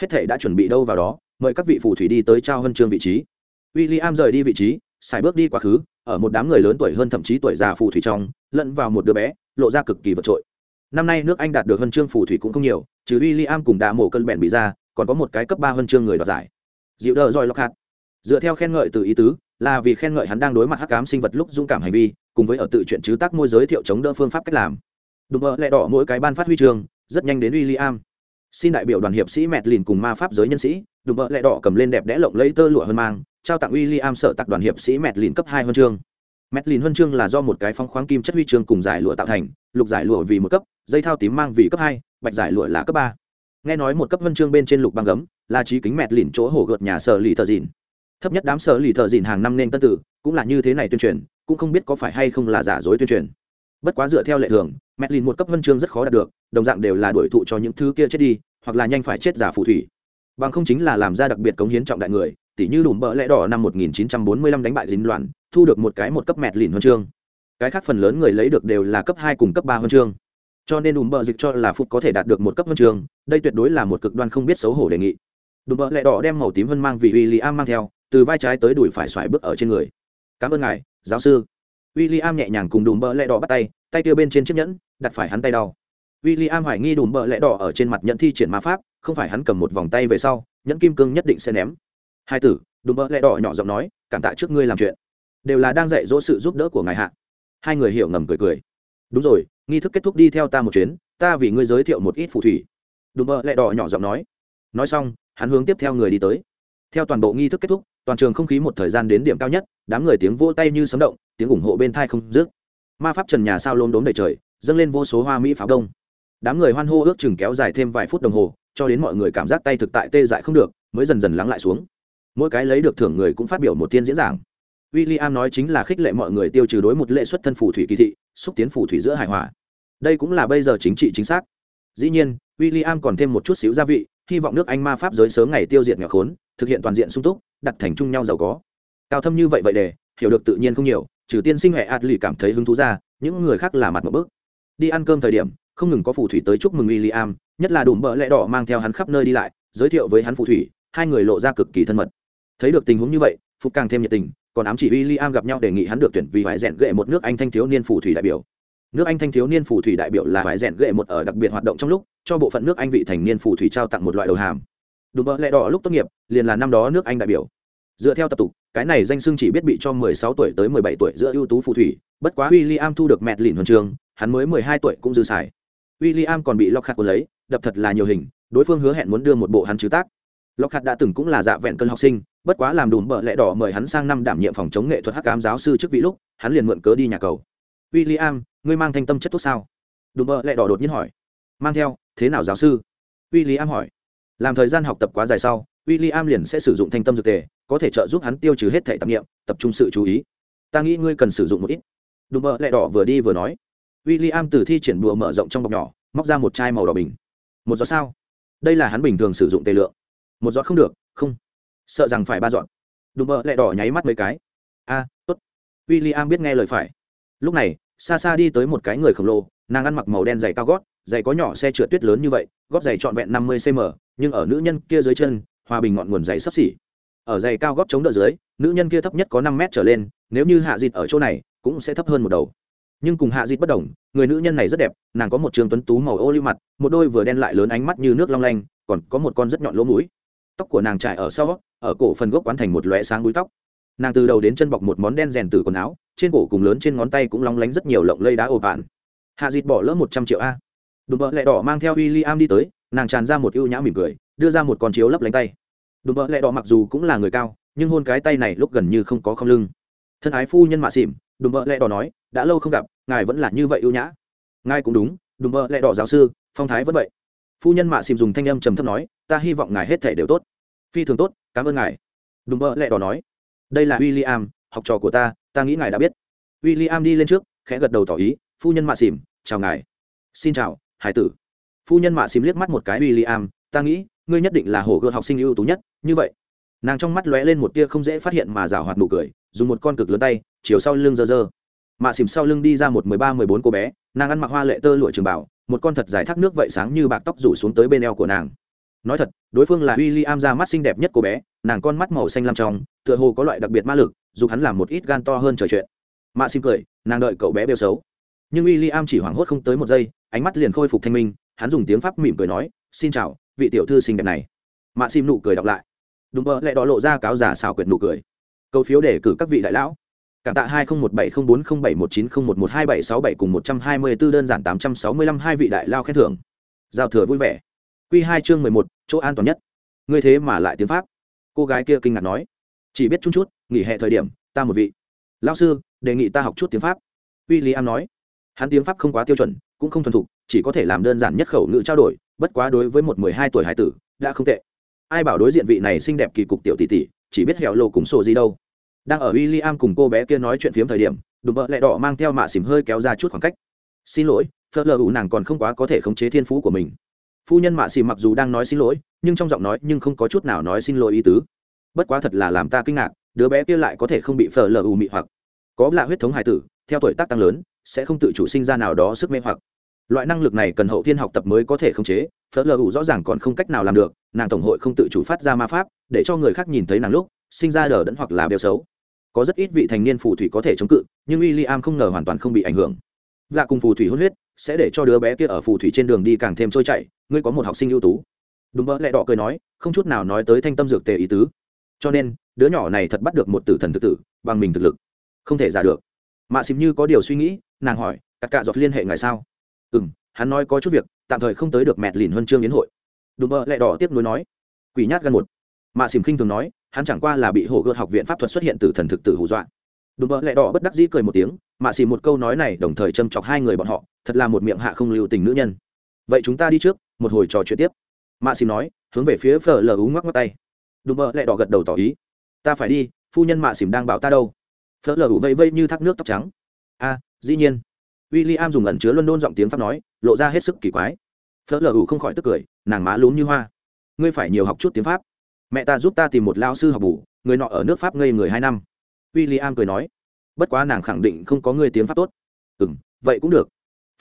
Hết thể đã chuẩn bị đâu vào đó, mời các vị phù thủy đi tới trao huân chương vị trí. W i l l i am rời đi vị trí xài bước đi quá khứ, ở một đám người lớn tuổi hơn thậm chí tuổi già phù thủy trong, lẫn vào một đứa bé, lộ ra cực kỳ vượt trội. Năm nay nước anh đạt được huân chương phù thủy cũng không nhiều, trừ w i l l i am cùng đà mổ cân bèn bị ra còn có một cái cấp ba huân chương người đoạt giải. Dịu đờ roi lockhart dựa theo khen ngợi từ ý tứ, là vì khen ngợi hắn đang đối mặt hắc cám sinh vật lúc dũng cảm hành vi, cùng với ở tự chuyện chứ tác môi giới thiệu chống đỡ phương pháp cách làm. Đùm mơ lẹ đỏ mỗi cái ban phát huy trường rất nhanh đến w i l l i am xin đại biểu đoàn hiệp sĩ mẹt lìn cùng ma pháp giới nhân sĩ đùm mơ lẹ đỏ cầm lên đẹp đẽ lộng lấy tơ lụa hơn mang, trao tặng w i l l i am đoàn hiệp sĩ mẹt lìn cấp hai huân chương. Mẹt lìn huân chương là do một cái phong khoáng kim chất huy chương cùng giải lụa tạo thành, lục giải lụa vì một cấp, dây thao tím mang vì cấp hai, bạch giải lụa là cấp ba nghe nói một cấp huân chương bên trên lục băng gấm là trí kính mẹt lìn chỗ hổ gợt nhà sở lì thợ dìn. Thấp nhất đám sở lì thợ dìn hàng năm nên tân tử, cũng là như thế này tuyên truyền, cũng không biết có phải hay không là giả dối tuyên truyền. Bất quá dựa theo lệ thường, mẹt lìn một cấp huân chương rất khó đạt được, đồng dạng đều là đổi thụ cho những thứ kia chết đi, hoặc là nhanh phải chết giả phù thủy. Bằng không chính là làm ra đặc biệt cống hiến trọng đại người, tỉ như đùm bỡ lẽ đỏ năm 1945 đánh bại dính loạn, thu được một cái một cấp mẹt lìn huân chương. Cái khác phần lớn người lấy được đều là cấp hai cùng cấp ba huân chương cho nên ùm bờ dịch cho là phục có thể đạt được một cấp huân trường, đây tuyệt đối là một cực đoan không biết xấu hổ đề nghị. Đùm bờ lẽ đỏ đem màu tím vân mang vị w i am mang theo từ vai trái tới đùi phải xoài bước ở trên người. Cảm ơn ngài giáo sư. W i l l i am nhẹ nhàng cùng đùm bờ lẽ đỏ bắt tay tay kia bên trên chiếc nhẫn đặt phải hắn tay đau. W i l l i am hoài nghi đùm bờ lẽ đỏ ở trên mặt nhận thi triển ma pháp không phải hắn cầm một vòng tay về sau nhẫn kim cương nhất định sẽ ném. Hai tử đùm bờ lẽ đỏ nhỏ giọng nói cảm tạ trước ngươi làm chuyện. Đều là đang dạy dỗ sự giúp đỡ của ngài hạ. Hai người hiểu ngầm cười cười. Đúng rồi nghi thức kết thúc đi theo ta một chuyến, ta vì ngươi giới thiệu một ít phù thủy. Đùm bợ lẹ đỏ nhỏ giọng nói. Nói xong, hắn hướng tiếp theo người đi tới. Theo toàn bộ nghi thức kết thúc, toàn trường không khí một thời gian đến điểm cao nhất, đám người tiếng vỗ tay như sấm động, tiếng ủng hộ bên thai không dứt. Ma pháp trần nhà sao lốm đốm đầy trời, dâng lên vô số hoa mỹ pháo đông. Đám người hoan hô ước chừng kéo dài thêm vài phút đồng hồ, cho đến mọi người cảm giác tay thực tại tê dại không được, mới dần dần lắng lại xuống. Mỗi cái lấy được thưởng người cũng phát biểu một tiên diễn giảng. W i l l i am nói chính là khích lệ mọi người tiêu trừ đối một lệ xuất thân phù thủy kỳ thị, xúc tiến phù thủy giữa hài hòa đây cũng là bây giờ chính trị chính xác. Dĩ nhiên w i l l i am còn thêm một chút xíu gia vị, hy vọng nước anh ma pháp giới sớm ngày tiêu diệt nghèo khốn, thực hiện toàn diện sung túc, đặt thành chung nhau giàu có. Cao thâm như vậy vậy để, hiểu được tự nhiên không nhiều, trừ tiên sinh hệ ạt lì cảm thấy hứng thú ra, những người khác là mặt một bước. Đi ăn cơm thời điểm, không ngừng có phù thủy tới chúc mừng w i l l i am nhất là đùm bợ lẽ đỏ mang theo hắn khắp nơi đi lại, giới thiệu với hắn phù thủy, hai người lộ ra cực kỳ thân mật. Thấy được tình huống như vậy, phục càng thêm nhiệt tình, còn ám chỉ w i l l i am gặp nhau đề nghị hắn được tuyển vì hoại rèn gệ một nước anh thanh thiếu niên phù thủy đại biểu nước anh thanh thiếu niên phù thủy đại biểu là phải rèn gệ một ở đặc biệt hoạt động trong lúc, cho bộ phận nước anh vị thành niên phù thủy trao tặng một loại đầu hàm. Đùm bợ lẽ đỏ lúc tốt nghiệp, liền là năm đó nước anh đại biểu. Dựa theo tập tục, cái này danh xưng chỉ biết bị cho 16 tuổi tới 17 tuổi giữa ưu tú phù thủy, bất quá William thu được mẹt lìn huân trường, hắn mới 12 tuổi cũng dư xài. William còn bị lockhart lấy, đập thật là nhiều hình, đối phương hứa hẹn muốn đưa một bộ hắn chứ tác. Lockhart đã từng cũng là dạ vẹn cân học sinh, bất quá làm đùm bợ lẽ đỏ mời hắn sang năm đảm nhiệm phòng chống nghệ thuật hắc cám giáo sư trước vị lúc, hắn liền mượn cớ đi nhà cầu. William ngươi mang thanh tâm chất tốt sao? Đùm bợ lẽ đỏ đột nhiên hỏi. Mang theo, thế nào giáo sư? W i l l i am hỏi. Làm thời gian học tập quá dài sau w i l l i am liền sẽ sử dụng thanh tâm dược tề, có thể trợ giúp hắn tiêu trừ hết thể tạp nghiệm tập trung sự chú ý. Ta nghĩ ngươi cần sử dụng một ít. Đùm bợ lẹ đỏ vừa đi vừa nói. W i l l i am từ thi triển đùa mở rộng trong bọc nhỏ, móc ra một chai màu đỏ bình. Một giọt sao? Đây là hắn bình thường sử dụng tề lượng. Một giọt không được, không. Sợ rằng phải ba giọt. Đùm bợ lẹ đỏ nháy mắt mấy cái. A, tốt. W i l l i am biết nghe lời phải. Lúc này xa xa đi tới một cái người khổng lồ, nàng ăn mặc màu đen dày cao gót dày có nhỏ xe trượt tuyết lớn như vậy, gót dày trọn vẹn năm mươi cm nhưng ở nữ nhân kia dưới chân, hòa bình ngọn nguồn dày sấp xỉ. Ở dày cao gót chống đỡ dưới, nữ nhân kia thấp nhất có năm mét trở lên, nếu như hạ dịt ở chỗ này, cũng sẽ thấp hơn một đầu. Nhưng cùng hạ dịt bất đồng, người nữ nhân này rất đẹp, nàng có một trường tuấn tú màu ô lưu mặt, một đôi vừa đen lại lớn ánh mắt như nước long lanh, còn có một con rất nhọn lỗ mũi. Tóc của nàng trải ở sau, ở cổ phần gốc quán thành một lóe sáng búi tóc nàng từ đầu đến chân bọc một món đen rèn từ quần áo, trên cổ cùng lớn trên ngón tay cũng long lánh rất nhiều lộng lây đá ồ bạn hạ dịt bỏ lỡ một trăm triệu a. Đùm bợ lẹ đỏ mang theo w i l l i am đi tới, nàng tràn ra một ưu nhã mỉm cười, đưa ra một con chiếu lấp lánh tay. Đùm bợ lẹ đỏ mặc dù cũng là người cao, nhưng hôn cái tay này lúc gần như không có không lưng. Thân ái phu nhân mạ xỉm, đùm bợ lẹ đỏ nói, đã lâu không gặp, ngài vẫn là như vậy ưu nhã. Ngài cũng đúng, đùm bợ lẹ đỏ giáo sư, phong thái vẫn vậy. Phu nhân mạ xỉm dùng thanh âm trầm thấp nói, ta hy vọng ngài hết thể đều tốt. Phi thường tốt, cảm ơn ngài. Đùm bợ lẹ đỏ nói đây là w i l l i am học trò của ta ta nghĩ ngài đã biết. W i l l i am đi lên trước, khẽ gật đầu tỏ ý, phu nhân mạ xỉm, chào ngài. Xin chào, hải tử. Phu nhân mạ xỉm liếc mắt một cái w i l l i am ta nghĩ, ngươi nhất định là hồ gươm học sinh ưu tú nhất, như vậy. Nàng trong mắt lóe lên một tia không dễ phát hiện mà rào hoạt nụ cười, dùng một con cực lớn tay, chiều sau lưng dơ dơ mạ xìm sau lưng đi ra một mười ba, mười bốn cô bé, nàng ăn mặc hoa lệ tơ lụa trường bảo một con thật dài thác nước vậy sáng như bạc tóc rủ xuống tới bên eo của nàng. Nói thật, đối phương là w i l l i am ra mắt xinh đẹp nhất cô bé nàng con mắt màu xanh lam trong, tựa hồ có loại đặc biệt ma lực dù hắn làm một ít gan to hơn trò chuyện. Mạ xin cười, nàng đợi cậu bé bêu xấu. Nhưng w i l l i am chỉ hoảng hốt không tới một giây, ánh mắt liền khôi phục thanh minh, hắn dùng tiếng pháp mỉm cười nói, xin chào, vị tiểu thư xinh đẹp này. Mạ xin nụ cười đọc lại. Đúng mơ lại đỏ lộ ra cáo giả xảo quyệt nụ cười. Câu phiếu để cử các vị đại lão. Cảm tạ hai cùng một trăm hai mươi b ố đơn giản tám trăm sáu mươi lăm hai vị đại lao khen thưởng. Giao thừa vui vẻ. Q hai chương mười một, chỗ an toàn nhất. Ngươi thế mà lại tiếng pháp cô gái kia kinh ngạc nói, chỉ biết chút chút, nghỉ hè thời điểm, ta một vị. Lao sư, đề nghị ta học chút tiếng pháp. W i l l i am nói. Hắn tiếng pháp không quá tiêu chuẩn, cũng không thuần thục, chỉ có thể làm đơn giản nhất khẩu ngữ trao đổi, bất quá đối với một mười hai tuổi hải tử, đã không tệ. Ai bảo đối diện vị này xinh đẹp kỳ cục tiểu tỷ tỷ, chỉ biết hẻo lộ cùng sổ gì đâu. Đang ở w i l l i am cùng cô bé kia nói chuyện phiếm thời điểm, đùm bợ lẹ đỏ mang theo mạ xỉm hơi kéo ra chút khoảng cách. Xin lỗi, phớt lờ ủ nàng còn không quá có thể khống chế thiên phú của mình phu nhân mạ xỉm mặc dù đang nói xin lỗi, nhưng trong giọng nói nhưng không có chút nào nói xin lỗi ý tứ. Bất quá thật là làm ta kinh ngạc, đứa bé kia lại có thể không bị phở lờ ù mị hoặc. Có lạ huyết thống hài tử, theo tuổi tác tăng lớn, sẽ không tự chủ sinh ra nào đó sức mê hoặc. Loại năng lực này cần hậu thiên học tập mới có thể khống chế, phở lờ ù rõ ràng còn không cách nào làm được, nàng tổng hội không tự chủ phát ra ma pháp, để cho người khác nhìn thấy nàng lúc, sinh ra đờ đẫn hoặc là bêu xấu. Có rất ít vị thành niên phù thủy có thể chống cự, nhưng w i l l i am không ngờ hoàn toàn không bị ảnh hưởng. Lạ cùng phù thủy hôn huyết sẽ để cho đứa bé kia ở phù thủy trên đường đi càng thêm trôi chảy, ngươi có một học sinh ưu tú. Đúng mơ lẹ đỏ cười nói, không chút nào nói tới thanh tâm dược tề ý tứ. Cho nên, đứa nhỏ này thật bắt được một tử thần thực tử, bằng mình thực lực. Không thể giả được. Mạ xìm như có điều suy nghĩ, nàng hỏi tất cả dọc liên hệ ngài sao? Ừ m hắn nói có chút việc, tạm thời không tới được mẹt lìn huân chương yến hội. Đùm mơ lẹ đỏ tiếp nối nói. Quỷ nhát gan một. Mạ xìm khinh thường nói, hắn chẳng qua là bị hổ gợt học viện pháp thuật xuất hiện từ thần thực tử hù dọa đùm bợ lẹ đỏ bất đắc dĩ cười một tiếng mạ xì một câu nói này đồng thời châm chọc hai người bọn họ, thật là một miệng hạ không lưu tình nữ nhân. Vậy chúng ta đi trước, một hồi trò chuyện tiếp. Mạ xì nói, hướng về phía phở lờ ú ngoắc ngoắc tay. Đùm bợ lẹ đỏ gật đầu tỏ ý. Ta phải đi, phu nhân mạ xìm đang bảo ta đâu. Phở lờ ú vây vây như thác nước tóc trắng. A, dĩ nhiên. W i l l i am dùng ẩn chứa luân đôn giọng tiếng pháp nói, lộ ra hết sức kỳ quái. Phở lờ ú không khỏi tức cười, nàng má lún như hoa. Ngươi phải nhiều học chút tiếng pháp. Mẹ ta giúp ta tìm một lao sư học bù, người nọ ở nước pháp ngây người hai năm w i l l i am cười nói, bất quá nàng khẳng định không có người tiếng pháp tốt. Ừ m vậy cũng được.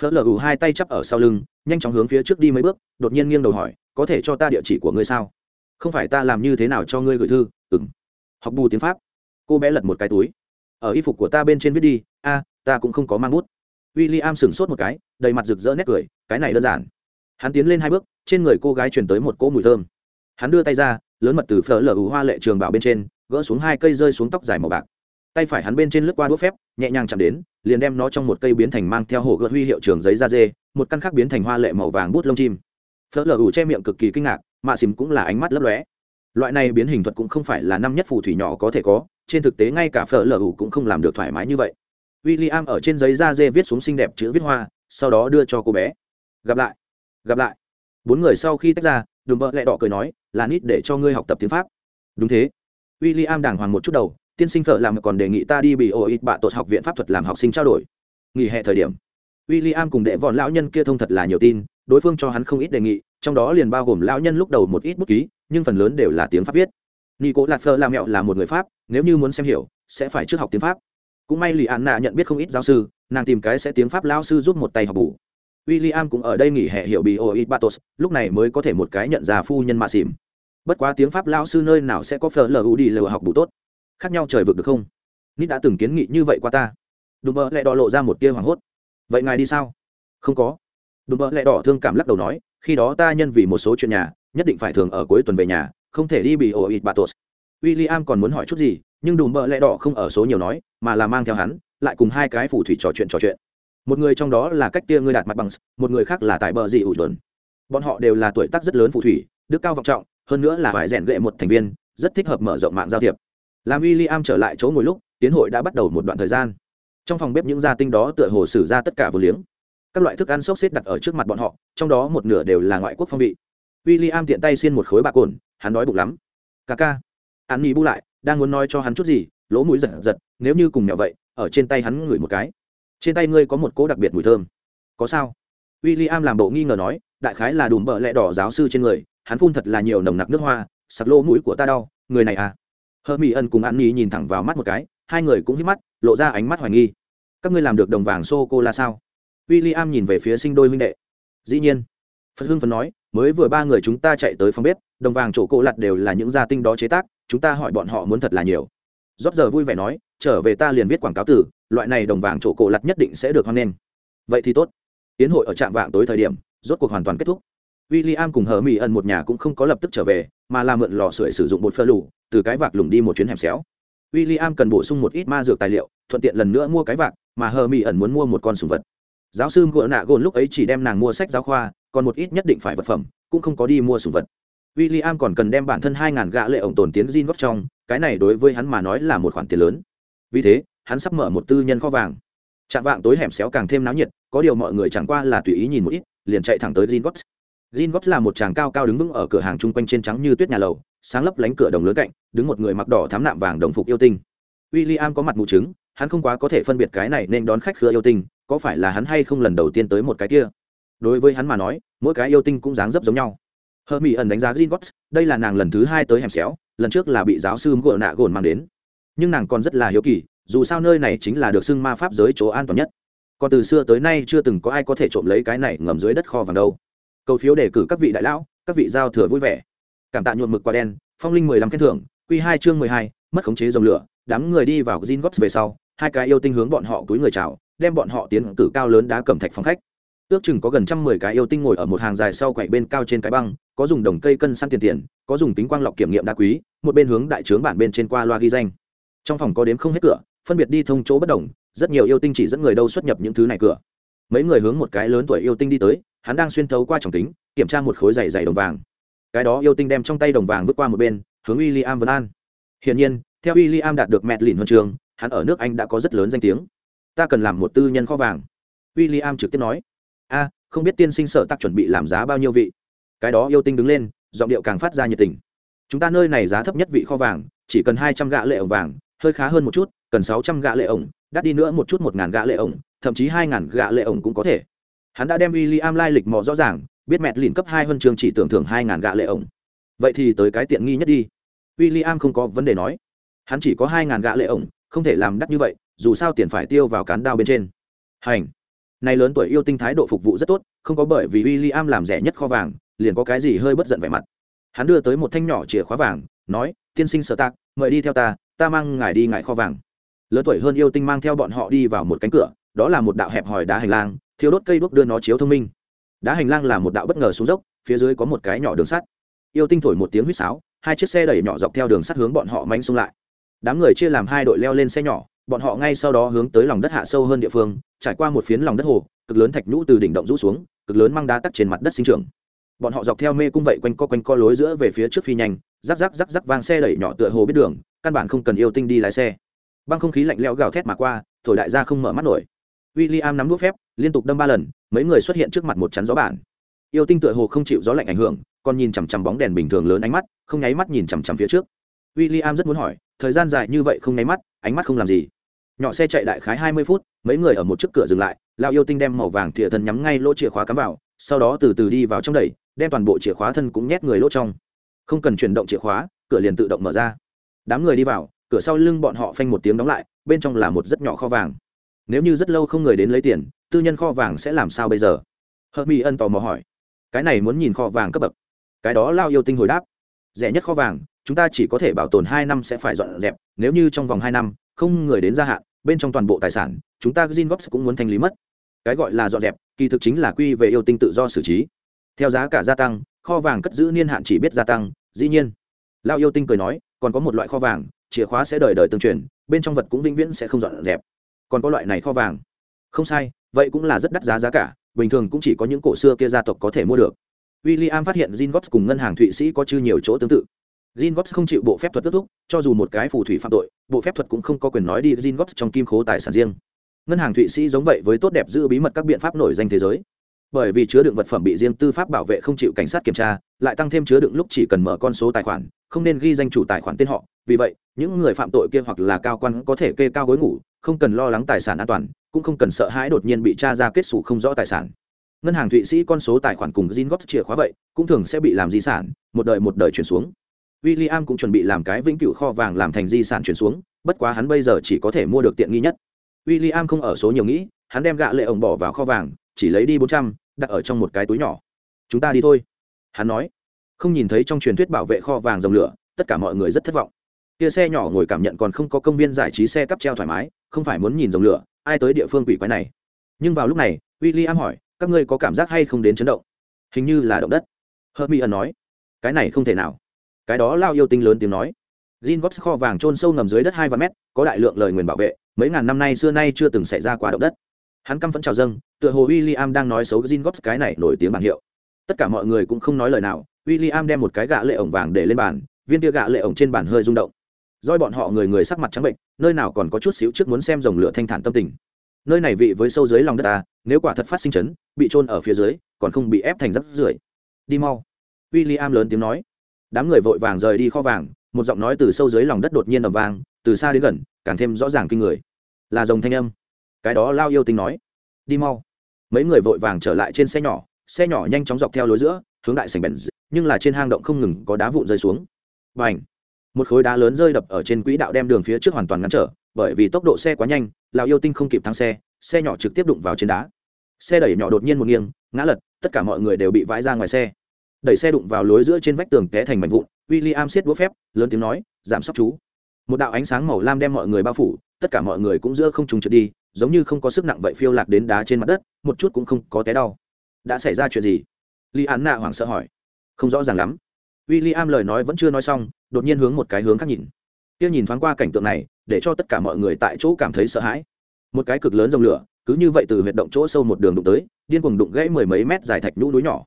Phớt lờ ủ hai tay chắp ở sau lưng, nhanh chóng hướng phía trước đi mấy bước, đột nhiên nghiêng đầu hỏi, có thể cho ta địa chỉ của ngươi sao? Không phải ta làm như thế nào cho ngươi gửi thư? Ừ m học bù tiếng pháp. Cô bé lật một cái túi. Ở y phục của ta bên trên viết đi. A, ta cũng không có mang bút. W i l l i am sửng sốt một cái, đầy mặt rực rỡ nét cười, cái này đơn giản. Hắn tiến lên hai bước, trên người cô gái chuyển tới một cỗ mùi thơm. Hắn đưa tay ra, lớn mật từ phở lở ủ hoa lệ trường bảo bên trên, gỡ xuống hai cây rơi xuống tóc dài màu bạc tay phải hắn bên trên lướt qua đũa phép, nhẹ nhàng chạm đến, liền đem nó trong một cây biến thành mang theo hồ gợt huy hiệu trường giấy da dê, một căn khác biến thành hoa lệ màu vàng bút lông chim. Phớt lờ ủ che miệng cực kỳ kinh ngạc, mạ xìm cũng là ánh mắt lấp lóe. Loại này biến hình thuật cũng không phải là năm nhất phù thủy nhỏ có thể có, trên thực tế ngay cả phở lờ ủ cũng không làm được thoải mái như vậy. W i l l i am ở trên giấy da dê viết xuống xinh đẹp chữ viết hoa, sau đó đưa cho cô bé. Gặp lại. Gặp lại. Bốn người sau khi tách ra, đùm bợ lẹ đỏ cười nói, là nít để cho ngươi học tập tiếng pháp. Đúng thế. W i l l i am đàng hoàng một chút đầu tiên sinh phở làm còn đề nghị ta đi bị ô ít bạ tột học viện pháp thuật làm học sinh trao đổi. Nghỉ hè thời điểm w i l l i am cùng đệ vòn lão nhân kia thông thật là nhiều tin, đối phương cho hắn không ít đề nghị, trong đó liền bao gồm lão nhân lúc đầu một ít bút ký, nhưng phần lớn đều là tiếng pháp viết. Nghi cố lạc phở làm mẹo là một người pháp, nếu như muốn xem hiểu, sẽ phải trước học tiếng pháp. Cũng may lì an nạ nhận biết không ít giáo sư, nàng tìm cái sẽ tiếng pháp lao sư giúp một tay học bù. W i l l i am cũng ở đây nghỉ hè hiểu bị ô ít batos lúc này mới có thể một cái nhận ra phu nhân mạ xỉm. Bất quá tiếng pháp lao sư nơi nào sẽ có phở u đi lờ học bù tốt khác nhau trời vực được không? Nít đã từng kiến nghị như vậy qua ta. Đùm bợ lại đỏ lộ ra một tia hoảng hốt. Vậy ngài đi sao? Không có. Đùm bợ lại đỏ thương cảm lắc đầu nói, khi đó ta nhân vì một số chuyện nhà, nhất định phải thường ở cuối tuần về nhà, không thể đi bị ổ ịt bà tốt w i l l i am còn muốn hỏi chút gì, nhưng đùm bợ lẹ đỏ không ở số nhiều nói, mà là mang theo hắn, lại cùng hai cái phù thủy trò chuyện trò chuyện. Một người trong đó là cách tia ngươi đạt mặt bằng, một người khác là tại bờ dị ủ tuần bọn họ đều là tuổi tác rất lớn phù thủy, đức cao vọng trọng, hơn nữa là phải rèn gệ một thành viên, rất thích hợp mở rộng mạng giao thiệp làm w i l l i am trở lại chỗ ngồi lúc, tiến hội đã bắt đầu một đoạn thời gian. Trong phòng bếp những gia tinh đó tựa hồ xử ra tất cả vừa liếng. Các loại thức ăn xốc xếp đặt ở trước mặt bọn họ, trong đó một nửa đều là ngoại quốc phong vị. W i l l i am tiện tay xiên một khối bạc cồn, hắn đói bụng lắm. Ca ca. Hắn nghĩ bu lại, đang muốn nói cho hắn chút gì, lỗ mũi giật giật, nếu như cùng nhỏ vậy, ở trên tay hắn ngửi một cái. Trên tay ngươi có một cỗ đặc biệt mùi thơm. Có sao? W i l l i am làm bộ nghi ngờ nói, đại khái là đùm bợ lẹ đỏ giáo sư trên người, hắn phun thật là nhiều nồng nặc nước hoa, sặc lỗ mũi của ta đau, người này à? Hơ mỹ ân cùng an nhi nhìn thẳng vào mắt một cái, hai người cũng hít mắt, lộ ra ánh mắt hoài nghi. Các ngươi làm được đồng vàng sô cô la sao? W i l l i am nhìn về phía sinh đôi huynh đệ. Dĩ nhiên. Phật hưng phấn nói, mới vừa ba người chúng ta chạy tới phòng bếp, đồng vàng chỗ cô lặt đều là những gia tinh đó chế tác, chúng ta hỏi bọn họ muốn thật là nhiều. Rót giờ vui vẻ nói, trở về ta liền viết quảng cáo từ, loại này đồng vàng chỗ cổ lặt nhất định sẽ được hoan nghênh. Vậy thì tốt. Tiến hội ở trạm vạng tối thời điểm, rốt cuộc hoàn toàn kết thúc w i l l i am cùng hờ mỹ ẩn một nhà cũng không có lập tức trở về, mà là mượn lò sưởi sử dụng bột phơ lù, từ cái vạc lùng đi một chuyến hẻm xéo. W i l l i am cần bổ sung một ít ma dược tài liệu, thuận tiện lần nữa mua cái vạc, mà hờ mỹ ẩn muốn mua một con sùng vật. Giáo sư gỡ nạ gồn lúc ấy chỉ đem nàng mua sách giáo khoa, còn một ít nhất định phải vật phẩm, cũng không có đi mua sùng vật. W i l l i am còn cần đem bản thân hai ngàn gạ lệ ổng tồn tiến gin góp trong, cái này đối với hắn mà nói là một khoản tiền lớn. Vì thế, hắn sắp mở một tư nhân kho vàng. Chạm vạng tối hẻm xéo càng thêm náo nhiệt, có điều mọi người chẳng qua là tùy ý nhìn một ít, liền chạy thẳng tới gin góp gin Gots là một chàng cao cao đứng vững ở cửa hàng chung quanh trên trắng như tuyết nhà lầu, sáng lấp lánh cửa đồng lớn cạnh, đứng một người mặc đỏ thắm nạm vàng đồng phục yêu tinh. William có mặt mù chứng hắn không quá có thể phân biệt cái này nên đón khách khứa yêu tinh, có phải là hắn hay không lần đầu tiên tới một cái kia. Đối với hắn mà nói, mỗi cái yêu tinh cũng dáng dấp giống nhau. Hermione mỹ ẩn đánh giá gin Gots đây là nàng lần thứ hai tới hẻm xéo, lần trước là bị giáo sư của nạ gồn mang đến. Nhưng nàng còn rất là hiếu kỳ, dù sao nơi này chính là được xưng ma pháp giới chỗ an toàn nhất. Còn từ xưa tới nay chưa từng có ai có thể trộm lấy cái này ngầm dưới đất kho vàng đâu cầu phiếu đề cử các vị đại lão, các vị giao thừa vui vẻ. Cảm tạ nhuộm mực quả đen, phong linh mười lăm khen thưởng q hai chương mười hai, mất khống chế dòng lửa, đám người đi vào gin góp về sau, hai cái yêu tinh hướng bọn họ túi người chào, đem bọn họ tiến cử cao lớn đá cẩm thạch phòng khách. Ước chừng có gần trăm mười cái yêu tinh ngồi ở một hàng dài sau quậy bên cao trên cái băng, có dùng đồng cây cân săn tiền tiền, có dùng tính quang lọc kiểm nghiệm đá quý, một bên hướng đại trướng bản bên trên qua loa ghi danh. Trong phòng có đếm không hết cửa, phân biệt đi thông chỗ bất đồng, rất nhiều yêu tinh chỉ dẫn người đâu xuất nhập những thứ này cửa. Mấy người hướng một cái lớn tuổi yêu tinh đi tới hắn đang xuyên thấu qua trọng tính kiểm tra một khối dày dày đồng vàng. Cái đó yêu tinh đem trong tay đồng vàng vứt qua một bên, hướng w i l l i am vân an. Hiển nhiên, theo w i l l i am đạt được mẹ lìn huân trường, hắn ở nước anh đã có rất lớn danh tiếng. Ta cần làm một tư nhân kho vàng. W i l l i am trực tiếp nói. A, không biết tiên sinh sở tắc chuẩn bị làm giá bao nhiêu vị? Cái đó yêu tinh đứng lên, giọng điệu càng phát ra nhiệt tình. Chúng ta nơi này giá thấp nhất vị kho vàng, chỉ cần hai trăm gạ lệ ổng vàng, hơi khá hơn một chút, cần sáu trăm gạ lệ ổng, đắt đi nữa một chút một ngàn gạ lệ ổng, thậm chí hai ngàn gạ lệ ổng cũng có thể hắn đã đem w i l l i am lai lịch mò rõ ràng, biết mẹt lìn cấp hai huân chương chỉ tưởng thưởng hai ngàn gạ lệ ổng. Vậy thì tới cái tiện nghi nhất đi. W i l l i am không có vấn đề nói. Hắn chỉ có hai ngàn gạ lệ ổng, không thể làm đắt như vậy, dù sao tiền phải tiêu vào cán đao bên trên. Hành. Này lớn tuổi yêu tinh thái độ phục vụ rất tốt, không có bởi vì w i l l i am làm rẻ nhất kho vàng, liền có cái gì hơi bất giận vẻ mặt. Hắn đưa tới một thanh nhỏ chìa khóa vàng, nói, tiên sinh sở tạc, mời đi theo ta ta mang ngài đi ngài kho vàng. Lớn tuổi hơn yêu tinh mang theo bọn họ đi vào một cánh cửa, đó là một đạo hẹp hòi đá hành lang thiếu đốt cây đuốc đưa nó chiếu thông minh. Đá hành lang là một đạo bất ngờ xuống dốc, phía dưới có một cái nhỏ đường sắt. Yêu tinh thổi một tiếng huýt sáo, hai chiếc xe đẩy nhỏ dọc theo đường sắt hướng bọn họ mánh xung lại. Đám người chia làm hai đội leo lên xe nhỏ, bọn họ ngay sau đó hướng tới lòng đất hạ sâu hơn địa phương, trải qua một phiến lòng đất hồ, cực lớn thạch nhũ từ đỉnh động rũ xuống, cực lớn mang đá tắt trên mặt đất sinh trưởng. Bọn họ dọc theo mê cung vậy quanh co quanh co lối giữa về phía trước phi nhanh, rắc rắc rắc rắc vang xe đẩy nhỏ tựa hồ biết đường, căn bản không cần yêu tinh đi lái xe. Băng không khí lạnh lẽo gào thét mà qua, thổi đại gia không mở mắt nổi w i l l i am nắm đũa phép, liên tục đâm ba lần, mấy người xuất hiện trước mặt một chắn gió bản. Yêu tinh tựa hồ không chịu gió lạnh ảnh hưởng, còn nhìn chằm chằm bóng đèn bình thường lớn ánh mắt, không nháy mắt nhìn chằm chằm phía trước. W i l l i am rất muốn hỏi, thời gian dài như vậy không nháy mắt, ánh mắt không làm gì. Nhỏ xe chạy đại khái hai mươi phút, mấy người ở một chiếc cửa dừng lại lao yêu tinh đem màu vàng thìa thân nhắm ngay lỗ chìa khóa cắm vào, sau đó từ từ đi vào trong đẩy, đem toàn bộ chìa khóa thân cũng nhét người lỗ trong. Không cần chuyển động chìa khóa, cửa liền tự động mở ra. Đám người đi vào, cửa sau lưng bọn họ phanh một tiếng đóng lại, bên trong là một rất nhỏ kho vàng nếu như rất lâu không người đến lấy tiền, tư nhân kho vàng sẽ làm sao bây giờ? Hợp mỹ ân tò mò hỏi. Cái này muốn nhìn kho vàng cấp bậc. Cái đó lao yêu tinh hồi đáp. Rẻ nhất kho vàng, chúng ta chỉ có thể bảo tồn hai năm sẽ phải dọn dẹp, nếu như trong vòng hai năm, không người đến gia hạn, bên trong toàn bộ tài sản, chúng ta Zingox cũng muốn thanh lý mất. Cái gọi là dọn dẹp, kỳ thực chính là quy về yêu tinh tự do xử trí. Theo giá cả gia tăng, kho vàng cất giữ niên hạn chỉ biết gia tăng, dĩ nhiên. Lao yêu tinh cười nói, còn có một loại kho vàng, chìa khóa sẽ đời đời tương truyền, bên trong vật cũng vĩnh viễn sẽ không dọn dẹp còn có loại này kho vàng không sai vậy cũng là rất đắt giá giá cả bình thường cũng chỉ có những cổ xưa kia gia tộc có thể mua được William phát hiện Zingots cùng ngân hàng Thụy Sĩ có chư nhiều chỗ tương tự. Zingots không chịu bộ phép thuật kết thúc, cho dù một cái phù thủy phạm tội, bộ phép thuật cũng không có quyền nói đi Zingots trong kim khố tài sản riêng. Ngân hàng Thụy Sĩ giống vậy với tốt đẹp giữ bí mật các biện pháp nổi danh thế giới. Bởi vì chứa đựng vật phẩm bị riêng tư pháp bảo vệ không chịu cảnh sát kiểm tra, lại tăng thêm chứa đựng lúc chỉ cần mở con số tài khoản, không nên ghi danh chủ tài khoản tên họ, vì vậy, những người phạm tội kia hoặc là cao quan có thể kê cao gối ngủ, không cần lo lắng tài sản an toàn, cũng không cần sợ hãi đột nhiên bị tra ra kết xù không rõ tài sản. Ngân hàng thụy sĩ con số tài khoản cùng gin góp chìa khóa vậy cũng thường sẽ bị làm di sản một đời một đời chuyển xuống. W i l l i am cũng chuẩn bị làm cái vĩnh cửu kho vàng làm thành di sản chuyển xuống bất quá hắn bây giờ chỉ có thể mua được tiện nghi nhất. W i l l i am không ở số nhiều nghĩ hắn đem gạ lệ ổng bỏ vào kho vàng chỉ lấy đi bốn trăm đặt ở trong một cái túi nhỏ. Chúng ta đi thôi. Hắn nói. Không nhìn thấy trong truyền thuyết bảo vệ kho vàng dòng lửa tất cả mọi người rất thất vọng. Kia xe nhỏ ngồi cảm nhận còn không có công viên giải trí xe cắp treo thoải mái không phải muốn nhìn dòng lửa ai tới địa phương quỷ quái này nhưng vào lúc này w i l l i am hỏi các ngươi có cảm giác hay không đến chấn động hình như là động đất hớt mi ẩn nói cái này không thể nào cái đó lao yêu tinh lớn tiếng nói Jin Gox kho vàng trôn sâu ngầm dưới đất hai vạn mét, có đại lượng lời nguyền bảo vệ, mấy ngàn năm nay xưa nay chưa từng xảy ra quả động đất. Hắn căm phẫn chào dâng, tựa hồ William đang nói xấu Jin Gox cái này nổi tiếng bảng hiệu. Tất cả mọi người cũng không nói lời nào, William đem một cái gạ lệ ổng vàng để lên bàn, viên tia gạ lệ ổng trên bàn hơi rung động. Doi bọn họ người người sắc mặt trắng bệnh, nơi nào còn có chút xíu trước muốn xem dòng lửa thanh thản tâm tình. Nơi này vị với sâu dưới lòng đất ta nếu quả thật phát sinh chấn bị trôn ở phía dưới còn không bị ép thành rắc rưởi. Đi mau. W i l l i am lớn tiếng nói. Đám người vội vàng rời đi kho vàng một giọng nói từ sâu dưới lòng đất đột nhiên ầm vang từ xa đến gần càng thêm rõ ràng kinh người. Là dòng thanh âm. Cái đó lao yêu tính nói. Đi mau. Mấy người vội vàng trở lại trên xe nhỏ xe nhỏ nhanh chóng dọc theo lối giữa hướng đại sành bèn nhưng là trên hang động không ngừng có đá vụn rơi xuống. Và ảnh một khối đá lớn rơi đập ở trên quỹ đạo đem đường phía trước hoàn toàn ngăn trở, bởi vì tốc độ xe quá nhanh lào yêu tinh không kịp thắng xe xe nhỏ trực tiếp đụng vào trên đá. Xe đẩy nhỏ đột nhiên một nghiêng, ngã lật, tất cả mọi người đều bị vãi ra ngoài xe. Đẩy xe đụng vào lối giữa trên vách tường té thành mảnh vụn w i l l i am siết đũa phép, lớn tiếng nói, giảm sóc chú. Một đạo ánh sáng màu lam đem mọi người bao phủ, tất cả mọi người cũng giữa không trùng trượt đi, giống như không có sức nặng vậy phiêu lạc đến đá trên mặt đất, một chút cũng không có té đau. Đã xảy ra chuyện gì? Li án nạ hoảng sợ hỏi. Không rõ ràng lắm w i l l i am lời nói vẫn chưa nói xong, đột nhiên hướng một cái hướng khác nhìn. Kia nhìn thoáng qua cảnh tượng này, để cho tất cả mọi người tại chỗ cảm thấy sợ hãi. Một cái cực lớn dòng lửa, cứ như vậy từ huyệt động chỗ sâu một đường đụng tới, điên cuồng đụng gãy mười mấy mét dài thạch nhũ núi nhỏ.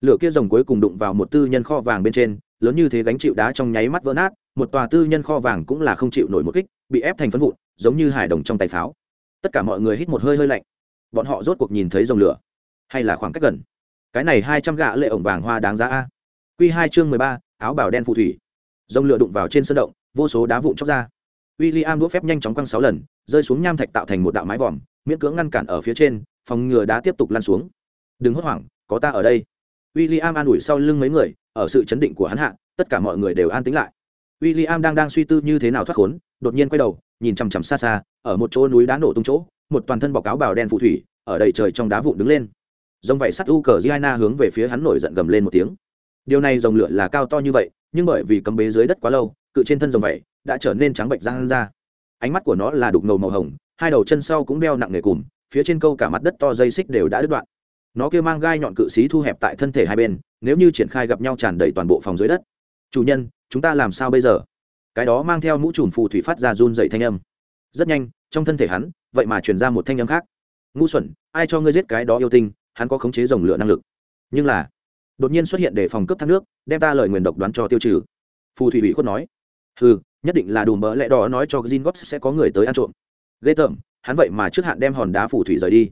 Lửa kia rồng cuối cùng đụng vào một tư nhân kho vàng bên trên, lớn như thế gánh chịu đá trong nháy mắt vỡ nát, một tòa tư nhân kho vàng cũng là không chịu nổi một kích, bị ép thành phân vụn, giống như hải đồng trong tay pháo. Tất cả mọi người hít một hơi hơi lạnh. Bọn họ rốt cuộc nhìn thấy dòng lửa. Hay là khoảng cách gần? Cái này hai trăm gạ lệ ổng vàng hoa đáng giá a. Quy hai chương mười ba, áo bào đen phù thủy. Rồng lửa đụng vào trên sơn động, vô số đá vụn chóc ra. William đũa phép nhanh chóng quăng sáu lần, rơi xuống nham thạch tạo thành một đạo mái vòm, miễn cưỡng ngăn cản ở phía trên, phòng ngừa đá tiếp tục lan xuống. Đừng hốt hoảng, có ta ở đây. William an ủi sau lưng mấy người, ở sự chấn định của hắn hạ, tất cả mọi người đều an tĩnh lại. William đang đang suy tư như thế nào thoát khốn, đột nhiên quay đầu, nhìn chằm chằm xa xa, ở một chỗ núi đá nổ tung chỗ, một toàn thân bọc áo bào đen phù thủy, ở đầy trời trong đá vụn đứng lên. Rồng vậy sắt u cờ giana hướng về phía hắn nổi giận gầm lên một tiếng điều này dòng lửa là cao to như vậy, nhưng bởi vì cấm bế dưới đất quá lâu, cự trên thân dòng vậy đã trở nên trắng bệnh răng ra. Ánh mắt của nó là đục ngầu màu hồng, hai đầu chân sau cũng đeo nặng nghề cùm, phía trên câu cả mặt đất to dây xích đều đã đứt đoạn. Nó kia mang gai nhọn cự xí thu hẹp tại thân thể hai bên, nếu như triển khai gặp nhau tràn đầy toàn bộ phòng dưới đất. Chủ nhân, chúng ta làm sao bây giờ? Cái đó mang theo mũ trùm phù thủy phát ra run dậy thanh âm. Rất nhanh, trong thân thể hắn, vậy mà truyền ra một thanh âm khác. Ngu xuẩn, ai cho ngươi giết cái đó yêu tinh, hắn có khống chế dòng lửa năng lực. Nhưng là đột nhiên xuất hiện để phòng cướp thác nước đem ta lời nguyền độc đoán cho tiêu trừ phù thủy ủy khuất nói ừ nhất định là đùm bỡ lẽ đó nói cho Jin góp sẽ có người tới ăn trộm. Ghê tởm, hắn vậy mà trước hạn đem hòn đá phù thủy rời đi.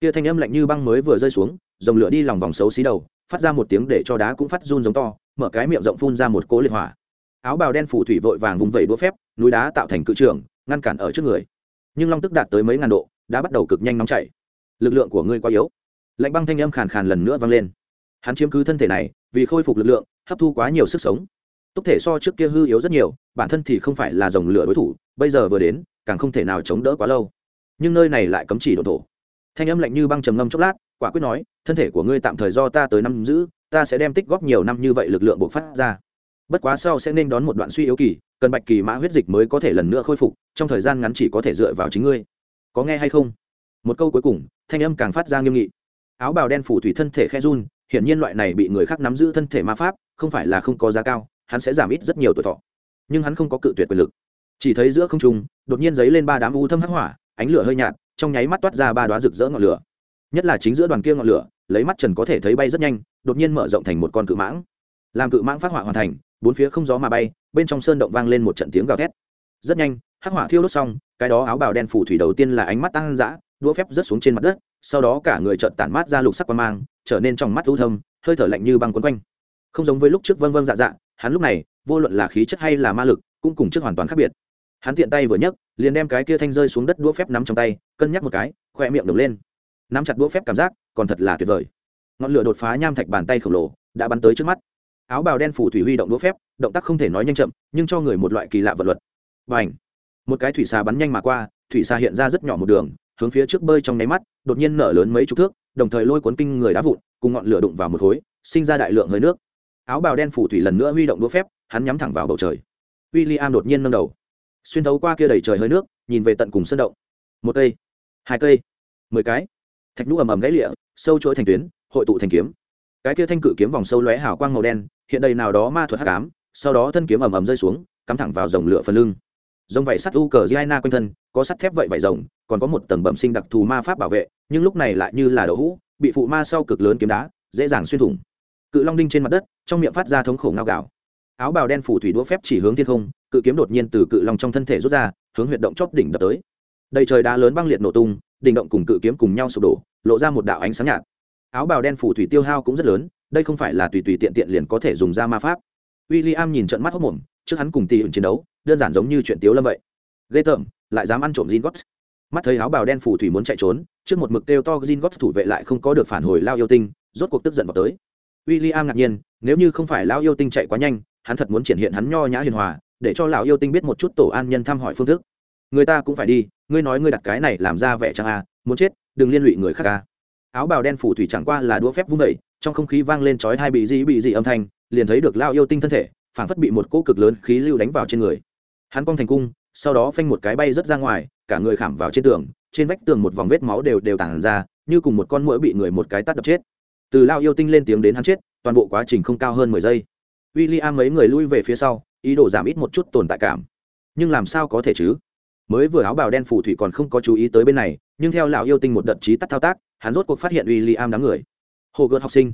tia thanh âm lạnh như băng mới vừa rơi xuống, dòng lửa đi lòng vòng xấu xí đầu, phát ra một tiếng để cho đá cũng phát run giống to, mở cái miệng rộng phun ra một cỗ liệt hỏa. Áo bào đen phù thủy vội vàng vùng vẩy đũa phép, núi đá tạo thành cự trường, ngăn cản ở trước người. Nhưng long tức đạt tới mấy ngàn độ, đã bắt đầu cực nhanh nóng chảy. Lực lượng của ngươi quá yếu. Lạnh băng thanh âm khàn khàn lần nữa vang lên. Hắn chiếm cứ thân thể này, vì khôi phục lực lượng, hấp thu quá nhiều sức sống. Túc thể so trước kia hư yếu rất nhiều bản thân thì không phải là dòng lửa đối thủ bây giờ vừa đến càng không thể nào chống đỡ quá lâu. Nhưng nơi này lại cấm chỉ độ thổ. Thanh âm lạnh như băng trầm ngâm chốc lát quả quyết nói thân thể của ngươi tạm thời do ta tới năm giữ ta sẽ đem tích góp nhiều năm như vậy lực lượng buộc phát ra. Bất quá sau sẽ nên đón một đoạn suy yếu kỳ cần bạch kỳ mã huyết dịch mới có thể lần nữa khôi phục trong thời gian ngắn chỉ có thể dựa vào chính ngươi. Có nghe hay không? Một câu cuối cùng thanh âm càng phát ra nghiêm nghị. Áo bào đen phủ thủy thân thể khe run hiển nhiên loại này bị người khác nắm giữ thân thể ma pháp, không phải là không có giá cao, hắn sẽ giảm ít rất nhiều tuổi thọ. Nhưng hắn không có cự tuyệt quyền lực. Chỉ thấy giữa không trung, đột nhiên giấy lên ba đám u thâm hắc hỏa, ánh lửa hơi nhạt, trong nháy mắt toát ra ba đoá rực rỡ ngọn lửa. Nhất là chính giữa đoàn kia ngọn lửa, lấy mắt trần có thể thấy bay rất nhanh, đột nhiên mở rộng thành một con cự mãng. Làm cự mãng phát hỏa hoàn thành, bốn phía không gió mà bay, bên trong sơn động vang lên một trận tiếng gào thét. Rất nhanh, hắc hỏa thiêu đốt xong, cái đó áo bào đen phủ thủy đầu tiên là ánh mắt tăng dã, đũa phép rớt xuống trên mặt đất, sau đó cả người trợn tản mát ra lục sắc quan mang trở nên trong mắt u thâm hơi thở lạnh như băng quấn quanh. Không giống với lúc trước vân vân dạ dạ hắn lúc này vô luận là khí chất hay là ma lực cũng cùng trước hoàn toàn khác biệt. Hắn tiện tay vừa nhấc liền đem cái kia thanh rơi xuống đất đũa phép nắm trong tay cân nhắc một cái khoe miệng được lên. Nắm chặt đũa phép cảm giác còn thật là tuyệt vời. Ngọn lửa đột phá nham thạch bàn tay khổng lồ đã bắn tới trước mắt. Áo bào đen phủ thủy huy động đũa phép động tác không thể nói nhanh chậm nhưng cho người một loại kỳ lạ vật luật. Bành, một cái thủy xà bắn nhanh mà qua thủy xà hiện ra rất nhỏ một đường hướng phía trước bơi trong nháy mắt đột nhiên nở lớn mấy chục thước đồng thời lôi cuốn kinh người đá vụn, cùng ngọn lửa đụng vào một khối, sinh ra đại lượng hơi nước. Áo bào đen phủ thủy lần nữa huy động đũa phép, hắn nhắm thẳng vào bầu trời. W i l l i am đột nhiên nâng đầu. Xuyên thấu qua kia đầy trời hơi nước, nhìn về tận cùng sân động. Một cây, hai cây, mười cái. Thạch nhũ ầm ầm gãy lịa, sâu chuỗi thành tuyến, hội tụ thành kiếm. Cái kia thanh cự kiếm vòng sâu lóe hào quang màu đen, hiện đầy nào đó ma thuật hắc cám sau đó thân kiếm ầm ầm rơi xuống, cắm thẳng vào dòng lửa phần lưng dòng vảy sắt u cờ giaina quanh thân, có sắt thép vậy vảy rồng, còn có một tầng bẩm sinh đặc thù ma pháp bảo vệ, nhưng lúc này lại như là đậu hũ, bị phụ ma sau cực lớn kiếm đá, dễ dàng xuyên thủng. Cự long đinh trên mặt đất, trong miệng phát ra thống khổ ngao gạo áo bào đen phủ thủy đũa phép chỉ hướng thiên không, cự kiếm đột nhiên từ cự long trong thân thể rút ra, hướng huyệt động chóp đỉnh đập tới. Đầy trời đá lớn băng liệt nổ tung, đỉnh động cùng cự kiếm cùng nhau sụp đổ, lộ ra một đạo ánh sáng nhạt. Áo bào đen phủ thủy tiêu hao cũng rất lớn, đây không phải là tùy tùy tiện tiện liền có thể dùng ra ma pháp w i l l i am nhìn trận mắt hốc mồm trước hắn cùng tỷ ẩn chiến đấu đơn giản giống như chuyện tiếu lâm vậy ghê tởm lại dám ăn trộm gin mắt thấy áo bào đen phủ thủy muốn chạy trốn trước một mực kêu to gin thủ vệ lại không có được phản hồi lao yêu tinh rốt cuộc tức giận vào tới William ngạc nhiên, nếu như không phải lao yêu tinh chạy quá nhanh, hắn thật muốn triển hiện hắn nho nhã hiền hòa, để cho lão yêu tinh biết một chút tổ an nhân thăm hỏi phương thức. Người ta cũng phải đi, ngươi nói ngươi đặt cái này làm ra vẻ chăng à, muốn chết, đừng liên lụy người khác a. À. Áo bào đen phủ thủy chẳng qua là đũa phép vung dậy, trong không khí vang lên chói hai bị gì bị gì âm thanh, liền thấy được lao yêu tinh thân thể, phảng phất bị một cỗ cực lớn khí lưu đánh vào trên người. Hắn cong thành cung, sau đó phanh một cái bay rất ra ngoài, cả người khảm vào trên tường, trên vách tường một vòng vết máu đều đều tản ra, như cùng một con muỗi bị người một cái tát đập chết. Từ lao yêu tinh lên tiếng đến hắn chết toàn bộ quá trình không cao hơn mười giây. W i l l i am mấy người lui về phía sau ý đồ giảm ít một chút tồn tại cảm. Nhưng làm sao có thể chứ? Mới vừa áo bào đen phù thủy còn không có chú ý tới bên này nhưng theo lão yêu tinh một đợt trí tắt thao tác hắn rốt cuộc phát hiện uy li am đám người. Hồ gợt học sinh.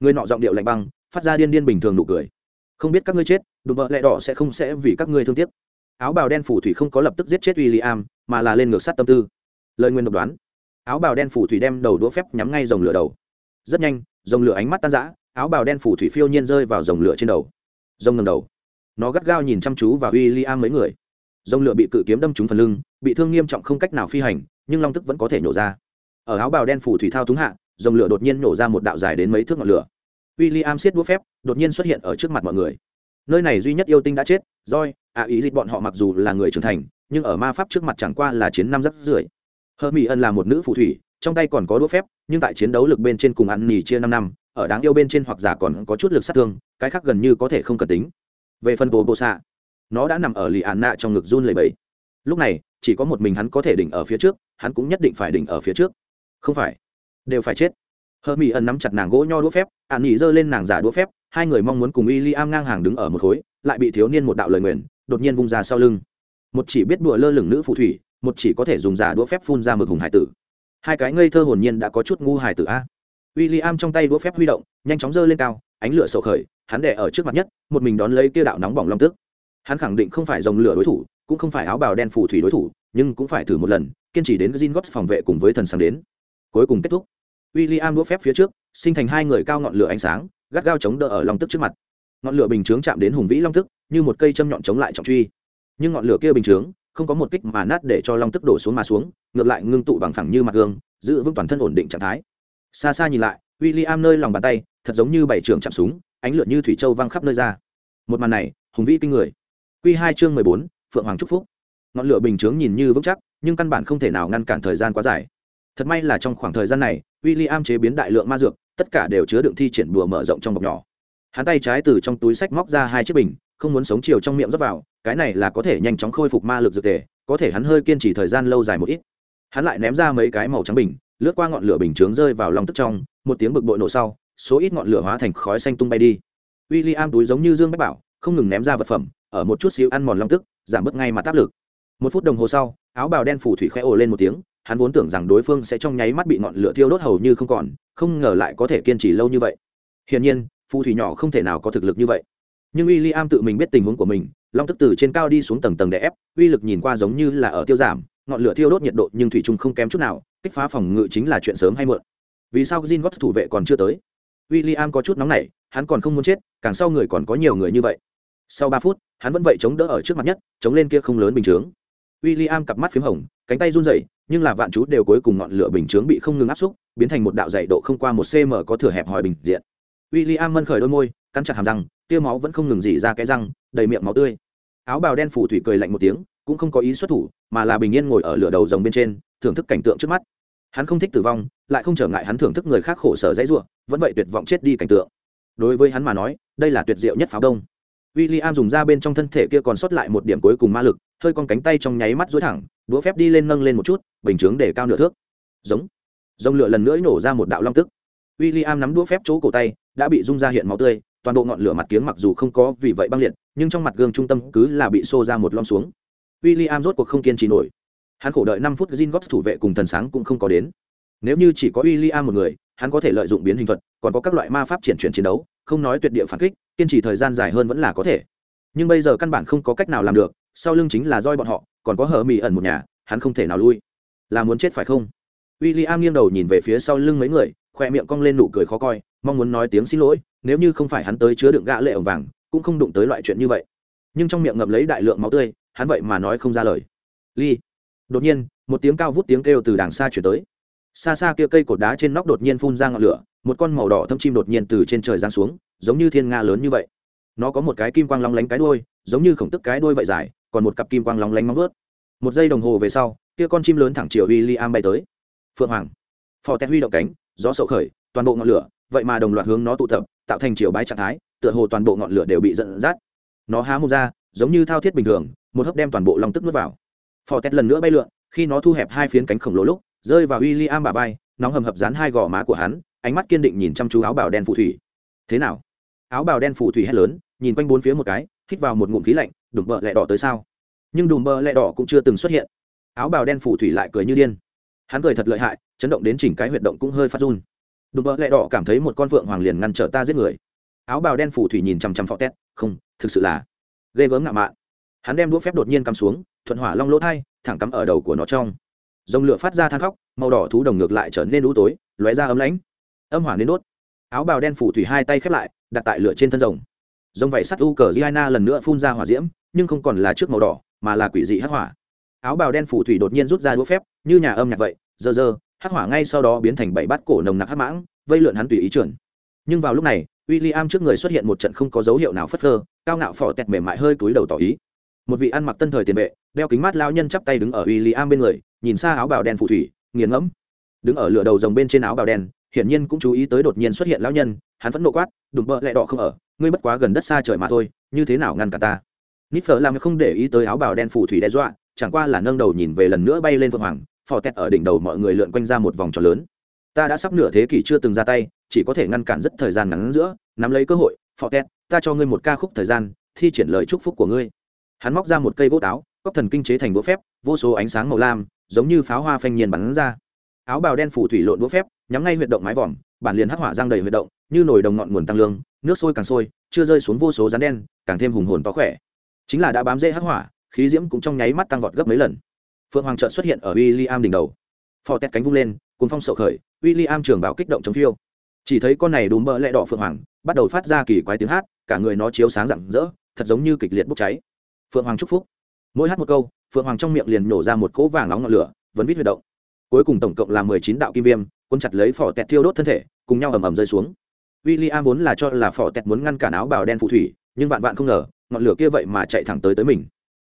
Người nọ giọng điệu lạnh băng phát ra điên điên bình thường nụ cười. Không biết các ngươi chết, đùm bợ lẹ đỏ sẽ không sẽ vì các ngươi thương tiếc. Áo bào đen phủ thủy không có lập tức giết chết w i l l i am mà là lên ngược sát tâm tư. Lời nguyên độc đoán. Áo bào đen phủ thủy đem đầu đũa phép nhắm ngay dòng lửa đầu. Rất nhanh dòng lửa ánh mắt tan rã, áo bào đen phủ thủy phiêu nhiên rơi vào dòng lửa trên đầu. Dòng ngầm đầu. Nó gắt gao nhìn chăm chú vào w i l l i am mấy người. Dòng lửa bị cự kiếm đâm trúng phần lưng, bị thương nghiêm trọng không cách nào phi hành, nhưng long tức vẫn có thể nhổ ra. Ở áo bào đen phủ thủy thao túng hạ dòng lửa đột nhiên nổ ra một đạo dài đến mấy thước ngọn lửa w i l l i am siết đũa phép, đột nhiên xuất hiện ở trước mặt mọi người. Nơi này duy nhất yêu tinh đã chết roi ạ à, ý dịch bọn họ mặc dù là người trưởng thành, nhưng ở ma pháp trước mặt chẳng qua là chiến năm rất rưỡi hơ mỹ ân là một nữ phù thủy, trong tay còn có đũa phép, nhưng tại chiến đấu lực bên trên cùng ăn nỉ chia năm năm, ở đáng yêu bên trên hoặc giả còn có chút lực sát thương, cái khác gần như có thể không cần tính. Về phần bồ bồ xạ, nó đã nằm ở lì ạn nạ trong ngực run lầy bẫy lúc này, chỉ có một mình hắn có thể đỉnh ở phía trước, hắn cũng nhất định phải đỉnh ở phía trước. Không phải, đều phải chết hơ mỹ ẩn nắm chặt nàng gỗ nho đũa phép ạn nghỉ giơ lên nàng giả đũa phép, hai người mong muốn cùng w i l l i am ngang hàng đứng ở một khối, lại bị thiếu niên một đạo lời nguyền, đột nhiên vung ra sau lưng. Một chỉ biết đùa lơ lửng nữ phù thủy, một chỉ có thể dùng giả đũa phép phun ra mực hùng hải tử. Hai cái ngây thơ hồn nhiên đã có chút ngu hải tử a. W i l l i am trong tay đũa phép huy động, nhanh chóng giơ lên cao, ánh lửa sầu khởi, hắn đẻ ở trước mặt nhất, một mình đón lấy kia đạo nóng bỏng long tức. Hắn khẳng định không phải dòng lửa đối thủ, cũng không phải áo bào đen phù thủy đối thủ, nhưng cũng phải thử một lần, kiên trì đến gin gót phòng vệ cùng với thần sáng đến. Cuối cùng kết thúc w i l l i am đũa phép phía trước, sinh thành hai người cao ngọn lửa ánh sáng, gắt gao chống đỡ ở long tức trước mặt. Ngọn lửa bình chướng chạm đến hùng vĩ long tức, như một cây châm nhọn chống lại trọng truy. Nhưng ngọn lửa kia bình chướng, không có một kích mà nát để cho long tức đổ xuống mà xuống, ngược lại ngưng tụ bằng phẳng như mặt gương, giữ vững toàn thân ổn định trạng thái. Xa xa nhìn lại w i l l i am nơi lòng bàn tay, thật giống như bảy trường chạm súng, ánh lửa như thủy châu văng khắp nơi ra. Một màn này, hùng vĩ kinh người. Q hai chương mười bốn, phượng hoàng trúc phúc. Ngọn lửa bình chướng nhìn như vững chắc, nhưng căn bản không thể nào ngăn cản thời gian quá dài thật may là trong khoảng thời gian này w i l l i am chế biến đại lượng ma dược, tất cả đều chứa đựng thi triển bùa mở rộng trong bọc nhỏ. Hắn tay trái từ trong túi sách móc ra hai chiếc bình, không muốn sống chiều trong miệng rót vào, cái này là có thể nhanh chóng khôi phục ma lực dược tề, có thể hắn hơi kiên trì thời gian lâu dài một ít. Hắn lại ném ra mấy cái màu trắng bình, lướt qua ngọn lửa bình chướng rơi vào lòng tức trong, một tiếng bực bội nổ sau, số ít ngọn lửa hóa thành khói xanh tung bay đi. W i l l i am túi giống như dương bách bảo, không ngừng ném ra vật phẩm, ở một chút xíu ăn mòn long tức, giảm bớt ngay mặt áp lực. Một phút đồng hồ sau, áo bào đen phủ thủy khẽ ồ lên một tiếng hắn vốn tưởng rằng đối phương sẽ trong nháy mắt bị ngọn lửa thiêu đốt hầu như không còn, không ngờ lại có thể kiên trì lâu như vậy. Hiển nhiên, phù thủy nhỏ không thể nào có thực lực như vậy. Nhưng w i l l i am tự mình biết tình huống của mình, long tức từ trên cao đi xuống tầng tầng đè ép, uy lực nhìn qua giống như là ở tiêu giảm, ngọn lửa thiêu đốt nhiệt độ nhưng thủy trung không kém chút nào, kích phá phòng ngự chính là chuyện sớm hay muộn. Vì sao gin gót thủ vệ còn chưa tới? W i l l i am có chút nóng nảy, hắn còn không muốn chết, càng sau người còn có nhiều người như vậy. Sau ba phút, hắn vẫn vậy chống đỡ ở trước mặt nhất, chống lên kia không lớn bình chướng w i l l i am cặp mắt p h í m hồng, cánh tay run rẩy, nhưng là vạn chú đều cuối cùng ngọn lửa bình chướng bị không ngừng áp xúc, biến thành một đạo dày độ không qua một cm có thừa hẹp hòi bình diện. W i l l i am mân khởi đôi môi, cắn chặt hàm răng, tia máu vẫn không ngừng dỉ ra cái răng, đầy miệng máu tươi. Áo bào đen phủ thủy cười lạnh một tiếng, cũng không có ý xuất thủ, mà là bình yên ngồi ở lửa đầu rồng bên trên, thưởng thức cảnh tượng trước mắt. Hắn không thích tử vong, lại không trở ngại hắn thưởng thức người khác khổ sở dãy ruộng vẫn vậy tuyệt vọng chết đi cảnh tượng. Đối với hắn mà nói, đây là tuyệt diệu nhất pháo đông. W i l l i am dùng ra bên trong thân thể kia còn sót lại một điểm cuối cùng ma lực hơi con cánh tay trong nháy mắt dối thẳng, đũa phép đi lên nâng lên một chút, bình chướng để cao nửa thước. Giống. Rồng lửa lần nữa nổ ra một đạo long tức. W i l l i am nắm đũa phép chỗ cổ tay, đã bị rung ra hiện máu tươi, toàn bộ ngọn lửa mặt kiếng mặc dù không có vì vậy băng liệt, nhưng trong mặt gương trung tâm cứ là bị xô ra một lom xuống. W i l l i am rốt cuộc không kiên trì nổi. Hắn khổ đợi năm phút gin góp thủ vệ cùng thần sáng cũng không có đến. Nếu như chỉ có w i l l i am một người, hắn có thể lợi dụng biến hình thuật, còn có các loại ma pháp triển chuyển chiến đấu, không nói tuyệt địa phản kích, kiên trì thời gian dài hơn vẫn là có thể. Nhưng bây giờ căn bản không có cách nào làm được sau lưng chính là roi bọn họ, còn có hờ mì ẩn một nhà, hắn không thể nào lui. Là muốn chết phải không? W i l l i am nghiêng đầu nhìn về phía sau lưng mấy người, khoe miệng cong lên nụ cười khó coi, mong muốn nói tiếng xin lỗi, nếu như không phải hắn tới chứa đựng gã lệ ổng vàng, cũng không đụng tới loại chuyện như vậy. Nhưng trong miệng ngậm lấy đại lượng máu tươi, hắn vậy mà nói không ra lời. Ly. Đột nhiên, một tiếng cao vút tiếng kêu từ đàng xa chuyển tới. Xa xa kia cây cột đá trên nóc đột nhiên phun ra ngọn lửa, một con màu đỏ thâm chim đột nhiên từ trên trời giáng xuống, giống như thiên nga lớn như vậy. Nó có một cái kim quang long lánh cái đuôi, giống như khổng tức cái đuôi vậy dài còn một cặp kim quang lóng lánh móng vớt một giây đồng hồ về sau, kia con chim lớn thẳng chiều w i am bay tới. Phượng hoàng. Phò tét huy động cánh, gió sậu khởi, toàn bộ ngọn lửa, vậy mà đồng loạt hướng nó tụ tập, tạo thành chiều bái trạng thái, tựa hồ toàn bộ ngọn lửa đều bị dẫn dắt. Nó há một ra, giống như thao thiết bình thường, một hớp đem toàn bộ lòng tức nuốt vào. Phò tét lần nữa bay lượn, khi nó thu hẹp hai phiến cánh khổng lồ lúc, rơi vào w i l l i am bà vai, nóng hầm hập dán hai gò má của hắn, ánh mắt kiên định nhìn chăm chú áo bào đen phù thủy. Thế nào? Áo bào đen phù thủy hét lớn, nhìn quanh bốn phía một cái, hít vào một ngụm khí lạnh đùm bợ lẹ đỏ tới sao? Nhưng đùm bợ lẹ đỏ cũng chưa từng xuất hiện. Áo bào đen phủ thủy lại cười như điên. Hắn cười thật lợi hại, chấn động đến chỉnh cái huyệt động cũng hơi phát run. Đùm bợ lẹ đỏ cảm thấy một con phượng hoàng liền ngăn trở ta giết người. Áo bào đen phủ thủy nhìn chằm chằm phọ tét, không, thực sự là ghê gớm ngạo mạn. Hắn đem đũa phép đột nhiên cắm xuống, thuận hỏa long lỗ thai, thẳng cắm ở đầu của nó trong. Dòng lửa phát ra than khóc, màu đỏ thú đồng ngược lại trở nên đũ tối, lóe ra ấm lãnh. Âm hỏa đến đốt. Áo bào đen phủ thủy hai tay khép lại, đặt tại lửa trên thân rồng. Dòng vảy sắt u cờ giana lần nữa phun ra hỏa diễm nhưng không còn là trước màu đỏ, mà là quỷ dị hắc hỏa. Áo bào đen phủ thủy đột nhiên rút ra đũa phép, như nhà âm nhạc vậy, dơ dơ, hắc hỏa ngay sau đó biến thành bảy bát cổ nồng nặc hắc mãng, vây lượn hắn tùy ý chuyển nhưng vào lúc này w i l l i am trước người xuất hiện một trận không có dấu hiệu nào phất phơ, cao ngạo phỏ tẹt mềm mại hơi cúi đầu tỏ ý. Một vị ăn mặc tân thời tiền vệ, đeo kính mát lao nhân chắp tay đứng ở w i l l i am bên người, nhìn xa áo bào đen phù thủy, nghiền ngẫm. Đứng ở lửa đầu rồng bên trên áo bào đen, hiển nhiên cũng chú ý tới đột nhiên xuất hiện lão nhân, hắn vẫn nộ quát đụng bợ lẹ đỏ không ở, ngươi bất quá gần đất xa trời mà thôi, như thế nào ngăn cả ta? Nít phở làm không để ý tới áo bào đen phù thủy đe dọa, chẳng qua là nâng đầu nhìn về lần nữa bay lên phượng hoàng, phò tẹt ở đỉnh đầu mọi người lượn quanh ra một vòng tròn lớn. Ta đã sắp nửa thế kỷ chưa từng ra tay, chỉ có thể ngăn cản rất thời gian ngắn giữa, nắm lấy cơ hội, phò tẹt, ta cho ngươi một ca khúc thời gian, thi triển lời chúc phúc của ngươi. Hắn móc ra một cây gỗ táo cóc thần kinh chế thành đũa phép, vô số ánh sáng màu lam, giống như pháo hoa phanh nhiên bắn ra. Áo bào đen phủ thủy lộn đũa phép, nhắm ngay huyệt động mái vòm, bản liền hắc hỏa giang đầy huyệt động, như nồi đồng ngọn nguồn tăng lương, nước sôi càng sôi, chưa rơi xuống vô số rắn đen, càng thêm hùng hồn to khỏe chính là đã bám dễ hắc hỏa, khí diễm cũng trong nháy mắt tăng vọt gấp mấy lần. Phượng hoàng trợ xuất hiện ở w i l l i am đỉnh đầu. Phò tét cánh vung lên cùng phong sậu khởi w i l l i am trường bảo kích động chống phiêu. Chỉ thấy con này đùm bỡ lẹ đỏ phượng hoàng, bắt đầu phát ra kỳ quái tiếng hát, cả người nó chiếu sáng rạng rỡ, thật giống như kịch liệt bốc cháy. Phượng hoàng chúc phúc. Mỗi hát một câu, phượng hoàng trong miệng liền nổ ra một cỗ vàng nóng ngọn lửa, vẫn vít huy động. Cuối cùng tổng cộng là mười chín đạo kim viêm quân chặt lấy phỏ tẹt thiêu đốt thân thể, cùng nhau ầm ầm rơi xuống. W i l l i am vốn là cho là phỏ tẹt muốn ngăn cản áo bào đen phù thủy, nhưng vạn vạn không ngờ ngọn lửa kia vậy mà chạy thẳng tới tới mình.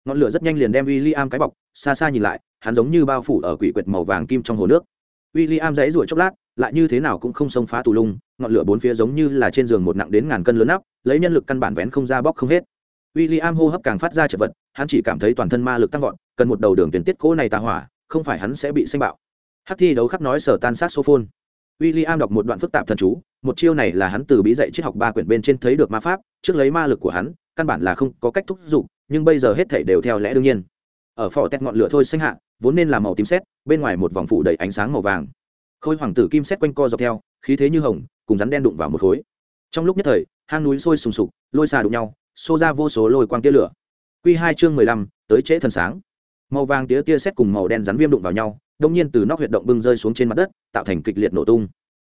Ngọn lửa rất nhanh liền đem w i l l i am cái bọc, xa xa nhìn lại, hắn giống như bao phủ ở quỷ quyệt màu vàng kim trong hồ nước. W i l l i am dãy ruổi chốc lát, lại như thế nào cũng không xông phá tù lung, ngọn lửa bốn phía giống như là trên giường một nặng đến ngàn cân lớn áp lấy nhân lực căn bản vén không ra bóc không hết. W i l l i am hô hấp càng phát ra chật vật, hắn chỉ cảm thấy toàn thân ma lực tăng vọt, cần một đầu đường tuyển tiết cỗ này tà hỏa, không phải hắn sẽ bị xanh bạo. Hắc thi đấu khắc nói sở tan sát sophone w i l l i am đọc một đoạn phức tạp thần chú, một chiêu này là hắn từ bí dạy triết học ba quyển bên trên thấy được ma pháp, trước lấy ma lực của hắn căn bản là không có cách thúc giục, nhưng bây giờ hết thể đều theo lẽ đương nhiên. Ở phò tét ngọn lửa thôi xanh hạ, vốn nên là màu tím xét, bên ngoài một vòng phủ đầy ánh sáng màu vàng. Khôi hoàng tử kim xét quanh co dọc theo, khí thế như hồng, cùng rắn đen đụng vào một khối. Trong lúc nhất thời, hang núi sôi sùng sục, lôi xà đụng nhau, xô ra vô số lôi quang tia lửa. Q hai chương mười lăm, tới trễ thần sáng. Màu vàng tía tia xét cùng màu đen rắn viêm đụng vào nhau, đông nhiên từ nóc huyệt động bưng rơi xuống trên mặt đất, tạo thành kịch liệt nổ tung.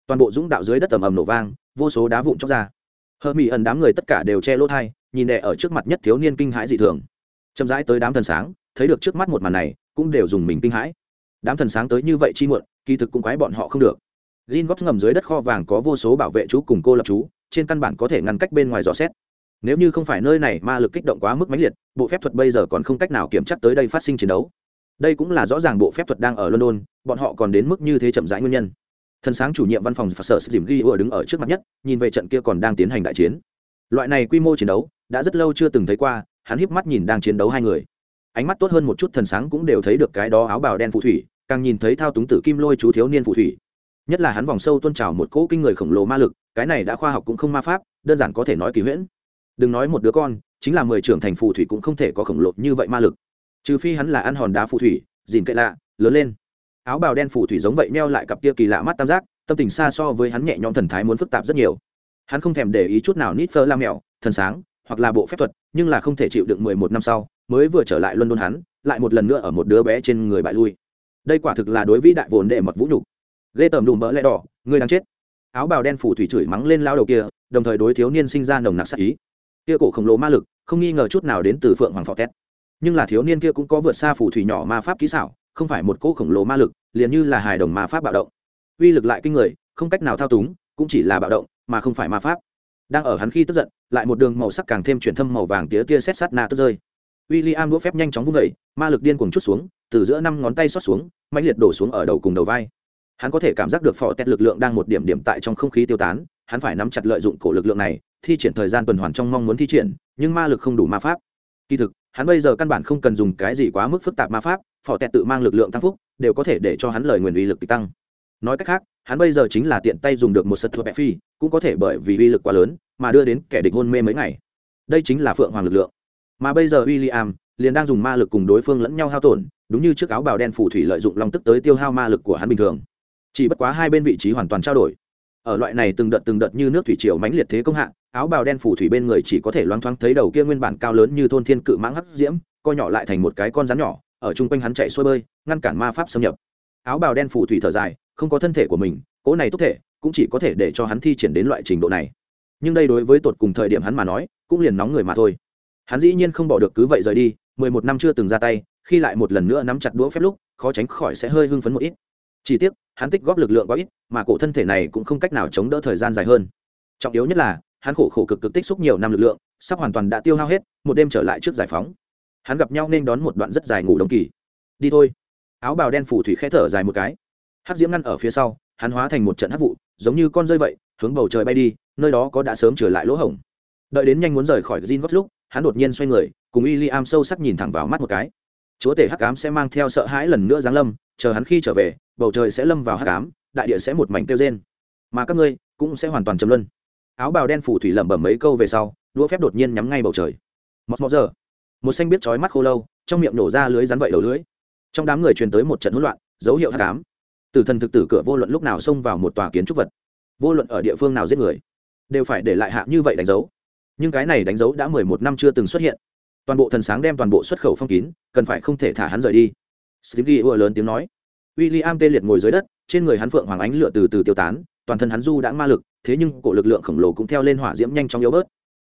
Toàn bộ dũng đạo dưới đất ầm ầm nổ vang, vô số đá vụn chóc ra hờ mỹ ẩn đám người tất cả đều che lỗ thai, nhìn đệ ở trước mặt nhất thiếu niên kinh hãi dị thường. Chậm rãi tới đám thần sáng, thấy được trước mắt một màn này, cũng đều dùng mình kinh hãi. Đám thần sáng tới như vậy chi muộn, kỳ thực cũng quái bọn họ không được. Gin góp ngầm dưới đất kho vàng có vô số bảo vệ chú cùng cô lập chú, trên căn bản có thể ngăn cách bên ngoài dò xét. Nếu như không phải nơi này ma lực kích động quá mức mãnh liệt, bộ phép thuật bây giờ còn không cách nào kiểm chắc tới đây phát sinh chiến đấu. Đây cũng là rõ ràng bộ phép thuật đang ở london, bọn họ còn đến mức như thế chậm rãi nguyên nhân thần sáng chủ nhiệm văn phòng phật sở dìm ghi ùa đứng ở trước mặt nhất, nhìn về trận kia còn đang tiến hành đại chiến. Loại này quy mô chiến đấu, đã rất lâu chưa từng thấy qua, hắn híp mắt nhìn đang chiến đấu hai người. Ánh mắt tốt hơn một chút thần sáng cũng đều thấy được cái đó áo bào đen phù thủy, càng nhìn thấy thao túng tử kim lôi chú thiếu niên phù thủy. Nhất là hắn vòng sâu tôn trào một cỗ kinh người khổng lồ ma lực, cái này đã khoa học cũng không ma pháp, đơn giản có thể nói kỳ huyễn. Đừng nói một đứa con, chính là mười trưởng thành phù thủy cũng không thể có khổng lồ như vậy ma lực. Trừ phi hắn là ăn hòn đá phù thủy dìn cậy lạ, lớn lên áo bào đen phủ thủy giống vậy neo lại cặp kia kỳ lạ mắt tam giác, tâm tình xa so với hắn nhẹ nhõm thần thái muốn phức tạp rất nhiều. Hắn không thèm để ý chút nào nít phơ la mèo, thần sáng, hoặc là bộ phép thuật, nhưng là không thể chịu đựng mười một năm sau, mới vừa trở lại luân đôn hắn, lại một lần nữa ở một đứa bé trên người bại lui. Đây quả thực là đối vĩ đại vồn đệ mật vũ nhục. Ghê tởm đùm bỡ lẽ đỏ, người đang chết. Áo bào đen phủ thủy chửi mắng lên lao đầu kia, đồng thời đối thiếu niên sinh ra nồng nặc sắc ý. Kia cổ khổng lồ ma lực, không nghi ngờ chút nào đến từ phượng hoàng phò tét. Nhưng là thiếu niên kia cũng có vượt xa phủ thủy nhỏ ma pháp kỹ xảo, không phải một cỗ khổng lồ ma lực liền như là hài đồng ma pháp bạo động. Uy lực lại kinh người, không cách nào thao túng, cũng chỉ là bạo động, mà không phải ma pháp. Đang ở hắn khi tức giận, lại một đường màu sắc càng thêm chuyển thâm màu vàng tía tia xét sát na tức rơi. W i l l i am đũa phép nhanh chóng vung vẩy ma lực điên cuồng chút xuống, từ giữa năm ngón tay xót xuống mạnh liệt đổ xuống ở đầu cùng đầu vai. Hắn có thể cảm giác được phò tét lực lượng đang một điểm điểm tại trong không khí tiêu tán, hắn phải nắm chặt lợi dụng cổ lực lượng này, thi triển thời gian tuần hoàn trong mong muốn thi triển, nhưng ma lực không đủ ma pháp. Kỳ thực, hắn bây giờ căn bản không cần dùng cái gì quá mức phức tạp ma pháp phò tẹt tự mang lực lượng tăng phúc, đều có thể để cho hắn lời nguyền uy lực tăng. Nói cách khác, hắn bây giờ chính là tiện tay dùng được một sật thua bẹ phi, cũng có thể bởi vì uy lực quá lớn mà đưa đến kẻ địch hôn mê mấy ngày. Đây chính là phượng hoàng lực lượng. Mà bây giờ w i l l i am liền đang dùng ma lực cùng đối phương lẫn nhau hao tổn, đúng như trước áo bào đen phù thủy lợi dụng long tức tới tiêu hao ma lực của hắn bình thường. Chỉ bất quá hai bên vị trí hoàn toàn trao đổi. Ở loại này từng đợt từng đợt như nước thủy triều mãnh liệt thế công hạ, áo bào đen phù thủy bên người chỉ có thể loáng thoáng thấy đầu kia nguyên bản cao lớn như thôn thiên cự mãng hắc diễm, co nhỏ lại thành một cái con rắn nhỏ ở chung quanh hắn chạy xuôi bơi, ngăn cản ma pháp xâm nhập. Áo bào đen phù thủy thở dài, không có thân thể của mình, cỗ này tốt thể cũng chỉ có thể để cho hắn thi triển đến loại trình độ này. Nhưng đây đối với tột cùng thời điểm hắn mà nói, cũng liền nóng người mà thôi. Hắn dĩ nhiên không bỏ được cứ vậy rời đi, mười một năm chưa từng ra tay, khi lại một lần nữa nắm chặt đũa phép lúc, khó tránh khỏi sẽ hơi hưng phấn một ít. Chỉ tiếc, hắn tích góp lực lượng quá ít, mà cổ thân thể này cũng không cách nào chống đỡ thời gian dài hơn. Trọng yếu nhất là, hắn khổ khổ cực cực tích xúc nhiều năm lực lượng, sắp hoàn toàn đã tiêu hao hết, một đêm trở lại trước giải phóng hắn gặp nhau nên đón một đoạn rất dài ngủ đồng kỳ. Đi thôi. Áo bào đen phủ thủy khẽ thở dài một cái. Hát diễm ngăn ở phía sau, hắn hóa thành một trận hát vụ, giống như con rơi vậy, hướng bầu trời bay đi, nơi đó có đã sớm trở lại lỗ hổng. Đợi đến nhanh muốn rời khỏi gin gót lúc, hắn đột nhiên xoay người, cùng y li am sâu sắc nhìn thẳng vào mắt một cái. Chúa tể hắc cám sẽ mang theo sợ hãi lần nữa giáng lâm, chờ hắn khi trở về, bầu trời sẽ lâm vào hắc cám đại địa sẽ một mảnh kêu rên. Mà các ngươi cũng sẽ hoàn toàn chấm luân. Áo bào đen phủ thủy lẩm bẩm mấy câu về sau, đũa phép đột nhiên nhắm ngay bầu trời. Mọt mọt giờ một xanh biết chói mắt khô lâu, trong miệng nổ ra lưới rắn vậy đầu lưới. Trong đám người truyền tới một trận hỗn loạn, dấu hiệu hát cám tử thần thực tử cửa vô luận lúc nào xông vào một tòa kiến trúc vật, vô luận ở địa phương nào giết người, đều phải để lại hạ như vậy đánh dấu. Nhưng cái này đánh dấu đã mười một năm chưa từng xuất hiện. Toàn bộ thần sáng đem toàn bộ xuất khẩu phong kín, cần phải không thể thả hắn rời đi. Stevie ùa lớn tiếng nói. W i l l i am tê liệt ngồi dưới đất, trên người hắn phượng hoàng ánh lửa từ từ tiêu tán, toàn thân hắn du đã ma lực, thế nhưng cổ lực lượng khổng lồ cũng theo lên hỏa diễm nhanh chóng yếu bớt.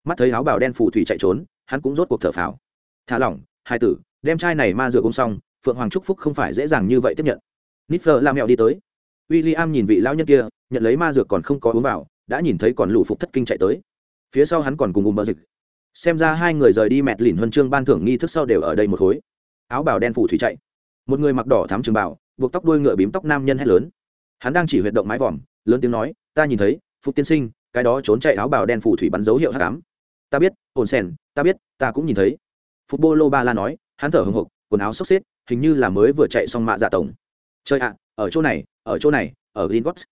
Mắt thấy áo bào đen phù thủy chạy trốn, hắn cũng rốt cuộc thở phào thả lỏng, hai tử, đem chai này ma rửa ôm xong, phượng hoàng trúc phúc không phải dễ dàng như vậy tiếp nhận. Nitfer la mẹo đi tới. W i l l i am nhìn vị lão nhân kia, nhận lấy ma dược còn không có uống vào, đã nhìn thấy còn lũ phục thất kinh chạy tới. Phía sau hắn còn cùng ùm bờ dịch. Xem ra hai người rời đi mẹt lìn huân chương ban thưởng nghi thức sau đều ở đây một khối. Áo bào đen phủ thủy chạy. Một người mặc đỏ thắm trường bảo buộc tóc đuôi ngựa bím tóc nam nhân hét lớn. Hắn đang chỉ huyệt động mái vòm, lớn tiếng nói, ta nhìn thấy phục tiên sinh, cái đó trốn chạy áo bào đen phủ thủy bắn dấu hiệu hát cám ta biết ồn sen ta biết, ta cũng nhìn thấy phục bô lô ba la nói, hắn thở hồng hộc quần áo xốc xếp, hình như là mới vừa chạy xong mạ dạ tổng. Chơi ạ, ở chỗ này, ở chỗ này, ở green gots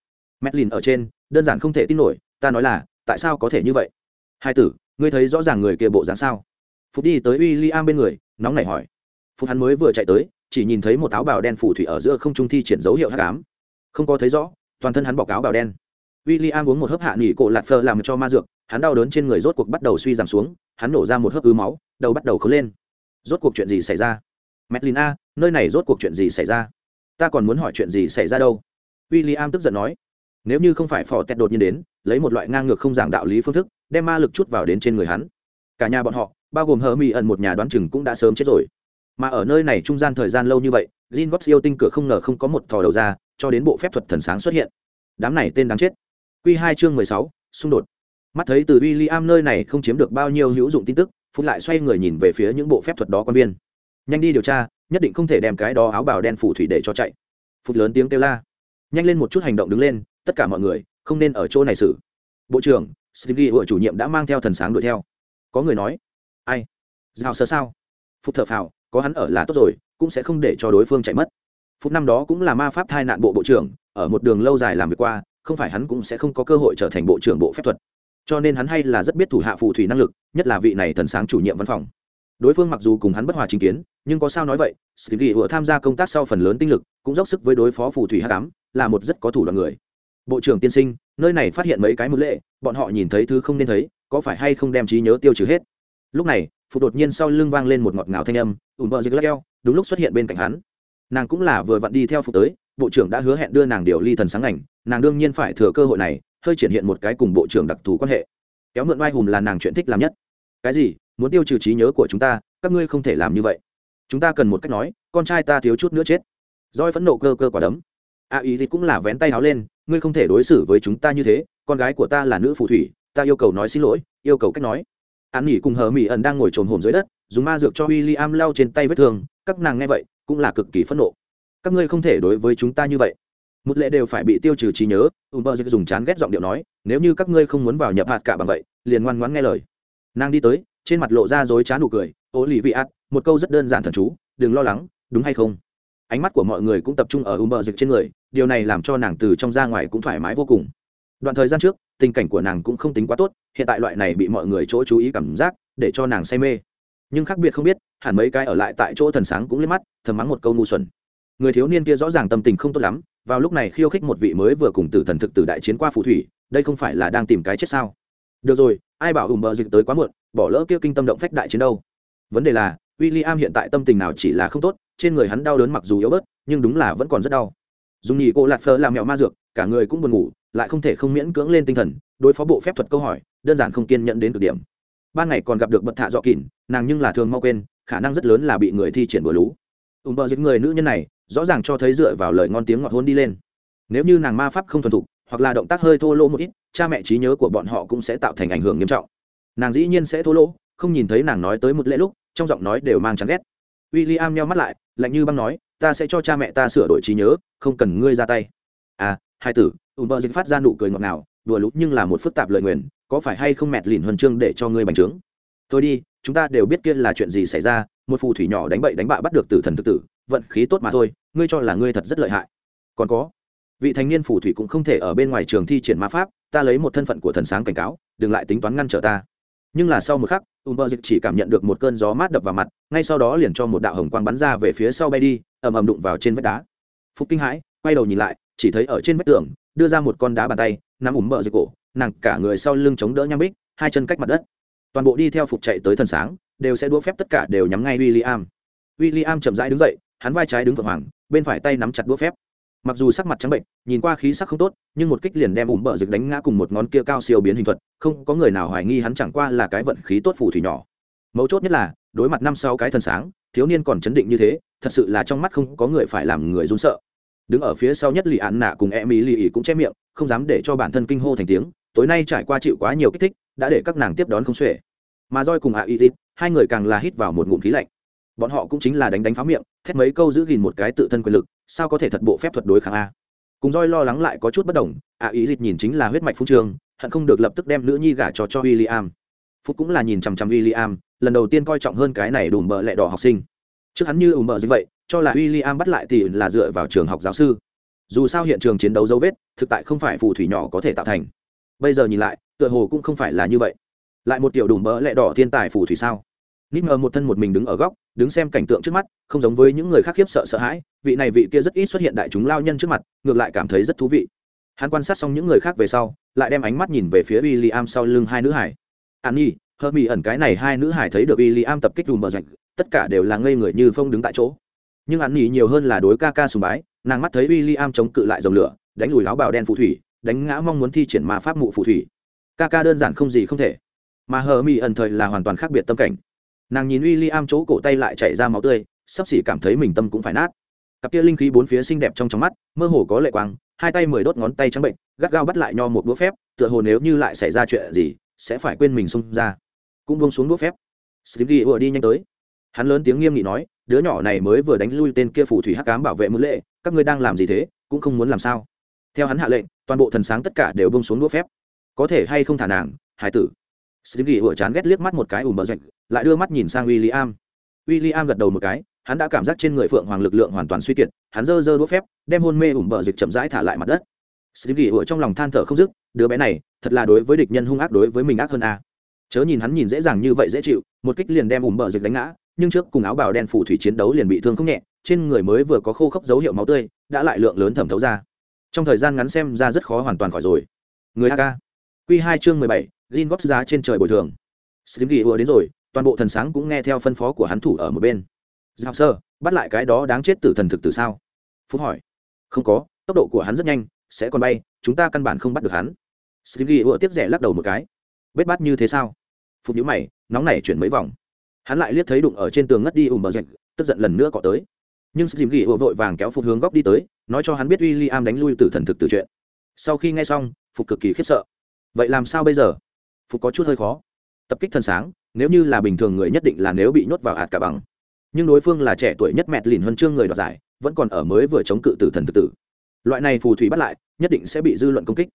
medlin ở trên, đơn giản không thể tin nổi, ta nói là, tại sao có thể như vậy? Hai tử, ngươi thấy rõ ràng người kia bộ dáng sao? Phúc đi tới w i l l i am bên người, nóng nảy hỏi. Phúc hắn mới vừa chạy tới, chỉ nhìn thấy một áo bào đen phủ thủy ở giữa không trung thi triển dấu hiệu hát cám không có thấy rõ, toàn thân hắn bọc áo bào đen. W i l l i am uống một hớp hạ nghỉ cổ lạt phơ làm cho ma dược, hắn đau đớn trên người rốt cuộc bắt đầu suy giảm xuống, hắn nổ ra một hớp ứ máu đầu bắt đầu khớn lên. Rốt cuộc chuyện gì xảy ra? Medlin a, nơi này rốt cuộc chuyện gì xảy ra? Ta còn muốn hỏi chuyện gì xảy ra đâu? W i l l i am tức giận nói. Nếu như không phải phò tẹt đột nhiên đến, lấy một loại ngang ngược không giảng đạo lý phương thức, đem ma lực chút vào đến trên người hắn. Cả nhà bọn họ, bao gồm hờ mỹ ẩn một nhà đoán chừng cũng đã sớm chết rồi. Mà ở nơi này trung gian thời gian lâu như vậy Jin Gots yêu tinh cửa không ngờ không có một thò đầu ra, cho đến bộ phép thuật thần sáng xuất hiện. Đám này tên đáng chết. Q hai chương mười sáu, xung đột. Mắt thấy từ w i l l i am nơi này không chiếm được bao nhiêu hữu dụng tin tức phút lại xoay người nhìn về phía những bộ phép thuật đó quan viên. Nhanh đi điều tra, nhất định không thể đem cái đó áo bào đen phủ thủy để cho chạy. Phút lớn tiếng kêu la. Nhanh lên một chút hành động đứng lên, tất cả mọi người, không nên ở chỗ này xử. Bộ trưởng stevie hội chủ nhiệm đã mang theo thần sáng đuổi theo. Có người nói, ai? Giao sơ sao? Phúc thở phào, có hắn ở là tốt rồi, cũng sẽ không để cho đối phương chạy mất. Phúc năm đó cũng là ma pháp thai nạn bộ bộ trưởng, ở một đường lâu dài làm việc qua, không phải hắn cũng sẽ không có cơ hội trở thành bộ trưởng bộ phép thuật cho nên hắn hay là rất biết thủ hạ phù thủy năng lực, nhất là vị này thần sáng chủ nhiệm văn phòng. Đối phương mặc dù cùng hắn bất hòa chính kiến, nhưng có sao nói vậy sĩ ghi vừa tham gia công tác sau phần lớn tinh lực, cũng dốc sức với đối phó phù thủy h tám là một rất có thủ đoạn người. Bộ trưởng tiên sinh, nơi này phát hiện mấy cái mưu lệ, bọn họ nhìn thấy thứ không nên thấy, có phải hay không đem trí nhớ tiêu trừ hết? Lúc này, phụ đột nhiên sau lưng vang lên một ngọt ngào thanh âm, ùm bờ dịch leo đúng lúc xuất hiện bên cạnh hắn. Nàng cũng là vừa vặn đi theo phụ tới, bộ trưởng đã hứa hẹn đưa nàng điều ly thần sáng ảnh, nàng đương nhiên phải thừa cơ hội này hơi triển hiện một cái cùng bộ trưởng đặc thù quan hệ. Kéo mượn oai hùm là nàng chuyện thích làm nhất. Cái gì? Muốn tiêu trừ trí nhớ của chúng ta, các ngươi không thể làm như vậy. Chúng ta cần một cách nói, con trai ta thiếu chút nữa chết. Roi phẫn nộ cơ cơ quả đấm. A ý thì cũng là vén tay háo lên, ngươi không thể đối xử với chúng ta như thế, con gái của ta là nữ phù thủy, ta yêu cầu nói xin lỗi, yêu cầu cách nói. An nghỉ cùng hờ mỹ ẩn đang ngồi trồn hồn dưới đất, dùng ma dược cho w i l l i am lau trên tay vết thương, các nàng nghe vậy, cũng là cực kỳ phẫn nộ. Các ngươi không thể đối với chúng ta như vậy một lệ đều phải bị tiêu trừ trí nhớ U Mơ Dịch dùng chán ghét giọng điệu nói, nếu như các ngươi không muốn vào nhập hạt cả bằng vậy, liền ngoan ngoãn nghe lời. Nàng đi tới, trên mặt lộ ra dối chán nụ cười ô lì vị ạt một câu rất đơn giản thần chú, đừng lo lắng, đúng hay không? Ánh mắt của mọi người cũng tập trung ở U Mơ Dịch trên người, điều này làm cho nàng từ trong ra ngoài cũng thoải mái vô cùng. Đoạn thời gian trước, tình cảnh của nàng cũng không tính quá tốt, hiện tại loại này bị mọi người chỗ chú ý cảm giác, để cho nàng say mê. Nhưng khác biệt không biết, hẳn mấy cái ở lại tại chỗ thần sáng cũng liếc mắt, thầm mắng một câu ngu xuẩn. Người thiếu niên kia rõ ràng tâm tình không tốt lắm vào lúc này khiêu khích một vị mới vừa cùng tử thần thực tử đại chiến qua phù thủy, đây không phải là đang tìm cái chết sao? Được rồi, ai bảo ùm bờ dịch tới quá muộn, bỏ lỡ kia kinh tâm động phách đại chiến đâu. Vấn đề là w i l l i am hiện tại tâm tình nào chỉ là không tốt, trên người hắn đau đớn mặc dù yếu bớt, nhưng đúng là vẫn còn rất đau. Dùng nhì cô lạt phơ làm mẹo ma dược, cả người cũng buồn ngủ, lại không thể không miễn cưỡng lên tinh thần, đối phó bộ phép thuật câu hỏi, đơn giản không kiên nhận đến cực điểm. Ban ngày còn gặp được bật thạ dọ kỉn, nàng nhưng là thường mau quên, khả năng rất lớn là bị người thi triển bừa lú. Ùm bờ dịch người nữ nhân này rõ ràng cho thấy dựa vào lời ngon tiếng ngọt hôn đi lên. Nếu như nàng ma pháp không thuần thục, hoặc là động tác hơi thô lỗ một ít, cha mẹ trí nhớ của bọn họ cũng sẽ tạo thành ảnh hưởng nghiêm trọng. Nàng dĩ nhiên sẽ thô lỗ, không nhìn thấy nàng nói tới một lễ lúc, trong giọng nói đều mang chán ghét. W i l l i am nheo mắt lại, lạnh như băng nói, ta sẽ cho cha mẹ ta sửa đổi trí nhớ, không cần ngươi ra tay. À hai tử. Ùm bơ dịch phát ra nụ cười ngọt ngào, đùa lút nhưng là một phức tạp lời nguyền, có phải hay không mẹt lìn huân chương để cho ngươi bành trướng? Thôi đi, chúng ta đều biết kia là chuyện gì xảy ra, một phù thủy nhỏ đánh bậy đánh bạ bắt được tử thần thực tử vận khí tốt mà thôi ngươi cho là ngươi thật rất lợi hại còn có vị thanh niên phù thủy cũng không thể ở bên ngoài trường thi triển ma pháp ta lấy một thân phận của thần sáng cảnh cáo đừng lại tính toán ngăn trở ta nhưng là sau một khắc Umber Dịch chỉ cảm nhận được một cơn gió mát đập vào mặt, ngay sau đó liền cho một đạo hồng quang bắn ra về phía sau bay đi, ầm ầm đụng vào trên vách đá. Phục kinh hãi, quay đầu nhìn lại, chỉ thấy ở trên vách tường, đưa ra một con đá bàn tay, nắm ủm bờ dịch cổ, nàng cả người sau lưng chống đỡ nham bích, hai chân cách mặt đất. Toàn bộ đi theo phục chạy tới thần sáng, đều sẽ đua phép tất cả đều nhắm ngay William. William chậm rãi đứng dậy, hắn vai trái đứng vững hoàng, bên phải tay nắm chặt đũa phép. Mặc dù sắc mặt trắng bệnh nhìn qua khí sắc không tốt nhưng một kích liền đem ủm bờ rực đánh ngã cùng một ngón kia cao siêu biến hình thuật không có người nào hoài nghi hắn chẳng qua là cái vận khí tốt phù thủy nhỏ. Mấu chốt nhất là đối mặt năm sáu cái thần sáng thiếu niên còn chấn định như thế thật sự là trong mắt không có người phải làm người run sợ. Đứng ở phía sau nhất lì án nạ cùng e ý lì ý cũng che miệng không dám để cho bản thân kinh hô thành tiếng tối nay trải qua chịu quá nhiều kích thích đã để các nàng tiếp đón không xuể. Mà roi cùng ạ y tít hai người càng là hít vào một ngụm khí lạnh bọn họ cũng chính là đánh đánh phá miệng thét mấy câu giữ gìn một cái tự thân quyền lực sao có thể thật bộ phép thuật đối kháng a cùng roi lo lắng lại có chút bất đồng ạ ý dịch nhìn chính là huyết mạch phú trường hận không được lập tức đem nữ nhi gả cho cho William. Phúc cũng là nhìn chằm chằm William, lần đầu tiên coi trọng hơn cái này đùm bờ lẹ đỏ học sinh. Trước hắn như ủ bờ như vậy, cho là William bắt lại thì là dựa vào trường học giáo sư. Dù sao hiện trường chiến đấu dấu vết, thực tại không phải phù thủy nhỏ có thể tạo thành. Bây giờ nhìn lại, tựa hồ cũng không phải là như vậy. Lại một tiểu đùm bờ lẹ đỏ thiên tài phù thủy sao? Nít mờ một thân một mình đứng ở góc, đứng xem cảnh tượng trước mắt, không giống với những người khác khiếp sợ sợ hãi, vị này vị kia rất ít xuất hiện đại chúng lao nhân trước mặt, ngược lại cảm thấy rất thú vị. Hắn quan sát xong những người khác về sau, lại đem ánh mắt nhìn về phía w i l l i am sau lưng hai nữ hải. An nhi, hơ mỹ ẩn cái này hai nữ hải thấy được w i l l i am tập kích dùm bờ rạch tất cả đều là ngây người như phong đứng tại chỗ. Nhưng an nhi nhiều hơn là đối ca ca sùng bái, nàng mắt thấy w i l l i am chống cự lại dòng lửa, đánh lùi áo bào đen phù thủy, đánh ngã mong muốn thi triển ma pháp mụ phù thủy. Ca ca đơn giản không gì không thể, mà hờ mỹ ẩn thời là hoàn toàn khác biệt tâm cảnh nàng nhìn w i l l i am chỗ cổ tay lại chảy ra máu tươi, sắp xỉ cảm thấy mình tâm cũng phải nát. Cặp kia linh khí bốn phía xinh đẹp trong trong mắt, mơ hồ có lệ quang, hai tay mười đốt ngón tay trắng bệnh, gắt gao bắt lại nho một đũa phép, tựa hồ nếu như lại xảy ra chuyện gì, sẽ phải quên mình xông ra. Cũng buông xuống đũa phép. Stevie ùa đi nhanh tới. Hắn lớn tiếng nghiêm nghị nói, đứa nhỏ này mới vừa đánh lui tên kia phù thủy hắc cám bảo vệ mưu lệ, các ngươi đang làm gì thế, cũng không muốn làm sao. Theo hắn hạ lệnh, toàn bộ thần sáng tất cả đều bông xuống đũa phép. Có thể hay không thả nàng, hải tử? Stevie ùa chán ghét liếc mắt một cái ùm bờ rạch lại đưa mắt nhìn sang William. William gật đầu một cái, hắn đã cảm giác trên người Phượng Hoàng lực lượng hoàn toàn suy kiệt, hắn giơ giơ đũa phép, đem hôn mê ủm bờ rạch chậm rãi thả lại mặt đất. Stevie ở trong lòng than thở không dứt, đứa bé này, thật là đối với địch nhân hung ác đối với mình ác hơn a. Chớ nhìn hắn nhìn dễ dàng như vậy dễ chịu, một kích liền đem ủm bờ rạch đánh ngã, nhưng trước cùng áo bào đen phủ thủy chiến đấu liền bị thương không nhẹ, trên người mới vừa có khô khốc dấu hiệu máu tươi, đã lại lượng lớn thẩm thấu ra. Trong thời gian ngắn xem ra rất khó hoàn toàn khỏi rồi. Người AK. Quy 2 chương 17, Gin góp giá trên trời bồi thường. Stevie vừa đến rồi, toàn bộ thần sáng cũng nghe theo phân phó của hắn thủ ở một bên. Giao sơ bắt lại cái đó đáng chết tử thần thực tử sao? Phúc hỏi. Không có tốc độ của hắn rất nhanh sẽ còn bay chúng ta căn bản không bắt được hắn. Stevie ủa tiếp rẻ lắc đầu một cái. Bết bắt như thế sao? Phục nhíu mày nóng nảy chuyển mấy vòng. Hắn lại liếc thấy đụng ở trên tường ngất đi ùm bờ rạch tức giận lần nữa cọ tới. Nhưng stevie ủa vội vàng kéo phục hướng góc đi tới nói cho hắn biết w i am đánh lui tử thần thực tử chuyện. Sau khi nghe xong phục cực kỳ khiếp sợ. Vậy làm sao bây giờ? Phục có chút hơi khó. Tập kích thân sáng, nếu như là bình thường người nhất định là nếu bị nhốt vào ạt cả bằng. Nhưng đối phương là trẻ tuổi nhất mẹt lìn huân chương người đoạt giải, vẫn còn ở mới vừa chống cự tử thần tự tử. Loại này phù thủy bắt lại, nhất định sẽ bị dư luận công kích.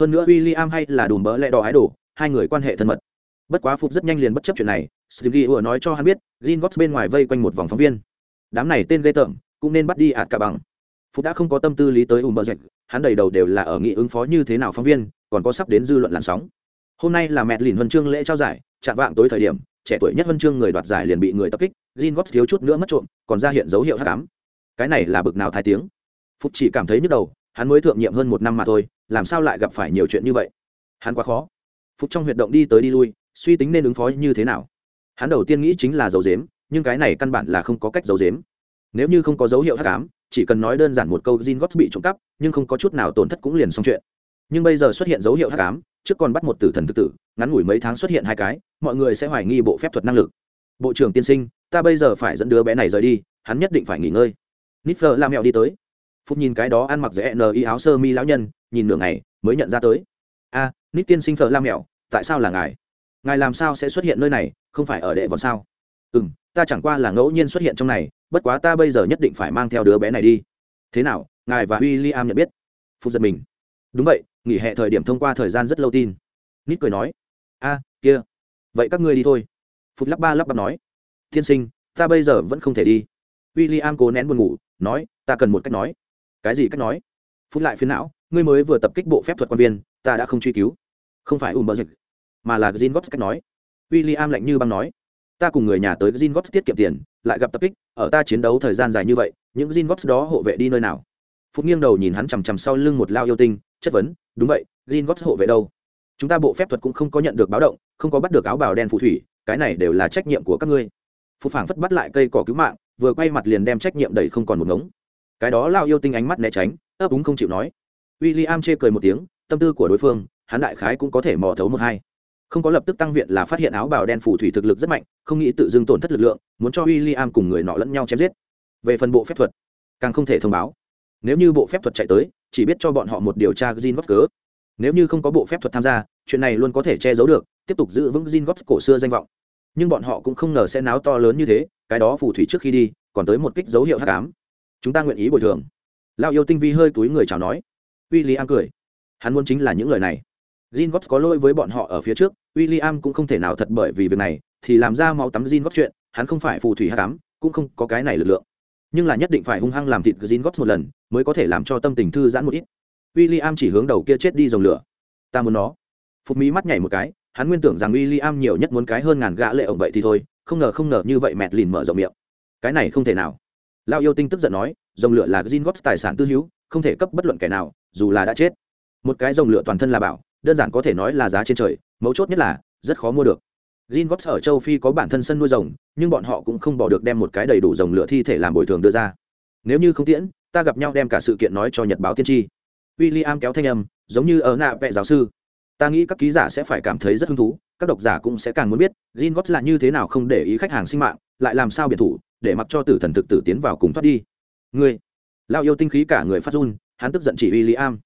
Hơn nữa w i l l i am hay là đùm bỡ lẹ đỏ ái đồ, hai người quan hệ thân mật. Bất quá phục rất nhanh liền bất chấp chuyện này stevie vừa nói cho hắn biết gin gót bên ngoài vây quanh một vòng phóng viên. Đám này tên gây tởm, cũng nên bắt đi ạt cả bằng. Phục đã không có tâm tư lý tới ùm bờ dạch hắn đầy đầu đều là ở nghị ứng phó như thế nào phóng viên, còn có sắp đến dư luận làn sóng hôm nay là mẹ lìn huân chương lễ trao giải, chạm vạng tối thời điểm, trẻ tuổi nhất huân chương người đoạt giải liền bị người tập kích gin góp thiếu chút nữa mất trộm, còn ra hiện dấu hiệu h tám cái này là bực nào thái tiếng? Phục chỉ cảm thấy nhức đầu, hắn mới thượng nhiệm hơn một năm mà thôi, làm sao lại gặp phải nhiều chuyện như vậy? Hắn quá khó. Phục trong huyệt động đi tới đi lui, suy tính nên ứng phó như thế nào? Hắn đầu tiên nghĩ chính là dấu dếm nhưng cái này căn bản là không có cách dấu dếm nếu như không có dấu hiệu h tám chỉ cần nói đơn giản một câu gin góp bị trộm cắp, nhưng không có chút nào tổn thất cũng liền xong chuyện. Nhưng bây giờ xuất hiện dấu hiệu h tám trước còn bắt một tử thần thực tử ngắn ngủi mấy tháng xuất hiện hai cái mọi người sẽ hoài nghi bộ phép thuật năng lực. Bộ trưởng tiên sinh ta bây giờ phải dẫn đứa bé này rời đi hắn nhất định phải nghỉ ngơi. Nitfer la mẹo đi tới. Phúc nhìn cái đó ăn mặc rẽ n y áo sơ mi lão nhân nhìn nửa ngày mới nhận ra tới. A à, nít tiên sinh phở la mẹo tại sao là ngài? Ngài làm sao sẽ xuất hiện nơi này không phải ở đệ vòn sao? Ừ m ta chẳng qua là ngẫu nhiên xuất hiện trong này bất quá ta bây giờ nhất định phải mang theo đứa bé này đi. Thế nào ngài và w i l l i am nhận biết? Phúc giật mình. Đúng vậy nghỉ hè thời điểm thông qua thời gian rất lâu tin. Nít cười nói, a, kia, vậy các ngươi đi thôi. Phúc lắp ba lắp bắp nói tiên sinh, ta bây giờ vẫn không thể đi. W i l l i am cố nén buồn ngủ, nói, ta cần một cách nói. Cái gì cách nói? Phút lại phiến não, ngươi mới vừa tập kích bộ phép thuật quan viên, ta đã không truy cứu. Không phải ùm bờ dịch, mà là gin gót cách nói. W i l l i am lạnh như băng nói, ta cùng người nhà tới gin gót tiết kiệm tiền, lại gặp tập kích, ở ta chiến đấu thời gian dài như vậy, những gin gót đó hộ vệ đi nơi nào? Phúc nghiêng đầu nhìn hắn chằm chằm sau lưng một lao yêu tinh, chất vấn đúng vậy gin góp hộ vệ đâu? Chúng ta bộ phép thuật cũng không có nhận được báo động, không có bắt được áo bào đen phù thủy, cái này đều là trách nhiệm của các ngươi. Phụ phảng phất bắt lại cây cỏ cứu mạng, vừa quay mặt liền đem trách nhiệm đẩy không còn một ngống. Cái đó lao yêu tinh ánh mắt né tránh, ấp úng không chịu nói. W i l l i am chê cười một tiếng, tâm tư của đối phương, hắn đại khái cũng có thể mò thấu một hai. Không có lập tức tăng viện là phát hiện áo bào đen phù thủy thực lực rất mạnh, không nghĩ tự dưng tổn thất lực lượng, muốn cho w i l l i am cùng người nọ lẫn nhau chém giết. Về phần bộ phép thuật, càng không thể thông báo. Nếu như bộ phép thuật chạy tới chỉ biết cho bọn họ một điều tra gin góp cớ. Nếu như không có bộ phép thuật tham gia chuyện này luôn có thể che giấu được tiếp tục giữ vững gin góp cổ xưa danh vọng. Nhưng bọn họ cũng không ngờ sẽ náo to lớn như thế cái đó phù thủy trước khi đi còn tới một kích dấu hiệu h tám chúng ta nguyện ý bồi thường. Lao yêu tinh vi hơi túi người chào nói. W i l l i am cười. Hắn muốn chính là những lời này. Jin Gops có lỗi với bọn họ ở phía trước, William cũng không thể nào thật bởi vì việc này, thì làm ra máu tắm Jin Gops chuyện, hắn không phải phù thủy hắc ám, cũng không có cái này lực lượng. Nhưng là nhất định phải hung hăng làm thịt gin Gops một lần, mới có thể làm cho tâm tình thư giãn một ít. William chỉ hướng đầu kia chết đi dòng lửa. Ta muốn nó. Phục Mỹ mắt nhảy một cái, hắn nguyên tưởng rằng William nhiều nhất muốn cái hơn ngàn gã lệ ổng vậy thì thôi, không ngờ không ngờ như vậy mẹt lìn mở rộng miệng. Cái này không thể nào lao yêu tinh tức giận nói dòng lửa là gin góp tài sản tư hữu không thể cấp bất luận kẻ nào dù là đã chết một cái dòng lửa toàn thân là bảo đơn giản có thể nói là giá trên trời mấu chốt nhất là rất khó mua được gin góp ở châu phi có bản thân sân nuôi rồng nhưng bọn họ cũng không bỏ được đem một cái đầy đủ dòng lửa thi thể làm bồi thường đưa ra. Nếu như không tiễn, ta gặp nhau đem cả sự kiện nói cho nhật báo tiên tri. W i l l i am kéo thanh âm, giống như ở nạ vệ giáo sư. Ta nghĩ các ký giả sẽ phải cảm thấy rất hứng thú, các độc giả cũng sẽ càng muốn biết gin góp là như thế nào không để ý khách hàng sinh mạng, lại làm sao biệt thủ, để mặc cho tử thần thực tử tiến vào cùng thoát đi. Ngươi lao yêu tinh khí cả người phát run, hắn tức giận chỉ w i l l i am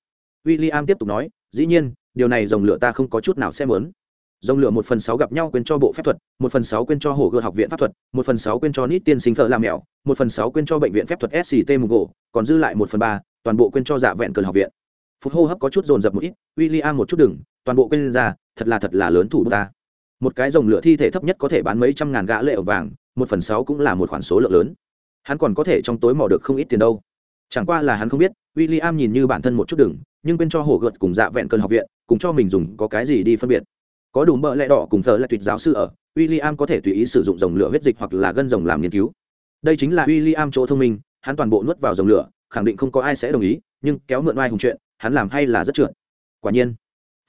w i l l i am tiếp tục nói, dĩ nhiên, điều này dòng lửa ta không có chút nào xem muốn dòng lửa một phần sáu gặp nhau quên cho bộ phép thuật, một phần sáu quên cho hồ gươm học viện pháp thuật, một phần sáu quên cho nít tiên sinh thợ làm mèo, một phần sáu quên cho bệnh viện phép thuật sct mùng gỗ, còn dư lại một phần ba, toàn bộ quên cho dạ vẹn cờ học viện. Phút hô hấp có chút dồn dập một ít w i l một chút đừng, toàn bộ quên ra, thật là thật là lớn thủ ta. Một cái dòng lửa thi thể thấp nhất có thể bán mấy trăm ngàn gã lệ ở vàng, một phần sáu cũng là một khoản số lượng lớn. Hắn còn có thể trong tối mò được không ít tiền đâu. Chẳng qua là hắn không biết w i l l i am nhìn như bản thân một chút đừng, nhưng quên cho hổ gợt cùng dạ vẹn cơn học viện, cùng cho mình dùng có cái gì đi phân biệt có đủ mỡ lẽ đỏ cùng thờ là tuyệt giáo sư ở w i l l i am có thể tùy ý sử dụng dòng lửa huyết dịch hoặc là gân rồng làm nghiên cứu. Đây chính là w i l l i am chỗ thông minh, hắn toàn bộ nuốt vào dòng lửa, khẳng định không có ai sẽ đồng ý, nhưng kéo mượn oai hùng chuyện, hắn làm hay là rất trượt. Quả nhiên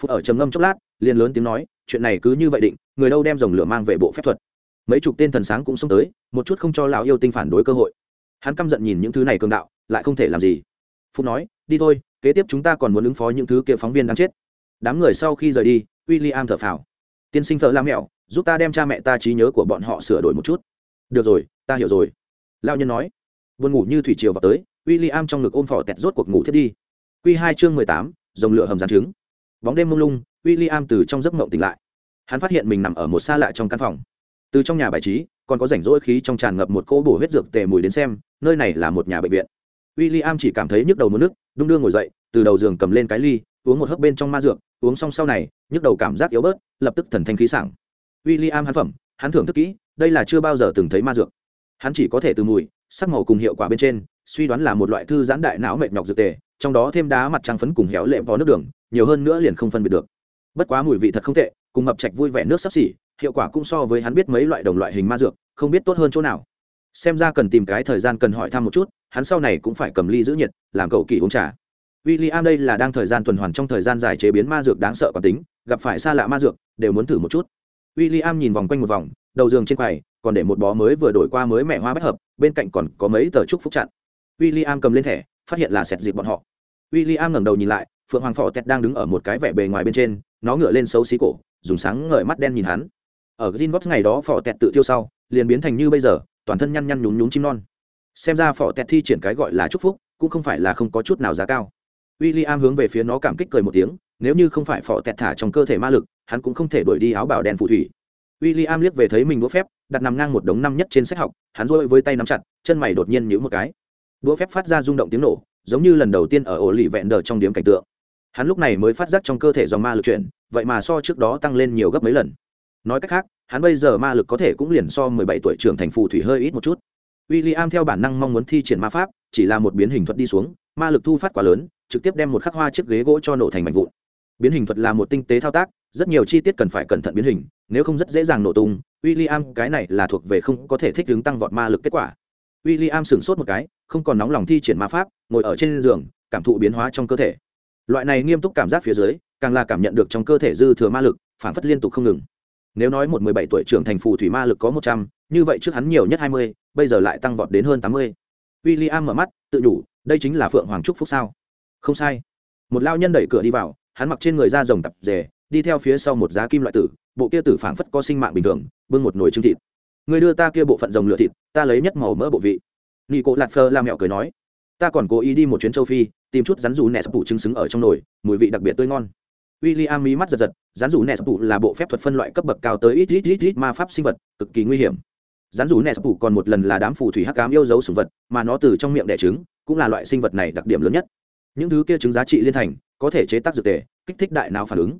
phụ ở trầm ngâm chốc lát, liền lớn tiếng nói, chuyện này cứ như vậy định, người đâu đem dòng lửa mang về bộ phép thuật. Mấy chục tên thần sáng cũng xông tới, một chút không cho lão yêu tinh phản đối cơ hội. Hắn căm giận nhìn những thứ này cường đạo, lại không thể làm gì. Phúc nói, đi thôi, kế tiếp chúng ta còn muốn ứng phó những thứ kia phóng viên đáng chết. Đám người sau khi rời đi w i l l i am thở phào. Tiên sinh thợ lam mẹo, giúp ta đem cha mẹ ta trí nhớ của bọn họ sửa đổi một chút. Được rồi, ta hiểu rồi. Lao nhân nói. Buồn ngủ như thủy triều vào tới w i l l i am trong ngực ôm phỏ tẹt rốt cuộc ngủ thiết đi. Q hai chương mười tám, dòng lửa hầm gián trứng. Bóng đêm mông lung w i l l i am từ trong giấc mộng tỉnh lại. Hắn phát hiện mình nằm ở một xa lạ trong căn phòng. Từ trong nhà bài trí, còn có rảnh rỗi khí trong tràn ngập một cỗ bổ huyết dược tề mùi đến xem, nơi này là một nhà bệnh viện. W i l l i am chỉ cảm thấy nhức đầu mất nước đung đưa ngồi dậy, từ đầu giường cầm lên cái ly uống một hớp bên trong ma dược, uống xong sau này, nhức đầu cảm giác yếu bớt, lập tức thần thanh khí sảng. W i l l i am hắn phẩm, hắn thưởng thức kỹ, đây là chưa bao giờ từng thấy ma dược. Hắn chỉ có thể từ mùi, sắc màu cùng hiệu quả bên trên, suy đoán là một loại thư giãn đại não mệt nhọc dược tề, trong đó thêm đá mặt trăng phấn cùng héo lệ vó nước đường, nhiều hơn nữa liền không phân biệt được. Bất quá mùi vị thật không tệ, cùng mập trạch vui vẻ nước sắp xỉ, hiệu quả cũng so với hắn biết mấy loại đồng loại hình ma dược, không biết tốt hơn chỗ nào. Xem ra cần tìm cái thời gian cần hỏi thăm một chút, hắn sau này cũng phải cầm ly giữ nhiệt, làm cậu kỳ uống trà w i l l i am đây là đang thời gian tuần hoàn trong thời gian dài chế biến ma dược đáng sợ còn tính, gặp phải xa lạ ma dược, đều muốn thử một chút. W i l l i am nhìn vòng quanh một vòng, đầu giường trên quầy, còn để một bó mới vừa đổi qua mới mẹ hoa bất hợp, bên cạnh còn có mấy tờ trúc phúc chặn. W i l l i am cầm lên thẻ, phát hiện là sẹt dịp bọn họ. W i l l i am ngẩng đầu nhìn lại, phượng hoàng phò tẹt đang đứng ở một cái vẻ bề ngoài bên trên, nó ngửa lên xấu xí cổ, dùng sáng ngời mắt đen nhìn hắn. Ở gin gót ngày đó phò tẹt tự tiêu sau, liền biến thành như bây giờ, toàn thân nhăn nhăn nhún nhún chim non. Xem ra phò tẹt thi triển cái gọi là chúc phúc, cũng không phải là không có chút nào giá cao w i l l i am hướng về phía nó cảm kích cười một tiếng, nếu như không phải phò tẹt thả trong cơ thể ma lực, hắn cũng không thể đuổi đi áo bảo đen phù thủy. W i l l i am liếc về thấy mình đũa phép, đặt nằm ngang một đống năm nhất trên sách học, hắn rôi với tay nắm chặt, chân mày đột nhiên nhữ một cái. Đũa phép phát ra rung động tiếng nổ, giống như lần đầu tiên ở ổ lì vẹn đờ trong điếm cảnh tượng. Hắn lúc này mới phát giác trong cơ thể dòng ma lực chuyển, vậy mà so trước đó tăng lên nhiều gấp mấy lần. Nói cách khác, hắn bây giờ ma lực có thể cũng liền so mười bảy tuổi trưởng thành phù thủy hơi ít một chút. W i l l i am theo bản năng mong muốn thi triển ma pháp, chỉ là một biến hình thuật đi xuống, ma lực thu phát quá lớn trực tiếp đem một khắc hoa chiếc ghế gỗ cho nổ thành mảnh vụn. Biến hình thuật là một tinh tế thao tác, rất nhiều chi tiết cần phải cẩn thận biến hình, nếu không rất dễ dàng nổ tung. W i l l i am cái này là thuộc về không có thể thích ứng tăng vọt ma lực kết quả. W i l l i am sửng sốt một cái, không còn nóng lòng thi triển ma pháp, ngồi ở trên giường, cảm thụ biến hóa trong cơ thể. Loại này nghiêm túc cảm giác phía dưới, càng là cảm nhận được trong cơ thể dư thừa ma lực, phản phất liên tục không ngừng. Nếu nói một mười bảy tuổi trưởng thành phù thủy ma lực có một trăm, như vậy trước hắn nhiều nhất hai mươi, bây giờ lại tăng vọt đến hơn tám mươi. W i l l i am mở mắt, tự nhủ, đây chính là phượng hoàng trúc phúc sao? Không sai. Một lao nhân đẩy cửa đi vào, hắn mặc trên người da rồng tập rề, đi theo phía sau một giá kim loại tử, bộ kia tử phảng phất có sinh mạng bình thường, bưng một nồi trứng thịt. Người đưa ta kia bộ phận rồng lửa thịt, ta lấy nhất màu mỡ bộ vị. Nghi cộ lạt phơ la mẹo cười nói, ta còn cố ý đi một chuyến châu phi, tìm chút rắn dù nẹ sập tủ trứng xứng ở trong nồi, mùi vị đặc biệt tươi ngon. W i l l i am mí mắt giật giật, rắn dù nẹ sập tủ là bộ phép thuật phân loại cấp bậc cao tới ít ít ít ít ma pháp sinh vật, cực kỳ nguy hiểm. Rắn dù nẹ sập tủ còn một lần là đám phù thủy hắc cám yêu dấu sùng vật, mà nó từ trong miệng đẻ trứng, cũng là loại sinh vật này đặc điểm lớn nhất những thứ kia chứng giá trị liên thành, có thể chế tác dược tề, kích thích đại não phản ứng.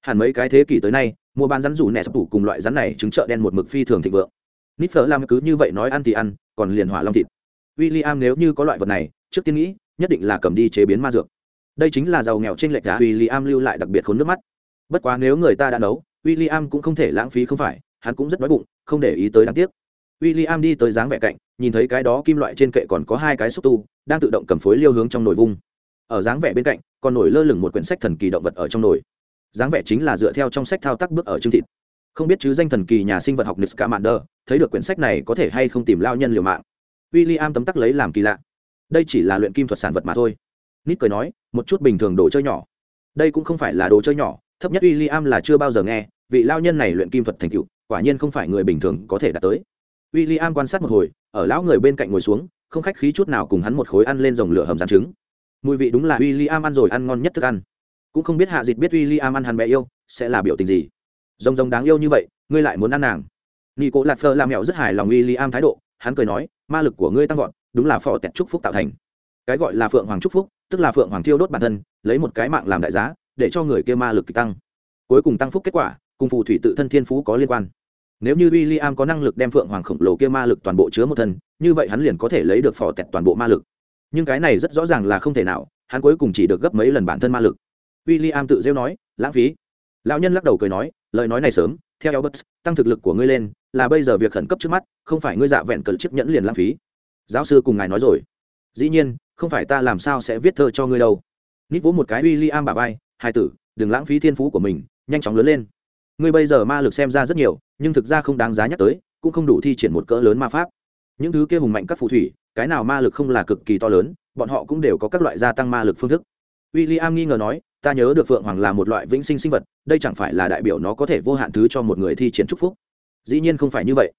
Hẳn mấy cái thế kỷ tới nay, mua bán rắn rủ nẹ sắp tủ cùng loại rắn này chứng chợ đen một mực phi thường thịnh vượng. Nít phở làm cứ như vậy nói ăn thì ăn, còn liền hỏa long thịt. W i l l i am nếu như có loại vật này, trước tiên nghĩ, nhất định là cầm đi chế biến ma dược. Đây chính là giàu nghèo trên lệch đá w i l l i am lưu lại đặc biệt khốn nước mắt. Bất quá nếu người ta đã nấu w i l l i am cũng không thể lãng phí không phải, hắn cũng rất đói bụng, không để ý tới đáng tiếc. W i l l i am đi tới dáng vẻ cạnh, nhìn thấy cái đó kim loại trên kệ còn có hai cái xúc tu, đang tự động cầm phối liêu hướng trong nồi vung ở dáng vẻ bên cạnh, còn nổi lơ lửng một quyển sách thần kỳ động vật ở trong nồi. Dáng vẻ chính là dựa theo trong sách thao tác bước ở chương thịt. Không biết chứ danh thần kỳ nhà sinh vật học niska mạn thấy được quyển sách này có thể hay không tìm lao nhân liều mạng. W i l l i am tấm tắc lấy làm kỳ lạ. Đây chỉ là luyện kim thuật sản vật mà thôi. Nít cười nói, một chút bình thường đồ chơi nhỏ. Đây cũng không phải là đồ chơi nhỏ, thấp nhất w i l l i am là chưa bao giờ nghe, vị lao nhân này luyện kim thuật thành cựu quả nhiên không phải người bình thường có thể đạt tới. W i l l i am quan sát một hồi, ở lão người bên cạnh ngồi xuống, không khách khí chút nào cùng hắn một khối ăn lên dòng lửa hầm rán trứng mùi vị đúng là w i l l i am ăn rồi ăn ngon nhất thức ăn. Cũng không biết hạ dịt biết w i l l i am ăn hắn bé yêu, sẽ là biểu tình gì. Rồng rồng đáng yêu như vậy, ngươi lại muốn ăn nàng. Nghi cố lạt phơ làm mẹo rất hài lòng w i l l i am thái độ, hắn cười nói, ma lực của ngươi tăng vọt, đúng là phò tẹt trúc phúc tạo thành. Cái gọi là phượng hoàng trúc phúc, tức là phượng hoàng thiêu đốt bản thân, lấy một cái mạng làm đại giá, để cho người kia ma lực tăng. Cuối cùng tăng phúc kết quả, cùng phù thủy tự thân thiên phú có liên quan. Nếu như w i l l i am có năng lực đem phượng hoàng khổng lồ kia ma lực toàn bộ chứa một thân, như vậy hắn liền có thể lấy được phò tẹt toàn bộ ma lực nhưng cái này rất rõ ràng là không thể nào hắn cuối cùng chỉ được gấp mấy lần bản thân ma lực. W i l l i am tự rêu nói lãng phí. Lão nhân lắc đầu cười nói lời nói này sớm theo Albert, tăng thực lực của ngươi lên là bây giờ việc khẩn cấp trước mắt không phải ngươi dạ vẹn cờ chiếc nhẫn liền lãng phí. Giáo sư cùng ngài nói rồi. Dĩ nhiên không phải ta làm sao sẽ viết thơ cho ngươi đâu. Nít vỗ một cái w i l l i am bà vai hai tử đừng lãng phí thiên phú của mình nhanh chóng lớn lên. Ngươi bây giờ ma lực xem ra rất nhiều nhưng thực ra không đáng giá nhắc tới cũng không đủ thi triển một cỡ lớn ma pháp. Những thứ kia hùng mạnh các phù thủy cái nào ma lực không là cực kỳ to lớn, bọn họ cũng đều có các loại gia tăng ma lực phương thức. W i l l i am nghi ngờ nói, ta nhớ được phượng hoàng là một loại vĩnh sinh sinh vật, đây chẳng phải là đại biểu nó có thể vô hạn thứ cho một người thi triển chúc phúc? Dĩ nhiên không phải như vậy.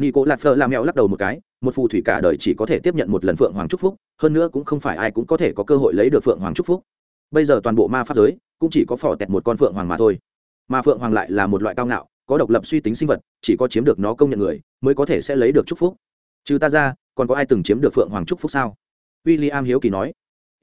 Nghi cố lạt phơ làm mẹo lắc đầu một cái, một phù thủy cả đời chỉ có thể tiếp nhận một lần phượng hoàng chúc phúc, hơn nữa cũng không phải ai cũng có thể có cơ hội lấy được phượng hoàng chúc phúc. Bây giờ toàn bộ ma pháp giới cũng chỉ có phò tẹt một con phượng hoàng mà thôi. Mà phượng hoàng lại là một loại cao ngạo, có độc lập suy tính sinh vật, chỉ có chiếm được nó công nhận người, mới có thể sẽ lấy được chúc phúc. Trừ ta ra còn có ai từng chiếm được phượng hoàng trúc phúc sao w i l l i am hiếu kỳ nói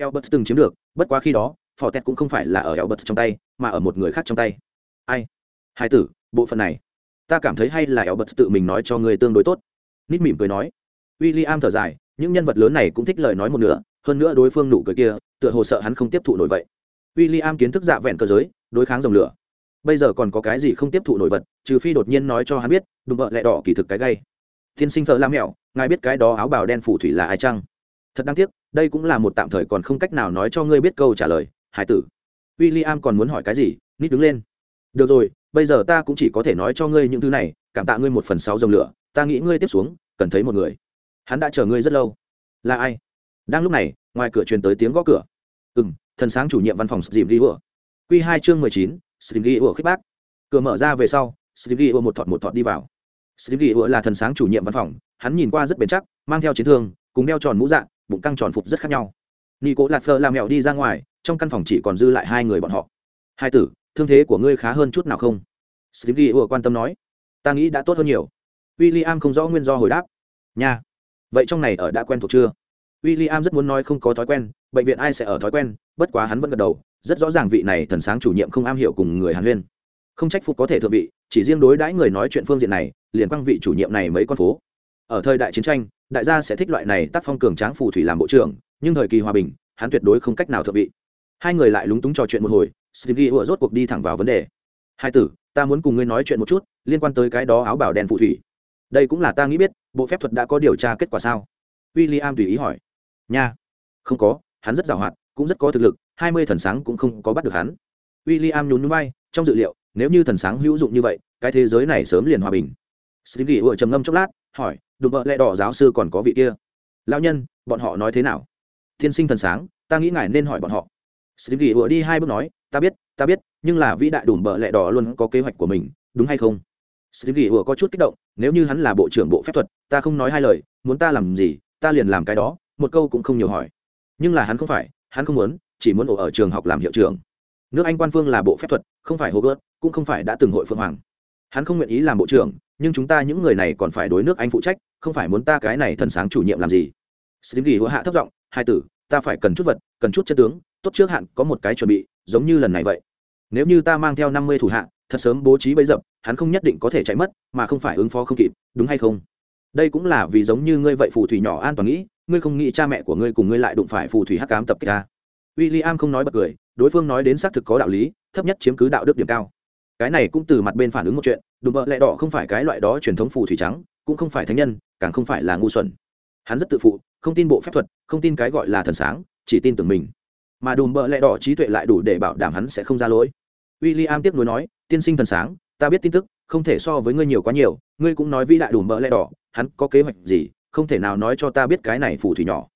Albert từng chiếm được, bất quá khi đó, phò tét cũng không phải là ở Albert trong tay, mà ở một người khác trong tay. Ai? Hai tử, bộ phận này, ta cảm thấy hay là Albert tự mình nói cho người tương đối tốt. Nít mỉm cười nói. William thở dài, những nhân vật lớn này cũng thích lời nói một nửa, hơn nữa đối phương nụ cười kia, tựa hồ sợ hắn không tiếp thụ nổi vậy. William kiến thức dạ vẹn cơ giới, đối kháng dòng lửa. bây giờ còn có cái gì không tiếp thụ nổi vật trừ phi đột nhiên nói cho hắn biết đùm bợ lẹ đỏ kỳ thực cái gây. tiên sinh thợ lam mẹo ngài biết cái đó áo bào đen phù thủy là ai chăng? Thật đáng tiếc, đây cũng là một tạm thời còn không cách nào nói cho ngươi biết câu trả lời, hải tử. W i l l i am còn muốn hỏi cái gì, nít đứng lên. Được rồi, bây giờ ta cũng chỉ có thể nói cho ngươi những thứ này, cảm tạ ngươi một phần sáu dòng lửa, ta nghĩ ngươi tiếp xuống, cần thấy một người. Hắn đã chờ ngươi rất lâu. Là ai? Đang lúc này, ngoài cửa truyền tới tiếng gõ cửa. Ừ m thần sáng chủ nhiệm văn phòng dìm ghi ủa q hai chương mười chín dìm ghi ủa khích bác. Cửa mở ra về sau dìm ghi ủa một thọt một thọt đi vào. Steve ghi là thần sáng chủ nhiệm văn phòng, hắn nhìn qua rất bền chắc, mang theo chiến thương, cùng đeo tròn mũ dạng bụng căng tròn phục rất khác nhau. Nị cố lạt làm mẹo đi ra ngoài, trong căn phòng chỉ còn dư lại hai người bọn họ. Hai tử, thương thế của ngươi khá hơn chút nào không? Steve ủa quan tâm nói. Ta nghĩ đã tốt hơn nhiều. William không rõ nguyên do hồi đáp. Nha. Vậy trong này ở đã quen thuộc chưa? William rất muốn nói không có thói quen, bệnh viện ai sẽ ở thói quen, bất quá hắn vẫn gật đầu, rất rõ ràng vị này thần sáng chủ nhiệm không am hiểu cùng người hàn huyên không trách phục có thể thượng vị, chỉ riêng đối đãi người nói chuyện phương diện này, liền quang vị chủ nhiệm này mấy con phố. Ở thời đại chiến tranh, đại gia sẽ thích loại này tác phong cường tráng phù thủy làm bộ trưởng, nhưng thời kỳ hòa bình, hắn tuyệt đối không cách nào thượng vị. Hai người lại lúng túng trò chuyện một hồi, stevie ủa rốt cuộc đi thẳng vào vấn đề. Hai tử, ta muốn cùng ngươi nói chuyện một chút, liên quan tới cái đó áo bảo đen phù thủy. Đây cũng là ta nghĩ biết, bộ phép thuật đã có điều tra kết quả sao? W i l l i am tùy ý hỏi. Nha, không có, hắn rất giàu hoạt cũng rất có thực lực, hai mươi thần sáng cũng không có bắt được hắn. W i l l i am nhún núi bay trong dự liệu nếu như thần sáng hữu dụng như vậy, cái thế giới này sớm liền hòa bình. Xin ghi ựa trầm ngâm chốc lát, hỏi đụng vợ lẹ đỏ giáo sư còn có vị kia? Lao nhân, bọn họ nói thế nào? Tiên sinh thần sáng, ta nghĩ ngài nên hỏi bọn họ. Xin ghi ựa đi hai bước nói, ta biết ta biết, nhưng là vĩ đại đùm bợ lẹ đỏ luôn có kế hoạch của mình, đúng hay không? Xin ghi ựa có chút kích động, nếu như hắn là bộ trưởng bộ phép thuật, ta không nói hai lời, muốn ta làm gì, ta liền làm cái đó, một câu cũng không nhiều hỏi. Nhưng là hắn không phải, hắn không muốn, chỉ muốn ổ ở trường học làm hiệu trưởng. Nước anh quan phương là bộ phép thuật, không phải hô gớt cũng không phải đã từng hội phượng hoàng hắn không nguyện ý làm bộ trưởng nhưng chúng ta những người này còn phải đối nước anh phụ trách không phải muốn ta cái này thần sáng chủ nhiệm làm gì Slim Ghi hạ thấp giọng, hai tử, ta phải cần chút vật, cần chút chất tướng, tốt trước hạn có một cái chuẩn bị, giống như lần này vậy. Nếu như ta mang theo năm mươi thủ hạ, thật sớm bố trí bấy dập, hắn không nhất định có thể chạy mất, mà không phải ứng phó không kịp, đúng hay không? Đây cũng là vì giống như ngươi vậy phù thủy nhỏ an toàn nghĩ, ngươi không nghĩ cha mẹ của ngươi cùng ngươi lại đụng phải phù thủy hắc ám tập kích ta. William không nói bật cười, đối phương nói đến xác thực có đạo lý, thấp nhất chiếm cứ đạo đức điểm cao. Cái này cũng từ mặt bên phản ứng một chuyện, đùm bợ lẹ đỏ không phải cái loại đó truyền thống phù thủy trắng cũng không phải thánh nhân càng không phải là ngu xuẩn. Hắn rất tự phụ không tin bộ phép thuật không tin cái gọi là thần sáng chỉ tin tưởng mình. Mà đùm bợ lẹ đỏ trí tuệ lại đủ để bảo đảm hắn sẽ không ra lỗi. W i l l i am tiếp nối nói tiên sinh thần sáng ta biết tin tức không thể so với ngươi nhiều quá nhiều ngươi cũng nói vĩ đại đùm bợ lẹ đỏ hắn có kế hoạch gì không thể nào nói cho ta biết cái này phù thủy nhỏ.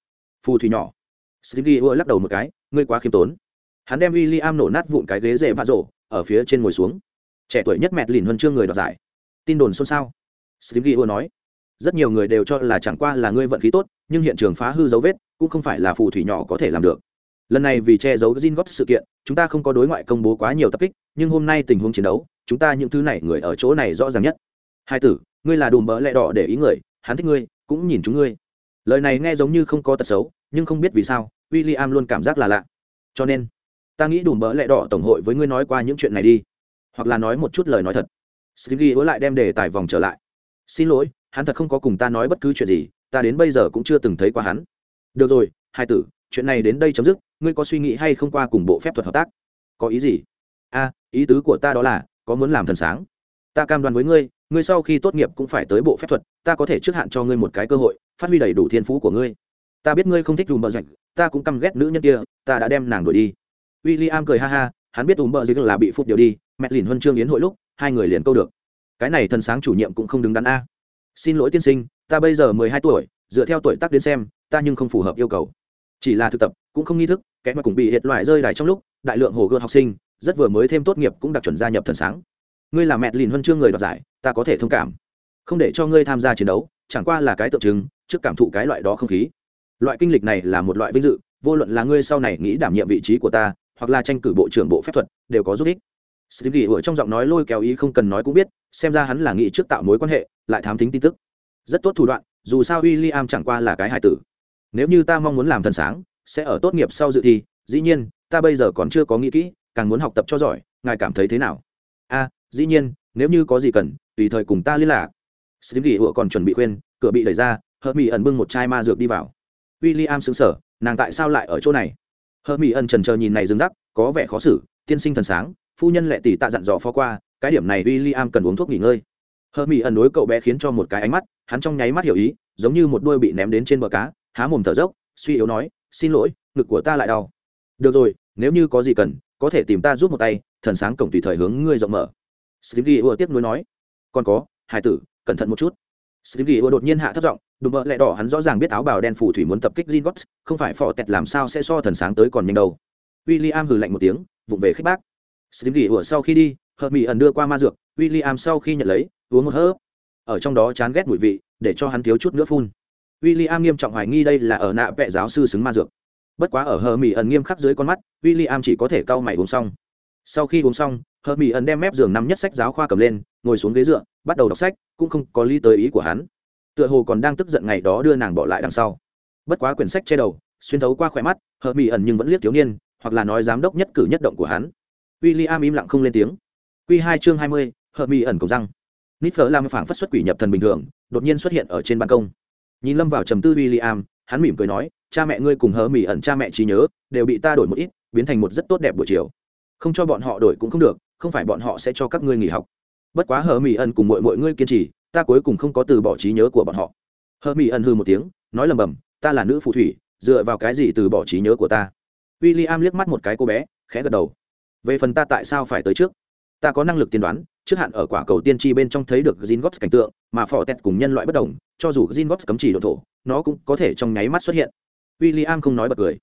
Phù thủy nhỏ. Stevie ưa lắc đầu một cái ngươi quá khiêm tốn. Hắn đem w i l l i am nổ nát vụn cái ghế rễ vạ rộ ở phía trên ngồi xuống trẻ tuổi nhất mẹt lìn huân chương người đoạt giải. Tin đồn xôn xao. Steve ghi nói, rất nhiều người đều cho là chẳng qua là ngươi vận khí tốt, nhưng hiện trường phá hư dấu vết, cũng không phải là phù thủy nhỏ có thể làm được. Lần này vì che giấu gin góp sự kiện, chúng ta không có đối ngoại công bố quá nhiều tập kích, nhưng hôm nay tình huống chiến đấu, chúng ta những thứ này người ở chỗ này rõ ràng nhất. Hai tử, ngươi là đùm bỡ lẹ đỏ để ý người, hắn thích ngươi, cũng nhìn chúng ngươi. Lời này nghe giống như không có tật xấu, nhưng không biết vì sao w i l l i am luôn cảm giác là lạ. Cho nên, ta nghĩ đùm bỡ lẹ đỏ tổng hội với ngươi nói qua những chuyện này đi hoặc là nói một chút lời nói thật. Stevie ối lại đem đề tài vòng trở lại. Xin lỗi, hắn thật không có cùng ta nói bất cứ chuyện gì, ta đến bây giờ cũng chưa từng thấy qua hắn. Được rồi, hai tử, chuyện này đến đây chấm dứt, ngươi có suy nghĩ hay không qua cùng bộ phép thuật hợp tác? Có ý gì? A, ý tứ của ta đó là, có muốn làm thần sáng. Ta cam đoan với ngươi ngươi sau khi tốt nghiệp cũng phải tới bộ phép thuật, ta có thể trước hạn cho ngươi một cái cơ hội, phát huy đầy đủ thiên phú của ngươi. Ta biết ngươi không thích dùng bờ rạch ta cũng căm ghét nữ nhân kia, ta đã đem nàng đuổi đi. W i l l i am cười ha ha, hắn biết ùm bờ dịch là bị phụt điều đi mẹ lìn huân chương yến hội lúc, hai người liền câu được. Cái này thần sáng chủ nhiệm cũng không đứng đắn a. Xin lỗi tiên sinh, ta bây giờ mười hai tuổi, dựa theo tuổi tác đến xem, ta nhưng không phù hợp yêu cầu. Chỉ là thực tập, cũng không nghi thức, kẻ mà cũng bị hiện loại rơi đài trong lúc, đại lượng hồ gươm học sinh, rất vừa mới thêm tốt nghiệp cũng đặc chuẩn gia nhập thần sáng. Ngươi là mẹ lìn huân chương người đoạt giải, ta có thể thông cảm. Không để cho ngươi tham gia chiến đấu, chẳng qua là cái tượng trưng, trước cảm thụ cái loại đó không khí. Loại kinh lịch này là một loại vinh dự, vô luận là ngươi sau này nghĩ đảm nhiệm vị trí của ta, hoặc là tranh cử bộ trưởng bộ phép thuật, đều có giúp ích. Stevie ở trong giọng nói lôi kéo ý không cần nói cũng biết, xem ra hắn là nghĩ trước tạo mối quan hệ, lại thám thính tin tức. Rất tốt thủ đoạn, dù sao William chẳng qua là cái hài tử. Nếu như ta mong muốn làm thần sáng, sẽ ở tốt nghiệp sau dự thi, dĩ nhiên, ta bây giờ còn chưa có nghĩ kỹ, càng muốn học tập cho giỏi, ngài cảm thấy thế nào? A, dĩ nhiên, nếu như có gì cần, tùy thời cùng ta liên lạc. Stevie vừa còn chuẩn bị khuyên, cửa bị đẩy ra, Hermione ẩn bưng một chai ma dược đi vào. William sững sờ, nàng tại sao lại ở chỗ này? Hermione ẩn chần chờ nhìn này dừng rắc, có vẻ khó xử, tiên sinh thần sáng phu nhân lệ tỷ tạ dặn dò phó qua, cái điểm này w i l l i am cần uống thuốc nghỉ ngơi. Hơ mỹ ẩn đối cậu bé khiến cho một cái ánh mắt, hắn trong nháy mắt hiểu ý, giống như một đuôi bị ném đến trên bờ cá, há mồm thở dốc, suy yếu nói, xin lỗi, ngực của ta lại đau. Được rồi, nếu như có gì cần, có thể tìm ta giúp một tay, thần sáng cổng tùy thời hướng ngươi rộng mở. Steve ủa tiếp nối nói. Còn có, hải tử, cẩn thận một chút. Steve ủa đột nhiên hạ thấp giọng, đùm bợ lẹ đỏ hắn rõ ràng biết áo bào đen phù thủy muốn tập kích Gin không phải phò tẹt làm sao sẽ so thần sáng tới còn nhanh đâu. William hừ lạnh một tiếng, vụng về khích bác steve ủa sau khi đi, hợp mỹ ẩn đưa qua ma dược, William sau khi nhận lấy, uống một hớp. Ở trong đó chán ghét mùi vị, để cho hắn thiếu chút nữa phun. William nghiêm trọng hoài nghi đây là ở nạ vệ giáo sư xứng ma dược. Bất quá ở hờ mỹ ẩn nghiêm khắc dưới con mắt, William chỉ có thể cau mày uống xong. Sau khi uống xong hờ mỹ ẩn đem mép giường nằm nhất sách giáo khoa cầm lên, ngồi xuống ghế dựa, bắt đầu đọc sách, cũng không có lý tới ý của hắn. Tựa hồ còn đang tức giận ngày đó đưa nàng bỏ lại đằng sau. Bất quá quyển sách che đầu, xuyên thấu qua khỏe mắt hờ mỹ ẩn nhưng vẫn liếc thiếu niên, hoặc là nói giám đốc nhất cử nhất động của hắn. William im lặng không lên tiếng. Quy hai chương hai mươi, hờ mỹ ẩn cổng răng. Nít phở làm phảng phất xuất quỷ nhập thần bình thường đột nhiên xuất hiện ở trên ban công. Nhìn lâm vào trầm tư William, hắn mỉm cười nói cha mẹ ngươi cùng hờ mỹ ẩn cha mẹ trí nhớ đều bị ta đổi một ít biến thành một rất tốt đẹp buổi chiều. Không cho bọn họ đổi cũng không được không phải bọn họ sẽ cho các ngươi nghỉ học. Bất quá hờ mỹ ẩn cùng mọi mọi ngươi kiên trì ta cuối cùng không có từ bỏ trí nhớ của bọn họ. Hờ mỹ ẩn hư một tiếng nói lầm bầm ta là nữ phù thủy dựa vào cái gì từ bỏ trí nhớ của ta? William liếc mắt một cái cô bé khẽ gật đầu về phần ta tại sao phải tới trước ta có năng lực tiên đoán trước hạn ở quả cầu tiên tri bên trong thấy được Gin Gots cảnh tượng, mà phò tẹt cùng nhân loại bất đồng, cho dù Gin Gots cấm chỉ độ thổ, nó cũng có thể trong nháy mắt xuất hiện. William không nói bật cười.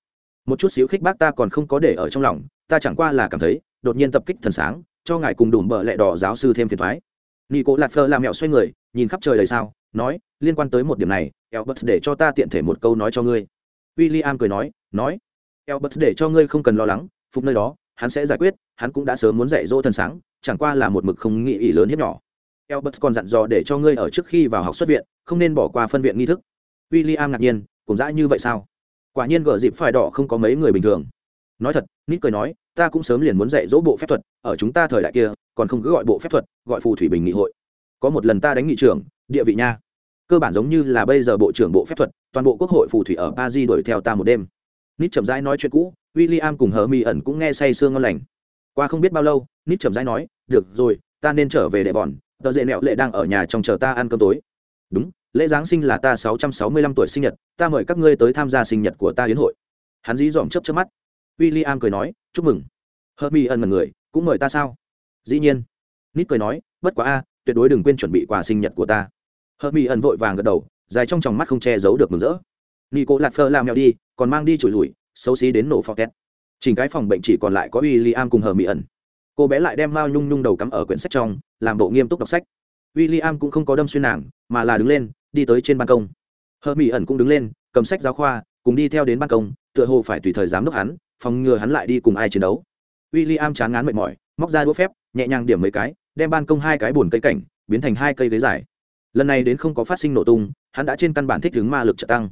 Một chút xíu khích bác ta còn không có để ở trong lòng, ta chẳng qua là cảm thấy, đột nhiên tập kích thần sáng, cho ngài cùng đùm bờ lẹ đỏ giáo sư thêm phiền toái. Nico Lạt phơ làm mẹo xoay người, nhìn khắp trời đầy sao, nói, liên quan tới một điểm này, elbert để cho ta tiện thể một câu nói cho ngươi. William cười nói, nói, elbert để cho ngươi không cần lo lắng, phục nơi đó, hắn sẽ giải quyết, hắn cũng đã sớm muốn dạy dỗ thần sáng, chẳng qua là một mực không nghĩ ý lớn hiếp nhỏ. Elbert còn dặn dò để cho ngươi ở trước khi vào học xuất viện, không nên bỏ qua phân viện nghi thức. William ngạc nhiên, cũng dã như vậy sao? Quả nhiên gở dịp phải đỏ không có mấy người bình thường. Nói thật, Nít cười nói, ta cũng sớm liền muốn dạy dỗ bộ phép thuật, ở chúng ta thời đại kia, còn không cứ gọi bộ phép thuật, gọi phù thủy bình nghị hội. Có một lần ta đánh nghị trưởng, địa vị nha. Cơ bản giống như là bây giờ bộ trưởng bộ phép thuật, toàn bộ quốc hội phù thủy ở Paris đuổi theo ta một đêm. Nít chậm rãi nói chuyện cũ, William cùng Hermi ẩn cũng nghe say sương ngon lành. Qua không biết bao lâu, Nít chậm rãi nói, "Được rồi, ta nên trở về đệ vòn, tờ dễ nẹo lệ đang ở nhà trong chờ ta ăn cơm tối." "Đúng, lễ giáng sinh là ta sáu trăm sáu mươi lăm tuổi sinh nhật, ta mời các ngươi tới tham gia sinh nhật của ta hiến hội." Hắn dí dỏm chớp chớp mắt. William cười nói, "Chúc mừng." Hermi ẩn mật người, "Cũng mời ta sao?" "Dĩ nhiên." Nít cười nói, "Bất quá a, tuyệt đối đừng quên chuẩn bị quà sinh nhật của ta." Hermi ẩn vội vàng gật đầu, dài trong tròng mắt không che giấu được mừng rỡ. Nico lạt phơ làm mèo đi, còn mang đi chửi lùi, xấu xí đến nổ phò két. Chỉnh cái phòng bệnh chỉ còn lại có w i l l i am cùng hờ mỹ ẩn cô bé lại đem mao nhung nhung đầu cắm ở quyển sách trong làm bộ nghiêm túc đọc sách. W i l l i am cũng không có đâm xuyên nàng mà là đứng lên đi tới trên ban công. Hờ mỹ ẩn cũng đứng lên cầm sách giáo khoa cùng đi theo đến ban công tựa hồ phải tùy thời giám đốc hắn phòng ngừa hắn lại đi cùng ai chiến đấu. W i l l i am chán ngán mệt mỏi móc ra đũa phép nhẹ nhàng điểm mấy cái đem ban công hai cái bồn cây cảnh biến thành hai cây ghế dài. Lần này đến không có phát sinh nổ tung hắn đã trên căn bản thích hướng ma lực trợ tăng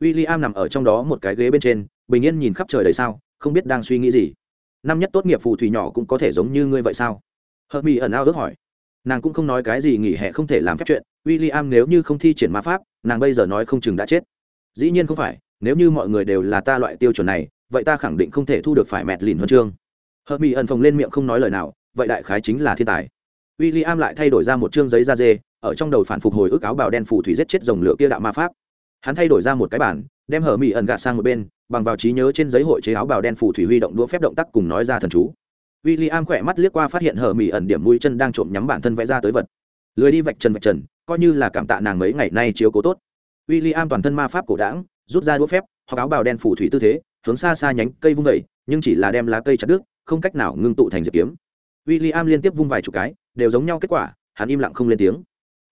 w i l l i am nằm ở trong đó một cái ghế bên trên, bình yên nhìn khắp trời đầy sao, không biết đang suy nghĩ gì. Năm nhất tốt nghiệp phù thủy nhỏ cũng có thể giống như ngươi vậy sao? Hợp mỹ ẩn ao ước hỏi. Nàng cũng không nói cái gì nghỉ hè không thể làm phép chuyện w i l l i am nếu như không thi triển ma pháp, nàng bây giờ nói không chừng đã chết. Dĩ nhiên không phải, nếu như mọi người đều là ta loại tiêu chuẩn này, vậy ta khẳng định không thể thu được phải mẹt lìn huân chương. Hợp mỹ ẩn phồng lên miệng không nói lời nào, vậy đại khái chính là thiên tài. W i l l i am lại thay đổi ra một chương giấy da dê, ở trong đầu phản phục hồi ức áo bào đen phù thủy giết chết dòng lửa kia đạo ma pháp hắn thay đổi ra một cái bản đem hở mỹ ẩn gạt sang một bên, bằng vào trí nhớ trên giấy hội chế áo bào đen phù thủy huy động đũa phép động tác cùng nói ra thần chú. W i l l i am khỏe mắt liếc qua phát hiện hở mỹ ẩn điểm mũi chân đang trộm nhắm bản thân vẽ ra tới vật. Lười đi vạch trần vạch trần, coi như là cảm tạ nàng mấy ngày nay chiếu cố tốt. W i l l i am toàn thân ma pháp cổ đảng rút ra đũa phép, hoặc áo bào đen phù thủy tư thế, hướng xa xa nhánh cây vung vẩy nhưng chỉ là đem lá cây chặt đứt, không cách nào ngưng tụ thành diệp kiếm. W i l l i am liên tiếp vung vài chục cái, đều giống nhau kết quả, hắn im lặng không lên tiếng.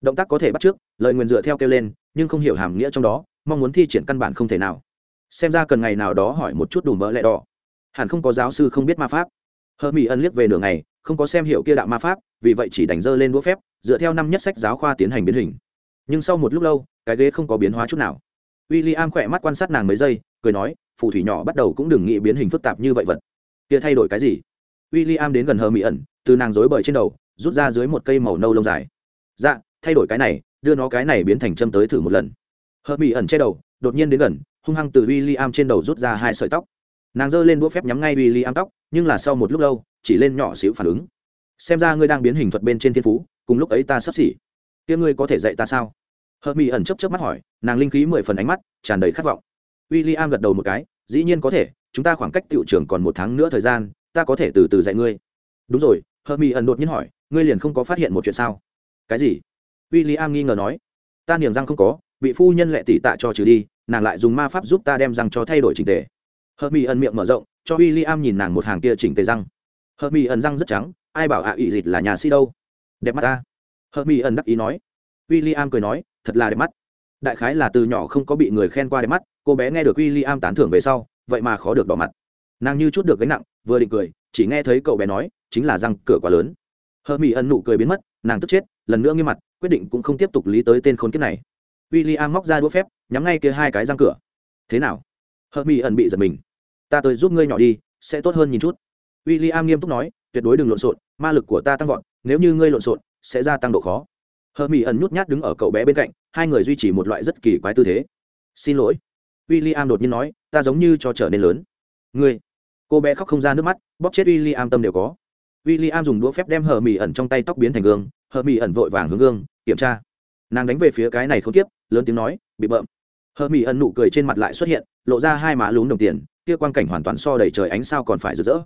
Động tác có thể bắt trước lời nguyền dựa theo kêu lên, nhưng không hiểu hàm nghĩa trong đó, mong muốn thi triển căn bản không thể nào. Xem ra cần ngày nào đó hỏi một chút đủ mỡ lẹ đỏ. Hẳn không có giáo sư không biết ma pháp. Hơ mỹ ân liếc về nửa ngày, không có xem hiểu kia đạo ma pháp, vì vậy chỉ đánh dơ lên đũa phép, dựa theo năm nhất sách giáo khoa tiến hành biến hình. Nhưng sau một lúc lâu, cái ghế không có biến hóa chút nào. W i l l i am khỏe mắt quan sát nàng mấy giây, cười nói, phù thủy nhỏ bắt đầu cũng đừng nghĩ biến hình phức tạp như vậy vật. Kia thay đổi cái gì? W i l l i am đến gần hờ mỹ ẩn từ nàng dối bời trên đầu, rút ra dưới một cây màu nâu lông dài. Dạ thay đổi cái này đưa nó cái này biến thành châm tới thử một lần. Hợp mỹ ẩn che đầu, đột nhiên đến gần, hung hăng từ w i l l i am trên đầu rút ra hai sợi tóc. Nàng giơ lên đũa phép nhắm ngay w i l l i am tóc, nhưng là sau một lúc lâu, chỉ lên nhỏ xíu phản ứng. Xem ra ngươi đang biến hình thuật bên trên thiên phú, cùng lúc ấy ta sắp xỉ. Kia ngươi có thể dạy ta sao? Hợp mỹ ẩn chấp chấp mắt hỏi, nàng linh khí mười phần ánh mắt, tràn đầy khát vọng. W i l l i am gật đầu một cái, dĩ nhiên có thể, chúng ta khoảng cách tiệu trưởng còn một tháng nữa thời gian, ta có thể từ từ dạy ngươi. Đúng rồi, hợp mỹ ẩn đột nhiên hỏi, ngươi liền không có phát hiện một chuyện sao? Cái gì? W i l l i am nghi ngờ nói, ta niềng răng không có, bị phu nhân lệ tỷ tạ cho trừ đi, nàng lại dùng ma pháp giúp ta đem răng cho thay đổi trình tề. Hợp mỹ ẩn miệng mở rộng, cho w i l l i am nhìn nàng một hàng kia chỉnh tề răng. Hợp mỹ ẩn răng rất trắng, ai bảo ạ à ỵ dịt là nhà si đâu? Đẹp mắt ta. Hợp mỹ ẩn đắc ý nói. W i l l i am cười nói, thật là đẹp mắt. Đại khái là từ nhỏ không có bị người khen qua đẹp mắt, cô bé nghe được w i l l i am tán thưởng về sau, vậy mà khó được đỏ mặt. Nàng như chút được gánh nặng, vừa định cười, chỉ nghe thấy cậu bé nói, chính là răng cửa quá lớn. Hờ mỹ ẩn nụ cười biến mất, nàng tức chết, lần nữa nghiêm mặt quyết định cũng không tiếp tục lý tới tên khốn kiếp này. W i l l i am móc ra đũa phép, nhắm ngay kia hai cái răng cửa. Thế nào? Hờ mỹ ẩn bị giật mình. Ta tới giúp ngươi nhỏ đi, sẽ tốt hơn nhìn chút. W i l l i am nghiêm túc nói, tuyệt đối đừng lộn xộn, ma lực của ta tăng vọt, nếu như ngươi lộn xộn, sẽ gia tăng độ khó. Hờ mỹ ẩn nhút nhát đứng ở cậu bé bên cạnh, hai người duy trì một loại rất kỳ quái tư thế. Xin lỗi. W i l l i am đột nhiên nói, ta giống như cho trở nên lớn. Ngươi. Cô bé khóc không ra nước mắt, bóp chết w i l l i am tâm đều có w i l l i am dùng đũa phép đem hờ mỹ ẩn trong tay tóc biến thành gương, hờ mỹ ẩn vội vàng hướng gương, kiểm tra. Nàng đánh về phía cái này không tiếp, lớn tiếng nói, bị bợm. Hờ mỹ ẩn nụ cười trên mặt lại xuất hiện, lộ ra hai má lún đồng tiền, kia quang cảnh hoàn toàn so đầy trời ánh sao còn phải rực rỡ.